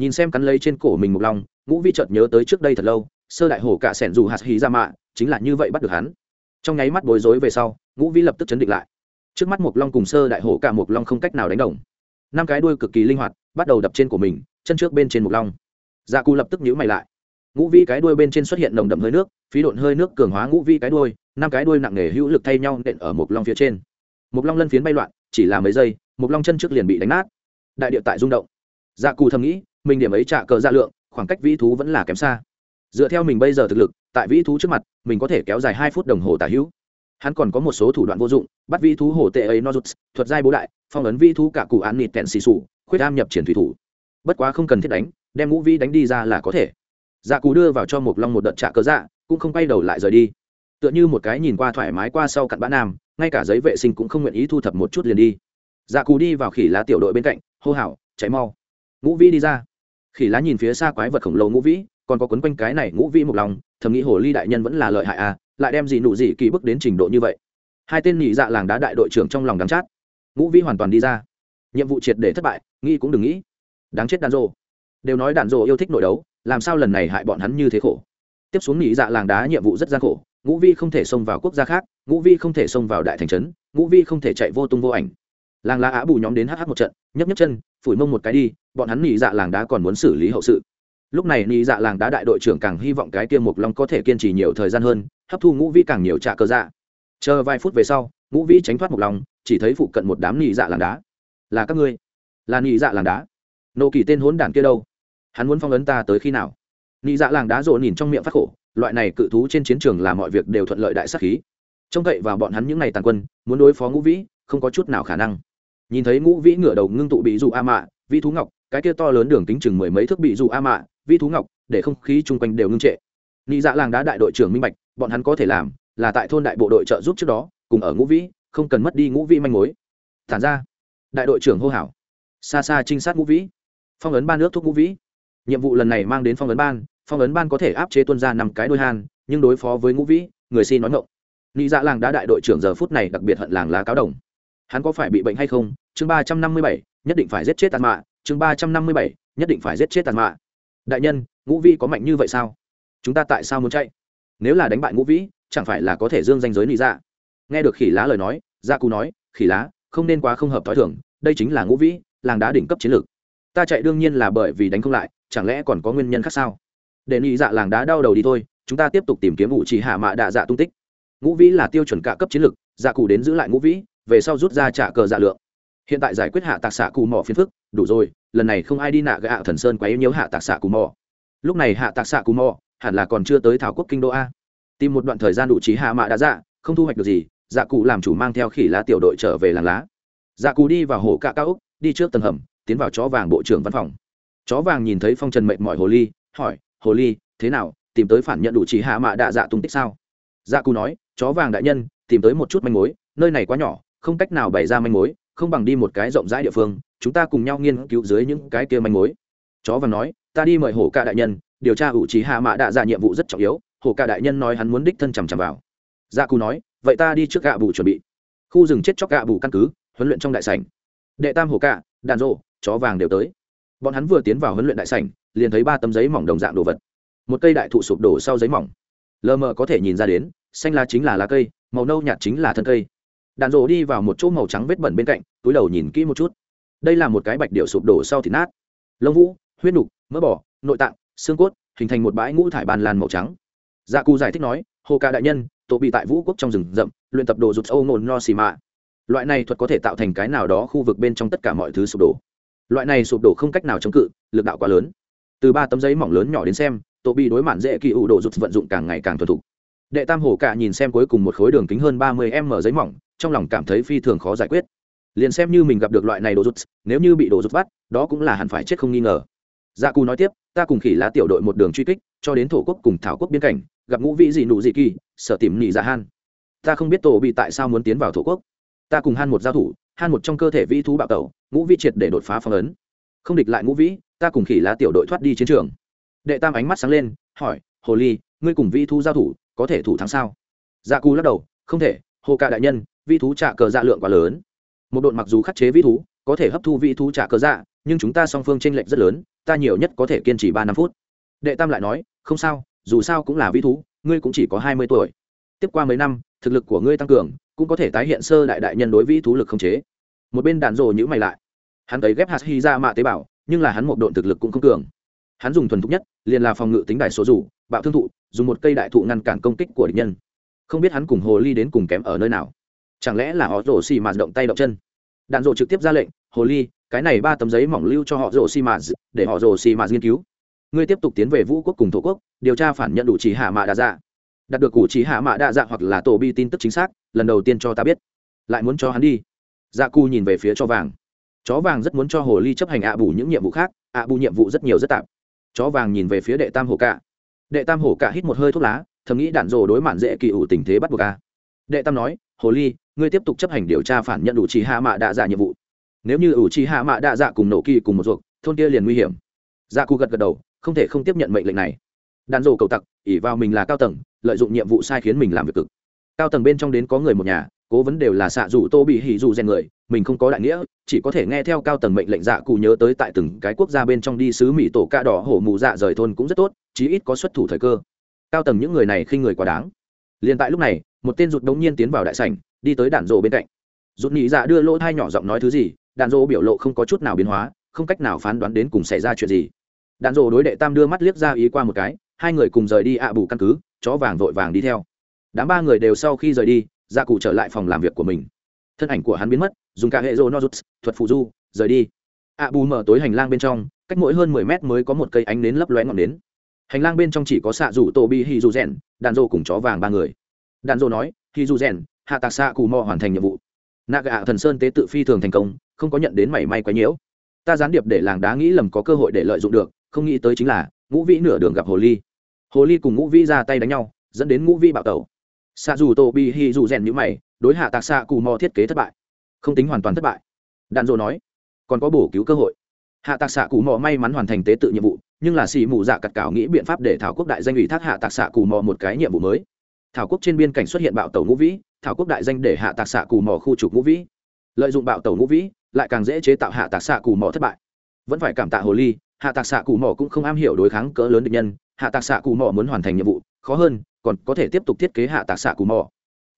Speaker 1: nhìn xem cắn lấy trên cổ mình mục long, ngũ vi chợt nhớ tới trước đây thật lâu, sơ đại hổ cả sẻn dù hạt hí ra mạ, chính là như vậy bắt được hắn. Trong nháy mắt bối rối về sau, ngũ vi lập tức chấn định lại. Trước mắt mục long cùng sơ đại hổ cả mục long không cách nào đánh đồng. Năm cái đuôi cực kỳ linh hoạt, bắt đầu đập trên của mình, chân trước bên trên mục long. Gia cù lập tức nhíu mày lại. Ngũ vi cái đuôi bên trên xuất hiện nồng đậm hơi nước, phí độn hơi nước cường hóa ngũ vi cái đuôi, năm cái đuôi nặng nề hữu lực thay nhau nện ở mục long phía trên. Mục long lân phiến bay loạn, chỉ là mấy giây, mục long chân trước liền bị đánh nát. Đại địa tại rung động. Dạ cù thầm nghĩ mình điểm ấy trả cờ dạ lượng, khoảng cách vĩ thú vẫn là kém xa. Dựa theo mình bây giờ thực lực, tại vĩ thú trước mặt, mình có thể kéo dài hai phút đồng hồ tả hữu. Hắn còn có một số thủ đoạn vô dụng, bắt vĩ thú hổ tệ ấy no rút, thuật giai bố đại, phong ấn vĩ thú cả cụ án nịt tẹn xì xù, khuyết am nhập triển thủy thủ. Bất quá không cần thiết đánh, đem ngũ vĩ đánh đi ra là có thể. Dạ cù đưa vào cho một long một đợt trả cờ dạ cũng không quay đầu lại rời đi. Tựa như một cái nhìn qua thoải mái qua sau cặn bã nam, ngay cả giấy vệ sinh cũng không nguyện ý thu thập một chút liền đi. Dạ cù đi vào khỉ lá tiểu đội bên cạnh, hô hào cháy mau. Ngũ vĩ đi ra khỉ lá nhìn phía xa quái vật khổng lồ ngũ vĩ, còn có quấn quanh cái này ngũ vĩ một lòng, thầm nghĩ hồ ly đại nhân vẫn là lợi hại à lại đem gì nụ gì kỳ bức đến trình độ như vậy. Hai tên nhị dạ làng đá đại đội trưởng trong lòng đắng chát. Ngũ vĩ hoàn toàn đi ra. Nhiệm vụ triệt để thất bại nghĩ cũng đừng nghĩ. Đáng chết đàn rộ đều nói đàn rộ yêu thích nội đấu, làm sao lần này hại bọn hắn như thế khổ. Tiếp xuống nhị dạ làng đá nhiệm vụ rất gian khổ, ngũ vi không thể xông vào quốc gia khác, ngũ vi không thể xông vào đại thành trấn, ngũ vi không thể chạy vô tung vô ảnh. Làng lá á bù nhóm đến hh một trận, nhấc nhấc chân, phủi mông một cái đi bọn hắn nhị dạ làng đá còn muốn xử lý hậu sự. Lúc này nhị dạ làng đá đại đội trưởng càng hy vọng cái kia mục long có thể kiên trì nhiều thời gian hơn, hấp thu ngũ vi càng nhiều trạ cơ dạ. Chờ vài phút về sau, ngũ vi tránh thoát mục long, chỉ thấy phụ cận một đám nhị dạ làng đá. Là các ngươi. Là nhị dạ làng đá. Nô kỳ tên hốn đản kia đâu? Hắn muốn phong ấn ta tới khi nào? Nhị dạ làng đá rộ nhìn trong miệng phát khổ, loại này cự thú trên chiến trường làm mọi việc đều thuận lợi đại sắc khí. Trông cậy vào bọn hắn những ngày tàn quân, muốn đối phó ngũ vĩ, không có chút nào khả năng. Nhìn thấy ngũ vĩ ngửa đầu ngưng tụ bị dụ a mạ vi thú ngọc cái kia to lớn đường kính chừng mười mấy thước bị dụ a mạ, vi thú ngọc, để không khí chung quanh đều ngưng trệ. Nị dạ làng đá đại đội trưởng minh bạch, bọn hắn có thể làm là tại thôn đại bộ đội trợ giúp trước đó, cùng ở ngũ vĩ, không cần mất đi ngũ vĩ manh mối. Thản ra. Đại đội trưởng hô hảo xa xa trinh sát ngũ vĩ. Phong ấn ban nước thuốc ngũ vĩ. Nhiệm vụ lần này mang đến phong ấn ban, phong ấn ban có thể áp chế tuân ra năm cái đôi han, nhưng đối phó với ngũ vĩ, người xin nói ngộng nị dạ làng đã đại đội trưởng giờ phút này đặc biệt hận làng lá cáo đồng. Hắn có phải bị bệnh hay không? Chương ba trăm năm mươi bảy, nhất định phải giết chết tàn mạ chương ba trăm năm mươi bảy, nhất định phải giết chết tàn mạ. Đại nhân, ngũ vĩ có mạnh như vậy sao? Chúng ta tại sao muốn chạy? Nếu là đánh bại ngũ vĩ, chẳng phải là có thể dương danh giới nị dạ? Nghe được khỉ lá lời nói dạ gia cụ nói, khỉ lá, không nên quá không hợp t h i thưởng đây chính là ngũ vĩ, làng đá đỉnh cấp chiến lược. Ta chạy đương nhiên là bởi vì đánh không lại, chẳng lẽ còn có nguyên nhân khác sao? Để nị dạ làng đá đau đầu đi thôi, chúng ta tiếp tục tìm kiếm vụ chỉ hạ mạ đạ dạ tung tích. Ngũ vĩ là tiêu chuẩn cả cấp chiến lược dạ cụ đến giữ lại ngũ vĩ, về sau rút ra trả cờ dạ lượng hiện tại giải quyết hạ tạc xạ cù mỏ phiền phức, đủ rồi, lần này không ai đi nạ gạ thần sơn quấy nhiễu hạ tạc xạ cù mỏ. Lúc này hạ tạc xạ cù mỏ hẳn là còn chưa tới thảo quốc kinh đô a. Tìm một đoạn thời gian đủ trí hạ mạ đã dạ không thu hoạch được gì dạ cụ làm chủ mang theo khỉ lá tiểu đội trở về làng lá. Dạ cụ đi vào hồ cạ cao úc, đi trước tầng hầm, tiến vào chó vàng bộ trưởng văn phòng. Chó vàng nhìn thấy phong trần mệnh mọi hồ ly, hỏi, hồ ly, thế nào, tìm tới phản nhận đủ trí hạ mạ đạ dạ tung tích sao? Dạ cụ nói, chó vàng đại nhân, tìm tới một chút manh mối, nơi này quá nhỏ, không cách nào bày ra manh mối không bằng đi một cái rộng rãi địa phương, chúng ta cùng nhau nghiên cứu dưới những cái kia manh mối. Chó vàng nói, ta đi mời hổ ca đại nhân, điều tra ủ trí hạ mạ đạ dạ nhiệm vụ rất trọng yếu. Hổ ca đại nhân nói hắn muốn đích thân chằm chằm vào. Dạ cù nói, vậy ta đi trước gạ bù chuẩn bị. Khu rừng chết chóc gạ bù căn cứ, huấn luyện trong đại sảnh. Đệ tam hổ ca, đàn rộ, chó vàng đều tới. Bọn hắn vừa tiến vào huấn luyện đại sảnh, liền thấy ba tấm giấy mỏng đồng dạng đồ vật. Một cây đại thụ sụp đổ sau giấy mỏng. Lờ mờ có thể nhìn ra đến, xanh lá chính là lá cây, màu nâu nhạt chính là thân cây đàn rổ đi vào một chỗ màu trắng vết bẩn bên cạnh, túi đầu nhìn kỹ một chút. Đây là một cái bạch điệu sụp đổ sau thịt nát. Lông vũ, huyết nục, mỡ bỏ nội tạng, xương cốt, hình thành một bãi ngũ thải bàn lan màu trắng. Dạ cù giải thích nói, hồ ca đại nhân, tổ bị tại vũ quốc trong rừng rậm, luyện tập đồ rụt âu ngồn no xì mạ. Loại này thuật có thể tạo thành cái nào đó khu vực bên trong tất cả mọi thứ sụp đổ. Loại này sụp đổ không cách nào chống cự, lực đạo quá lớn. Từ ba tấm giấy mỏng lớn nhỏ đến xem, tổ bị đối mạn dễ kỳ ủ đồ rụt vận dụng càng ngày càng thuần thục. Đệ tam hồ cả nhìn xem cuối cùng một khối đường kính hơn ba mươi m giấy mỏng trong lòng cảm thấy phi thường khó giải quyết. Liền xem như mình gặp được loại này đồ rút, nếu như bị đồ rút bắt, đó cũng là hẳn phải chết không nghi ngờ. Dạ cù nói tiếp, ta cùng khỉ lá tiểu đội một đường truy kích, cho đến thổ quốc cùng thảo quốc biên cảnh, gặp ngũ vĩ dị nụ dị kỳ, sợ tìm nhị dạ han. Ta không biết tổ bị tại sao muốn tiến vào thổ quốc. Ta cùng han một giao thủ, han một trong cơ thể vĩ thú bạo tẩu, ngũ vĩ triệt để đột phá phong ấn. Không địch lại ngũ vĩ ta cùng khỉ lá tiểu đội thoát đi chiến trường. Đệ tam ánh mắt sáng lên, hỏi, hồ ly, ngươi cùng vĩ thú giao thủ, có thể thủ thắng sao? Dạ cù lắc đầu, không thể, hồ ca đại nhân vi thú trả cờ dạ lượng quá lớn. Một đội mặc dù khắc chế vi thú, có thể hấp thu vi thú trả cờ dạ nhưng chúng ta song phương tranh lệch rất lớn, ta nhiều nhất có thể kiên trì ba năm phút. Đệ tam lại nói, không sao, dù sao cũng là vi thú, ngươi cũng chỉ có hai mươi tuổi. Tiếp qua mấy năm, thực lực của ngươi tăng cường, cũng có thể tái hiện sơ đại đại nhân đối vi thú lực không chế. Một bên đàn rồ nhữ mày lại. Hắn thấy ghép hạt hy ra mạ tế bào, nhưng là hắn một đội thực lực cũng không cường. Hắn dùng thuần thục nhất, liền là phòng ngự tính đại số rủ bạo thương thụ, dùng một cây đại thụ ngăn cản công kích của địch nhân. Không biết hắn cùng hồ ly đến cùng kém ở nơi nào chẳng lẽ là họ rổ xì mạt động tay động chân? Đạn rổ trực tiếp ra lệnh, hồ ly, cái này ba tấm giấy mỏng lưu cho họ rổ xì mạt, để họ rổ xì mạt nghiên cứu. Ngươi tiếp tục tiến về vũ quốc cùng thổ quốc, điều tra phản nhận đủ chỉ hạ mạ đa dạ. Đạt được cụ chỉ hạ mạ đa dạ hoặc là tổ bi tin tức chính xác, lần đầu tiên cho ta biết. Lại muốn cho hắn đi. Dạ cu nhìn về phía cho vàng. Chó vàng rất muốn cho hồ ly chấp hành ạ bù những nhiệm vụ khác, ạ bù nhiệm vụ rất nhiều rất tạp chó vàng nhìn về phía đệ tam hồ cạ đệ tam hổ cả hít một hơi thuốc lá, thầm nghĩ đạn rồ đối mạn dễ kỳ ủ tình thế bắt buộc a. Đệ tam nói, hồ ly ngươi tiếp tục chấp hành điều tra phản nhận ủ trì hạ mạ đạ dạ nhiệm vụ. Nếu như ủ trì hạ mạ đạ dạ cùng nổ kỳ cùng một ruột, thôn kia liền nguy hiểm. Dạ cụ gật gật đầu, không thể không tiếp nhận mệnh lệnh này. Đàn rổ cầu tặc ỉ vào mình là cao tầng, lợi dụng nhiệm vụ sai khiến mình làm việc cực. Cao tầng bên trong đến có người một nhà, cố vấn đều là xạ rủ tô bị hỉ dù rèn người, mình không có đại nghĩa, chỉ có thể nghe theo cao tầng mệnh lệnh dạ cụ nhớ tới tại từng cái quốc gia bên trong đi sứ mỹ tổ ca đỏ hổ mù dạ rời thôn cũng rất tốt, chí ít có xuất thủ thời cơ. Cao tầng những người này khi người quá đáng. Liền tại lúc này một tên rụt đống nhiên tiến vào đại sảnh, đi tới đạn rộ bên cạnh. Rụt nhị dạ đưa lỗ thai nhỏ giọng nói thứ gì, đạn rộ biểu lộ không có chút nào biến hóa, không cách nào phán đoán đến cùng xảy ra chuyện gì. Đạn rộ đối đệ tam đưa mắt liếc ra ý qua một cái, hai người cùng rời đi ạ bù căn cứ, chó vàng vội vàng đi theo. Đám ba người đều sau khi rời đi gia cụ trở lại phòng làm việc của mình. Thân ảnh của hắn biến mất, dùng cả hệ rô nozuts, thuật phụ du, rời đi. Ạ bù mở tối hành lang bên trong, cách mỗi hơn mười mét mới có một cây ánh nến lấp lóe ngọn nến. Hành lang bên trong chỉ có xạ rủ tổ bi hi dù rèn đàn rô cùng chó vàng ba người đạn rô nói, khi dù rèn hạ tạc xạ cù mò hoàn thành nhiệm vụ. Nạ gạ thần sơn tế tự phi thường thành công, không có nhận đến mảy may quái nhiễu. Ta gián điệp để làng đá nghĩ lầm có cơ hội để lợi dụng được, không nghĩ tới chính là, ngũ vĩ nửa đường gặp hồ ly. Hồ ly cùng ngũ vĩ ra tay đánh nhau, dẫn đến ngũ vĩ bạo tẩu. Xạ dù tô bi hi dù rèn nhữ mày, đối hạ tạc xạ cù mò thiết kế thất bại. Không tính hoàn toàn thất bại. Đạn dỗ nói, còn có bổ cứu cơ hội. Hạ tạc xạ cù mò may mắn hoàn thành tế tự nhiệm vụ, nhưng là xì mù dạ cặt cảo nghĩ biện pháp để thảo quốc đại danh ủy thác hạ tạc xạ cù mò một cái nhiệm vụ mới thảo quốc trên biên cảnh xuất hiện bạo tàu ngũ vĩ, thảo quốc đại danh để hạ tạc xạ cù mỏ khu trục ngũ vĩ. Lợi dụng bạo tàu ngũ vĩ, lại càng dễ chế tạo hạ tạc xạ cù mỏ thất bại. Vẫn phải cảm tạ hồ ly, hạ tạc xạ cù mỏ cũng không am hiểu đối kháng cỡ lớn địch nhân, hạ tạc xạ cù mỏ muốn hoàn thành nhiệm vụ, khó hơn, còn có thể tiếp tục thiết kế hạ tạc xạ cù mỏ.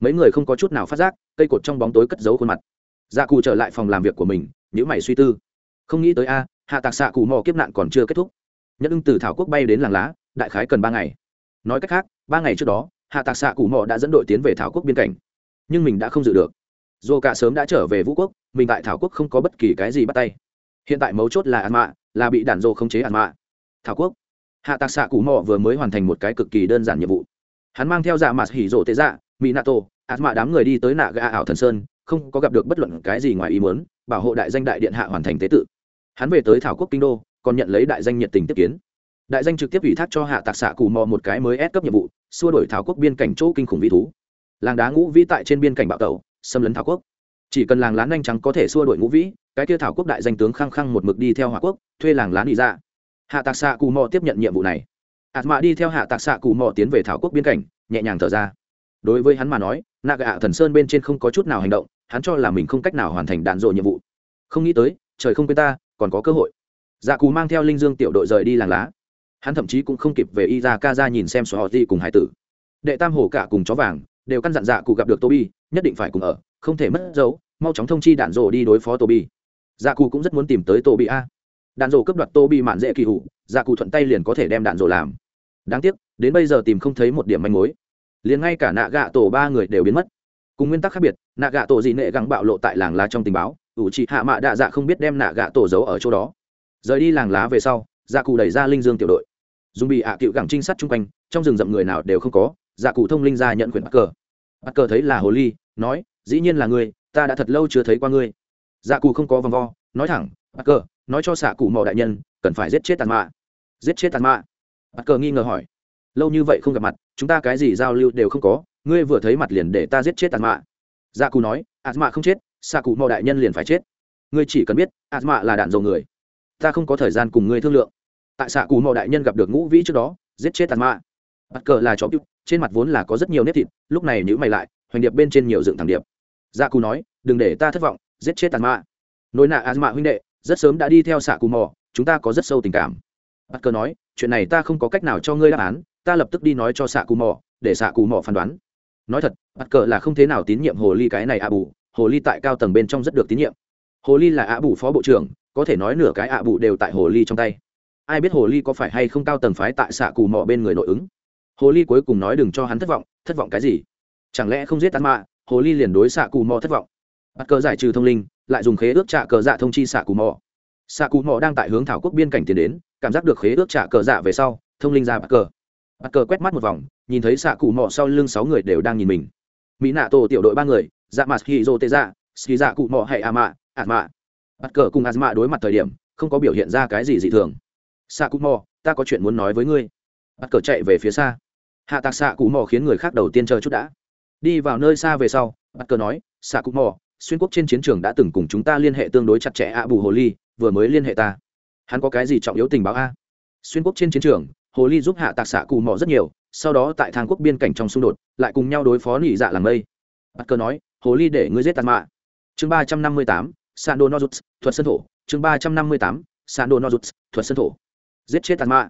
Speaker 1: mấy người không có chút nào phát giác, cây cột trong bóng tối cất giấu khuôn mặt. Dạ cù trở lại phòng làm việc của mình nhữ mày suy tư. Không nghĩ tới a, hạ tạc xạ cù mò kiếp nạn còn chưa kết thúc. Nhất ưng từ thảo quốc bay đến làng lá, đại khái cần ba ngày. Nói cách khác, ba ngày trước đó hạ tạc xạ cụ mò đã dẫn đội tiến về thảo quốc biên cảnh, nhưng mình đã không dự được. Dù cả sớm đã trở về vũ quốc, mình tại thảo quốc không có bất kỳ cái gì bắt tay. Hiện tại mấu chốt là ăn mạ, là bị đạn dô không chế ăn mạ. Thảo quốc. Hạ tạc xạ cụ mò vừa mới hoàn thành một cái cực kỳ đơn giản nhiệm vụ. Hắn mang theo dạ mặt hỉ rộ tế dạ mỹ nato ạt mạ đám người đi tới nạ gà ảo thần sơn, không có gặp được bất luận cái gì ngoài ý muốn, bảo hộ đại danh đại điện hạ hoàn thành tế tự. Hắn về tới thảo quốc kinh đô, còn nhận lấy đại danh nhiệt tình tiếp kiến. Đại danh trực tiếp ủy thác cho hạ tạc xạ cù mò một cái mới ép cấp nhiệm vụ xua đổi thảo quốc biên cảnh chỗ kinh khủng vĩ thú. Làng đá ngũ vĩ tại trên biên cảnh bạo tẩu, xâm lấn thảo quốc. Chỉ cần làng lá nhanh trắng có thể xua đổi ngũ vĩ, cái kia thảo quốc đại danh tướng khăng khăng một mực đi theo hòa quốc, thuê làng lá đi ra dạ. hạ tạc xạ cù mò tiếp nhận nhiệm vụ này. Ạt mạ đi theo hạ tạc xạ cù mò tiến về thảo quốc biên cảnh, nhẹ nhàng thở ra. Đối với hắn mà nói, nạ gạ thần sơn bên trên không có chút nào hành động, hắn cho là mình không cách nào hoàn thành đạn dội nhiệm vụ. Không nghĩ tới, trời không quên ta, còn có cơ hội. Dạ cù mang theo linh dương tiểu đội rời đi làng lá hắn thậm chí cũng không kịp về y ra nhìn xem sổ họ gì cùng hải tử. Đệ tam hổ cả cùng chó vàng, đều căn dặn dạ cụ gặp được toby, nhất định phải cùng ở, không thể mất dấu, mau chóng thông chi đạn dộ đi đối phó toby. Dạ cụ cũng rất muốn tìm tới toby a. Đạn dộ cấp đoạt toby mạn dễ kỳ hụ dạ cụ thuận tay liền có thể đem đạn dộ làm. Đáng tiếc, đến bây giờ tìm không thấy một điểm manh mối. Liền ngay cả nạ gạ tổ ba người đều biến mất. Cùng nguyên tắc khác biệt, nạ gạ tổ dị nệ gắng bạo lộ tại làng lá trong tình báo, ủ chỉ hạ mạ đạ dạ không biết đem nạ gạ tổ giấu ở chỗ đó. Rời đi làng lá về sau dạ cụ đẩy ra linh dương tiểu đội dùng bị ạ à cựu gẳng trinh sát chung quanh, trong rừng rậm người nào đều không có dạ cụ thông linh ra nhận quyền bắt cờ. Bắt cờ thấy là hồ ly, nói, dĩ nhiên là ngươi, ta đã thật lâu chưa thấy qua ngươi. Dạ cụ không có vòng vo, nói thẳng, bắt cờ, nói cho xạ cụ mò đại nhân, cần phải giết chết tàn mạ. Giết chết tàn mạ? Bắt cờ nghi ngờ hỏi. Lâu như vậy không gặp mặt, chúng ta cái gì giao lưu đều không có, ngươi vừa thấy mặt liền để ta giết chết tàn mạ. Dạ cụ nói ạt mạ không chết, xạ cụ mò đại nhân liền phải chết. Ngươi chỉ cần biết ạt mạ là đạn dầu người, ta không có thời gian cùng ngươi thương lượng tại xạ cù mò đại nhân gặp được ngũ vĩ trước đó, giết chết tàn mạ. Bắt cờ là chó bưu trên mặt vốn là có rất nhiều nếp thịt, lúc này nhữ mày lại, hoành điệp bên trên nhiều dựng thẳng điệp. Dạ cù nói, đừng để ta thất vọng, giết chết tàn mạ. Nỗi nạ ạt mạ huynh đệ, rất sớm đã đi theo xạ cù mò, chúng ta có rất sâu tình cảm. Bắt cờ nói, chuyện này ta không có cách nào cho ngươi đáp án, ta lập tức đi nói cho xạ cù mò, để xạ cù mò phán đoán. Nói thật, bắt cờ là không thế nào tín nhiệm hồ ly cái này ạ bù, hồ ly tại cao tầng bên trong rất được tín nhiệm. Hồ ly là ạ bù phó bộ trưởng, có thể nói nửa cái ạ bù đều tại hồ ly trong tay ai biết hồ ly có phải hay không cao tầng phái tại xạ cù mò bên người nội ứng? Hồ ly cuối cùng nói đừng cho hắn thất vọng thất vọng cái gì? Chẳng lẽ không giết tán mạ, hồ ly liền đối xạ cù mò thất vọng? Bắt cờ giải trừ thông linh, lại dùng khế ước trả cờ dạ thông chi xạ cù mò xạ cù mò đang tại hướng thảo quốc biên cảnh tiến đến, cảm giác được khế ước trả cờ dạ về sau, thông linh ra bắt cờ. Bắt cờ quét mắt một vòng, nhìn thấy xạ cù mò sau lưng sáu người đều đang nhìn mình. Mỹ nạ tổ tiểu đội ba người dạ mặt khi dô tê dạ ski dạ cụ mò hay a mạ ạt mạ. Bắt cờ cùng a mạ đối mặt thời điểm, không có biểu hiện ra cái gì dị thường xạ cụ mò, ta có chuyện muốn nói với ngươi. Bắt cờ chạy về phía xa. Hạ tạc xạ cụ mò khiến người khác đầu tiên chờ chút đã. Đi vào nơi xa về sau, bắt cờ nói, xạ cụ mò, xuyên quốc trên chiến trường đã từng cùng chúng ta liên hệ tương đối chặt chẽ ạ, bù hồ ly, vừa mới liên hệ ta. Hắn có cái gì trọng yếu tình báo a? Xuyên quốc trên chiến trường, hồ ly giúp hạ tạc xạ cụ mò rất nhiều, sau đó tại thang quốc biên cảnh trong xung đột, lại cùng nhau đối phó nỉ dạ làng mây. Bắt Cờ nói, hồ ly để ngươi giết tàn mạ. Chương ba trăm năm mươi tám sando nozuts thuật sân thổ. Chương ba trăm năm mươi tám sando nozuts thuật sân thổ giết chết tạt mạ.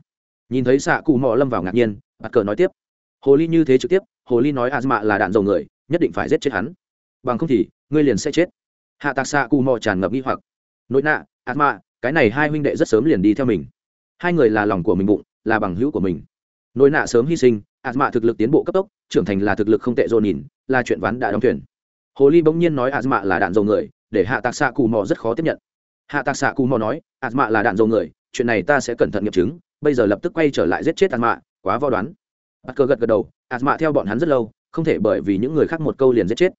Speaker 1: Nhìn thấy xạ cù mò lâm vào ngạc nhiên bắt cờ nói tiếp. Hồ ly như thế trực tiếp hồ ly nói azma là đạn dầu người nhất định phải giết chết hắn. Bằng không thì ngươi liền sẽ chết. Hạ tạc xạ cù mò tràn ngập nghi hoặc. Nội nạ mạ, cái này hai huynh đệ rất sớm liền đi theo mình. Hai người là lòng của mình bụng là bằng hữu của mình. Nội nạ sớm hy sinh azma thực lực tiến bộ cấp tốc trưởng thành là thực lực không tệ dồn nhìn là chuyện ván đã đóng thuyền. Hồ ly bỗng nhiên nói azma là đạn dầu người để hạ tạc xạ cù mò rất khó tiếp nhận. Hạ tạc xạ cù mò nói azma là đạn dầu người chuyện này ta sẽ cẩn thận nghiệm chứng, bây giờ lập tức quay trở lại giết chết azma quá vo đoán. Bắt cờ gật gật đầu azma theo bọn hắn rất lâu, không thể bởi vì những người khác một câu liền giết chết.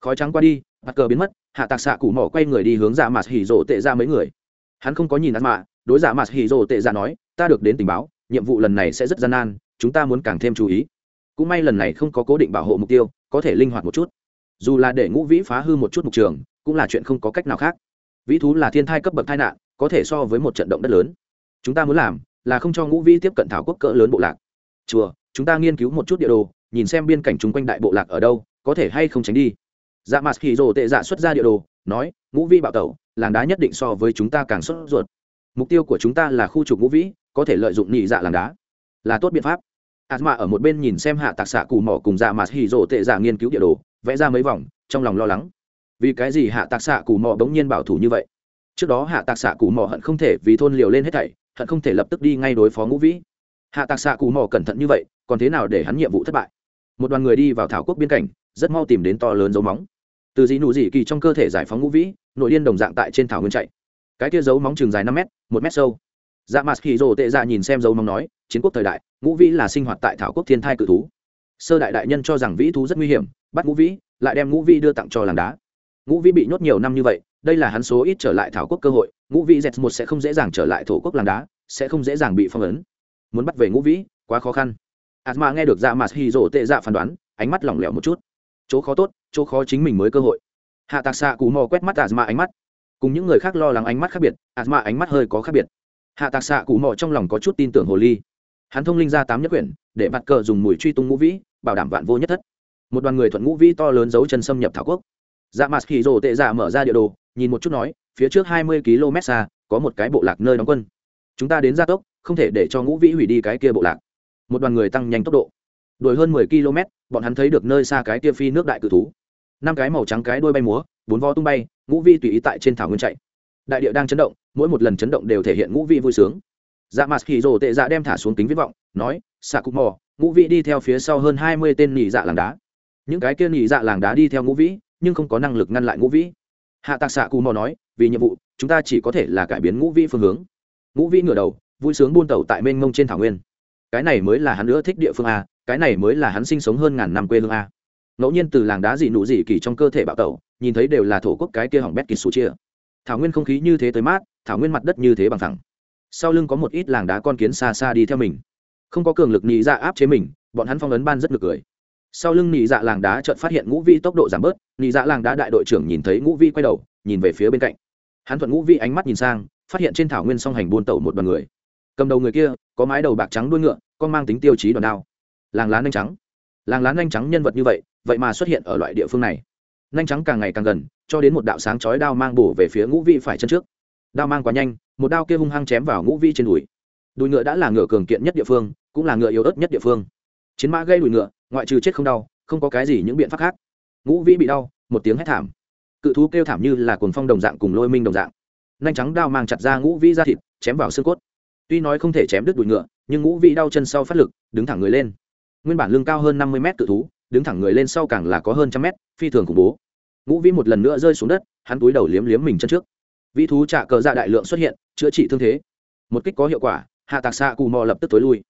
Speaker 1: Khói trắng qua đi bắt cờ biến mất, hạ tạc xạ cụ mỏ quay người đi hướng giả mạt hỉ rộ tệ ra mấy người. Hắn không có nhìn azma đối giả mạt hỉ rộ tệ ra nói, ta được đến tình báo, nhiệm vụ lần này sẽ rất gian nan, chúng ta muốn càng thêm chú ý. Cũng may lần này không có cố định bảo hộ mục tiêu, có thể linh hoạt một chút. Dù là để ngũ vĩ phá hư một chút mục trường, cũng là chuyện không có cách nào khác. Vĩ thú là thiên thai cấp bậc tai nạn, có thể so với một trận động đất lớn chúng ta muốn làm là không cho ngũ vĩ tiếp cận thảo quốc cỡ lớn bộ lạc. Chùa, chúng ta nghiên cứu một chút địa đồ, nhìn xem biên cảnh chung quanh đại bộ lạc ở đâu, có thể hay không tránh đi. Dạ mặt hỉ rồ tệ dạ xuất ra địa đồ, nói, ngũ vĩ bạo tẩu, làng đá nhất định so với chúng ta càng sốt ruột. Mục tiêu của chúng ta là khu trục ngũ vĩ, có thể lợi dụng nhị dạ làng đá. Là tốt biện pháp. Asma ở một bên nhìn xem hạ tạc xạ cù mỏ cùng dạ mặt hì rộ tệ dạ nghiên cứu địa đồ, vẽ ra mấy vòng, trong lòng lo lắng. Vì cái gì hạ tạc xạ cù mỏ bỗng nhiên bảo thủ như vậy? Trước đó hạ tạc xạ cù mỏ hận không thể vì thôn liều lên hết thảy hận không thể lập tức đi ngay đối phó ngũ vĩ. Hạ tạc xạ cù mò cẩn thận như vậy, còn thế nào để hắn nhiệm vụ thất bại? Một đoàn người đi vào thảo quốc biên cảnh, rất mau tìm đến to lớn dấu móng. Từ dị nụ dị kỳ trong cơ thể giải phóng ngũ vĩ, nội điên đồng dạng tại trên thảo nguyên chạy. Cái kia dấu móng chừng dài năm mét, một mét sâu. Dạ mặt hì rồ tệ dạ nhìn xem dấu móng nói, chiến quốc thời đại, ngũ vĩ là sinh hoạt tại thảo quốc thiên thai cự thú. Sơ đại đại nhân cho rằng vĩ thú rất nguy hiểm, bắt ngũ vĩ, lại đem ngũ vĩ đưa tặng cho làng đá. Ngũ vĩ bị nhốt nhiều năm như vậy đây là hắn số ít trở lại thảo quốc cơ hội, ngũ vĩ z một sẽ không dễ dàng trở lại thổ quốc làng đá, sẽ không dễ dàng bị phong ấn. Muốn bắt về ngũ vĩ, quá khó khăn. Asma nghe được dạ mặt hì rồ tệ dạ phán đoán, ánh mắt lỏng lẻo một chút. Chỗ khó tốt, chỗ khó chính mình mới cơ hội. Hạ tạc xạ cù mò quét mắt asma ánh mắt. Cùng những người khác lo lắng ánh mắt khác biệt, asma ánh mắt hơi có khác biệt. Hạ tạc xạ cù mò trong lòng có chút tin tưởng hồ ly. Hắn thông linh ra tám nhất quyển, để mặt cờ dùng mùi truy tung ngũ vĩ, bảo đảm vạn vô nhất thất. Một đoàn người thuận ngũ vĩ to lớn giấu chân xâm nhập thảo quốc. Dạ mặt kỳ rồ tệ dạ mở ra địa đồ nhìn một chút nói, phía trước hai mươi km xa, có một cái bộ lạc nơi đóng quân. Chúng ta đến gia tốc, không thể để cho ngũ vĩ hủy đi cái kia bộ lạc. Một đoàn người tăng nhanh tốc độ. Đuổi hơn mười km, bọn hắn thấy được nơi xa cái kia phi nước đại cự thú. Năm cái màu trắng cái đuôi bay múa, bốn vo tung bay, ngũ vi tùy ý tại trên thảo nguyên chạy. Đại địa đang chấn động, mỗi một lần chấn động đều thể hiện ngũ vi vui sướng. Dạ mặt khỉ rồ tệ dạ đem thả xuống kính viết vọng, nói, xạ cục mò, ngũ vi đi theo phía sau hơn hai mươi tên nhị dạ làng đá. Những cái kia nhị dạ làng đá đi theo ngũ vĩ, nhưng không có năng lực ngăn lại ngũ vĩ hạ tạc xạ cù mò nói, vì nhiệm vụ, chúng ta chỉ có thể là cải biến ngũ vĩ phương hướng. Ngũ vĩ ngửa đầu, vui sướng buôn tàu tại mênh mông trên thảo nguyên. Cái này mới là hắn nữa thích địa phương a, cái này mới là hắn sinh sống hơn ngàn năm quê hương a. Ngẫu nhiên từ làng đá dị nụ dị kỳ trong cơ thể bạo tẩu, nhìn thấy đều là thổ quốc cái kia hỏng bét kỳ sủ chia. Thảo nguyên không khí như thế tới mát, thảo nguyên mặt đất như thế bằng thẳng. Sau lưng có một ít làng đá con kiến xa xa đi theo mình. Không có cường lực nhị ra áp chế mình, bọn hắn phong ấn ban rất ngược cười sau lưng nhị dạ làng đá chợt phát hiện ngũ vi tốc độ giảm bớt nhị dạ làng đá đại đội trưởng nhìn thấy ngũ vi quay đầu, nhìn về phía bên cạnh. Hắn thuận ngũ vi ánh mắt nhìn sang, phát hiện trên thảo nguyên song hành buôn tẩu một đoàn người. Cầm đầu người kia, có mái đầu bạc trắng đuôi ngựa, con mang tính tiêu chí đoàn đao. Làng lá nhanh trắng. Làng lá nhanh trắng nhân vật như vậy vậy mà xuất hiện ở loại địa phương này. Nhanh trắng càng ngày càng gần, cho đến một đạo sáng chói đao mang bổ về phía ngũ vi phải chân trước. Đao mang quá nhanh, một đao kia hung hăng chém vào ngũ vi trên đùi. Đùi ngựa đã là ngựa cường kiện nhất địa phương, cũng là ngựa yếu ớt nhất địa phương chiến mã gây đùi ngựa, ngoại trừ chết không đau, không có cái gì những biện pháp khác. Ngũ vĩ bị đau, một tiếng hét thảm. Cự thú kêu thảm như là cồn phong đồng dạng cùng lôi minh đồng dạng. Nhanh trắng đao mang chặt ra ngũ vĩ ra thịt, chém vào xương cốt. Tuy nói không thể chém đứt đùi ngựa, nhưng ngũ vĩ đau chân sau phát lực, đứng thẳng người lên. Nguyên bản lưng cao hơn năm mươi mét cự thú, đứng thẳng người lên sau càng là có hơn trăm mét, phi thường khủng bố. Ngũ vĩ một lần nữa rơi xuống đất, hắn túi đầu liếm liếm mình chân trước. Vĩ thú trả cờ dạ đại lượng xuất hiện, chữa trị thương thế. Một kích có hiệu quả, hạ tạc xạ cù mò lập tức tối lui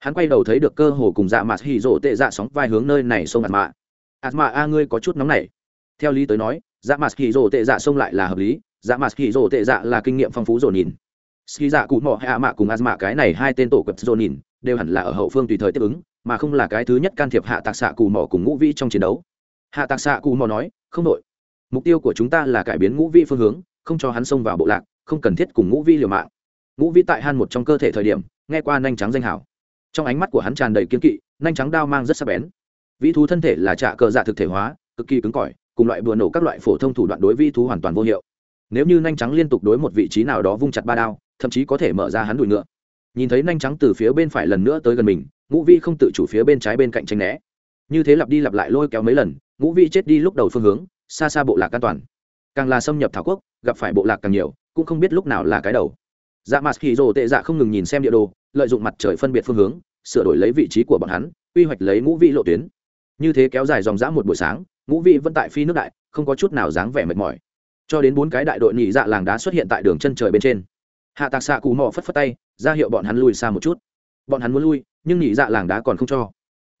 Speaker 1: hắn quay đầu thấy được cơ hồ cùng dạ mạt hỉ rộ tệ dạ sóng vai hướng nơi này sông ạt mạ. Ạt mạ, a, ngươi có chút nóng này theo lý tới nói dạ mạt hỉ rộ tệ dạ sông lại là hợp lý dạ mạt hỉ rộ tệ dạ là kinh nghiệm phong phú rồi nhìn. Ski dạ cụ Mỏ hạ mạ cùng ạt mạ, cái này hai tên tổ quật rồi nhìn, đều hẳn là ở hậu phương tùy thời tiếp ứng, mà không là cái thứ nhất can thiệp hạ tạc xạ cù Mỏ cùng ngũ vĩ trong chiến đấu. Hạ tạc xạ cù Mỏ nói, không đội mục tiêu của chúng ta là cải biến ngũ vi phương hướng, không cho hắn xông vào bộ lạc, không cần thiết cùng ngũ vi liều mạng. Ngũ vĩ tại han một trong cơ thể thời điểm, nghe qua nhanh trắng danh hảo trong ánh mắt của hắn tràn đầy kiên kỵ nhanh trắng đao mang rất sắc bén. Vĩ thú thân thể là trạ cờ dạ thực thể hóa, cực kỳ cứng cỏi, cùng loại bừa nổ các loại phổ thông thủ đoạn đối vĩ thú hoàn toàn vô hiệu. Nếu như nhanh trắng liên tục đối một vị trí nào đó vung chặt ba đao, thậm chí có thể mở ra hắn đùi ngựa. Nhìn thấy nhanh trắng từ phía bên phải lần nữa tới gần mình, ngũ vi không tự chủ phía bên trái bên cạnh tranh né. Như thế lặp đi lặp lại lôi kéo mấy lần, ngũ vi chết đi lúc đầu phương hướng, xa xa bộ lạc an toàn. Càng là xâm nhập thảo quốc, gặp phải bộ lạc càng nhiều, cũng không biết lúc nào là cái đầu. Dạ mặt hì rồ tệ dạ không ngừng nhìn xem địa đồ, lợi dụng mặt trời phân biệt phương hướng sửa đổi lấy vị trí của bọn hắn, quy hoạch lấy ngũ vị lộ tuyến. Như thế kéo dài dòng dã một buổi sáng, ngũ vị vẫn tại phi nước đại, không có chút nào dáng vẻ mệt mỏi. Cho đến bốn cái đại đội nhị dạ làng đá xuất hiện tại đường chân trời bên trên. Hạ tạc xạ cù mò phất phất tay, ra hiệu bọn hắn lùi xa một chút. Bọn hắn muốn lui, nhưng nhị dạ làng đá còn không cho.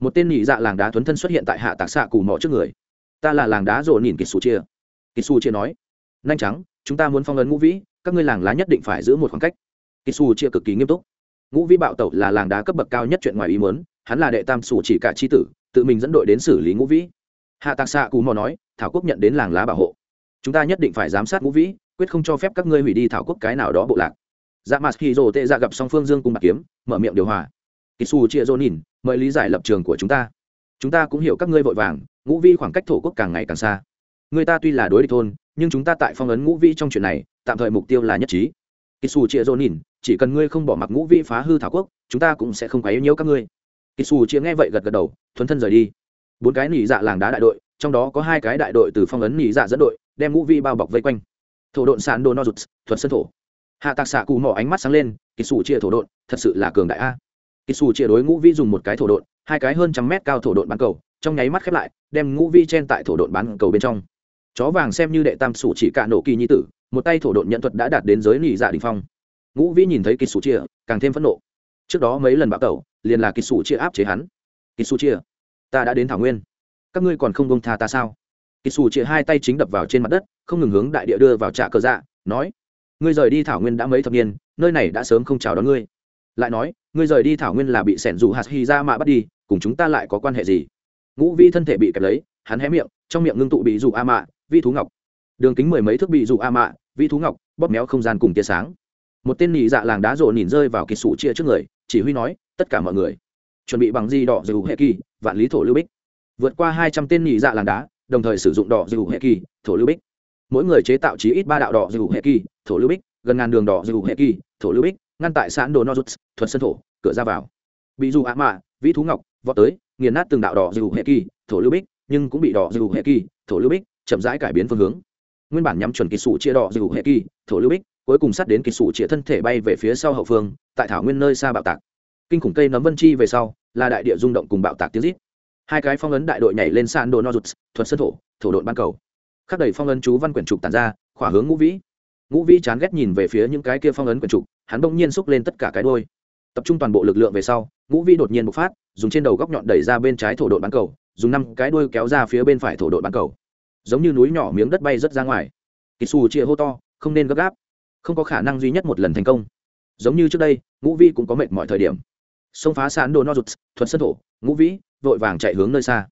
Speaker 1: Một tên nhị dạ làng đá thuấn thân xuất hiện tại hạ tạc xạ cù mò trước người. Ta là làng đá rộ nhìn kỳ xù chia. Kỳ xù chia nói, nhanh trắng chúng ta muốn phong ấn ngũ vĩ, các ngươi làng lá nhất định phải giữ một khoảng cách. Kỳ xù chia cực kỳ nghiêm túc ngũ vĩ bạo tẩu là làng đá cấp bậc cao nhất chuyện ngoài ý muốn, hắn là đệ tam sủ chỉ cả c h i tử, tự mình dẫn đội đến xử lý ngũ vĩ. Hạ tạc xạ cù mò nói, thảo quốc nhận đến làng lá bảo hộ. Chúng ta nhất định phải giám sát ngũ vĩ, quyết không cho phép các ngươi hủy đi thảo quốc cái nào đó bộ lạc. Dạ mặt khi rồ tệ ra gặp song phương dương cùng bạc kiếm, mở miệng điều hòa. Kỳ xù chia dô nhìn mời lý giải lập trường của chúng ta. Chúng ta cũng hiểu các ngươi vội vàng, ngũ vi khoảng cách thổ quốc càng ngày càng xa. Người ta tuy là đối địch thôn, nhưng chúng ta tại phong ấn ngũ vi trong chuyện này, tạm thời mục tiêu là nhất trí. Kỳ xù chia dô nhìn chỉ cần ngươi không bỏ mặc ngũ vị phá hư thảo quốc, chúng ta cũng sẽ không quấy nhiễu các ngươi. Kỳ xù chia nghe vậy gật gật đầu, thuấn thân rời đi. Bốn cái nỉ dạ làng đá đại đội, trong đó có hai cái đại đội từ phong ấn nỉ dạ dẫn đội, đem ngũ vi bao bọc vây quanh. Thổ độn sàn đồ no rụt, thuật sân thổ. Hạ tạc xạ cù mỏ ánh mắt sáng lên kỳ xù chia thổ độn, thật sự là cường đại a. Kỳ xù chia đối ngũ vi dùng một cái thổ độn, hai cái hơn trăm mét cao thổ độn bán cầu, trong nháy mắt khép lại, đem ngũ vi chen tại thổ độn bán cầu bên trong. Chó vàng xem như đệ tam sủ chỉ cả nổ kỳ nhi tử, một tay thổ độn nhận thuật đã đạt đến giới nỉ dạ đình phong ngũ Vĩ nhìn thấy kỳ sủ chia, càng thêm phẫn nộ. Trước đó mấy lần bạo tẩu, liền là kỳ sủ chia áp chế hắn. Kỳ sủ chia, ta đã đến thảo nguyên. Các ngươi còn không bông tha ta sao? Kỳ sủ chia hai tay chính đập vào trên mặt đất, không ngừng hướng đại địa đưa vào trạ cờ dạ nói, ngươi rời đi thảo nguyên đã mấy thập niên, nơi này đã sớm không chào đón ngươi. Lại nói, ngươi rời đi thảo nguyên là bị sẻn dù hạt hy ra mạ bắt đi, cùng chúng ta lại có quan hệ gì? Ngũ Vĩ thân thể bị kẹp lấy, hắn hé miệng, trong miệng ngưng tụ bị dù a mạ, vi thú ngọc. Đường kính mười mấy thước bị dù a mạ, vi thú ngọc, bóp méo không gian cùng tia sáng một tên nhị dạ làng đá rộ nhìn rơi vào kỳ sủ chia trước người, chỉ huy nói, tất cả mọi người, chuẩn bị bằng di đỏ dù hệ kỳ, vạn lý thổ lưu bích. Vượt qua hai trăm tên nhị dạ làng đá, đồng thời sử dụng đỏ dù hệ kỳ, thổ lưu bích. Mỗi người chế tạo chí ít ba đạo đỏ dù hệ kỳ, thổ lưu bích, gần ngàn đường đỏ dù hệ kỳ, thổ lưu bích, ngăn tại sán đồ nozuts thuật sân thổ, cửa ra vào. Bị dù ạ mạ, vĩ thú ngọc, vọt tới, nghiền nát từng đạo đỏ dù hệ kỳ, thổ lưu bích, nhưng cũng bị đỏ dù hệ kỳ, thổ lưu bích chậm rãi cải biến phương hướng. Nguyên bản nhắm chuẩn kỳ sủ chia đỏ dù hệ kỳ, thổ lưu bích cuối cùng sát đến kỳ sủ chia thân thể bay về phía sau hậu phương, tại thảo nguyên nơi xa bạo tạc. Kinh khủng cây nấm vân chi về sau, là đại địa rung động cùng bạo tạc tiếng rít. Hai cái phong ấn đại đội nhảy lên sàn đồ nozuts thuật sân thổ thổ đội ban cầu. Khắc đầy phong ấn chú văn quyển trục tàn ra, khỏa hướng ngũ vĩ. Ngũ vĩ chán ghét nhìn về phía những cái kia phong ấn quyển trục, hắn bỗng nhiên xúc lên tất cả cái đôi tập trung toàn bộ lực lượng về sau, ngũ vĩ đột nhiên bộc phát, dùng trên đầu góc nhọn đẩy ra bên trái thổ đội bán cầu, dùng năm cái đôi kéo ra phía bên phải thổ đội bán cầu. Giống như núi nhỏ miếng đất bay rất ra ngoài. Kỳ xù chia hô to, không nên gấp gáp không có khả năng duy nhất một lần thành công. Giống như trước đây, ngũ vĩ cũng có mệt mọi thời điểm. Xông phá sán đồ no rụt sân thổ, ngũ vĩ vội vàng chạy hướng nơi xa.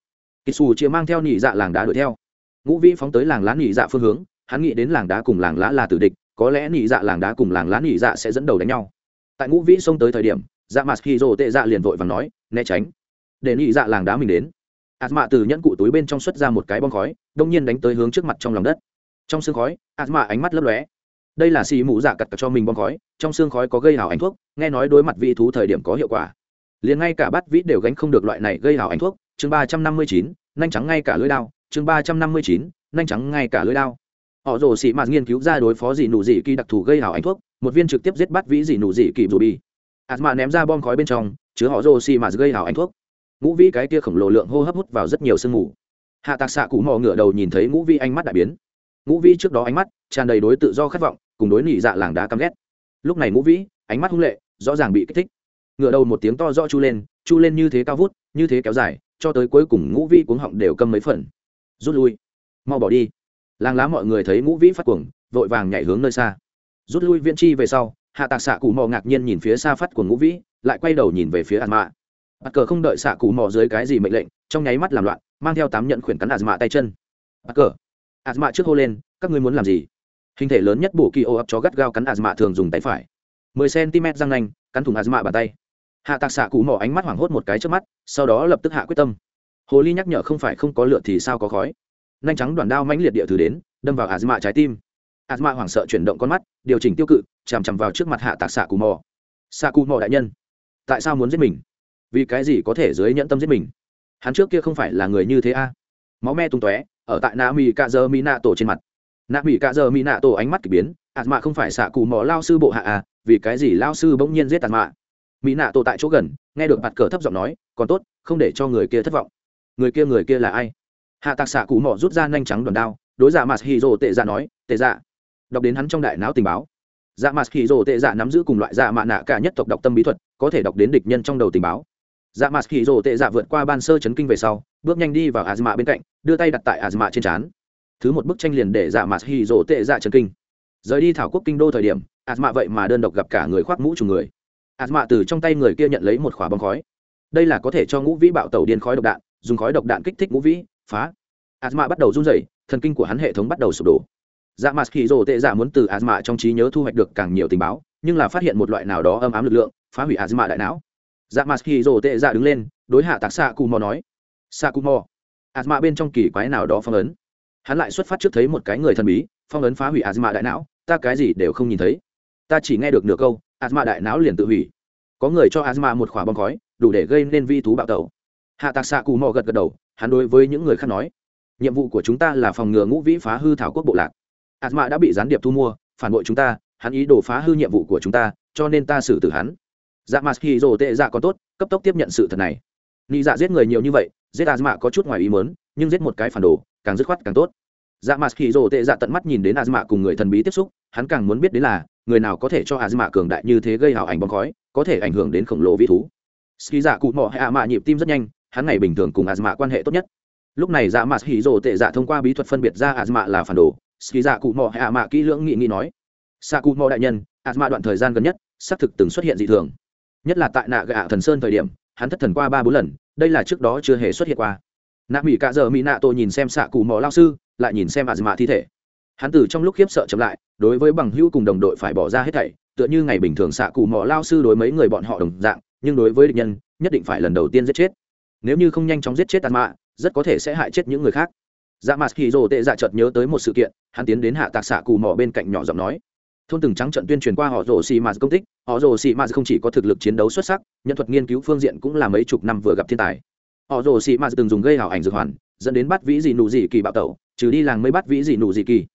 Speaker 1: Kỳ xù chia mang theo nhị dạ làng đá đuổi theo. Ngũ vĩ phóng tới làng lá nhị dạ phương hướng, hắn nghĩ đến làng đá cùng làng lá là tử địch, có lẽ nhị dạ làng đá cùng làng lá nhị dạ sẽ dẫn đầu đánh nhau. Tại ngũ vĩ xông tới thời điểm dạ mặt khi rồ tệ dạ liền vội và nói, né tránh, để nhị dạ làng đá mình đến. Ạt mạ từ nhẫn cụ túi bên trong xuất ra một cái bom khói, đông nhiên đánh tới hướng trước mặt trong lòng đất. Trong xương khói ạt mạ ánh mắt lấp lóe đây là xì mũ dạ cặt cho mình bom khói, trong xương khói có gây hào ánh thuốc, nghe nói đối mặt vị thú thời điểm có hiệu quả. Liền ngay cả bát vĩ đều gánh không được loại này gây hào ánh thuốc, chương ba trăm năm mươi chín, nhanh trắng ngay cả lưỡi đao, chương ba trăm năm mươi chín, nhanh trắng ngay cả lưỡi đao. Họ rồ xị mạt nghiên cứu ra đối phó dị nụ dị kỳ đặc thù gây hào ánh thuốc, một viên trực tiếp giết bát vĩ dị nụ dị kỳ dù bi. Ạt mạ ném ra bom khói bên trong, chứa họ rồ xị mạt gây hào ánh thuốc. Ngũ vĩ cái kia khổng lồ lượng hô hấp hút vào rất nhiều sương mù. Hạ tạc xạ cụ mò ngửa đầu nhìn thấy ngũ vĩ ánh mắt đại biến. Ngũ vĩ trước đó ánh mắt tràn đầy đối tự do khát vọng cùng đối nỉ dạ làng đá căm ghét. Lúc này ngũ vĩ, ánh mắt hung lệ, rõ ràng bị kích thích. Ngựa đầu một tiếng to rõ chu lên chu lên như thế cao vút, như thế kéo dài, cho tới cuối cùng ngũ vĩ cuống họng đều câm mấy phần. Rút lui. Mau bỏ đi. Làng lá mọi người thấy ngũ vĩ phát cuồng, vội vàng nhảy hướng nơi xa. Rút lui viễn chi về sau, hạ tạc xạ cụ mò ngạc nhiên nhìn phía xa phát của ngũ vĩ, lại quay đầu nhìn về phía ạt mạ. Bắt cờ không đợi xạ cụ mò dưới cái gì mệnh lệnh, trong nháy mắt làm loạn, mang theo tám nhận khuyển cắn ạt mạ tay chân. Bắt cờ ạt mạ trước hô lên, các ngươi muốn làm gì? Hình thể lớn nhất bổ kỳ ô ấp chó gắt gao cắn asma thường dùng tay phải. mười cm răng nanh, cắn thủng asma bàn tay. Hạ tạc xạ cụ mỏ ánh mắt hoảng hốt một cái trước mắt, sau đó lập tức hạ quyết tâm. Hồ ly nhắc nhở không phải không có lựa thì sao có khói. Nhanh trắng đoàn đao mãnh liệt địa thứ đến, đâm vào asma trái tim. Asma hoảng sợ chuyển động con mắt, điều chỉnh tiêu cự, chằm chằm vào trước mặt hạ tạc xạ cụ mỏ. Xạ cụ mỏ đại nhân, tại sao muốn giết mình? Vì cái gì có thể dưới nhẫn tâm giết mình? Hắn trước kia không phải là người như thế a? Máu me tung tóe, ở tại na mi cạ dơ mi nạ tổ trên mặt nạ mỹ cạ giờ mỹ nạ tổ ánh mắt k ỳ biến, ạt mạ không phải xạ cù mò lao sư bộ hạ à vì cái gì lao sư bỗng nhiên giết ạt mạ? Mỹ nạ tổ tại chỗ gần, nghe được mặt cờ thấp giọng nói, còn tốt, không để cho người kia thất vọng. Người kia người kia là ai? Hạ tạc xạ cù mò rút ra nhanh trắng đòn đao, đối dạ giả mặt hì rồ tệ dạ nói, tệ dạ. Đọc đến hắn trong đại não tình báo. Dạ mặt hì rồ tệ dạ nắm giữ cùng loại dạ mạ nạ cả nhất tộc đọc tâm bí thuật, có thể đọc đến địch nhân trong đầu tình báo. Dạ mặt hì rồ tệ dạ vượt qua ban sơ chấn kinh về sau, bước nhanh đi vào azma bên cạnh, đưa tay đặt tại azma trên trán thứ một bức tranh liền để dạ mặt hì rồ tệ dạ chấn kinh. Rời đi thảo quốc kinh đô thời điểm azma vậy mà đơn độc gặp cả người khoác mũ trùng người. Azma từ trong tay người kia nhận lấy một khỏa bom khói. Đây là có thể cho ngũ vĩ bạo tàu điên khói độc đạn, dùng khói độc đạn kích thích ngũ vĩ, phá. Azma bắt đầu run rẩy, thần kinh của hắn hệ thống bắt đầu sụp đổ. Dạ mặt hì rồ tệ dạ muốn từ azma trong trí nhớ thu hoạch được càng nhiều tình báo, nhưng là phát hiện một loại nào đó âm ám lực lượng, phá hủy azma đại não. Dạ mặt hì rồ tệ dạ đứng lên, đối hạ tạc xạ cù mò nói. Xạ cù mò. Asma bên trong kỳ quái nào đó phong ấn hắn lại xuất phát trước thấy một cái người thần bí, phong ấn phá hủy asma đại não, ta cái gì đều không nhìn thấy. Ta chỉ nghe được nửa câu asma đại não liền tự hủy. Có người cho asma một khỏa bom khói, đủ để gây nên vi thú bạo tẩu. Hạ tạc xạ cù mò gật gật đầu, hắn đối với những người khác nói, nhiệm vụ của chúng ta là phòng ngừa ngũ vĩ phá hư thảo quốc bộ lạc. Asma đã bị gián điệp thu mua, phản bội chúng ta, hắn ý đồ phá hư nhiệm vụ của chúng ta, cho nên ta xử tử hắn. Dạ mặt khi rồ tệ dạ còn tốt, cấp tốc tiếp nhận sự thật này. Nị dạ giết người nhiều như vậy, giết asma có chút ngoài ý mớn nhưng giết một cái phản đồ, càng dứt khoát càng tốt. Dạ mặt khi rồ tệ dạ tận mắt nhìn đến asma cùng người thần bí tiếp xúc, hắn càng muốn biết đến là, người nào có thể cho asma cường đại như thế gây hào ảnh bóng khói, có thể ảnh hưởng đến khổng lồ vĩ thú. Ski dạ cụ mọ hay a mạ nhịp tim rất nhanh, hắn ngày bình thường cùng asma quan hệ tốt nhất. Lúc này dạ mặt hỉ rồ tệ dạ thông qua bí thuật phân biệt ra asma là phản đồ ski dạ cụ mọ hay a mạ kỹ lưỡng nghị nghị nói. Sa cụ mọ đại nhân asma đoạn thời gian gần nhất, xác thực từng xuất hiện dị thường. Nhất là tại nạ gạ thần sơn thời điểm, hắn thất thần qua ba bốn lần, đây là trước đó chưa hề xuất hiện qua nạ mỹ cạ giờ mỹ nạ tôi nhìn xem xạ cụ mò lao sư, lại nhìn xem azma thi thể. Hắn từ trong lúc khiếp sợ chậm lại, đối với bằng hữu cùng đồng đội phải bỏ ra hết thảy, tựa như ngày bình thường xạ cụ mò lao sư đối mấy người bọn họ đồng dạng, nhưng đối với địch nhân, nhất định phải lần đầu tiên giết chết. Nếu như không nhanh chóng giết chết azma, rất có thể sẽ hại chết những người khác. Dạ mặt khi rồ tệ dạ chợt nhớ tới một sự kiện, hắn tiến đến hạ tạc xạ cụ mò bên cạnh nhỏ giọng nói. Thôn từng trắng trận tuyên truyền qua họ rồ xì mạt công tích, họ rồ xì mạt không chỉ có thực lực chiến đấu xuất sắc, nhân thuật nghiên cứu phương diện cũng là mấy chục năm vừa gặp thiên tài họ rồ xì mạt từng dùng gây hảo ảnh dược hoàn, dẫn đến bắt vĩ gì nụ gì kỳ bạo tẩu, trừ đi làng mới bắt vĩ gì nụ gì kỳ.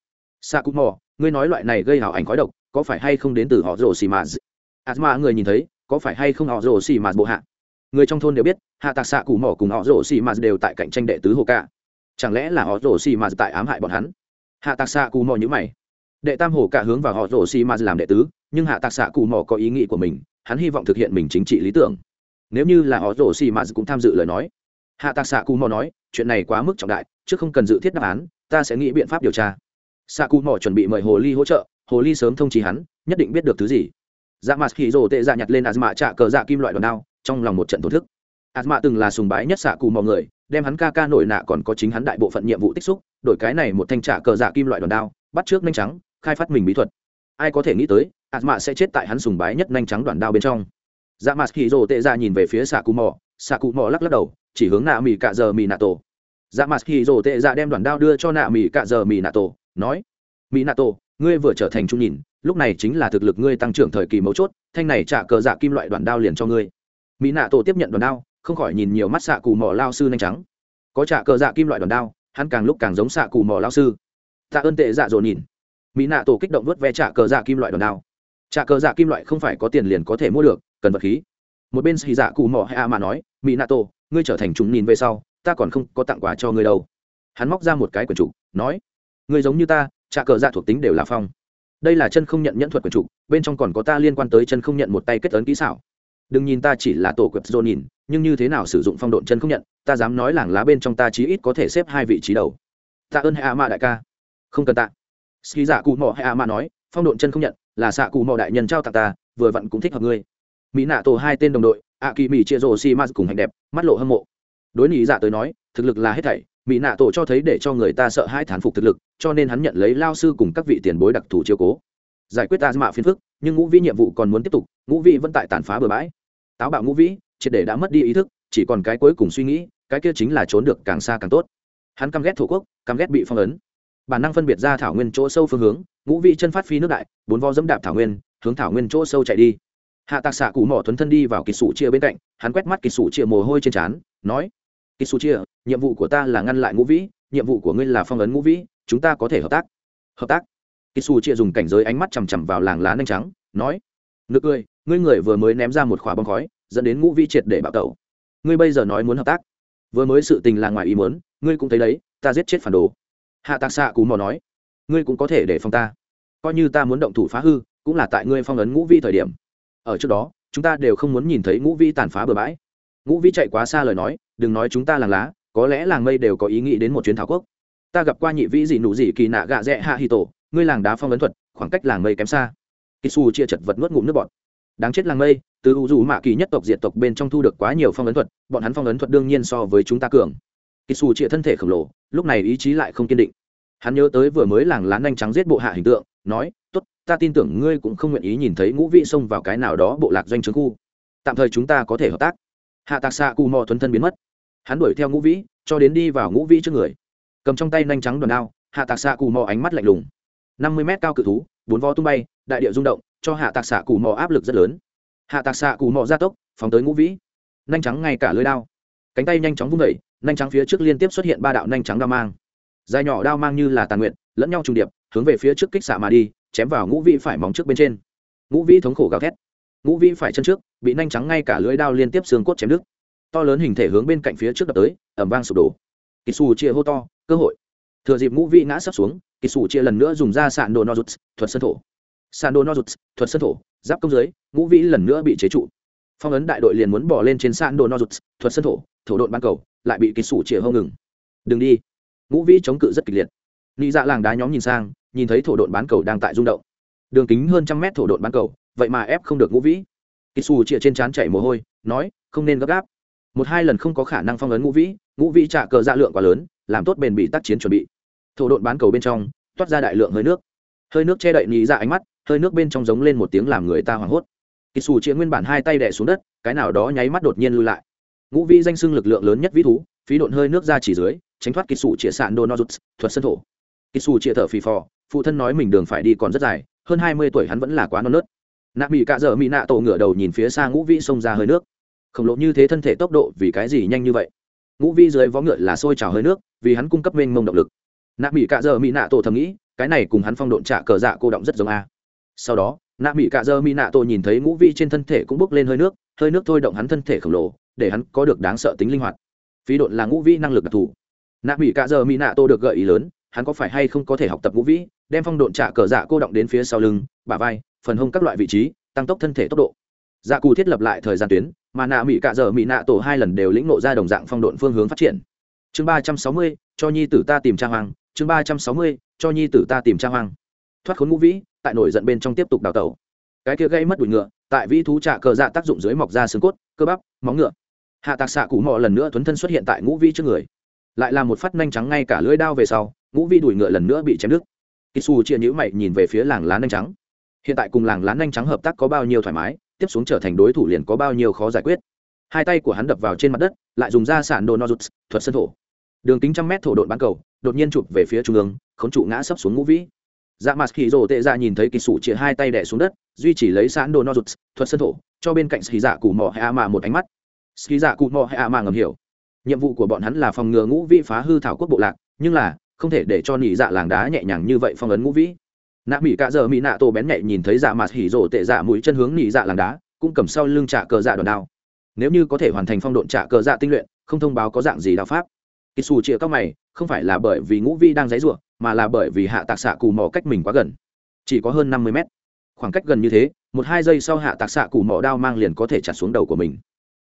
Speaker 1: Sa cụ mò, ngươi nói loại này gây hảo ảnh khói độc, có phải hay không đến từ họ rồ xì mạt asma người nhìn thấy, có phải hay không họ rồ xì mạt bộ hạ? Người trong thôn đều biết, hạ tạc xạ cụ mỏ cùng họ rồ xì mạt đều tại cạnh tranh đệ tứ hồ ca. Chẳng lẽ là họ rồ xì mạt tại ám hại bọn hắn? Hạ tạc xạ cụ mỏ nhíu mày. Đệ tam hồ cả hướng vào họ rồ xì ma làm đệ tứ, nhưng hạ tạc xạ cụ mò có ý nghĩ của mình, hắn hy vọng thực hiện mình chính trị lý tưởng. Nếu như là họ rồ xì ma cũng tham dự lời nói hạ tạc xạ cù mò nói, chuyện này quá mức trọng đại, chứ không cần dự thiết đáp án, ta sẽ nghĩ biện pháp điều tra. Xạ cù mò chuẩn bị mời hồ ly hỗ trợ, hồ ly sớm thông trí hắn, nhất định biết được thứ gì. Dạ mặt hỉ rồ tệ dạ nhặt lên asma trạ cờ dạ kim loại đòn đao, trong lòng một trận thổ thức. Asma từng là sùng bái nhất xạ cù mò người, đem hắn ca ca nổi nạ còn có chính hắn đại bộ phận nhiệm vụ tích xúc, đổi cái này một thanh trạ cờ dạ kim loại đòn đao, bắt trước nhanh trắng, khai phát mình bí thuật. Ai có thể nghĩ tới ạt mạ sẽ chết tại hắn sùng bái nhất nhanh trắng đòn đao bên trong. Dạ mặt khi rồ tệ ra nhìn về phía xạ cụ mò xạ cụ mò lắc lắc đầu chỉ hướng nạ mì cạ giờ mì nạ tổ. Dạ mặt khi rổ tệ dạ đem đoạn đao đưa cho nạ mì cạ giờ mì nạ tổ, nói, mì nạ tổ, ngươi vừa trở thành trung nhìn, lúc này chính là thực lực ngươi tăng trưởng thời kỳ mấu chốt, thanh này trả cờ dạ kim loại đoạn đao liền cho ngươi. Mỹ nạ tổ tiếp nhận đoạn đao, không khỏi nhìn nhiều mắt xạ cụ mỏ lao sư nhanh trắng. Có trả cờ dạ kim loại đoạn đao, hắn càng lúc càng giống xạ cụ mỏ lao sư. Tạ ơn tệ dạ dồn nhìn. Mỹ nạ tổ kích động vớt ve trả cờ dạ kim loại đoàn đao. Trả cờ dạ kim loại không phải có tiền liền có thể mua được, cần vật khí. Một bên xì dạ cụ mỏ hay a mà nói mỹ nạ tổ ngươi trở thành chúng nhìn về sau, ta còn không có tặng quà cho ngươi đâu. Hắn móc ra một cái quyển trục, nói, ngươi giống như ta trả cờ dạ thuộc tính đều là phong. Đây là chân không nhận nhẫn thuật quyển trục, bên trong còn có ta liên quan tới chân không nhận một tay kết ấn kỹ xảo. Đừng nhìn ta chỉ là tổ quyệt dồn nhìn, nhưng như thế nào sử dụng phong độn chân không nhận, ta dám nói làng lá bên trong ta chí ít có thể xếp hai vị trí đầu. Tạ ơn hạ a mạ đại ca. Không cần tạ. Ski giả dạ cụ mò hạ a mạ nói, phong độn chân không nhận, là xạ cụ mò đại nhân trao tặng ta, vừa vặn cũng thích hợp ngươi. Mỹ nạ tổ hai tên đồng đội a kỳ mỹ chia rồ si ma cùng hành đẹp, mắt lộ hâm mộ. Đối lý dạ tới nói, thực lực là hết thảy. Mỹ nạ tổ cho thấy để cho người ta sợ hai thán phục thực lực, cho nên hắn nhận lấy lao sư cùng các vị tiền bối đặc thù chiếu cố. Giải quyết ta mạ phiền phức, nhưng ngũ vĩ nhiệm vụ còn muốn tiếp tục, ngũ vĩ vẫn tại tàn phá bừa bãi. Táo bạo ngũ vĩ, triệt để đã mất đi ý thức, chỉ còn cái cuối cùng suy nghĩ, cái kia chính là trốn được càng xa càng tốt. Hắn căm ghét thổ quốc, căm ghét bị phong ấn. Bản năng phân biệt ra thảo nguyên chỗ sâu phương hướng, ngũ vị chân phát phi nước đại, bốn vo dẫm đạp thảo nguyên, hướng thảo nguyên chỗ sâu chạy đi hạ tạc xạ cụ mỏ tuấn thân đi vào kỳ sủ chia bên cạnh, hắn quét mắt kỳ sủ chia mồ hôi trên trán, nói kỳ sủ chia, nhiệm vụ của ta là ngăn lại ngũ vĩ, nhiệm vụ của ngươi là phong ấn ngũ vĩ, chúng ta có thể hợp tác. Hợp tác? Kỳ sủ chia dùng cảnh giới ánh mắt chằm chằm vào làng lá nanh trắng, nói, nực cười, ngươi người vừa mới ném ra một khỏa bong khói, dẫn đến ngũ vĩ triệt để bạo tẩu. Ngươi bây giờ nói muốn hợp tác. Vừa mới sự tình là ngoài ý muốn, ngươi cũng thấy đấy, ta giết chết phản đồ. Hạ tạc xạ cú mò nói, ngươi cũng có thể để phong ta. Coi như ta muốn động thủ phá hư, cũng là tại ngươi phong ấn ngũ vi thời điểm ở trước đó, chúng ta đều không muốn nhìn thấy ngũ vi tàn phá bừa bãi. Ngũ vi chạy quá xa lời nói, đừng nói chúng ta làng lá, có lẽ làng mây đều có ý nghĩ đến một chuyến thảo quốc. Ta gặp qua nhị vĩ gì nụ gì kỳ nạ gạ rẽ hạ hi tổ, ngươi làng đá phong ấn thuật, khoảng cách làng mây kém xa. Kisu chia chật vật nuốt ngụm nước bọt. Đáng chết làng mây, từ u dù mạ kỳ nhất tộc diện tộc bên trong thu được quá nhiều phong ấn thuật, bọn hắn phong ấn thuật đương nhiên so với chúng ta cường. Kisu chia thân thể khổng lồ, lúc này ý chí lại không kiên định. Hắn nhớ tới vừa mới làng lá nhanh trắng giết bộ hạ hình tượng, nói, tốt ta tin tưởng ngươi cũng không nguyện ý nhìn thấy ngũ vị xông vào cái nào đó bộ lạc doanh trướng khu. Tạm thời chúng ta có thể hợp tác. Hạ tạc xạ cù mò thuần thân biến mất. Hắn đuổi theo ngũ vĩ cho đến đi vào ngũ vĩ trước người. Cầm trong tay nhanh trắng đòn ao, hạ tạc xạ cù mò ánh mắt lạnh lùng. Năm mươi mét cao cự thú bốn vo tung bay đại địa rung động cho hạ tạc xạ cù mò áp lực rất lớn. Hạ tạc xạ cù mò ra tốc phóng tới ngũ vĩ. Nhanh trắng ngay cả lưới đao. Cánh tay nhanh chóng vung đẩy, nhanh trắng phía trước liên tiếp xuất hiện ba đạo nhanh trắng đao mang. Dài nhỏ đao mang như là tàn nguyện lẫn nhau trùng điệp hướng về phía trước kích xạ mà đi chém vào ngũ vĩ phải móng trước bên trên. Ngũ vĩ thống khổ gào thét. Ngũ vĩ phải chân trước, bị nhanh trắng ngay cả lưỡi đao liên tiếp xương cốt chém đứt. To lớn hình thể hướng bên cạnh phía trước đập tới ẩm vang sụp đổ. Kỳ xù chia hô to, cơ hội. Thừa dịp ngũ vĩ ngã sắp xuống kỳ xù chia lần nữa dùng ra sạn đồ nozuts, thuật sân thổ. Sạn đồ nozuts, thuật sân thổ, giáp công dưới ngũ vĩ lần nữa bị chế trụ. Phong ấn đại đội liền muốn bỏ lên trên sạn đồ nozuts, thuật sân thổ thổ đội ban cầu, lại bị kỳ xù chia hông ngừng. Đừng đi. Ngũ vĩ chống cự rất kịch liệt. Nghĩ dạ làng đá nhóm nhìn sang nhìn thấy thổ độn bán cầu đang tại rung động. Đường kính hơn trăm mét thổ độn bán cầu, vậy mà ép không được ngũ vĩ. Kỳ xù chĩa trên trán chảy mồ hôi, nói, không nên gấp gáp. Một hai lần không có khả năng phong ấn ngũ vĩ ngũ vĩ trả cờ dạ lượng quá lớn, làm tốt bền bị tác chiến chuẩn bị. Thổ độn bán cầu bên trong, toát ra đại lượng hơi nước. Hơi nước che đậy nhí ra dạ ánh mắt, hơi nước bên trong giống lên một tiếng làm người ta hoảng hốt. Kỳ xù chĩa nguyên bản hai tay đẻ xuống đất, cái nào đó nháy mắt đột nhiên lui lại. Ngũ vĩ danh xưng lực lượng lớn nhất vĩ thú, phí độn hơi nước ra chỉ dưới, tránh thoát kỳ xù chĩa sạn đô nozuts, thuật sân thổ. Kỳ xù chĩa thở phì phò phụ thân nói mình đường phải đi còn rất dài, hơn hai mươi tuổi hắn vẫn là quá non nớt. Nạ mỹ cạ dở mỹ nạ tổ ngửa đầu nhìn phía xa ngũ vĩ xông ra hơi nước. Khổng lồ như thế thân thể tốc độ vì cái gì nhanh như vậy? Ngũ vĩ dưới vó ngựa là sôi trào hơi nước, vì hắn cung cấp mênh mông động lực. Nạ mỹ cạ dở mỹ nạ tổ thầm nghĩ, cái này cùng hắn phong độn trả cờ dạ cô động rất giống a. Sau đó, nạ mỹ cạ dơ mỹ nạ tổ nhìn thấy ngũ vĩ trên thân thể cũng bốc lên hơi nước hơi nước thôi động hắn thân thể khổng lồ, để hắn có được đáng sợ tính linh hoạt. Phí độn là ngũ vĩ năng lực đặc thù. Nạ mỹ cạ dơ mỹ nạ tô được gợi ý lớn, hắn có phải hay không có thể học tập ngũ vĩ đem phong độn trả cờ dạ cô động đến phía sau lưng, bả vai, phần hông các loại vị trí, tăng tốc thân thể tốc độ. Dạ cù thiết lập lại thời gian tuyến, mà nạ mỹ cạ giờ mỹ nạ tổ hai lần đều lĩnh nộ ra đồng dạng phong độn phương hướng phát triển. Chương ba trăm sáu mươi, cho nhi tử ta tìm cha hoàng chương ba trăm sáu mươi, cho nhi tử ta tìm cha hoàng thoát khốn ngũ vĩ, tại nổi giận bên trong tiếp tục đào tẩu. Cái kia gây mất đùi ngựa, tại vĩ thú trạ cờ dạ tác dụng dưới mọc ra xương cốt, cơ bắp, móng ngựa. Hạ tạc xạ cụ mò lần nữa thuấn thân xuất hiện tại ngũ vĩ trước người. Lại là một phát nhanh trắng ngay cả lưỡi đao về sau, ngũ vĩ đuổi ngựa lần nữa bị chém đứt kisu chia nhữ mày nhìn về phía làng lá nhanh trắng. Hiện tại cùng làng lá nhanh trắng hợp tác có bao nhiêu thoải mái, tiếp xuống trở thành đối thủ liền có bao nhiêu khó giải quyết. Hai tay của hắn đập vào trên mặt đất, lại dùng ra sản đồ nozuts, thuật sân thổ. Đường kính trăm mét thổ độn bán cầu, đột nhiên chụp về phía trung ương, khốn trụ ngã sấp xuống ngũ vĩ. Dạ mặt khi rồ tệ ra nhìn thấy kỳ sủ chia hai tay đẻ xuống đất, duy chỉ lấy sản đồ nozuts, thuật sân thổ, cho bên cạnh ski dạ cụ mò hay a mà một ánh mắt. Ski dạ cụ mò hay a mà ngầm hiểu. Nhiệm vụ của bọn hắn là phòng ngừa ngũ vĩ phá hư thảo quốc bộ lạc, nhưng là không thể để cho nỉ dạ làng đá nhẹ nhàng như vậy phong ấn ngũ vĩ. Nạ mỹ cạ giờ mỹ nạ tổ bén nhạy nhìn thấy dạ mặt hỉ rộ tệ dạ mũi chân hướng nỉ dạ làng đá, cũng cầm sau lưng trả cờ dạ đòn đao. Nếu như có thể hoàn thành phong độn trả cờ dạ tinh luyện, không thông báo có dạng gì đạo pháp. Kỳ xù chĩa các mày, không phải là bởi vì ngũ vi đang dãy ruộng mà là bởi vì hạ tạc xạ cù mỏ cách mình quá gần. Chỉ có hơn năm mươi mét. Khoảng cách gần như thế, một hai giây sau hạ tạc xạ cù mỏ đao mang liền có thể chặt xuống đầu của mình.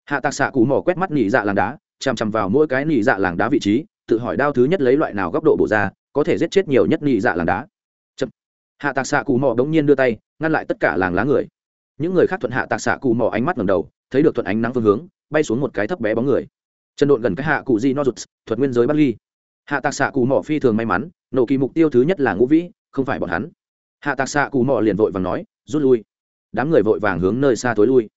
Speaker 1: Hạ tạc xạ cù mỏ quét mắt nỉ dạ làng đá, chằm chằm vào mỗi cái nỉ dạ làng đá vị trí tự hỏi đao thứ nhất lấy loại nào góc độ bổ ra, có thể giết chết nhiều nhất nỉ dạ làng đá. Chậm. hạ tạc xạ cù mò đống nhiên đưa tay, ngăn lại tất cả làng lá người. Những người khác thuận hạ tạc xạ cù mò ánh mắt ngầm đầu, thấy được thuận ánh nắng phương hướng, bay xuống một cái thấp bé bóng người. Chân độn gần cái hạ cụ di no rụt, thuật nguyên giới bắt ly. Hạ tạc xạ cù mò phi thường may mắn, nổ kỳ mục tiêu thứ nhất là ngũ vĩ, không phải bọn hắn. Hạ tạc xạ cù mò liền vội và nói, rút lui. Đám người vội vàng hướng nơi xa tối lui.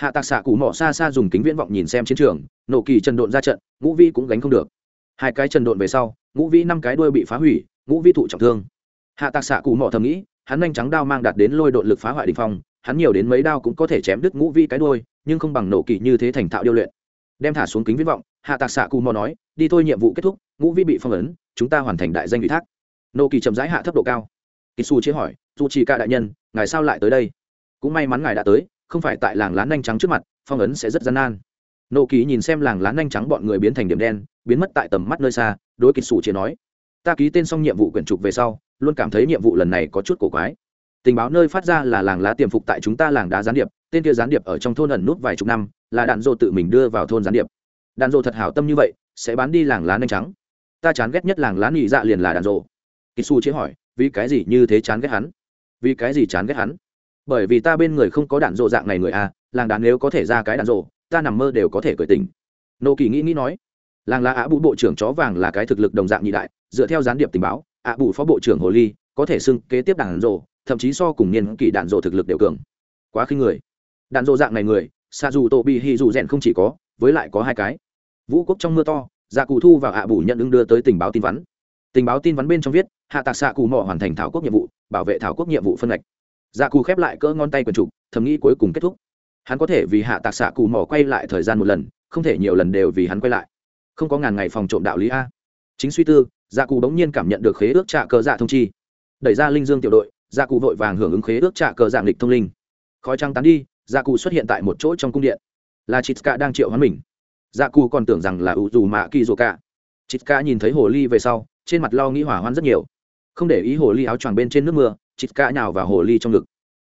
Speaker 1: Hạ tạc xạ Cù mỏ xa xa dùng kính viễn vọng nhìn xem chiến trường, nổ kỳ trần độn ra trận, ngũ vi cũng gánh không được hai cái trần độn về sau, ngũ vi năm cái đuôi bị phá hủy, ngũ vi thụ trọng thương. Hạ tạc xạ cụ mỏ thầm nghĩ, hắn nhanh trắng đao mang đạt đến lôi độn lực phá hoại đình phong, hắn nhiều đến mấy đao cũng có thể chém đứt ngũ vi cái đuôi, nhưng không bằng nổ kỳ như thế thành thạo điêu luyện. Đem thả xuống kính viễn vọng, hạ tạc xạ cụ mỏ nói, đi thôi, nhiệm vụ kết thúc, ngũ vi bị phong ấn, chúng ta hoàn thành đại danh ủy thác. Nô kỳ chậm rãi hạ thấp độ cao. Kỳ su chế hỏi, dù chỉ ca đại nhân, ngài sao lại tới đây? Cũng may mắn ngài đã tới, không phải tại làng lán nhanh trắng trước mặt, phong ấn sẽ rất gian nan. Nô kỳ nhìn xem làng lán nhanh trắng bọn người biến thành điểm đen biến mất tại tầm mắt nơi xa, đối kỳ sủ chia nói, ta ký tên xong nhiệm vụ quyển trục về sau, luôn cảm thấy nhiệm vụ lần này có chút cổ quái. Tình báo nơi phát ra là làng lá tiềm phục tại chúng ta làng đá gián điệp, tên kia gián điệp ở trong thôn ẩn nút vài chục năm, là đạn dộ tự mình đưa vào thôn gián điệp. Đạn dộ thật hảo tâm như vậy, sẽ bán đi làng lá nanh trắng ta chán ghét nhất làng lá nị dạ liền là đạn dộ kỳ su chế hỏi, vì cái gì như thế chán ghét hắn? Vì cái gì chán ghét hắn? Bởi vì ta bên người không có đạn dộ dạng này người a, làng đàn nếu có thể ra cái đạn dộ ta nằm mơ đều có thể cười tình nô kỳ nghĩ nghĩ nói làng lá ạ bụ bộ trưởng chó vàng là cái thực lực đồng dạng nhị đại, dựa theo gián điệp tình báo ạ bụ phó bộ trưởng hồ ly có thể xưng kế tiếp đạn rộ thậm chí so cùng niên kỷ đạn rộ thực lực đều cường. Quá khinh người. Đạn rộ dạng này người xa dù tổ bị hy dù rèn không chỉ có, với lại có hai cái. Vũ quốc trong mưa to dạ cụ thu vào ạ bù nhận ứng đưa tới tình báo tin vắn. Tình báo tin vắn bên trong viết, hạ tạc xạ cụ mỏ hoàn thành thảo quốc nhiệm vụ, bảo vệ thảo quốc nhiệm vụ phân ngạch. Dạ cụ khép lại cỡ ngón tay quần trục, thầm nghĩ cuối cùng kết thúc. Hắn có thể vì hạ tạc xạ cụ mỏ quay lại thời gian một lần, không thể nhiều lần đều vì hắn quay lại không có ngàn ngày phòng trộm đạo lý a. Chính suy tư dạ cụ bỗng nhiên cảm nhận được khế ước trạ cờ dạ thông chi. Đẩy ra linh dương tiểu đội dạ cụ vội vàng hưởng ứng khế ước trạ cờ dạng lịch thông linh. Khói trăng tán đi dạ cụ xuất hiện tại một chỗ trong cung điện. Là chị cả đang triệu hắn mình. Dạ cụ còn tưởng rằng là ủ dù mạ kỳ dô cả. Chị cả nhìn thấy hồ ly về sau, trên mặt lo nghĩ hỏa hoạn rất nhiều. Không để ý hồ ly áo choàng bên trên nước mưa chị cả nhào vào hồ ly trong ngực.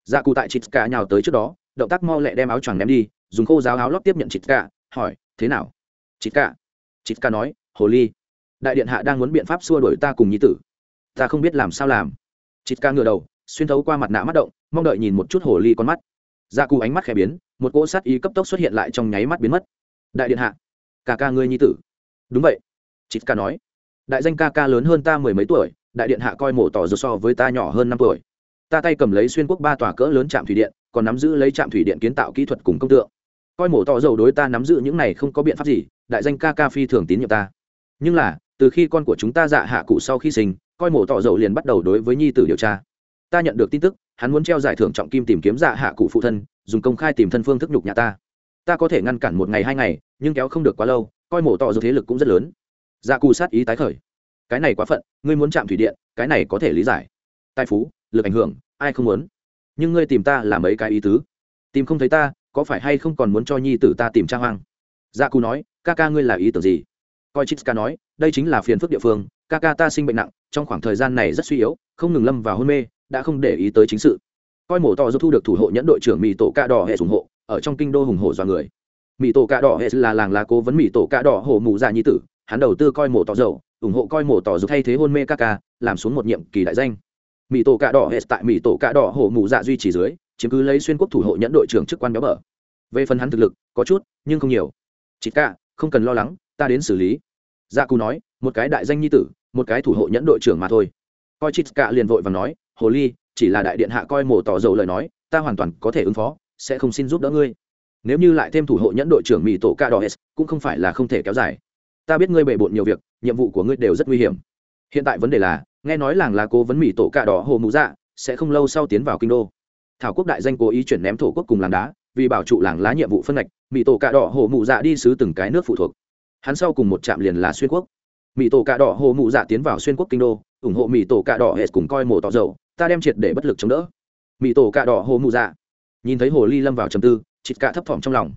Speaker 1: Dạ cụ tại chị cả nhào tới trước đó, động tác mau lẹ đem áo choàng ném đi, dùng khô giáo áo lót tiếp nhận chị cả hỏi, thế nào? Chít ca nói, hồ ly, đại điện hạ đang muốn biện pháp xua đuổi ta cùng nhi tử. Ta không biết làm sao làm. Chitska ngửa đầu, xuyên thấu qua mặt nạ mắt động, mong đợi nhìn một chút hồ ly con mắt. Dạ Ra cù ánh mắt khẽ biến, một cỗ sát ý cấp tốc xuất hiện lại trong nháy mắt biến mất. Đại điện hạ, ca ca ngươi nhi tử. Đúng vậy chít ca nói. Đại danh ca ca lớn hơn ta mười mấy tuổi, đại điện hạ coi mổ tỏ dù so với ta nhỏ hơn năm tuổi. Ta tay cầm lấy xuyên quốc ba tòa cỡ lớn trạm thủy điện, còn nắm giữ lấy trạm thủy điện kiến tạo kỹ thuật cùng công tượng. Coi mổ tỏ dầu đối ta nắm giữ những này không có biện pháp gì đại danh ca ca phi thường tín nhiệm ta. Nhưng là, từ khi con của chúng ta dạ hạ cụ sau khi sinh, coi mổ tỏ dầu liền bắt đầu đối với nhi tử điều tra. Ta nhận được tin tức, hắn muốn treo giải thưởng trọng kim tìm kiếm dạ hạ cụ phụ thân, dùng công khai tìm thân phương thức nhục nhà ta. Ta có thể ngăn cản một ngày hai ngày, nhưng kéo không được quá lâu, coi mổ tỏ dầu thế lực cũng rất lớn. Dạ cụ sát ý tái khởi. Cái này quá phận, ngươi muốn chạm thủy điện, cái này có thể lý giải. Tài phú, lực ảnh hưởng, ai không muốn? Nhưng ngươi tìm ta là mấy cái ý tứ? Tìm không thấy ta, có phải hay không còn muốn cho nhi tử ta tìm trang hoang? Dạ cụ nói ca ca ngươi là ý tưởng gì? Coi chitska nói, đây chính là phiền phức địa phương, ca ca ta sinh bệnh nặng, trong khoảng thời gian này rất suy yếu, không ngừng lâm vào hôn mê, đã không để ý tới chính sự. Coi mổ to giúp thu được thủ hộ nhẫn đội trưởng mỹ tổ ca đỏ hệ ủng hộ, ở trong kinh đô hùng hổ do người. Mỹ tổ ca đỏ hệ là làng là cố vấn mỹ tổ ca đỏ hồ mù dạ nhi tử, hắn đầu tư coi mổ tỏ dầu ủng hộ coi mổ tỏ giúp thay thế hôn mê ca ca, làm xuống một nhiệm kỳ đại danh. Mỹ tổ cạ đỏ hệ tại mỹ tổ cạ đỏ hổ mù dạ duy trì dưới, chiếm cứ lấy xuyên quốc thủ hộ nhẫn đội trưởng chức quan béo bở. Về phần hắn thực lực, có chút, nhưng không nhiều. Chị ca không cần lo lắng, ta đến xử lý. Dạ cù nói, một cái đại danh nhi tử, một cái thủ hộ nhẫn đội trưởng mà thôi. Coi chít cả liền vội và nói, hồ ly, chỉ là đại điện hạ coi mổ tỏ dầu lời nói, ta hoàn toàn có thể ứng phó, sẽ không xin giúp đỡ ngươi. Nếu như lại thêm thủ hộ nhẫn đội trưởng mỹ tổ ca đỏ s cũng không phải là không thể kéo dài. Ta biết ngươi bề bộn nhiều việc, nhiệm vụ của ngươi đều rất nguy hiểm. Hiện tại vấn đề là, nghe nói làng là cố vấn mỹ tổ ca đỏ hồ mũ dạ sẽ không lâu sau tiến vào kinh đô. Thảo quốc đại danh cố ý chuyển ném thổ quốc cùng làng đá vì bảo trụ làng lá nhiệm vụ phân ngạch mỹ tổ cạ đỏ hồ mụ dạ đi xứ từng cái nước phụ thuộc. Hắn sau cùng một trạm liền là xuyên quốc. Mỹ tổ cạ đỏ hồ mụ dạ tiến vào xuyên quốc kinh đô, ủng hộ mỹ tổ cạ đỏ hệ cùng coi mổ tỏ dầu, ta đem triệt để bất lực chống đỡ. Mỹ tổ cạ đỏ hồ mụ dạ. Nhìn thấy hồ ly lâm vào trầm tư, chịt cả thấp thỏm trong lòng.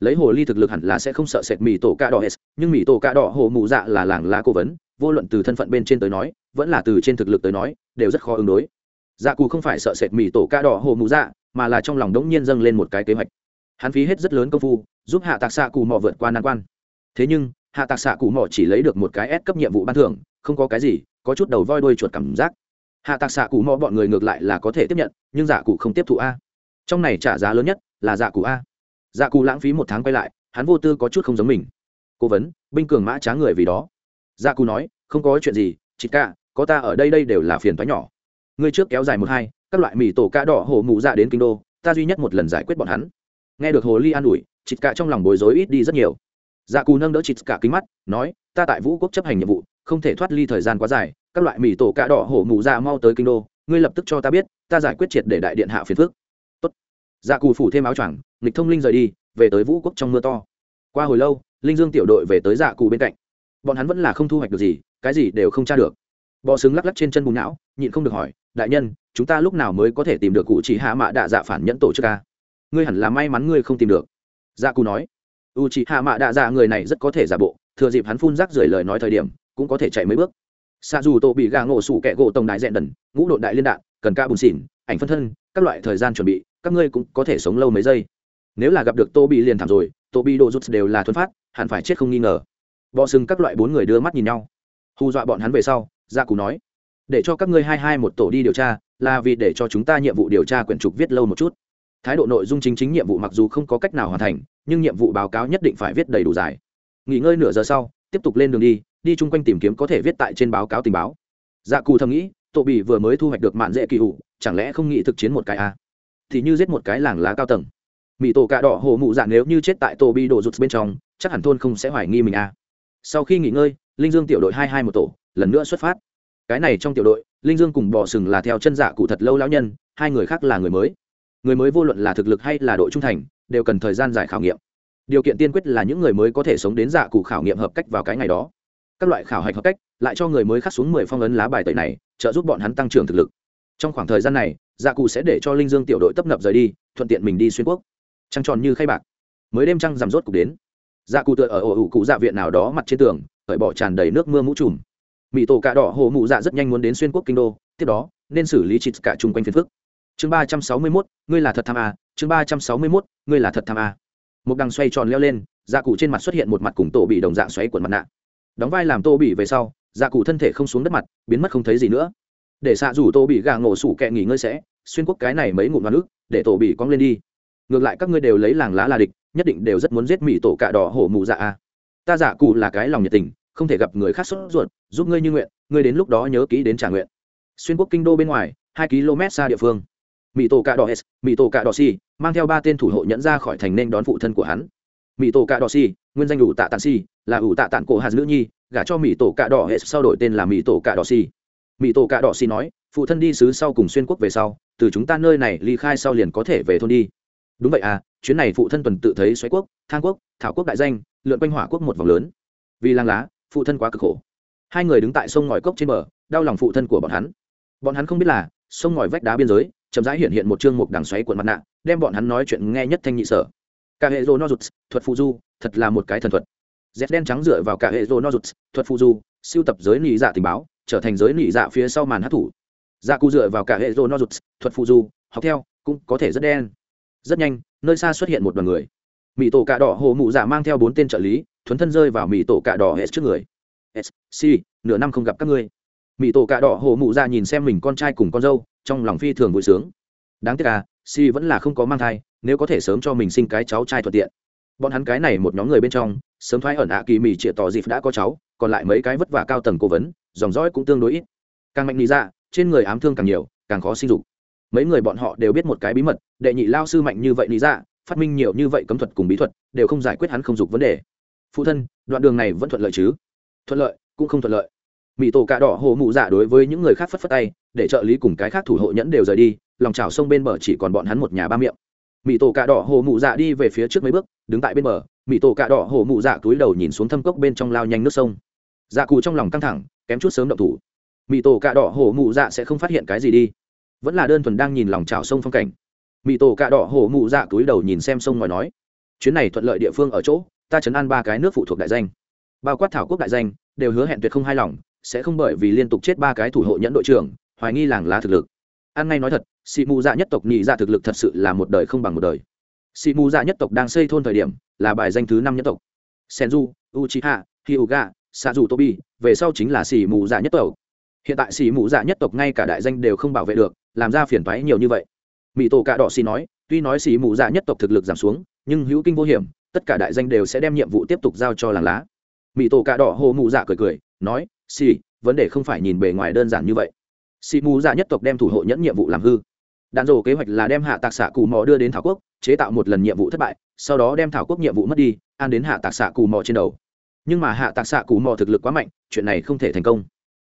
Speaker 1: Lấy hồ ly thực lực hẳn là sẽ không sợ sệt mỹ tổ cạ đỏ s nhưng mỹ tổ cạ đỏ hồ mụ dạ là làng lá cố vấn, vô luận từ thân phận bên trên tới nói, vẫn là từ trên thực lực tới nói, đều rất khó ứng đối. Dạ cù không phải sợ sệt mỹ tổ cạ đỏ hồ mụ dạ mà là trong lòng đống nhiên dâng lên một cái kế hoạch. Hắn phí hết rất lớn công phu giúp hạ tạc xạ cù mò vượt qua nan quan. Thế nhưng hạ tạc xạ cù mò chỉ lấy được một cái S cấp nhiệm vụ ban thưởng không có cái gì có chút đầu voi đuôi chuột cảm giác. Hạ tạc xạ cù mò bọn người ngược lại là có thể tiếp nhận nhưng dạ cụ không tiếp thụ a. Trong này trả giá lớn nhất là dạ cụ a. Dạ cụ lãng phí một tháng quay lại hắn vô tư có chút không giống mình. Cố vấn binh cường mã trá người vì đó. Dạ cụ nói không có chuyện gì chị cả, có ta ở đây đây đều là phiền toái nhỏ. Ngươi trước kéo dài một hai các loại mì tổ cá đỏ hổ mụ dạ đến kinh đô, ta duy nhất một lần giải quyết bọn hắn. Nghe được hồ ly an ủi, chịt cả trong lòng bối rối ít đi rất nhiều. Dạ cù nâng đỡ chịt cả kính mắt, nói, ta tại vũ quốc chấp hành nhiệm vụ, không thể thoát ly thời gian quá dài, các loại mì tổ cạ đỏ hổ mù dạ mau tới kinh đô, ngươi lập tức cho ta biết, ta giải quyết triệt để đại điện hạ phiền phước Tốt. dạ cù phủ thêm áo choàng, nghịch thông linh rời đi, về tới vũ quốc trong mưa to. Qua hồi lâu, linh dương tiểu đội về tới dạ cù bên cạnh. Bọn hắn vẫn là không thu hoạch được gì, cái gì đều không tra được bò xứng lắc lắc trên chân bùn não, nhịn không được hỏi, đại nhân, chúng ta lúc nào mới có thể tìm được cụ chỉ hạ mạ đạ dạ phản nhẫn tổ chức ca ngươi hẳn là may mắn ngươi không tìm được. Dạ cù nói. U chỉ hạ mạ đạ dạ người này rất có thể giả bộ, thừa dịp hắn phun rác rưởi lời nói thời điểm, cũng có thể chạy mấy bước. Xa dù tổ bị gà ngộ sủ kẹ gỗ tổng đại dẹn đần, ngũ đội đại liên đạn, cần ca bùn xỉn, ảnh phân thân, các loại thời gian chuẩn bị, các ngươi cũng có thể sống lâu mấy giây. Nếu là gặp được tô bị liền thảm rồi, tô bị đồ rút đều là thuần phát, hẳn phải chết không nghi ngờ. Bọ sừng các loại bốn người đưa mắt nhìn nhau. Hù dọa bọn hắn về sau gia cù nói, để cho các ngươi hai hai một tổ đi điều tra, là vì để cho chúng ta nhiệm vụ điều tra quyển trục viết lâu một chút thái độ nội dung chính chính nhiệm vụ mặc dù không có cách nào hoàn thành, nhưng nhiệm vụ báo cáo nhất định phải viết đầy đủ dài nghỉ ngơi nửa giờ sau, tiếp tục lên đường đi đi chung quanh tìm kiếm có thể viết tại trên báo cáo tình báo dạ cù thầm nghĩ, tổ bị vừa mới thu hoạch được mạn dễ kỳ hụ chẳng lẽ không nghĩ thực chiến một cái à? thì như giết một cái làng lá cao tầng mỹ tổ cạ đỏ hồ mụ dạ nếu như chết tại tổ bị đổ rụt bên trong, chắc hẳn thôn không sẽ hoài nghi mình à. sau khi nghỉ ngơi, linh dương tiểu đội hai hai một tổ lần nữa xuất phát. Cái này trong tiểu đội, linh dương cùng bò sừng là theo chân dạ cụ thật lâu lão nhân, hai người khác là người mới. Người mới vô luận là thực lực hay là độ trung thành, đều cần thời gian dài khảo nghiệm. Điều kiện tiên quyết là những người mới có thể sống đến dạ cụ khảo nghiệm hợp cách vào cái ngày đó. Các loại khảo hạch hợp cách, lại cho người mới khắc xuống mười phong ấn lá bài tẩy này, trợ giúp bọn hắn tăng trưởng thực lực. Trong khoảng thời gian này dạ cụ sẽ để cho linh dương tiểu đội tấp nập rời đi, thuận tiện mình đi xuyên quốc. Trăng tròn như khay bạc. Mới đêm trăng rằm rốt cục đến. Dạ cụ tựa ở ổ ủ cụ dạ viện nào đó mặt trên tường khởi bỏ tràn đầy nước mưa mũ trùm mỹ tổ cạ đỏ hồ mụ dạ rất nhanh muốn đến xuyên quốc kinh đô, tiếp đó, nên xử lý chịt cả chung quanh phiền phức. Chương ba trăm sáu mươi mốt, ngươi là thật tham a. Chương ba trăm sáu mươi mốt, ngươi là thật tham a. Một đằng xoay tròn leo lên dạ cụ trên mặt xuất hiện một mặt cùng tổ bị đồng dạng xoáy quần mặt nạ. Đóng vai làm tô bị về sau dạ cụ thân thể không xuống đất mặt, biến mất không thấy gì nữa. Để xạ rủ tô bị gà ngộ sủ kẹ nghỉ ngơi sẽ, xuyên quốc cái này mấy ngụm hoa nước để tổ bị cong lên đi. Ngược lại các ngươi đều lấy làng lá là địch, nhất định đều rất muốn giết mỹ tổ cạ đỏ hổ mù dạ a. Ta dạ cụ là cái lòng nhiệt tình không thể gặp người khác sốt ruột, giúp ngươi như nguyện, ngươi đến lúc đó nhớ kỹ đến trả nguyện. Xuyên quốc kinh đô bên ngoài, hai km xa địa phương. Mỹ tổ cạ đỏ s mỹ tổ cạ đỏ si mang theo ba tên thủ hộ nhẫn ra khỏi thành nên đón phụ thân của hắn. Mỹ tổ cạ đỏ si nguyên danh ủ tạ tàn si là ủ tạ tàn cổ hạt nữ nhi, gả cho mỹ tổ cạ đỏ s sau đổi tên là mỹ tổ cạ đỏ si mỹ tổ cạ đỏ si nói, phụ thân đi sứ sau cùng xuyên quốc về sau, từ chúng ta nơi này ly khai sau liền có thể về thôn đi. Đúng vậy à chuyến này phụ thân tuần tự thấy xoáy quốc, thang quốc, thảo quốc đại danh, lượn quanh hỏa quốc một vòng lớn. Vì làng lá phụ thân quá cực khổ. Hai người đứng tại sông ngòi cốc trên bờ, đau lòng phụ thân của bọn hắn. Bọn hắn không biết là, sông ngòi vách đá biên giới, chậm rãi hiện hiện một chương mục đằng xoáy quần mặt nạ, đem bọn hắn nói chuyện nghe nhất thanh nhị sở. Cả hệ rô nozuts, thuật phụ du, thật là một cái thần thuật. Z đen trắng dựa vào cả hệ rô nozuts, thuật phụ du, siêu tập giới nị dạ tình báo, trở thành giới nị dạ phía sau màn hát thủ. Dạ cụ dựa vào cả hệ rô nozuts, thuật phụ du, học theo, cũng có thể rất đen. Rất nhanh, nơi xa xuất hiện một đoàn người. Mỹ tổ cạ đỏ hồ mụ dạ mang theo bốn tên trợ lý thuấn thân rơi vào mỹ tổ cạ đỏ hết trước người. S c nửa năm không gặp các ngươi. Mỹ tổ cạ đỏ hồ mụ ra nhìn xem mình con trai cùng con dâu, trong lòng phi thường vui sướng. Đáng tiếc à si vẫn là không có mang thai, nếu có thể sớm cho mình sinh cái cháu trai thuận tiện. Bọn hắn cái này một nhóm người bên trong, sớm thoái ẩn ạ kỳ mì trịa tỏ dịp đã có cháu, còn lại mấy cái vất vả cao tầng cố vấn, dòng dõi cũng tương đối ít. Càng mạnh lý ra dạ, trên người ám thương càng nhiều, càng khó sinh dục. Mấy người bọn họ đều biết một cái bí mật, đệ nhị lao sư mạnh như vậy lý ra dạ, phát minh nhiều như vậy cấm thuật cùng bí thuật, đều không giải quyết hắn không dục vấn đề phụ thân, đoạn đường này vẫn thuận lợi chứ? Thuận lợi, cũng không thuận lợi. Mỹ tổ cạ đỏ hồ mụ dạ đối với những người khác phất phất tay, để trợ lý cùng cái khác thủ hộ nhẫn đều rời đi, lòng trào sông bên bờ chỉ còn bọn hắn một nhà ba miệng. Mỹ tổ cạ đỏ hồ mụ dạ đi về phía trước mấy bước, đứng tại bên bờ mỹ tổ cạ đỏ hồ mụ dạ túi đầu nhìn xuống thâm cốc bên trong lao nhanh nước sông. Dạ cù trong lòng căng thẳng, kém chút sớm động thủ. Mỹ tổ cạ đỏ hồ mụ dạ sẽ không phát hiện cái gì đi. Vẫn là đơn thuần đang nhìn lòng trào sông phong cảnh. Mỹ tổ cạ đỏ hồ mụ dạ túi đầu nhìn xem sông ngòi nói, chuyến này thuận lợi địa phương ở chỗ ta chấn an ba cái nước phụ thuộc đại danh. Bao quát thảo quốc đại danh, đều hứa hẹn tuyệt không hài lòng, sẽ không bởi vì liên tục chết ba cái thủ hộ nhẫn đội trưởng, hoài nghi làng lá thực lực. An ngay nói thật sĩ mù dạ nhất tộc nhị dạ thực lực thật sự là một đời không bằng một đời. Sĩ mù dạ nhất tộc đang xây thôn thời điểm, là bài danh thứ năm nhất tộc. Senju, uchiha, hyuga sa tobi, về sau chính là sĩ mù dạ nhất tộc. Hiện tại sĩ mù dạ nhất tộc ngay cả đại danh đều không bảo vệ được, làm ra phiền toái nhiều như vậy. Mỹ tổ cạ đỏ xì nói, tuy nói sĩ mù dạ nhất tộc thực lực giảm xuống, nhưng hữu kinh vô hiểm tất cả đại danh đều sẽ đem nhiệm vụ tiếp tục giao cho làng lá. Mỹ tổ cạ đỏ hồ mụ dạ cười cười, nói, xì, vấn đề không phải nhìn bề ngoài đơn giản như vậy. Xì mù dạ nhất tộc đem thủ hộ nhẫn nhiệm vụ làm hư. Đạn dồ kế hoạch là đem hạ tạc xạ cù mò đưa đến thảo quốc, chế tạo một lần nhiệm vụ thất bại, sau đó đem thảo quốc nhiệm vụ mất đi, an đến hạ tạc xạ cù mò trên đầu. Nhưng mà hạ tạc xạ cù mò thực lực quá mạnh, chuyện này không thể thành công.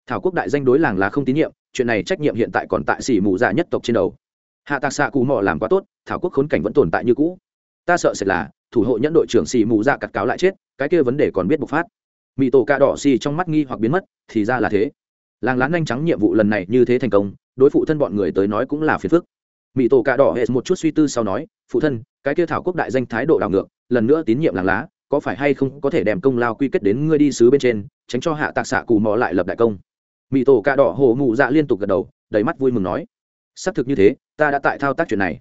Speaker 1: Thảo quốc đại danh đối làng là không tín nhiệm, chuyện này trách nhiệm hiện tại còn tại xỉ mù dạ nhất tộc trên đầu. Hạ tạc xạ cù mò làm quá tốt, thảo quốc khốn cảnh vẫn tồn tại như cũ. Ta sợ sẽ là thủ hộ nhẫn đội trưởng xì mù dạ cặt cáo lại chết, cái kia vấn đề còn biết bộc phát. Mỹ tổ ca đỏ xì trong mắt nghi hoặc biến mất, thì ra là thế. Làng lán nhanh trắng nhiệm vụ lần này như thế thành công, đối phụ thân bọn người tới nói cũng là phiền phức. Mỹ tổ ca đỏ hệ một chút suy tư sau nói, phụ thân, cái kia thảo quốc đại danh thái độ đảo ngược, lần nữa tín nhiệm làng lá, có phải hay không có thể đem công lao quy kết đến ngươi đi sứ bên trên, tránh cho hạ tạc xạ cù mò lại lập đại công? Mỹ tổ ca đỏ hồ mụ dạ liên tục gật đầu, đầy mắt vui mừng nói, xác thực như thế, ta đã tại thao tác chuyện này.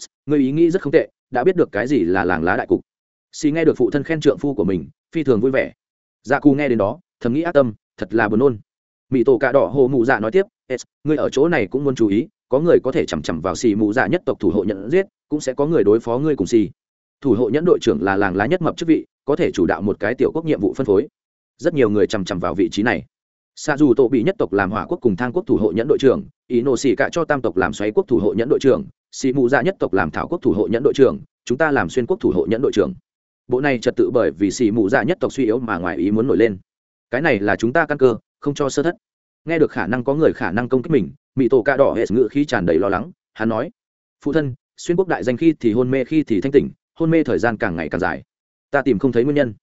Speaker 1: S người ý nghĩ rất không tệ đã biết được cái gì là làng lá đại cục. Xì nghe được phụ thân khen trượng phu của mình, phi thường vui vẻ. Dạ cù nghe đến đó, thầm nghĩ ác tâm, thật là buồn nôn. Mỹ tổ cà đỏ hồ mụ dạ nói tiếp s ở chỗ này cũng muốn chú ý, có người có thể chằm chằm vào xì mù dạ nhất tộc thủ hộ nhận giết, cũng sẽ có người đối phó ngươi cùng xì. Thủ hộ nhẫn đội trưởng là làng lá nhất mập chức vị, có thể chủ đạo một cái tiểu quốc nhiệm vụ phân phối. Rất nhiều người chằm chằm vào vị trí này xa dù tổ bị nhất tộc làm hỏa quốc cùng thang quốc thủ hộ nhẫn đội trưởng ý nổ xỉ cả cho tam tộc làm xoáy quốc thủ hộ nhẫn đội trưởng xì mù dạ nhất tộc làm thảo quốc thủ hộ nhẫn đội trưởng, chúng ta làm xuyên quốc thủ hộ nhẫn đội trưởng. Bộ này trật tự bởi vì xì mù dạ nhất tộc suy yếu mà ngoài ý muốn nổi lên. Cái này là chúng ta căn cơ, không cho sơ thất. Nghe được khả năng có người khả năng công kích mình mỹ tổ ca đỏ hệ ngự khi tràn đầy lo lắng, hắn nói, phụ thân, xuyên quốc đại danh khi thì hôn mê khi thì thanh tỉnh, hôn mê thời gian càng ngày càng dài. Ta tìm không thấy nguyên nhân.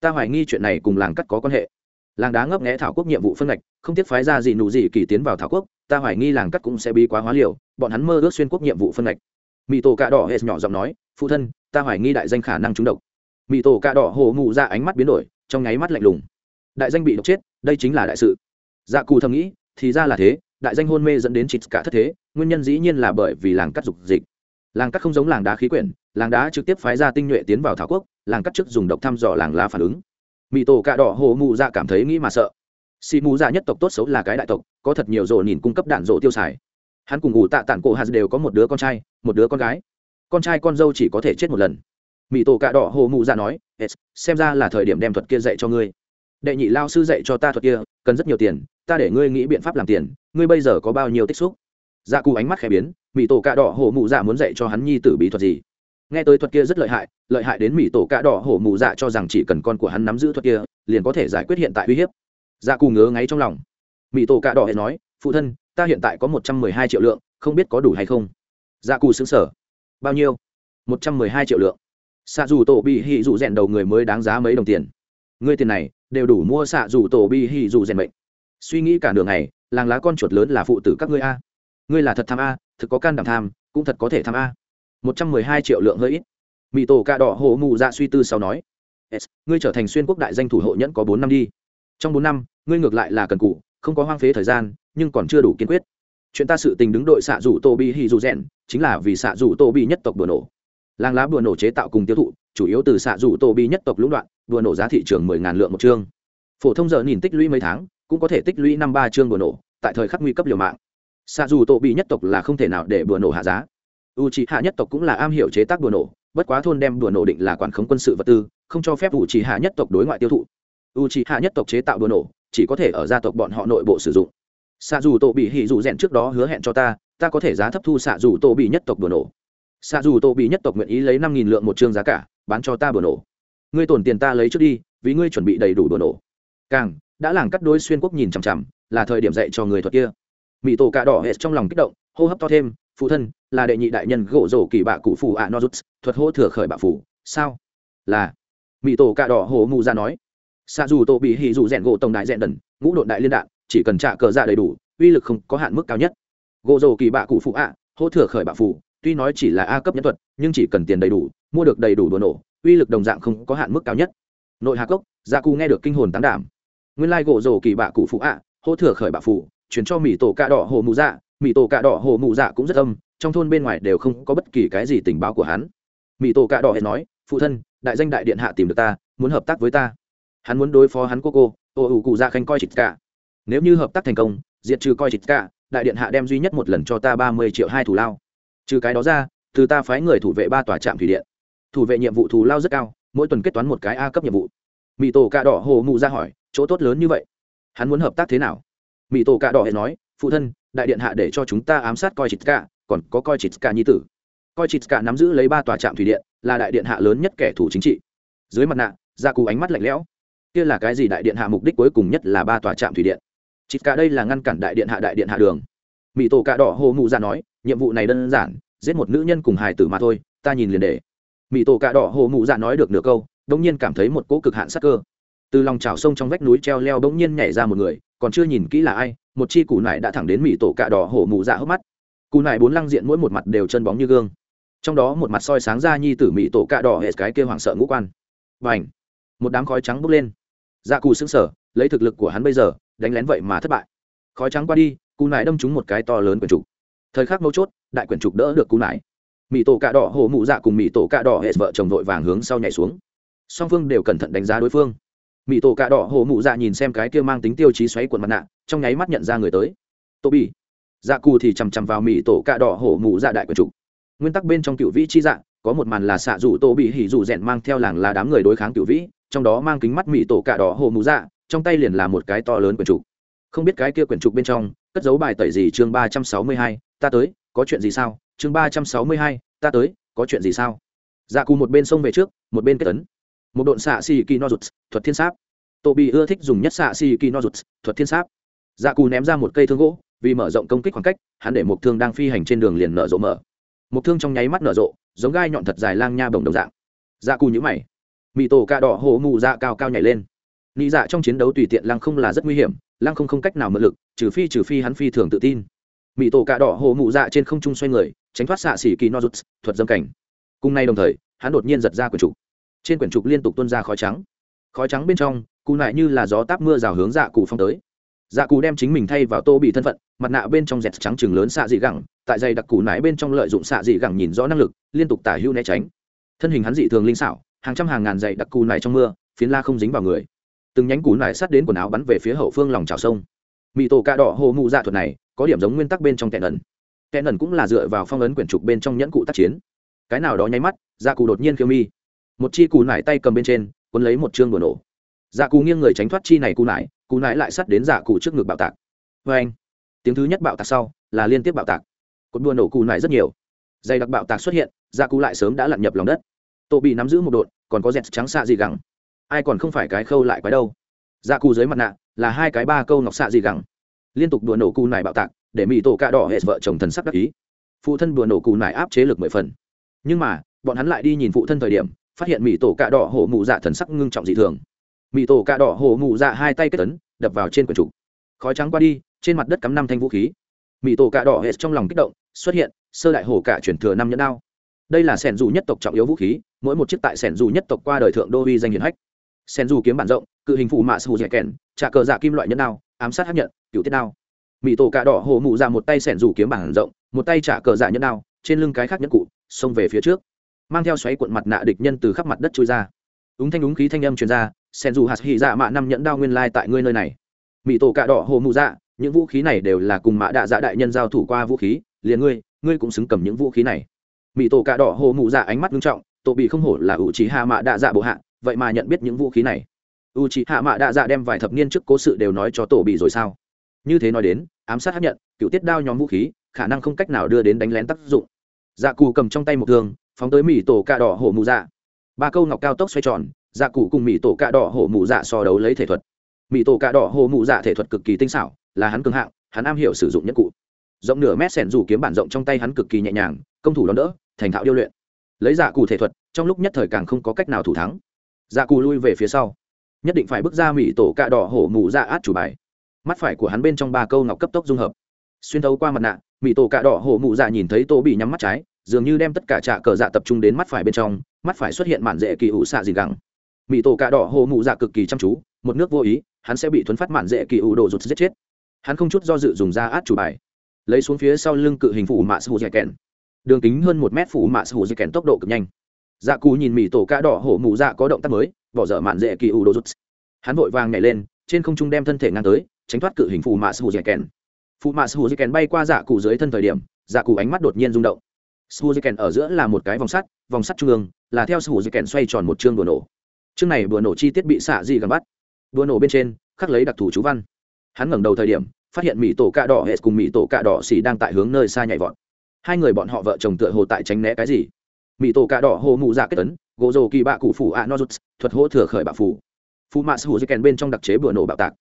Speaker 1: Ta hoài nghi chuyện này cùng làng cắt có quan hệ làng đá ngấp nghẽ thảo quốc nhiệm vụ phân ngạch, không tiếc phái ra gì nụ gì kỳ tiến vào thảo quốc, ta hoài nghi làng cắt cũng sẽ bí quá hóa liều, bọn hắn mơ ước xuyên quốc nhiệm vụ phân ngạch. Mỹ tổ cạ đỏ hết nhỏ giọng nói, phụ thân, ta hoài nghi đại danh khả năng trúng độc. Mỹ tổ cạ đỏ hồ ngụ ra ánh mắt biến đổi, trong nháy mắt lạnh lùng. Đại danh bị độc chết, đây chính là đại sự. Dạ cù thầm nghĩ, thì ra là thế, đại danh hôn mê dẫn đến chịt cả thất thế, nguyên nhân dĩ nhiên là bởi vì làng cắt dục dịch. Làng cắt không giống làng đá khí quyển, làng đá trực tiếp phái ra tinh nhuệ tiến vào thảo quốc, làng cắt trước dùng độc thăm dò làng lá phản ứng mỹ tổ cạ đỏ hồ mụ dạ cảm thấy nghĩ mà sợ. Xì mù dạ nhất tộc tốt xấu là cái đại tộc, có thật nhiều rổ nhìn cung cấp đạn rổ tiêu xài. Hắn cùng ngủ tạ tản cổ hạt đều có một đứa con trai, một đứa con gái. Con trai con dâu chỉ có thể chết một lần. Mỹ tổ cạ đỏ hồ mụ dạ nói xem ra là thời điểm đem thuật kia dạy cho ngươi. Đệ nhị lao sư dạy cho ta thuật kia, cần rất nhiều tiền, ta để ngươi nghĩ biện pháp làm tiền, ngươi bây giờ có bao nhiêu tích xúc? Dạ cụ ánh mắt khẽ biến mỹ tổ cạ đỏ hồ mụ dạ muốn dạy cho hắn nhi tử bí thuật gì? Nghe tới thuật kia rất lợi hại lợi hại đến mỹ tổ cạ đỏ hổ mụ dạ cho rằng chỉ cần con của hắn nắm giữ thuật kia, liền có thể giải quyết hiện tại uy hiếp. Dạ cù ngớ ngáy trong lòng. Mỹ tổ cạ đỏ hẹn nói, phụ thân, ta hiện tại có một trăm mười hai triệu lượng, không biết có đủ hay không? Dạ cù xứng sở bao nhiêu? Một trăm mười hai triệu lượng. Xạ dù tổ bị hỉ dù rèn đầu người mới đáng giá mấy đồng tiền. Ngươi tiền này, đều đủ mua xạ dù tổ bị hỉ dù rèn bệnh suy nghĩ cả đường này làng lá con chuột lớn là phụ tử các ngươi a. Ngươi là thật tham a, thực có can đảm tham, cũng thật có thể tham a một trăm mười hai triệu lượng hơi ít. Mỹ tổ ca đỏ hổ mù dạ suy tư sau nói s ngươi trở thành xuyên quốc đại danh thủ hộ nhẫn có bốn năm đi. Trong bốn năm, ngươi ngược lại là cần cụ không có hoang phế thời gian, nhưng còn chưa đủ kiên quyết. Chuyện ta sự tình đứng đội xạ rủ tô bị hì dù rèn chính là vì xạ rủ tô bị nhất tộc đùa nổ. Làng lá đùa nổ chế tạo cùng tiêu thụ, chủ yếu từ xạ rủ tô bị nhất tộc lũng đoạn, đùa nổ giá thị trường mười ngàn lượng một chương. Phổ thông giờ nhìn tích lũy mấy tháng, cũng có thể tích lũy năm ba chương bừa nổ, tại thời khắc nguy cấp liều mạng. Xạ rủ tổ bị nhất tộc là không thể nào để bừa nổ hạ giá u c hạ nhất tộc cũng là am hiểu chế tác đùa nổ, bất quá thôn đem đùa nổ định là quản khống quân sự vật tư, không cho phép u c hạ nhất tộc đối ngoại tiêu thụ. U c hạ nhất tộc chế tạo đùa nổ, chỉ có thể ở gia tộc bọn họ nội bộ sử dụng. Xạ dù tổ bị hỉ dù rèn trước đó hứa hẹn cho ta ta có thể giá thấp thu xạ dù tổ bị nhất tộc đùa nổ. Xạ dù tổ bị nhất tộc nguyện ý lấy năm nghìn lượng một chương giá cả, bán cho ta đùa nổ. Ngươi tổn tiền ta lấy trước đi, vì ngươi chuẩn bị đầy đủ đùa nổ. Càng, đã làng cắt đối xuyên quốc nhìn chằm chằm, là thời điểm dạy cho người thuật kia. Mỹ tổ cà đỏ hệ trong lòng kích động, hô hấp to thêm phụ thân là đệ nhị đại nhân gỗ rổ kỳ bạ cụ phụ ạ no thuật hỗ thừa khởi bạ phủ. Sao? Là. Mỹ tổ cạ đỏ hồ mù ra nói. Xa dù tổ bị hì dù rèn gỗ tổng đại rèn đần, ngũ đội đại liên đạn, chỉ cần trả cờ ra đầy đủ, uy lực không có hạn mức cao nhất. Gỗ rổ kỳ bạ cụ phụ ạ, hỗ thừa khởi bạ phủ, tuy nói chỉ là a cấp nhân thuật, nhưng chỉ cần tiền đầy đủ, mua được đầy đủ đồ nổ, uy lực đồng dạng không có hạn mức cao nhất. Nội hạ cốc, gia cù nghe được kinh hồn tán đảm. Nguyên lai gỗ rổ kỳ bạ cụ phụ ạ, hỗ thừa khởi bạ phủ, chuyển cho mỹ tổ cạ đỏ hồ mù ra mỹ tổ cạ đỏ hồ mụ dạ cũng rất âm, trong thôn bên ngoài đều không có bất kỳ cái gì tình báo của hắn. Mỹ tổ cạ đỏ hẹn nói, phụ thân, đại danh đại điện hạ tìm được ta, muốn hợp tác với ta. Hắn muốn đối phó hắn cô cô, ô ủ cụ dạ khanh coi chịt cả. Nếu như hợp tác thành công, diệt trừ coi chịt cả, đại điện hạ đem duy nhất một lần cho ta ba mươi triệu hai thủ lao. Trừ cái đó ra, từ ta phái người thủ vệ ba tòa trạm thủy điện. Thủ vệ nhiệm vụ thù lao rất cao, mỗi tuần kết toán một cái a cấp nhiệm vụ. Mỹ tổ cạ đỏ hồ mụ ra hỏi, chỗ tốt lớn như vậy? Hắn muốn hợp tác thế nào? Mỹ tổ cạ đỏ hẹn nói, phụ thân đại điện hạ để cho chúng ta ám sát coi chịt cả, còn có coi chịt cả nhi tử. Coi chịt cả nắm giữ lấy ba tòa trạm thủy điện, là đại điện hạ lớn nhất kẻ thù chính trị. Dưới mặt nạ, gia cù ánh mắt lạnh lẽo. Kia là cái gì đại điện hạ mục đích cuối cùng nhất là ba tòa trạm thủy điện? Chịt cả đây là ngăn cản đại điện hạ đại điện hạ đường. Mỹ tổ cạ đỏ hồ mụ ra nói, nhiệm vụ này đơn giản, giết một nữ nhân cùng hài tử mà thôi, ta nhìn liền để. Mỹ tổ cạ đỏ hồ mụ dạ nói được nửa câu đông nhiên cảm thấy một cỗ cực hạn sắc cơ. Từ lòng trào sông trong vách núi treo leo bỗng nhiên nhảy ra một người, còn chưa nhìn kỹ là ai một chi củ nải đã thẳng đến mỹ tổ cạ đỏ hổ mụ dạ hốc mắt. Cù nải bốn lăng diện mỗi một mặt đều chân bóng như gương. Trong đó một mặt soi sáng ra nhi tử mỹ tổ cạ đỏ hệ cái kia hoảng sợ ngũ quan. Và ảnh một đám khói trắng bốc lên. Dạ cù xứng sở lấy thực lực của hắn bây giờ, đánh lén vậy mà thất bại. Khói trắng qua đi cù nải đâm trúng một cái to lớn quyển trục. Thời khắc mấu chốt, đại quyển trục đỡ được cù nải. Mỹ tổ cạ đỏ hổ mụ dạ cùng mỹ tổ cạ đỏ hệ vợ chồng vội vàng hướng sau nhảy xuống. Song phương đều cẩn thận đánh giá đối phương mỹ tổ cạ đỏ hổ mụ dạ nhìn xem cái kia mang tính tiêu chí xoáy quần mặt nạ, trong nháy mắt nhận ra người tới. Tô bi dạ cù thì chằm chằm vào mỹ tổ cạ đỏ hổ mụ dạ đại quần trục nguyên tắc bên trong cựu vĩ chi dạ có một màn là xạ rủ tô bị hỉ rủ rẽn mang theo làng là đám người đối kháng cựu vĩ, trong đó mang kính mắt mỹ tổ cạ đỏ hổ mụ dạ trong tay liền là một cái to lớn quyển trục không biết cái kia quyển trục bên trong, cất dấu bài tẩy gì chương ba trăm sáu mươi hai, ta tới, có chuyện gì sao? Chương ba trăm sáu mươi hai, ta tới, có chuyện gì sao? Dạ cù một bên xông về trước, một bên kết tấn một độn xạ xì kỳ no rụt thuật thiên sáp. Tổ bị ưa thích dùng nhất xạ xì kỳ no rụt thuật thiên sáp. Dạ cù ném ra một cây thương gỗ, vì mở rộng công kích khoảng cách, hắn để một thương đang phi hành trên đường liền nở rộ mở. Một thương trong nháy mắt nở rộ, giống gai nhọn thật dài lang nha bồng đồng dạng. Dạ cù nhữ mày. Mị tổ ca đỏ hổ mù dạ cao cao nhảy lên. Nị dạ trong chiến đấu tùy tiện lăng không là rất nguy hiểm, lăng không không cách nào mượn lực, trừ phi trừ phi hắn phi thường tự tin. Mỹ tổ cạ đỏ hồ mụ dạ trên không trung xoay người, tránh thoát xạ xỉ kỳ no thuật dâm cảnh. Cùng nay đồng thời, hắn đột nhiên giật ra quần trục trên quyển trục liên tục tuôn ra khói trắng. Khói trắng bên trong, cụ nại như là gió táp mưa rào hướng dạ cụ phong tới. Dạ cụ đem chính mình thay vào tô bị thân phận, mặt nạ bên trong dẹt trắng chừng lớn xạ dị gẳng, tại dày đặc cụ nải bên trong lợi dụng xạ dị gẳng nhìn rõ năng lực, liên tục tả hữu né tránh. Thân hình hắn dị thường linh xảo, hàng trăm hàng ngàn dày đặc cụ nải trong mưa, phiến la không dính vào người. Từng nhánh cụ nải sát đến quần áo bắn về phía hậu phương lòng trào sông. Mỹ tổ ca đỏ hồ mụ dạ thuật này, có điểm giống nguyên tắc bên trong tẹn ẩn. Tẹn ẩn cũng là dựa vào phong ấn quyển trục bên trong nhẫn cụ tác chiến. Cái nào đó nháy mắt dạ cụ đột nhiên khiêu mi một chi cù nải tay cầm bên trên, cuốn lấy một chương đùa nổ. Dạ cù nghiêng người tránh thoát chi này cù nải cù nải lại sắt đến dạ cù trước ngực bạo tạc. Vê anh, tiếng thứ nhất bạo tạc sau là liên tiếp bạo tạc. Cột đùa nổ cù nải rất nhiều. Dày đặc bạo tạc xuất hiện dạ cù lại sớm đã lặn nhập lòng đất. Tổ bị nắm giữ một đột còn có dẹt trắng xạ gì gẳng. Ai còn không phải cái khâu lại quái đâu. Dạ cù dưới mặt nạ là hai cái ba câu ngọc xạ gì gẳng. Liên tục đùa nổ cù nải bạo tạc, để mỹ tổ cạ đỏ hệ vợ chồng thần sắc đắc ý. Phụ thân đùa nổ cù nải áp chế lực mười phần. Nhưng mà, bọn hắn lại đi nhìn phụ thân thời điểm phát hiện mỹ tổ cạ đỏ hổ mụ dạ thần sắc ngưng trọng dị thường. Mỹ tổ cạ đỏ hổ mụ dạ hai tay kết tấn đập vào trên quần trục khói trắng qua đi, trên mặt đất cắm năm thanh vũ khí. Mỹ tổ cạ đỏ hệ trong lòng kích động, xuất hiện, sơ đại hổ cạ chuyển thừa năm nhẫn đao. Đây là sẻn dù nhất tộc trọng yếu vũ khí, mỗi một chiếc tại sẻn dù nhất tộc qua đời thượng đô uy danh hiển hách. Sẻn dù kiếm bản rộng, cự hình phụ mạ sù dẻ kèn, trà cờ dạ kim loại nhẫn đao, ám sát hấp nhận, cựu tiết đao. Mỹ tổ cạ đỏ hổ mụ dạ một tay sẻn dù kiếm bản rộng, một tay trả cờ dạ nhẫn đao, trên lưng cái khác nhẫn cụ, xông về phía trước mang theo xoáy cuộn mặt nạ địch nhân từ khắp mặt đất trôi ra. Úng thanh úng khí thanh âm truyền ra, sen dù hạt hỉ dạ mạ năm nhẫn đao nguyên lai tại ngươi nơi này. Mỹ tổ cạ đỏ hồ mụ dạ những vũ khí này đều là cùng mạ đạ dạ đại nhân giao thủ qua vũ khí, liền ngươi ngươi cũng xứng cầm những vũ khí này. Mỹ tổ cạ đỏ hồ mụ dạ ánh mắt nghiêm trọng, tổ bị không hổ là ủ trí hạ mạ đạ dạ bộ hạ, vậy mà nhận biết những vũ khí này. U trí hạ mạ đạ dạ đem vài thập niên trước cố sự đều nói cho tổ bị rồi sao? Như thế nói đến, ám sát hấp nhận, cựu tiết đao nhóm vũ khí, khả năng không cách nào đưa đến đánh lén tác dụng. Dạ cù cầm trong tay một thương phóng tới mỹ tổ cạ đỏ hổ mù dạ. Ba câu ngọc cao tốc xoay tròn dạ cụ cùng mỹ tổ cạ đỏ hổ mù dạ so đấu lấy thể thuật. Mỹ tổ cạ đỏ hổ mù dạ thể thuật cực kỳ tinh xảo, là hắn cường hạng, hắn am hiểu sử dụng nhất cụ. Rộng nửa mét sẻn dù kiếm bản rộng trong tay hắn cực kỳ nhẹ nhàng, công thủ đón đỡ, thành thạo điêu luyện. Lấy dạ cụ thể thuật, trong lúc nhất thời càng không có cách nào thủ thắng. Dạ cụ lui về phía sau. Nhất định phải bước ra mỹ tổ cạ đỏ hổ mù dạ át chủ bài. Mắt phải của hắn bên trong ba câu ngọc cấp tốc dung hợp. Xuyên thấu qua mặt nạ mỹ tổ cạ đỏ hổ mù dạ nhìn thấy tô bị nhắm mắt trái dường như đem tất cả trạ cờ dạ tập trung đến mắt phải bên trong, mắt phải xuất hiện mạn dễ kỳ ủ xạ gì gắng mỹ tổ cạ đỏ hổ mụ dạ cực kỳ chăm chú, một nước vô ý, hắn sẽ bị thuấn phát mạn dễ kỳ ủ đồ rụt giết chết. Hắn không chút do dự dùng ra át chủ bài, lấy xuống phía sau lưng cự hình phủ mạ sư hù dẻ kèn đường kính hơn một mét phủ mạ sư hù dẻ kèn tốc độ cực nhanh. Dạ cù nhìn mỹ tổ cạ đỏ hổ mụ dạ có động tác mới, bỏ dở mạn dễ kỳ ủ đồ rụt. Hắn vội vàng nhảy lên, trên không trung đem thân thể ngang tới, tránh thoát cự hình phù mạ sù dẻ kèn phù mạ sù dẻ kèn bay qua dạ cụ dưới thân thời điểm dạ cụ ánh mắt đột nhiên rung động sù dẻ kèn ở giữa là một cái vòng sắt vòng sắt trung ương, là theo sù dẻ kèn xoay tròn một chương đùa nổ. Chương này đùa nổ chi tiết bị xạ dị gần bắt. Đùa nổ bên trên, khắc lấy đặc thù chú văn. Hắn ngẩng đầu thời điểm, phát hiện mỹ tổ cạ đỏ hệ cùng mỹ tổ cạ đỏ xỉ đang tại hướng nơi xa nhảy vọt. Hai người bọn họ vợ chồng tựa hồ tại tránh né cái gì? Mỹ tổ cạ đỏ hồ mụ dạ kết tấn gỗ rồ kỳ bạ cụ phủ a nozuts thuật hỗ thừa khởi bạ phủ phụ mạ sư hù kèn bên trong đặc chế đùa nổ bạo tạc.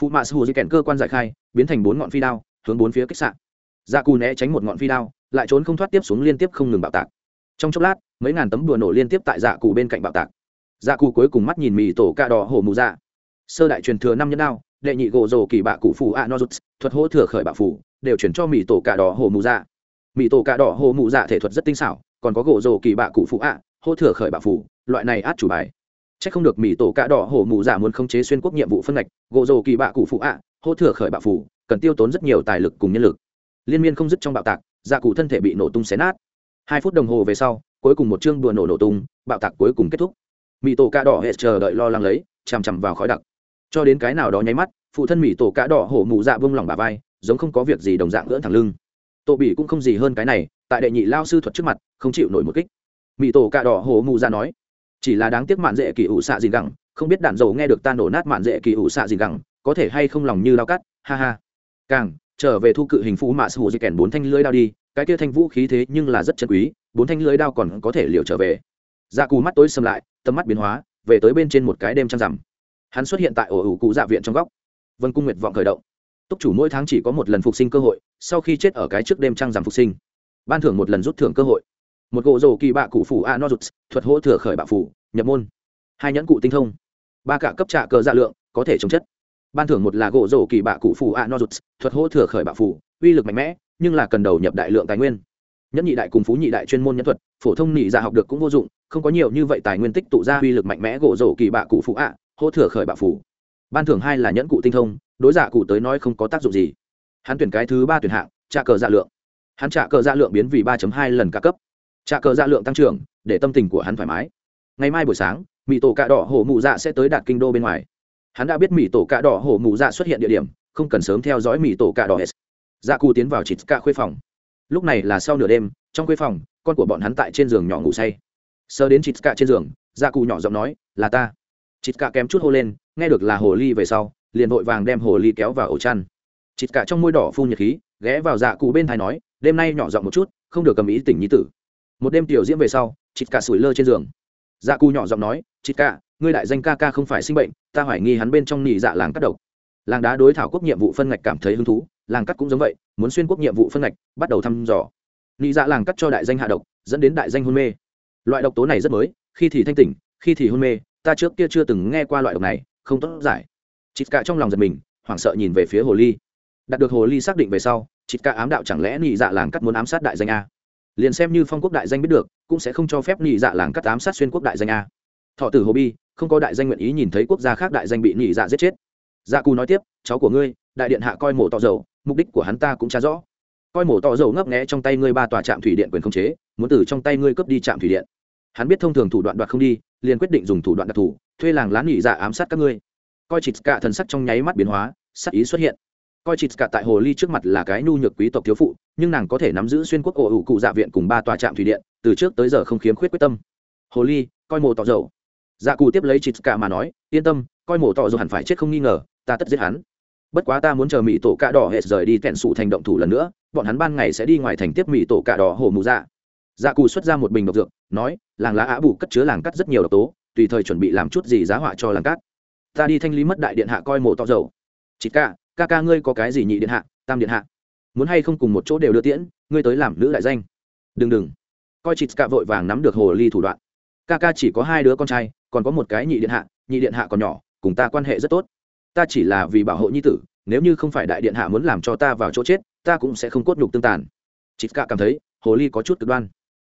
Speaker 1: Phụ mạ sư hù kèn cơ quan giải khai, biến thành bốn ngọn phi đao, hướng bốn phía kích sạn dạ cù né tránh một ngọn phi đao lại trốn không thoát tiếp xuống liên tiếp không ngừng bạo tạc. Trong chốc lát mấy ngàn tấm đùa nổ liên tiếp tại dạ cụ bên cạnh bạo tạc. Dạ cụ cuối cùng mắt nhìn mì tổ ca đỏ hổ mù dạ. Sơ đại truyền thừa năm nhân đao đệ nhị gỗ rổ kỳ bạ cụ phủ a nozuts thuật hỗ thừa khởi bạ phủ đều chuyển cho mì tổ ca đỏ hổ mù dạ. Mì tổ ca đỏ hổ mù dạ thể thuật rất tinh xảo còn có gỗ rổ kỳ bạ cụ phủ a hỗ thừa khởi bạ phủ loại này át chủ bài. Chắc không được mì tổ cạ đỏ hổ mù dạ muốn khống chế xuyên quốc nhiệm vụ phân ngạch, gỗ rồ kỳ bạ cụ phụ ạ, hô thừa khởi bạ phủ, cần tiêu tốn rất nhiều tài lực cùng nhân lực. Liên miên không dứt trong bạo tạc, dạ cụ thân thể bị nổ tung xé nát. Hai phút đồng hồ về sau, cuối cùng một chương đùa nổ nổ tung, bạo tạc cuối cùng kết thúc. Mỹ tổ cạ đỏ hệ chờ đợi lo lắng lấy, chằm chằm vào khói đặc. Cho đến cái nào đó nháy mắt, phụ thân mỹ tổ cạ đỏ hổ mụ dạ vương lòng bà vai, giống không có việc gì đồng dạng ngưỡng thẳng lưng. Tổ bị cũng không gì hơn cái này, tại đệ nhị lao sư thuật trước mặt, không chịu nổi một kích. Mỹ tổ cạ đỏ hổ mù dạ nói, chỉ là đáng tiếc mạn dễ kỳ ủ xạ gì gẳng không biết đạn dầu nghe được ta nổ nát mạn dễ kỳ ủ xạ gì gẳng có thể hay không lòng như lao cắt ha ha càng trở về thu cự hình phú mạ sư hù di kèn bốn thanh lưới đao đi, cái kia thanh vũ khí thế nhưng là rất chân quý, bốn thanh lưới đao còn có thể liều trở về. Dạ cù mắt tối xâm lại, tầm mắt biến hóa, về tới bên trên một cái đêm trăng rằm. Hắn xuất hiện tại ổ ủ cụ dạ viện trong góc. Vân cung nguyệt vọng khởi động. Túc chủ mỗi tháng chỉ có một lần phục sinh cơ hội, sau khi chết ở cái trước đêm trăng rằm phục sinh. Ban thưởng một lần rút thưởng cơ hội. Một gỗ rổ kỳ bạ cụ phủ a nozuts thuật hỗ thừa khởi bạ phủ nhập môn. Hai nhẫn cụ tinh thông. Ba cả cấp trạ cờ dạ lượng, có thể chống chất ban thưởng một là gỗ rổ kỳ bạ cụ phù a nozuts thuật hỗ thừa khởi bạ phù, uy lực mạnh mẽ, nhưng là cần đầu nhập đại lượng tài nguyên. Nhẫn nhị đại cùng phú nhị đại chuyên môn nhẫn thuật, phổ thông nhị dạ học được cũng vô dụng, không có nhiều như vậy tài nguyên tích tụ ra uy lực mạnh mẽ gỗ rổ kỳ bạ cụ phù a hỗ thừa khởi bạ phù. Ban thưởng hai là nhẫn cụ tinh thông, đối giả cụ tới nói không có tác dụng gì. Hắn tuyển cái thứ ba tuyển hạng trả cờ dạ lượng. Hắn trả cờ dạ lượng biến vì ba hai lần cả cấp. Trả cờ dạ lượng tăng trưởng, để tâm tình của hắn thoải mái. Ngày mai buổi sáng mỹ tổ cạ đỏ hổ mụ dạ sẽ tới đạt kinh đô bên ngoài hắn đã biết mỹ tổ cạ đỏ hổ mụ dạ xuất hiện địa điểm, không cần sớm theo dõi mỹ tổ cạ đỏ s dạ cù tiến vào chịt cạ khuê phòng. Lúc này là sau nửa đêm, trong khuê phòng, con của bọn hắn tại trên giường nhỏ ngủ say. Sơ đến chịt cạ trên giường dạ cù nhỏ giọng nói, là ta. Chịt cạ kém chút hô lên, nghe được là hồ ly về sau, liền vội vàng đem hồ ly kéo vào ổ chăn. Chịt cạ trong môi đỏ phun nhiệt khí, ghé vào dạ cụ bên thái nói, đêm nay nhỏ giọng một chút, không được cầm ý tỉnh nhí tử. Một đêm tiểu diễm về sau chịt cạ sủi lơ trên giường. Dạ cù nhỏ giọng nói chịt cạ ngươi đại danh ca ca không phải sinh bệnh, ta hoài nghi hắn bên trong nỉ dạ làng cắt độc. Làng đá đối thảo quốc nhiệm vụ phân ngạch cảm thấy hứng thú, làng cắt cũng giống vậy, muốn xuyên quốc nhiệm vụ phân ngạch, bắt đầu thăm dò. Nị dạ làng cắt cho đại danh hạ độc, dẫn đến đại danh hôn mê. Loại độc tố này rất mới, khi thì thanh tỉnh, khi thì hôn mê, ta trước kia chưa từng nghe qua loại độc này, không tốt giải. Chịt cạ trong lòng giật mình, hoảng sợ nhìn về phía hồ ly. Đạt được hồ ly xác định về sau chịt cạ ám đạo chẳng lẽ nị dạ làng cắt muốn ám sát đại danh a? Liền xem như phong quốc đại danh biết được, cũng sẽ không cho phép nị dạ làng cắt ám sát xuyên quốc đại danh a. Thọ tử hồ bi không có đại danh nguyện ý nhìn thấy quốc gia khác đại danh bị nhị dạ giết chết. Dạ cù nói tiếp, cháu của ngươi, đại điện hạ coi mổ tỏ dầu, mục đích của hắn ta cũng trả rõ. Coi mổ tỏ dầu ngấp nghẽ trong tay ngươi ba tòa trạm thủy điện quyền không chế, muốn từ trong tay ngươi cướp đi trạm thủy điện. Hắn biết thông thường thủ đoạn đoạt không đi, liền quyết định dùng thủ đoạn đặc thù, thuê làng lán nhị dạ ám sát các ngươi. Coi chịt cả thần sắc trong nháy mắt biến hóa, sắc ý xuất hiện. Coi chịt cả tại hồ ly trước mặt là cái nhu nhược quý tộc thiếu phụ, nhưng nàng có thể nắm giữ xuyên quốc ổ ủ cụ dạ viện cùng ba tòa trạm thủy điện, từ trước tới giờ không khiếm khuyết quyết tâm. Hồ ly, coi mổ tỏ dầu dạ cù tiếp lấy chịt cả mà nói, yên tâm, coi mổ tỏ dầu hẳn phải chết không nghi ngờ, ta tất giết hắn. Bất quá ta muốn chờ mỹ tổ cạ đỏ hết rời đi tẹn sụ thành động thủ lần nữa, bọn hắn ban ngày sẽ đi ngoài thành tiếp mỹ tổ cạ đỏ hổ mù dạ. Dạ cù xuất ra một bình độc dược, nói, làng lá á bù cất chứa làng cắt rất nhiều độc tố, tùy thời chuẩn bị làm chút gì giá họa cho làng cát ta đi thanh lý mất đại điện hạ coi mổ tỏ dầu. Chịt cả ca ca ngươi có cái gì nhị điện hạ, tam điện hạ? Muốn hay không cùng một chỗ đều đưa tiễn, ngươi tới làm nữ đại danh. Đừng đừng. Coi chịt cả vội vàng nắm được hồ ly thủ đoạn. Ca ca chỉ có hai đứa con trai còn có một cái nhị điện hạ, nhị điện hạ còn nhỏ, cùng ta quan hệ rất tốt. Ta chỉ là vì bảo hộ nhi tử, nếu như không phải đại điện hạ muốn làm cho ta vào chỗ chết, ta cũng sẽ không cốt nhục tương tàn. Chị cả cảm thấy, hồ ly có chút cực đoan.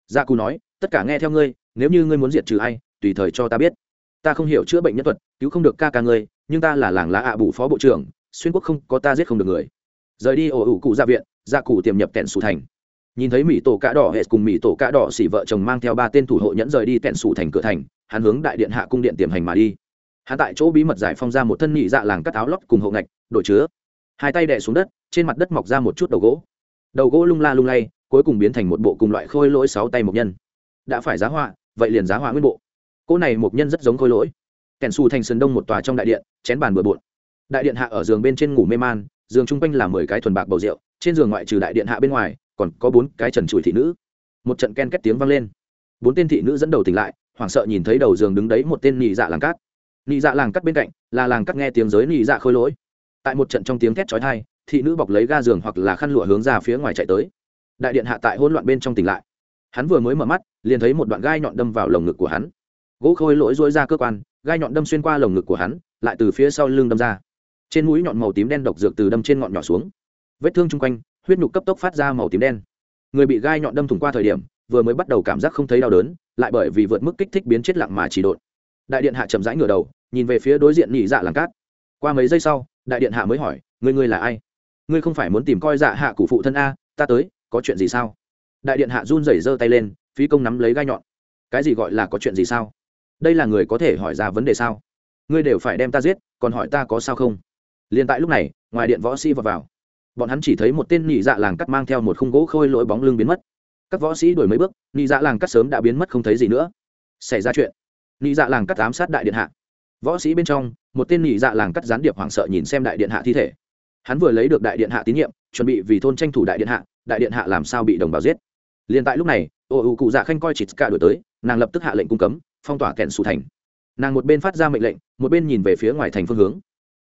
Speaker 1: Gia cù nói, tất cả nghe theo ngươi, nếu như ngươi muốn diệt trừ ai, tùy thời cho ta biết. Ta không hiểu chữa bệnh nhân thuật, cứu không được ca ca ngươi, nhưng ta là làng lá ạ bù phó bộ trưởng, xuyên quốc không có ta giết không được người. Rời đi ổ ủ cụ ra viện, gia cụ tiềm nhập kẹn sủ thành nhìn thấy mỹ tổ cạ đỏ hệ cùng mỹ tổ cạ đỏ xỉ vợ chồng mang theo ba tên thủ hộ nhẫn rời đi tẹn sủ thành cửa thành, hắn hướng đại điện hạ cung điện tiềm hành mà đi. Hắn tại chỗ bí mật giải phong ra một thân nhị dạ làng cắt áo lót cùng hộ ngạch, đội chứa. Hai tay đè xuống đất, trên mặt đất mọc ra một chút đầu gỗ. Đầu gỗ lung la lung lay, cuối cùng biến thành một bộ cùng loại khôi lỗi sáu tay một nhân. Đã phải giá họa, vậy liền giá họa nguyên bộ. Cỗ này một nhân rất giống khôi lỗi. Kèn xù thành sườn đông một tòa trong đại điện, chén bàn bừa bộn. Đại điện hạ ở giường bên trên ngủ mê man, giường chung quanh là mười cái thuần bạc bầu rượu, trên giường ngoại trừ đại điện hạ bên ngoài còn có bốn cái trần trụi thị nữ. Một trận ken két tiếng vang lên. Bốn tên thị nữ dẫn đầu tỉnh lại, hoảng sợ nhìn thấy đầu giường đứng đấy một tên nhị dạ làng cát. Nhị dạ làng cắt bên cạnh, là làng cắt nghe tiếng giới nhị dạ khôi lỗi. Tại một trận trong tiếng thét chói tai, thị nữ bọc lấy ga giường hoặc là khăn lụa hướng ra phía ngoài chạy tới. Đại điện hạ tại hỗn loạn bên trong tỉnh lại. Hắn vừa mới mở mắt, liền thấy một đoạn gai nhọn đâm vào lồng ngực của hắn. Gỗ khôi lỗi dối ra cơ quan, gai nhọn đâm xuyên qua lồng ngực của hắn, lại từ phía sau lưng đâm ra. Trên mũi nhọn màu tím đen độc dược từ đâm trên ngọn nhỏ xuống. Vết thương chung quanh huyết nhục cấp tốc phát ra màu tím đen. Người bị gai nhọn đâm thủng qua thời điểm vừa mới bắt đầu cảm giác không thấy đau đớn lại bởi vì vượt mức kích thích biến chết lặng mà chỉ đột đại điện hạ chậm rãi ngửa đầu nhìn về phía đối diện nhị dạ làng cát. Qua mấy giây sau đại điện hạ mới hỏi người ngươi là ai? Ngươi không phải muốn tìm coi dạ hạ cụ phụ thân a ta tới có chuyện gì sao? Đại điện hạ run rẩy giơ tay lên phí công nắm lấy gai nhọn. Cái gì gọi là có chuyện gì sao? Đây là người có thể hỏi ra vấn đề sao? Ngươi đều phải đem ta giết còn hỏi ta có sao không? Liền tại lúc này ngoài điện võ sĩ vào, vào bọn hắn chỉ thấy một tên nhị dạ làng cắt mang theo một khung gỗ khôi lỗi bóng lưng biến mất. Các võ sĩ đuổi mấy bước, nhị dạ làng cắt sớm đã biến mất không thấy gì nữa. Xảy ra chuyện. Nhị dạ làng cắt ám sát đại điện hạ. Võ sĩ bên trong, một tên nhị dạ làng cắt gián điệp hoảng sợ nhìn xem đại điện hạ thi thể. Hắn vừa lấy được đại điện hạ tín nhiệm, chuẩn bị vì thôn tranh thủ đại điện hạ, đại điện hạ làm sao bị đồng bào giết. Liền tại lúc này, ô ưu cụ dạ khanh coi chịt cả đổi tới, nàng lập tức hạ lệnh cung cấm, phong tỏa kẹn sủ thành. Nàng một bên phát ra mệnh lệnh, một bên nhìn về phía ngoài thành phương hướng.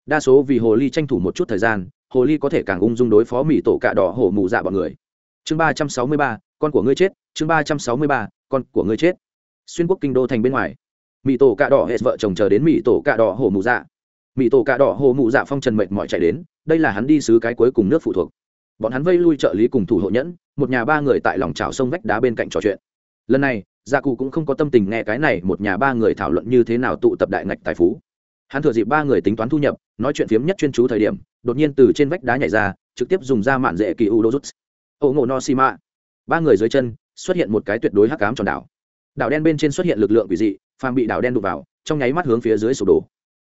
Speaker 1: Đa số vì hồ ly tranh thủ một chút thời gian hồ ly có thể càng ung dung đối phó mỹ tổ cạ đỏ hổ mù dạ bọn người. Chương ba trăm sáu mươi ba, con của ngươi chết. Chương ba trăm sáu mươi ba, con của ngươi chết. Xuyên quốc kinh đô thành bên ngoài. Mỹ tổ cạ đỏ hệ vợ chồng chờ đến mỹ tổ cạ đỏ hổ mù dạ. Mỹ tổ cạ đỏ hổ mù dạ phong trần mệt mỏi chạy đến, đây là hắn đi xứ cái cuối cùng nước phụ thuộc. Bọn hắn vây lui trợ lý cùng thủ hộ nhẫn, một nhà ba người tại lòng trào sông vách đá bên cạnh trò chuyện. Lần này gia cụ cũng không có tâm tình nghe cái này một nhà ba người thảo luận như thế nào tụ tập đại ngạch tài phú hắn thừa dịp ba người tính toán thu nhập, nói chuyện phiếm nhất chuyên chú thời điểm, đột nhiên từ trên vách đá nhảy ra, trực tiếp dùng ra mạn dễ kỳ u đô rút. Ổ ngộ no si ma ba người dưới chân, xuất hiện một cái tuyệt đối hắc cám tròn đảo. Đảo đen bên trên xuất hiện lực lượng quỷ dị, phàm bị đảo đen đụng vào, trong nháy mắt hướng phía dưới sụp đổ.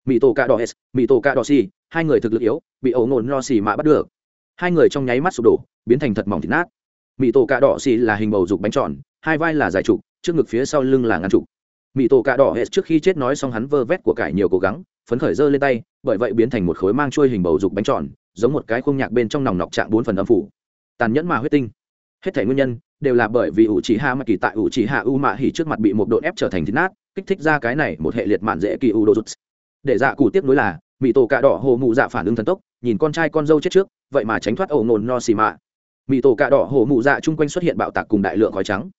Speaker 1: Mỹ tổ ca đỏ s mỹ tổ ca đỏ si hai người thực lực yếu, bị ẩu ngộ no si ma bắt được. Hai người trong nháy mắt sụp đổ, biến thành thật mỏng thịt nát. Mỹ tổ ca đỏ si là hình bầu dục bánh tròn, hai vai là dài trục, trước ngực phía sau lưng là ngăn trục mỹ tổ cạ đỏ hết trước khi chết nói xong hắn vơ vét của cải nhiều cố gắng, phấn khởi giơ lên tay, bởi vậy biến thành một khối mang chuôi hình bầu dục bánh tròn, giống một cái khung nhạc bên trong nòng nọc trạng bốn phần âm phủ. Tàn nhẫn mà huyết tinh. Hết thể nguyên nhân đều là bởi vì ủ chỉ hạ mà kỳ tại ủ chỉ hạ u mạ hỉ trước mặt bị một độn ép trở thành thịt nát, kích thích ra cái này một hệ liệt mạn dễ kỳ u đô rút để dạ cụ tiếp nối là mỹ tổ cạ đỏ hồ mụ dạ phản ứng thần tốc, nhìn con trai con dâu chết trước, vậy mà tránh thoát ẩu nồn no xì mạ mỹ tổ cạ đỏ hồ mụ dạ chung quanh xuất hiện bạo tạc cùng đại lượng khói trắng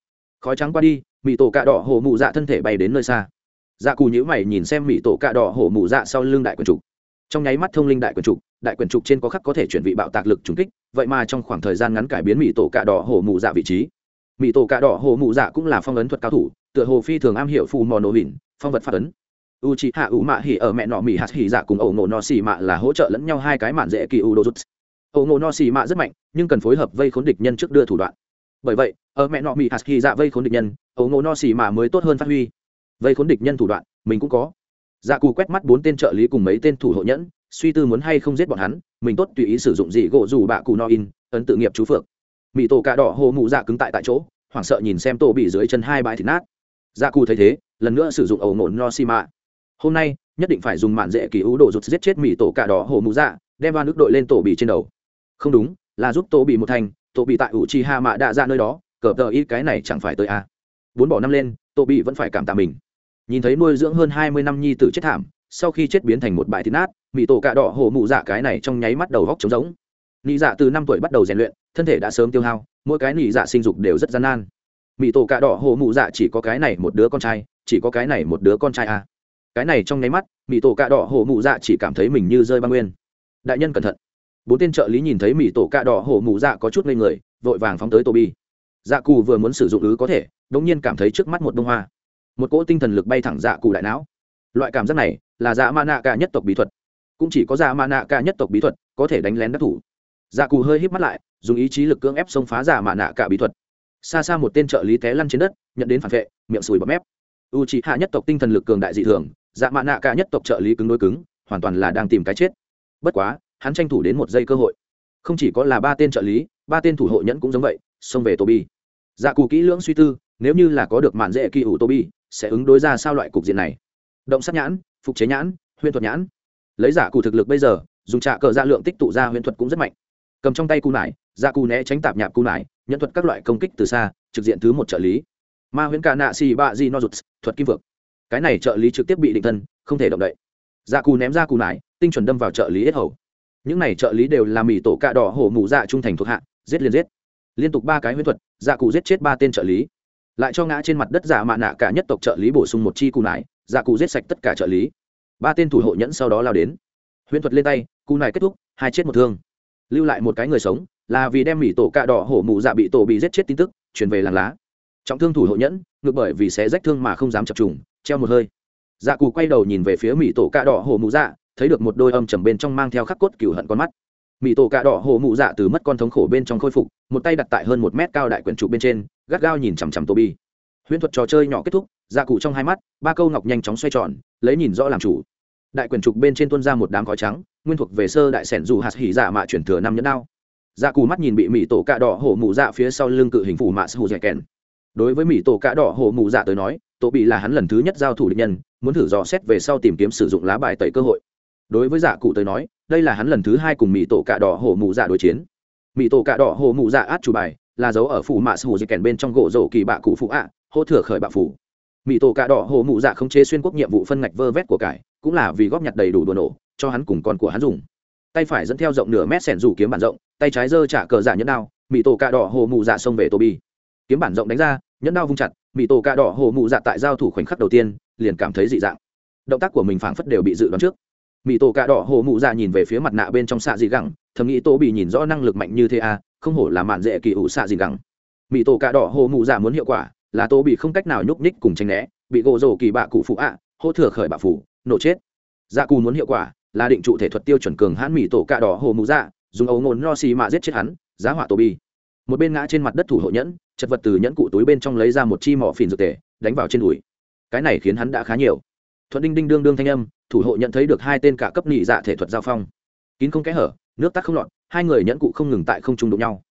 Speaker 1: khói trắng qua đi mỹ tổ cạ đỏ hổ mụ dạ thân thể bay đến nơi xa. Dạ cù nhữ mày nhìn xem mỹ tổ cạ đỏ hổ mụ dạ sau lưng đại quần trục. Trong nháy mắt thông linh đại quần trục, đại quần trục trên có khắc có thể chuyển vị bạo tạc lực trùng kích, vậy mà trong khoảng thời gian ngắn cải biến mỹ tổ cạ đỏ hổ mụ dạ vị trí. Mỹ tổ cạ đỏ hổ mụ dạ cũng là phong ấn thuật cao thủ, tựa hồ phi thường am hiểu phù mò nổ hỉn, phong vật phát ấn. U c hạ ủ mạ hỉ ở mẹ nọ mỹ hạt hỉ dạ cùng ẩu ngộ no xì mạ là hỗ trợ lẫn nhau hai cái mạn dễ kỳ u đô rút ẩu ngộ no xì mạ rất mạnh, nhưng cần phối hợp vây khốn địch nhân trước đưa thủ đoạn bởi vậy, ở mẹ nọ mỹ hạt khi dạ vây khốn địch nhân, ấu ngộ no xì mà mới tốt hơn phát huy. Vây khốn địch nhân thủ đoạn, mình cũng có. Dạ cù quét mắt bốn tên trợ lý cùng mấy tên thủ hộ nhẫn, suy tư muốn hay không giết bọn hắn, mình tốt tùy ý sử dụng gì gỗ dù bạ cù no in, ấn tự nghiệp chú phượng. Mỹ tổ cà đỏ hồ mụ dạ cứng tại tại chỗ, hoảng sợ nhìn xem tổ bị dưới chân hai bãi thịt nát. Dạ cù thấy thế, lần nữa sử dụng ấu ngộ no xì mạ hôm nay, nhất định phải dùng mạn dễ kỳ ưu đồ rụt giết chết mỹ tổ cà đỏ hồ mụ dạ đem ba nước đội lên tổ bị trên đầu. Không đúng, là giúp tổ bị một thành tổ bị tại ủ chi ha mạ đạ ra nơi đó, cờ tờ y cái này chẳng phải tới a à. bốn bỏ năm lên tổ bị vẫn phải cảm tạ mình. Nhìn thấy nuôi dưỡng hơn hai mươi năm nhi tử chết thảm, sau khi chết biến thành một bãi thịt nát mỹ tổ cạ đỏ hồ mụ dạ cái này trong nháy mắt đầu góc trống giống nị dạ từ năm tuổi bắt đầu rèn luyện, thân thể đã sớm tiêu hao, mỗi cái nị dạ sinh dục đều rất gian nan. Mỹ tổ cạ đỏ hồ mụ dạ chỉ có cái này một đứa con trai, chỉ có cái này một đứa con trai a cái này trong nháy mắt mỹ tổ cạ đỏ hổ mụ dạ chỉ cảm thấy mình như rơi băng nguyên. Đại nhân cẩn thận bốn tên trợ lý nhìn thấy mỹ tổ cạ đỏ hổ mù dạ có chút ngây người, vội vàng phóng tới tô bi dạ cù vừa muốn sử dụng ứ có thể đ ỗ n g nhiên cảm thấy trước mắt một bông hoa. Một cỗ tinh thần lực bay thẳng dạ cù đại não. Loại cảm giác này là dạ ma nạ ca nhất tộc bí thuật. Cũng chỉ có dạ ma nạ ca nhất tộc bí thuật có thể đánh lén đắc thủ. Dạ cù hơi hít mắt lại, dùng ý chí lực cưỡng ép xông phá dạ ma nạ ca bí thuật. Xa xa một tên trợ lý té lăn trên đất, nhận đến phản vệ, miệng sùi bọt mép. U c hạ nhất tộc tinh thần lực cường đại dị thường dạ mạ nạ cả nhất tộc trợ lý cứng đối cứng, hoàn toàn là đang tìm cái chết. Bất quá hắn tranh thủ đến một giây cơ hội. Không chỉ có là ba tên trợ lý ba tên thủ hộ nhẫn cũng giống vậy xông về tô bi dạ cụ kỹ lưỡng suy tư nếu như là có được mạn dễ kỳ ủ tô bi sẽ ứng đối ra sao loại cục diện này? Động sát nhãn phục chế nhãn huyễn thuật nhãn. Lấy giả cụ thực lực bây giờ dùng trạ cờ dạ lượng tích tụ ra huyễn thuật cũng rất mạnh. Cầm trong tay cù nải dạ cù né tránh tạp nhạp cù nải nhận thuật các loại công kích từ xa trực diện thứ một trợ lý. Ma huyễn ca nạ xì bạ di no rụt thuật kim vượt, cái này trợ lý trực tiếp bị định thân không thể động đậy. Dạ cù ném ra cù nải tinh chuẩn đâm vào trợ lý ít hầu những này trợ lý đều là mì tổ cạ đỏ hổ mù dạ trung thành thuộc hạ, giết liên giết. Liên tục ba cái huyễn thuật dạ cụ giết chết ba tên trợ lý. Lại cho ngã trên mặt đất giả mạ nạ cả nhất tộc trợ lý bổ sung một chi cù nải dạ cụ giết sạch tất cả trợ lý. Ba tên thủ hộ nhẫn sau đó lao đến. Huyễn thuật lên tay cù nải kết thúc, hai chết một thương. Lưu lại một cái người sống, là vì đem mỹ tổ cạ đỏ hổ mù dạ bị tổ bị giết chết tin tức, truyền về làng lá. Trọng thương thủ hộ nhẫn, ngược bởi vì sẽ rách thương mà không dám chập trùng, treo một hơi. Dạ cụ quay đầu nhìn về phía mỹ tổ cạ đỏ hổ mù dạ thấy được một đôi âm trầm bên trong mang theo khắc cốt cửu hận con mắt. Mỹ tổ cạ đỏ hổ mụ dạ từ mất con thống khổ bên trong khôi phục, một tay đặt tại hơn một mét cao đại quyển trụ bên trên, gắt gao nhìn chằm chằm tô bi huyễn thuật trò chơi nhỏ kết thúc dạ cụ trong hai mắt, ba câu ngọc nhanh chóng xoay tròn, lấy nhìn rõ làm chủ. Đại quyển trục bên trên tuôn ra một đám khói trắng, nguyên thuộc về sơ đại sẻn dù hạt hỉ dạ mạ chuyển thừa năm nhẫn đao. Dạ cù mắt nhìn bị mỹ tổ cạ đỏ hổ mụ dạ phía sau lưng cự hình phủ mạ sư hù dẻ kèn. Đối với mỹ tổ cạ đỏ hổ mụ dạ tới nói tổ bị là hắn lần thứ nhất giao thủ địch nhân, muốn thử dò xét về sau tìm kiếm sử dụng lá bài tẩy cơ hội đối với giả cụ tới nói, đây là hắn lần thứ hai cùng mỹ tổ cạ đỏ hổ mụ dạ đối chiến. Mỹ tổ cạ đỏ hổ mụ dạ át chủ bài, là dấu ở phủ mạ sư di kèn bên trong gỗ rổ kỳ bạ cụ phụ ạ, hô thừa khởi bạ phủ. Mỹ tổ cạ đỏ hổ mụ dạ không chế xuyên quốc nhiệm vụ phân ngạch vơ vét của cải, cũng là vì góp nhặt đầy đủ đồ nổ cho hắn cùng con của hắn dùng. Tay phải dẫn theo rộng nửa mét sẻn rủ kiếm bản rộng, tay trái giơ trả cờ giả nhẫn đao mỹ tổ cạ đỏ hồ mụ dạ xông về tô bi kiếm bản rộng đánh ra, nhẫn đao vung chặt mỹ tổ cạ đỏ hồ mụ dạ tại giao thủ khoảnh khắc đầu tiên, liền cảm thấy dị dạng. Động tác của mình phảng phất đều bị dự đoán trước mỹ tổ cạ đỏ hồ mụ dạ nhìn về phía mặt nạ bên trong xạ dị gẳng, thầm nghĩ tô bị nhìn rõ năng lực mạnh như thế à không hổ là mạn dễ kỳ ủ xạ dị gẳng. Mỹ tổ cạ đỏ hồ mụ dạ muốn hiệu quả là tô bị không cách nào nhúc nhích cùng tranh né, bị gỗ rổ kỳ bạ cụ phụ ạ, hô thừa khởi bạ phủ, nổ chết. Dạ cù muốn hiệu quả là định trụ thể thuật tiêu chuẩn cường hãn mỹ tổ cạ đỏ hồ mụ dạ dùng ấu ngôn no xì mạ giết chết hắn, giá họa tô bị một bên ngã trên mặt đất thủ hộ nhẫn, chật vật từ nhẫn cụ túi bên trong lấy ra một chi mỏ phìn dược tề, đánh vào trên đùi. Cái này khiến hắn đã khá nhiều thuận đinh đinh đương đương thanh âm, thủ hộ nhận thấy được hai tên cả cấp nhị dạ thể thuật giao phong. Kín không kẽ hở, nước tắt không lọt, hai người nhẫn cụ không ngừng tại không trung đụng nhau.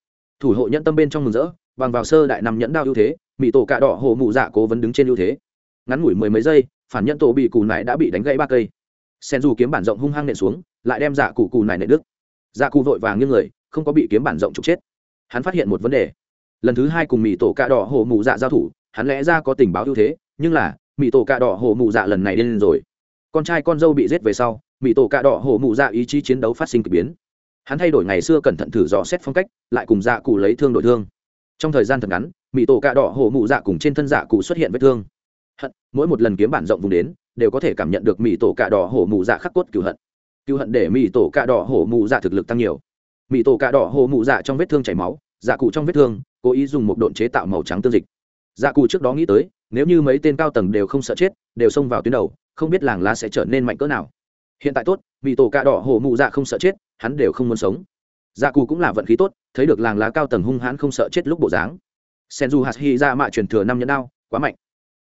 Speaker 1: Thủ hộ nhẫn tâm bên trong mừng rỡ, bằng vào sơ đại nằm nhẫn đao ưu thế mỹ tổ cạ đỏ hồ mụ dạ cố vấn đứng trên ưu thế. Ngắn ngủi mười mấy giây, phản nhẫn tổ bị cù nải đã bị đánh gãy ba cây. Sen dù kiếm bản rộng hung hăng nện xuống, lại đem dạ cụ cù nải nện đức dạ cụ vội vàng như người, không có bị kiếm bản rộng trục chết. Hắn phát hiện một vấn đề. Lần thứ hai cùng mỹ tổ cạ đỏ hồ mụ dạ giao thủ, hắn lẽ ra có tình báo ưu thế, nhưng là mỹ tổ cạ đỏ hổ mụ dạ lần này lên rồi. Con trai con dâu bị giết về sau mỹ tổ cạ đỏ hổ mụ dạ ý chí chiến đấu phát sinh k ỳ biến. Hắn thay đổi ngày xưa cẩn thận thử dò xét phong cách, lại cùng dạ cụ lấy thương đội thương. Trong thời gian thật ngắn mỹ tổ cạ đỏ hổ mụ dạ cùng trên thân dạ cụ xuất hiện vết thương. Hận, mỗi một lần kiếm bản rộng vùng đến, đều có thể cảm nhận được mỹ tổ cạ đỏ hổ mụ dạ khắc cốt cựu hận. Cựu hận để mỹ tổ cạ đỏ hổ mụ dạ thực lực tăng nhiều. Mỹ tổ cạ đỏ hổ mụ dạ trong vết thương chảy máu dạ cụ trong vết thương, cố ý dùng một độn chế tạo màu trắng tương dịch. Dạ cụ trước đó nghĩ tới nếu như mấy tên cao tầng đều không sợ chết, đều xông vào tuyến đầu, không biết làng lá sẽ trở nên mạnh cỡ nào. Hiện tại tốt, bị tổ cạ đỏ hổ mụ dạ không sợ chết, hắn đều không muốn sống. Dạ cù cũng là vận khí tốt, thấy được làng lá cao tầng hung hãn không sợ chết lúc bộ dáng. Senju hạt hy ra mạ truyền thừa năm nhẫn đao, quá mạnh.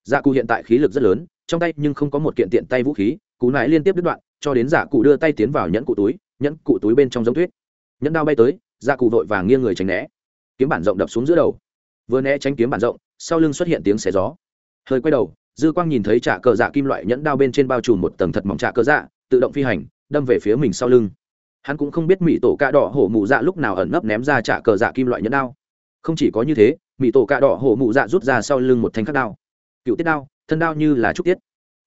Speaker 1: Dạ cù hiện tại khí lực rất lớn, trong tay nhưng không có một kiện tiện tay vũ khí, cú nái liên tiếp đứt đoạn, cho đến dạ cụ đưa tay tiến vào nhẫn cụ túi, nhẫn cụ túi bên trong giống tuyết. Nhẫn đao bay tới dạ cụ vội vàng nghiêng người tránh né. Kiếm bản rộng đập xuống giữa đầu. Vừa né tránh kiếm bản rộng, sau lưng xuất hiện tiếng xé gió hơi quay đầu, dư quang nhìn thấy trả cờ dạ kim loại nhẫn đao bên trên bao trùm một tầng thật mỏng trả cờ dạ tự động phi hành, đâm về phía mình sau lưng. Hắn cũng không biết mỹ tổ cạ đỏ hổ mụ dạ lúc nào ẩn nấp ném ra trả cờ dạ kim loại nhẫn đao. Không chỉ có như thế mỹ tổ cạ đỏ hổ mụ dạ rút ra sau lưng một thanh khắc đao. Cựu tiết đao, thân đao như là trúc tiết.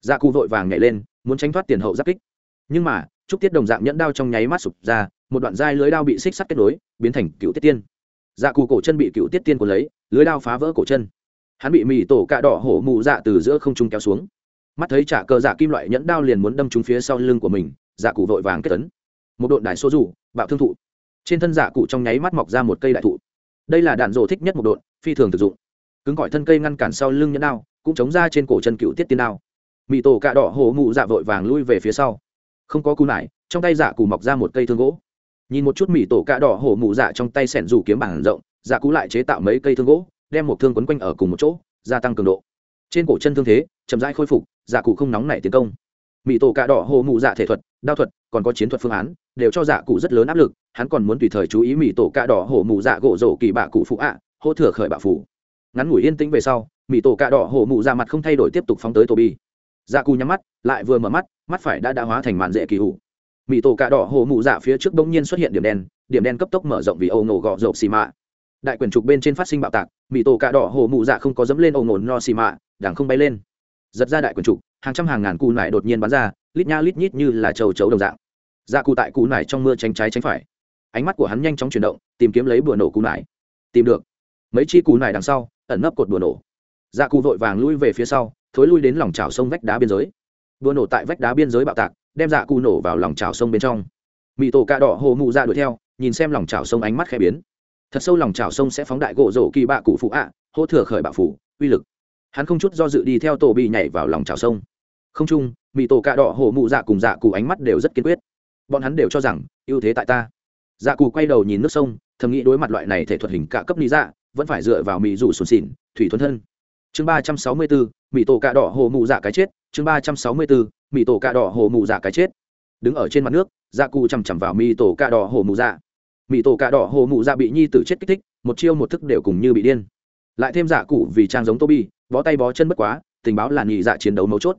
Speaker 1: Dạ cụ vội vàng nhảy lên, muốn tránh thoát tiền hậu giáp kích. Nhưng mà, trúc tiết đồng dạng nhẫn đao trong nháy mắt sụp ra, một đoạn dai lưới đao bị xích sắt kết nối, biến thành cựu tiết tiên. Dạ cụ cổ chân bị cựu tiết tiên của lấy, lưới đao phá vỡ cổ chân hắn bị mì tổ cạ đỏ hổ mụ dạ từ giữa không trung kéo xuống. Mắt thấy trả cờ dạ kim loại nhẫn đao liền muốn đâm trúng phía sau lưng của mình dạ cụ vội vàng kết tấn. Một đội đại số rủ bạo thương thụ. Trên thân dạ cụ trong nháy mắt mọc ra một cây đại thụ. Đây là đạn rổ thích nhất một đội phi thường thực dụng. Cứng gọi thân cây ngăn cản sau lưng nhẫn đao, cũng chống ra trên cổ chân cựu tiết tiên đao. Mì tổ cạ đỏ hổ mụ dạ vội vàng lui về phía sau. Không có cú nải, trong tay dạ cụ mọc ra một cây thương gỗ. Nhìn một chút mì tổ cạ đỏ hổ mụ dạ trong tay sẻn rủ kiếm bảng rộng dạ cụ lại chế tạo mấy cây thương gỗ đem một thương quấn quanh ở cùng một chỗ, gia tăng cường độ. Trên cổ chân thương thế, chậm rãi khôi phục dạ cụ không nóng nảy tiến công. Mỹ tổ cạ đỏ hồ mụ dạ thể thuật, đao thuật, còn có chiến thuật phương án, đều cho dạ cụ rất lớn áp lực, hắn còn muốn tùy thời chú ý mỹ tổ cạ đỏ hồ mụ dạ gỗ rổ kỳ bạ cụ phụ ạ hỗ thừa khởi bạ phủ. Ngắn ngủi yên tĩnh về sau mỹ tổ cạ đỏ hồ mụ dạ mặt không thay đổi tiếp tục phóng tới tổ bi dạ cụ nhắm mắt, lại vừa mở mắt mắt phải đã đã hóa thành màn dễ kỳ hụ. Mỹ tổ cạ đỏ hồ mụ dạ phía trước bỗng nhiên xuất hiện điểm đen điểm đen cấp tốc mở rộng vì âu nổ gọ rộp xì mạ đại quyền trục bên trên phát sinh bạo tạc mỹ tổ cạ đỏ hồ mụ dạ không có dẫm lên ồ ngồn no xì mạ đảng không bay lên. Giật ra đại quyền trục, hàng trăm hàng ngàn cù nải đột nhiên bắn ra, lít nha lít nhít như là châu chấu đồng dạng. Dạ cụ tại cù nải trong mưa tránh trái tránh phải. Ánh mắt của hắn nhanh chóng chuyển động, tìm kiếm lấy bùa nổ cù nải. Tìm được. Mấy chi cù nải đằng sau, ẩn nấp cột bùa nổ. Dạ cụ vội vàng lui về phía sau, thối lui đến lòng trào sông vách đá biên giới. Bùa nổ tại vách đá biên giới bạo tạc, đem dạ cụ nổ vào lòng trào sông bên trong. Mỹ tổ cạ đỏ hồ mụ dạ đuổi theo, nhìn xem lòng trào sông ánh mắt khẽ biến thật sâu lòng trào sông sẽ phóng đại gỗ rổ kỳ bạ cụ phụ ạ, hỗ thừa khởi bạ phủ, uy lực. Hắn không chút do dự đi theo tổ bị nhảy vào lòng trào sông. Không chung mỹ tổ cạ đỏ hồ mụ dạ cùng dạ cụ ánh mắt đều rất kiên quyết. Bọn hắn đều cho rằng, ưu thế tại ta. Dạ cụ quay đầu nhìn nước sông, thầm nghĩ đối mặt loại này thể thuật hình cả cấp lý dạ vẫn phải dựa vào mỹ rủ sùn xỉn, thủy thuần thân. Chương ba trăm sáu mươi bốn mỹ tổ cạ đỏ hồ mụ dạ cái chết. Chương ba trăm sáu mươi bốn mỹ tổ cạ đỏ hồ mụ dạ cái chết. Đứng ở trên mặt nước dạ cụ chằm chằm vào mỹ tổ cạ đỏ hồ mụ dạ mỹ tổ cạ đỏ hồ mụ dạ bị nhi tử chết kích thích, một chiêu một thức đều cùng như bị điên. Lại thêm dạ cụ vì trang giống tô bi bó tay bó chân bất quá, tình báo là nhị dạ chiến đấu mấu chốt.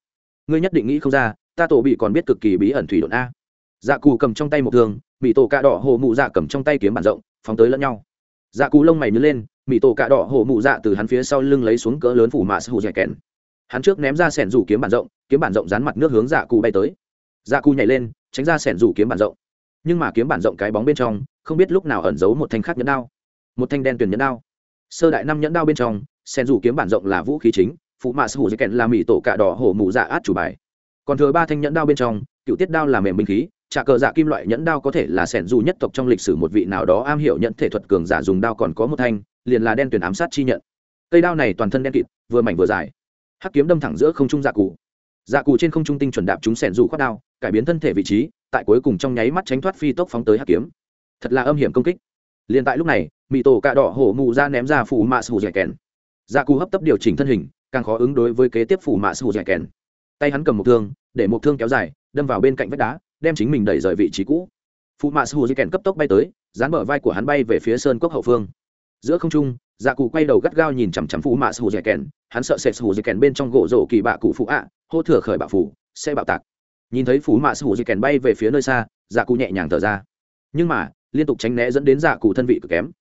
Speaker 1: Ngươi nhất định nghĩ không ra, ta tổ bị còn biết cực kỳ bí ẩn thủy độn a. Dạ cụ cầm trong tay một thương mỹ tổ cạ đỏ hồ mụ dạ cầm trong tay kiếm bản rộng, phóng tới lẫn nhau. Dạ cụ lông mày nhớ lên mỹ tổ cạ đỏ hồ mụ dạ từ hắn phía sau lưng lấy xuống cỡ lớn phủ mạ sư hù dẻ kèn hắn trước ném ra sẻn rủ kiếm bản rộng, kiếm bản rộng dán mặt nước hướng dạ cụ bay tới. Dạ cụ nhảy lên, tránh ra sẻn rủ kiếm bản rộng nhưng mà kiếm bản rộng cái bóng bên trong, không biết lúc nào ẩn giấu một thanh khác nhẫn đao. Một thanh đen tuyển nhẫn đao. Sơ đại năm nhẫn đao bên trong, sen rủ kiếm bản rộng là vũ khí chính phụ mạ sư hủ dây kèn là mỹ tổ cạ đỏ hổ mụ dạ át chủ bài. Còn thừa ba thanh nhẫn đao bên trong, cựu tiết đao là mềm binh khí trả cờ dạ kim loại nhẫn đao có thể là sẻn dù nhất tộc trong lịch sử một vị nào đó am hiểu nhận thể thuật cường giả dùng đao còn có một thanh, liền là đen tuyển ám sát chi nhận. Cây đao này toàn thân đen kịt, vừa mảnh vừa dài. Hắc kiếm đâm thẳng giữa không trung dạ cụ. Dạ cụ trên không trung tinh chuẩn đạp chúng sẻn dù khoát đao, cải biến thân thể vị trí tại cuối cùng trong nháy mắt tránh thoát phi tốc phóng tới hắc kiếm. Thật là âm hiểm công kích. Liền tại lúc này mỹ tổ cạ đỏ hổ mụ ra ném ra phủ mạ sù dẻ kèn. Gia cù hấp tấp điều chỉnh thân hình, càng khó ứng đối với kế tiếp phủ mạ sù dẻ kèn. Tay hắn cầm một thương, để một thương kéo dài, đâm vào bên cạnh vách đá, đem chính mình đẩy rời vị trí cũ. Phụ mạ sư dẻ kèn cấp tốc bay tới, dán bờ vai của hắn bay về phía sơn cốc hậu phương. Giữa không trung dạ cụ quay đầu gắt gao nhìn chằm chằm phụ mạ sư dẻ kèn. Hắn sợ sệt sư dẻ kèn bên trong gỗ rổ kỳ bạ cụ phụ ạ, hô thừa khởi bạo phủ, sẽ bạo tạc nhìn thấy phủ mạ sư hủ di kèn bay về phía nơi xa dạ cụ nhẹ nhàng thở ra. Nhưng mà, liên tục tránh né dẫn đến dạ cụ thân vị cực kém.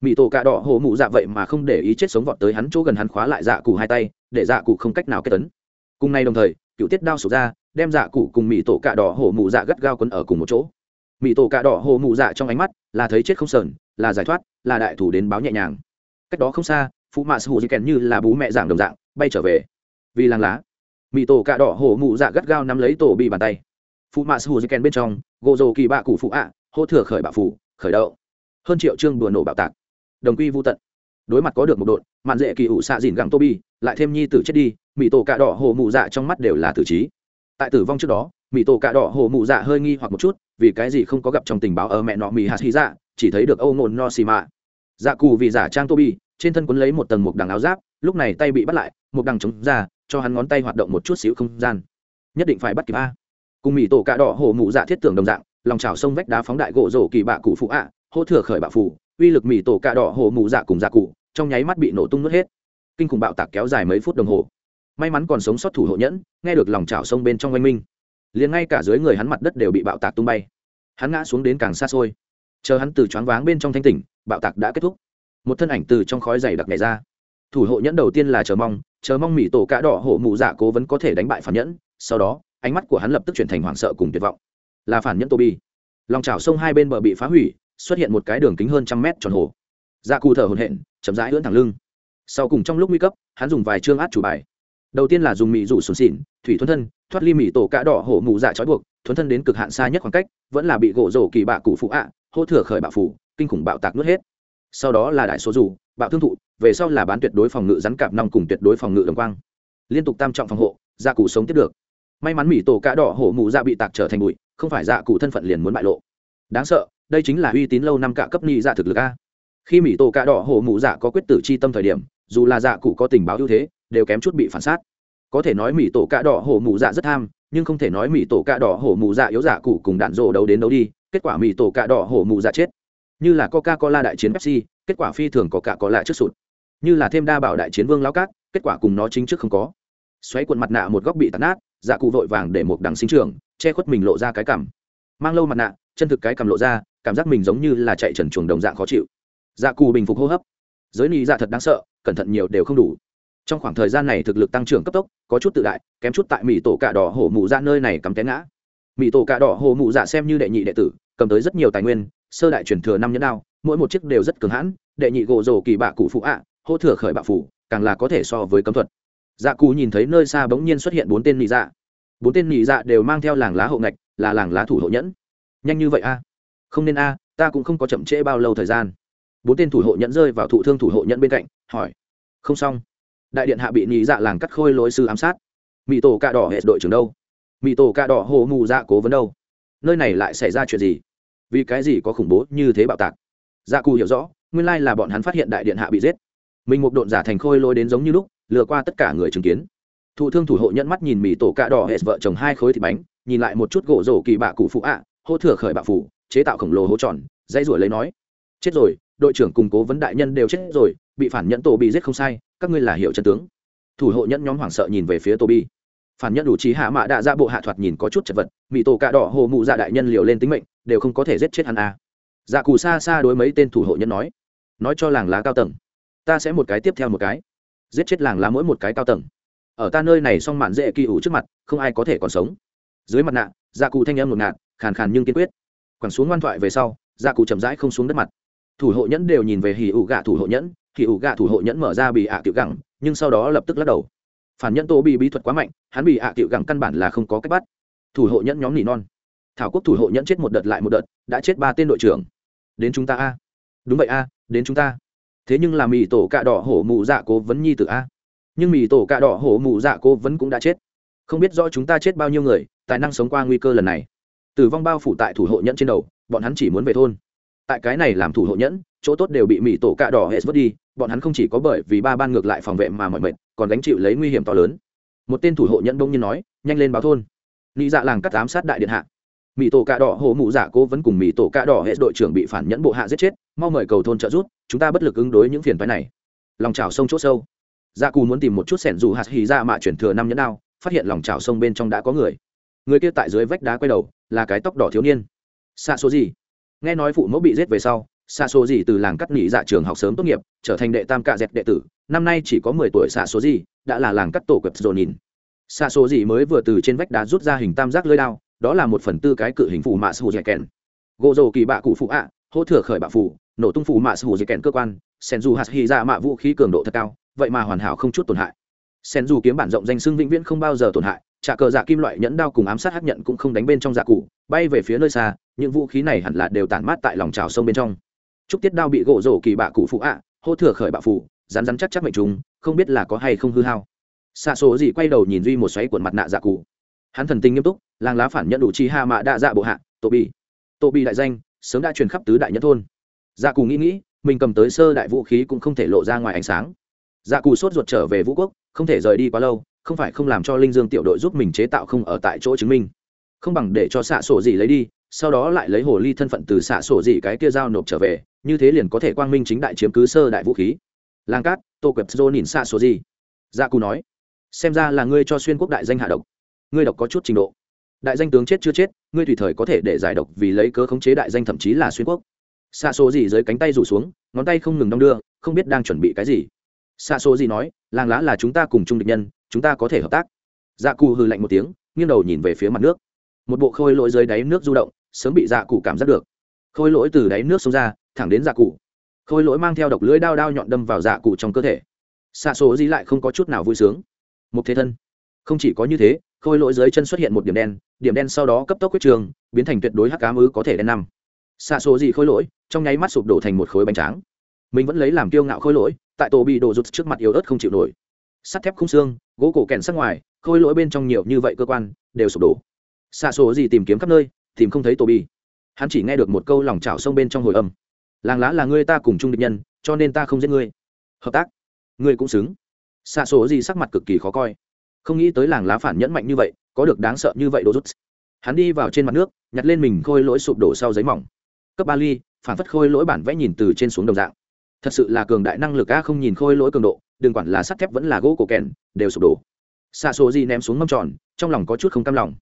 Speaker 1: Mỹ tổ cạ đỏ hổ mụ dạ vậy mà không để ý chết sống vọt tới hắn chỗ gần hắn khóa lại dạ cụ hai tay, để dạ cụ không cách nào kết tấn. Cùng nay đồng thời, cựu tiết đao sụt ra, đem dạ cụ cùng mỹ tổ cạ đỏ hổ mụ dạ gắt gao quấn ở cùng một chỗ. Mỹ tổ cạ đỏ hổ mụ dạ trong ánh mắt là thấy chết không sờn, là giải thoát, là đại thủ đến báo nhẹ nhàng. Cách đó không xa phụ mạ sư hủ di kèn như là bú mẹ giảng đồng dạng, bay trở về. Vì làng lá mỹ tổ cạ đỏ hổ mụ dạ gắt gao nắm lấy tổ bị bàn tay. Phụ mạ sư hù kèn bên trong, gỗ rồ kỳ bạ cụ phụ ạ, hô thừa khởi bạ phủ khởi đậu. Hơn triệu chương đùa nổ bạo tạc. Đồng quy vô tận. Đối mặt có được một đội, mạn dễ kỳ ủ xạ dìn gẳng tô bi lại thêm nhi tử chết đi mỹ tổ cạ đỏ hồ mụ dạ trong mắt đều là tử trí. Tại tử vong trước đó mỹ tổ cạ đỏ hồ mụ dạ hơi nghi hoặc một chút, vì cái gì không có gặp trong tình báo ở mẹ nọ mỹ hạt hy dạ chỉ thấy được âu ngồn no xì mạ. Dạ cù vì giả trang tô bi trên thân quấn lấy một tầng một đằng áo giáp, lúc này tay bị bắt lại một đằng chống ra cho hắn ngón tay hoạt động một chút xíu không gian. Nhất định phải bắt kịp a. Cùng mỹ tổ cạ đỏ hồ mụ dạ thiết tưởng đồng dạng, lòng trào sông vách đá phóng đại gỗ rổ kỳ bạ cụ phụ ạ, hô thừa khởi bạ phù, uy lực mỹ tổ cạ đỏ hồ mụ dạ cùng dạ cụ, trong nháy mắt bị nổ tung nước hết. Kinh khủng bạo tạc kéo dài mấy phút đồng hồ. May mắn còn sống sót thủ hộ nhẫn, nghe được lòng chảo sông bên trong oanh minh, liền ngay cả dưới người hắn mặt đất đều bị bạo tạc tung bay. Hắn ngã xuống đến càng xa xôi. Chờ hắn từ choáng váng bên trong thanh tỉnh, bạo tạc đã kết thúc. Một thân ảnh từ trong khói dày đặc nhảy ra. Thủ hộ nhẫn đầu tiên là chờ mong chờ mong mỹ tổ cạ đỏ hổ mụ dạ cố vẫn có thể đánh bại phản nhẫn, sau đó, ánh mắt của hắn lập tức chuyển thành hoảng sợ cùng tuyệt vọng. Là phản nhẫn tô bi lòng chảo sông hai bên bờ bị phá hủy, xuất hiện một cái đường kính hơn trăm mét tròn hồ. Dạ cù thở hồn hện chậm rãi lưỡn thẳng lưng. Sau cùng trong lúc nguy cấp, hắn dùng vài chương át chủ bài. Đầu tiên là dùng mỹ rủ sùn xỉn thủy thuấn thân, thoát ly mỹ tổ cạ đỏ hổ mụ dạ trói buộc, thuấn thân đến cực hạn xa nhất khoảng cách, vẫn là bị gỗ rổ kỳ bạ cụ phụ ạ, hô thừa khởi bạ phủ, kinh khủng bạo tạc nuốt hết. Sau đó là đại số dù bạo thương thụ, về sau là bán tuyệt đối phòng ngự rắn cạp nòng cùng tuyệt đối phòng ngự đồng quang. Liên tục tam trọng phòng hộ, gia cụ sống tiếp được. May mắn mỹ tổ cạ đỏ hổ mụ dạ bị tạc trở thành bụi, không phải dạ cụ thân phận liền muốn bại lộ. Đáng sợ, đây chính là uy tín lâu năm cạ cấp ni dạ thực lực a. Khi mỹ tổ cạ đỏ hổ mụ dạ có quyết tử chi tâm thời điểm, dù là dạ cụ có tình báo ưu thế, đều kém chút bị phản sát. Có thể nói mỹ tổ cạ đỏ hổ mụ dạ rất tham, nhưng không thể nói mỹ tổ cạ đỏ hổ mụ dạ yếu dạ cụ cùng đạn rộ đấu đến đấu đi, kết quả mỹ tổ cạ đỏ hổ mụ dạ chết. Như là coca cola đại chiến pepsi kết quả phi thường có cả có lại trước sụt. Như là thêm đa bảo đại chiến vương lao cát, kết quả cùng nó chính trước không có. Xoáy quần mặt nạ một góc bị tạt nát dạ cụ vội vàng để một đằng sinh trường che khuất mình lộ ra cái cảm mang lâu mặt nạ, chân thực cái cằm lộ ra, cảm giác mình giống như là chạy trần chuồng đồng dạng khó chịu. Dạ cù bình phục hô hấp. Giới lý dạ thật đáng sợ, cẩn thận nhiều đều không đủ. Trong khoảng thời gian này thực lực tăng trưởng cấp tốc, có chút tự đại, kém chút tại mỹ tổ cạ đỏ hổ mụ dạ nơi này cắm té ngã. Mỹ tổ cạ đỏ hổ mụ dạ xem như đệ nhị đệ tử, cầm tới rất nhiều tài nguyên, sơ đại truyền thừa năm nhẫn đao mỗi một chiếc đều rất cường hãn, đệ nhị gỗ rổ kỳ bạ cụ phụ ạ, hô thừa khởi bạ phủ, càng là có thể so với cấm thuật. Dạ cù nhìn thấy nơi xa bỗng nhiên xuất hiện bốn tên nị dạ. Bốn tên nị dạ đều mang theo làng lá hộ ngạch, là làng lá thủ hộ nhẫn. Nhanh như vậy a? Không nên a, ta cũng không có chậm trễ bao lâu thời gian. Bốn tên thủ hộ nhẫn rơi vào thụ thương thủ hộ nhẫn bên cạnh, hỏi. Không xong. Đại điện hạ bị nị dạ làng cắt khôi lối sư ám sát. Mỹ tổ cạ đỏ hệ đội trưởng đâu? Mỹ tổ cạ đỏ hồ mù dạ cố vấn đâu? Nơi này lại xảy ra chuyện gì? Vì cái gì có khủng bố như thế bạo tạc? Dạ cù hiểu rõ, nguyên lai là bọn hắn phát hiện đại điện hạ bị giết. Mình một độn giả thành khôi lôi đến giống như lúc, lừa qua tất cả người chứng kiến. Thụ thương thủ hộ nhẫn mắt nhìn mì tổ cạ đỏ hệ vợ chồng hai khối thịt bánh, nhìn lại một chút gỗ rổ kỳ bạ cụ phụ ạ, hô thừa khởi bạ phủ, chế tạo khổng lồ hố tròn dây ruổi lấy nói, chết rồi, đội trưởng cùng cố vấn đại nhân đều chết rồi, bị phản nhẫn tổ bị giết không sai, các ngươi là hiệu chân tướng. Thủ hộ nhẫn nhóm hoảng sợ nhìn về phía tô bi phản nhẫn đủ trí hạ mạ đã ra dạ bộ hạ thoạt nhìn có chút chật vật mỹ tổ cạ đỏ hồ mụ dạ đại nhân liều lên tính mệnh, đều không có thể giết chết hắn à dạ cù xa xa đối mấy tên thủ hộ nhẫn nói nói cho làng lá cao tầng, ta sẽ một cái tiếp theo một cái, giết chết làng lá mỗi một cái cao tầng. Ở ta nơi này xong mạn dễ kỳ ủ trước mặt, không ai có thể còn sống. Dưới mặt nạ dạ cụ thanh âm ngột ngạt, khàn khàn nhưng kiên quyết. Quẳng xuống ngoan thoại về sau dạ cụ chậm rãi không xuống đất mặt. Thủ hộ nhẫn đều nhìn về hì ủ gạ thủ hộ nhẫn hì ủ gạ thủ hộ nhẫn mở ra bị ạ à tiểu gẳng, nhưng sau đó lập tức lắc đầu. Phản nhẫn tô bị bí thuật quá mạnh, hắn bị ạ à tiểu gẳng căn bản là không có cách bắt. Thủ hộ nhẫn nhóm nỉ non. Thảo quốc thủ hộ nhẫn chết một đợt lại một đợt, đã chết ba tên đội trưởng đến chúng ta a. Đúng vậy a, đến chúng ta. Thế nhưng là mì tổ cạ đỏ hổ mụ dạ cố vấn nhi tử a. Nhưng mì tổ cạ đỏ hổ mụ dạ cố vấn cũng đã chết. Không biết rõ chúng ta chết bao nhiêu người, tài năng sống qua nguy cơ lần này. Tử vong bao phủ tại thủ hộ nhẫn trên đầu, bọn hắn chỉ muốn về thôn. Tại cái này làm thủ hộ nhẫn, chỗ tốt đều bị mỹ tổ cạ đỏ hệ vứt đi, bọn hắn không chỉ có bởi vì ba ban ngược lại phòng vệ mà mọi mệt, còn gánh chịu lấy nguy hiểm to lớn. Một tên thủ hộ nhẫn đông như nói, nhanh lên báo thôn. Nghĩ dạ làng cắt ám sát đại điện hạ mỹ tổ cạ đỏ hồ mụ dạ cố vẫn cùng mỹ tổ cạ đỏ hệ đội trưởng bị phản nhẫn bộ hạ giết chết, mau mời cầu thôn trợ giúp, chúng ta bất lực ứng đối những phiền phái này. Lòng trào sông chỗ sâu. Dạ cù muốn tìm một chút sẻn dù hạt hì ra mạ chuyển thừa năm nhẫn đao, phát hiện lòng trào sông bên trong đã có người. Người kia tại dưới vách đá quay đầu, là cái tóc đỏ thiếu niên. Xa số gì nghe nói phụ mẫu bị giết về sau xa số gì từ làng cắt nghỉ dạ trường học sớm tốt nghiệp, trở thành đệ tam cạ dẹt đệ tử. Năm nay chỉ có mười tuổi xa số gì đã là làng cắt tổ quẹp dồn nhìn. Xa số gì mới vừa từ trên vách đá rút ra hình tam giác lơi đao đó là một phần tư cái cự hình phù mạ sù dạy kèn. Gỗ rồ kỳ bạ cụ phụ ạ hỗ thừa khởi bạ phù nổ tung phù mạ sù dạy kèn cơ quan, sen dù hạt hy ra mạ vũ khí cường độ thật cao, vậy mà hoàn hảo không chút tổn hại. Sen dù kiếm bản rộng danh xưng vĩnh viễn không bao giờ tổn hại trả cờ dạ kim loại nhẫn đao cùng ám sát hắc nhận cũng không đánh bên trong dạ cụ, bay về phía nơi xa, những vũ khí này hẳn là đều tản mát tại lòng trào sông bên trong. Trúc tiết đao bị gỗ rổ kỳ bạ cụ phụ ạ, hô thừa khởi bạ phụ rán rán chắc chắc mệnh chúng không biết là có hay không hư hao. Xạ số gì quay đầu nhìn duy một xoáy cuộn mặt nạ dạ cụ hắn thần tình nghiêm túc, làng lá phản nhận đủ chi hạ mạ đa dạ bộ hạ, tổ bị tổ bị đại danh, sớm đã truyền khắp tứ đại nhất thôn. Dạ cù nghĩ nghĩ, mình cầm tới sơ đại vũ khí cũng không thể lộ ra ngoài ánh sáng. Dạ cù sốt ruột trở về vũ quốc, không thể rời đi quá lâu, không phải không làm cho linh dương tiểu đội giúp mình chế tạo không ở tại chỗ chứng minh. Không bằng để cho xạ sổ gì lấy đi, sau đó lại lấy hồ ly thân phận từ xạ sổ gì cái kia giao nộp trở về, như thế liền có thể quang minh chính đại chiếm cứ sơ đại vũ khí. Làng cát, tô quẹp dô nhìn xạ sổ gì. Dạ cù nói, xem ra là ngươi cho xuyên quốc đại danh hạ độc ngươi độc có chút trình độ. Đại danh tướng chết chưa chết, ngươi tùy thời có thể để giải độc vì lấy cớ khống chế đại danh thậm chí là xuyên quốc. Xa số gì dưới cánh tay rủ xuống, ngón tay không ngừng đong đưa, không biết đang chuẩn bị cái gì. Xa số gì nói, làng lá là chúng ta cùng chung địch nhân, chúng ta có thể hợp tác. Dạ cù hư lạnh một tiếng, nghiêng đầu nhìn về phía mặt nước. Một bộ khôi lỗi dưới đáy nước du động, sớm bị dạ cụ cảm giác được. Khôi lỗi từ đáy nước xông ra, thẳng đến dạ cụ. Khôi lỗi mang theo độc lưỡi đao đao nhọn đâm vào dạ cụ trong cơ thể. Xa số gì lại không có chút nào vui sướng. Một thế thân không chỉ có như thế, khôi lỗi dưới chân xuất hiện một điểm đen điểm đen sau đó cấp tốc quyết trường, biến thành tuyệt đối hắc cá mứ có thể đen năm. Xa số gì khôi lỗi, trong nháy mắt sụp đổ thành một khối bánh tráng. Mình vẫn lấy làm kiêu ngạo khôi lỗi, tại tổ bị đổ rụt trước mặt yếu ớt không chịu nổi. Sắt thép khung xương, gỗ cổ kèn sắc ngoài, khôi lỗi bên trong nhiều như vậy cơ quan, đều sụp đổ. Xa số gì tìm kiếm khắp nơi, tìm không thấy tổ bị. Hắn chỉ nghe được một câu lòng trào sông bên trong hồi âm. Làng lá là ngươi ta cùng chung địch nhân, cho nên ta không giết ngươi. Hợp tác. Ngươi cũng xứng. Xa số gì sắc mặt cực kỳ khó coi không nghĩ tới làng lá phản nhẫn mạnh như vậy, có được đáng sợ như vậy đô rút. Hắn đi vào trên mặt nước, nhặt lên mình khôi lỗi sụp đổ sau giấy mỏng. Cấp ba ly, phản phất khôi lỗi bản vẽ nhìn từ trên xuống đồng dạng. Thật sự là cường đại năng lực a, không nhìn khôi lỗi cường độ, đừng quản là sắt thép vẫn là gỗ cổ kèn, đều sụp đổ. Xa số di ném xuống mâm tròn, trong lòng có chút không cam lòng.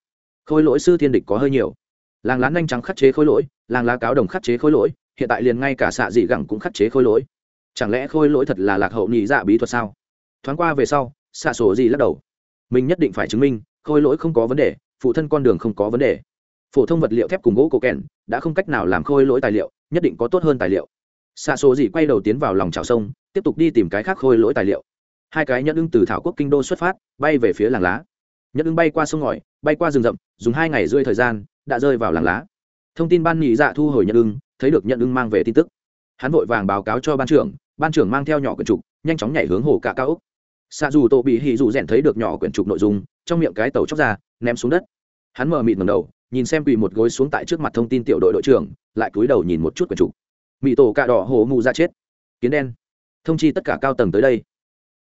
Speaker 1: Khôi lỗi sư thiên địch có hơi nhiều. Làng lá nhanh trắng khắc chế khôi lỗi, làng lá cáo đồng khắc chế khôi lỗi, hiện tại liền ngay cả xạ dị gẳng cũng khắc chế khôi lỗi. Chẳng lẽ khôi lỗi thật là lạc hậu nhị dạ bí thuật sao? Thoáng qua về sau, xạ sổ dị lắc đầu mình nhất định phải chứng minh, khôi lỗi không có vấn đề, phụ thân con đường không có vấn đề. Phổ thông vật liệu thép cùng gỗ cổ kèn đã không cách nào làm khôi lỗi tài liệu, nhất định có tốt hơn tài liệu. Xạ số gì quay đầu tiến vào lòng trào sông, tiếp tục đi tìm cái khác khôi lỗi tài liệu. Hai cái nhẫn ưng từ thảo quốc kinh đô xuất phát, bay về phía làng lá. Nhẫn ưng bay qua sông ngòi, bay qua rừng rậm, dùng hai ngày rơi thời gian, đã rơi vào làng lá. Thông tin ban nhị dạ thu hồi nhẫn ưng, thấy được nhẫn ưng mang về tin tức. Hắn vội vàng báo cáo cho ban trưởng ban trưởng mang theo nhỏ cửa trục, nhanh chóng nhảy hướng hồ cả cao úc xạ dù tổ bị hì dù rèn thấy được nhỏ quyển trục nội dung, trong miệng cái tàu chóc ra, ném xuống đất. Hắn mờ mịt ngầm đầu, nhìn xem quỳ một gối xuống tại trước mặt thông tin tiểu đội đội trưởng, lại cúi đầu nhìn một chút quyển trục. Mỹ tổ cạ đỏ hồ mù ra chết. Kiến đen. Thông chi tất cả cao tầng tới đây.